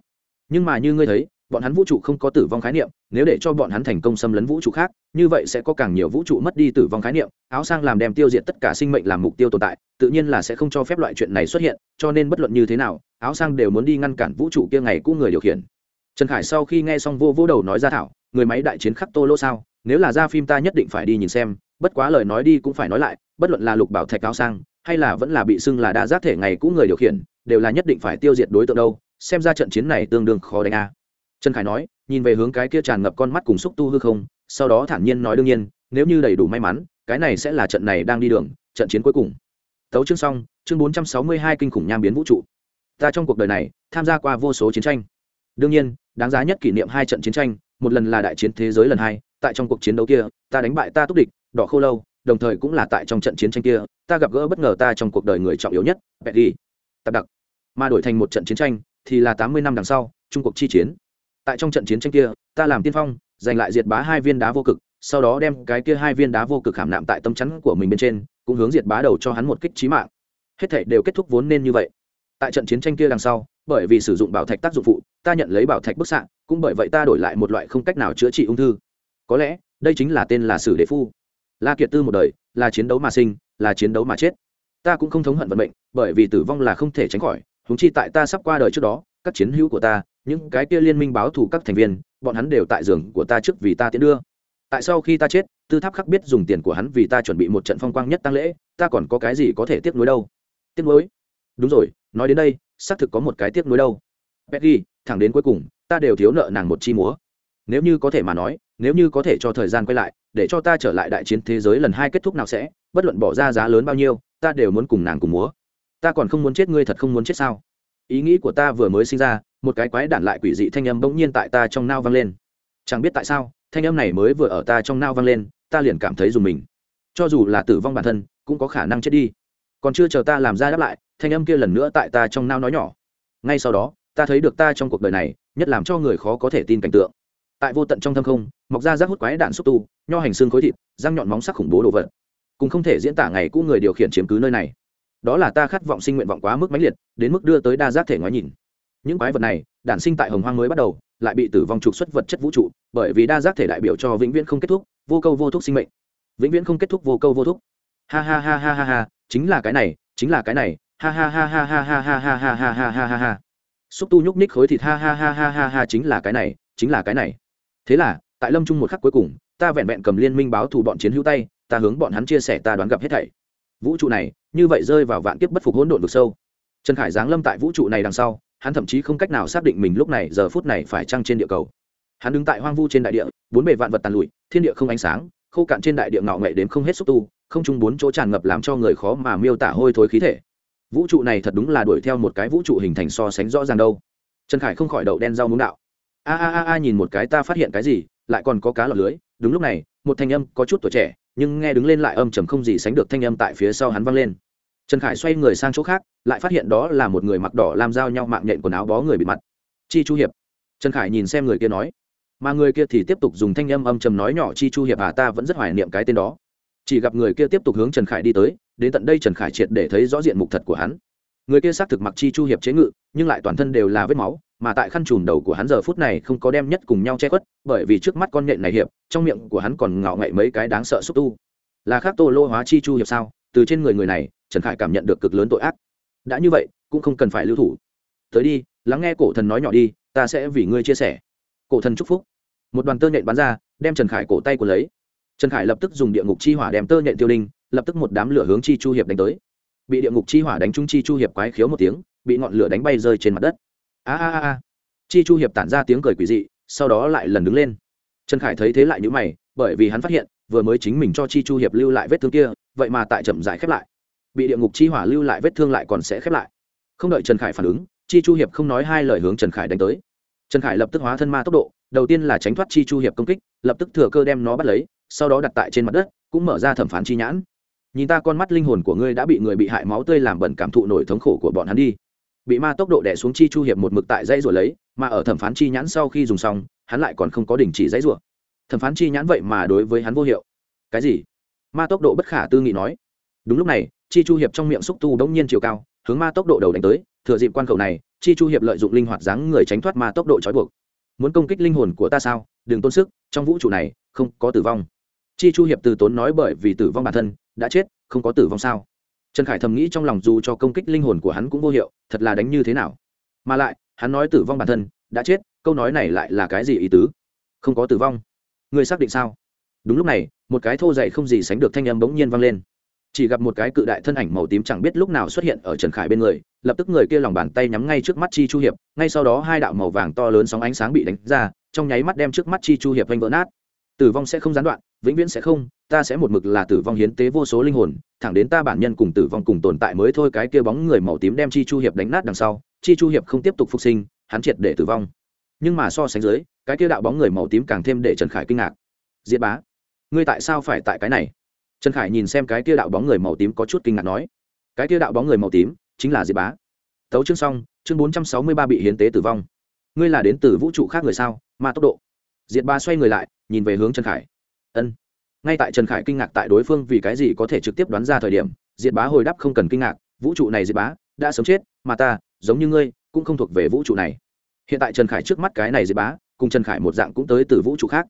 [SPEAKER 1] Nhưng mà như ngươi thấy, bọn hắn vũ trụ không có tử vong khái niệm, nếu để cho bọn hắn thành công xâm lấn vũ trụ khác, như vậy sẽ có càng nhiều vũ trụ mất đi tử vong khái niệm, áo sang làm đem tiêu diệt tất cả sinh mệnh làm mục tiêu tồn tại, tự nhiên là sẽ không cho phép loại chuyện này xuất hiện, cho nên bất luận như thế nào, áo sang đều muốn đi ngăn cản vũ trụ kia ngày cũ người điều khiển. Trần khải sau khi nghe xong vô vô đầu nói ra thảo, người máy đại chiến khắc tô lô sao, nếu là ra phim ta nhất định phải đi nhìn xem, bất quá lời nói đi cũng phải nói lại, bất luận là lục bảo thạch áo sang hay là vẫn là bị xưng là đa giác thể ngày cũ người điều khiển, đều là nhất định phải tiêu diệt đối tượng đâu, xem ra trận chiến này tương đương khó đánh a. Trần khải nói, nhìn về hướng cái kia tràn ngập con mắt cùng xúc tu hư không, sau đó thản nhiên nói đương nhiên, nếu như đầy đủ may mắn, cái này sẽ là trận này đang đi đường, trận chiến cuối cùng. Tấu chương xong, chương bốn trăm sáu mươi hai kinh khủng nham biến vũ trụ. Ta trong cuộc đời này, tham gia qua vô số chiến tranh. Đương nhiên, đáng giá nhất kỷ niệm hai trận chiến tranh, một lần là đại chiến thế giới lần hai, tại trong cuộc chiến đấu kia, ta đánh bại ta túc địch, đỏ khô lâu đồng thời cũng là tại trong trận chiến tranh kia, ta gặp gỡ bất ngờ ta trong cuộc đời người trọng yếu nhất, petty. Tạp đặc. Mà đổi thành một trận chiến tranh, thì là tám mươi năm đằng sau, trung cuộc chi chiến. Tại trong trận chiến tranh kia, ta làm tiên phong, giành lại diệt bá hai viên đá vô cực, sau đó đem cái kia hai viên đá vô cực khảm nạm tại tâm chắn của mình bên trên, cũng hướng diệt bá đầu cho hắn một kích trí mạng. Hết thể đều kết thúc vốn nên như vậy. Tại trận chiến tranh kia đằng sau, bởi vì sử dụng bảo thạch tác dụng phụ, ta nhận lấy bảo thạch bức xạ, cũng bởi vậy ta đổi lại một loại không cách nào chữa trị ung thư. Có lẽ, đây chính là tên là sử đế phu la kiệt tư một đời là chiến đấu mà sinh là chiến đấu mà chết. Ta cũng không thống hận vận mệnh bởi vì tử vong là không thể tránh khỏi. Húng chi tại ta sắp qua đời trước đó các chiến hữu của ta những cái kia liên minh báo thù các thành viên bọn hắn đều tại giường của ta trước vì ta tiến đưa. Tại sau khi ta chết tư tháp khắc biết dùng tiền của hắn vì ta chuẩn bị một trận phong quang nhất tăng lễ ta còn có cái gì có thể tiếc nuối đâu? Tiếc nuối? Đúng rồi nói đến đây xác thực có một cái tiếc nuối đâu. Peggy, thẳng đến cuối cùng ta đều thiếu nợ nàng một chi múa nếu như có thể mà nói, nếu như có thể cho thời gian quay lại, để cho ta trở lại đại chiến thế giới lần hai kết thúc nào sẽ, bất luận bỏ ra giá lớn bao nhiêu, ta đều muốn cùng nàng cùng múa. Ta còn không muốn chết, ngươi thật không muốn chết sao? Ý nghĩ của ta vừa mới sinh ra, một cái quái đản lại quỷ dị thanh âm bỗng nhiên tại ta trong nao vang lên. Chẳng biết tại sao, thanh âm này mới vừa ở ta trong nao vang lên, ta liền cảm thấy dùng mình. Cho dù là tử vong bản thân, cũng có khả năng chết đi. Còn chưa chờ ta làm ra đáp lại, thanh âm kia lần nữa tại ta trong nao nói nhỏ. Ngay sau đó, ta thấy được ta trong cuộc đời này, nhất làm cho người khó có thể tin cảnh tượng tại vô tận trong thâm không mọc ra rác hút quái đạn xúc tu nho hành xương khối thịt răng nhọn móng sắc khủng bố đồ vật cùng không thể diễn tả ngày cũ người điều khiển chiếm cứ nơi này đó là ta khát vọng sinh nguyện vọng quá mức mãnh liệt đến mức đưa tới đa giác thể ngoái nhìn những quái vật này đản sinh tại hồng hoang mới bắt đầu lại bị tử vong trục xuất vật chất vũ trụ bởi vì đa giác thể đại biểu cho vĩnh viễn không kết thúc vô câu vô thúc sinh mệnh vĩnh viễn không kết thúc vô câu vô thúc ha ha ha ha ha ha chính là cái này chính là cái này ha ha ha ha ha ha ha ha ha ha ha ha ha ha xúc tu nhúc ních khối thịt ha ha ha ha ha ha chính là cái này chính là cái này thế là, tại lâm trung một khắc cuối cùng, ta vẹn vẹn cầm liên minh báo thù bọn chiến hữu tay, ta hướng bọn hắn chia sẻ ta đoán gặp hết thảy. Vũ trụ này, như vậy rơi vào vạn kiếp bất phục hỗn độn vực sâu. Trần khải giáng lâm tại vũ trụ này đằng sau, hắn thậm chí không cách nào xác định mình lúc này, giờ phút này phải trăng trên địa cầu. Hắn đứng tại hoang vu trên đại địa, bốn bề vạn vật tàn lụi, thiên địa không ánh sáng, khô cạn trên đại địa ngạo nghệ đến không hết xúc tu, không chung bốn chỗ tràn ngập làm cho người khó mà miêu tả hôi thối khí thể. Vũ trụ này thật đúng là đuổi theo một cái vũ trụ hình thành so sánh rõ ràng đâu. Trần khải không khỏi đậu đen rau muống đạo a a a a, nhìn một cái ta phát hiện cái gì, lại còn có cá lọt lưới. Đúng lúc này, một thanh âm có chút tuổi trẻ, nhưng nghe đứng lên lại âm trầm không gì sánh được thanh âm tại phía sau hắn vang lên. Trần khải xoay người sang chỗ khác, lại phát hiện đó là một người mặc đỏ làm dao nhau mạng nhện quần áo bó người bị mặt. Chi chu hiệp. Trần khải nhìn xem người kia nói. Mà người kia thì tiếp tục dùng thanh âm âm trầm nói nhỏ, chi chu hiệp à ta vẫn rất hoài niệm cái tên đó. Chỉ gặp người kia tiếp tục hướng trần khải đi tới, đến tận đây trần khải triệt để thấy rõ diện mục thật của hắn. Người kia xác thực mặc chi chu hiệp chế ngự, nhưng lại toàn thân đều là vết máu mà tại khăn trùm đầu của hắn giờ phút này không có đem nhất cùng nhau che khuất, bởi vì trước mắt con nhện này hiệp, trong miệng của hắn còn ngạo ngậy mấy cái đáng sợ xúc tu. Là khác tô lô hóa chi chu hiệp sao? Từ trên người người này, trần khải cảm nhận được cực lớn tội ác. Đã như vậy, cũng không cần phải lưu thủ. Tới đi, lắng nghe cổ thần nói nhỏ đi, ta sẽ vì ngươi chia sẻ. Cổ thần chúc phúc. Một đoàn tơ nhện bắn ra, đem trần khải cổ tay của lấy. Trần khải lập tức dùng địa ngục chi hỏa đem tơ nhện tiêu đinh, lập tức một đám lửa hướng chi chu hiệp đánh tới. Bị địa ngục chi hỏa đánh trúng chi chu hiệp quái khiếu một tiếng, bị ngọn lửa đánh bay rơi trên mặt đất a a a chi chu hiệp tản ra tiếng cười quỷ dị, sau đó lại lần đứng lên. Trần khải thấy thế lại nhữ mày, bởi vì hắn phát hiện, vừa mới chính mình cho chi chu hiệp lưu lại vết thương kia, vậy mà tại chậm dại khép lại. Bị địa ngục chi hỏa lưu lại vết thương lại còn sẽ khép lại. Không đợi trần khải phản ứng, chi chu hiệp không nói hai lời hướng trần khải đánh tới. Trần khải lập tức hóa thân ma tốc độ, đầu tiên là tránh thoát chi chu hiệp công kích, lập tức thừa cơ đem nó bắt lấy, sau đó đặt tại trên mặt đất, cũng mở ra thẩm phán chi nhãn. Nhìn ta con mắt linh hồn của ngươi đã bị người bị hại máu tươi làm bẩn cảm thụ nổi thống khổ của bọn hắn đi bị ma tốc độ đẻ xuống chi chu hiệp một mực tại dãy rủa lấy, mà ở thẩm phán chi nhãn sau khi dùng xong, hắn lại còn không có đình chỉ dãy rủa thẩm phán chi nhãn vậy mà đối với hắn vô hiệu. Cái gì? Ma tốc độ bất khả tư nghị nói. Đúng lúc này, chi chu hiệp trong miệng xúc tu đống nhiên chiều cao, hướng ma tốc độ đầu đánh tới, thừa dịp quan cầu này, chi chu hiệp lợi dụng linh hoạt dáng người tránh thoát ma tốc độ trói buộc. Muốn công kích linh hồn của ta sao? Đừng tôn sức, trong vũ trụ này, không có tử vong. Chi chu hiệp từ tốn nói bởi vì tử vong bản thân đã chết, không có tử vong sao? Trần khải thầm nghĩ trong lòng dù cho công kích linh hồn của hắn cũng vô hiệu, thật là đánh như thế nào. Mà lại, hắn nói tử vong bản thân, đã chết, câu nói này lại là cái gì ý tứ? Không có tử vong. Người xác định sao? Đúng lúc này, một cái thô dậy không gì sánh được thanh âm bỗng nhiên vang lên. Chỉ gặp một cái cự đại thân ảnh màu tím chẳng biết lúc nào xuất hiện ở trần khải bên người, lập tức người kia lòng bàn tay nhắm ngay trước mắt chi chu hiệp, ngay sau đó hai đạo màu vàng to lớn sóng ánh sáng bị đánh ra, trong nháy mắt đem trước mắt chi chu hiệp vanh vỡ nát. Tử vong sẽ không gián đoạn vĩnh viễn sẽ không, ta sẽ một mực là tử vong hiến tế vô số linh hồn, thẳng đến ta bản nhân cùng tử vong cùng tồn tại mới thôi, cái kia bóng người màu tím đem chi chu hiệp đánh nát đằng sau, chi chu hiệp không tiếp tục phục sinh, hắn triệt để tử vong. Nhưng mà so sánh dưới, cái kia đạo bóng người màu tím càng thêm để trần khải kinh ngạc. Diễn bá, ngươi tại sao phải tại cái này? Trần khải nhìn xem cái kia đạo bóng người màu tím có chút kinh ngạc nói. Cái kia đạo bóng người màu tím chính là diệp bá. Tấu chương xong, chương bốn trăm sáu mươi ba bị hiến tế tử vong. Ngươi là đến từ vũ trụ khác người sao? Ma tốc độ. Diệp bá xoay người lại, nhìn về hướng trần khải ân. Ngay tại trần khải kinh ngạc tại đối phương vì cái gì có thể trực tiếp đoán ra thời điểm, diệt bá hồi đáp không cần kinh ngạc, vũ trụ này diệt bá đã sống chết, mà ta, giống như ngươi, cũng không thuộc về vũ trụ này. Hiện tại trần khải trước mắt cái này diệt bá, cùng trần khải một dạng cũng tới từ vũ trụ khác.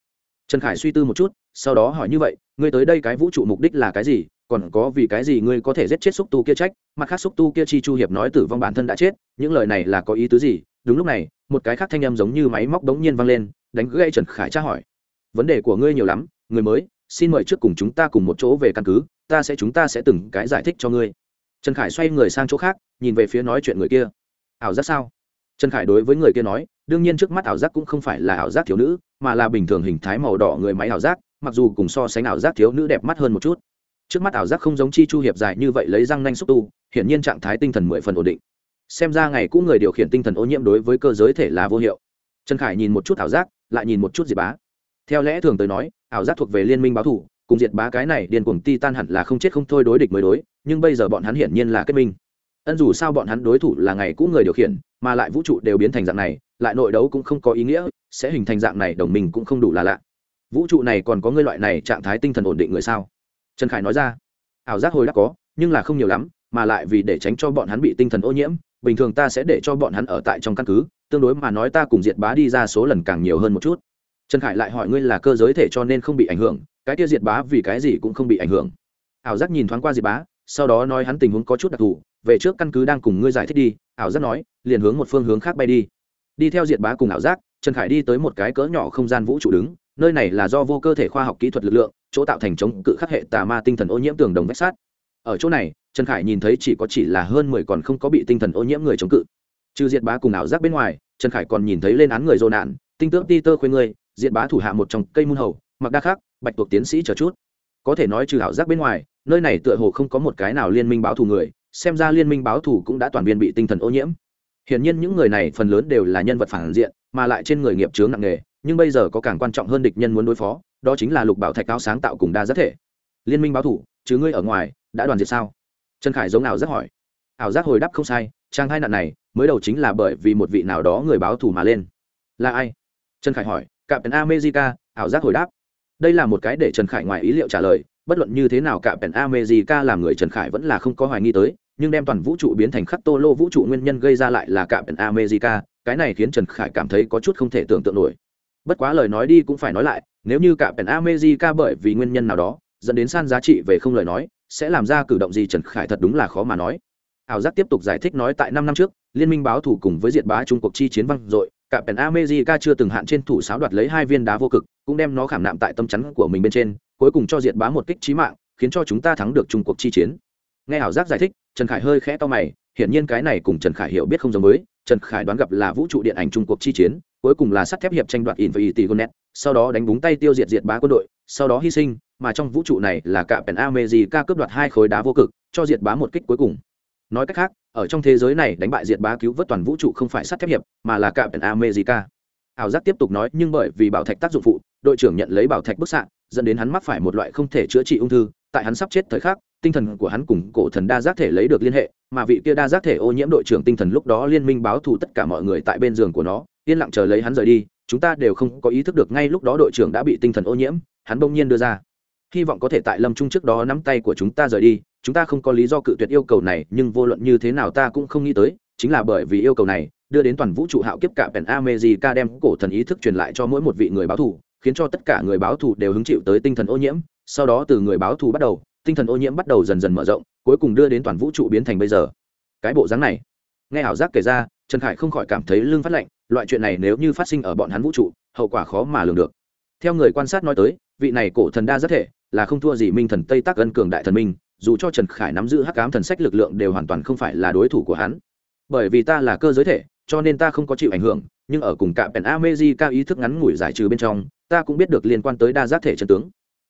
[SPEAKER 1] Trần khải suy tư một chút, sau đó hỏi như vậy, ngươi tới đây cái vũ trụ mục đích là cái gì? Còn có vì cái gì ngươi có thể giết chết xúc tu kia trách? Mặt khác xúc tu kia chi chu hiệp nói tử vong bản thân đã chết, những lời này là có ý tứ gì? Đúng lúc này, một cái khác thanh âm giống như máy móc đống nhiên vang lên, đánh gãy trần khải tra hỏi, vấn đề của ngươi nhiều lắm người mới, xin mời trước cùng chúng ta cùng một chỗ về căn cứ, ta sẽ chúng ta sẽ từng cái giải thích cho ngươi. Trần khải xoay người sang chỗ khác, nhìn về phía nói chuyện người kia. Ảo giác sao? Trần khải đối với người kia nói, đương nhiên trước mắt ảo giác cũng không phải là ảo giác thiếu nữ, mà là bình thường hình thái màu đỏ người máy ảo giác, mặc dù cùng so sánh ảo giác thiếu nữ đẹp mắt hơn một chút. Trước mắt ảo giác không giống chi chu hiệp dài như vậy lấy răng nanh xúc tu, hiển nhiên trạng thái tinh thần mười phần ổn định. Xem ra ngày cũ người điều khiển tinh thần ô nhiễm đối với cơ giới thể là vô hiệu. Trần khải nhìn một chút ảo giác, lại nhìn một chút diệt bá. Theo lẽ thường tới nói ảo giác thuộc về liên minh báo thủ, cùng diệt bá cái này điên cuồng ti tan hẳn là không chết không thôi đối địch mới đối, nhưng bây giờ bọn hắn hiển nhiên là kết minh. Ân dù sao bọn hắn đối thủ là ngày cũ người điều khiển, mà lại vũ trụ đều biến thành dạng này, lại nội đấu cũng không có ý nghĩa, sẽ hình thành dạng này đồng minh cũng không đủ là lạ. Vũ trụ này còn có ngươi loại này trạng thái tinh thần ổn định người sao? Trần khải nói ra. Ảo giác hồi đã có, nhưng là không nhiều lắm, mà lại vì để tránh cho bọn hắn bị tinh thần ô nhiễm, bình thường ta sẽ để cho bọn hắn ở tại trong căn cứ, tương đối mà nói ta cùng diệt bá đi ra số lần càng nhiều hơn một chút trần khải lại hỏi ngươi là cơ giới thể cho nên không bị ảnh hưởng, cái tiêu diệt bá vì cái gì cũng không bị ảnh hưởng. Ảo giác nhìn thoáng qua diệt bá, sau đó nói hắn tình huống có chút đặc thù, về trước căn cứ đang cùng ngươi giải thích đi, ảo giác nói, liền hướng một phương hướng khác bay đi. Đi theo diệt bá cùng ảo giác, trần khải đi tới một cái cỡ nhỏ không gian vũ trụ đứng, nơi này là do vô cơ thể khoa học kỹ thuật lực lượng, chỗ tạo thành chống cự khắc hệ tà ma tinh thần ô nhiễm tường đồng vách sát ở chỗ này, trần khải nhìn thấy chỉ có chỉ là hơn mười còn không có bị tinh thần ô nhiễm người chống cự. Trừ diệt bá cùng ảo giác bên ngoài, trần khải còn nhìn thấy lên án người dồn nạn, tinh tước ti tơ khuyên người diện bá thủ hạ một trong cây môn hầu, mặc đa khác, bạch tuộc tiến sĩ chờ chút. Có thể nói trừ ảo giác bên ngoài, nơi này tựa hồ không có một cái nào liên minh báo thù người, xem ra liên minh báo thù cũng đã toàn viên bị tinh thần ô nhiễm. Hiển nhiên những người này phần lớn đều là nhân vật phản diện, mà lại trên người nghiệp chướng nặng nề, nhưng bây giờ có càng quan trọng hơn địch nhân muốn đối phó, đó chính là lục bảo thạch cao sáng tạo cùng đa giác thể. Liên minh báo thủ chứ ngươi ở ngoài, đã đoàn diệt sao? Trần khải giống nào rất hỏi. Ảo giác hồi đáp không sai, trang hai nạn này, mới đầu chính là bởi vì một vị nào đó người báo thù mà lên. Là ai? Trần khải hỏi cạm pèn america, ảo giác hồi đáp. Đây là một cái để trần khải ngoài ý liệu trả lời, bất luận như thế nào cạm pèn america làm người trần khải vẫn là không có hoài nghi tới, nhưng đem toàn vũ trụ biến thành khắc tô lô vũ trụ nguyên nhân gây ra lại là cạm pèn america, cái này khiến trần khải cảm thấy có chút không thể tưởng tượng nổi. Bất quá lời nói đi cũng phải nói lại, nếu như cạm pèn america bởi vì nguyên nhân nào đó, dẫn đến san giá trị về không lời nói, sẽ làm ra cử động gì trần khải thật đúng là khó mà nói. Ảo giác tiếp tục giải thích nói tại năm năm trước, liên minh báo thủ cùng với diệt bá trung cuộc chi chiến văng dội cả pèn america chưa từng hạn trên thủ sáo đoạt lấy hai viên đá vô cực cũng đem nó khảm nạm tại tâm chắn của mình bên trên cuối cùng cho diệt bá một kích chí mạng khiến cho chúng ta thắng được trung cuộc chi chiến nghe ảo giác giải thích trần khải hơi khẽ to mày hiển nhiên cái này cùng trần khải hiểu biết không giống với trần khải đoán gặp là vũ trụ điện ảnh trung cuộc chi chiến cuối cùng là sắt thép hiệp tranh đoạt infinity gonet sau đó đánh búng tay tiêu diệt diệt bá quân đội sau đó hy sinh mà trong vũ trụ này là cả pèn America cướp đoạt hai khối đá vô cực, cho diệt bá một kích cuối cùng. Nói cách khác, ở trong thế giới này đánh bại diệt bá cứu vớt toàn vũ trụ không phải sắt thép hiệp, mà là cả pèn America. Ảo giác tiếp tục nói, nhưng bởi vì bảo thạch tác dụng phụ, đội trưởng nhận lấy bảo thạch bức xạ, dẫn đến hắn mắc phải một loại không thể chữa trị ung thư, tại hắn sắp chết thời khắc, tinh thần của hắn cùng cổ thần đa giác thể lấy được liên hệ, mà vị kia đa giác thể ô nhiễm đội trưởng tinh thần lúc đó liên minh báo thù tất cả mọi người tại bên giường của nó, yên lặng chờ lấy hắn rời đi, chúng ta đều không có ý thức được ngay lúc đó đội trưởng đã bị tinh thần ô nhiễm, hắn bỗng nhiên đưa ra hy vọng có thể tại lâm trung trước đó nắm tay của chúng ta rời đi. Chúng ta không có lý do cự tuyệt yêu cầu này, nhưng vô luận như thế nào ta cũng không nghĩ tới, chính là bởi vì yêu cầu này, đưa đến toàn vũ trụ hạo kiếp cả pèn amejica đem cổ thần ý thức truyền lại cho mỗi một vị người báo thù, khiến cho tất cả người báo thù đều hứng chịu tới tinh thần ô nhiễm. Sau đó từ người báo thù bắt đầu, tinh thần ô nhiễm bắt đầu dần dần mở rộng, cuối cùng đưa đến toàn vũ trụ biến thành bây giờ. Cái bộ dáng này, nghe ảo giác kể ra, trần khải không khỏi cảm thấy lưng phát lạnh, loại chuyện này nếu như phát sinh ở bọn hắn vũ trụ, hậu quả khó mà lường được. Theo người quan sát nói tới, vị này cổ thần đa rất thể là không thua gì minh thần tây tác ân cường đại thần minh, dù cho trần khải nắm giữ hắc cám thần sách lực lượng đều hoàn toàn không phải là đối thủ của hắn. Bởi vì ta là cơ giới thể, cho nên ta không có chịu ảnh hưởng, nhưng ở cùng cạm pèn amezi cao ý thức ngắn ngủi giải trừ bên trong, ta cũng biết được liên quan tới đa giác thể chân tướng.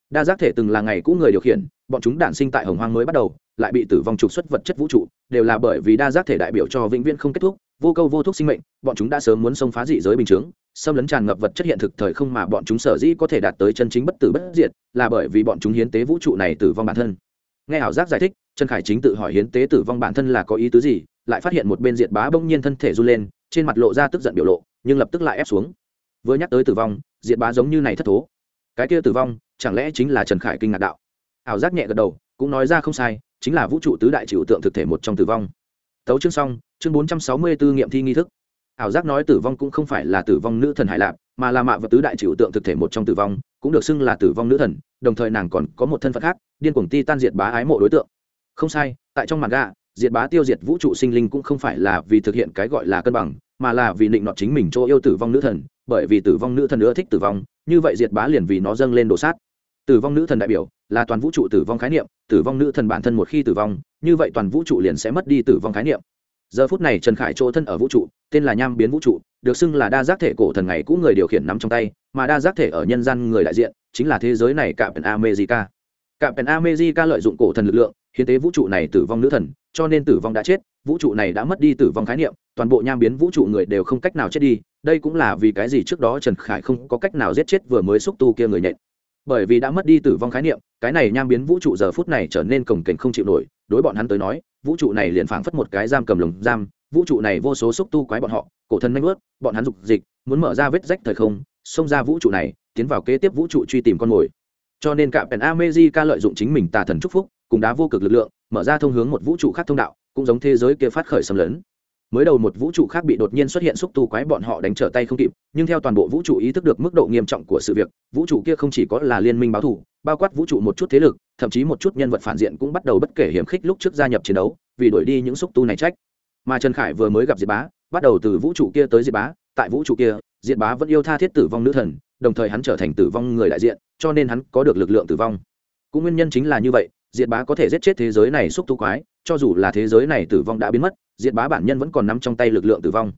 [SPEAKER 1] Đa giác thể từng là ngày cũ người điều khiển, bọn chúng đản sinh tại hồng hoang mới bắt đầu, lại bị tử vong trục xuất vật chất vũ trụ, đều là bởi vì đa giác thể đại biểu cho vĩnh viễn không kết thúc vô câu vô thuốc sinh mệnh, bọn chúng đã sớm muốn xông phá dị giới bình chướng. Xâm lấn tràn ngập vật chất hiện thực thời không mà bọn chúng sở dĩ có thể đạt tới chân chính bất tử bất diệt, là bởi vì bọn chúng hiến tế vũ trụ này tử vong bản thân. Nghe ảo giác giải thích, trần khải chính tự hỏi hiến tế tử vong bản thân là có ý tứ gì, lại phát hiện một bên diệt bá bỗng nhiên thân thể run lên, trên mặt lộ ra tức giận biểu lộ, nhưng lập tức lại ép xuống. Vừa nhắc tới tử vong, diệt bá giống như này thất thố. Cái kia tử vong, chẳng lẽ chính là trần khải kinh ngạc đạo? Ảo giác nhẹ gật đầu, cũng nói ra không sai, chính là vũ trụ tứ đại trừu tượng thực thể một trong tử vong. Tấu chương xong chương bốn trăm sáu mươi bốn nghiệm thi nghi thức. Ảo giác nói tử vong cũng không phải là tử vong nữ thần hải lạp, mà là mạ vật tứ đại chịu tượng thực thể một trong tử vong, cũng được xưng là tử vong nữ thần, đồng thời nàng còn có một thân phận khác, điên cuồng ti tan diệt bá ái mộ đối tượng. Không sai, tại trong mặt gà diệt bá tiêu diệt vũ trụ sinh linh cũng không phải là vì thực hiện cái gọi là cân bằng, mà là vì định nọ chính mình chỗ yêu tử vong nữ thần, bởi vì tử vong nữ thần nữa thích tử vong, như vậy diệt bá liền vì nó dâng lên đổ sát. Tử vong nữ thần đại biểu là toàn vũ trụ tử vong khái niệm, tử vong nữ thần bản thân một khi tử vong, như vậy toàn vũ trụ liền sẽ mất đi tử vong khái niệm giờ phút này trần khải chỗ thân ở vũ trụ, tên là nham biến vũ trụ, được xưng là đa giác thể cổ thần ngày cũ người điều khiển nắm trong tay, mà đa giác thể ở nhân gian người đại diện, chính là thế giới này cạm pèn amejica cạm pèn amejica lợi dụng cổ thần lực lượng, hiến tế vũ trụ này tử vong nữ thần, cho nên tử vong đã chết, vũ trụ này đã mất đi tử vong khái niệm, toàn bộ nham biến vũ trụ người đều không cách nào chết đi, đây cũng là vì cái gì trước đó trần khải không có cách nào giết chết vừa mới xúc tu kia người nhện. Bởi vì đã mất đi tử vong khái niệm, cái này nham biến vũ trụ giờ phút này trở nên cồng kềnh không chịu nổi, đối bọn hắn tới nói vũ trụ này liền phảng phất một cái giam cầm lồng giam, vũ trụ này vô số xúc tu quái bọn họ, cổ thân nanh ướt, bọn hắn dục dịch, muốn mở ra vết rách thời không, xông ra vũ trụ này, tiến vào kế tiếp vũ trụ truy tìm con mồi. Cho nên cả pèn ca lợi dụng chính mình tà thần chúc phúc, cùng đá vô cực lực lượng, mở ra thông hướng một vũ trụ khác thông đạo, cũng giống thế giới kia phát khởi xâm lấn. Mới đầu một vũ trụ khác bị đột nhiên xuất hiện xúc tu quái bọn họ đánh trở tay không kịp, nhưng theo toàn bộ vũ trụ ý thức được mức độ nghiêm trọng của sự việc, vũ trụ kia không chỉ có là liên minh báo thù, bao quát vũ trụ một chút thế lực thậm chí một chút nhân vật phản diện cũng bắt đầu bất kể hiểm khích lúc trước gia nhập chiến đấu, vì đuổi đi những xúc tu này trách. Mà trần khải vừa mới gặp diệt bá, bắt đầu từ vũ trụ kia tới diệt bá, tại vũ trụ kia diệt bá vẫn yêu tha thiết tử vong nữ thần, đồng thời hắn trở thành tử vong người đại diện, cho nên hắn có được lực lượng tử vong. Cũng nguyên nhân chính là như vậy diệt bá có thể giết chết thế giới này xúc tu quái, cho dù là thế giới này tử vong đã biến mất diệt bá bản nhân vẫn còn nắm trong tay lực lượng tử vong.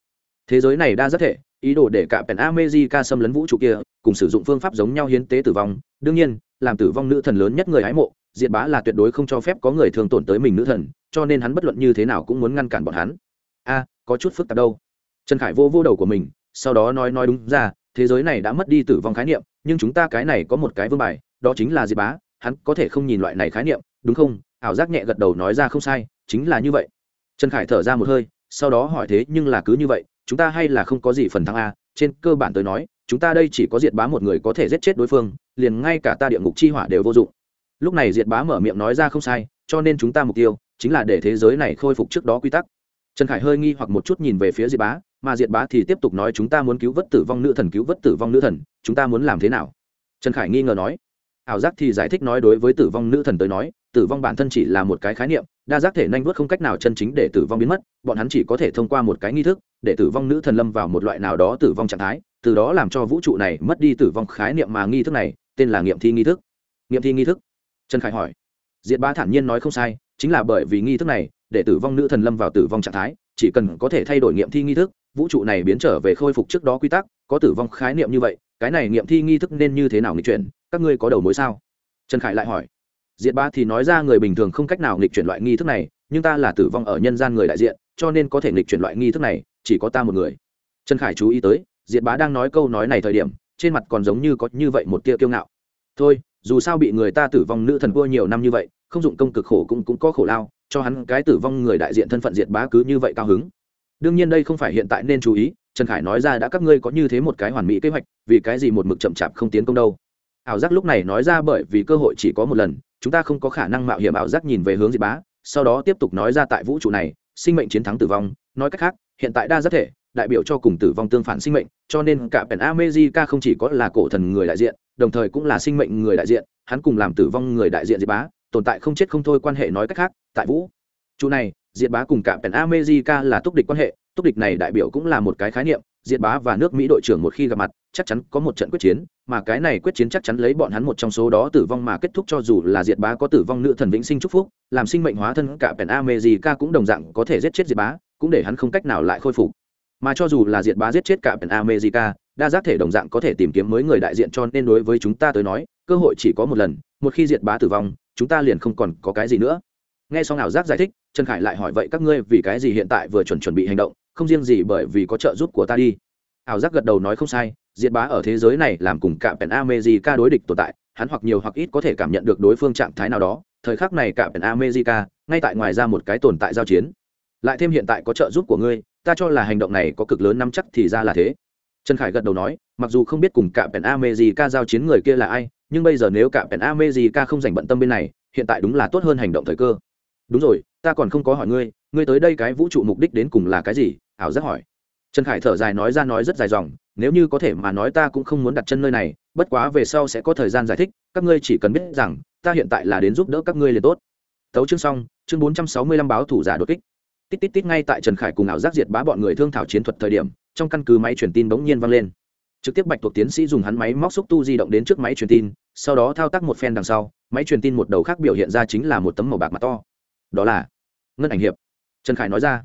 [SPEAKER 1] Thế giới này đa rất thể, ý đồ để cả pèn amejica xâm lấn vũ trụ kia, cùng sử dụng phương pháp giống nhau hiến tế tử vong đương nhiên, làm tử vong nữ thần lớn nhất người hái mộ, diệt bá là tuyệt đối không cho phép có người thường tổn tới mình nữ thần, cho nên hắn bất luận như thế nào cũng muốn ngăn cản bọn hắn. A à, có chút phức tạp đâu. Trần khải vô vô đầu của mình, sau đó nói nói đúng ra, thế giới này đã mất đi tử vong khái niệm, nhưng chúng ta cái này có một cái vương bài, đó chính là diệt bá, hắn có thể không nhìn loại này khái niệm, đúng không? Ảo giác nhẹ gật đầu nói ra không sai, chính là như vậy. Trần khải thở ra một hơi, sau đó hỏi thế nhưng là cứ như vậy, chúng ta hay là không có gì phần thắng a, trên cơ bản tới nói chúng ta đây chỉ có diệt bá một người có thể giết chết đối phương, liền ngay cả ta địa ngục chi hỏa đều vô dụng. Lúc này diệt bá mở miệng nói ra không sai, cho nên chúng ta mục tiêu chính là để thế giới này khôi phục trước đó quy tắc. Trần khải hơi nghi hoặc một chút nhìn về phía diệt bá, mà diệt bá thì tiếp tục nói chúng ta muốn cứu vớt tử vong nữ thần, cứu vớt tử vong nữ thần, chúng ta muốn làm thế nào? Trần khải nghi ngờ nói. Ảo giác thì giải thích nói đối với tử vong nữ thần tới nói, tử vong bản thân chỉ là một cái khái niệm, đa giác thể nhanh vớt không cách nào chân chính để tử vong biến mất, bọn hắn chỉ có thể thông qua một cái nghi thức để tử vong nữ thần lâm vào một loại nào đó tử vong trạng thái từ đó làm cho vũ trụ này mất đi tử vong khái niệm mà nghi thức này, tên là nghiệm thi nghi thức. Nghiệm thi nghi thức? Trần khải hỏi. Diệt ba thản nhiên nói không sai, chính là bởi vì nghi thức này, để tử vong nữ thần lâm vào tử vong trạng thái, chỉ cần có thể thay đổi nghiệm thi nghi thức, vũ trụ này biến trở về khôi phục trước đó quy tắc, có tử vong khái niệm như vậy, cái này nghiệm thi nghi thức nên như thế nào nghịch chuyển, các ngươi có đầu mối sao? Trần khải lại hỏi. Diệt ba thì nói ra người bình thường không cách nào nghịch chuyển loại nghi thức này, nhưng ta là tử vong ở nhân gian người đại diện, cho nên có thể nghịch chuyển loại nghi thức này, chỉ có ta một người. Trần khải chú ý tới diệt bá đang nói câu nói này thời điểm, trên mặt còn giống như có như vậy một tia kiêu ngạo. Thôi, dù sao bị người ta tử vong nữ thần vua nhiều năm như vậy, không dụng công cực khổ cũng cũng có khổ lao, cho hắn cái tử vong người đại diện thân phận diệt bá cứ như vậy cao hứng. Đương nhiên đây không phải hiện tại nên chú ý, trần khải nói ra đã các ngươi có như thế một cái hoàn mỹ kế hoạch, vì cái gì một mực chậm chạp không tiến công đâu? Ảo giác lúc này nói ra bởi vì cơ hội chỉ có một lần, chúng ta không có khả năng mạo hiểm ảo giác nhìn về hướng diệt bá, sau đó tiếp tục nói ra tại vũ trụ này, sinh mệnh chiến thắng tử vong, nói cách khác, hiện tại đa giác thể đại biểu cho cùng tử vong tương phản sinh mệnh, cho nên cả pèn amejica không chỉ có là cổ thần người đại diện, đồng thời cũng là sinh mệnh người đại diện, hắn cùng làm tử vong người đại diện diệt bá, tồn tại không chết không thôi quan hệ nói cách khác, tại vũ. Trụ này, diệt bá cùng cả pèn amejica là túc địch quan hệ, túc địch này đại biểu cũng là một cái khái niệm, diệt bá và nước mỹ đội trưởng một khi gặp mặt, chắc chắn có một trận quyết chiến, mà cái này quyết chiến chắc chắn lấy bọn hắn một trong số đó tử vong mà kết thúc cho dù là diệt bá có tử vong nữ thần vĩnh sinh chúc phúc, làm sinh mệnh hóa thân, cả pèn amejica cũng đồng dạng có thể giết chết diệt bá, cũng để hắn không cách nào lại khôi phục mà cho dù là diệt bá giết chết cả pèn america, đa giác thể đồng dạng có thể tìm kiếm mới người đại diện cho nên đối với chúng ta tới nói, cơ hội chỉ có một lần, một khi diệt bá tử vong, chúng ta liền không còn có cái gì nữa. Nghe xong ảo giác giải thích, trần khải lại hỏi, vậy các ngươi vì cái gì hiện tại vừa chuẩn chuẩn bị hành động, không riêng gì bởi vì có trợ giúp của ta đi? Ảo giác gật đầu nói, không sai, diệt bá ở thế giới này làm cùng cả pèn america đối địch tồn tại, hắn hoặc nhiều hoặc ít có thể cảm nhận được đối phương trạng thái nào đó. Thời khắc này cả pèn america, ngay tại ngoài ra một cái tồn tại giao chiến. Lại thêm hiện tại có trợ giúp của ngươi ta cho là hành động này có cực lớn nắm chắc thì ra là thế. Trần khải gật đầu nói, mặc dù không biết cùng cả pèn amejica giao chiến người kia là ai, nhưng bây giờ nếu cả pèn amejica không dành bận tâm bên này, hiện tại đúng là tốt hơn hành động thời cơ. Đúng rồi, ta còn không có hỏi ngươi ngươi tới đây cái vũ trụ mục đích đến cùng là cái gì? Ảo giác hỏi. Trần khải thở dài nói ra nói rất dài dòng, nếu như có thể mà nói ta cũng không muốn đặt chân nơi này, bất quá về sau sẽ có thời gian giải thích, các ngươi chỉ cần biết rằng, ta hiện tại là đến giúp đỡ các ngươi liền tốt. Tấu chương xong, chương bốn trăm sáu mươi lăm báo thủ giả đột kích tít tít tít ngay tại trần khải cùng ảo giác diệt bá bọn người thương thảo chiến thuật thời điểm, trong căn cứ máy truyền tin bỗng nhiên vang lên. Trực tiếp bạch thuộc tiến sĩ dùng hắn máy móc xúc tu di động đến trước máy truyền tin, sau đó thao tác một phen đằng sau, máy truyền tin một đầu khác biểu hiện ra chính là một tấm màu bạc mặt to. Đó là ngân ảnh hiệp. Trần khải nói ra,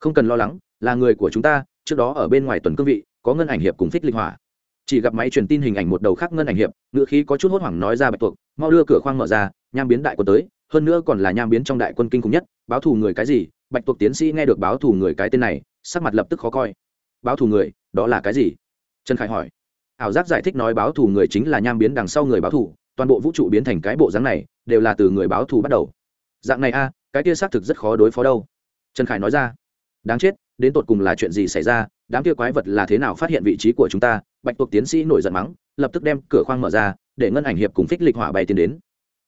[SPEAKER 1] không cần lo lắng, là người của chúng ta, trước đó ở bên ngoài tuần cương vị, có ngân ảnh hiệp cùng phích linh hỏa. Chỉ gặp máy truyền tin hình ảnh một đầu khác ngân ảnh hiệp, ngựa khí có chút hốt hoảng nói ra bạch tuộc, mau đưa cửa khoang mở ra, nham biến đại quân tới, hơn nữa còn là nham biến trong đại quân kinh khủng nhất, báo thù người cái gì bạch tuộc tiến sĩ nghe được báo thù người cái tên này, sắc mặt lập tức khó coi. Báo thù người, đó là cái gì? Trần khải hỏi. Ảo giác giải thích nói báo thù người chính là nham biến đằng sau người báo thù, toàn bộ vũ trụ biến thành cái bộ dáng này, đều là từ người báo thù bắt đầu. Dạng này a, cái kia xác thực rất khó đối phó đâu. Trần khải nói ra. Đáng chết, đến tột cùng là chuyện gì xảy ra, đám kia quái vật là thế nào phát hiện vị trí của chúng ta? Bạch tuộc tiến sĩ nổi giận mắng, lập tức đem cửa khoang mở ra, để ngân ảnh hiệp cùng phích lịch hỏa bay tiến đến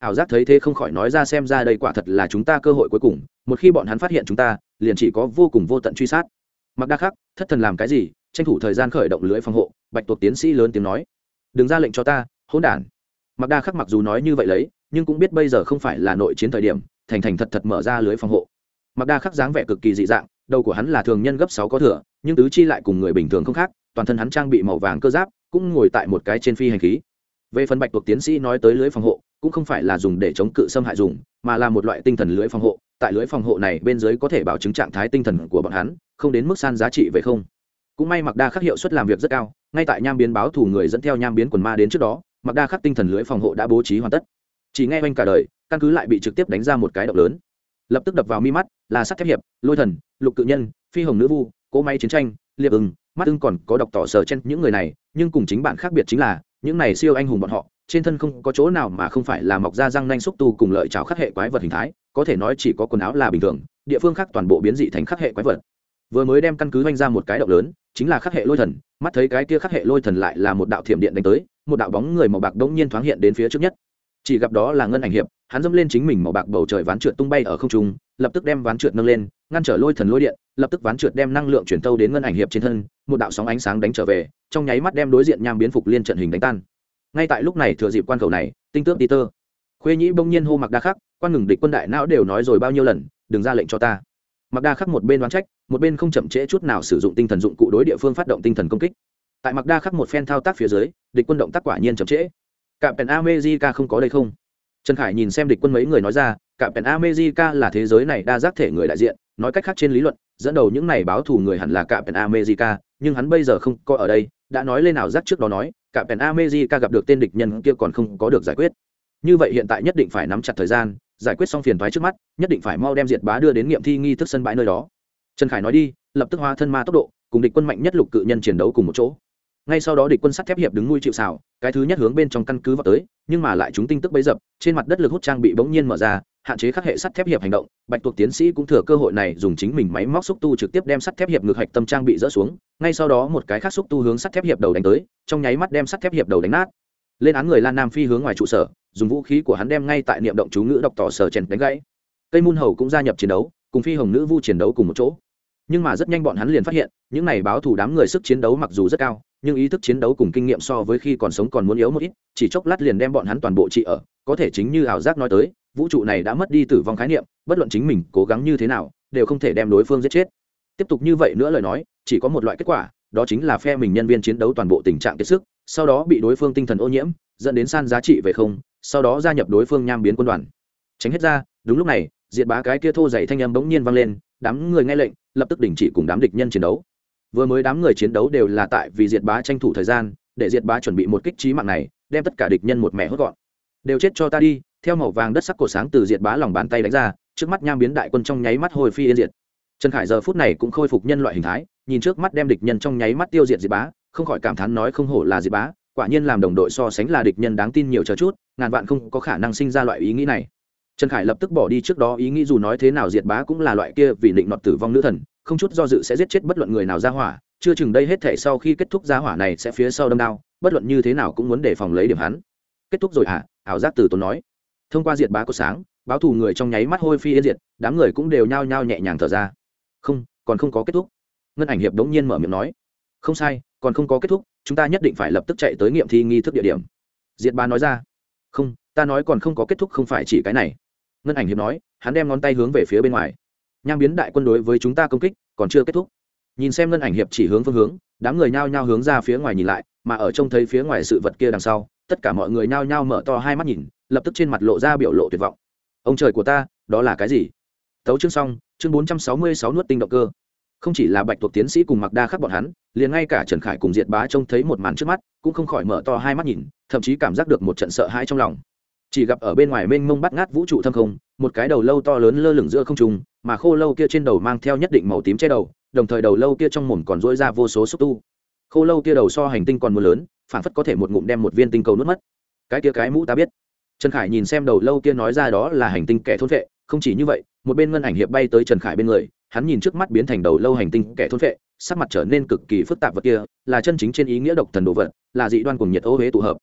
[SPEAKER 1] ảo giác thấy thế không khỏi nói ra xem ra đây quả thật là chúng ta cơ hội cuối cùng, một khi bọn hắn phát hiện chúng ta, liền chỉ có vô cùng vô tận truy sát. Mặc đa khắc, thất thần làm cái gì, tranh thủ thời gian khởi động lưới phòng hộ, bạch tuộc tiến sĩ lớn tiếng nói. Đừng ra lệnh cho ta, hỗn đản. Mặc đa khắc mặc dù nói như vậy lấy, nhưng cũng biết bây giờ không phải là nội chiến thời điểm, thành thành thật thật mở ra lưới phòng hộ. Mặc đa khắc dáng vẻ cực kỳ dị dạng, đầu của hắn là thường nhân gấp sáu có thừa, nhưng tứ chi lại cùng người bình thường không khác, toàn thân hắn trang bị màu vàng cơ giáp, cũng ngồi tại một cái trên phi hành khí. Về phần bạch tuộc tiến sĩ nói tới lưới phòng hộ cũng không phải là dùng để chống cự xâm hại dùng, mà là một loại tinh thần lưới phòng hộ. Tại lưới phòng hộ này bên dưới có thể bảo chứng trạng thái tinh thần của bọn hắn, không đến mức san giá trị về không. Cũng may mặc đa khắc hiệu suất làm việc rất cao, ngay tại nham biến báo thủ người dẫn theo nham biến quần ma đến trước đó mặc đa khắc tinh thần lưới phòng hộ đã bố trí hoàn tất. Chỉ nghe oanh cả đời, căn cứ lại bị trực tiếp đánh ra một cái động lớn. Lập tức đập vào mi mắt, là sắt thép hiệp, lôi thần, lục cự nhân, phi hồng nữ vu, cỗ máy chiến tranh, liệp ưng, mắt ưng còn có đọc tỏ sờ chen những người này, nhưng cùng chính bạn khác biệt chính là, những này siêu anh hùng bọn họ trên thân không có chỗ nào mà không phải là mọc ra răng nanh xúc tu cùng lợi cháo khắc hệ quái vật hình thái, có thể nói chỉ có quần áo là bình thường, địa phương khác toàn bộ biến dị thành khắc hệ quái vật. Vừa mới đem căn cứ oanh ra một cái động lớn, chính là khắc hệ lôi thần, mắt thấy cái kia khắc hệ lôi thần lại là một đạo thiểm điện đánh tới, một đạo bóng người màu bạc đống nhiên thoáng hiện đến phía trước nhất. Chỉ gặp đó là ngân ảnh hiệp, hắn dâm lên chính mình màu bạc bầu trời ván trượt tung bay ở không trung, lập tức đem ván trượt nâng lên, ngăn trở lôi thần lôi điện, lập tức ván trượt đem năng lượng chuyển tâu đến ngân ảnh hiệp trên thân, một đạo sóng ánh sáng đánh trở về, trong nháy mắt đem đối diện nham biến phục liên trận hình đánh tan ngay tại lúc này thừa dịp quan cầu này, tinh tước peter. Khuê nhĩ bỗng nhiên hô mặc đa khắc, quan ngừng địch quân đại não đều nói rồi bao nhiêu lần, đừng ra lệnh cho ta. Mặc đa khắc một bên đoán trách, một bên không chậm trễ chút nào sử dụng tinh thần dụng cụ đối địa phương phát động tinh thần công kích. Tại mặc đa khắc một phen thao tác phía dưới, địch quân động tác quả nhiên chậm trễ. Cạm pèn amejica không có đây không? Trần khải nhìn xem địch quân mấy người nói ra cạm pèn amejica là thế giới này đa giác thể người đại diện, nói cách khác trên lý luận, dẫn đầu những này báo thù người hẳn là cạm pèn amejica nhưng hắn bây giờ không có ở đây, đã nói lên nào giác trước đó nói cả pèn amejica gặp được tên địch nhân kia còn không có được giải quyết. Như vậy hiện tại nhất định phải nắm chặt thời gian, giải quyết xong phiền toái trước mắt, nhất định phải mau đem diệt bá đưa đến nghiệm thi nghi thức sân bãi nơi đó. Trần khải nói đi, lập tức hóa thân ma tốc độ, cùng địch quân mạnh nhất lục cự nhân chiến đấu cùng một chỗ. Ngay sau đó địch quân sắt thép hiệp đứng nuôi chịu sào cái thứ nhất hướng bên trong căn cứ vào tới, nhưng mà lại chúng tinh tức bấy dập, trên mặt đất lực hút trang bị bỗng nhiên mở ra hạn chế khắc hệ sắt thép hiệp hành động, bạch tuộc tiến sĩ cũng thừa cơ hội này dùng chính mình máy móc xúc tu trực tiếp đem sắt thép hiệp ngược hạch tâm trang bị rỡ xuống, ngay sau đó một cái khác xúc tu hướng sắt thép hiệp đầu đánh tới, trong nháy mắt đem sắt thép hiệp đầu đánh nát. Lên án người lan nam phi hướng ngoài trụ sở, dùng vũ khí của hắn đem ngay tại niệm động chú ngữ đọc tỏ sở chèn đánh gãy. Cây môn hầu cũng gia nhập chiến đấu, cùng phi hồng nữ vu chiến đấu cùng một chỗ. Nhưng mà rất nhanh bọn hắn liền phát hiện, những này báo thù đám người sức chiến đấu mặc dù rất cao, nhưng ý thức chiến đấu cùng kinh nghiệm so với khi còn sống còn muốn yếu một ít, chỉ chốc lát liền đem bọn hắn toàn bộ trị ở, có thể chính như ảo giác nói tới vũ trụ này đã mất đi tử vong khái niệm, bất luận chính mình cố gắng như thế nào, đều không thể đem đối phương giết chết. Tiếp tục như vậy nữa lời nói, chỉ có một loại kết quả, đó chính là phe mình nhân viên chiến đấu toàn bộ tình trạng kiệt sức, sau đó bị đối phương tinh thần ô nhiễm, dẫn đến san giá trị về không, sau đó gia nhập đối phương nham biến quân đoàn. Tránh hết ra, đúng lúc này, diệt bá cái kia thô dày thanh âm bỗng nhiên vang lên, đám người nghe lệnh, lập tức đình chỉ cùng đám địch nhân chiến đấu. Vừa mới đám người chiến đấu đều là tại vì diệt bá tranh thủ thời gian, để diệt bá chuẩn bị một kích trí mạng này, đem tất cả địch nhân một mẹ hốt gọn. Đều chết cho ta đi theo màu vàng đất sắc cổ sáng từ diệt bá lòng bàn tay đánh ra, trước mắt nham biến đại quân trong nháy mắt hồi phi yên diệt. Trần khải giờ phút này cũng khôi phục nhân loại hình thái, nhìn trước mắt đem địch nhân trong nháy mắt tiêu diệt diệt bá, không khỏi cảm thán nói không hổ là diệt bá, quả nhiên làm đồng đội so sánh là địch nhân đáng tin nhiều chờ chút, ngàn vạn không có khả năng sinh ra loại ý nghĩ này. Trần khải lập tức bỏ đi trước đó ý nghĩ dù nói thế nào diệt bá cũng là loại kia vì định nọt tử vong nữ thần, không chút do dự sẽ giết chết bất luận người nào ra hỏa, chưa chừng đây hết thể sau khi kết thúc ra hỏa này sẽ phía sau đâm đao, bất luận như thế nào cũng muốn đề phòng lấy điểm hắn. Kết thúc rồi hả? À? ảo giác từ tốn nói thông qua diệt bá có sáng, báo thù người trong nháy mắt hôi phi yên diệt, đám người cũng đều nhao nhao nhẹ nhàng thở ra. Không, còn không có kết thúc. Ngân ảnh hiệp đống nhiên mở miệng nói. Không sai, còn không có kết thúc, chúng ta nhất định phải lập tức chạy tới nghiệm thi nghi thức địa điểm. Diệt bá nói ra. Không, ta nói còn không có kết thúc không phải chỉ cái này. Ngân ảnh hiệp nói, hắn đem ngón tay hướng về phía bên ngoài. Nham biến đại quân đối với chúng ta công kích, còn chưa kết thúc. Nhìn xem ngân ảnh hiệp chỉ hướng phương hướng, đám người nhao nhao hướng ra phía ngoài nhìn lại, mà ở trông thấy phía ngoài sự vật kia đằng sau, tất cả mọi người nhao nhao mở to hai mắt nhìn lập tức trên mặt lộ ra biểu lộ tuyệt vọng. Ông trời của ta, đó là cái gì? Tấu chương xong, chương bốn trăm sáu mươi sáu nuốt tinh động cơ. Không chỉ là bạch tuộc tiến sĩ cùng mặc đa khắc bọn hắn, liền ngay cả trần khải cùng diệt bá trông thấy một màn trước mắt, cũng không khỏi mở to hai mắt nhìn, thậm chí cảm giác được một trận sợ hãi trong lòng. Chỉ gặp ở bên ngoài mênh mông bắt ngát vũ trụ thâm không, một cái đầu lâu to lớn lơ lửng giữa không trung, mà khô lâu kia trên đầu mang theo nhất định màu tím che đầu, đồng thời đầu lâu kia trong mồm còn dỗi ra vô số xúc tu. Khô lâu kia đầu so hành tinh còn mưa lớn phản phất có thể một ngụm đem một viên tinh cầu nuốt mất. Cái kia cái mũ ta biết trần khải nhìn xem đầu lâu kia nói ra đó là hành tinh kẻ thôn vệ, không chỉ như vậy, một bên ngân ảnh hiệp bay tới trần khải bên người, hắn nhìn trước mắt biến thành đầu lâu hành tinh kẻ thôn vệ, sắc mặt trở nên cực kỳ phức tạp vật kia, là chân chính trên ý nghĩa độc thần đồ vật, là dị đoan cùng nhiệt ô huế tụ hợp.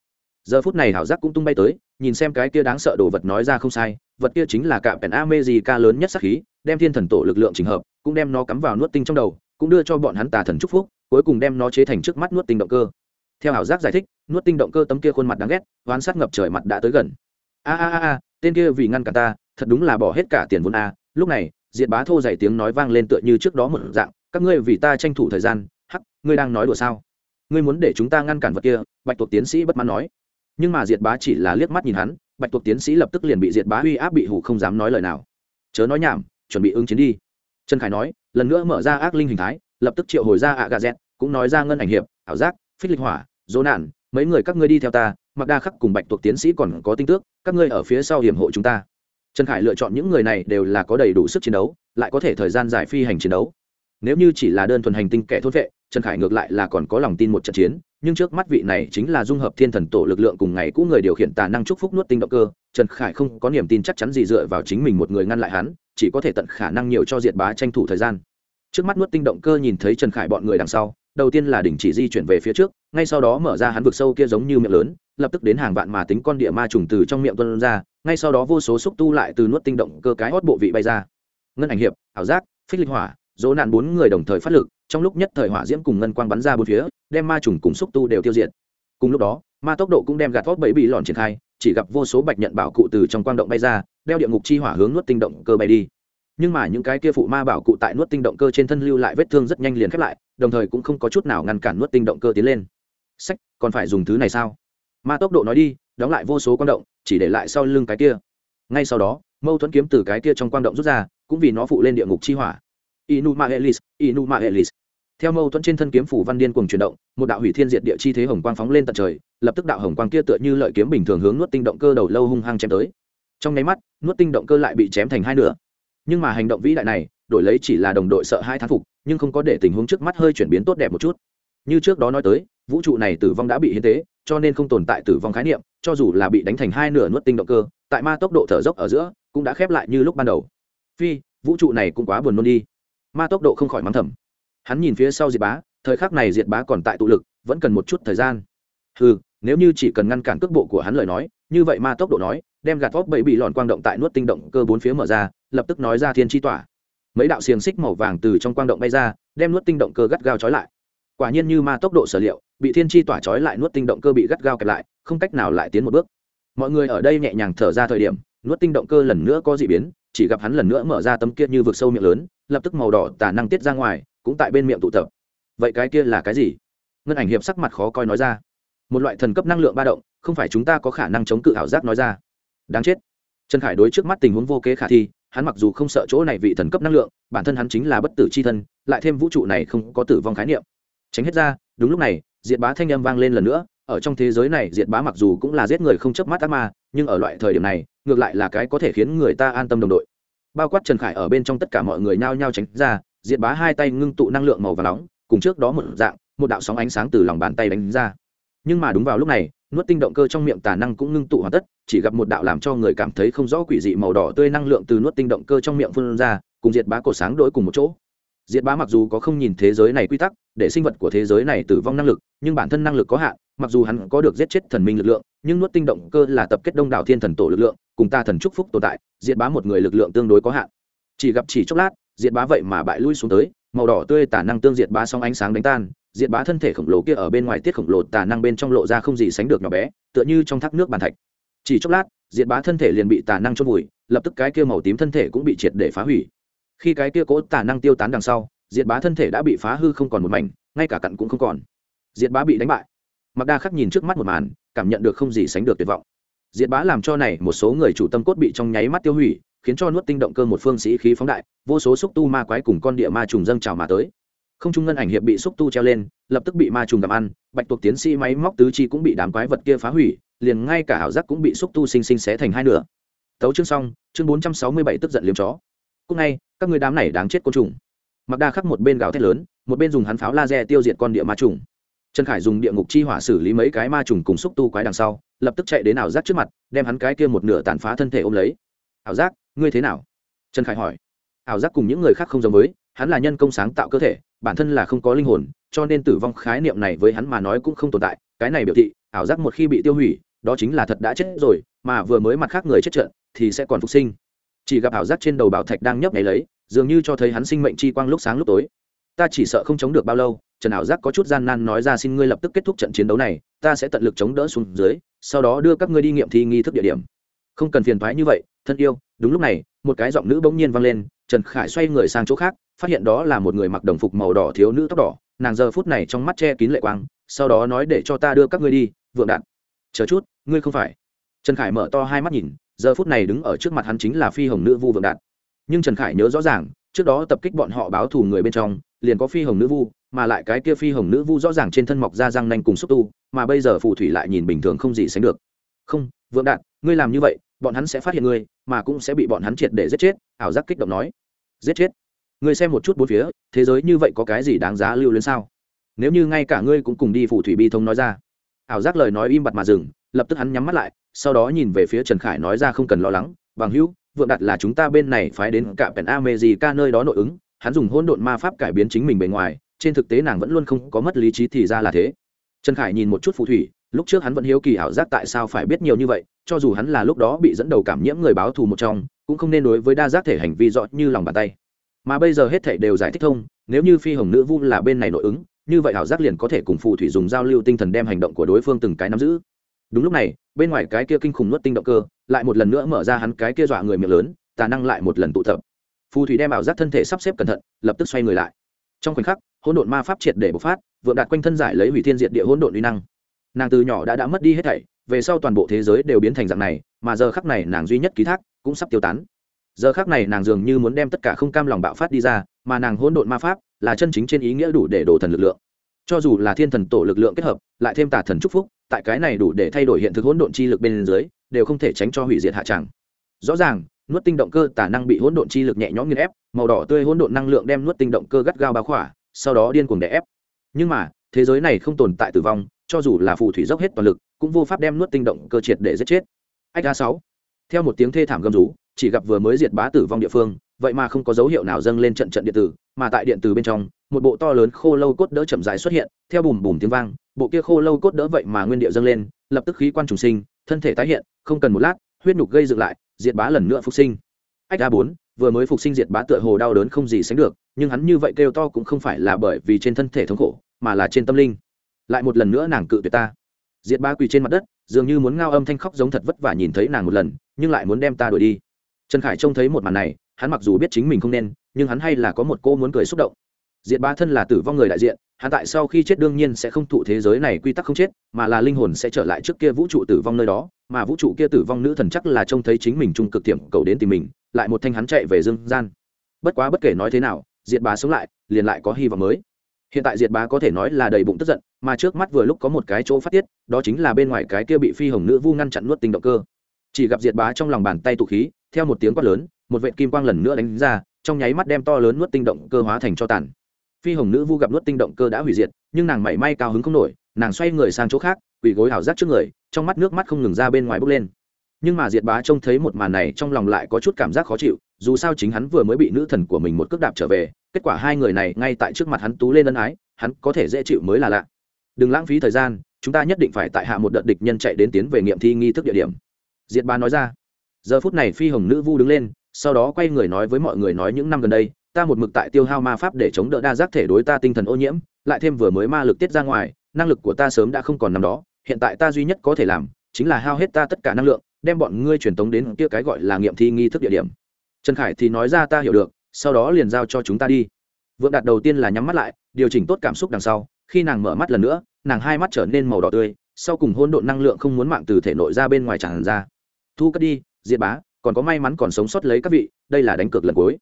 [SPEAKER 1] Giờ phút này hảo giác cũng tung bay tới, nhìn xem cái kia đáng sợ đồ vật nói ra không sai, vật kia chính là cạm pèn a mê gì ca lớn nhất sắc khí, đem thiên thần tổ lực lượng trình hợp, cũng đem nó cắm vào nuốt tinh trong đầu, cũng đưa cho bọn hắn tà thần chúc phúc, cuối cùng đem nó chế thành trước mắt nuốt tinh động cơ theo ảo giác giải thích, nuốt tinh động cơ tấm kia khuôn mặt đáng ghét, oán sát ngập trời mặt đã tới gần. A a a a, tên kia vì ngăn cả ta, thật đúng là bỏ hết cả tiền vốn a. Lúc này, diệt bá thô dày tiếng nói vang lên tựa như trước đó một dạng, các ngươi vì ta tranh thủ thời gian, hắc, ngươi đang nói đùa sao? Ngươi muốn để chúng ta ngăn cản vật kia, bạch tuộc tiến sĩ bất mãn nói. Nhưng mà diệt bá chỉ là liếc mắt nhìn hắn, bạch tuộc tiến sĩ lập tức liền bị diệt bá uy áp bị hủ không dám nói lời nào. Chớ nói nhảm, chuẩn bị ứng chiến đi. Trần khải nói, lần nữa mở ra ác linh hình thái, lập tức triệu hồi ra ạ gà dẹt cũng nói ra ngân ảnh hiệp, ảo giác, phích linh hỏa dỗ nạn, mấy người các ngươi đi theo ta, mặc đa khắc cùng bạch tuộc tiến sĩ còn có tinh tước các ngươi ở phía sau hiểm hộ chúng ta. Trần khải lựa chọn những người này đều là có đầy đủ sức chiến đấu, lại có thể thời gian giải phi hành chiến đấu. Nếu như chỉ là đơn thuần hành tinh kẻ thốt vệ, trần khải ngược lại là còn có lòng tin một trận chiến, nhưng trước mắt vị này chính là dung hợp thiên thần tổ lực lượng cùng ngày cũ người điều khiển tà năng chúc phúc nuốt tinh động cơ, trần khải không có niềm tin chắc chắn gì dựa vào chính mình một người ngăn lại hắn, chỉ có thể tận khả năng nhiều cho diệt bá tranh thủ thời gian. Trước mắt nuốt tinh động cơ nhìn thấy trần khải bọn người đằng sau, đầu tiên là đình chỉ di chuyển về phía trước ngay sau đó mở ra hắn vực sâu kia giống như miệng lớn, lập tức đến hàng vạn mà tính con địa ma trùng từ trong miệng tuân ra, ngay sau đó vô số xúc tu lại từ nuốt tinh động cơ cái hót bộ vị bay ra. Ngân ảnh hiệp, ảo giác, phích linh hỏa, dỗ nạn bốn người đồng thời phát lực, trong lúc nhất thời hỏa diễm cùng ngân quang bắn ra bốn phía, đem ma trùng cùng xúc tu đều tiêu diệt. Cùng lúc đó, ma tốc độ cũng đem gạt vót bẫy bị lòn triển khai, chỉ gặp vô số bạch nhận bảo cụ từ trong quang động bay ra, đeo địa ngục chi hỏa hướng nuốt tinh động cơ bay đi. Nhưng mà những cái kia phụ ma bảo cụ tại nuốt tinh động cơ trên thân lưu lại vết thương rất nhanh liền khép lại, đồng thời cũng không có chút nào ngăn cản nuốt tinh động cơ tiến lên sách, còn phải dùng thứ này sao? Ma tốc độ nói đi, đóng lại vô số quang động, chỉ để lại sau lưng cái kia. Ngay sau đó, mâu thuẫn kiếm từ cái kia trong quang động rút ra, cũng vì nó phụ lên địa ngục chi hỏa. Inuma elis inuma elis theo mâu thuẫn trên thân kiếm phủ văn điên cùng chuyển động, một đạo hủy thiên diệt địa chi thế hồng quang phóng lên tận trời, lập tức đạo hồng quang kia tựa như lợi kiếm bình thường hướng nuốt tinh động cơ đầu lâu hung hăng chém tới. Trong nháy mắt, nuốt tinh động cơ lại bị chém thành hai nửa. Nhưng mà hành động vĩ đại này, đổi lấy chỉ là đồng đội sợ hai thán phục, nhưng không có để tình huống trước mắt hơi chuyển biến tốt đẹp một chút. Như trước đó nói tới vũ trụ này tử vong đã bị hiến tế, cho nên không tồn tại tử vong khái niệm, cho dù là bị đánh thành hai nửa nuốt tinh động cơ, tại ma tốc độ thở dốc ở giữa, cũng đã khép lại như lúc ban đầu. Phi, vũ trụ này cũng quá buồn nôn đi. Ma tốc độ không khỏi mắng thầm. Hắn nhìn phía sau diệt bá, thời khắc này diệt bá còn tại tụ lực, vẫn cần một chút thời gian. Ừ nếu như chỉ cần ngăn cản cước bộ của hắn lời nói, như vậy ma tốc độ nói, đem gạt vóc bậy bị lòn quang động tại nuốt tinh động cơ bốn phía mở ra, lập tức nói ra thiên tri tỏa. Mấy đạo xiềng xích màu vàng từ trong quang động bay ra, đem nuốt tinh động cơ gắt gao trói lại. Quả nhiên như ma tốc độ sở liệu bị thiên tri tỏa trói lại nuốt tinh động cơ bị gắt gao kẹp lại, không cách nào lại tiến một bước. Mọi người ở đây nhẹ nhàng thở ra thời điểm, nuốt tinh động cơ lần nữa có dị biến, chỉ gặp hắn lần nữa mở ra tấm kia như vực sâu miệng lớn, lập tức màu đỏ tà năng tiết ra ngoài, cũng tại bên miệng tụ tập. Vậy cái kia là cái gì? Ngân ảnh hiệp sắc mặt khó coi nói ra. Một loại thần cấp năng lượng ba động, không phải chúng ta có khả năng chống cự ảo giác nói ra. Đáng chết. Trần khải đối trước mắt tình huống vô kế khả thi, hắn mặc dù không sợ chỗ này vị thần cấp năng lượng, bản thân hắn chính là bất tử c h i thân, lại thêm vũ trụ này không có tử vong khái niệm. Tránh hết ra đúng lúc này, diệt bá thanh âm vang lên lần nữa, ở trong thế giới này diệt bá mặc dù cũng là giết người không chớp mắt ác ma, nhưng ở loại thời điểm này, ngược lại là cái có thể khiến người ta an tâm đồng đội. Bao quát trần khải ở bên trong tất cả mọi người nhao nhao tránh ra, diệt bá hai tay ngưng tụ năng lượng màu và nóng, cùng trước đó một dạng, một đạo sóng ánh sáng từ lòng bàn tay đánh ra. Nhưng mà đúng vào lúc này, nuốt tinh động cơ trong miệng tà năng cũng ngưng tụ hoàn tất, chỉ gặp một đạo làm cho người cảm thấy không rõ quỷ dị màu đỏ tươi năng lượng từ nuốt tinh động cơ trong miệng phun ra, cùng diệt bá cổ sáng đổi cùng một chỗ diệt bá mặc dù có không nhìn thế giới này quy tắc, để sinh vật của thế giới này tử vong năng lực, nhưng bản thân năng lực có hạn, mặc dù hắn có được giết chết thần minh lực lượng, nhưng nuốt tinh động cơ là tập kết đông đảo thiên thần tổ lực lượng, cùng ta thần chúc phúc tồn tại, diệt bá một người lực lượng tương đối có hạn. Chỉ gặp chỉ chốc lát, diệt bá vậy mà bại lui xuống tới, màu đỏ tươi tả năng tương diệt bá song ánh sáng đánh tan, diệt bá thân thể khổng lồ kia ở bên ngoài tiết khổng lồ tà năng bên trong lộ ra không gì sánh được nhỏ bé, tựa như trong thác nước bàn thạch. Chỉ chốc lát, diệt bá thân thể liền bị tà năng chôn vùi, lập tức cái kia màu tím thân thể cũng bị triệt để phá hủy khi cái kia cố tả năng tiêu tán đằng sau, diệt bá thân thể đã bị phá hư không còn một mảnh, ngay cả cặn cũng không còn. Diệt bá bị đánh bại. Mặc đa khắc nhìn trước mắt một màn, cảm nhận được không gì sánh được tuyệt vọng. Diệt bá làm cho này một số người chủ tâm cốt bị trong nháy mắt tiêu hủy, khiến cho nuốt tinh động cơ một phương sĩ khí phóng đại, vô số xúc tu ma quái cùng con địa ma trùng dâng trào mà tới. Không trung ngân ảnh hiệp bị xúc tu treo lên, lập tức bị ma trùng gặm ăn, bạch tuộc tiến sĩ máy móc tứ chi cũng bị đám quái vật kia phá hủy, liền ngay cả ảo giác cũng bị xúc tu xinh xinh xé thành hai nửa. Tấu chương xong, chương bốn trăm sáu mươi bảy tức giận liếm chó. Cúc ngay các người đám này đáng chết côn trùng. Mặc đa khắc một bên gào thét lớn, một bên dùng hắn pháo laser tiêu diệt con địa ma trùng. Trần khải dùng địa ngục chi hỏa xử lý mấy cái ma trùng cùng xúc tu quái đằng sau, lập tức chạy đến ảo giác trước mặt, đem hắn cái kia một nửa tàn phá thân thể ôm lấy. Ảo giác, ngươi thế nào? Trần khải hỏi. Ảo giác cùng những người khác không giống với, hắn là nhân công sáng tạo cơ thể, bản thân là không có linh hồn, cho nên tử vong khái niệm này với hắn mà nói cũng không tồn tại. Cái này biểu thị, ảo giác một khi bị tiêu hủy, đó chính là thật đã chết rồi, mà vừa mới mặt khác người chết trận, thì sẽ còn phục sinh chỉ gặp ảo giác trên đầu bảo thạch đang nhấp nháy lấy, dường như cho thấy hắn sinh mệnh chi quang lúc sáng lúc tối. Ta chỉ sợ không chống được bao lâu, trần ảo giác có chút gian nan nói ra xin ngươi lập tức kết thúc trận chiến đấu này, ta sẽ tận lực chống đỡ xuống dưới, sau đó đưa các ngươi đi nghiệm thi nghi thức địa điểm. Không cần phiền thoái như vậy, thân yêu, đúng lúc này, một cái giọng nữ bỗng nhiên vang lên, trần khải xoay người sang chỗ khác, phát hiện đó là một người mặc đồng phục màu đỏ thiếu nữ tóc đỏ, nàng giờ phút này trong mắt che kín lệ quang, sau đó nói để cho ta đưa các ngươi đi, vượng đạn chờ chút, ngươi không phải. Trần khải mở to hai mắt nhìn giờ phút này đứng ở trước mặt hắn chính là phi hồng nữ vu vượng đạn nhưng trần khải nhớ rõ ràng, trước đó tập kích bọn họ báo thù người bên trong, liền có phi hồng nữ vu, mà lại cái kia phi hồng nữ vu rõ ràng trên thân mọc ra răng nanh cùng xúc tu, mà bây giờ phù thủy lại nhìn bình thường không gì sánh được. Không, vượng đạn ngươi làm như vậy, bọn hắn sẽ phát hiện ngươi, mà cũng sẽ bị bọn hắn triệt để giết chết, ảo giác kích động nói. Giết chết? Ngươi xem một chút bốn phía, thế giới như vậy có cái gì đáng giá lưu lên sao? Nếu như ngay cả ngươi cũng cùng đi phù thủy bi thông nói ra. Ảo giác lời nói im bặt mà dừng, lập tức hắn nhắm mắt lại sau đó nhìn về phía trần khải nói ra không cần lo lắng, bằng hữu, vượng đặt là chúng ta bên này phái đến cả pèn a mê gì ca nơi đó nội ứng, hắn dùng hôn độn ma pháp cải biến chính mình bề ngoài, trên thực tế nàng vẫn luôn không có mất lý trí thì ra là thế. Trần khải nhìn một chút phù thủy, lúc trước hắn vẫn hiếu kỳ ảo giác tại sao phải biết nhiều như vậy, cho dù hắn là lúc đó bị dẫn đầu cảm nhiễm người báo thù một trong, cũng không nên đối với đa giác thể hành vi rõ như lòng bàn tay. Mà bây giờ hết thể đều giải thích thông, nếu như phi hồng nữ vu là bên này nội ứng, như vậy ảo giác liền có thể cùng phù thủy dùng giao lưu tinh thần đem hành động của đối phương từng cái nắm giữ. Đúng lúc này bên ngoài cái kia kinh khủng nuốt tinh động cơ, lại một lần nữa mở ra hắn cái kia dọa người miệng lớn, tà năng lại một lần tụ tập. Phù thủy đem ảo giác thân thể sắp xếp cẩn thận, lập tức xoay người lại. Trong khoảnh khắc, hỗn độn ma pháp triệt để bộc phát vượng đạt quanh thân giải lấy hủy thiên diệt địa hỗn độn uy năng. Nàng từ nhỏ đã đã mất đi hết thảy, về sau toàn bộ thế giới đều biến thành dạng này, mà giờ khắc này nàng duy nhất ký thác cũng sắp tiêu tán. Giờ khắc này nàng dường như muốn đem tất cả không cam lòng bạo phát đi ra, mà nàng hỗn độn ma pháp là chân chính trên ý nghĩa đủ để đổ thần lực lượng. Cho dù là thiên thần tổ lực lượng kết hợp, lại thêm tà thần chúc phúc tại cái này đủ để thay đổi hiện thực hỗn độn chi lực bên dưới, đều không thể tránh cho hủy diệt hạ tràng rõ ràng, nuốt tinh động cơ tả năng bị hỗn độn chi lực nhẹ nhõm nghiền ép, màu đỏ tươi hỗn độn năng lượng đem nuốt tinh động cơ gắt gao bao khỏa, sau đó điên cuồng đè ép. Nhưng mà, thế giới này không tồn tại tử vong, cho dù là phù thủy dốc hết toàn lực, cũng vô pháp đem nuốt tinh động cơ triệt để giết chết. Ách a sáu. Theo một tiếng thê thảm gầm rú, chỉ gặp vừa mới diệt bá tử vong địa phương, vậy mà không có dấu hiệu nào dâng lên trận trận điện tử, mà tại điện tử bên trong, một bộ to lớn khô lâu cốt đỡ chậm dài xuất hiện, theo bùm bùm tiếng vang bộ kia khô lâu cốt đỡ vậy mà nguyên địa dâng lên, lập tức khí quan trùng sinh, thân thể tái hiện, không cần một lát, huyết nhục gây dựng lại, diệt bá lần nữa phục sinh. Ách a bốn, vừa mới phục sinh diệt bá tựa hồ đau đớn không gì sánh được, nhưng hắn như vậy kêu to cũng không phải là bởi vì trên thân thể thống khổ, mà là trên tâm linh. Lại một lần nữa nàng cự tuyệt ta. Diệt bá quỳ trên mặt đất, dường như muốn ngao âm thanh khóc giống thật vất vả nhìn thấy nàng một lần, nhưng lại muốn đem ta đuổi đi. Trần khải trông thấy một màn này, hắn mặc dù biết chính mình không nên, nhưng hắn hay là có một cô muốn cười xúc động diệt bá thân là tử vong người đại diện, hắn tại sau khi chết đương nhiên sẽ không thụ thế giới này quy tắc không chết, mà là linh hồn sẽ trở lại trước kia vũ trụ tử vong nơi đó, mà vũ trụ kia tử vong nữ thần chắc là trông thấy chính mình trung cực tiệm cầu đến tìm mình, lại một thanh hắn chạy về dương gian. Bất quá bất kể nói thế nào, diệt bá sống lại, liền lại có hy vọng mới. Hiện tại diệt bá có thể nói là đầy bụng tức giận, mà trước mắt vừa lúc có một cái chỗ phát tiết, đó chính là bên ngoài cái kia bị phi hồng nữ vu ngăn chặn nuốt tinh động cơ. Chỉ gặp diệt bá trong lòng bàn tay tụ khí, theo một tiếng quát lớn, một vệ kim quang lần nữa đánh ra, trong nháy mắt đem to lớn nuốt tinh động cơ hóa thành cho tàn phi hồng nữ vu gặp nuốt tinh động cơ đã hủy diệt, nhưng nàng mảy may cao hứng không nổi, nàng xoay người sang chỗ khác, quỳ gối ảo giác trước người, trong mắt nước mắt không ngừng ra bên ngoài bốc lên. Nhưng mà diệt bá trông thấy một màn này trong lòng lại có chút cảm giác khó chịu, dù sao chính hắn vừa mới bị nữ thần của mình một cước đạp trở về, kết quả hai người này ngay tại trước mặt hắn tú lên ân ái, hắn có thể dễ chịu mới là lạ. Đừng lãng phí thời gian, chúng ta nhất định phải tại hạ một đợt địch nhân chạy đến tiến về nghiệm thi nghi thức địa điểm. Diệt bá nói ra. Giờ phút này phi hồng nữ vu đứng lên, sau đó quay người nói với mọi người nói những năm gần đây ta một mực tại tiêu hao ma pháp để chống đỡ đa giác thể đối ta tinh thần ô nhiễm, lại thêm vừa mới ma lực tiết ra ngoài, năng lực của ta sớm đã không còn nằm đó, hiện tại ta duy nhất có thể làm, chính là hao hết ta tất cả năng lượng, đem bọn ngươi truyền tống đến kia cái gọi là nghiệm thi nghi thức địa điểm. Trần khải thì nói ra ta hiểu được, sau đó liền giao cho chúng ta đi. Vượng đạt đầu tiên là nhắm mắt lại, điều chỉnh tốt cảm xúc đằng sau, khi nàng mở mắt lần nữa, nàng hai mắt trở nên màu đỏ tươi, sau cùng hôn độn năng lượng không muốn mạng từ thể nội ra bên ngoài tràn ra. Thu cất đi, diệt bá, còn có may mắn còn sống sót lấy các vị, đây là đánh cược lần cuối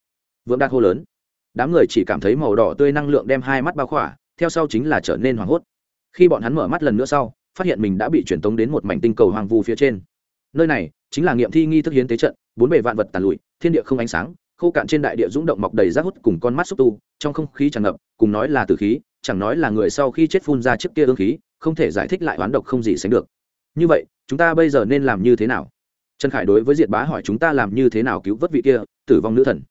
[SPEAKER 1] vượng đạt hô lớn. Đám người chỉ cảm thấy màu đỏ tươi năng lượng đem hai mắt bao khỏa, theo sau chính là trở nên hoảng hốt. Khi bọn hắn mở mắt lần nữa sau, phát hiện mình đã bị truyền tống đến một mảnh tinh cầu hoang vu phía trên. Nơi này chính là nghiệm thi nghi thức hiến tế trận, bốn bề vạn vật tàn lụi, thiên địa không ánh sáng, khô cạn trên đại địa rung động mọc đầy rác hút cùng con mắt xúc tu, trong không khí tràn ngập, cùng nói là từ khí, chẳng nói là người sau khi chết phun ra trước kia ương khí, không thể giải thích lại oán độc không gì sánh được. Như vậy, chúng ta bây giờ nên làm như thế nào? Trần khải đối với diệt bá hỏi chúng ta làm như thế nào cứu vớt vị kia, tử vong nữ thần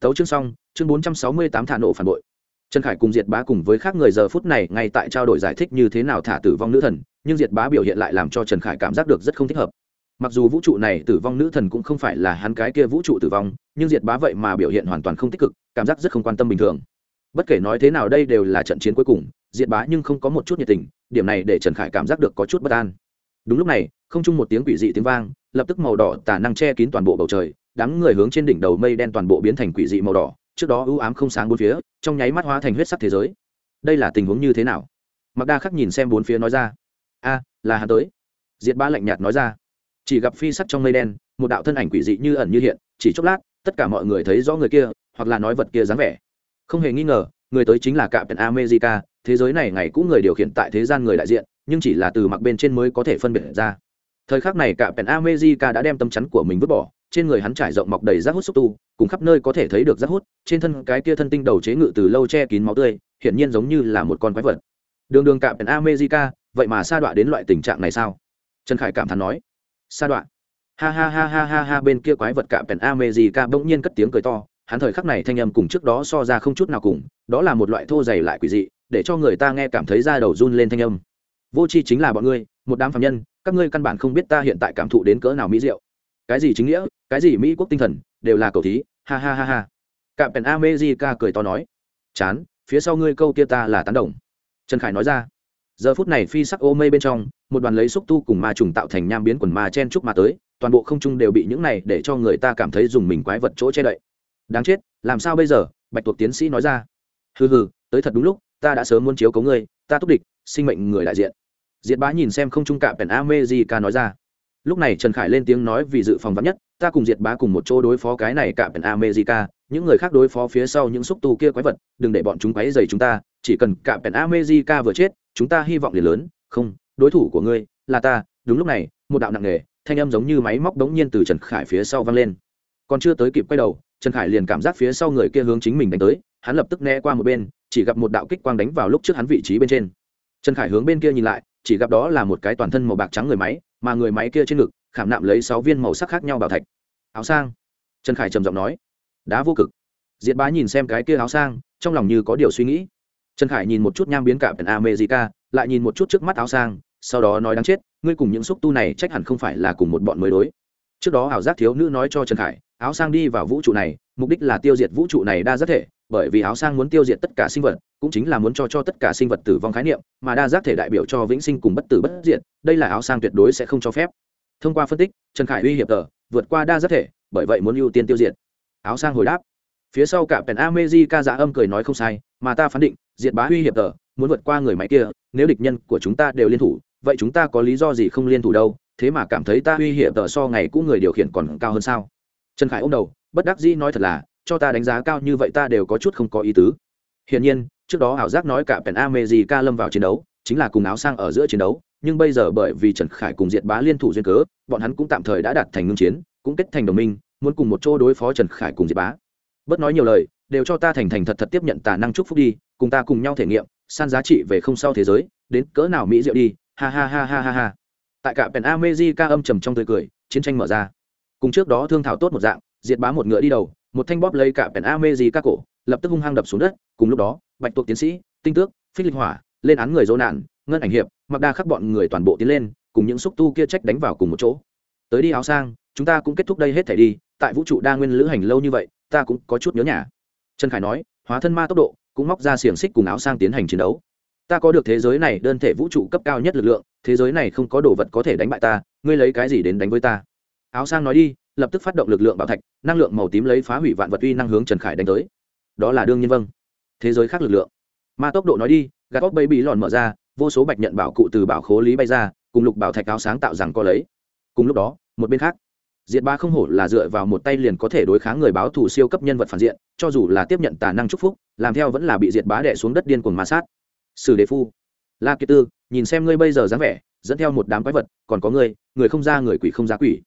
[SPEAKER 1] tấu chương xong, chương bốn trăm sáu mươi tám thả nổ phản bội. Trần khải cùng diệt bá cùng với khác người giờ phút này ngay tại trao đổi giải thích như thế nào thả tử vong nữ thần, nhưng diệt bá biểu hiện lại làm cho trần khải cảm giác được rất không thích hợp. Mặc dù vũ trụ này tử vong nữ thần cũng không phải là hắn cái kia vũ trụ tử vong, nhưng diệt bá vậy mà biểu hiện hoàn toàn không tích cực, cảm giác rất không quan tâm bình thường. Bất kể nói thế nào đây đều là trận chiến cuối cùng, diệt bá nhưng không có một chút nhiệt tình, điểm này để trần khải cảm giác được có chút bất an. Đúng lúc này, không chung một tiếng quỷ dị tiếng vang, lập tức màu đỏ tả năng che kín toàn bộ bầu trời đám người hướng trên đỉnh đầu mây đen toàn bộ biến thành quỷ dị màu đỏ, trước đó ưu ám không sáng bốn phía, trong nháy mắt hóa thành huyết sắc thế giới. Đây là tình huống như thế nào? Mặc đa khắc nhìn xem bốn phía nói ra. A, là hắn tới. Diệt ba lạnh nhạt nói ra. Chỉ gặp phi sắc trong mây đen, một đạo thân ảnh quỷ dị như ẩn như hiện, chỉ chốc lát, tất cả mọi người thấy rõ người kia, hoặc là nói vật kia dáng vẻ. Không hề nghi ngờ, người tới chính là cạm pèn america, thế giới này ngày cũng người điều khiển tại thế gian người đại diện, nhưng chỉ là từ mặc bên trên mới có thể phân biệt ra. Thời khắc này cạm pèn amejica đã đem tâm chắn của mình vứt bỏ trên người hắn trải rộng mọc đầy rác hút xúc tu, cùng khắp nơi có thể thấy được rác hút, trên thân cái kia thân tinh đầu chế ngự từ lâu che kín máu tươi, hiển nhiên giống như là một con quái vật. Đường đường cạm pèn amejica vậy mà sa đọa đến loại tình trạng này sao? Trần khải cảm thán nói. Sa đọa? Ha ha ha ha ha ha, bên kia quái vật cạm pèn amejica bỗng nhiên cất tiếng cười to, hắn thời khắc này thanh âm cùng trước đó so ra không chút nào cùng, đó là một loại thô dày lại quỷ dị, để cho người ta nghe cảm thấy da đầu run lên thanh âm. Vô tri chính là bọn ngươi, một đám phạm nhân, các ngươi căn bản không biết ta hiện tại cảm thụ đến cỡ nào mỹ diệu. Cái gì chính nghĩa? Cái gì mỹ quốc tinh thần, đều là cầu thí, ha ha ha ha. Cạm pèn amejica cười to nói, chán, phía sau ngươi câu kia ta là tán đồng. Trần khải nói ra, giờ phút này phi sắc ô mây bên trong, một đoàn lấy xúc tu cùng ma trùng tạo thành nham biến quần ma chen trúc ma tới, toàn bộ không trung đều bị những này để cho người ta cảm thấy dùng mình quái vật chỗ che đậy. Đáng chết, làm sao bây giờ? Bạch tuộc tiến sĩ nói ra, hừ hừ, tới thật đúng lúc, ta đã sớm muốn chiếu cấu ngươi, ta túc địch, sinh mệnh người đại diện. Diện bá nhìn xem không trung cạm pèn amejica nói ra. Lúc này trần khải lên tiếng nói vì dự phòng vắn nhất ta cùng diệt bá cùng một chỗ đối phó cái này cả bên america, những người khác đối phó phía sau những xúc tu kia quái vật, đừng để bọn chúng quấy dày chúng ta, chỉ cần cả bên america vừa chết, chúng ta hy vọng liền lớn, không, đối thủ của ngươi là ta. Đúng lúc này, một đạo nặng nề, thanh âm giống như máy móc đống nhiên từ trần khải phía sau vang lên. Còn chưa tới kịp quay đầu, trần khải liền cảm giác phía sau người kia hướng chính mình đánh tới, hắn lập tức né qua một bên, chỉ gặp một đạo kích quang đánh vào lúc trước hắn vị trí bên trên. Trần khải hướng bên kia nhìn lại, chỉ gặp đó là một cái toàn thân màu bạc trắng người máy, mà người máy kia trên ngực khảm nạm lấy sáu viên màu sắc khác nhau bảo thạch. Áo sang. Trần khải trầm giọng nói, đá vô cực. Diệt bá nhìn xem cái kia áo sang, trong lòng như có điều suy nghĩ. Trần khải nhìn một chút nham biến cả pèn america, lại nhìn một chút trước mắt áo sang, sau đó nói đáng chết, ngươi cùng những xúc tu này trách hẳn không phải là cùng một bọn mới đối. Trước đó ảo giác thiếu nữ nói cho trần khải, áo sang đi vào vũ trụ này, mục đích là tiêu diệt vũ trụ này đa giác thể, bởi vì áo sang muốn tiêu diệt tất cả sinh vật, cũng chính là muốn cho cho tất cả sinh vật tử vong khái niệm, mà đa giác thể đại biểu cho vĩnh sinh cùng bất tử bất diệt, đây là áo sang tuyệt đối sẽ không cho phép thông qua phân tích, trần khải uy hiệp tờ, vượt qua đa giác thể, bởi vậy muốn ưu tiên tiêu diệt. Áo sang hồi đáp. Phía sau cả pèn amezi ca giả âm cười nói không sai, mà ta phán định, diệt bá uy hiệp tờ, muốn vượt qua người máy kia, nếu địch nhân của chúng ta đều liên thủ, vậy chúng ta có lý do gì không liên thủ đâu, thế mà cảm thấy ta uy hiểm tờ so ngày cũ người điều khiển còn cao hơn sao? Trần khải ôm đầu, bất đắc dĩ nói thật là, cho ta đánh giá cao như vậy ta đều có chút không có ý tứ. Hiển nhiên, trước đó ảo giác nói cả pèn ca lâm vào chiến đấu, chính là cùng áo sang ở giữa chiến đấu nhưng bây giờ bởi vì trần khải cùng diệt bá liên thủ duyên cớ, bọn hắn cũng tạm thời đã đạt thành ngưng chiến, cũng kết thành đồng minh, muốn cùng một chỗ đối phó trần khải cùng diệt bá. Bớt nói nhiều lời, đều cho ta thành thành thật thật tiếp nhận tà năng chúc phúc đi, cùng ta cùng nhau thể nghiệm, san giá trị về không sau thế giới, đến cỡ nào mỹ diệu đi, ha ha ha ha ha ha. Tại cả pèn ca âm trầm trong tươi cười, chiến tranh mở ra. Cùng trước đó thương thảo tốt một dạng, diệt bá một ngựa đi đầu, một thanh bóp lấy cả pèn ca cổ, lập tức hung hăng đập xuống đất, cùng lúc đó, bạch tuộc tiến sĩ, tinh tước, phích linh hỏa, lên án người dỗ nạn, ngân ảnh hiệp mặc đa khắc bọn người toàn bộ tiến lên, cùng những xúc tu kia trách đánh vào cùng một chỗ. Tới đi áo sang, chúng ta cũng kết thúc đây hết thể đi, tại vũ trụ đa nguyên lữ hành lâu như vậy, ta cũng có chút nhớ nhà. Trần khải nói, hóa thân ma tốc độ, cũng móc ra xiềng xích cùng áo sang tiến hành chiến đấu. Ta có được thế giới này đơn thể vũ trụ cấp cao nhất lực lượng, thế giới này không có đồ vật có thể đánh bại ta, ngươi lấy cái gì đến đánh với ta? Áo sang nói đi, lập tức phát động lực lượng bảo thạch, năng lượng màu tím lấy phá hủy vạn vật uy năng hướng trần khải đánh tới. Đó là đương nhiên vâng. Thế giới khác lực lượng. Ma tốc độ nói đi, gạt óc bấy bị lòn mở ra vô số bạch nhận bảo cụ từ bảo khố lý bay ra, cùng lục bảo thạch áo sáng tạo rằng có lấy. Cùng lúc đó, một bên khác, diệt ba không hổ là dựa vào một tay liền có thể đối kháng người báo thủ siêu cấp nhân vật phản diện, cho dù là tiếp nhận tà năng chúc phúc, làm theo vẫn là bị diệt bá đẻ xuống đất điên cuồng ma sát. Sử đề phu, la kiệt tư, nhìn xem ngươi bây giờ dáng vẻ, dẫn theo một đám quái vật, còn có ngươi, người không ra người quỷ không ra quỷ.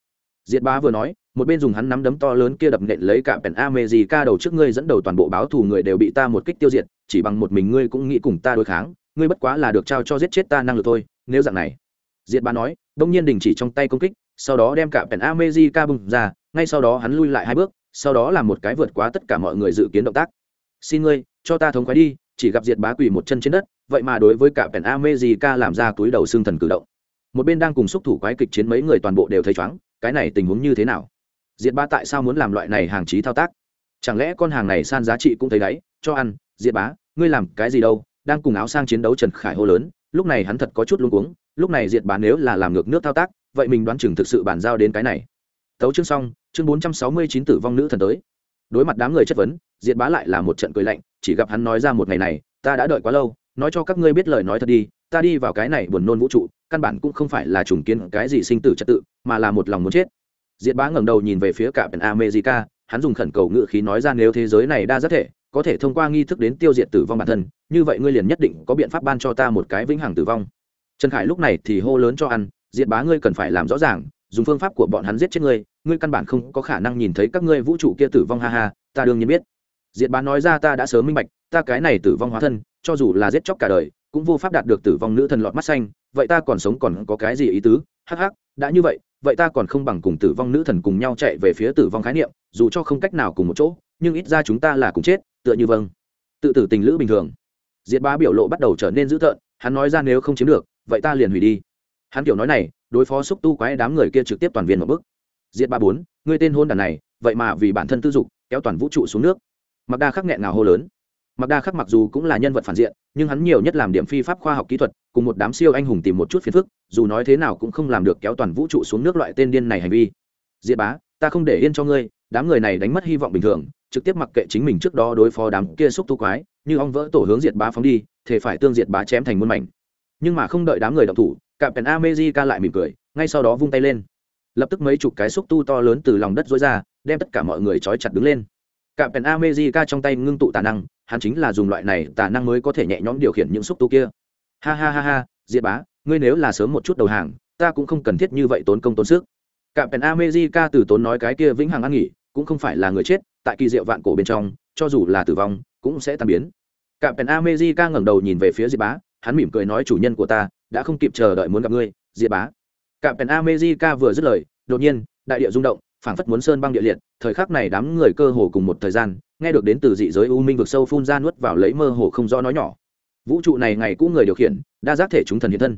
[SPEAKER 1] Diệt bá vừa nói, một bên dùng hắn nắm đấm to lớn kia đập nện lấy cả pèn a mê gì ca đầu trước ngươi dẫn đầu toàn bộ báo thù người đều bị ta một kích tiêu diệt, chỉ bằng một mình ngươi cũng nghĩ cùng ta đối kháng ngươi bất quá là được trao cho giết chết ta năng lực thôi, nếu dạng này. Diệt bá nói, đông nhiên đình chỉ trong tay công kích, sau đó đem cả pèn a mê ca bùng ra, ngay sau đó hắn lui lại hai bước, sau đó làm một cái vượt quá tất cả mọi người dự kiến động tác. Xin ngươi, cho ta thống khoái đi, chỉ gặp diệt bá quỳ một chân trên đất, vậy mà đối với cả pèn a ca làm ra túi đầu xương thần cử động. Một bên đang cùng xúc thủ quái kịch chiến mấy người toàn bộ đều thấy chóng, cái này tình huống như thế nào? Diệt bá tại sao muốn làm loại này hàng trí thao tác? Chẳng lẽ con hàng này san giá trị cũng thấy đáy cho ăn, diệt bá, ngươi làm cái gì đâu đang cùng áo sang chiến đấu trần khải hô lớn, lúc này hắn thật có chút luống cuống, lúc này diệt bá nếu là làm ngược nước thao tác, vậy mình đoán chừng thực sự bàn giao đến cái này. Tấu chương xong, chương bốn trăm sáu mươi chín tử vong nữ thần tới. Đối mặt đám người chất vấn, diệt bá lại là một trận cười lạnh, chỉ gặp hắn nói ra một ngày này, ta đã đợi quá lâu, nói cho các ngươi biết lời nói thật đi, ta đi vào cái này buồn nôn vũ trụ, căn bản cũng không phải là trùng kiến cái gì sinh tử trật tự, mà là một lòng muốn chết. Diệt bá ngẩng đầu nhìn về phía cả bên america hắn dùng khẩn cầu ngự khí nói ra, nếu thế giới này đa rất thể có thể thông qua nghi thức đến tiêu diệt tử vong bản thân, như vậy ngươi liền nhất định có biện pháp ban cho ta một cái vĩnh hằng tử vong. Trần khải lúc này thì hô lớn cho ăn, diệt bá ngươi cần phải làm rõ ràng, dùng phương pháp của bọn hắn giết chết ngươi ngươi căn bản không có khả năng nhìn thấy các ngươi vũ trụ kia tử vong, ha ha, ta đương nhiên biết. Diệt bá nói ra ta đã sớm minh bạch, ta cái này tử vong hóa thân, cho dù là giết chóc cả đời, cũng vô pháp đạt được tử vong nữ thần lọt mắt xanh, vậy ta còn sống còn có cái gì ý tứ? Hắc hắc, đã như vậy vậy ta còn không bằng cùng tử vong nữ thần cùng nhau chạy về phía tử vong khái niệm, dù cho không cách nào cùng một chỗ, nhưng ít ra chúng ta là cùng chết tựa như vâng. Tự tử tình lữ bình thường. Diệt bá biểu lộ bắt đầu trở nên dữ tợn, hắn nói ra nếu không chiếm được, vậy ta liền hủy đi. Hắn kiểu nói này, đối phó xúc tu quái đám người kia trực tiếp toàn viên một bức diệt ba bốn người tên hôn đàn này, vậy mà vì bản thân tư dục, kéo toàn vũ trụ xuống nước. Mặc đa khắc nghẹn ngào hô lớn. Mặc đa khắc mặc dù cũng là nhân vật phản diện, nhưng hắn nhiều nhất làm điểm phi pháp khoa học kỹ thuật, cùng một đám siêu anh hùng tìm một chút phiền phức, dù nói thế nào cũng không làm được kéo toàn vũ trụ xuống nước loại tên điên này hành vi. Diệt bá, ta không để yên cho ngươi, đám người này đánh mất hy vọng bình thường trực tiếp mặc kệ chính mình trước đó đối phó đám kia xúc tu quái, như ong vỡ tổ hướng diệt bá phóng đi, thể phải tương diệt bá chém thành muôn mảnh. Nhưng mà không đợi đám người động thủ cạm pèn amejica lại mỉm cười, ngay sau đó vung tay lên. Lập tức mấy chục cái xúc tu to lớn từ lòng đất dối ra, đem tất cả mọi người trói chặt đứng lên. Cạm pèn amejica trong tay ngưng tụ tà năng, hắn chính là dùng loại này tà năng mới có thể nhẹ nhõm điều khiển những xúc tu kia. Ha ha ha ha, diệt bá, ngươi nếu là sớm một chút đầu hàng, ta cũng không cần thiết như vậy tốn công tốn sức. Cạm pèn amejica từ tốn nói cái kia vĩnh hằng ăn nghỉ cũng không phải là người chết, tại kỳ diệu vạn cổ bên trong, cho dù là tử vong, cũng sẽ tan biến. Cạm pèn amejica ngẩng đầu nhìn về phía diệp bá, hắn mỉm cười nói chủ nhân của ta, đã không kịp chờ đợi muốn gặp ngươi, diệp bá. Cạm pèn amejica vừa dứt lời, đột nhiên, đại địa rung động, phảng phất muốn sơn băng địa liệt, thời khắc này đám người cơ hồ cùng một thời gian, nghe được đến từ dị giới u minh vực sâu phun ra nuốt vào lấy mơ hồ không rõ nói nhỏ. Vũ trụ này ngày cũ người điều khiển, đa giác thể chúng thần hiện thân.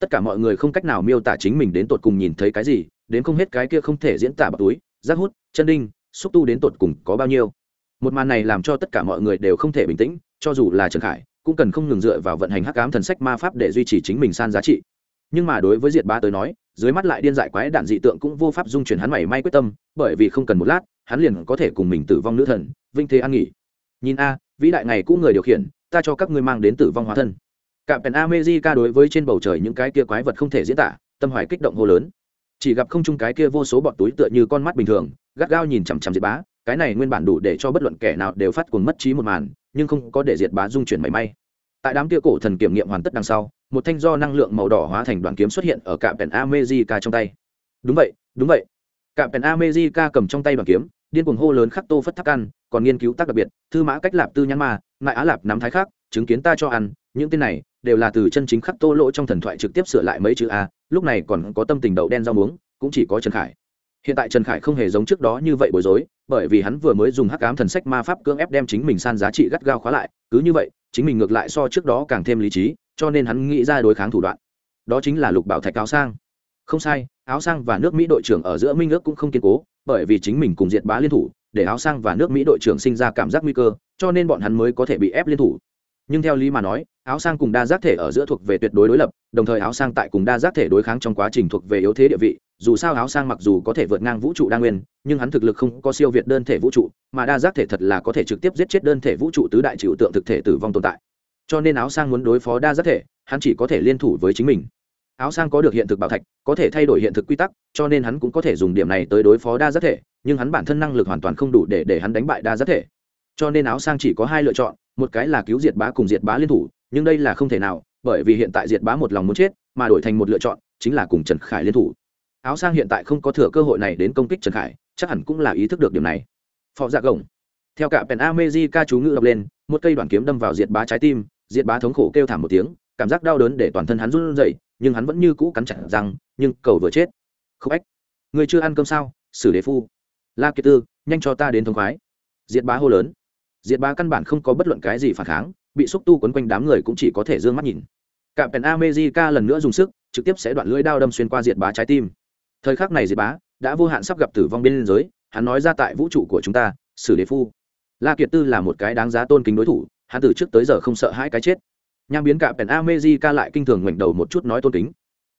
[SPEAKER 1] Tất cả mọi người không cách nào miêu tả chính mình đến tột cùng nhìn thấy cái gì, đến không hết cái kia không thể diễn tả bọc túi giác hút, chân đinh, xúc tu đến tột cùng có bao nhiêu. Một màn này làm cho tất cả mọi người đều không thể bình tĩnh, cho dù là trần khải, cũng cần không ngừng dựa vào vận hành hắc ám thần sách ma pháp để duy trì chính mình san giá trị. Nhưng mà đối với diệt ba tới nói, dưới mắt lại điên dại quái đạn dị tượng cũng vô pháp dung chuyển hắn mảy may quyết tâm, bởi vì không cần một lát, hắn liền có thể cùng mình tử vong nữ thần, vinh thế an nghỉ. Nhìn a, vĩ đại ngày cũ người điều khiển, ta cho các ngươi mang đến tử vong hóa thân. Cạm pèn amejica đối với trên bầu trời những cái kia quái vật không thể diễn tả, tâm hoài kích động hô lớn chỉ gặp không chung cái kia vô số bọn túi tựa như con mắt bình thường, gắt gao nhìn chằm chằm diệt bá, cái này nguyên bản đủ để cho bất luận kẻ nào đều phát cuồng mất trí một màn, nhưng không có để diệt bá dung chuyển mảy may. Tại đám kia cổ thần kiểm nghiệm hoàn tất đằng sau, một thanh do năng lượng màu đỏ hóa thành đoàn kiếm xuất hiện ở cạm pèn amejica trong tay. Đúng vậy đúng vậy. Cạm pèn amejica cầm trong tay đoàn kiếm, điên cuồng hô lớn khắc tô phất thác ăn, còn nghiên cứu tác đặc biệt, thư mã cách lạp tư nhãn ma, ngại á lạp nắm thái khác, chứng kiến ta cho ăn, những tên này đều là từ chân chính khắc tô lỗ trong thần thoại trực tiếp sửa lại mấy chữ a, lúc này còn có tâm tình đậu đen rau muống, cũng chỉ có trần khải. Hiện tại trần khải không hề giống trước đó như vậy bối rối, bởi vì hắn vừa mới dùng hắc ám thần sách ma pháp cưỡng ép đem chính mình san giá trị gắt gao khóa lại, cứ như vậy, chính mình ngược lại so trước đó càng thêm lý trí, cho nên hắn nghĩ ra đối kháng thủ đoạn. Đó chính là lục bảo thạch áo sang. Không sai, áo sang và nước mỹ đội trưởng ở giữa minh ước cũng không kiên cố, bởi vì chính mình cùng diệt bá liên thủ, để áo sang và nước mỹ đội trưởng sinh ra cảm giác nguy cơ, cho nên bọn hắn mới có thể bị ép liên thủ. Nhưng theo lý mà nói áo sang cùng đa giác thể ở giữa thuộc về tuyệt đối đối lập, đồng thời áo sang tại cùng đa giác thể đối kháng trong quá trình thuộc về yếu thế địa vị, dù sao áo sang mặc dù có thể vượt ngang vũ trụ đa nguyên, nhưng hắn thực lực không có siêu việt đơn thể vũ trụ, mà đa giác thể thật là có thể trực tiếp giết chết đơn thể vũ trụ tứ đại trừu tượng thực thể tử vong tồn tại. Cho nên áo sang muốn đối phó đa giác thể, hắn chỉ có thể liên thủ với chính mình. Áo sang có được hiện thực bảo thạch, có thể thay đổi hiện thực quy tắc, cho nên hắn cũng có thể dùng điểm này tới đối phó đa giác thể, nhưng hắn bản thân năng lực hoàn toàn không đủ để để hắn đánh bại đa giác thể. Cho nên áo sang chỉ có hai lựa chọn, một cái là cứu diệt bá cùng diệt bá liên thủ nhưng đây là không thể nào, bởi vì hiện tại diệt bá một lòng muốn chết, mà đổi thành một lựa chọn, chính là cùng trần khải liên thủ. Áo sang hiện tại không có thừa cơ hội này đến công kích trần khải, chắc hẳn cũng là ý thức được điểm này. Phò dạ gồng. Theo cả pèn amezi ca chú ngữ đọc lên, một cây đoàn kiếm đâm vào diệt bá trái tim, diệt bá thống khổ kêu thảm một tiếng, cảm giác đau đớn để toàn thân hắn run rẩy, nhưng hắn vẫn như cũ cắn chặt răng, nhưng cầu vừa chết. Không ách người chưa ăn cơm sao? Xử đế phu. La kiệt tư, nhanh cho ta đến thống khoái. Diệt bá hô lớn. Diệt bá căn bản không có bất luận cái gì phản kháng bị xúc tu quấn quanh đám người cũng chỉ có thể d ư ơ n g mắt nhìn. Cạm pèn amejica lần nữa dùng sức, trực tiếp sẽ đoạn lưỡi đao đâm xuyên qua diệt bá trái tim. Thời khắc này diệt bá đã vô hạn sắp gặp tử vong bên liên giới hắn nói ra tại vũ trụ của chúng ta xử đế phu. La kiệt tư là một cái đáng giá tôn kính đối thủ, hắn từ trước tới giờ không sợ hãi cái chết. Nham biến cạm pèn amejica lại kinh thường ngoảnh đầu một chút nói tôn kính.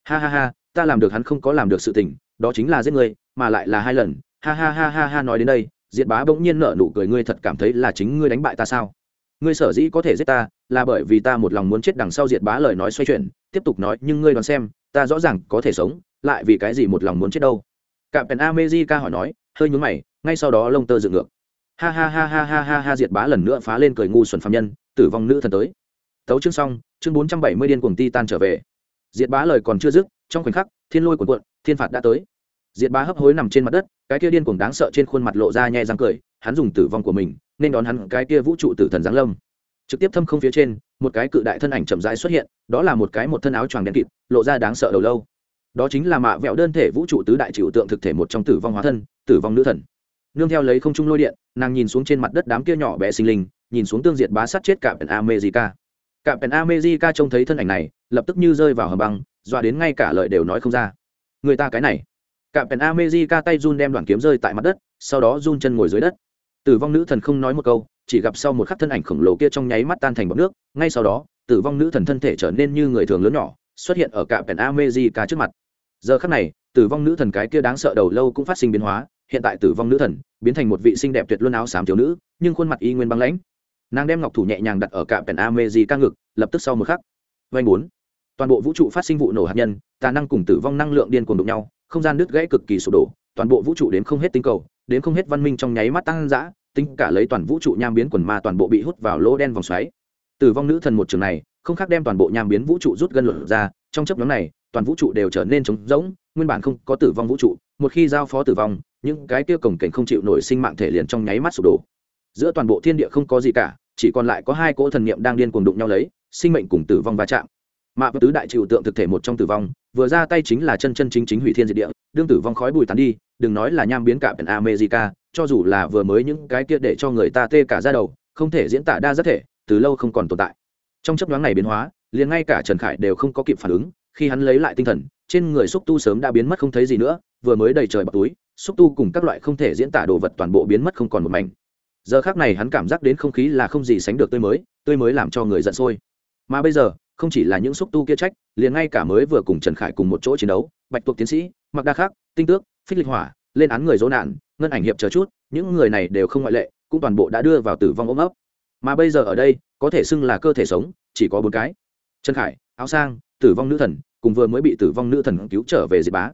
[SPEAKER 1] Ha ha ha, ta làm được hắn không có làm được sự tình, đó chính là giết người, mà lại là hai lần. Ha ha ha ha ha nói đến đây, diệt bá bỗng nhiên nở nụ cười, ngươi thật cảm thấy là chính ngươi đánh bại ta sao? Ngươi sở dĩ có thể giết ta, là bởi vì ta một lòng muốn chết đằng sau diệt bá lời nói xoay chuyển, tiếp tục nói, nhưng ngươi đoán xem, ta rõ ràng có thể sống, lại vì cái gì một lòng muốn chết đâu? Cạm pèn ca hỏi nói, hơi nhún mày, ngay sau đó lông tơ dựng ngược. Ha ha ha ha ha ha ha, diệt bá lần nữa phá lên cười ngu xuẩn phạm nhân, tử vong nữ thần tới. Tấu chương xong, chương bốn trăm bảy mươi điên cuồng ti tan trở về. Diệt bá lời còn chưa dứt, trong khoảnh khắc, thiên lôi cuộn cuộn, thiên phạt đã tới. Diệt bá hấp hối nằm trên mặt đất, cái kia điên cuồng đáng sợ trên khuôn mặt lộ ra nhẹ răng cười, hắn dùng tử vong của mình nên đón hắn cái kia vũ trụ tử thần giáng lâm. Trực tiếp thâm không phía trên, một cái cự đại thân ảnh chậm rãi xuất hiện, đó là một cái một thân áo choàng đen kịt, lộ ra đáng sợ đầu lâu. Đó chính là mạ vẹo đơn thể vũ trụ tứ đại chịu tượng thực thể một trong tử vong hóa thân, tử vong nữ thần. Nương theo lấy không trung lôi điện, nàng nhìn xuống trên mặt đất đám kia nhỏ bé sinh linh, nhìn xuống tương diệt bá sát chết cả pèn america. Cả pèn america trông thấy thân ảnh này, lập tức như rơi vào hầm băng, dọa đến ngay cả lời đều nói không ra. Người ta cái này. Cả pèn america tay run đem đoạn kiếm rơi tại mặt đất, sau đó run chân ngồi dưới đất tử vong nữ thần không nói một câu, chỉ gặp sau một khắc thân ảnh khổng lồ kia trong nháy mắt tan thành bọc nước, ngay sau đó, tử vong nữ thần thân thể trở nên như người thường lớn nhỏ, xuất hiện ở cả pèn america trước mặt. Giờ khắc này, tử vong nữ thần cái kia đáng sợ đầu lâu cũng phát sinh biến hóa, hiện tại tử vong nữ thần biến thành một vị xinh đẹp tuyệt luân áo xám thiếu nữ, nhưng khuôn mặt y nguyên băng lãnh. Nàng đem ngọc thủ nhẹ nhàng đặt ở cả pèn america ngực, lập tức sau một khắc vanh bốn. Toàn bộ vũ trụ phát sinh vụ nổ hạt nhân, tà năng cùng tử vong năng lượng điên cuồng đụng nhau, không gian đứt gãy cực kỳ sụp đổ, toàn bộ vũ trụ đến không hết tinh cầu đến không hết văn minh trong nháy mắt tăng dã, tính cả lấy toàn vũ trụ nham biến quần ma toàn bộ bị hút vào lỗ đen vòng xoáy. Tử vong nữ thần một trường này, không khác đem toàn bộ nham biến vũ trụ rút gân luận ra, trong chấp nhóm này, toàn vũ trụ đều trở nên trống rỗng, nguyên bản không có tử vong vũ trụ, một khi giao phó tử vong, những cái kia cổng cảnh không chịu nổi sinh mạng thể liền trong nháy mắt sụp đổ. Giữa toàn bộ thiên địa không có gì cả, chỉ còn lại có hai cỗ thần niệm đang điên cuồng đụng nhau lấy, sinh mệnh cùng tử vong va chạm. Mạ và tứ đại chịu tượng thực thể một trong tử vong, vừa ra tay chính là chân chân chính chính hủy thiên diệt địa, đương tử vong khói bùi tán đi đừng nói là nham biến cả biển america, cho dù là vừa mới những cái kia để cho người ta tê cả ra đầu, không thể diễn tả đa rất thể, từ lâu không còn tồn tại. Trong chấp nhoáng này biến hóa, liền ngay cả trần khải đều không có kịp phản ứng, khi hắn lấy lại tinh thần, trên người xúc tu sớm đã biến mất không thấy gì nữa, vừa mới đầy trời bọc túi, xúc tu cùng các loại không thể diễn tả đồ vật toàn bộ biến mất không còn một mảnh. Giờ khác này hắn cảm giác đến không khí là không gì sánh được tươi mới tươi mới làm cho người giận sôi. Mà bây giờ, không chỉ là những xúc tu kia trách, liền ngay cả mới vừa cùng trần khải cùng một chỗ chiến đấu, bạch tuộc tiến sĩ mặc đa khắc, tinh tước phích lịch hỏa, lên án người dỗ nạn, ngân ảnh hiệp chờ chút, những người này đều không ngoại lệ, cũng toàn bộ đã đưa vào tử vong ôm ấp. Mà bây giờ ở đây, có thể xưng là cơ thể sống, chỉ có bốn cái. Trần khải, áo sang, tử vong nữ thần, cùng vừa mới bị tử vong nữ thần cứu trở về diệt bá.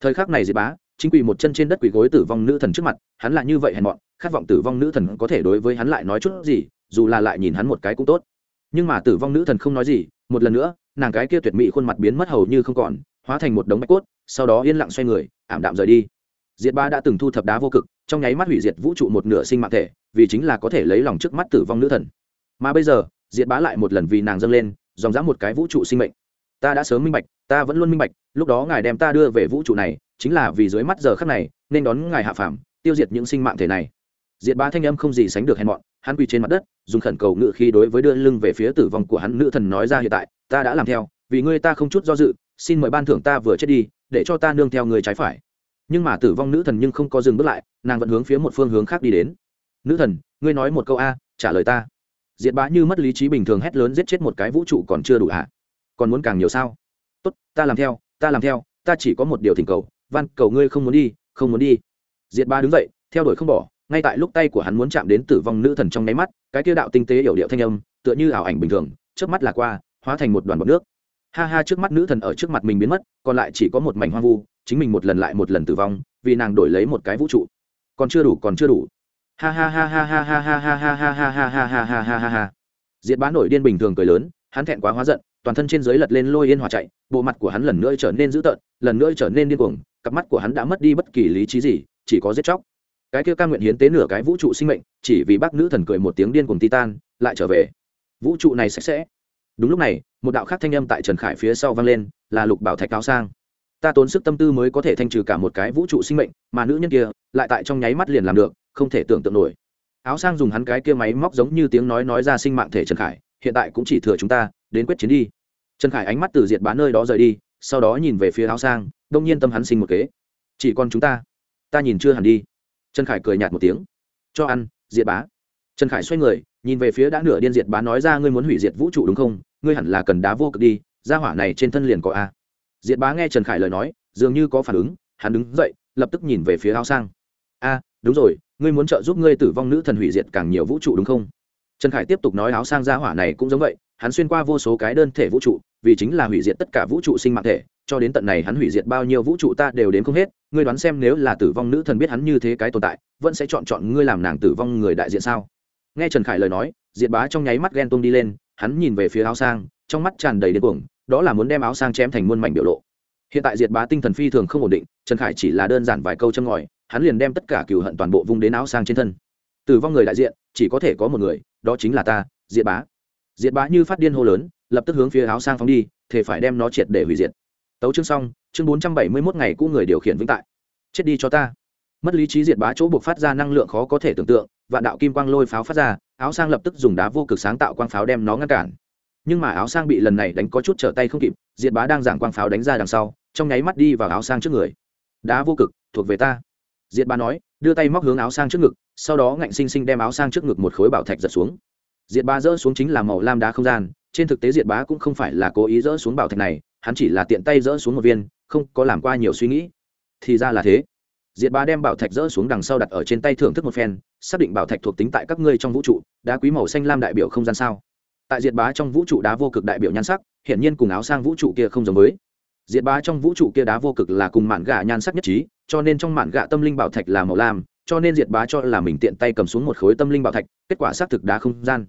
[SPEAKER 1] Thời khắc này diệt bá, chính quỳ một chân trên đất quỳ gối tử vong nữ thần trước mặt, hắn là như vậy hèn mọn, khát vọng tử vong nữ thần có thể đối với hắn lại nói chút gì, dù là lại nhìn hắn một cái cũng tốt. Nhưng mà tử vong nữ thần không nói gì, một lần nữa, nàng cái kia tuyệt mỹ khuôn mặt biến mất hầu như không còn hóa thành một đống bạch cốt, sau đó yên lặng xoay người, ảm đạm rời đi. Diệt ba đã từng thu thập đá vô cực, trong nháy mắt hủy diệt vũ trụ một nửa sinh mạng thể, vì chính là có thể lấy lòng trước mắt tử vong nữ thần. Mà bây giờ, diệt bá lại một lần vì nàng dâng lên, dòng dã một cái vũ trụ sinh mệnh. Ta đã sớm minh bạch, ta vẫn luôn minh bạch, lúc đó ngài đem ta đưa về vũ trụ này, chính là vì dưới mắt giờ khắc này, nên đón ngài hạ phàm, tiêu diệt những sinh mạng thể này. Diệt bá thanh âm không gì sánh được hèn mọn, hắn quỳ trên mặt đất, dùng khẩn cầu ngự khi đối với đưa lưng về phía tử vong của hắn nữ thần nói ra hiện tại, ta đã làm theo, vì ngươi ta không chút do dự xin mời ban thưởng ta vừa chết đi, để cho ta nương theo người trái phải. Nhưng mà tử vong nữ thần nhưng không có dừng bước lại, nàng vẫn hướng phía một phương hướng khác đi đến. Nữ thần, ngươi nói một câu a, trả lời ta. Diệt bá như mất lý trí bình thường hét lớn giết chết một cái vũ trụ còn chưa đủ hả? Còn muốn càng nhiều sao? Tốt, ta làm theo, ta làm theo, ta chỉ có một điều thỉnh cầu, van, cầu ngươi không muốn đi, không muốn đi. Diệt ba đứng dậy, theo đuổi không bỏ, ngay tại lúc tay của hắn muốn chạm đến tử vong nữ thần trong nháy mắt, cái kia đạo tinh tế hiểu điệu thanh âm, tựa như ảo ảnh bình thường trước mắt là qua, hóa thành một đoàn bọc nước ha ha trước mắt nữ thần ở trước mặt mình biến mất còn lại chỉ có một mảnh hoang vu chính mình một lần lại một lần tử vong vì nàng đổi lấy một cái vũ trụ còn chưa đủ còn chưa đủ ha ha ha ha ha ha ha ha ha ha ha ha ha ha ha ha ha ha diệt bá nổi điên bình thường cười lớn hắn thẹn quá hóa giận toàn thân trên dưới lật lên lôi yên hòa chạy bộ mặt của hắn lần nữa trở nên dữ tợn lần nữa trở nên điên cuồng cặp mắt của hắn đã mất đi bất kỳ lý trí gì chỉ có giết chóc cái kia ca nguyện hiến tế nửa cái vũ trụ sinh mệnh chỉ vì bác nữ thần cười một tiếng điên cuồng titan lại trở về vũ trụ này sạch sẽ đúng lúc này, một đạo khác thanh âm tại trần khải phía sau vang lên, là lục bảo thạch cao sang. Ta tốn sức tâm tư mới có thể thanh trừ cả một cái vũ trụ sinh mệnh, mà nữ nhân kia, lại tại trong nháy mắt liền làm được, không thể tưởng tượng nổi. Áo sang dùng hắn cái kia máy móc giống như tiếng nói nói ra sinh mạng thể trần khải, hiện tại cũng chỉ thừa chúng ta, đến quyết chiến đi. Trần khải ánh mắt từ diệt bán nơi đó rời đi, sau đó nhìn về phía áo sang, đông nhiên tâm hắn sinh một kế. Chỉ còn chúng ta. Ta nhìn chưa hẳn đi. Trần khải cười nhạt một tiếng. Cho ăn, diệt bá. Trần khải xoay người nhìn về phía đã nửa điên diệt bá nói ra ngươi muốn hủy diệt vũ trụ đúng không? Ngươi hẳn là cần đá vô cực đi ra hỏa này trên thân liền có a. Diệt bá nghe trần khải lời nói, dường như có phản ứng, hắn đứng dậy, lập tức nhìn về phía áo sang. A, đúng rồi, ngươi muốn trợ giúp ngươi tử vong nữ thần hủy diệt càng nhiều vũ trụ đúng không? Trần khải tiếp tục nói áo sang gia hỏa này cũng giống vậy, hắn xuyên qua vô số cái đơn thể vũ trụ, vì chính là hủy diệt tất cả vũ trụ sinh mạng thể, cho đến tận này hắn hủy diệt bao nhiêu vũ trụ ta đều đến không hết, ngươi đoán xem nếu là tử vong nữ thần biết hắn như thế cái tồn tại, vẫn sẽ chọn chọn ngươi làm nàng tử vong người đại diện sao? Nghe trần khải lời nói, diệt bá trong nháy mắt ghen tuông đi lên, hắn nhìn về phía áo sang, trong mắt tràn đầy điên cuồng, đó là muốn đem áo sang chém thành muôn mảnh biểu lộ. Hiện tại diệt bá tinh thần phi thường không ổn định, trần khải chỉ là đơn giản vài câu châm ngòi, hắn liền đem tất cả cừu hận toàn bộ vung đến áo sang trên thân. Tử vong người đại diện, chỉ có thể có một người, đó chính là ta, diệt bá. Diệt bá như phát điên hô lớn, lập tức hướng phía áo sang phóng đi thể phải đem nó triệt để hủy diệt. Tấu chương xong, chương bốn trăm bảy mươi mốt ngày cũ người điều khiển vĩnh tại. Chết đi cho ta mất lý trí diệt bá chỗ buộc phát ra năng lượng khó có thể tưởng tượng, vạn đạo kim quang lôi pháo phát ra, áo sang lập tức dùng đá vô cực sáng tạo quang pháo đem nó ngăn cản. Nhưng mà áo sang bị lần này đánh có chút trở tay không kịp, diệt bá đang giảng quang pháo đánh ra đằng sau, trong nháy mắt đi vào áo sang trước người. Đá vô cực, thuộc về ta. Diệt bá nói, đưa tay móc hướng áo sang trước ngực, sau đó ngạnh xinh xinh đem áo sang trước ngực một khối bảo thạch giật xuống. Diệt bá rỡ xuống chính là màu lam đá không gian, trên thực tế diệt bá cũng không phải là cố ý dỡ xuống bảo thạch này, hắn chỉ là tiện tay dỡ xuống một viên, không có làm qua nhiều suy nghĩ. Thì ra là thế diệt bá đem bảo thạch rỡ xuống đằng sau đặt ở trên tay thưởng thức một phen, xác định bảo thạch thuộc tính tại các ngươi trong vũ trụ, đá quý màu xanh lam đại biểu không gian sao? Tại diệt bá trong vũ trụ đá vô cực đại biểu nhan sắc, hiển nhiên cùng áo sang vũ trụ kia không giống với. Diệt bá trong vũ trụ kia đá vô cực là cùng mạn gà nhan sắc nhất trí, cho nên trong mạn gà tâm linh bảo thạch là màu lam, cho nên diệt bá cho là mình tiện tay cầm xuống một khối tâm linh bảo thạch, kết quả xác thực đá không gian.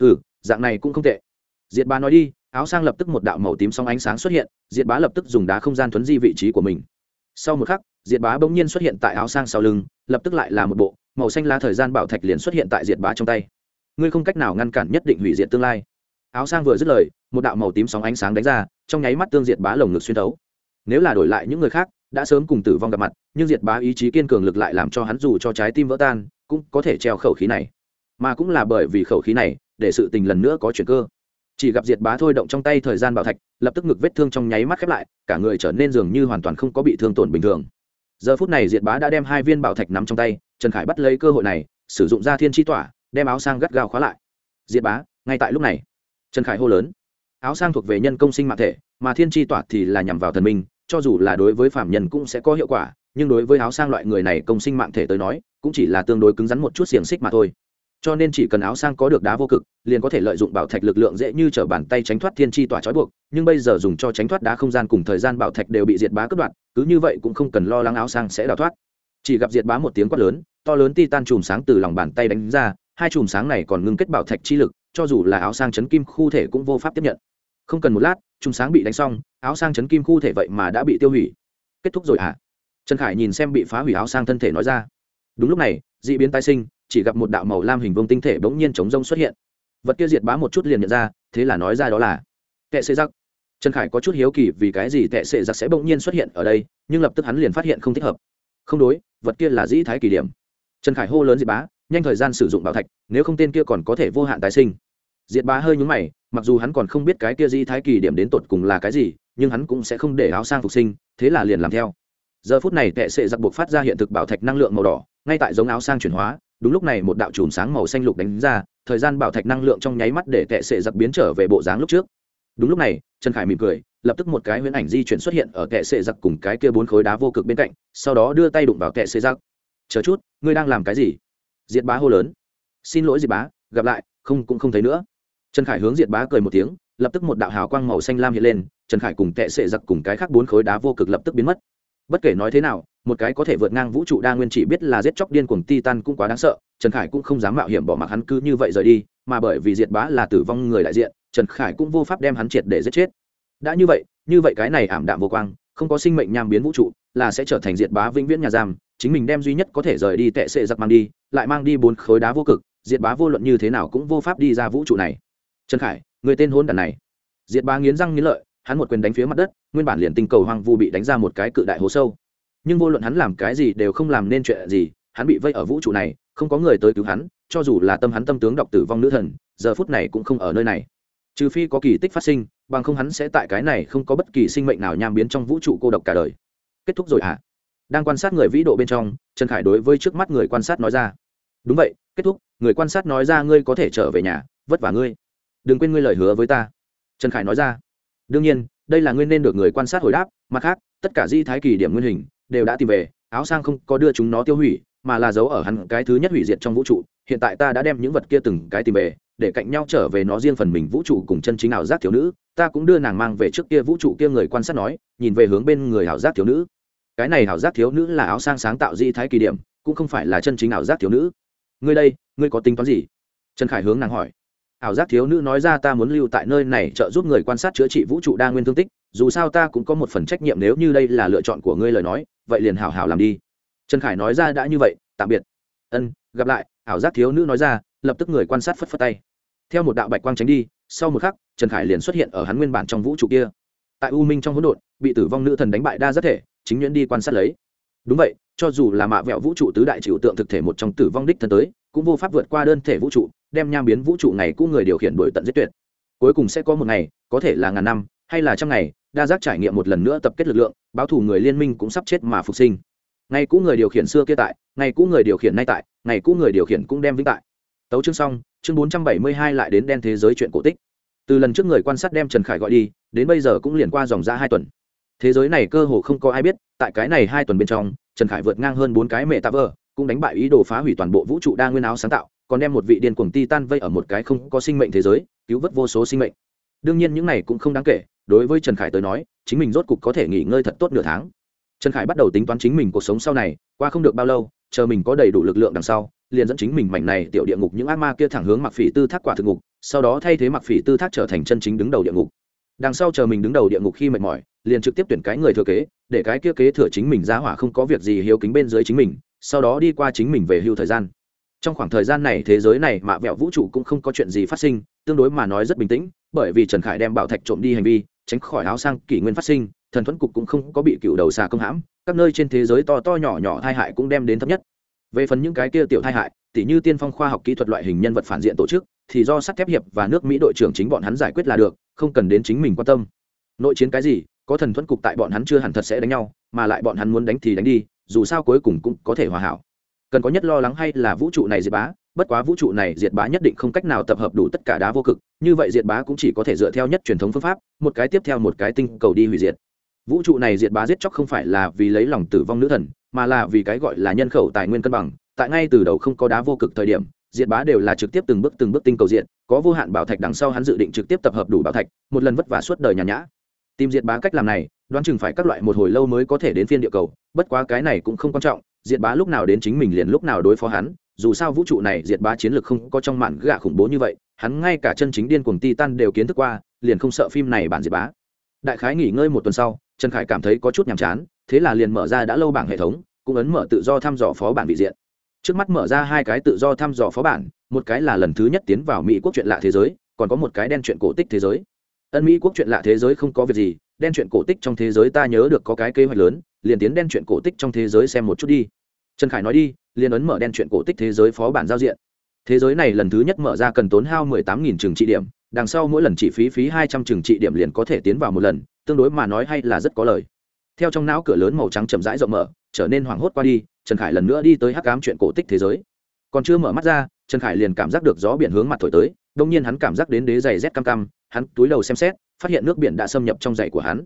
[SPEAKER 1] Hừ, dạng này cũng không tệ. Diệt bá nói đi, áo sang lập tức một đạo màu tím song ánh sáng xuất hiện, diệt bá lập tức dùng đá không gian thuấn di vị trí của mình. Sau một khắc diệt bá bỗng nhiên xuất hiện tại áo sang sau lưng, lập tức lại là một bộ, màu xanh lá thời gian bảo thạch liền xuất hiện tại diệt bá trong tay. Ngươi không cách nào ngăn cản nhất định hủy diệt tương lai. Áo sang vừa dứt lời, một đạo màu tím sóng ánh sáng đánh ra, trong nháy mắt tương diệt bá lồng ngực xuyên thấu. Nếu là đổi lại những người khác, đã sớm cùng tử vong gặp mặt, nhưng diệt bá ý chí kiên cường lực lại làm cho hắn dù cho trái tim vỡ tan, cũng có thể treo khẩu khí này. Mà cũng là bởi vì khẩu khí này, để sự tình lần nữa có chuyển cơ. Chỉ gặp diệt bá thôi động trong tay thời gian bảo thạch, lập tức ngực vết thương trong nháy mắt khép lại, cả người trở nên dường như hoàn toàn không có bị thương tổn bình thường giờ phút này diệt bá đã đem hai viên bảo thạch nắm trong tay, trần khải bắt lấy cơ hội này, sử dụng ra thiên tri tỏa, đem áo sang gắt gao khóa lại. Diệt bá, ngay tại lúc này. Trần khải hô lớn. Áo sang thuộc về nhân công sinh mạng thể, mà thiên tri tỏa thì là nhằm vào thần minh, cho dù là đối với phạm nhân cũng sẽ có hiệu quả, nhưng đối với áo sang loại người này công sinh mạng thể tới nói, cũng chỉ là tương đối cứng rắn một chút xiềng xích mà thôi cho nên chỉ cần áo sang có được đá vô cực, liền có thể lợi dụng bảo thạch lực lượng dễ như t r ở bàn tay tránh thoát thiên tri tỏa trói buộc, nhưng bây giờ dùng cho tránh thoát đá không gian cùng thời gian bảo thạch đều bị diệt bá cướp đoạt, cứ như vậy cũng không cần lo lắng áo sang sẽ đào thoát. Chỉ gặp diệt bá một tiếng quát lớn, to lớn ti tan chùm sáng từ lòng bàn tay đánh ra, hai chùm sáng này còn ngưng kết bảo thạch chi lực, cho dù là áo sang chấn kim khu thể cũng vô pháp tiếp nhận. Không cần một lát, chùm sáng bị đánh xong, áo sang chấn kim khu thể vậy mà đã bị tiêu hủy. Kết thúc rồi hả? Trần khải nhìn xem bị phá hủy áo sang thân thể nói ra. Đúng lúc này d ị biến tái sinh chỉ gặp một đạo màu lam hình vông tinh thể bỗng nhiên chống rông xuất hiện. Vật kia diệt bá một chút liền nhận ra, thế là nói ra đó là tệ xê giặc. Trần khải có chút hiếu kỳ vì cái gì tệ xê giặc sẽ bỗng nhiên xuất hiện ở đây, nhưng lập tức hắn liền phát hiện không thích hợp. Không đối, vật kia là dĩ thái kỳ điểm. Trần khải hô lớn diệt bá, nhanh thời gian sử dụng bảo thạch, nếu không tên kia còn có thể vô hạn tái sinh. Diệt bá hơi nhúng mày, mặc dù hắn còn không biết cái kia dĩ thái kỳ điểm đến tột cùng là cái gì, nhưng hắn cũng sẽ không để áo sang phục sinh, thế là liền làm theo. Giờ phút này tệ sệ giặc buộc phát ra hiện thực bảo thạch năng lượng màu đỏ, ngay tại giống áo sang chuyển hóa đúng lúc này một đạo chùm sáng màu xanh lục đánh ra, thời gian bảo thạch năng lượng trong nháy mắt để tệ sệ giặc biến trở về bộ dáng lúc trước. Đúng lúc này, trần khải mỉm cười, lập tức một cái huyễn ảnh di chuyển xuất hiện ở tệ sệ giặc cùng cái kia bốn khối đá vô cực bên cạnh, sau đó đưa tay đụng vào tệ sệ giặc. Chờ chút, ngươi đang làm cái gì? Diệt bá hô lớn. Xin lỗi diệt bá, gặp lại, không cũng không thấy nữa. Trần khải hướng diệt bá cười một tiếng, lập tức một đạo hào quang màu xanh lam hiện lên, trần khải cùng tệ sệ giặc cùng cái khác bốn khối đá vô cực lập tức biến mất bất kể nói thế nào, một cái có thể vượt ngang vũ trụ đa nguyên chỉ biết là giết chóc điên cuồng titan cũng quá đáng sợ, trần khải cũng không dám mạo hiểm bỏ mặc hắn cứ như vậy rời đi, mà bởi vì diệt bá là tử vong người đại diện, trần khải cũng vô pháp đem hắn triệt để giết chết. Đã như vậy như vậy cái này ảm đạm vô quang, không có sinh mệnh nham biến vũ trụ, là sẽ trở thành diệt bá vĩnh viễn nhà giam, chính mình đem duy nhất có thể rời đi tệ sệ giặc mang đi, lại mang đi bốn khối đá vô cực, diệt bá vô luận như thế nào cũng vô pháp đi ra vũ trụ này. Trần khải, người tên hôn đàn này. Diệt bá nghiến răng nghiến lợi hắn một quyền đánh phía mặt đất, nguyên bản liền tinh cầu hoang vu bị đánh ra một cái cự đại hố sâu. Nhưng vô luận hắn làm cái gì đều không làm nên chuyện gì, hắn bị vây ở vũ trụ này, không có người tới cứu hắn, cho dù là tâm hắn tâm tướng đọc tử vong nữ thần, giờ phút này cũng không ở nơi này. Trừ phi có kỳ tích phát sinh, bằng không hắn sẽ tại cái này không có bất kỳ sinh mệnh nào nham biến trong vũ trụ cô độc cả đời. Kết thúc rồi ạ à? đang quan sát người vĩ độ bên trong, trần khải đối với trước mắt người quan sát nói ra. Đúng vậy, kết thúc, người quan sát nói ra ngươi có thể trở về nhà, vất vả ngươi. Đừng quên ngươi lời hứa với ta. Trần khải nói ra đương nhiên, đây là nguyên nên được người quan sát hồi đáp, mặt khác, tất cả di thái kỳ điểm nguyên hình, đều đã tìm về, áo sang không có đưa chúng nó tiêu hủy, mà là giấu ở hắn cái thứ nhất hủy diệt trong vũ trụ, hiện tại ta đã đem những vật kia từng cái tìm về, để cạnh nhau trở về nó riêng phần mình vũ trụ cùng chân chính ảo giác thiếu nữ, ta cũng đưa nàng mang về trước kia vũ trụ kia người quan sát nói, nhìn về hướng bên người ảo giác thiếu nữ. Cái này ảo giác thiếu nữ là áo sang sáng tạo di thái kỳ điểm, cũng không phải là chân chính ảo giác thiếu nữ. Ngươi đây, ngươi có tính toán gì? Trần khải hướng nàng hỏi ảo giác thiếu nữ nói ra ta muốn lưu tại nơi này trợ giúp người quan sát chữa trị vũ trụ đa nguyên thương tích, dù sao ta cũng có một phần trách nhiệm nếu như đây là lựa chọn của ngươi lời nói, vậy liền hảo hảo làm đi. Trần khải nói ra đã như vậy, tạm biệt. Ân, gặp lại. Ảo giác thiếu nữ nói ra, lập tức người quan sát phất phất tay. Theo một đạo bạch quang tránh đi, sau một khắc, trần khải liền xuất hiện ở hắn nguyên bản trong vũ trụ kia. Tại u minh trong hỗn độn, bị tử vong nữ thần đánh bại đa rất thể, chính nhuyễn đi quan sát lấy. Đúng vậy cho dù là mạ vẹo vũ trụ tứ đại trừu tượng thực thể một trong tử vong đích thân tới, cũng vô pháp vượt qua đơn thể vũ trụ, đem nham biến vũ trụ này cũ người điều khiển đổi tận giết tuyệt. Cuối cùng sẽ có một ngày, có thể là ngàn năm, hay là trăm ngày, đa giác trải nghiệm một lần nữa tập kết lực lượng, báo thủ người liên minh cũng sắp chết mà phục sinh. Ngày cũ người điều khiển xưa kia tại, ngày cũ người điều khiển nay tại, ngày cũ người điều khiển cũng đem vĩnh tại. Tấu chương xong, chương bốn trăm bảy mươi hai lại đến đen thế giới chuyện cổ tích. Từ lần trước người quan sát đem trần khải gọi đi, đến bây giờ cũng liền qua dòng ra hai tuần. Thế giới này cơ hồ không có ai biết, tại cái này hai tuần bên trong trần khải vượt ngang hơn bốn cái mẹ tạ vờ cũng đánh bại ý đồ phá hủy toàn bộ vũ trụ đa nguyên áo sáng tạo, còn đem một vị điên cuồng ti tan vây ở một cái không có sinh mệnh thế giới, cứu vớt vô số sinh mệnh. Đương nhiên những này cũng không đáng kể, đối với trần khải tới nói, chính mình rốt cục có thể nghỉ ngơi thật tốt nửa tháng. Trần khải bắt đầu tính toán chính mình cuộc sống sau này, qua không được bao lâu, chờ mình có đầy đủ lực lượng đằng sau, liền dẫn chính mình mảnh này tiểu địa ngục, những ác ma kia thẳng hướng mặc phỉ tư thác quả thực ngục, sau đó thay thế mặc phỉ tư thác trở thành chân chính đứng đầu địa ngục đằng sau chờ mình đứng đầu địa ngục khi mệt mỏi, liền trực tiếp tuyển cái người thừa kế, để cái kia kế thừa chính mình ra hỏa không có việc gì hiếu kính bên dưới chính mình, sau đó đi qua chính mình về hưu thời gian. Trong khoảng thời gian này thế giới này mạ vẹo vũ trụ cũng không có chuyện gì phát sinh, tương đối mà nói rất bình tĩnh, bởi vì trần khải đem bảo thạch trộm đi hành vi, tránh khỏi áo sang kỷ nguyên phát sinh, thần thuẫn cục cũng không có bị cựu đầu xà công hãm, các nơi trên thế giới to to nhỏ nhỏ thai hại cũng đem đến thấp nhất. Về phần những cái kia tiểu thai hại, tỉ như tiên phong khoa học kỹ thuật loại hình nhân vật phản diện tổ chức, thì do sắt thép hiệp và nước mỹ đội trưởng chính bọn hắn giải quyết là được không cần đến chính mình quan tâm. Nội chiến cái gì, có thần thuẫn cục tại bọn hắn chưa hẳn thật sẽ đánh nhau, mà lại bọn hắn muốn đánh thì đánh đi, dù sao cuối cùng cũng có thể hòa hảo. Cần có nhất lo lắng hay là vũ trụ này diệt bá, bất quá vũ trụ này diệt bá nhất định không cách nào tập hợp đủ tất cả đá vô cực, như vậy diệt bá cũng chỉ có thể dựa theo nhất truyền thống phương pháp, một cái tiếp theo một cái tinh cầu đi hủy diệt. Vũ trụ này diệt bá giết chóc không phải là vì lấy lòng tử vong nữ thần, mà là vì cái gọi là nhân khẩu tài nguyên cân bằng, tại ngay từ đầu không có đá vô cực thời điểm diệt bá đều là trực tiếp từng bước từng bước tinh cầu diện, có vô hạn bảo thạch đằng sau hắn dự định trực tiếp tập hợp đủ bảo thạch, một lần vất vả suốt đời nhàn nhã. Tìm diệt bá cách làm này, đoán chừng phải các loại một hồi lâu mới có thể đến phiên địa cầu, bất quá cái này cũng không quan trọng, diệt bá lúc nào đến chính mình liền lúc nào đối phó hắn, dù sao vũ trụ này diệt bá chiến lược không có trong mạn gạ khủng bố như vậy, hắn ngay cả chân chính điên cuồng ti tan đều kiến thức qua, liền không sợ phim này bản diệt bá. Đại khái nghỉ ngơi một tuần sau, trần khải cảm thấy có chút nhàm chán, thế là liền mở ra đã lâu bảng hệ thống, cũng ấn mở tự do thăm dò phó bản vị diện trước mắt mở ra hai cái tự do thăm dò phó bản, một cái là lần thứ nhất tiến vào mỹ quốc chuyện lạ thế giới, còn có một cái đen chuyện cổ tích thế giới. Ân mỹ quốc chuyện lạ thế giới không có việc gì, đen chuyện cổ tích trong thế giới ta nhớ được có cái kế hoạch lớn, liền tiến đen chuyện cổ tích trong thế giới xem một chút đi. Trần khải nói đi, liền ấn mở đen chuyện cổ tích thế giới phó bản giao diện. Thế giới này lần thứ nhất mở ra cần tốn hao mười tám nghìn trường trị điểm, đằng sau mỗi lần chỉ phí phí hai trăm trường trị điểm liền có thể tiến vào một lần, tương đối mà nói hay là rất có lời. Theo trong não cửa lớn màu trắng chậm rãi rộng mở, trở nên hoảng hốt qua đi trần khải lần nữa đi tới hắc cám chuyện cổ tích thế giới. Còn chưa mở mắt ra, trần khải liền cảm giác được gió biển hướng mặt thổi tới đông nhiên hắn cảm giác đến đế giày rét cam cam, hắn túi đầu xem xét, phát hiện nước biển đã xâm nhập trong giày của hắn.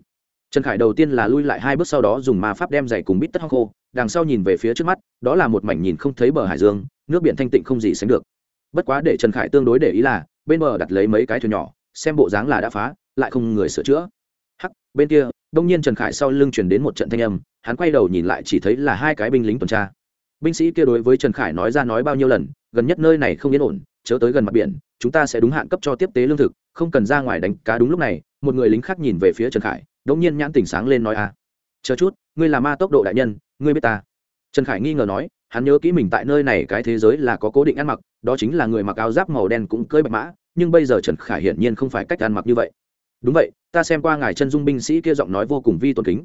[SPEAKER 1] Trần khải đầu tiên là lui lại hai bước sau đó dùng ma pháp đem giày cùng bít tất hong khô, đằng sau nhìn về phía trước mắt, đó là một mảnh nhìn không thấy bờ hải dương, nước biển thanh tịnh không gì sánh được. Bất quá để trần khải tương đối để ý là, bên bờ đặt lấy mấy cái thuyền nhỏ, xem bộ dáng là đã phá, lại không người sửa chữa. Hắc, bên kia đông nhiên trần khải sau lưng chuyển đến một trận thanh âm hắn quay đầu nhìn lại chỉ thấy là hai cái binh lính tuần tra. Binh sĩ kia đối với trần khải nói ra nói bao nhiêu lần, gần nhất nơi này không yên ổn, chớ tới gần mặt biển, chúng ta sẽ đúng hạn cấp cho tiếp tế lương thực, không cần ra ngoài đánh cá đúng lúc này, một người lính khác nhìn về phía trần khải, đống nhiên nhãn tỉnh sáng lên nói a chờ chút, ngươi là ma tốc độ đại nhân, ngươi biết ta. Trần khải nghi ngờ nói, hắn nhớ kỹ mình tại nơi này cái thế giới là có cố định ăn mặc, đó chính là người mặc áo giáp màu đen cũng cưỡi bạch mã, nhưng bây giờ trần khải hiển nhiên không phải cách ăn mặc như vậy. Đúng vậy, ta xem qua ngài chân dung binh sĩ kia giọng nói vô cùng vi tôn kính.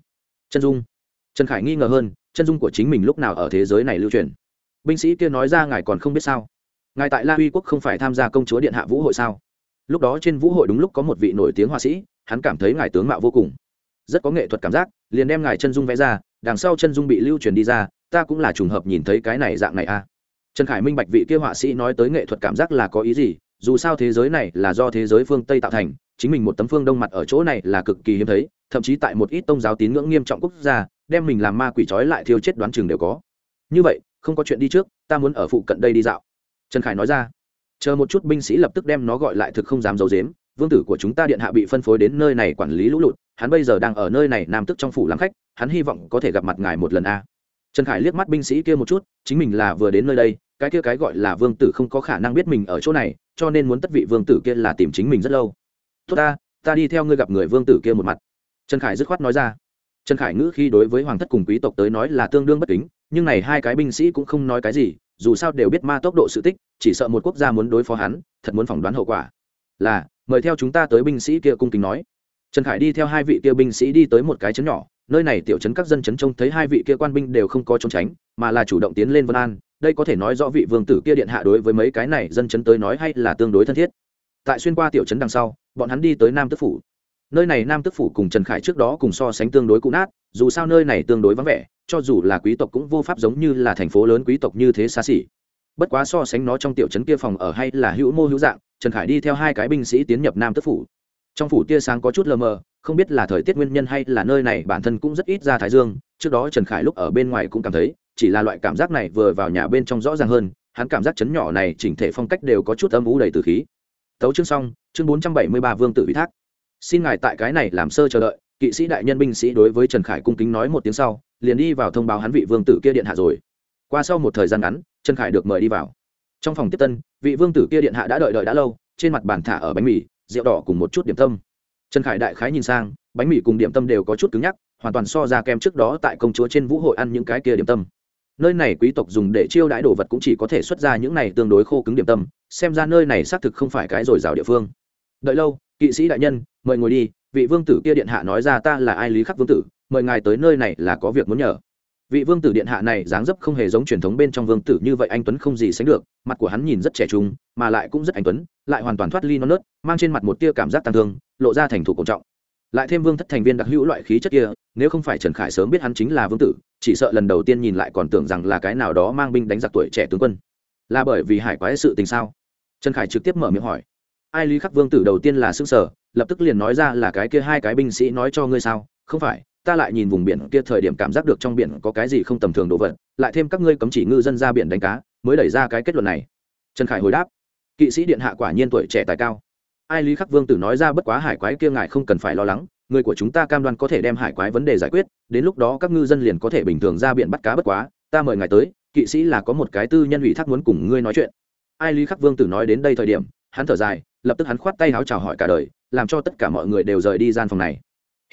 [SPEAKER 1] Chân dung? Trần khải nghi ngờ hơn, chân dung của chính mình lúc nào ở thế giới này lưu truyền? Binh sĩ kia nói ra ngài còn không biết sao? Ngài tại la uy quốc không phải tham gia công chúa điện hạ vũ hội sao? Lúc đó trên vũ hội đúng lúc có một vị nổi tiếng họa sĩ, hắn cảm thấy ngài tướng mạo vô cùng. Rất có nghệ thuật cảm giác, liền đem ngài chân dung vẽ ra, đằng sau chân dung bị lưu truyền đi ra, ta cũng là trùng hợp nhìn thấy cái này dạng này a à. trần khải minh bạch vị kia họa sĩ nói tới nghệ thuật cảm giác là có ý gì, dù sao thế giới này là do thế giới phương tây tạo thành, chính mình một tấm phương đông mặt ở chỗ này là cực kỳ hiếm thấy, thậm chí tại một ít tôn giáo tín ngưỡng nghiêm trọng quốc gia đem mình làm ma quỷ trói lại thiêu chết đoán chừng đều có. Như vậy, không có chuyện đi trước, ta muốn ở phụ cận đây đi dạo. Trần khải nói ra. Chờ một chút binh sĩ lập tức đem nó gọi lại thực không dám giấu dếm vương tử của chúng ta điện hạ bị phân phối đến nơi này quản lý lũ lụt, hắn bây giờ đang ở nơi này nam tức trong phủ làm khách, hắn hy vọng có thể gặp mặt ngài một lần a. Trần khải liếc mắt binh sĩ kia một chút, chính mình là vừa đến nơi đây, cái kia cái gọi là vương tử không có khả năng biết mình ở chỗ này, cho nên muốn tất vị vương tử kia là tìm chính mình rất lâu. Tốt ta ta đi theo ngươi gặp người vương tử kia một mặt. Trần khải dứt khoát nói ra trần khải ngữ khi đối với hoàng thất cùng quý tộc tới nói là tương đương bất kính, nhưng này hai cái binh sĩ cũng không nói cái gì, dù sao đều biết ma tốc độ sự tích, chỉ sợ một quốc gia muốn đối phó hắn, thật muốn phỏng đoán hậu quả. Là, mời theo chúng ta tới binh sĩ kia cung kính nói. Trần khải đi theo hai vị kia binh sĩ đi tới một cái chấn nhỏ, nơi này tiểu chấn các dân chấn trông thấy hai vị kia quan binh đều không có trốn tránh, mà là chủ động tiến lên vân an, đây có thể nói rõ vị vương tử kia điện hạ đối với mấy cái này dân chấn tới nói hay là tương đối thân thiết. Tại xuyên qua tiểu chấn đằng sau, bọn hắn đi tới nam tức phủ nơi này nam tức phủ cùng trần khải trước đó cùng so sánh tương đối cũ nát, dù sao nơi này tương đối vắng vẻ, cho dù là quý tộc cũng vô pháp giống như là thành phố lớn quý tộc như thế xa xỉ. Bất quá so sánh nó trong tiểu trấn kia phòng ở hay là hữu mô hữu dạng, trần khải đi theo hai cái binh sĩ tiến nhập nam tức phủ. Trong phủ tia sáng có chút lờ mờ, không biết là thời tiết nguyên nhân hay là nơi này bản thân cũng rất ít ra thái dương, trước đó trần khải lúc ở bên ngoài cũng cảm thấy, chỉ là loại cảm giác này vừa vào nhà bên trong rõ ràng hơn, hắn cảm giác chấn nhỏ này chỉnh thể phong cách đều có chút âm ú đầy từ khí. Tấu chương xong, chương bốn trăm bảy mươi ba vương tử ủy thác xin ngài tại cái này làm sơ chờ đợi, kỵ sĩ đại nhân binh sĩ đối với trần khải cung kính nói một tiếng sau, liền đi vào thông báo hắn vị vương tử kia điện hạ rồi. Qua sau một thời gian ngắn, trần khải được mời đi vào. Trong phòng tiếp tân, vị vương tử kia điện hạ đã đợi đợi đã lâu, trên mặt bàn thả ở bánh mì, rượu đỏ cùng một chút điểm tâm. Trần khải đại khái nhìn sang, bánh mì cùng điểm tâm đều có chút cứng nhắc, hoàn toàn so ra kem trước đó tại công chúa trên vũ hội ăn những cái kia điểm tâm. Nơi này quý tộc dùng để chiêu đãi đồ vật cũng chỉ có thể xuất ra những này tương đối khô cứng điểm tâm, xem ra nơi này xác thực không phải cái dồi dào địa phương. Đợi lâu kỵ sĩ đại nhân, mời ngồi đi, vị vương tử kia điện hạ nói ra ta là ai lý khắc vương tử, mời ngài tới nơi này là có việc muốn nhờ. Vị vương tử điện hạ này dáng dấp không hề giống truyền thống bên trong vương tử như vậy anh tuấn không gì sánh được, mặt của hắn nhìn rất trẻ trung, mà lại cũng rất anh tuấn, lại hoàn toàn thoát ly non nớt, mang trên mặt một tia cảm giác tăng thương, lộ ra thành thủ cổ trọng. Lại thêm vương thất thành viên đặc hữu loại khí chất kia, nếu không phải trần khải sớm biết hắn chính là vương tử, chỉ sợ lần đầu tiên nhìn lại còn tưởng rằng là cái nào đó mang binh đánh giặc tuổi trẻ tướng quân. Là bởi vì hải quái sự tình sao? Trần khải trực tiếp mở miệng hỏi ai lý khắc vương tử đầu tiên là xương sở, lập tức liền nói ra là cái kia hai cái binh sĩ nói cho ngươi sao? Không phải, ta lại nhìn vùng biển kia thời điểm cảm giác được trong biển có cái gì không tầm thường đồ vật, lại thêm các ngươi cấm chỉ ngư dân ra biển đánh cá, mới đẩy ra cái kết luận này. Trần khải hồi đáp, kỵ sĩ điện hạ quả nhiên tuổi trẻ tài cao. Ai lý khắc vương tử nói ra bất quá hải quái kia ngài không cần phải lo lắng, người của chúng ta cam đoan có thể đem hải quái vấn đề giải quyết, đến lúc đó các ngư dân liền có thể bình thường ra biển bắt cá bất quá, ta mời ngài tới, kỵ sĩ là có một cái tư nhân ủy thác muốn cùng ngươi nói chuyện. Ai lý khắc vương tử nói đến đây thời điểm hắn thở dài, lập tức hắn khoát tay áo chào hỏi cả đời, làm cho tất cả mọi người đều rời đi gian phòng này.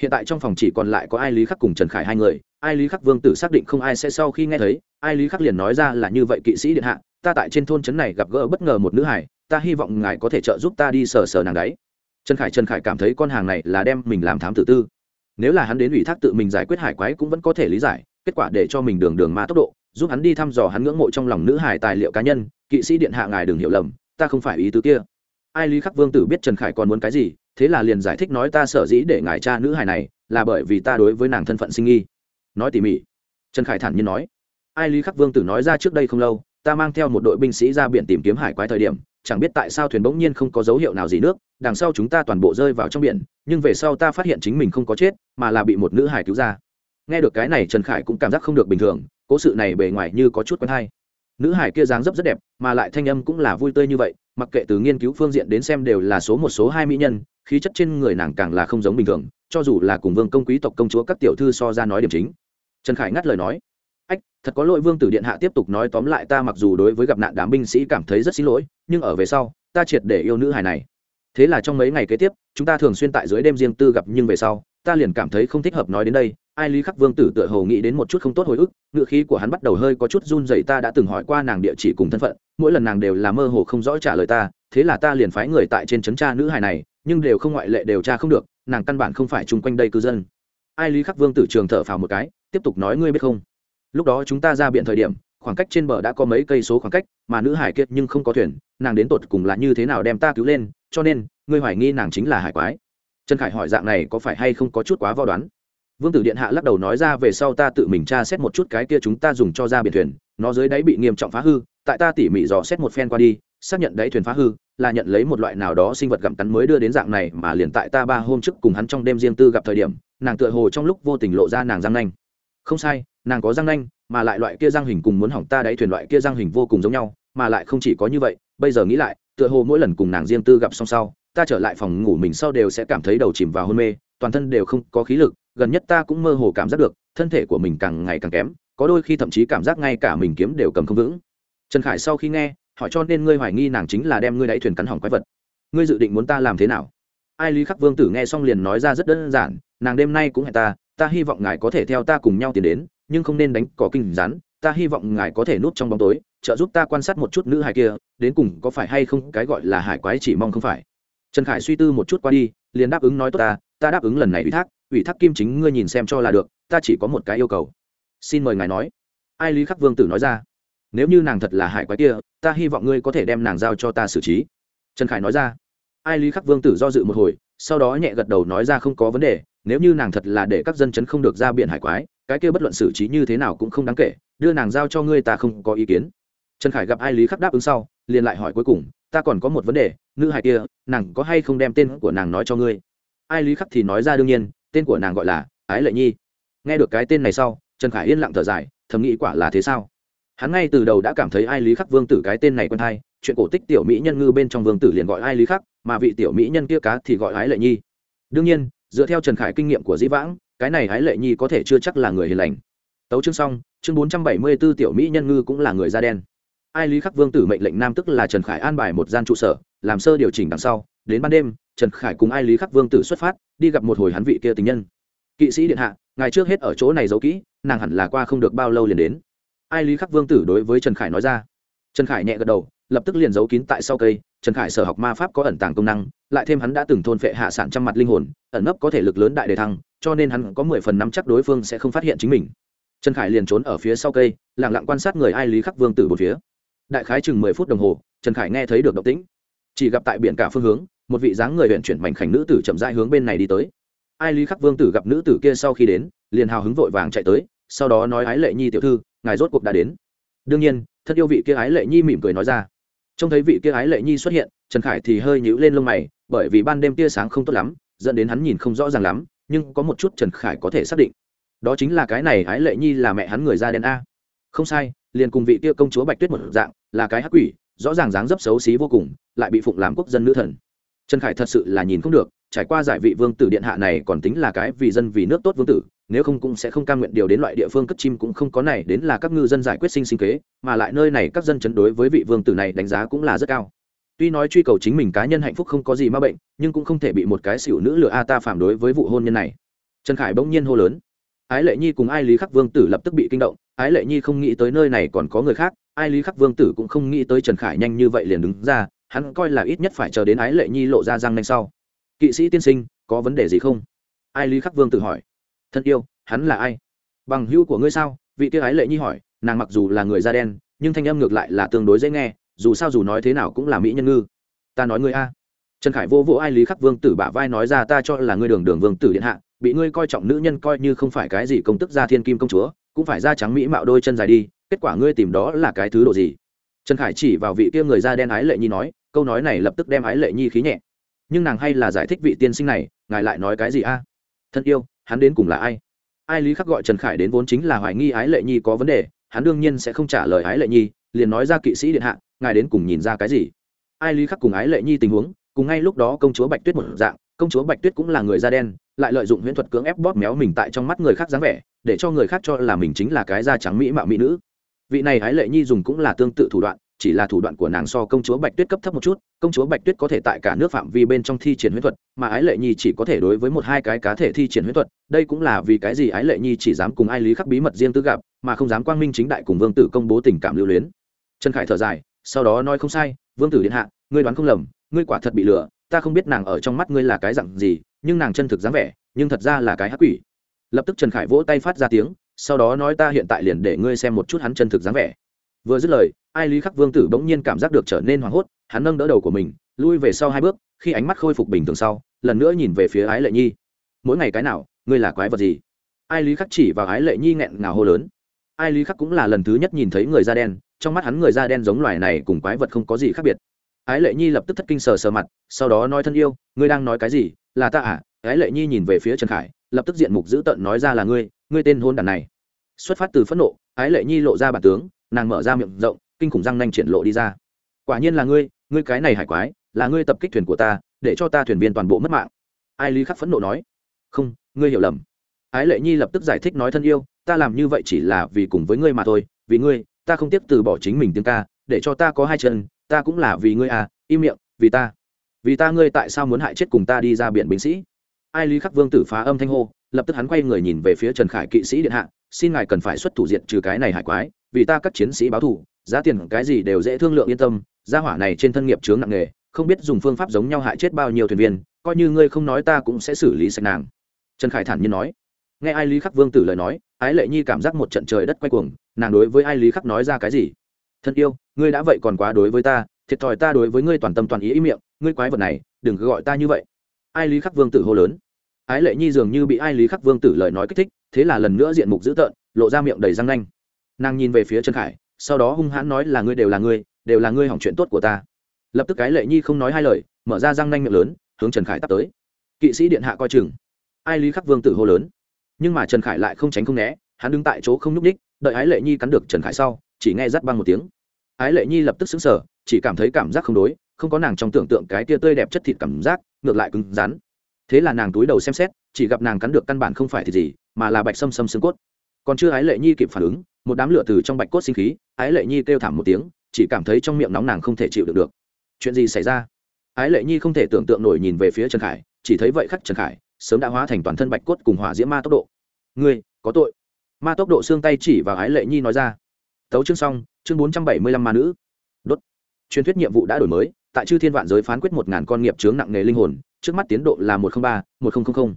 [SPEAKER 1] Hiện tại trong phòng chỉ còn lại có ai lý khắc cùng trần khải hai người. Ai lý khắc vương tử xác định không ai sẽ sau khi nghe thấy, ai lý khắc liền nói ra là như vậy kỵ sĩ điện hạ, ta tại trên thôn trấn này gặp gỡ bất ngờ một nữ hải ta hy vọng ngài có thể trợ giúp ta đi sờ sờ nàng đấy. Trần khải trần khải cảm thấy con hàng này là đem mình làm thám tử tư. Nếu là hắn đến ủy thác tự mình giải quyết hải quái cũng vẫn có thể lý giải, kết quả để cho mình đường đường ma tốc độ, giúp hắn đi thăm dò hắn ngưỡng mộ trong lòng nữ hải tài liệu cá nhân, kỵ sĩ điện hạ ngài đừng hiểu lầm ta không phải ý tứ kia. Ai lý khắc vương tử biết trần khải còn muốn cái gì, thế là liền giải thích nói ta sở dĩ để ngài cha nữ hài này là bởi vì ta đối với nàng thân phận sinh nghi. Nói tỉ mỉ. Trần khải thản nhiên nói. Ai lý khắc vương tử nói ra trước đây không lâu, ta mang theo một đội binh sĩ ra biển tìm kiếm hải quái thời điểm, chẳng biết tại sao thuyền bỗng nhiên không có dấu hiệu nào gì nước, đằng sau chúng ta toàn bộ rơi vào trong biển, nhưng về sau ta phát hiện chính mình không có chết, mà là bị một nữ hải cứu ra. Nghe được cái này trần khải cũng cảm giác không được bình thường, cố sự này bề ngoài như có chút quen hay nữ hải kia dáng dấp rất đẹp, mà lại thanh âm cũng là vui tươi như vậy, mặc kệ từ nghiên cứu phương diện đến xem đều là số một, số hai mỹ nhân, khí chất trên người nàng càng là không giống bình thường, cho dù là cùng vương công quý tộc công chúa các tiểu thư so ra nói điểm chính. Trần khải ngắt lời nói, ách, thật có lỗi vương tử điện hạ tiếp tục nói tóm lại ta mặc dù đối với gặp nạn đám binh sĩ cảm thấy rất xin lỗi, nhưng ở về sau, ta triệt để yêu nữ hài này. Thế là trong mấy ngày kế tiếp, chúng ta thường xuyên tại dưới đêm riêng tư gặp nhưng về sau, ta liền cảm thấy không thích hợp nói đến đây ai lý khắc vương tử tựa hồ nghĩ đến một chút không tốt hồi ức ngựa khí của hắn bắt đầu hơi có chút run dậy ta đã từng hỏi qua nàng địa chỉ cùng thân phận, mỗi lần nàng đều là mơ hồ không rõ trả lời ta, thế là ta liền phái người tại trên trấn cha nữ hài này, nhưng đều không ngoại lệ đều tra không được, nàng căn bản không phải chung quanh đây cư dân. Ai lý khắc vương tử trường thở phào một cái, tiếp tục nói ngươi biết không? Lúc đó chúng ta ra biện thời điểm, khoảng cách trên bờ đã có mấy cây số khoảng cách, mà nữ hải kiệt nhưng không có thuyền, nàng đến tột cùng là như thế nào đem ta cứu lên, cho nên, ngươi hoài nghi nàng chính là hải quái. Trần khải hỏi dạng này có phải hay không có chút quá vo đoán? Vương tử điện hạ lắc đầu nói ra về sau ta tự mình tra xét một chút cái kia chúng ta dùng cho ra biển thuyền, nó dưới đáy bị nghiêm trọng phá hư, tại ta tỉ mỉ dò xét một phen qua đi, xác nhận đáy thuyền phá hư, là nhận lấy một loại nào đó sinh vật gặm cắn mới đưa đến dạng này mà liền tại ta ba hôm trước cùng hắn trong đêm riêng tư gặp thời điểm, nàng tựa hồ trong lúc vô tình lộ ra nàng răng nanh. Không sai, nàng có răng nanh, mà lại loại kia răng hình cùng muốn hỏng ta đáy thuyền loại kia răng hình vô cùng giống nhau, mà lại không chỉ có như vậy, bây giờ nghĩ lại, tựa hồ mỗi lần cùng nàng riêng tư gặp song sau, ta trở lại phòng ngủ mình sau đều sẽ cảm thấy đầu chìm vào hôn mê, toàn thân đều không có khí lực gần nhất ta cũng mơ hồ cảm giác được, thân thể của mình càng ngày càng kém, có đôi khi thậm chí cảm giác ngay cả mình kiếm đều cầm không vững. Trần khải sau khi nghe, hỏi cho nên ngươi hoài nghi nàng chính là đem ngươi đáy thuyền cắn hỏng quái vật. Ngươi dự định muốn ta làm thế nào? Ai lý khắc vương tử nghe xong liền nói ra rất đơn giản, nàng đêm nay cũng hẹn ta ta hy vọng ngài có thể theo ta cùng nhau tiến đến, nhưng không nên đánh cỏ kinh rắn, ta hy vọng ngài có thể núp trong bóng tối, trợ giúp ta quan sát một chút nữ hải kia, đến cùng có phải hay không cái gọi là hải quái chỉ mong không phải. Trần khải suy tư một chút qua đi, liền đáp ứng nói tốt ta ta đáp ứng lần này ủy thác ủy thác kim chính ngươi nhìn xem cho là được, ta chỉ có một cái yêu cầu. Xin mời ngài nói. Ai lý khắc vương tử nói ra. Nếu như nàng thật là hải quái kia, ta hy vọng ngươi có thể đem nàng giao cho ta xử trí. Trần khải nói ra. Ai lý khắc vương tử do dự một hồi, sau đó nhẹ gật đầu nói ra không có vấn đề, nếu như nàng thật là để các dân chấn không được ra biển hải quái, cái kia bất luận xử trí như thế nào cũng không đáng kể, đưa nàng giao cho ngươi ta không có ý kiến. Trần khải gặp ai lý khắc đáp ứng sau, liền lại hỏi cuối cùng, ta còn có một vấn đề, nữ hải kia, nàng có hay không đem tên của nàng nói cho ngươi? Ai lý khắc thì nói ra đương nhiên tên của nàng gọi là ái lệ nhi. Nghe được cái tên này sau, trần khải yên lặng thở dài, thầm nghĩ quả là thế sao? Hắn ngay từ đầu đã cảm thấy ai lý khắc vương tử cái tên này quen thai chuyện cổ tích tiểu mỹ nhân ngư bên trong vương tử liền gọi ai lý khắc, mà vị tiểu mỹ nhân kia cá thì gọi ái lệ nhi. Đương nhiên, dựa theo trần khải kinh nghiệm của dĩ vãng, cái này ái lệ nhi có thể chưa chắc là người hiền lành. Tấu chương xong, chương bốn trăm bảy mươi b ố tiểu mỹ nhân ngư cũng là người da đen. Ai lý khắc vương tử mệnh lệnh nam tức là trần khải an bài một gian trụ sở, làm sơ điều chỉnh đằng sau đến ban đêm, trần khải cùng ai lý khắc vương tử xuất phát, đi gặp một hồi hắn vị kia tình nhân. Kỵ sĩ điện hạ, ngài trước hết ở chỗ này giấu kỹ, nàng hẳn là qua không được bao lâu liền đến. Ai lý khắc vương tử đối với trần khải nói ra. Trần khải nhẹ gật đầu, lập tức liền giấu kín tại sau cây. Trần khải sở học ma pháp có ẩn tàng công năng, lại thêm hắn đã từng thôn phệ hạ sản trăm mặt linh hồn, ẩn nấp có thể lực lớn đại đề thăng, cho nên hắn có mười phần nắm chắc đối phương sẽ không phát hiện chính mình. Trần khải liền trốn ở phía sau cây lẳng lặng quan sát người ai lý khắc vương tử một phía. Đại khái chừng mười phút đồng hồ, trần khải nghe thấy được động tĩnh. Chỉ gặp tại biển cả phương hướng một vị dáng người huyện chuyển mảnh khảnh nữ tử chậm rãi hướng bên này đi tới. Ai lý khắc vương tử gặp nữ tử kia sau khi đến, liền hào hứng vội vàng chạy tới, sau đó nói ái lệ nhi tiểu thư, ngài rốt cuộc đã đến. Đương nhiên, thân yêu vị kia ái lệ nhi mỉm cười nói ra. Trông thấy vị kia ái lệ nhi xuất hiện, trần khải thì hơi nhíu lên lông mày, bởi vì ban đêm tia sáng không tốt lắm, dẫn đến hắn nhìn không rõ ràng lắm, nhưng có một chút trần khải có thể xác định. Đó chính là cái này ái lệ nhi là mẹ hắn người da đen a. Không sai, liền cùng vị kia công chúa bạch tuyết một dạng, là cái hắc quỷ, rõ ràng dáng dấp xấu xí vô cùng, lại bị phụng làm quốc dân nữ thần trần khải thật sự là nhìn không được, trải qua giải vị vương tử điện hạ này còn tính là cái vì dân vì nước tốt vương tử, nếu không cũng sẽ không cam nguyện điều đến loại địa phương cất chim cũng không có này, đến là các ngư dân giải quyết sinh sinh kế, mà lại nơi này các dân chấn đối với vị vương tử này đánh giá cũng là rất cao. Tuy nói truy cầu chính mình cá nhân hạnh phúc không có gì ma bệnh, nhưng cũng không thể bị một cái xỉu nữ lừa a ta phản đối với vụ hôn nhân này. Trần khải bỗng nhiên hô lớn. Ái lệ nhi cùng ai lý khắc vương tử lập tức bị kinh động, ái lệ nhi không nghĩ tới nơi này còn có người khác, ai lý khắc vương tử cũng không nghĩ tới trần khải nhanh như vậy liền đứng ra hắn coi là ít nhất phải chờ đến ái lệ nhi lộ ra răng nanh sau. Kỵ sĩ tiên sinh, có vấn đề gì không? Ai lý khắc vương tự hỏi. Thân yêu, hắn là ai? Bằng hữu của ngươi sao? Vị kia ái lệ nhi hỏi, nàng mặc dù là người da đen, nhưng thanh âm ngược lại là tương đối dễ nghe, dù sao dù nói thế nào cũng là mỹ nhân ngư. Ta nói ngươi a. Trần khải vô vỗ ai lý khắc vương tử bả vai nói ra ta cho là ngươi đường đường vương tử điện hạ, bị ngươi coi trọng nữ nhân coi như không phải cái gì công tức gia thiên kim công chúa, cũng phải da trắng mỹ mạo đôi chân dài đi, kết quả ngươi tìm đó là cái thứ độ gì? Trần khải chỉ vào vị kia người da đen ái lệ nhi nói, câu nói này lập tức đem ái lệ nhi khí nhẹ. Nhưng nàng hay là giải thích vị tiên sinh này, ngài lại nói cái gì a? Thân yêu, hắn đến cùng là ai? Ai lý khắc gọi trần khải đến vốn chính là hoài nghi ái lệ nhi có vấn đề, hắn đương nhiên sẽ không trả lời ái lệ nhi, liền nói ra kỵ sĩ điện hạ, ngài đến cùng nhìn ra cái gì? Ai lý khắc cùng ái lệ nhi tình huống, cùng ngay lúc đó công chúa bạch tuyết một dạng, công chúa bạch tuyết cũng là người da đen, lại lợi dụng huyễn thuật cưỡng ép bóp méo mình tại trong mắt người khác dáng vẻ, để cho người khác cho là mình chính là cái da trắng mỹ mạo mỹ nữ vị này ái lệ nhi dùng cũng là tương tự thủ đoạn, chỉ là thủ đoạn của nàng so công chúa bạch tuyết cấp thấp một chút. Công chúa bạch tuyết có thể tại cả nước phạm vi bên trong thi triển huyễn thuật, mà ái lệ nhi chỉ có thể đối với một hai cái cá thể thi triển huyễn thuật. Đây cũng là vì cái gì ái lệ nhi chỉ dám cùng ai lý khắc bí mật riêng tư gặp, mà không dám quang minh chính đại cùng vương tử công bố tình cảm lưu luyến. Trần khải thở dài, sau đó nói không sai, vương tử điện hạ, ngươi đoán không lầm, ngươi quả thật bị lừa, ta không biết nàng ở trong mắt ngươi là cái dặn gì, nhưng nàng chân thực dáng vẻ, nhưng thật ra là cái hắc quỷ. Lập tức trần khải vỗ tay phát ra tiếng sau đó nói ta hiện tại liền để ngươi xem một chút hắn chân thực dáng vẻ. Vừa dứt lời, ai lý khắc vương tử bỗng nhiên cảm giác được trở nên hoảng hốt, hắn nâng đỡ đầu của mình, lui về sau hai bước, khi ánh mắt khôi phục bình thường sau, lần nữa nhìn về phía ái lệ nhi. Mỗi ngày cái nào, ngươi là quái vật gì? Ai lý khắc chỉ vào ái lệ nhi nghẹn ngào hô lớn. Ai lý khắc cũng là lần thứ nhất nhìn thấy người da đen, trong mắt hắn người da đen giống loài này cùng quái vật không có gì khác biệt. Ái lệ nhi lập tức thất kinh sờ sờ mặt, sau đó nói thân yêu, ngươi đang nói cái gì? Là ta à? Ái lệ nhi nhìn về phía trần khải, lập tức diện mục dữ tợn nói ra là ngươi ngươi tên hôn đàn này. Xuất phát từ phẫn nộ, ái lệ nhi lộ ra bản tướng, nàng mở ra miệng rộng, kinh khủng răng nanh triển lộ đi ra. Quả nhiên là ngươi ngươi cái này hải quái, là ngươi tập kích thuyền của ta, để cho ta thuyền viên toàn bộ mất mạng. Ai lý khắc phẫn nộ nói. Không, ngươi hiểu lầm. Ái lệ nhi lập tức giải thích nói thân yêu, ta làm như vậy chỉ là vì cùng với ngươi mà thôi, vì ngươi, ta không tiếp từ bỏ chính mình tiếng ca, để cho ta có hai chân, ta cũng là vì ngươi à im miệng, vì ta. Vì ta ngươi tại sao muốn hại chết cùng ta đi ra biển binh sĩ? Ai lý khắc vương tử phá âm thanh hô lập tức hắn quay người nhìn về phía trần khải kỵ sĩ điện hạ, xin ngài cần phải xuất thủ diện trừ cái này hải quái, vì ta các chiến sĩ báo thù, giá tiền cái gì đều dễ thương lượng yên tâm, gia hỏa này trên thân nghiệp chướng nặng nghề không biết dùng phương pháp giống nhau hại chết bao nhiêu thuyền viên, coi như ngươi không nói ta cũng sẽ xử lý sạch nàng. Trần khải thản nhiên nói. Nghe ai lý khắc vương tử lời nói, ái lệ nhi cảm giác một trận trời đất quay cuồng, nàng đối với ai lý khắc nói ra cái gì? Thân yêu, ngươi đã vậy còn quá đối với ta, thiệt thòi ta đối với ngươi toàn tâm toàn ý ý miệng, ngươi quái vật này, đừng cứ gọi ta như vậy. Ai lý khắc vương tử hô lớn ái lệ nhi dường như bị ai lý khắc vương tử lời nói kích thích, thế là lần nữa diện mục dữ tợn, lộ ra miệng đầy răng nanh. Nàng nhìn về phía trần khải, sau đó hung hãn nói là ngươi đều là ngươi, đều là ngươi hỏng chuyện tốt của ta. Lập tức cái lệ nhi không nói hai lời, mở ra răng nanh miệng lớn, hướng trần khải tắt tới. Kỵ sĩ điện hạ coi chừng. Ai lý khắc vương tử hô lớn. Nhưng mà trần khải lại không tránh không né, hắn đứng tại chỗ không nhúc ních đợi ái lệ nhi cắn được trần khải sau, chỉ nghe rắt băng một tiếng. Ái lệ nhi lập tức xứng sở chỉ cảm thấy cảm giác không đối, không có nàng trong tưởng tượng cái tia tươi đẹp chất thịt cảm giác, ngược lại cứng rắn thế là nàng túi đầu xem xét, chỉ gặp nàng cắn được căn bản không phải thì gì, mà là bạch sâm sâm xương cốt. Còn chưa ái lệ nhi kịp phản ứng, một đám lửa từ trong bạch cốt sinh khí, ái lệ nhi kêu thảm một tiếng, chỉ cảm thấy trong miệng nóng nàng không thể chịu được được. Chuyện gì xảy ra? Ái lệ nhi không thể tưởng tượng nổi nhìn về phía trần khải, chỉ thấy vậy khắc trần khải, sớm đã hóa thành toàn thân bạch cốt cùng hỏa diễm ma tốc độ. Ngươi, có tội. Ma tốc độ xương tay chỉ vào ái lệ nhi nói ra. Tấu chương xong, chương bốn trăm bảy mươi lăm ma nữ. Đốt. Truyền thuyết nhiệm vụ đã đổi mới tại chư thiên vạn giới phán quyết một ngàn con nghiệp chướng nặng nghề linh hồn, trước mắt tiến độ là một trăm ba, một nghìn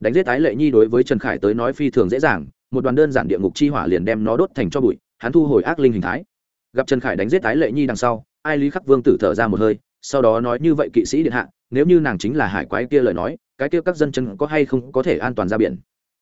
[SPEAKER 1] đánh giết ái lệ nhi đối với trần khải tới nói phi thường dễ dàng, một đoàn đơn giản địa ngục chi hỏa liền đem nó đốt thành cho bụi, hắn thu hồi ác linh hình thái. Gặp trần khải đánh giết ái lệ nhi đằng sau, ai lý khắc vương tử thở ra một hơi, sau đó nói như vậy kỵ sĩ điện hạ, nếu như nàng chính là hải quái kia lời nói, cái kia các dân chân có hay không có thể an toàn ra biển?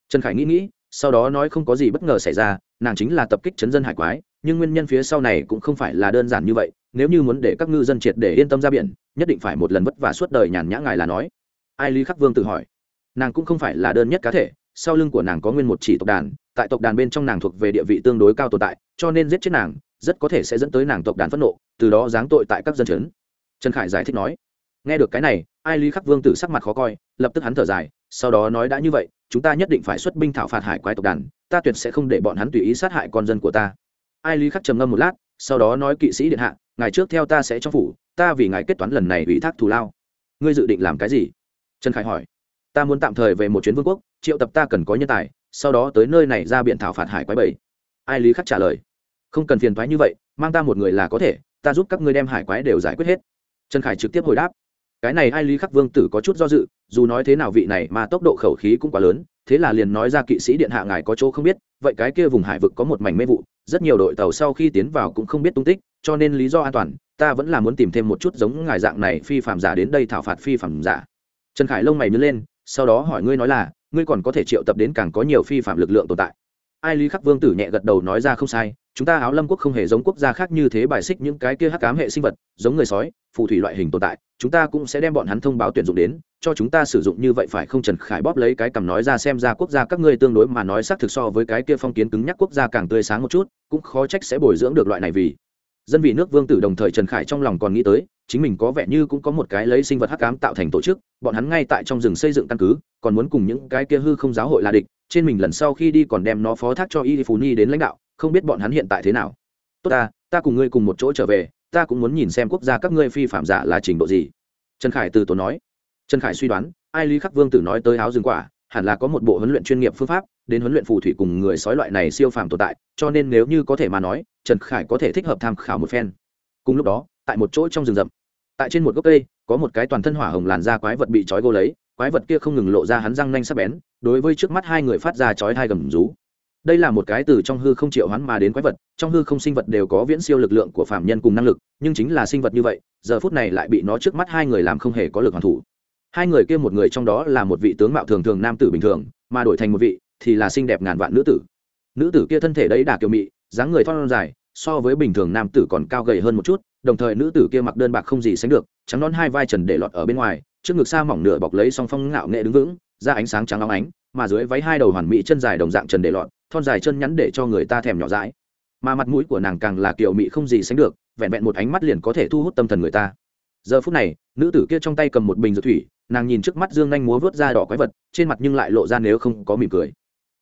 [SPEAKER 1] Trần khải nghĩ nghĩ, sau đó nói không có gì bất ngờ xảy ra, nàng chính là tập kích chấn dân hải quái, nhưng nguyên nhân phía sau này cũng không phải là đơn giản như vậy nếu như muốn để các ngư dân triệt để yên tâm ra biển, nhất định phải một lần vất vả suốt đời nhàn nhã ngài là nói. Ai lý khắc vương tự hỏi. Nàng cũng không phải là đơn nhất cá thể, sau lưng của nàng có nguyên một chỉ tộc đàn, tại tộc đàn bên trong nàng thuộc về địa vị tương đối cao tồn tại, cho nên giết chết nàng, rất có thể sẽ dẫn tới nàng tộc đàn phẫn nộ, từ đó giáng tội tại các dân chấn trần khải giải thích nói. Nghe được cái này, ai lý khắc vương tử sắc mặt khó coi, lập tức hắn thở dài, sau đó nói đã như vậy, chúng ta nhất định phải xuất binh thảo phạt hải quái tộc đàn, ta tuyệt sẽ không để bọn hắn tùy ý sát hại con dân của ta. Ai lý khắc trầm ngâm một lát sau đó nói kỵ sĩ điện hạ ngày trước theo ta sẽ trong phủ, ta vì ngài kết toán lần này ủy thác thù lao. Ngươi dự định làm cái gì? Trần khải hỏi. Ta muốn tạm thời về một chuyến vương quốc, triệu tập ta cần có nhân tài, sau đó tới nơi này ra biện thảo phạt hải quái bảy ai lý khắc trả lời. Không cần phiền thoái như vậy, mang ta một người là có thể, ta giúp các ngươi đem hải quái đều giải quyết hết. Trần khải trực tiếp hồi đáp. Cái này ai lý khắc vương tử có chút do dự, dù nói thế nào vị này mà tốc độ khẩu khí cũng quá lớn thế là liền nói ra kỵ sĩ điện hạ ngài có chỗ không biết, vậy cái kia vùng hải vực có một mảnh mê vụ, rất nhiều đội tàu sau khi tiến vào cũng không biết tung tích, cho nên lý do an toàn, ta vẫn là muốn tìm thêm một chút giống ngài dạng này phi phạm giả đến đây thảo phạt phi phạm giả. Trần khải lông mày nhớ lên, sau đó hỏi ngươi nói là, ngươi còn có thể triệu tập đến càng có nhiều phi phạm lực lượng tồn tại ai lý khắc vương tử nhẹ gật đầu nói ra không sai, chúng ta áo lâm quốc không hề giống quốc gia khác như thế bài xích những cái kia hắc cám hệ sinh vật, giống người sói, phù thủy loại hình tồn tại, chúng ta cũng sẽ đem bọn hắn thông báo tuyển dụng đến, cho chúng ta sử dụng như vậy phải không trần khải bóp lấy cái cầm nói ra xem ra quốc gia các ngươi tương đối mà nói xác thực so với cái kia phong kiến cứng nhắc quốc gia càng tươi sáng một chút, cũng khó trách sẽ bồi dưỡng được loại này vì dân vì nước vương tử đồng thời trần khải trong lòng còn nghĩ tới, chính mình có vẻ như cũng có một cái lấy sinh vật hắc ám tạo thành tổ chức, bọn hắn ngay tại trong rừng xây dựng căn cứ, còn muốn cùng những cái kia hư không giáo hội là địch, trên mình lần sau khi đi còn đem nó phó thác cho y phú ni đến lãnh đạo, không biết bọn hắn hiện tại thế nào. Tốt ta ta cùng ngươi cùng một chỗ trở về, ta cũng muốn nhìn xem quốc gia các ngươi phi phạm giả là trình độ gì. Trần khải từ tốn nói. Trần khải suy đoán, ai lý khắc vương tử nói tới áo rừng quả hẳn là có một bộ huấn luyện chuyên nghiệp phương pháp, đến huấn luyện phù thủy cùng người sói loại này siêu phàm tồn tại, cho nên nếu như có thể mà nói, trần khải có thể thích hợp tham khảo một phen. Cùng lúc đó, tại một chỗ trong rừng rậm, tại trên một gốc cây, có một cái toàn thân hỏa hồng làn da quái vật bị trói gô lấy, quái vật kia không ngừng lộ ra hắn răng nanh sắc bén, đối với trước mắt hai người phát ra chói hai gầm rú. Đây là một cái từ trong hư không triệu hoán mà đến quái vật, trong hư không sinh vật đều có viễn siêu lực lượng của phạm nhân cùng năng lực, nhưng chính là sinh vật như vậy, giờ phút này lại bị nó trước mắt hai người làm không hề có lực hoàn thủ hai người kia một người trong đó là một vị tướng mạo thường thường nam tử bình thường, mà đổi thành một vị thì là xinh đẹp ngàn vạn nữ tử. Nữ tử kia thân thể đấy đà kiều mị, dáng người thon dài, so với bình thường nam tử còn cao gầy hơn một chút, đồng thời nữ tử kia mặc đơn bạc không gì sánh được, trắng nón hai vai trần để lọt ở bên ngoài, trước ngực xa mỏng nửa bọc lấy song phong ngạo nghệ đứng vững ra ánh sáng trắng óng ánh, mà dưới váy hai đầu hoàn mỹ chân dài đồng dạng trần để lọt, thon dài chân nhắn để cho người ta thèm nhỏ dãi. Mà mặt mũi của nàng càng là kiểu mị không gì sánh được, vẹn vẹn một ánh mắt liền có thể thu hút tâm thần người ta. Giờ phút này, nữ tử kia trong tay cầm một bình dược thủy nàng nhìn trước mắt dương nhanh múa vớt ra đỏ quái vật, trên mặt nhưng lại lộ ra nếu không có mỉm cười.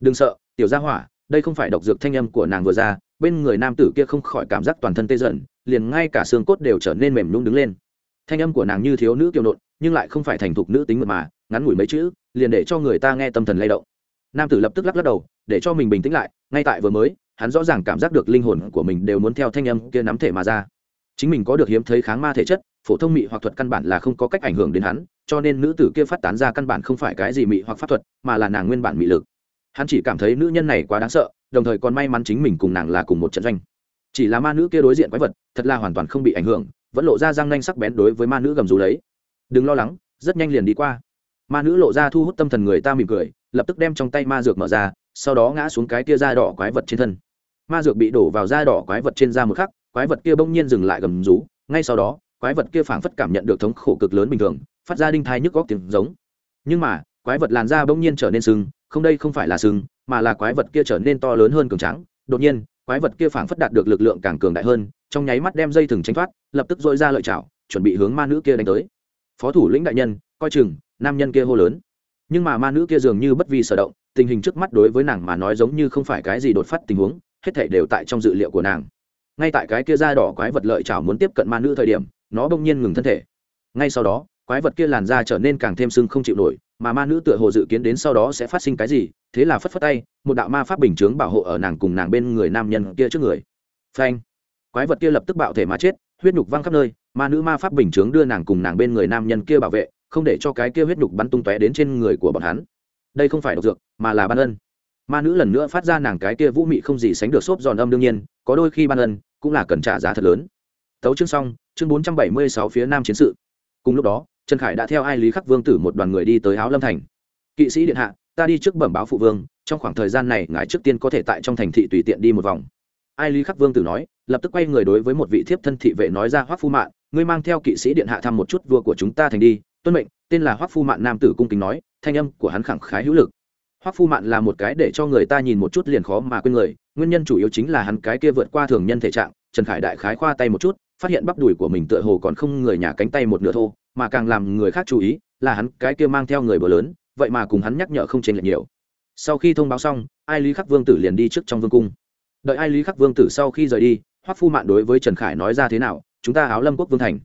[SPEAKER 1] Đừng sợ, tiểu gia hỏa, đây không phải độc dược thanh âm của nàng vừa ra, bên người nam tử kia không khỏi cảm giác toàn thân tê dần, liền ngay cả xương cốt đều trở nên mềm nhung đứng lên. Thanh âm của nàng như thiếu nữ kiều nộn, nhưng lại không phải thành thục nữ tính mật mà, ngắn ngủi mấy chữ, liền để cho người ta nghe tâm thần lay động. Nam tử lập tức lắc lắc đầu, để cho mình bình tĩnh lại, ngay tại vừa mới, hắn rõ ràng cảm giác được linh hồn của mình đều muốn theo thanh âm kia nắm thể mà ra. Chính mình có được hiếm thấy kháng ma thể chất, phổ thông mị hoặc thuật căn bản là không có cách ảnh hưởng đến hắn cho nên nữ tử kia phát tán ra căn bản không phải cái gì mị hoặc pháp thuật, mà là nàng nguyên bản mị lực. Hắn chỉ cảm thấy nữ nhân này quá đáng sợ, đồng thời còn may mắn chính mình cùng nàng là cùng một trận doanh. Chỉ là ma nữ kia đối diện quái vật, thật là hoàn toàn không bị ảnh hưởng, vẫn lộ ra răng nanh sắc bén đối với ma nữ gầm rú đấy đừng lo lắng, rất nhanh liền đi qua. Ma nữ lộ ra thu hút tâm thần người ta mỉm cười, lập tức đem trong tay ma dược mở ra, sau đó ngã xuống cái kia da đỏ quái vật trên thân. Ma dược bị đổ vào da đỏ quái vật trên da một khắc, quái vật kia bỗng nhiên dừng lại gầm rú, ngay sau đó, quái vật kia phảng phất cảm nhận được thống khổ cực lớn bình thường phát ra đinh thai nhức góc tiếng giống. Nhưng mà, quái vật làn da bỗng nhiên trở nên sưng không đây không phải là sưng mà là quái vật kia trở nên to lớn hơn cường trắng đột nhiên, quái vật kia phảng phất đạt được lực lượng càng cường đại hơn, trong nháy mắt đem dây thừng tranh thoát, lập tức dội ra lợi chảo, chuẩn bị hướng ma nữ kia đánh tới. Phó thủ lĩnh đại nhân, coi chừng, nam nhân kia hô lớn. Nhưng mà ma nữ kia dường như bất vi sở động, tình hình trước mắt đối với nàng mà nói giống như không phải cái gì đột phát tình huống, hết thể đều tại trong dự liệu của nàng. Ngay tại cái kia da đỏ quái vật lợi chảo muốn tiếp cận ma nữ thời điểm, nó bỗng nhiên ngừng thân thể. Ngay sau đó quái vật kia làn da trở nên càng thêm sưng không chịu nổi, mà ma nữ tựa hồ dự kiến đến sau đó sẽ phát sinh cái gì, thế là phất phất tay, một đạo ma pháp bình chướng bảo hộ ở nàng cùng nàng bên người nam nhân kia trước người. Phanh! Quái vật kia lập tức bạo thể mà chết, huyết nhục văng khắp nơi, ma nữ ma pháp bình chướng đưa nàng cùng nàng bên người nam nhân kia bảo vệ, không để cho cái kia huyết nhục bắn tung tóe đến trên người của bọn hắn. Đây không phải độc dược, mà là ban ân. Ma nữ lần nữa phát ra nàng cái kia vũ mị không gì sánh được xốp giòn âm đương nhiên, có đôi khi ban ân cũng là cần trả giá thật lớn. Tấu chương xong, chương bốn trăm bảy mươi sáu phía nam chiến sự. Cùng lúc đó trần khải đã theo ai lý khắc vương tử một đoàn người đi tới áo lâm thành. Kỵ sĩ điện hạ, ta đi trước bẩm báo phụ vương, trong khoảng thời gian này ngài trước tiên có thể tại trong thành thị tùy tiện đi một vòng. Ai lý khắc vương tử nói, lập tức quay người đối với một vị thiếp thân thị vệ nói ra hoắc phu mạn, ngươi mang theo kỵ sĩ điện hạ thăm một chút vua của chúng ta thành đi. Tuân mệnh, tên là hoắc phu mạn nam tử cung kính nói, thanh âm của hắn khẳng khái hữu lực. Hoắc phu mạn là một cái để cho người ta nhìn một chút liền khó mà quên người, nguyên nhân chủ yếu chính là hắn cái kia vượt qua thường nhân thể trạng. Trần khải đại khái khoa tay một chút, phát hiện bắp đùi của mình tựa hồ còn không người nhà cánh tay một nửa thô mà càng làm người khác chú ý là hắn, cái kia mang theo người bờ lớn, vậy mà cùng hắn nhắc nhở không chênh lệch nhiều. Sau khi thông báo xong, ai lý khắc vương tử liền đi trước trong vương cung. Đợi ai lý khắc vương tử sau khi rời đi, hoắc phu mạn đối với trần khải nói ra thế nào, chúng ta áo lâm quốc vương thành.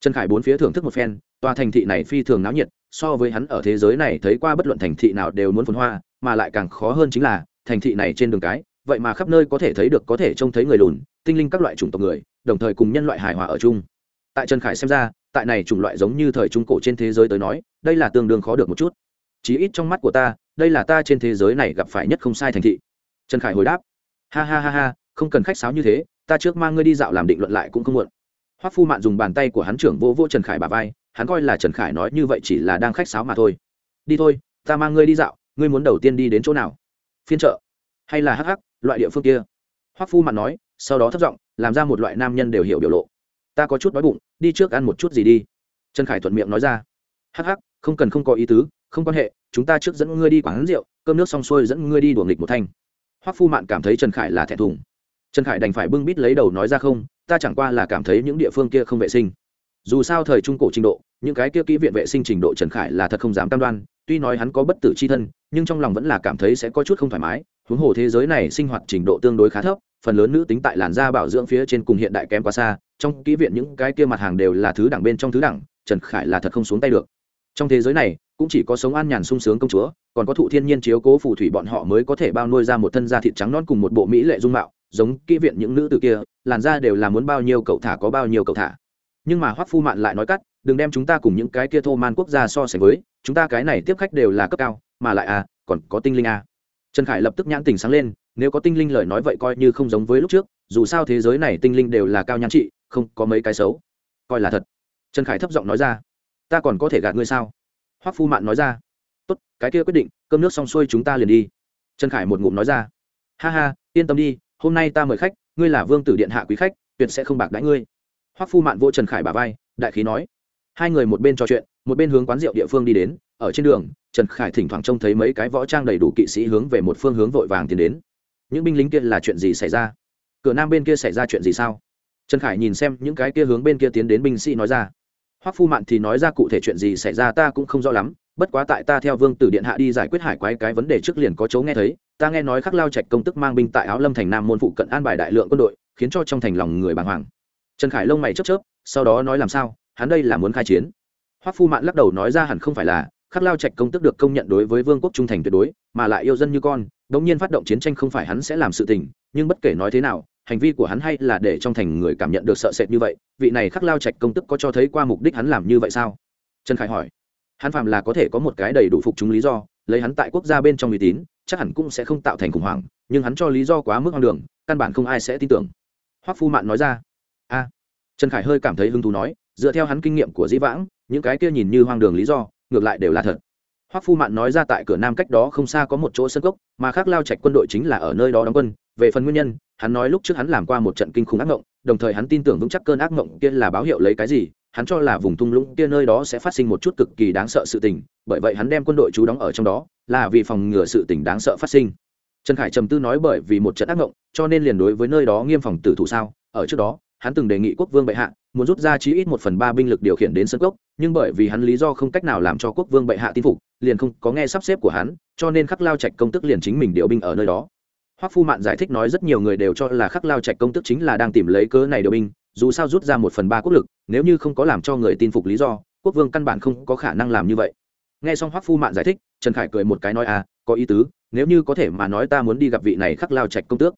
[SPEAKER 1] Trần khải bốn phía thưởng thức một phen, tòa thành thị này phi thường náo nhiệt, so với hắn ở thế giới này thấy qua bất luận thành thị nào đều muốn phồn hoa, mà lại càng khó hơn chính là, thành thị này trên đường cái, vậy mà khắp nơi có thể thấy được, có thể trông thấy người lùn, tinh linh các loại chủng tộc người, đồng thời cùng nhân loại hài hòa ở chung. Tại trần khải xem ra tại này chủng loại giống như thời trung cổ trên thế giới tới nói, đây là tương đương khó được một chút. Chí ít trong mắt của ta, đây là ta trên thế giới này gặp phải nhất không sai thành thị. Trần khải hồi đáp. Ha ha ha ha, không cần khách sáo như thế, ta trước mang ngươi đi dạo làm định luận lại cũng không muộn. Hoắc phu mạn dùng bàn tay của hắn trưởng vô vô trần khải bà vai, hắn coi là trần khải nói như vậy chỉ là đang khách sáo mà thôi. Đi thôi, ta mang ngươi đi dạo, ngươi muốn đầu tiên đi đến chỗ nào? Phiên chợ hay là hắc hắc, loại địa phương kia? Hoắc phu mạn nói, sau đó thất giọng, làm ra một loại nam nhân đều hiểu biểu lộ ta có chút đói bụng, đi trước ăn một chút gì đi. Trần khải thuận miệng nói ra. Hắc hắc, không cần không có ý tứ, không quan hệ, chúng ta trước dẫn ngươi đi quán rượu, cơm nước xong xuôi dẫn ngươi đi đuổi nghịch một thanh. Hoắc phu mạn cảm thấy trần khải là thẹn thùng. Trần khải đành phải bưng bít lấy đầu nói ra không, ta chẳng qua là cảm thấy những địa phương kia không vệ sinh. Dù sao thời trung cổ trình độ, những cái kia kỹ viện vệ sinh trình độ trần khải là thật không dám cam đoan, tuy nói hắn có bất tử c h i thân, nhưng trong lòng vẫn là cảm thấy sẽ có chút không thoải mái, huống hồ thế giới này sinh hoạt trình độ tương đối khá thấp phần lớn nữ tính tại làn da bảo dưỡng phía trên cùng hiện đại kém quá xa, trong kỹ viện những cái kia mặt hàng đều là thứ đẳng bên trong thứ đẳng, trần khải là thật không xuống tay được trong thế giới này, cũng chỉ có sống an nhàn sung sướng công chúa, còn có thụ thiên nhiên chiếu cố phù thủy bọn họ mới có thể bao nuôi ra một thân da thịt trắng non cùng một bộ mỹ lệ dung mạo, giống kỹ viện những nữ từ kia, làn da đều là muốn bao nhiêu cậu thả có bao nhiêu cậu thả nhưng mà hoắc phu mạn lại nói cắt, đừng đem chúng ta cùng những cái kia thô man quốc gia so sánh với, chúng ta cái này tiếp khách đều là cấp cao, mà lại à còn có tinh linh à. trần khải lập tức nhãn tình sáng lên nếu có tinh linh lời nói vậy coi như không giống với lúc trước, dù sao thế giới này tinh linh đều là cao nhan trị, không có mấy cái xấu. Coi là thật. Trần khải thấp giọng nói ra. Ta còn có thể gạt ngươi sao? Hoắc phu mạn nói ra. Tốt, cái kia quyết định, cơm nước xong xuôi chúng ta liền đi. Trần khải một ngụm nói ra. Ha ha, yên tâm đi, hôm nay ta mời khách, ngươi là vương tử điện hạ quý khách, tuyệt sẽ không bạc đãi ngươi. Hoắc phu mạn vô trần khải bà vai, đại khí nói. Hai người một bên trò chuyện, một bên hướng quán rượu địa phương đi đến. Ở trên đường, trần khải thỉnh thoảng trông thấy mấy cái võ trang đầy đủ kỵ sĩ hướng về một phương hướng vội vàng tiến đến những binh lính kia là chuyện gì xảy ra? Cửa nam bên kia xảy ra chuyện gì sao? Trần khải nhìn xem những cái kia hướng bên kia tiến đến binh sĩ nói ra. Hoắc phu mạn thì nói ra cụ thể chuyện gì xảy ra ta cũng không rõ lắm, bất quá tại ta theo vương tử điện hạ đi giải quyết hải quái cái vấn đề trước liền có chấu nghe thấy. Ta nghe nói khắc lao trạch công tức mang binh tại áo lâm thành nam môn phụ cận an bài đại lượng quân đội, khiến cho trong thành lòng người bàng hoàng. Trần khải lông mày chớp chớp, sau đó nói làm sao? Hắn đây là muốn khai chiến. Hoắc phu mạn lắc đầu nói ra hẳn không phải là, khắc lao trạch công tức được công nhận đối với vương quốc trung thành tuyệt đối, mà lại yêu dân như con đống nhiên phát động chiến tranh không phải hắn sẽ làm sự tình, nhưng bất kể nói thế nào, hành vi của hắn hay là để trong thành người cảm nhận được sợ sệt như vậy, vị này khắc lao trạch công tức có cho thấy qua mục đích hắn làm như vậy sao? Trần khải hỏi. Hắn phạm là có thể có một cái đầy đủ phục chúng lý do, lấy hắn tại quốc gia bên trong uy tín, chắc hẳn cũng sẽ không tạo thành khủng hoảng, nhưng hắn cho lý do quá mức hoang đường, căn bản không ai sẽ tin tưởng. Hoắc phu mạn nói ra. A. Trần khải hơi cảm thấy hứng thú nói, dựa theo hắn kinh nghiệm của dĩ vãng, những cái kia nhìn như hoang đường lý do, ngược lại đều là thật hoắc phu mạn nói ra tại cửa nam cách đó không xa có một chỗ sân gốc, mà khác lao trạch quân đội chính là ở nơi đó đóng quân. Về phần nguyên nhân hắn nói lúc trước hắn làm qua một trận kinh khủng ác mộng đồng thời hắn tin tưởng vững chắc cơn ác mộng kia là báo hiệu lấy cái gì hắn cho là vùng thung lũng kia nơi đó sẽ phát sinh một chút cực kỳ đáng sợ sự tình bởi vậy hắn đem quân đội trú đóng ở trong đó là vì phòng ngừa sự tình đáng sợ phát sinh. Trần khải trầm tư nói bởi vì một trận ác mộng cho nên liền đối với nơi đó nghiêm phòng tử thủ sao. Ở trước đó hắn từng đề nghị quốc vương bệ hạ muốn rút ra chí ít một phần ba binh lực điều khiển đến sân cốc nhưng bởi vì hắn lý do không cách nào làm cho quốc vương bệ hạ tin phục liền không có nghe sắp xếp của hắn, cho nên khắc lao trạch công tức liền chính mình điều binh ở nơi đó. Hoắc phu mạn giải thích nói rất nhiều người đều cho là khắc lao trạch công tức chính là đang tìm lấy cớ này điều binh, dù sao rút ra một phần ba quốc lực, nếu như không có làm cho người tin phục lý do, quốc vương căn bản không có khả năng làm như vậy. Nghe xong hoắc phu mạn giải thích, trần khải cười một cái nói à có ý tứ, nếu như có thể mà nói ta muốn đi gặp vị này khắc lao trạch công tước.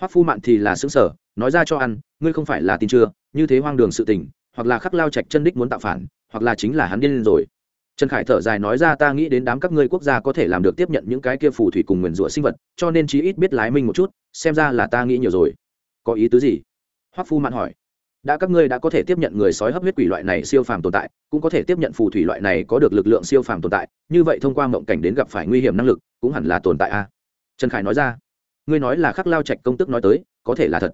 [SPEAKER 1] Hoắc phu mạn thì là xứng sở nói ra cho ăn, ngươi không phải là tin chưa, như thế hoang đường sự tình, hoặc là khắc lao trạch chân đích muốn tạo phản, hoặc là chính là hắn điên lên rồi trần khải thở dài nói ra, ta nghĩ đến đám các ngươi quốc gia có thể làm được tiếp nhận những cái kia phù thủy cùng nguyền rủa sinh vật, cho nên chí ít biết lái minh một chút, xem ra là ta nghĩ nhiều rồi. Có ý tứ gì? Hoắc phu mạn hỏi. Đã các ngươi đã có thể tiếp nhận người sói hấp huyết quỷ loại này siêu phàm tồn tại, cũng có thể tiếp nhận phù thủy loại này có được lực lượng siêu phàm tồn tại, như vậy thông qua mộng cảnh đến gặp phải nguy hiểm năng lực, cũng hẳn là tồn tại a trần khải nói ra. Ngươi nói là khắc lao trạch công tức nói tới, có thể là thật.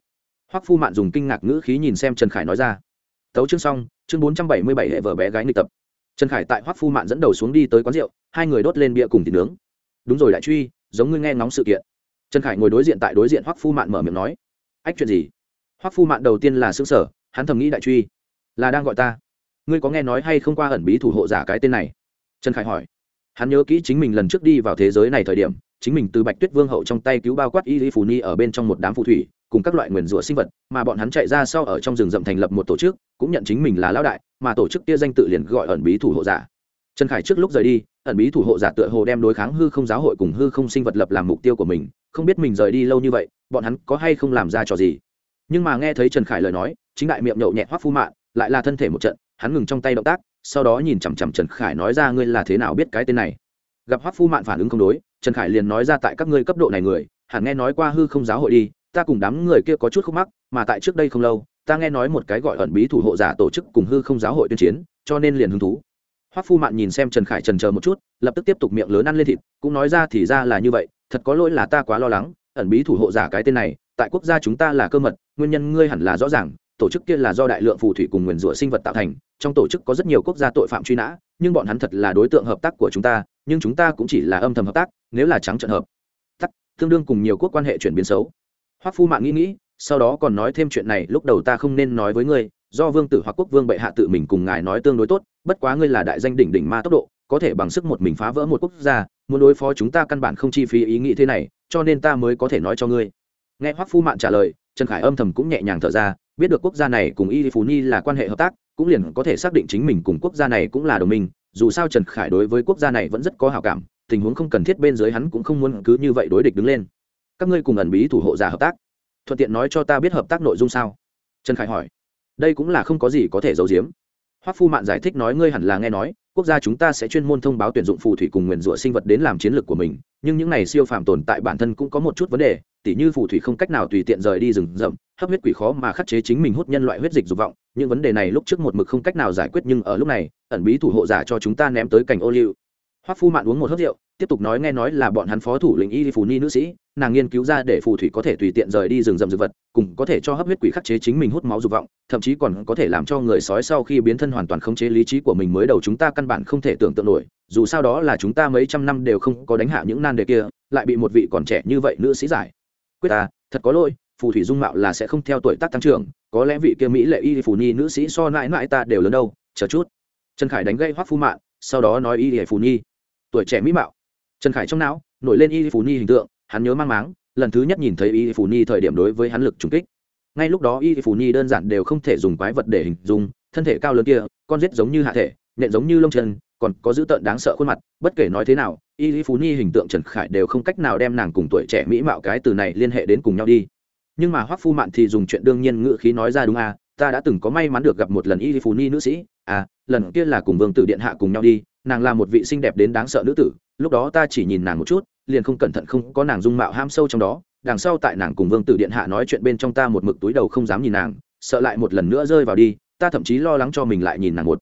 [SPEAKER 1] Hoắc phu mạn dùng kinh ngạc ngữ khí nhìn xem trần khải nói ra. Tấu chương xong, chương bốn trăm bảy mươi bảy hệ vở bé gái nghịch tập trần khải tại hoắc phu mạn dẫn đầu xuống đi tới quán rượu, hai người đốt lên bia cùng thịt nướng. Đúng rồi đại truy, giống ngươi nghe ngóng sự kiện. Trần khải ngồi đối diện tại đối diện hoắc phu mạn mở miệng nói. Ách chuyện gì? Hoắc phu mạn đầu tiên là xương sở hắn thầm nghĩ đại truy, là đang gọi ta. Ngươi có nghe nói hay không qua ẩn bí thủ hộ giả cái tên này? Trần khải hỏi. Hắn nhớ kỹ chính mình lần trước đi vào thế giới này thời điểm, chính mình từ bạch tuyết vương hậu trong tay cứu bao quát y lý phù ni ở bên trong một đám phù thủy cùng các loại nguyền rủa sinh vật, mà bọn hắn chạy ra sau ở trong rừng rậm thành lập một tổ chức, cũng nhận chính mình là lão đại, mà tổ chức kia danh tự liền gọi ẩn bí thủ hộ giả. Trần khải trước lúc rời đi, ẩn bí thủ hộ giả tựa hồ đem đối kháng hư không giáo hội cùng hư không sinh vật lập làm mục tiêu của mình, không biết mình rời đi lâu như vậy, bọn hắn có hay không làm ra trò gì. Nhưng mà nghe thấy trần khải lời nói, chính đại miệng nhậu nhẹ hoắc phu mạn, lại là thân thể một trận, hắn ngừng trong tay động tác, sau đó nhìn chằm chằm trần khải nói ra, ngươi là thế nào biết cái tên này? Gặp hoắc phu mạn phản ứng không đối, trần khải liền nói ra, tại các ngươi cấp độ này người, hẳn nghe nói qua hư không giáo hội đi ta cùng đám người kia có chút khúc mắc, mà tại trước đây không lâu, ta nghe nói một cái gọi ẩn bí thủ hộ giả tổ chức cùng hư không giáo hội tuyên chiến, cho nên liền hứng thú. Hoắc phu mạn nhìn xem trần khải trần chờ một chút, lập tức tiếp tục miệng lớn ăn lên thịt, cũng nói ra thì ra là như vậy, thật có lỗi là ta quá lo lắng, ẩn bí thủ hộ giả cái tên này, tại quốc gia chúng ta là cơ mật, nguyên nhân ngươi hẳn là rõ ràng, tổ chức kia là do đại lượng phù thủy cùng nguyền rủa sinh vật tạo thành, trong tổ chức có rất nhiều quốc gia tội phạm truy nã, nhưng bọn hắn thật là đối tượng hợp tác của chúng ta, nhưng chúng ta cũng chỉ là âm thầm hợp tác, nếu là trắng trận hợp. Tác tương đương cùng nhiều quốc quan hệ chuyển biến xấu hoắc phu mạng nghĩ nghĩ, sau đó còn nói thêm chuyện này, lúc đầu ta không nên nói với ngươi, do vương tử hoặc quốc vương bệ hạ tự mình cùng ngài nói tương đối tốt, bất quá ngươi là đại danh đỉnh đỉnh ma tốc độ, có thể bằng sức một mình phá vỡ một quốc gia, muốn đối phó chúng ta căn bản không chi phí ý nghĩ thế này, cho nên ta mới có thể nói cho ngươi. Nghe hoắc phu mạn trả lời, trần khải âm thầm cũng nhẹ nhàng thở ra, biết được quốc gia này cùng y phú ni là quan hệ hợp tác, cũng liền có thể xác định chính mình cùng quốc gia này cũng là đồng minh, dù sao trần khải đối với quốc gia này vẫn rất có hào cảm, tình huống không cần thiết bên dưới hắn cũng không muốn cứ như vậy đối địch đứng lên các ngươi cùng ẩn bí thủ hộ giả hợp tác. Thuận tiện nói cho ta biết hợp tác nội dung sao? Trần khải hỏi. Đây cũng là không có gì có thể giấu giếm. Hoắc phu mạn giải thích nói ngươi hẳn là nghe nói, quốc gia chúng ta sẽ chuyên môn thông báo tuyển dụng phù thủy cùng nguyền rủa sinh vật đến làm chiến lược của mình, nhưng những này siêu phàm tồn tại bản thân cũng có một chút vấn đề, tỉ như phù thủy không cách nào tùy tiện rời đi rừng rậm, hấp huyết quỷ khó mà khắc chế chính mình hút nhân loại huyết dịch dục vọng, những vấn đề này lúc trước một mực không cách nào giải quyết nhưng ở lúc này, ẩn bí thủ hộ giả cho chúng ta ném tới cảnh ô liu. Hoắc phu mạn uống một hớp rượu, tiếp tục nói nghe nói là bọn hắn phó thủ lĩnh y phù ni nữ sĩ nàng nghiên cứu ra để phù thủy có thể tùy tiện rời đi rừng rậm dược vật, cùng có thể cho hấp huyết quỷ khắc chế chính mình hút máu dục vọng, thậm chí còn có thể làm cho người sói sau khi biến thân hoàn toàn khống chế lý trí của mình mới đầu chúng ta căn bản không thể tưởng tượng nổi, dù sao đó là chúng ta mấy trăm năm đều không có đánh hạ những nan đề kia, lại bị một vị còn trẻ như vậy nữ sĩ giải. Quyết ta, thật có lỗi, phù thủy dung mạo là sẽ không theo tuổi tác tăng trưởng, có lẽ vị kia mỹ lệ y phù nhi nữ sĩ so mãi mãi ta đều lớn đâu, chờ chút. Trần khải đánh gây hoắc phu mạng, sau đó nói y phù nhi tuổi trẻ mỹ mạo. Trần khải trong não, nổi lên y phù nhi hình tượng hắn nhớ mang máng, lần thứ nhất nhìn thấy y phù nhi thời điểm đối với hắn lực trùng kích. Ngay lúc đó y phủ nhi đơn giản đều không thể dùng quái vật để hình dung, thân thể cao lớn kia, con rết giống như hạ thể, nện giống như lông chân, còn có dữ tợn đáng sợ khuôn mặt, bất kể nói thế nào, y phú nhi hình tượng trần khải đều không cách nào đem nàng cùng tuổi trẻ mỹ mạo cái từ này liên hệ đến cùng nhau đi. Nhưng mà hoắc phu mạn thì dùng chuyện đương nhiên ngữ khí nói ra đúng à ta đã từng có may mắn được gặp một lần y phú nhi nữ sĩ à lần kia là cùng vương tử điện hạ cùng nhau đi, nàng là một vị xinh đẹp đến đáng sợ nữ tử, lúc đó ta chỉ nhìn nàng một chút liền không cẩn thận không có nàng dung mạo ham sâu trong đó, đằng sau tại nàng cùng vương tử điện hạ nói chuyện bên trong ta một mực túi đầu không dám nhìn nàng, sợ lại một lần nữa rơi vào đi, ta thậm chí lo lắng cho mình lại nhìn nàng một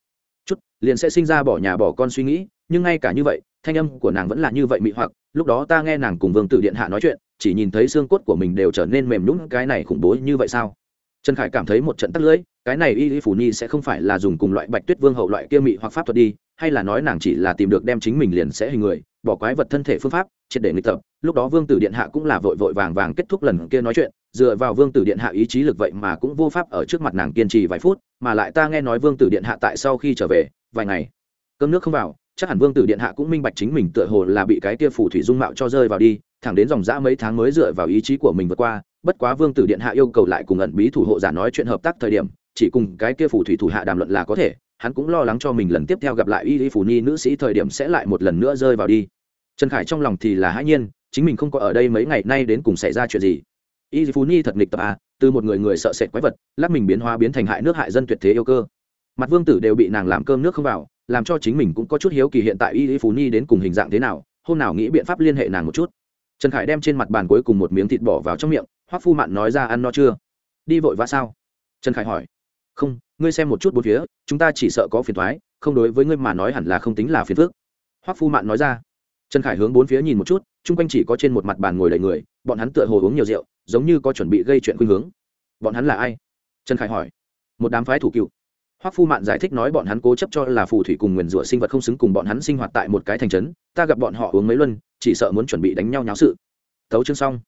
[SPEAKER 1] chút, liền sẽ sinh ra bỏ nhà bỏ con suy nghĩ, nhưng ngay cả như vậy, thanh âm của nàng vẫn là như vậy mị hoặc, lúc đó ta nghe nàng cùng vương tử điện hạ nói chuyện, chỉ nhìn thấy xương cốt của mình đều trở nên mềm nhũng cái này khủng bố như vậy sao? Trần khải cảm thấy một trận tắc lưỡi, cái này y y phủ nhi sẽ không phải là dùng cùng loại bạch tuyết vương hậu loại kia mị hoặc pháp thuật đi, hay là nói nàng chỉ là tìm được đem chính mình liền sẽ hình người bỏ quái vật thân thể phương pháp, triệt để nghịch tập. Lúc đó vương tử điện hạ cũng là vội vội vàng vàng kết thúc lần kia nói chuyện, dựa vào vương tử điện hạ ý chí lực vậy mà cũng vô pháp ở trước mặt nàng kiên trì vài phút, mà lại ta nghe nói vương tử điện hạ tại sau khi trở về, vài ngày, cơm nước không vào, chắc hẳn vương tử điện hạ cũng minh bạch chính mình tựa hồ là bị cái kia phù thủy dung mạo cho rơi vào đi, thẳng đến dòng dã mấy tháng mới dựa vào ý chí của mình vượt qua, bất quá vương tử điện hạ yêu cầu lại cùng ẩn bí thủ hộ giả nói chuyện hợp tác thời điểm, chỉ cùng cái kia phù thủy thủ hạ đàm luận là có thể hắn cũng lo lắng cho mình lần tiếp theo gặp lại y y phù nhi nữ sĩ thời điểm sẽ lại một lần nữa rơi vào đi. Trần khải trong lòng thì là hãi nhiên, chính mình không có ở đây mấy ngày nay đến cùng xảy ra chuyện gì. Y phú phù nhi thật nghịch tập à từ một người người sợ sệt quái vật lát mình biến hóa biến thành hại nước hại dân tuyệt thế yêu cơ. Mặt vương tử đều bị nàng làm cơm nước không vào, làm cho chính mình cũng có chút hiếu kỳ hiện tại y y phú nhi đến cùng hình dạng thế nào, hôm nào nghĩ biện pháp liên hệ nàng một chút. Trần khải đem trên mặt bàn cuối cùng một miếng thịt bỏ vào trong miệng, hoắc phu mạn nói ra ăn no chưa? Đi vội vã sao? Trần khải hỏi không, ngươi xem một chút bốn phía, chúng ta chỉ sợ có phiền thoái, không đối với ngươi mà nói hẳn là không tính là phiền phước hoắc phu mạn nói ra. Trần khải hướng bốn phía nhìn một chút, chung quanh chỉ có trên một mặt bàn ngồi đầy người, bọn hắn tựa hồ uống nhiều rượu, giống như có chuẩn bị gây chuyện khuynh hướng. Bọn hắn là ai? Trần khải hỏi. Một đám phái thủ cựu. Hoắc phu mạn giải thích nói bọn hắn cố chấp cho là phù thủy cùng nguyền rủa sinh vật không xứng cùng bọn hắn sinh hoạt tại một cái thành trấn, ta gặp bọn họ uống mấy luân, chỉ sợ muốn chuẩn bị đánh nhau nháo sự. Thấu chương xong.